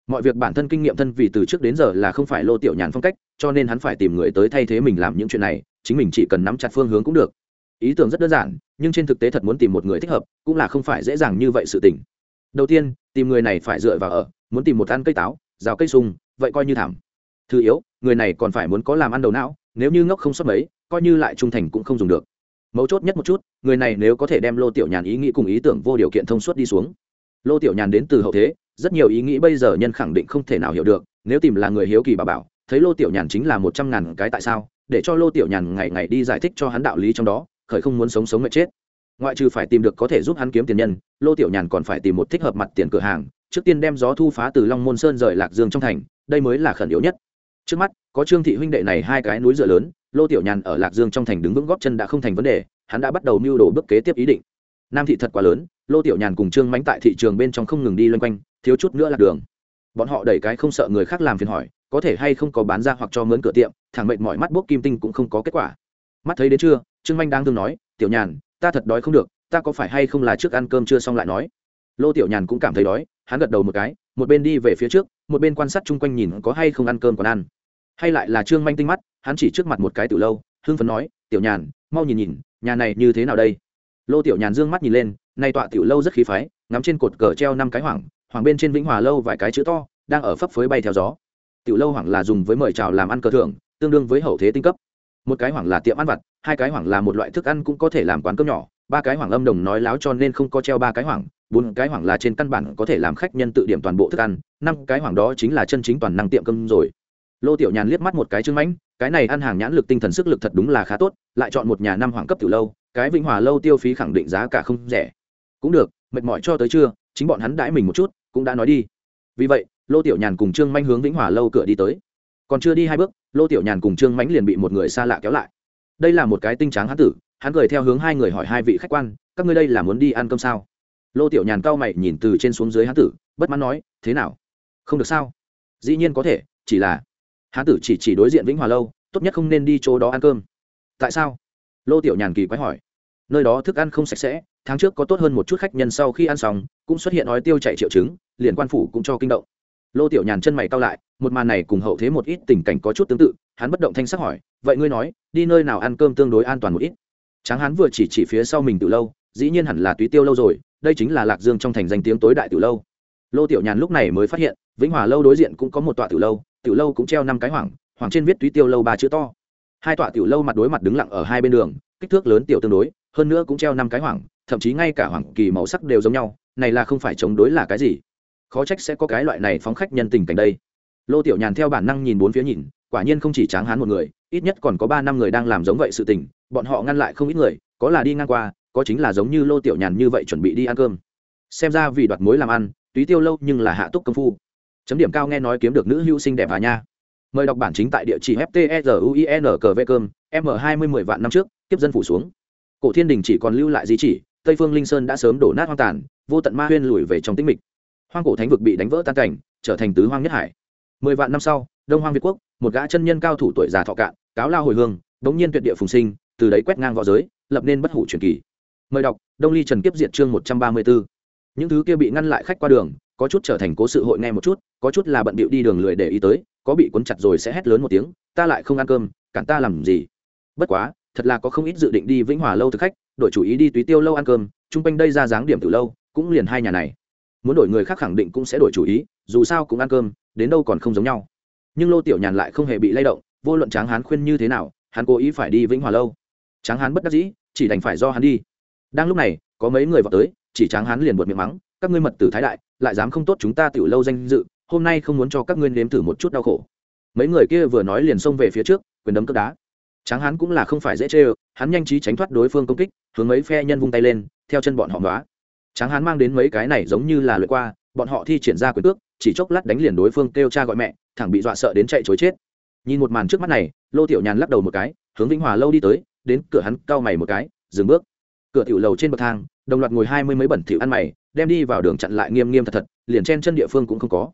Mọi việc bản thân kinh nghiệm thân vì từ trước đến giờ là không phải lô tiểu nhàn phong cách, cho nên hắn phải tìm người tới thay thế mình làm những chuyện này, chính mình chỉ cần nắm chặt phương hướng cũng được. Ý tưởng rất đơn giản nhưng trên thực tế thật muốn tìm một người thích hợp, cũng là không phải dễ dàng như vậy sự tình. Đầu tiên, tìm người này phải dựa vào ở, muốn tìm một ăn cây táo, rào cây sung, vậy coi như thảm. Thứ yếu, người này còn phải muốn có làm ăn đầu não, nếu như ngốc không xuất mấy, coi như lại trung thành cũng không dùng được. Mấu chốt nhất một chút, người này nếu có thể đem lô tiểu nhàn ý nghĩ cùng ý tưởng vô điều kiện thông suốt đi xuống. Lô tiểu nhàn đến từ hậu thế, rất nhiều ý nghĩ bây giờ nhân khẳng định không thể nào hiểu được, nếu tìm là người hiếu kỳ bà bảo, thấy lô tiểu nhàn chính là một trăm ngàn cái tại sao, để cho lô tiểu nhàn ngày ngày đi giải thích cho hắn đạo lý trong đó khởi không muốn sống sống mệt chết. Ngoại trừ phải tìm được có thể giúp hắn kiếm tiền nhân, lô tiểu nhàn còn phải tìm một thích hợp mặt tiền cửa hàng, trước tiên đem gió thu phá từ long môn sơn rời lạc dương trong thành, đây mới là khẩn yếu nhất. Trước mắt, có trương thị huynh đệ này hai cái núi dựa lớn, lô tiểu nhàn ở lạc dương trong thành đứng vững góp chân đã không thành vấn đề, hắn đã bắt đầu mưu đồ bước kế tiếp ý định. Nam thị thật quá lớn, lô tiểu nhàn cùng trương mánh tại thị trường bên trong không ngừng đi loanh quanh, thiếu chút nữa là đường. Bọn họ đẩy cái không sợ người khác làm phiền hỏi, có thể hay không có bán ra hoặc cho mướn cửa tiệm, thẳng mệnh mọi mắt bốc kim tinh cũng không có kết quả. Mắt thấy đến chưa trương manh đang thương nói, tiểu nhàn, ta thật đói không được, ta có phải hay không là trước ăn cơm chưa xong lại nói? Lô tiểu nhàn cũng cảm thấy đói, hắn gật đầu một cái, một bên đi về phía trước, một bên quan sát chung quanh nhìn có hay không ăn cơm còn ăn. Hay lại là trương manh tinh mắt, hắn chỉ trước mặt một cái từ lâu, hưng phấn nói, tiểu nhàn, mau nhìn nhìn, nhà này như thế nào đây? Lô tiểu nhàn dương mắt nhìn lên, nay tọa tiểu lâu rất khí phái, ngắm trên cột cờ treo năm cái hoảng hoàng bên trên vĩnh hòa lâu vài cái chữ to, đang ở phấp phới bay theo gió. Tiểu lâu hoảng là dùng với mời chào làm ăn cờ thưởng, tương đương với hậu thế tinh cấp. Một cái hoảng là tiệm ăn vặt hai cái hoảng là một loại thức ăn cũng có thể làm quán cơm nhỏ, ba cái hoảng âm đồng nói láo cho nên không có treo ba cái hoảng, bốn cái hoảng là trên căn bản có thể làm khách nhân tự điểm toàn bộ thức ăn, năm cái hoảng đó chính là chân chính toàn năng tiệm cơm rồi. Lô tiểu nhàn liếc mắt một cái trưng mãnh, cái này ăn hàng nhãn lực tinh thần sức lực thật đúng là khá tốt, lại chọn một nhà năm hoàng cấp từ lâu, cái vĩnh hòa lâu tiêu phí khẳng định giá cả không rẻ. Cũng được, mệt mỏi cho tới trưa, chính bọn hắn đãi mình một chút, cũng đã nói đi. Vì vậy, lô tiểu nhàn cùng trương manh hướng vĩnh hòa lâu cửa đi tới. Còn chưa đi hai bước, lô tiểu nhàn cùng trương mãnh liền bị một người xa lạ kéo lại đây là một cái tinh tráng hán tử, hắn cười theo hướng hai người hỏi hai vị khách quan, các ngươi đây là muốn đi ăn cơm sao? Lô tiểu nhàn cao mày nhìn từ trên xuống dưới hán tử, bất mãn nói, thế nào? Không được sao? Dĩ nhiên có thể, chỉ là hán tử chỉ chỉ đối diện vĩnh hòa lâu, tốt nhất không nên đi chỗ đó ăn cơm. Tại sao? Lô tiểu nhàn kỳ quái hỏi. Nơi đó thức ăn không sạch sẽ, tháng trước có tốt hơn một chút khách nhân sau khi ăn xong, cũng xuất hiện ói tiêu chảy triệu chứng, liền quan phủ cũng cho kinh động. Lô tiểu nhàn chân mày cao lại, một màn này cùng hậu thế một ít tình cảnh có chút tương tự, hắn bất động thanh sắc hỏi vậy ngươi nói, đi nơi nào ăn cơm tương đối an toàn một ít? Tráng hán vừa chỉ chỉ phía sau mình từ lâu, dĩ nhiên hẳn là túy tiêu lâu rồi, đây chính là lạc dương trong thành danh tiếng tối đại từ lâu. Lô tiểu nhàn lúc này mới phát hiện, vĩnh hòa lâu đối diện cũng có một tọa tiểu lâu tiểu lâu cũng treo năm cái hoàng hoàng trên viết túy tiêu lâu ba chữ to. Hai tọa tiểu lâu mặt đối mặt đứng lặng ở hai bên đường, kích thước lớn tiểu tương đối, hơn nữa cũng treo năm cái hoàng thậm chí ngay cả hoàng kỳ màu sắc đều giống nhau, này là không phải chống đối là cái gì? Khó trách sẽ có cái loại này phóng khách nhân tình cảnh đây. Lô tiểu nhàn theo bản năng nhìn bốn phía nhìn, quả nhiên không chỉ tráng hán một người ít nhất còn có ba năm người đang làm giống vậy sự tình, bọn họ ngăn lại không ít người, có là đi ngang qua, có chính là giống như lô tiểu nhàn như vậy chuẩn bị đi ăn cơm. Xem ra vì đoạt mối làm ăn, túy tiêu lâu nhưng là hạ túc công phu. Chấm điểm cao nghe nói kiếm được nữ hữu sinh đẹp à nha. Mời đọc bản chính tại địa chỉ fteruin cơm m hai mươi mười vạn năm trước tiếp dân phủ xuống. Cổ thiên đình chỉ còn lưu lại di chỉ, tây phương linh sơn đã sớm đổ nát hoang tàn, vô tận ma huyên lùi về trong tĩnh mịch. Hoang cổ thánh vực bị đánh vỡ tan cảnh, trở thành tứ hoang nhất hải. Mười vạn năm sau, đông hoang việt quốc, một gã chân nhân cao thủ tuổi già thọ cạn cáo lao hồi hương bỗng nhiên tuyệt địa phùng sinh, từ đấy quét ngang v õ giới, lập nên bất hủ truyền kỳ. Mời đọc, đông ly trần kiếp diệt chương một trăm ba mươi b ố những thứ kia bị ngăn lại khách qua đường, có chút trở thành cố sự hội nghe một chút, có chút là bận bịu đi đường lười để ý tới, có bị cuốn chặt rồi sẽ hét lớn một tiếng, ta lại không ăn cơm, cản ta làm gì? Bất quá, thật là có không ít dự định đi vĩnh hòa lâu thực khách, đổi chủ ý đi túy tiêu lâu ăn cơm, chung quanh đây ra dáng điểm từ lâu, cũng liền hai nhà này. Muốn đổi người khác khẳng định cũng sẽ đổi chủ ý, dù sao cũng ăn cơm, đến đâu còn không giống nhau. Nhưng lô tiểu nhàn lại không hề bị lay động vô luận tráng hán khuyên như thế nào, hắn cố ý phải đi vĩnh hòa lâu. Tráng hán bất đắc dĩ, chỉ đành phải do hắn đi. Đang lúc này, có mấy người vào tới, chỉ tráng hán liền buột miệng mắng, các ngươi mật tử thái đại, lại dám không tốt chúng ta tiểu lâu danh dự, hôm nay không muốn cho các ngươi nếm thử một chút đau khổ. Mấy người kia vừa nói liền xông về phía trước, quyền đấm cướp đá. Tráng hán cũng là không phải dễ chê hắn nhanh trí tránh thoát đối phương công kích, hướng mấy phe nhân vung tay lên, theo chân bọn họ đoá tráng hán mang đến mấy cái này giống như là lượt qua, bọn họ thi triển ra quyền cước, chỉ chốc lát đánh liền đối phương kêu cha gọi mẹ, thẳng bị dọa sợ đến chạy chối chết nhìn một màn trước mắt này, lô tiểu nhàn lắc đầu một cái, hướng vĩnh hòa lâu đi tới, đến cửa hắn cau mày một cái, dừng bước. Cửa tiểu lầu trên bậc thang, đồng loạt ngồi hai mươi mấy bẩn thỉu ăn mày, đem đi vào đường chặn lại nghiêm nghiêm thật thật, liền chen chân địa phương cũng không có.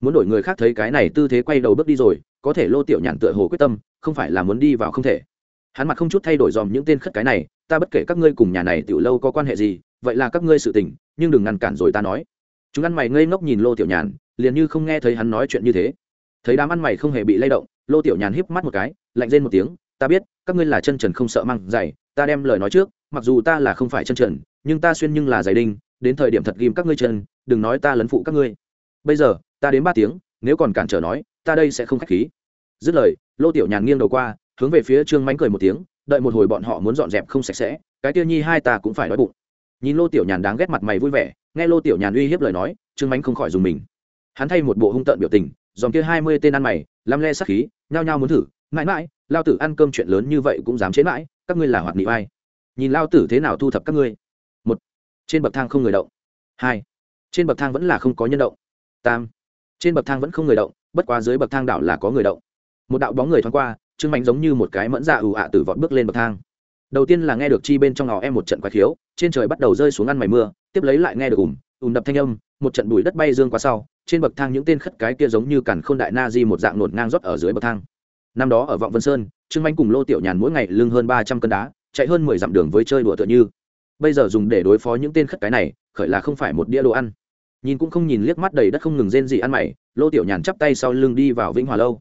Muốn đổi người khác thấy cái này tư thế quay đầu bước đi rồi, có thể lô tiểu nhàn tựa hồ quyết tâm, không phải là muốn đi vào không thể. Hắn mặt không chút thay đổi dòm những tên khất cái này, ta bất kể các ngươi cùng nhà này tiểu lâu có quan hệ gì, vậy là các ngươi sự tình, nhưng đừng ngăn cản rồi ta nói. Chúng ăn mày ngây ngốc nhìn lô tiểu nhàn, liền như không nghe thấy hắn nói chuyện như thế. Thấy đám ăn mày không hề bị lay động lô tiểu nhàn híp mắt một cái, lạnh lên một tiếng, ta biết, các ngươi là chân trần không sợ măng dày ta đem lời nói trước, mặc dù ta là không phải chân trần, nhưng ta xuyên nhưng là giày đinh, đến thời điểm thật ghim các ngươi chân, đừng nói ta lấn phụ các ngươi. Bây giờ, ta đến ba tiếng, nếu còn cản trở nói, ta đây sẽ không khách khí. Dứt lời, lô tiểu nhàn nghiêng đầu qua, hướng về phía trương mánh cười một tiếng, đợi một hồi bọn họ muốn dọn dẹp không sạch sẽ, cái tiêu nhi hai ta cũng phải đói bụng. Nhìn lô tiểu nhàn đáng ghét mặt mày vui vẻ, nghe lô tiểu nhàn uy hiếp lời nói, trương mánh không khỏi dùng mình. Hắn thay một bộ hung tợn biểu tình, dòm kia hai mươi tên ăn mày, lăm le sắc khí nhao nhao muốn thử, mãi mãi, lao tử ăn cơm chuyện lớn như vậy cũng dám chế mãi, các ngươi là hoạt nghị vai. Nhìn lao tử thế nào thu thập các ngươi. Một, trên bậc thang không người động. Hai, trên bậc thang vẫn là không có nhân động. Tam, trên bậc thang vẫn không người động, bất quá dưới bậc thang đảo là có người động. Một đạo bóng người thoáng qua chứng mạnh giống như một cái mẫn dạ ù ạ từ vọt bước lên bậc thang. Đầu tiên là nghe được chi bên trong ngò em một trận quái khiếu, trên trời bắt đầu rơi xuống ăn mày mưa, tiếp lấy lại nghe được ùm ùm đập thanh âm một trận bụi đất bay dương qua sau, trên bậc thang những tên khất cái kia giống như cản khôn đại na di một dạng nổn ngang rót ở dưới bậc thang. Năm đó ở vọng vân sơn, trương anh cùng lô tiểu nhàn mỗi ngày lưng hơn ba trăm cân đá, chạy hơn mười dặm đường với chơi đùa tựa như. Bây giờ dùng để đối phó những tên khất cái này, khởi là không phải một đĩa đồ ăn. Nhìn cũng không nhìn liếc mắt đầy đất không ngừng rên gì ăn mày, lô tiểu nhàn chắp tay sau lưng đi vào vĩnh hòa lâu.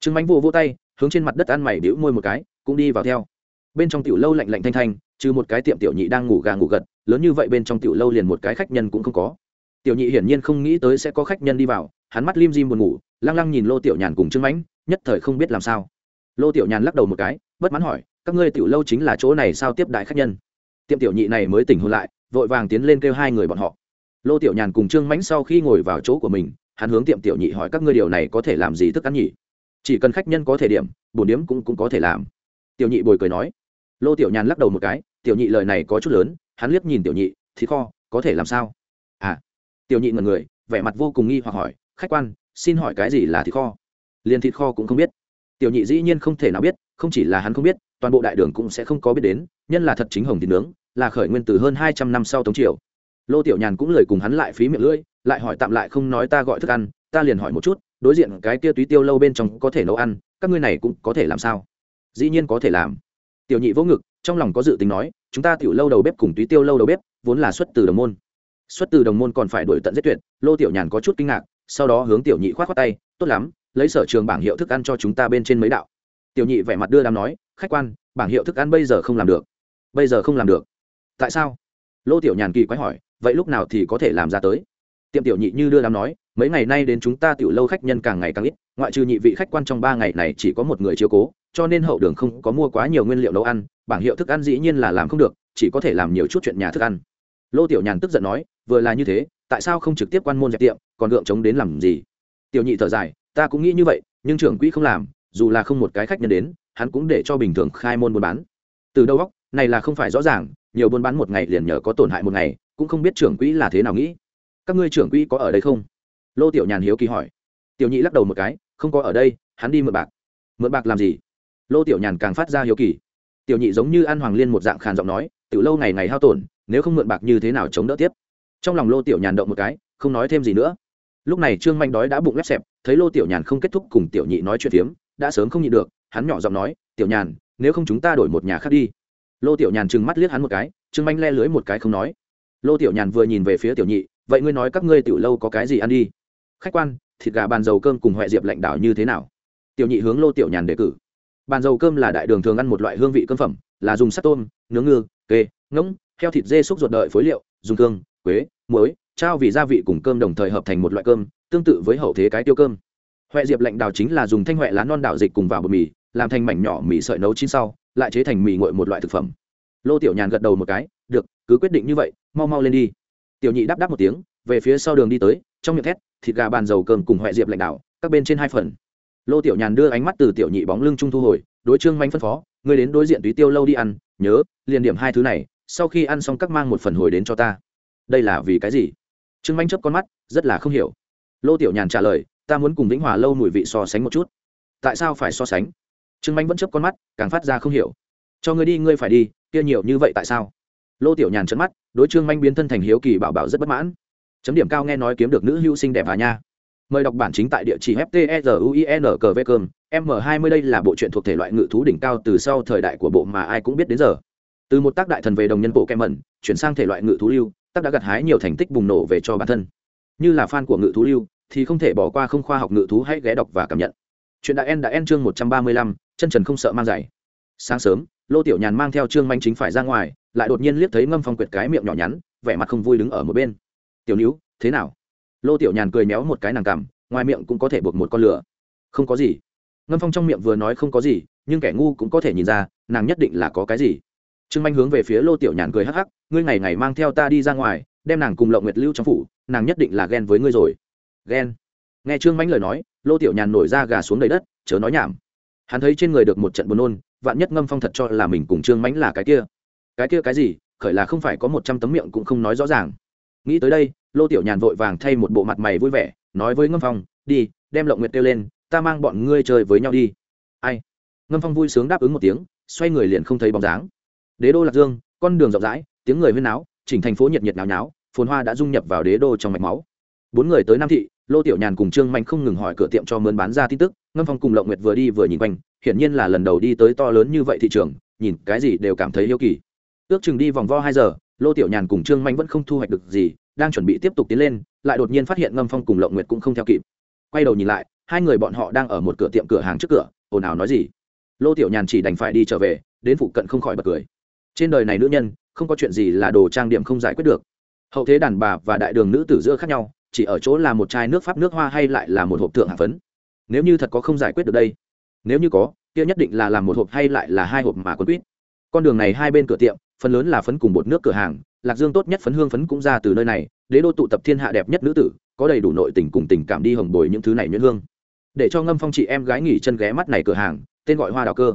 Trương anh vô vô tay, hướng trên mặt đất ăn mày đĩu môi một cái, cũng đi vào theo. Bên trong tiểu lâu lạnh lạnh thanh thanh, trừ một cái tiệm tiểu nhị đang ngủ gà ngủ gật, lớn như vậy bên trong tiểu lâu liền một cái khách nhân cũng không có tiểu nhị hiển nhiên không nghĩ tới sẽ có khách nhân đi vào, hắn mắt lim dim buồn ngủ, lăng lăng nhìn lô tiểu nhàn cùng trương mãnh, nhất thời không biết làm sao. Lô tiểu nhàn lắc đầu một cái, bất mãn hỏi, các ngươi tiểu lâu chính là chỗ này sao tiếp đại khách nhân? Tiệm tiểu nhị này mới tỉnh hôn lại, vội vàng tiến lên kêu hai người bọn họ. Lô tiểu nhàn cùng trương mãnh sau khi ngồi vào chỗ của mình, hắn hướng tiệm tiểu nhị hỏi, các ngươi điều này có thể làm gì thức ăn nhỉ? Chỉ cần khách nhân có thể điểm, bổn điếm cũng cũng có thể làm. Tiểu nhị bồi cười nói. Lô tiểu nhàn lắc đầu một cái, tiểu nhị lời này có chút lớn, hắn liếc nhìn tiểu nhị, thì kho, có thể làm sao? À tiểu nhị ngần người, vẻ mặt vô cùng nghi hoặc hỏi, khách quan, xin hỏi cái gì là thịt kho? Liền thịt kho cũng không biết. Tiểu nhị dĩ nhiên không thể nào biết, không chỉ là hắn không biết, toàn bộ đại đường cũng sẽ không có biết đến, nhân là thật chính hồng thịt nướng, là khởi nguyên từ hơn hai trăm năm sau tống triều. Lô tiểu nhàn cũng lời cùng hắn lại phí miệng lưỡi, lại hỏi tạm lại không nói ta gọi thức ăn, ta liền hỏi một chút, đối diện cái kia túy tiêu lâu bên trong có thể nấu ăn, các ngươi này cũng có thể làm sao? Dĩ nhiên có thể làm. Tiểu nhị vỗ ngực, trong lòng có dự tính nói, chúng ta tiểu lâu đầu bếp cùng túy tiêu lâu đầu bếp vốn là xuất từ đồng môn xuất từ đồng môn còn phải đuổi tận giết tuyệt, lô tiểu nhàn có chút kinh ngạc, sau đó hướng tiểu nhị khoát khoác tay, tốt lắm, lấy sở trường bảng hiệu thức ăn cho chúng ta bên trên mấy đạo. Tiểu nhị vẻ mặt đưa đám nói, khách quan, bảng hiệu thức ăn bây giờ không làm được. Bây giờ không làm được? Tại sao? Lô tiểu nhàn kỳ quái hỏi, vậy lúc nào thì có thể làm ra tới? Tiệm tiểu nhị như đưa đám nói, mấy ngày nay đến chúng ta tiểu lâu khách nhân càng ngày càng ít, ngoại trừ nhị vị khách quan trong ba ngày này chỉ có một người chiếu cố, cho nên hậu đường không có mua quá nhiều nguyên liệu nấu ăn, bảng hiệu thức ăn dĩ nhiên là làm không được, chỉ có thể làm nhiều chút chuyện nhà thức ăn lô tiểu nhàn tức giận nói, vừa là như thế, tại sao không trực tiếp quan môn dẹp tiệm, còn gượng chống đến làm gì? Tiểu nhị thở dài, ta cũng nghĩ như vậy, nhưng trưởng quỹ không làm, dù là không một cái khách nhân đến, hắn cũng để cho bình thường khai môn buôn bán. Từ đâu góc này là không phải rõ ràng, nhiều buôn bán một ngày liền nhờ có tổn hại một ngày, cũng không biết trưởng quỹ là thế nào nghĩ. Các ngươi trưởng quỹ có ở đây không? Lô tiểu nhàn hiếu kỳ hỏi. Tiểu nhị lắc đầu một cái, không có ở đây, hắn đi mượn bạc. Mượn bạc làm gì? Lô tiểu nhàn càng phát ra hiếu kỳ. Tiểu nhị giống như an hoàng liên một dạng khàn giọng nói từ lâu ngày ngày hao tổn nếu không mượn bạc như thế nào chống đỡ tiếp. Trong lòng lô tiểu nhàn động một cái, không nói thêm gì nữa. Lúc này trương manh đói đã bụng lép xẹp, thấy lô tiểu nhàn không kết thúc cùng tiểu nhị nói chuyện phiếm, đã sớm không nhịn được, hắn nhỏ giọng nói, tiểu nhàn, nếu không chúng ta đổi một nhà khác đi. Lô tiểu nhàn trừng mắt liếc hắn một cái, trương manh le lưới một cái không nói. Lô tiểu nhàn vừa nhìn về phía tiểu nhị, vậy ngươi nói các ngươi tiểu lâu có cái gì ăn đi? Khách quan, thịt gà bàn dầu cơm cùng huệ diệp lãnh đạo như thế nào? Tiểu nhị hướng lô tiểu nhàn đề cử. Bàn dầu cơm là đại đường thường ăn một loại hương vị cơm phẩm, là dùng sắt tôm, nướng ngư, kê, ngỗng heo thịt dê xúc ruột đợi phối liệu, dùng cương quế, muối trao vì gia vị cùng cơm đồng thời hợp thành một loại cơm, tương tự với hậu thế cái tiêu cơm. Huệ diệp lạnh đào chính là dùng thanh huệ lá non đảo dịch cùng vào bột mì, làm thành mảnh nhỏ mì sợi nấu chín sau, lại chế thành mì nguội một loại thực phẩm. Lô tiểu nhàn gật đầu một cái, được, cứ quyết định như vậy, mau mau lên đi. Tiểu nhị đáp đáp một tiếng, về phía sau đường đi tới, trong miệng thét, thịt gà bàn dầu cơm cùng huệ diệp lạnh đạo các bên trên hai phần. Lô tiểu nhàn đưa ánh mắt từ tiểu nhị bóng lưng trung thu hồi, đối trương manh phân phó người đến đối diện túy tiêu lâu đi ăn, nhớ, liền điểm hai thứ này sau khi ăn xong các mang một phần hồi đến cho ta. Đây là vì cái gì? Trương manh chấp con mắt, rất là không hiểu. Lô tiểu nhàn trả lời, ta muốn cùng vĩnh hòa lâu mùi vị so sánh một chút. Tại sao phải so sánh? Trương manh vẫn chấp con mắt, càng phát ra không hiểu. Cho ngươi đi, ngươi phải đi, kia nhiều như vậy tại sao? Lô tiểu nhàn trận mắt, đối trương manh biến thân thành hiếu kỳ bảo bảo rất bất mãn. Chấm điểm cao nghe nói kiếm được nữ hữu sinh đẹp à nha. Mời đọc bản chính tại địa chỉ fteruin m 20 đây là bộ truyện thuộc thể loại ngự thú đỉnh cao từ sau thời đại của bộ mà ai cũng biết đến giờ từ một tác đại thần về đồng nhân bộ kem mẩn, chuyển sang thể loại ngự thú lưu, tác đã gặt hái nhiều thành tích bùng nổ về cho bản thân. Như là fan của ngự thú lưu, thì không thể bỏ qua không khoa học ngự thú hãy ghé đọc và cảm nhận. Chuyện đại en đã en chương một trăm ba mươi lăm, chân trần không sợ mang giày. Sáng sớm, lô tiểu nhàn mang theo trương manh chính phải ra ngoài, lại đột nhiên liếc thấy ngâm phong quyệt cái miệng nhỏ nhắn, vẻ mặt không vui đứng ở một bên. Tiểu níu, thế nào? Lô tiểu nhàn cười méo một cái nàng cằm, ngoài miệng cũng có thể buộc một con lửa. Không có gì. Ngâm phong trong miệng vừa nói không có gì, nhưng kẻ ngu cũng có thể nhìn ra, nàng nhất định là có cái gì trương manh hướng về phía lô tiểu nhàn cười hắc hắc, ngươi ngày ngày mang theo ta đi ra ngoài, đem nàng cùng lộng nguyệt lưu trong phủ, nàng nhất định là ghen với ngươi rồi. Ghen. Nghe trương manh lời nói, lô tiểu nhàn nổi ra gà xuống đầy đất, chớ nói nhảm. Hắn thấy trên người được một trận buồn nôn, vạn nhất ngâm phong thật cho là mình cùng trương mãnh là cái kia. Cái kia cái gì, khởi là không phải có một trăm tấm miệng cũng không nói rõ ràng. Nghĩ tới đây, lô tiểu nhàn vội vàng thay một bộ mặt mày vui vẻ, nói với ngâm phong, đi, đem lộng nguyệt kêu lên, ta mang bọn ngươi chơi với nhau đi. Ai? Ngâm phong vui sướng đáp ứng một tiếng, xoay người liền không thấy bóng dáng đế đô lạc dương, con đường rộng rãi, tiếng người huyên náo, chỉnh thành phố nhiệt nhiệt náo náo, phồn hoa đã dung nhập vào đế đô trong mạch máu. Bốn người tới nam thị, lô tiểu nhàn cùng trương mạnh không ngừng hỏi cửa tiệm cho mướn bán ra tin tức, ngâm phong cùng lộng nguyệt vừa đi vừa nhìn quanh, hiển nhiên là lần đầu đi tới to lớn như vậy thị trường, nhìn cái gì đều cảm thấy yêu kỳ. Ước chừng đi vòng vo hai giờ, lô tiểu nhàn cùng trương mạnh vẫn không thu hoạch được gì, đang chuẩn bị tiếp tục tiến lên, lại đột nhiên phát hiện ngâm phong cùng lộng nguyệt cũng không theo kịp. Quay đầu nhìn lại, hai người bọn họ đang ở một cửa tiệm cửa hàng trước cửa, ồn ào nói gì. Lô tiểu nhàn chỉ đành phải đi trở về, đến phụ cận không khỏi bật cười trên đời này nữ nhân, không có chuyện gì là đồ trang điểm không giải quyết được. Hậu thế đàn bà và đại đường nữ tử giữa khác nhau, chỉ ở chỗ là một chai nước pháp nước hoa hay lại là một hộp tượng hạ phấn. Nếu như thật có không giải quyết được đây, nếu như có, kia nhất định là làm một hộp hay lại là hai hộp mà quân quýt. Con đường này hai bên cửa tiệm, phần lớn là phấn cùng bột nước cửa hàng, lạc dương tốt nhất phấn hương phấn cũng ra từ nơi này, đế đô tụ tập thiên hạ đẹp nhất nữ tử, có đầy đủ nội tình cùng tình cảm đi hồng bồi những thứ này nhuyễn hương. Để cho ngâm phong chị em gái nghỉ chân ghé mắt này cửa hàng, tên gọi hoa đào cơ.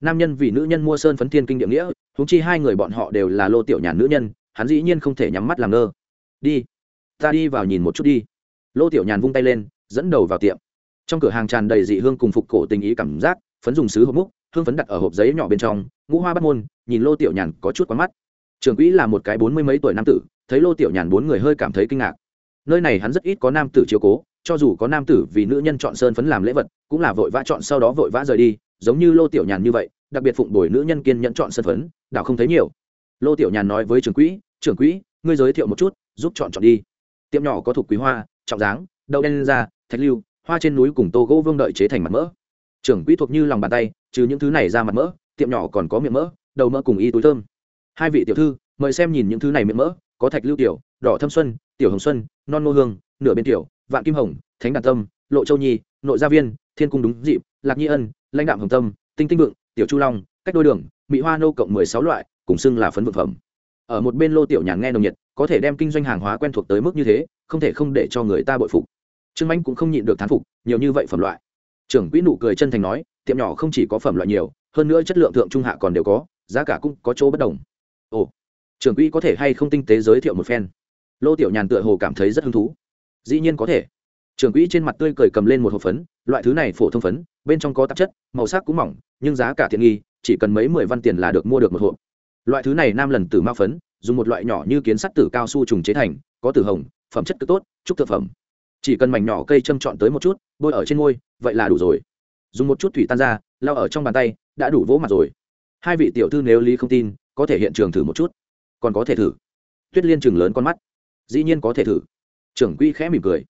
Nam nhân vì nữ nhân mua sơn phấn thiên kinh địa nghĩa húng chi hai người bọn họ đều là lô tiểu nhàn nữ nhân, hắn dĩ nhiên không thể nhắm mắt làm ngơ. Đi, ta đi vào nhìn một chút đi. Lô tiểu nhàn vung tay lên, dẫn đầu vào tiệm. Trong cửa hàng tràn đầy dị hương cùng phục cổ tình ý cảm giác, phấn dùng sứ hộp múc, hương phấn đặt ở hộp giấy nhỏ bên trong, ngũ hoa bắt môn, nhìn lô tiểu nhàn có chút quá mắt. Trường quỹ là một cái bốn mươi mấy tuổi nam tử, thấy lô tiểu nhàn bốn người hơi cảm thấy kinh ngạc. Nơi này hắn rất ít có nam tử chiếu cố, cho dù có nam tử vì nữ nhân chọn sơn phấn làm lễ vật, cũng là vội vã chọn sau đó vội vã rời đi, giống như lô tiểu nhàn như vậy đặc biệt phụng đổi nữ nhân kiên nhẫn chọn sân phấn, đảo không thấy nhiều. Lô tiểu nhàn nói với trưởng quỹ trưởng quỹ, ngươi giới thiệu một chút, giúp chọn chọn đi. Tiệm nhỏ có thuộc quý hoa, trọng dáng, đậu đen ra thạch lưu, hoa trên núi cùng tô gỗ vương đợi chế thành mặt mỡ. Trưởng quỹ thuộc như lòng bàn tay, trừ những thứ này ra mặt mỡ, tiệm nhỏ còn có miệng mỡ, đầu mỡ cùng y túi thơm. Hai vị tiểu thư, mời xem nhìn những thứ này miệng mỡ, có thạch lưu tiểu, đỏ thâm xuân, tiểu hồng xuân, non nô hương, nửa bên tiểu, vạn kim hồng, thánh đàn tâm, lộ châu nhi, nội gia viên, thiên cung đúng dịp, lạc nhi ân, lãnh đạm hồng tâm, tinh tinh vượng tiểu chu long, cách đôi đường, mỹ hoa nô cộng mười sáu loại, cùng xưng là phấn vượng phẩm. Ở một bên lô tiểu nhàn nghe nồng nhiệt, có thể đem kinh doanh hàng hóa quen thuộc tới mức như thế, không thể không để cho người ta bội phục. Trương Anh cũng không nhịn được thán phục, nhiều như vậy phẩm loại. Trưởng quỹ nụ cười chân thành nói, tiệm nhỏ không chỉ có phẩm loại nhiều, hơn nữa chất lượng thượng trung hạ còn đều có, giá cả cũng có chỗ bất đồng. Ồ, trưởng quỹ có thể hay không tinh tế giới thiệu một phen? Lô tiểu nhàn tựa hồ cảm thấy rất hứng thú. Dĩ nhiên có thể. Trưởng quỹ trên mặt tươi cười cầm lên một hộp phấn, loại thứ này phổ thông phấn bên trong có tạp chất, màu sắc cũng mỏng, nhưng giá cả tiện nghi, chỉ cần mấy mười văn tiền là được mua được một hộp. Loại thứ này nam lần tử ma phấn, dùng một loại nhỏ như kiến sắt tử cao su trùng chế thành, có tử hồng, phẩm chất cực tốt, trúc thực phẩm. Chỉ cần mảnh nhỏ cây châm chọn tới một chút, bôi ở trên môi, vậy là đủ rồi. Dùng một chút thủy tan ra lao ở trong bàn tay, đã đủ vỗ mặt rồi. Hai vị tiểu thư nếu lý không tin, có thể hiện trường thử một chút. Còn có thể thử. Tuyết liên chừng lớn con mắt. Dĩ nhiên có thể thử. Trưởng quỹ khẽ mỉm cười.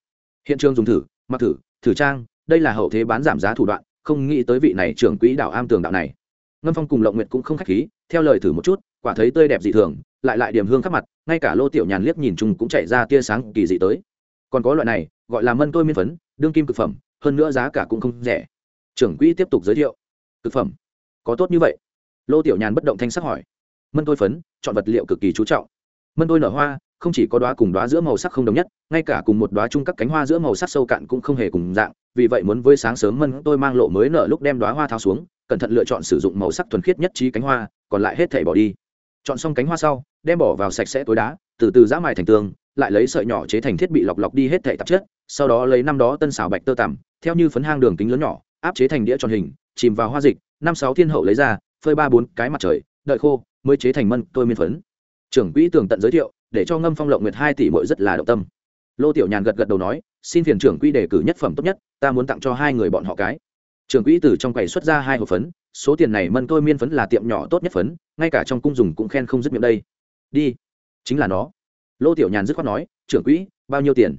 Hiện trường dùng thử, mặc thử thử trang đây là hậu thế bán giảm giá thủ đoạn, không nghĩ tới vị này trưởng quỹ đảo am tường đạo này. Ngâm phong cùng lộng nguyệt cũng không khách khí, theo lời thử một chút, quả thấy tươi đẹp dị thường, lại lại điểm hương khắp mặt, ngay cả lô tiểu nhàn liếc nhìn chung cũng chạy ra tia sáng kỳ dị tới. Còn có loại này, gọi là mân tôi miên phấn, đương kim cực phẩm, hơn nữa giá cả cũng không rẻ. Trưởng quỹ tiếp tục giới thiệu. Cực phẩm? Có tốt như vậy? Lô tiểu nhàn bất động thanh sắc hỏi. Mân tôi phấn, chọn vật liệu cực kỳ chú trọng. Mân tôi nở hoa không chỉ có đóa cùng đóa giữa màu sắc không đồng nhất, ngay cả cùng một đóa chung các cánh hoa giữa màu sắc sâu cạn cũng không hề cùng dạng, vì vậy muốn với sáng sớm mân tôi mang lộ mới nở lúc đem đóa hoa tháo xuống, cẩn thận lựa chọn sử dụng màu sắc thuần khiết nhất trí cánh hoa, còn lại hết thảy bỏ đi. Chọn xong cánh hoa sau, đem bỏ vào sạch sẽ tối đá, từ từ giã mài thành tường, lại lấy sợi nhỏ chế thành thiết bị lọc lọc đi hết thảy tạp chất, sau đó lấy năm đó tân xào bạch tơ tằm, theo như phấn hang đường kính lớn nhỏ, áp chế thành đĩa tròn hình, chìm vào hoa dịch, năm sáu thiên hậu lấy ra, phơi ba bốn cái mặt trời, đợi khô, mới chế thành mân tôi miên phấn. Trưởng quỹ tường tận giới thiệu để cho ngâm phong lộng nguyệt hai tỷ mội rất là động tâm. Lô tiểu nhàn gật gật đầu nói, xin phiền trưởng quỹ đề cử nhất phẩm tốt nhất, ta muốn tặng cho hai người bọn họ cái. Trưởng quỹ từ trong quầy xuất ra hai hộp phấn, số tiền này mân tôi miên phấn là tiệm nhỏ tốt nhất phấn, ngay cả trong cung dùng cũng khen không dứt miệng đây. Đi. Chính là nó. Lô tiểu nhàn dứt khoát nói, trưởng quỹ, bao nhiêu tiền?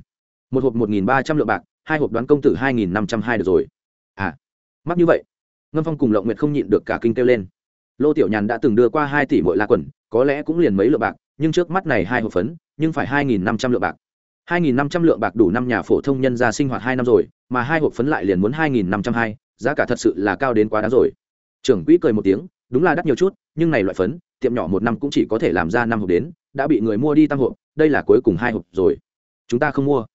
Một hộp một nghìn ba trăm lượng bạc, hai hộp đoán công tử hai nghìn năm trăm hai được rồi. À. Mắc như vậy? Ngâm phong cùng lộng nguyệt không nhịn được cả kinh kêu lên. Lô tiểu nhàn đã từng đưa qua hai tỷ mỗi la quần, có lẽ cũng liền mấy lượng bạc nhưng trước mắt này hai hộp phấn, nhưng phải hai nghìn năm trăm lượng bạc. hai nghìn năm trăm lượng bạc đủ năm nhà phổ thông nhân gia sinh hoạt hai năm rồi, mà hai hộp phấn lại liền muốn hai nghìn năm trăm hai, giá cả thật sự là cao đến quá đáng rồi. Trưởng quỹ cười một tiếng, đúng là đắt nhiều chút, nhưng này loại phấn, tiệm nhỏ một năm cũng chỉ có thể làm ra năm hộp đến, đã bị người mua đi tăng hộp, đây là cuối cùng hai hộp rồi. Chúng ta không mua.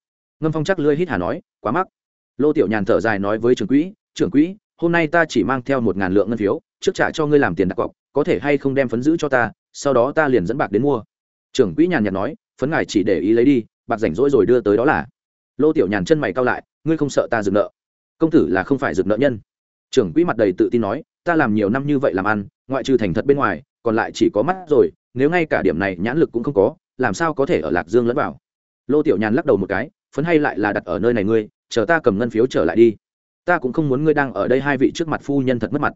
Ngâm phong chắc lưỡi hít hà nói, quá mắc. Lô tiểu nhàn thở dài nói với trưởng quỹ trưởng quỹ, hôm nay ta chỉ mang theo một ngàn lượng ngân phiếu, trước trả cho ngươi làm tiền đặt cọc, có thể hay không đem phấn giữ cho ta, sau đó ta liền dẫn bạc đến mua trưởng quỹ nhàn nhạt nói, phấn ngài chỉ để ý lấy đi, bạc rảnh rỗi rồi đưa tới đó là. Lô tiểu nhàn chân mày cao lại, ngươi không sợ ta dừng nợ? Công tử là không phải dừng nợ nhân. Trưởng quỹ mặt đầy tự tin nói, ta làm nhiều năm như vậy làm ăn, ngoại trừ thành thật bên ngoài, còn lại chỉ có mắt rồi, nếu ngay cả điểm này nhãn lực cũng không có, làm sao có thể ở lạc dương lẫn vào? Lô tiểu nhàn lắc đầu một cái, phấn hay lại là đặt ở nơi này ngươi, chờ ta cầm ngân phiếu trở lại đi. Ta cũng không muốn ngươi đang ở đây hai vị trước mặt phu nhân thật mất mặt.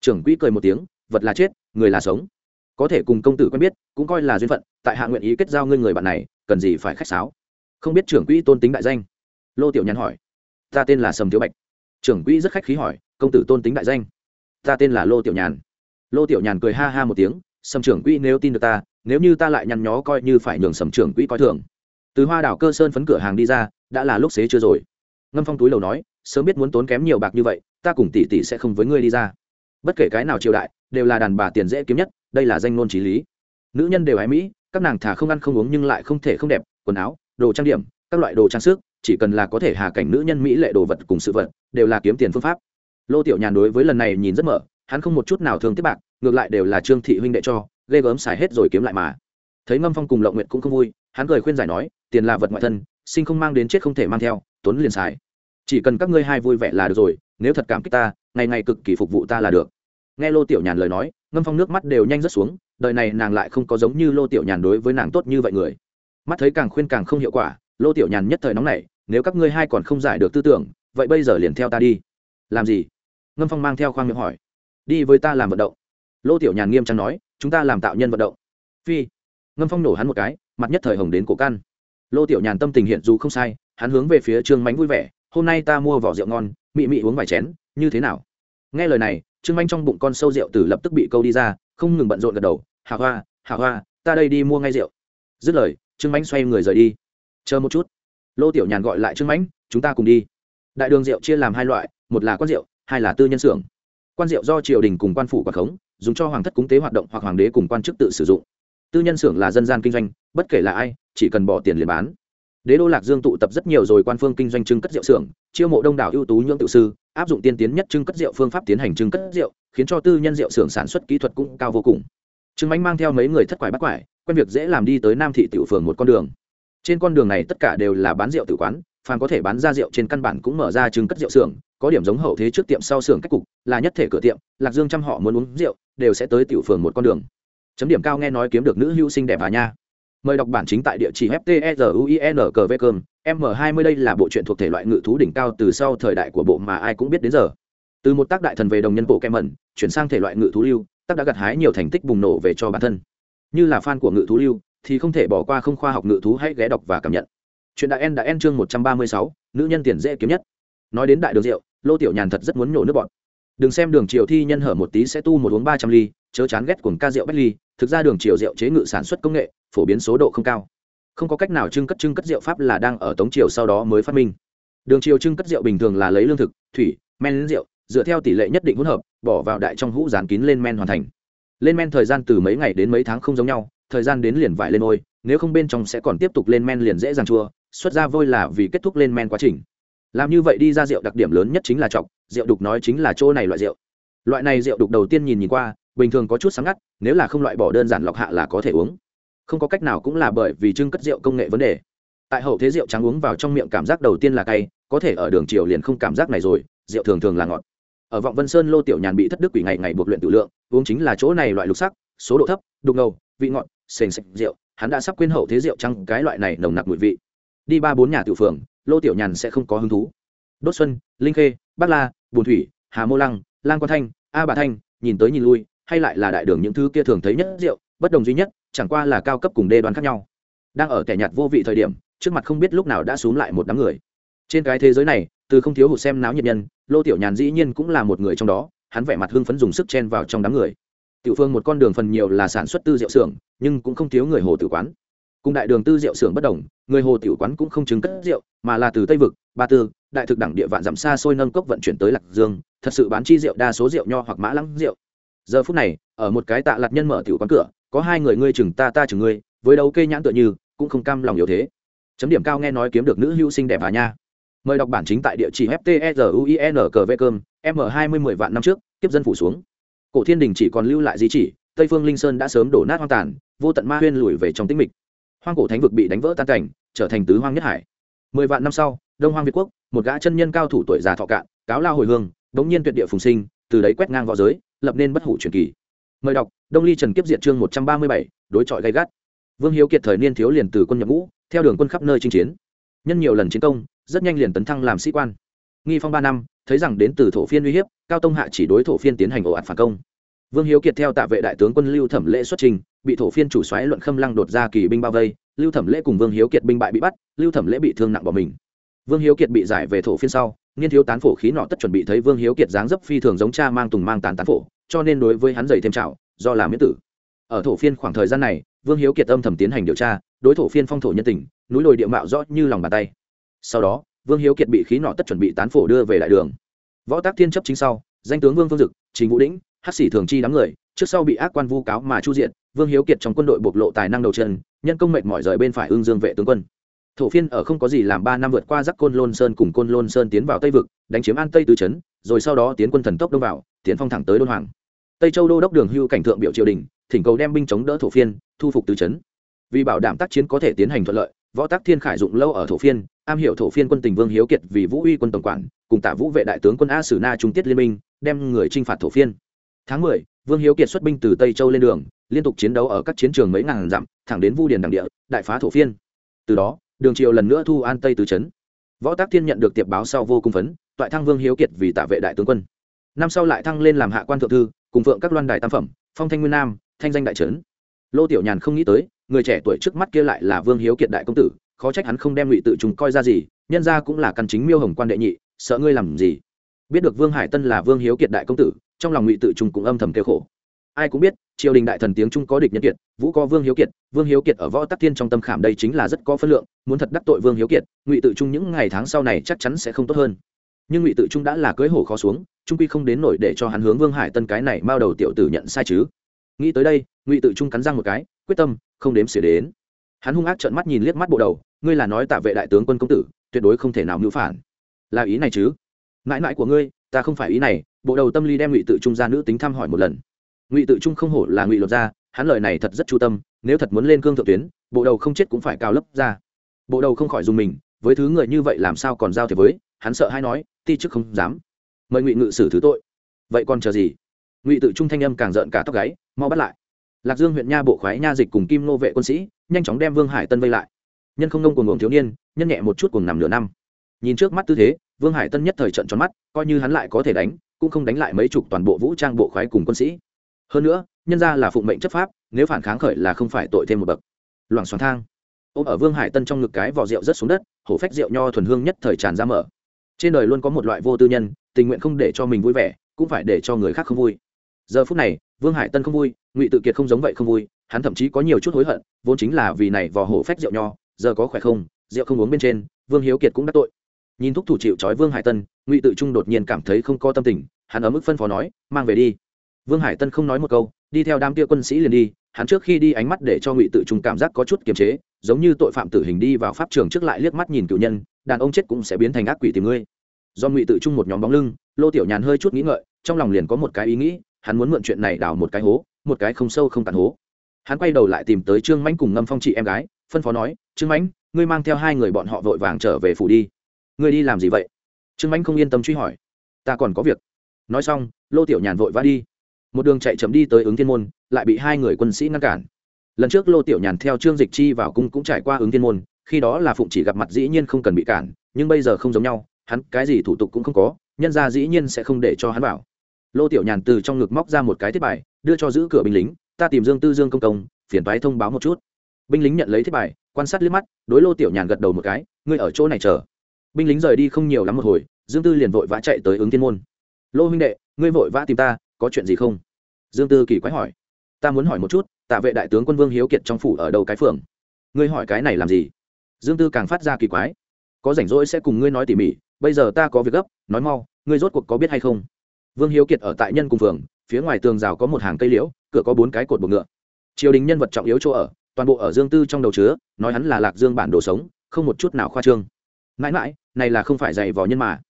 Trưởng quỹ cười một tiếng, vật là chết, người là sống. Có thể cùng công tử quen biết, cũng coi là duyên phận tại hạ nguyện ý kết giao ngươi người bạn này, cần gì phải khách sáo? Không biết trưởng quỹ tôn tính đại danh. Lô tiểu nhàn hỏi. Ta tên là sầm thiếu bạch. Trưởng quỹ rất khách khí hỏi, công tử tôn tính đại danh. Ta tên là lô tiểu nhàn. Lô tiểu nhàn cười ha ha một tiếng, sầm trưởng quỹ nếu tin được ta, nếu như ta lại nhăn nhó coi như phải nhường sầm trưởng quỹ coi thường. Từ hoa đảo cơ sơn phấn cửa hàng đi ra, đã là lúc xế chưa rồi. Ngâm phong túi lầu nói, sớm biết muốn tốn kém nhiều bạc như vậy, ta cùng tỷ tỷ sẽ không với ngươi đi ra. Bất kể cái nào triều đại, đều là đàn bà tiền dễ kiếm nhất, đây là danh ngôn trí lý. Nữ nhân đều ái mỹ các nàng thà không ăn không uống nhưng lại không thể không đẹp, quần áo, đồ trang điểm, các loại đồ trang sức, chỉ cần là có thể hà cảnh nữ nhân mỹ lệ đồ vật cùng sự vật, đều là kiếm tiền phương pháp. Lô tiểu nhàn đối với lần này nhìn rất mở, hắn không một chút nào thường tiếp bạc, ngược lại đều là trương thị huynh đệ cho, ghê gớm xài hết rồi kiếm lại mà. Thấy ngâm phong cùng lộng nguyện cũng không vui, hắn cười khuyên giải nói, tiền là vật ngoại thân, sinh không mang đến chết không thể mang theo tuấn liền xài. Chỉ cần các ngươi hai vui vẻ là được rồi, nếu thật cảm kích ta, ngày ngày cực kỳ phục vụ ta là được. Nghe lô tiểu nhàn lời nói, ngâm phong nước mắt đều nhanh rớt xuống đời này nàng lại không có giống như lô tiểu nhàn đối với nàng tốt như vậy người. Mắt thấy càng khuyên càng không hiệu quả, lô tiểu nhàn nhất thời nóng này nếu các ngươi hai còn không giải được tư tưởng, vậy bây giờ liền theo ta đi. Làm gì? Ngâm phong mang theo khoang miệng hỏi. Đi với ta làm vận động. Lô tiểu nhàn nghiêm trang nói, chúng ta làm tạo nhân vận động. Phi. Ngâm phong nổ hắn một cái, mặt nhất thời hồng đến cổ căn. Lô tiểu nhàn tâm tình hiện dù không sai, hắn hướng về phía trương mánh vui vẻ, hôm nay ta mua vỏ rượu ngon, mị mị uống vài chén, như thế nào? Nghe lời này, trương manh trong bụng con sâu rượu tử lập tức bị câu đi ra không ngừng bận rộn gật đầu, hà hoa hà hoa, ta đây đi mua ngay rượu. Dứt lời, trương mãnh xoay người rời đi. Chờ một chút. Lô tiểu nhàn gọi lại trương mãnh, chúng ta cùng đi. Đại đường rượu chia làm hai loại, một là quan rượu, hai là tư nhân xưởng. Quan rượu do triều đình cùng quan phủ quản khống, dùng cho hoàng thất cúng tế hoạt động hoặc hoàng đế cùng quan chức tự sử dụng. Tư nhân xưởng là dân gian kinh doanh, bất kể là ai, chỉ cần bỏ tiền liền bán đế đô lạc dương tụ tập rất nhiều rồi quan phương kinh doanh trưng cất rượu xưởng, chiêu mộ đông đảo ưu tú nhưỡng tự sư, áp dụng tiên tiến nhất trưng cất rượu phương pháp tiến hành trưng cất rượu, khiến cho tư nhân rượu xưởng sản xuất kỹ thuật cũng cao vô cùng. Trương Mạnh mang theo mấy người thất quải bắt quải, quen việc dễ làm đi tới nam thị tiểu phường một con đường. Trên con đường này tất cả đều là bán rượu tử quán, phàm có thể bán ra rượu trên căn bản cũng mở ra trưng cất rượu xưởng, có điểm giống hậu thế trước tiệm sau xưởng cách cục, là nhất thể cửa tiệm, lạc dương trăm họ muốn uống rượu, đều sẽ tới tiểu phường một con đường. Chấm điểm cao nghe nói kiếm được nữ hữu sinh đẹp à nha mời đọc bản chính tại địa chỉ ftsuin cơm m 20 đây là bộ truyện thuộc thể loại ngự thú đỉnh cao từ sau thời đại của bộ mà ai cũng biết đến giờ. Từ một tác đại thần về đồng nhân bộ kem mẩn, chuyển sang thể loại ngự thú lưu, tác đã gặt hái nhiều thành tích bùng nổ về cho bản thân. Như là fan của ngự thú lưu, thì không thể bỏ qua không khoa học ngự thú hãy ghé đọc và cảm nhận. Chuyện đại en đã en chương một trăm ba mươi sáu, nữ nhân tiền dễ kiếm nhất. Nói đến đại đường rượu, lô tiểu nhàn thật rất muốn nhổ nước bọt. Đừng xem đường triều thi nhân hở một tí sẽ tu một uống ba trăm ly, chớ chán ghét cuồng ca rượu bách ly thực ra đường triều rượu chế ngự sản xuất công nghệ, phổ biến số độ không cao. Không có cách nào trưng cất trưng cất rượu pháp là đang ở tống triều sau đó mới phát minh. Đường triều trưng cất rượu bình thường là lấy lương thực, thủy, men rượu, dựa theo tỷ lệ nhất định hỗn hợp, bỏ vào đại trong hũ dán kín lên men hoàn thành. Lên men thời gian từ mấy ngày đến mấy tháng không giống nhau, thời gian đến liền vải lên ôi, nếu không bên trong sẽ còn tiếp tục lên men liền dễ dàng chua, xuất ra vôi là vì kết thúc lên men quá trình. Làm như vậy đi ra rượu đặc điểm lớn nhất chính là chọc, rượu đục nói chính là chỗ này loại rượu. Loại này rượu đục đầu tiên nhìn nhìn qua bình thường có chút sáng ngắt, nếu là không loại bỏ đơn giản lọc hạ là có thể uống. Không có cách nào cũng là bởi vì trưng cất rượu công nghệ vấn đề. Tại hậu thế rượu trắng uống vào trong miệng cảm giác đầu tiên là cay, có thể ở đường chiều liền không cảm giác này rồi, rượu thường thường là ngọt. Ở vọng vân sơn lô tiểu nhàn bị thất đức quỷ ngày ngày buộc luyện tự lượng, uống chính là chỗ này loại lục sắc, số độ thấp, đục ngầu, vị ngọt, sền sạch rượu, hắn đã sắp quên hậu thế rượu trắng cái loại này nồng nặc mùi vị. Đi ba bốn nhà tiểu phường, lô tiểu nhàn sẽ không có hứng thú. Đốt xuân, linh khê bắc la, bùn thủy, hà mô lăng, lang quan thanh, a bà thanh, nhìn tới nhìn lui hay lại là đại đường những thứ kia thường thấy nhất rượu, bất đồng duy nhất, chẳng qua là cao cấp cùng đê đoán khác nhau. Đang ở kẻ nhạt vô vị thời điểm, trước mặt không biết lúc nào đã xuống lại một đám người. Trên cái thế giới này, từ không thiếu hụt xem náo nhiệt nhân, lô tiểu nhàn dĩ nhiên cũng là một người trong đó, hắn vẻ mặt hưng phấn dùng sức chen vào trong đám người. Tiểu phương một con đường phần nhiều là sản xuất tư rượu xưởng, nhưng cũng không thiếu người hồ tử quán. Cùng đại đường tư rượu xưởng bất đồng, người hồ tiểu quán cũng không chứng cất rượu, mà là từ tây vực, ba tư, đại thực đẳng địa vạn dặm xa xôi nâng cốc vận chuyển tới lạc dương, thật sự bán chi rượu đa số rượu nho hoặc mã lăng rượu giờ phút này, ở một cái tạ lạt nhân mở tiểu quán cửa, có hai người ngươi chừng ta ta chừng ngươi, với đấu kê nhãn tựa như, cũng không cam lòng yếu thế. Chấm điểm cao nghe nói kiếm được nữ hữu sinh đẹp à nha. Mời đọc bản chính tại địa chỉ fteruin cờ cơm m hai mươi mười vạn năm trước tiếp dân phủ xuống. Cổ thiên đình chỉ còn lưu lại di chỉ, tây phương linh sơn đã sớm đổ nát hoang tàn, vô tận ma huyên lùi về trong tĩnh mịch. Hoang cổ thánh vực bị đánh vỡ tan cảnh, trở thành tứ hoang nhất hải. Mười vạn năm sau, đông hoang việt quốc, một gã chân nhân cao thủ tuổi già thọ cạn, cáo lao hồi hương bỗng nhiên tuyệt địa phùng sinh, từ đấy quét ngang v õ giới lập nên bất hủ truyền kỳ. Mời đọc, đông ly trần kiếp Diện chương một trăm ba mươi bảy, đối chọi gay gắt. Vương hiếu kiệt thời niên thiếu liền từ quân nhập ngũ, theo đường quân khắp nơi chinh chiến. Nhân nhiều lần chiến công, rất nhanh liền tấn thăng làm sĩ quan. Nghi phong ba năm, thấy rằng đến từ thổ phiên uy hiếp, cao tông hạ chỉ đối thổ phiên tiến hành ồ ạt phản công. Vương hiếu kiệt theo tạ vệ đại tướng quân lưu thẩm lễ xuất trình, bị thổ phiên chủ xoáy luận khâm lăng đột ra kỳ binh bao vây, lưu thẩm lễ cùng vương hiếu kiệt binh bại bị bắt, lưu thẩm lễ bị thương nặng bỏ mình. Vương hiếu kiệt bị giải về thổ phiên sau nghiên thiếu tán phổ khí nọ tất chuẩn bị thấy vương hiếu kiệt dáng dấp phi thường giống cha mang tùng mang tán tán phổ cho nên đối với hắn dày thêm trào, do làm miễn tử. Ở thổ phiên khoảng thời gian này, vương hiếu kiệt âm thầm tiến hành điều tra, đối thổ phiên phong thổ nhân tình, núi đồi địa mạo rõ như lòng bàn tay. Sau đó, vương hiếu kiệt bị khí nọ tất chuẩn bị tán phổ đưa về đại đường. Võ tác thiên chấp chính sau, danh tướng vương phương dực chính vũ đĩnh hát sĩ thường chi đám người, trước sau bị ác quan vu cáo mà chu diện, vương hiếu kiệt trong quân đội bộc lộ tài năng đầu chân nhân công mệnh mọi rời bên phải ương dương vệ tướng quân thổ phiên ở không có gì làm ba năm vượt qua giắc côn lôn sơn cùng côn lôn sơn tiến vào tây vực, đánh chiếm an tây tứ trấn, rồi sau đó tiến quân thần tốc đông vào, tiến phong thẳng tới đôn hoàng. Tây châu đô đốc đường hưu cảnh thượng biểu triều đình, thỉnh cầu đem binh chống đỡ thổ phiên, thu phục tứ trấn. Vì bảo đảm tác chiến có thể tiến hành thuận lợi, võ tác thiên khải dụng lâu ở thổ phiên, am hiểu thổ phiên quân tình vương hiếu kiệt vì vũ uy quân tổng quản, cùng tả vũ vệ đại tướng quân a sử na trung tiết liên minh, đem người chinh phạt thổ phiên. Tháng mười, vương hiếu kiệt xuất binh từ tây châu lên đường, liên tục chiến đấu ở các chiến trường mấy ngàn dặm, thẳng đến vu điền đằng địa, đại phá thổ phiên. Từ đó đường triều lần nữa thu an tây tứ trấn. Võ tác thiên nhận được tiệp báo sau vô cùng phấn, toại thăng vương hiếu kiệt vì tạ vệ đại tướng quân. Năm sau lại thăng lên làm hạ quan thượng thư, cùng phượng các loan đài tam phẩm, phong thanh nguyên nam, thanh danh đại trấn. Lô tiểu nhàn không nghĩ tới, người trẻ tuổi trước mắt kia lại là vương hiếu kiệt đại công tử, khó trách hắn không đem ngụy tự chúng coi ra gì, nhân ra cũng là căn chính miêu hồng quan đệ nhị, sợ ngươi làm gì. Biết được vương hải tân là vương hiếu kiệt đại công tử, trong lòng ngụy tự trung cũng âm thầm kêu khổ ai cũng biết, triều đình đại thần tiếng trung có địch nhân kiệt, vũ có vương hiếu kiệt, vương hiếu kiệt ở võ tắc thiên trong tâm khảm đây chính là rất có phân lượng, muốn thật đắc tội vương hiếu kiệt, ngụy tự trung những ngày tháng sau này chắc chắn sẽ không tốt hơn. Nhưng ngụy tự trung đã là cưới hổ khó xuống, trung quy không đến nổi để cho hắn hướng vương hải tân cái này mao đầu tiểu tử nhận sai chứ. Nghĩ tới đây, ngụy tự trung cắn răng một cái, quyết tâm, không đếm xỉa đến. Hắn hung ác trợn mắt nhìn liếc mắt bộ đầu, ngươi là nói tạ vệ đại tướng quân công tử, tuyệt đối không thể nào mưu phản. Là ý này chứ? Mãi mãi của ngươi, ta không phải ý này, bộ đầu tâm lý đem ngụy tự trung ra nữ tính thăm hỏi một lần ngụy tự trung không hổ là ngụy lột Gia, hắn lời này thật rất chu tâm nếu thật muốn lên cương thượng tuyến bộ đầu không chết cũng phải cao lấp ra. Bộ đầu không khỏi dùng mình với thứ người như vậy làm sao còn giao thiệp với hắn sợ hay nói ti chức không dám. Mời ngụy ngự xử thứ tội. Vậy còn chờ gì? Ngụy tự trung thanh âm càng rợn cả tóc gáy mau bắt lại. Lạc dương huyện nha bộ khoái nha dịch cùng kim nô vệ quân sĩ nhanh chóng đem vương hải tân vây lại. Nhân không nông cuồng ngưỡng thiếu niên nhân nhẹ một chút cùng nằm nửa năm. Nhìn trước mắt tư thế vương hải tân nhất thời trận tròn mắt coi như hắn lại có thể đánh cũng không đánh lại mấy chục toàn bộ vũ trang bộ khoái cùng quân sĩ hơn nữa, nhân ra là phụng mệnh chấp pháp, nếu phản kháng khởi là không phải tội thêm một bậc. Loảng xoắn thang. Ôm ở vương hải tân trong ngực cái vỏ rượu rất xuống đất, hổ phách rượu nho thuần hương nhất thời tràn ra mở. Trên đời luôn có một loại vô tư nhân, tình nguyện không để cho mình vui vẻ, cũng phải để cho người khác không vui. Giờ phút này, vương hải tân không vui, ngụy tự kiệt không giống vậy không vui, hắn thậm chí có nhiều chút hối hận, vốn chính là vì này vò hổ phách rượu nho, giờ có khỏe không, rượu không uống bên trên, vương hiếu kiệt cũng đắc tội. Nhìn thúc thủ chịu trói vương hải tân, ngụy tự trung đột nhiên cảm thấy không có tâm tình, hắn ở mức phân phó nói, mang về đi vương hải tân không nói một câu, đi theo đám tia quân sĩ liền đi, hắn trước khi đi ánh mắt để cho ngụy tự trung cảm giác có chút kiềm chế, giống như tội phạm tử hình đi vào pháp trường trước lại liếc mắt nhìn cựu nhân, đàn ông chết cũng sẽ biến thành ác quỷ tìm ngươi. Do ngụy tự trung một nhóm bóng lưng, lô tiểu nhàn hơi chút nghĩ ngợi, trong lòng liền có một cái ý nghĩ, hắn muốn mượn chuyện này đào một cái hố, một cái không sâu không tàn hố. Hắn quay đầu lại tìm tới trương mãnh cùng ngâm phong chị em gái, phân phó nói, trương mãnh, ngươi mang theo hai người bọn họ vội vàng trở về phủ đi. Ngươi đi làm gì vậy? Trương mãnh không yên tâm truy hỏi. Ta còn có việc. Nói xong, lô tiểu nhàn vội vã đi một đường chạy chậm đi tới ứng thiên môn, lại bị hai người quân sĩ ngăn cản. Lần trước lô tiểu nhàn theo trương dịch chi vào cung cũng trải qua ứng thiên môn, khi đó là phụng chỉ gặp mặt dĩ nhiên không cần bị cản, nhưng bây giờ không giống nhau, hắn cái gì thủ tục cũng không có, nhân ra dĩ nhiên sẽ không để cho hắn vào. Lô tiểu nhàn từ trong ngực móc ra một cái thiết bài, đưa cho giữ cửa binh lính, ta tìm dương tư dương công công, phiền toái thông báo một chút. Binh lính nhận lấy thiết bài, quan sát liếc mắt, đối lô tiểu nhàn gật đầu một cái, ngươi ở chỗ này chờ. Binh lính rời đi không nhiều lắm một hồi, dương tư liền vội vã chạy tới ứng thiên môn. Lô huynh đệ, ngươi vội vã tìm ta có chuyện gì không? Dương tư kỳ quái hỏi. Ta muốn hỏi một chút, tạ vệ đại tướng quân vương hiếu kiệt trong phủ ở đầu cái phường? Ngươi hỏi cái này làm gì? Dương tư càng phát ra kỳ quái. Có rảnh rỗi sẽ cùng ngươi nói tỉ mỉ, bây giờ ta có việc gấp, nói mau, ngươi rốt cuộc có biết hay không? Vương hiếu kiệt ở tại nhân cùng phường, phía ngoài tường rào có một hàng cây liễu, cửa có bốn cái cột buộc ngựa. Triều đình nhân vật trọng yếu chỗ ở, toàn bộ ở dương tư trong đầu chứa, nói hắn là lạc dương bản đồ sống, không một chút nào khoa trương. Mãi mãi, này là không phải dạy vò nhân mà.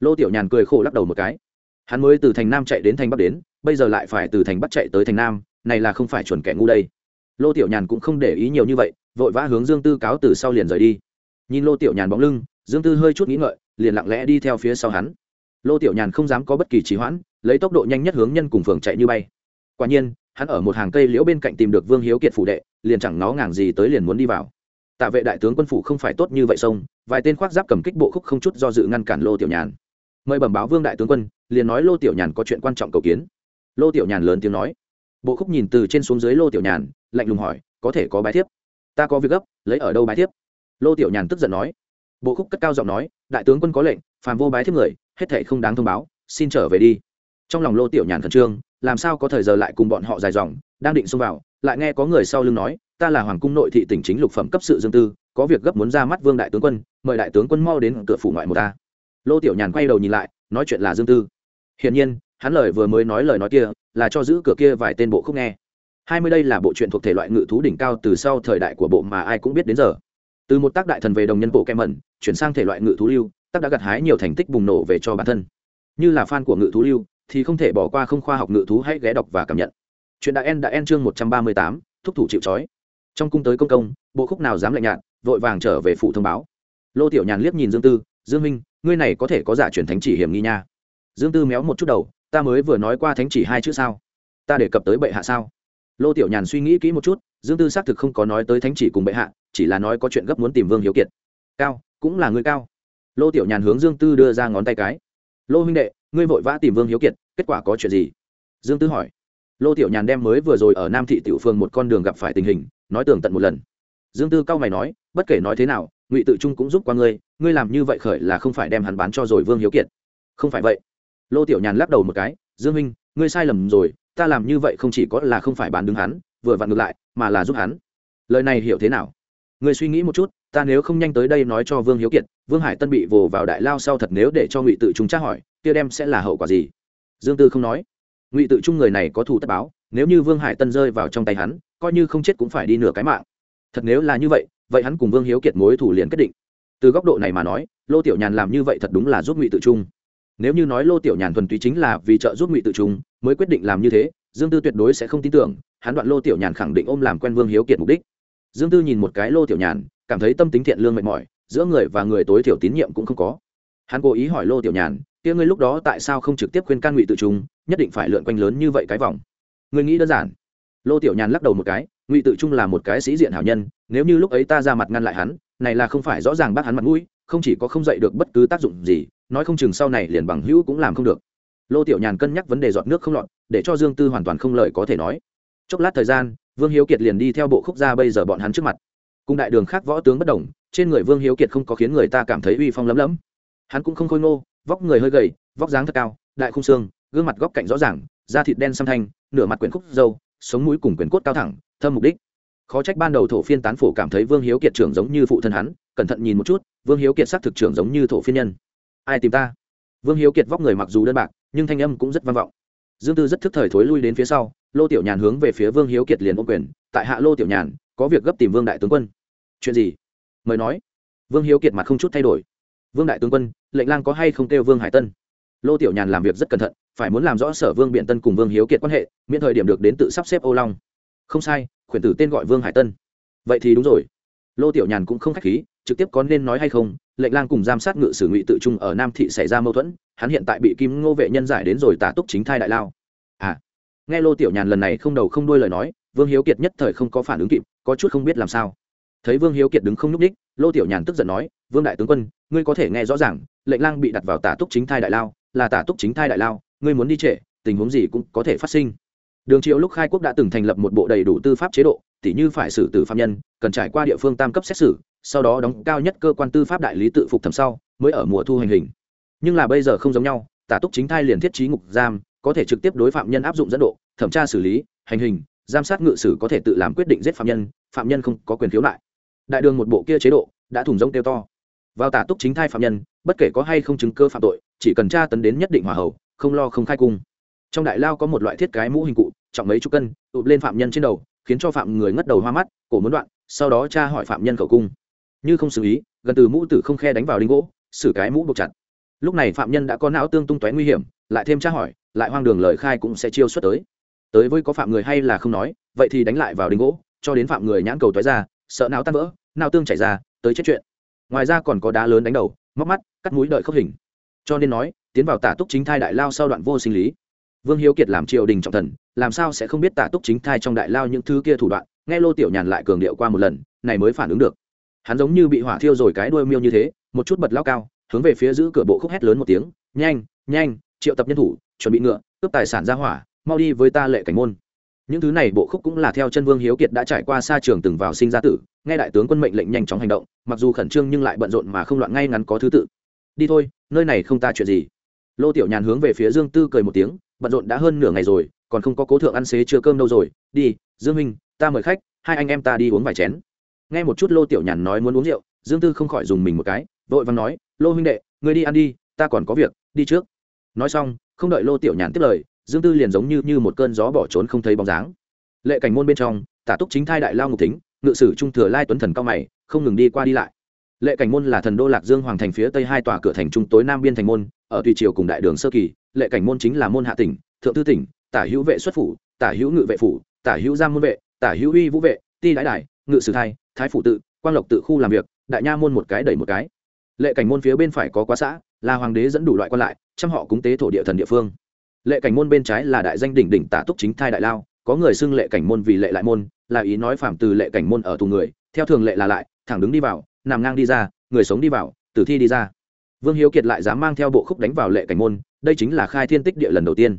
Lô tiểu nhàn cười khổ lắc đầu một cái hắn mới từ thành nam chạy đến thành bắc đến, bây giờ lại phải từ thành bắc chạy tới thành nam, này là không phải chuẩn kẻ ngu đây. Lô tiểu nhàn cũng không để ý nhiều như vậy, vội vã hướng dương tư cáo từ sau liền rời đi. Nhìn lô tiểu nhàn bóng lưng, dương tư hơi chút nghĩ ngợi, liền lặng lẽ đi theo phía sau hắn. Lô tiểu nhàn không dám có bất kỳ trì hoãn, lấy tốc độ nhanh nhất hướng nhân cùng phường chạy như bay. Quả nhiên, hắn ở một hàng cây liễu bên cạnh tìm được vương hiếu kiệt phủ đệ, liền chẳng nó ngàng gì tới liền muốn đi vào. Tạ vệ đại tướng quân phủ không phải tốt như vậy sông, vài tên khoác giáp cầm kích bộ khúc không chút do dự ngăn cản lô tiểu nhàn. Mời bẩm báo vương đại tướng quân liền nói lô tiểu nhàn có chuyện quan trọng cầu kiến. Lô tiểu nhàn lớn tiếng nói. Bộ khúc nhìn từ trên xuống dưới lô tiểu nhàn, lạnh lùng hỏi, có thể có bài thiếp? Ta có việc gấp, lấy ở đâu bài thiếp? Lô tiểu nhàn tức giận nói. Bộ khúc cất cao giọng nói, đại tướng quân có lệnh, phàm vô bái thiếp người, hết thảy không đáng thông báo, xin trở về đi. Trong lòng lô tiểu nhàn khẩn trương, làm sao có thời giờ lại cùng bọn họ dài dòng, đang định xông vào, lại nghe có người sau lưng nói, ta là hoàng cung nội thị tỉnh chính lục phẩm cấp sự dương tư, có việc gấp muốn ra mắt vương đại tướng quân, mời đại tướng quân mau đến cửa phủ ngoại một ta. Lô tiểu nhàn quay đầu nhìn lại, nói chuyện là dương tư hiển nhiên, hắn lời vừa mới nói lời nói kia, là cho giữ cửa kia vài tên bộ không nghe. Hai mươi đây là bộ truyện thuộc thể loại ngự thú đỉnh cao từ sau thời đại của bộ mà ai cũng biết đến giờ. Từ một tác đại thần về đồng nhân bộ kem mẩn, chuyển sang thể loại ngự thú lưu, tác đã gặt hái nhiều thành tích bùng nổ về cho bản thân. Như là fan của ngự thú lưu, thì không thể bỏ qua không khoa học ngự thú hãy ghé đọc và cảm nhận. Chuyện đại en đã en chương một trăm ba mươi tám, thúc thủ chịu trói. Trong cung tới công công, bộ khúc nào dám lạnh nhạt, vội vàng trở về phụ thông báo. Lô tiểu nhàn liếc nhìn dương tư, dương minh ngươi này có thể có giả truyền thánh chỉ hiểm nghi nha dương tư méo một chút đầu, ta mới vừa nói qua thánh chỉ hai chữ sao? Ta đề cập tới bệ hạ sao? Lô tiểu nhàn suy nghĩ kỹ một chút, dương tư xác thực không có nói tới thánh chỉ cùng bệ hạ, chỉ là nói có chuyện gấp muốn tìm vương hiếu kiệt. Cao, cũng là người cao. Lô tiểu nhàn hướng dương tư đưa ra ngón tay cái. Lô huynh đệ, ngươi vội vã tìm vương hiếu kiệt, kết quả có chuyện gì? Dương tư hỏi. Lô tiểu nhàn đem mới vừa rồi ở nam thị tiểu phương một con đường gặp phải tình hình, nói tường tận một lần. Dương tư cao mày nói, bất kể nói thế nào, ngụy tự trung cũng giúp qua ngươi ngươi làm như vậy khởi là không phải đem hắn bán cho rồi vương hiếu kiệt. Không phải vậy lô tiểu nhàn lắc đầu một cái, dương minh ngươi sai lầm rồi, ta làm như vậy không chỉ có là không phải bán đứng hắn, vừa vặn ngược lại, mà là giúp hắn. Lời này hiểu thế nào? Ngươi suy nghĩ một chút, ta nếu không nhanh tới đây nói cho vương hiếu kiệt, vương hải tân bị vồ vào đại lao sau thật nếu để cho ngụy tự trung tra hỏi, kia đem sẽ là hậu quả gì? Dương tư không nói. Ngụy tự trung người này có thù tất báo, nếu như vương hải tân rơi vào trong tay hắn, coi như không chết cũng phải đi nửa cái mạng. Thật nếu là như vậy vậy hắn cùng vương hiếu kiệt mối thủ liền kết định. Từ góc độ này mà nói, lô tiểu nhàn làm như vậy thật đúng là giúp ngụy tự trung nếu như nói lô tiểu nhàn thuần túy chính là vì trợ giúp ngụy tự trung, mới quyết định làm như thế, dương tư tuyệt đối sẽ không tin tưởng, hắn đoạn lô tiểu nhàn khẳng định ôm làm quen vương hiếu kiệt mục đích. Dương tư nhìn một cái lô tiểu nhàn, cảm thấy tâm tính thiện lương mệt mỏi, giữa người và người tối thiểu tín nhiệm cũng không có. Hắn cố ý hỏi lô tiểu nhàn, kia ngươi lúc đó tại sao không trực tiếp khuyên can ngụy tự trung, nhất định phải lượn quanh lớn như vậy cái vòng? Ngươi nghĩ đơn giản. Lô tiểu nhàn lắc đầu một cái, ngụy tự trung là một cái sĩ diện hảo nhân, nếu như lúc ấy ta ra mặt ngăn lại hắn, này là không phải rõ ràng bác hắn mặt mũi, không chỉ có không dạy được bất cứ tác dụng gì nói không chừng sau này liền bằng hữu cũng làm không được. Lô tiểu nhàn cân nhắc vấn đề giọt nước không lọt, để cho dương tư hoàn toàn không lời có thể nói. Chốc lát thời gian, vương hiếu kiệt liền đi theo bộ khúc ra bây giờ bọn hắn trước mặt. Cùng đại đường khác võ tướng bất đồng, trên người vương hiếu kiệt không có khiến người ta cảm thấy uy phong lấm lấm hắn cũng không khôi ngô, vóc người hơi gầy, vóc dáng thật cao, đại khung xương, gương mặt góc cạnh rõ ràng, da thịt đen xăm thanh, nửa mặt quyển khúc dâu sống mũi cùng quyển cốt cao thẳng, thâm mục đích. Khó trách ban đầu thổ phiên tán phổ cảm thấy vương hiếu kiệt trưởng giống như phụ thân hắn, cẩn thận nhìn một chút, vương hiếu kiệt xác thực trưởng giống như thổ phiên nhân ai tìm ta? Vương hiếu kiệt vóc người mặc dù đơn bạc, nhưng thanh âm cũng rất vang vọng. Dương tư rất thức thời thối lui đến phía sau, lô tiểu nhàn hướng về phía vương hiếu kiệt liền ô quyền, tại hạ lô tiểu nhàn, có việc gấp tìm vương đại tướng quân. Chuyện gì? Mời nói. Vương hiếu kiệt mặt không chút thay đổi. Vương đại tướng quân, lệnh lang có hay không kêu vương hải tân? Lô tiểu nhàn làm việc rất cẩn thận, phải muốn làm rõ sở vương biện tân cùng vương hiếu kiệt quan hệ, miễn thời điểm được đến tự sắp xếp Âu long. Không sai, khuyển tử tên gọi vương hải tân. Vậy thì đúng rồi. Lô tiểu nhàn cũng không k h á c h khí trực tiếp có nên nói hay không, lệnh lang cùng giám sát ngự sử ngụy tự trung ở nam thị xảy ra mâu thuẫn, hắn hiện tại bị kim ngô vệ nhân giải đến rồi tả túc chính thai đại lao. À nghe lô tiểu nhàn lần này không đầu không đuôi lời nói, vương hiếu kiệt nhất thời không có phản ứng kịp, có chút không biết làm sao. Thấy vương hiếu kiệt đứng không n ú c ních lô tiểu nhàn tức giận nói, vương đại tướng quân, ngươi có thể nghe rõ ràng, lệnh lang bị đặt vào tả túc chính thai đại lao, là tả túc chính thai đại lao, ngươi muốn đi trễ, tình huống gì cũng có thể phát sinh. Đường triệu lúc khai quốc đã từng thành lập một bộ đầy đủ tư pháp chế độ, tỉ như phải xử tử phạm nhân, cần trải qua địa phương tam cấp xét xử sau đó đóng cao nhất cơ quan tư pháp đại lý tự phục thẩm sau, mới ở mùa thu hành hình. Nhưng là bây giờ không giống nhau, tả túc chính thai liền thiết trí ngục giam, có thể trực tiếp đối phạm nhân áp dụng dẫn độ, thẩm tra xử lý, hành hình, giám sát ngự sử có thể tự làm quyết định giết phạm nhân phạm nhân không có quyền khiếu nại. Đại đường một bộ kia chế độ, đã thủng rông tiêu to. Vào tả túc chính thai phạm nhân, bất kể có hay không chứng cơ phạm tội, chỉ cần tra tấn đến nhất định hòa hậu không lo không khai cung. Trong đại lao có một loại thiết cái mũ hình cụ, trọng mấy chục cân ụp lên phạm nhân trên đầu, khiến cho phạm người ngất đầu hoa mắt, cổ muốn đoạn, sau đó tra hỏi phạm nhân khẩu cung như không xử ý, gần từ mũ tử không khe đánh vào đinh gỗ, xử cái mũ buộc chặt. Lúc này phạm nhân đã có não tương tung tóe nguy hiểm, lại thêm tra hỏi, lại hoang đường lời khai cũng sẽ chiêu xuất tới. Tới với có phạm người hay là không nói, vậy thì đánh lại vào đinh gỗ, cho đến phạm người nhãn cầu tóe ra, sợ não tan vỡ, não tương chảy ra, tới chết chuyện. Ngoài ra còn có đá lớn đánh đầu, móc mắt, cắt mũi đợi khốc hình. Cho nên nói, tiến vào tả túc chính thai đại lao sau đoạn vô sinh lý. Vương hiếu kiệt làm triều đình trọng thần, làm sao sẽ không biết tả túc chính thai trong đại lao những thứ kia thủ đoạn, nghe lô tiểu nhàn lại cường điệu qua một lần, này mới phản ứng được hắn giống như bị hỏa thiêu rồi cái đuôi miêu như thế, một chút bật lao cao, hướng về phía giữ cửa bộ khúc hét lớn một tiếng, nhanh nhanh, triệu tập nhân thủ, chuẩn bị ngựa, cướp tài sản ra hỏa, mau đi với ta lệ cảnh môn. Những thứ này bộ khúc cũng là theo chân vương hiếu kiệt đã trải qua xa trường từng vào sinh ra tử, nghe đại tướng quân mệnh lệnh nhanh chóng hành động, mặc dù khẩn trương nhưng lại bận rộn mà không loạn ngay ngắn có thứ tự. Đi thôi, nơi này không ta chuyện gì. Lô tiểu nhàn hướng về phía dương tư cười một tiếng, bận rộn đã hơn nửa ngày rồi, còn không có cố thượng ăn xế chưa cơm đâu rồi, đi, dương minh ta mời khách, hai anh em ta đi uống vài chén nghe một chút lô tiểu nhàn nói muốn uống rượu dương tư không khỏi dùng mình một cái vội vàng nói lô huynh đệ ngươi đi ăn đi ta còn có việc đi trước. Nói xong không đợi lô tiểu nhàn tiếp lời dương tư liền giống như, như một cơn gió bỏ trốn không thấy bóng dáng. Lệ cảnh môn bên trong tả túc chính thai đại lao ngục thính ngự sử trung thừa lai tuấn thần cao mày không ngừng đi qua đi lại. Lệ cảnh môn là thần đô lạc dương hoàng thành phía tây hai tòa cửa thành trung tối nam biên thành môn ở tùy triều cùng đại đường sơ kỳ lệ cảnh môn chính là môn hạ tỉnh thượng thư tỉnh tả hữu vệ xuất phủ tả hữu ngự vệ phủ tả hữu giam môn vệ tả hữu uy vũ vệ ti đại đại ngự sử thai, thái phủ tự, quang lộc tự khu làm việc, đại nha môn một cái đẩy một cái. Lệ cảnh môn phía bên phải có quá xã, là hoàng đế dẫn đủ loại quan lại chăm họ cúng tế thổ địa thần địa phương. Lệ cảnh môn bên trái là đại danh đỉnh đỉnh tả túc chính thai đại lao, có người xưng lệ cảnh môn vì lệ lại môn, là ý nói phạm từ lệ cảnh môn ở tù người, theo thường lệ là lại, thẳng đứng đi vào, nằm ngang đi ra, người sống đi vào, tử thi đi ra. Vương hiếu kiệt lại dám mang theo bộ khúc đánh vào lệ cảnh môn, đây chính là khai thiên tích địa lần đầu tiên.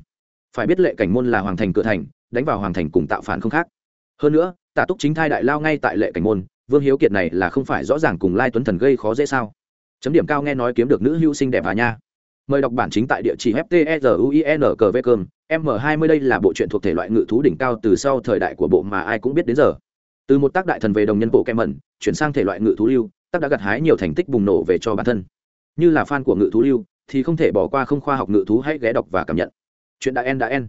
Phải biết lệ cảnh môn là hoàng thành cửa thành, đánh vào hoàng thành cùng tạo phản không khác. Hơn nữa tả túc chính thai đại lao ngay tại lệ cảnh môn, vương hiếu kiệt này là không phải rõ ràng cùng lai tuấn thần gây khó dễ sao? Chấm điểm cao nghe nói kiếm được nữ hữu sinh đẹp à nha. Mời đọc bản chính tại địa chỉ fteruin cơm m 20 đây là bộ truyện thuộc thể loại ngự thú đỉnh cao từ sau thời đại của bộ mà ai cũng biết đến giờ. Từ một tác đại thần về đồng nhân bộ kem mẩn, chuyển sang thể loại ngự thú lưu, tác đã gặt hái nhiều thành tích bùng nổ về cho bản thân. Như là fan của ngự thú lưu, thì không thể bỏ qua không khoa học ngự thú hãy ghé đọc và cảm nhận. Chuyện đã en đã en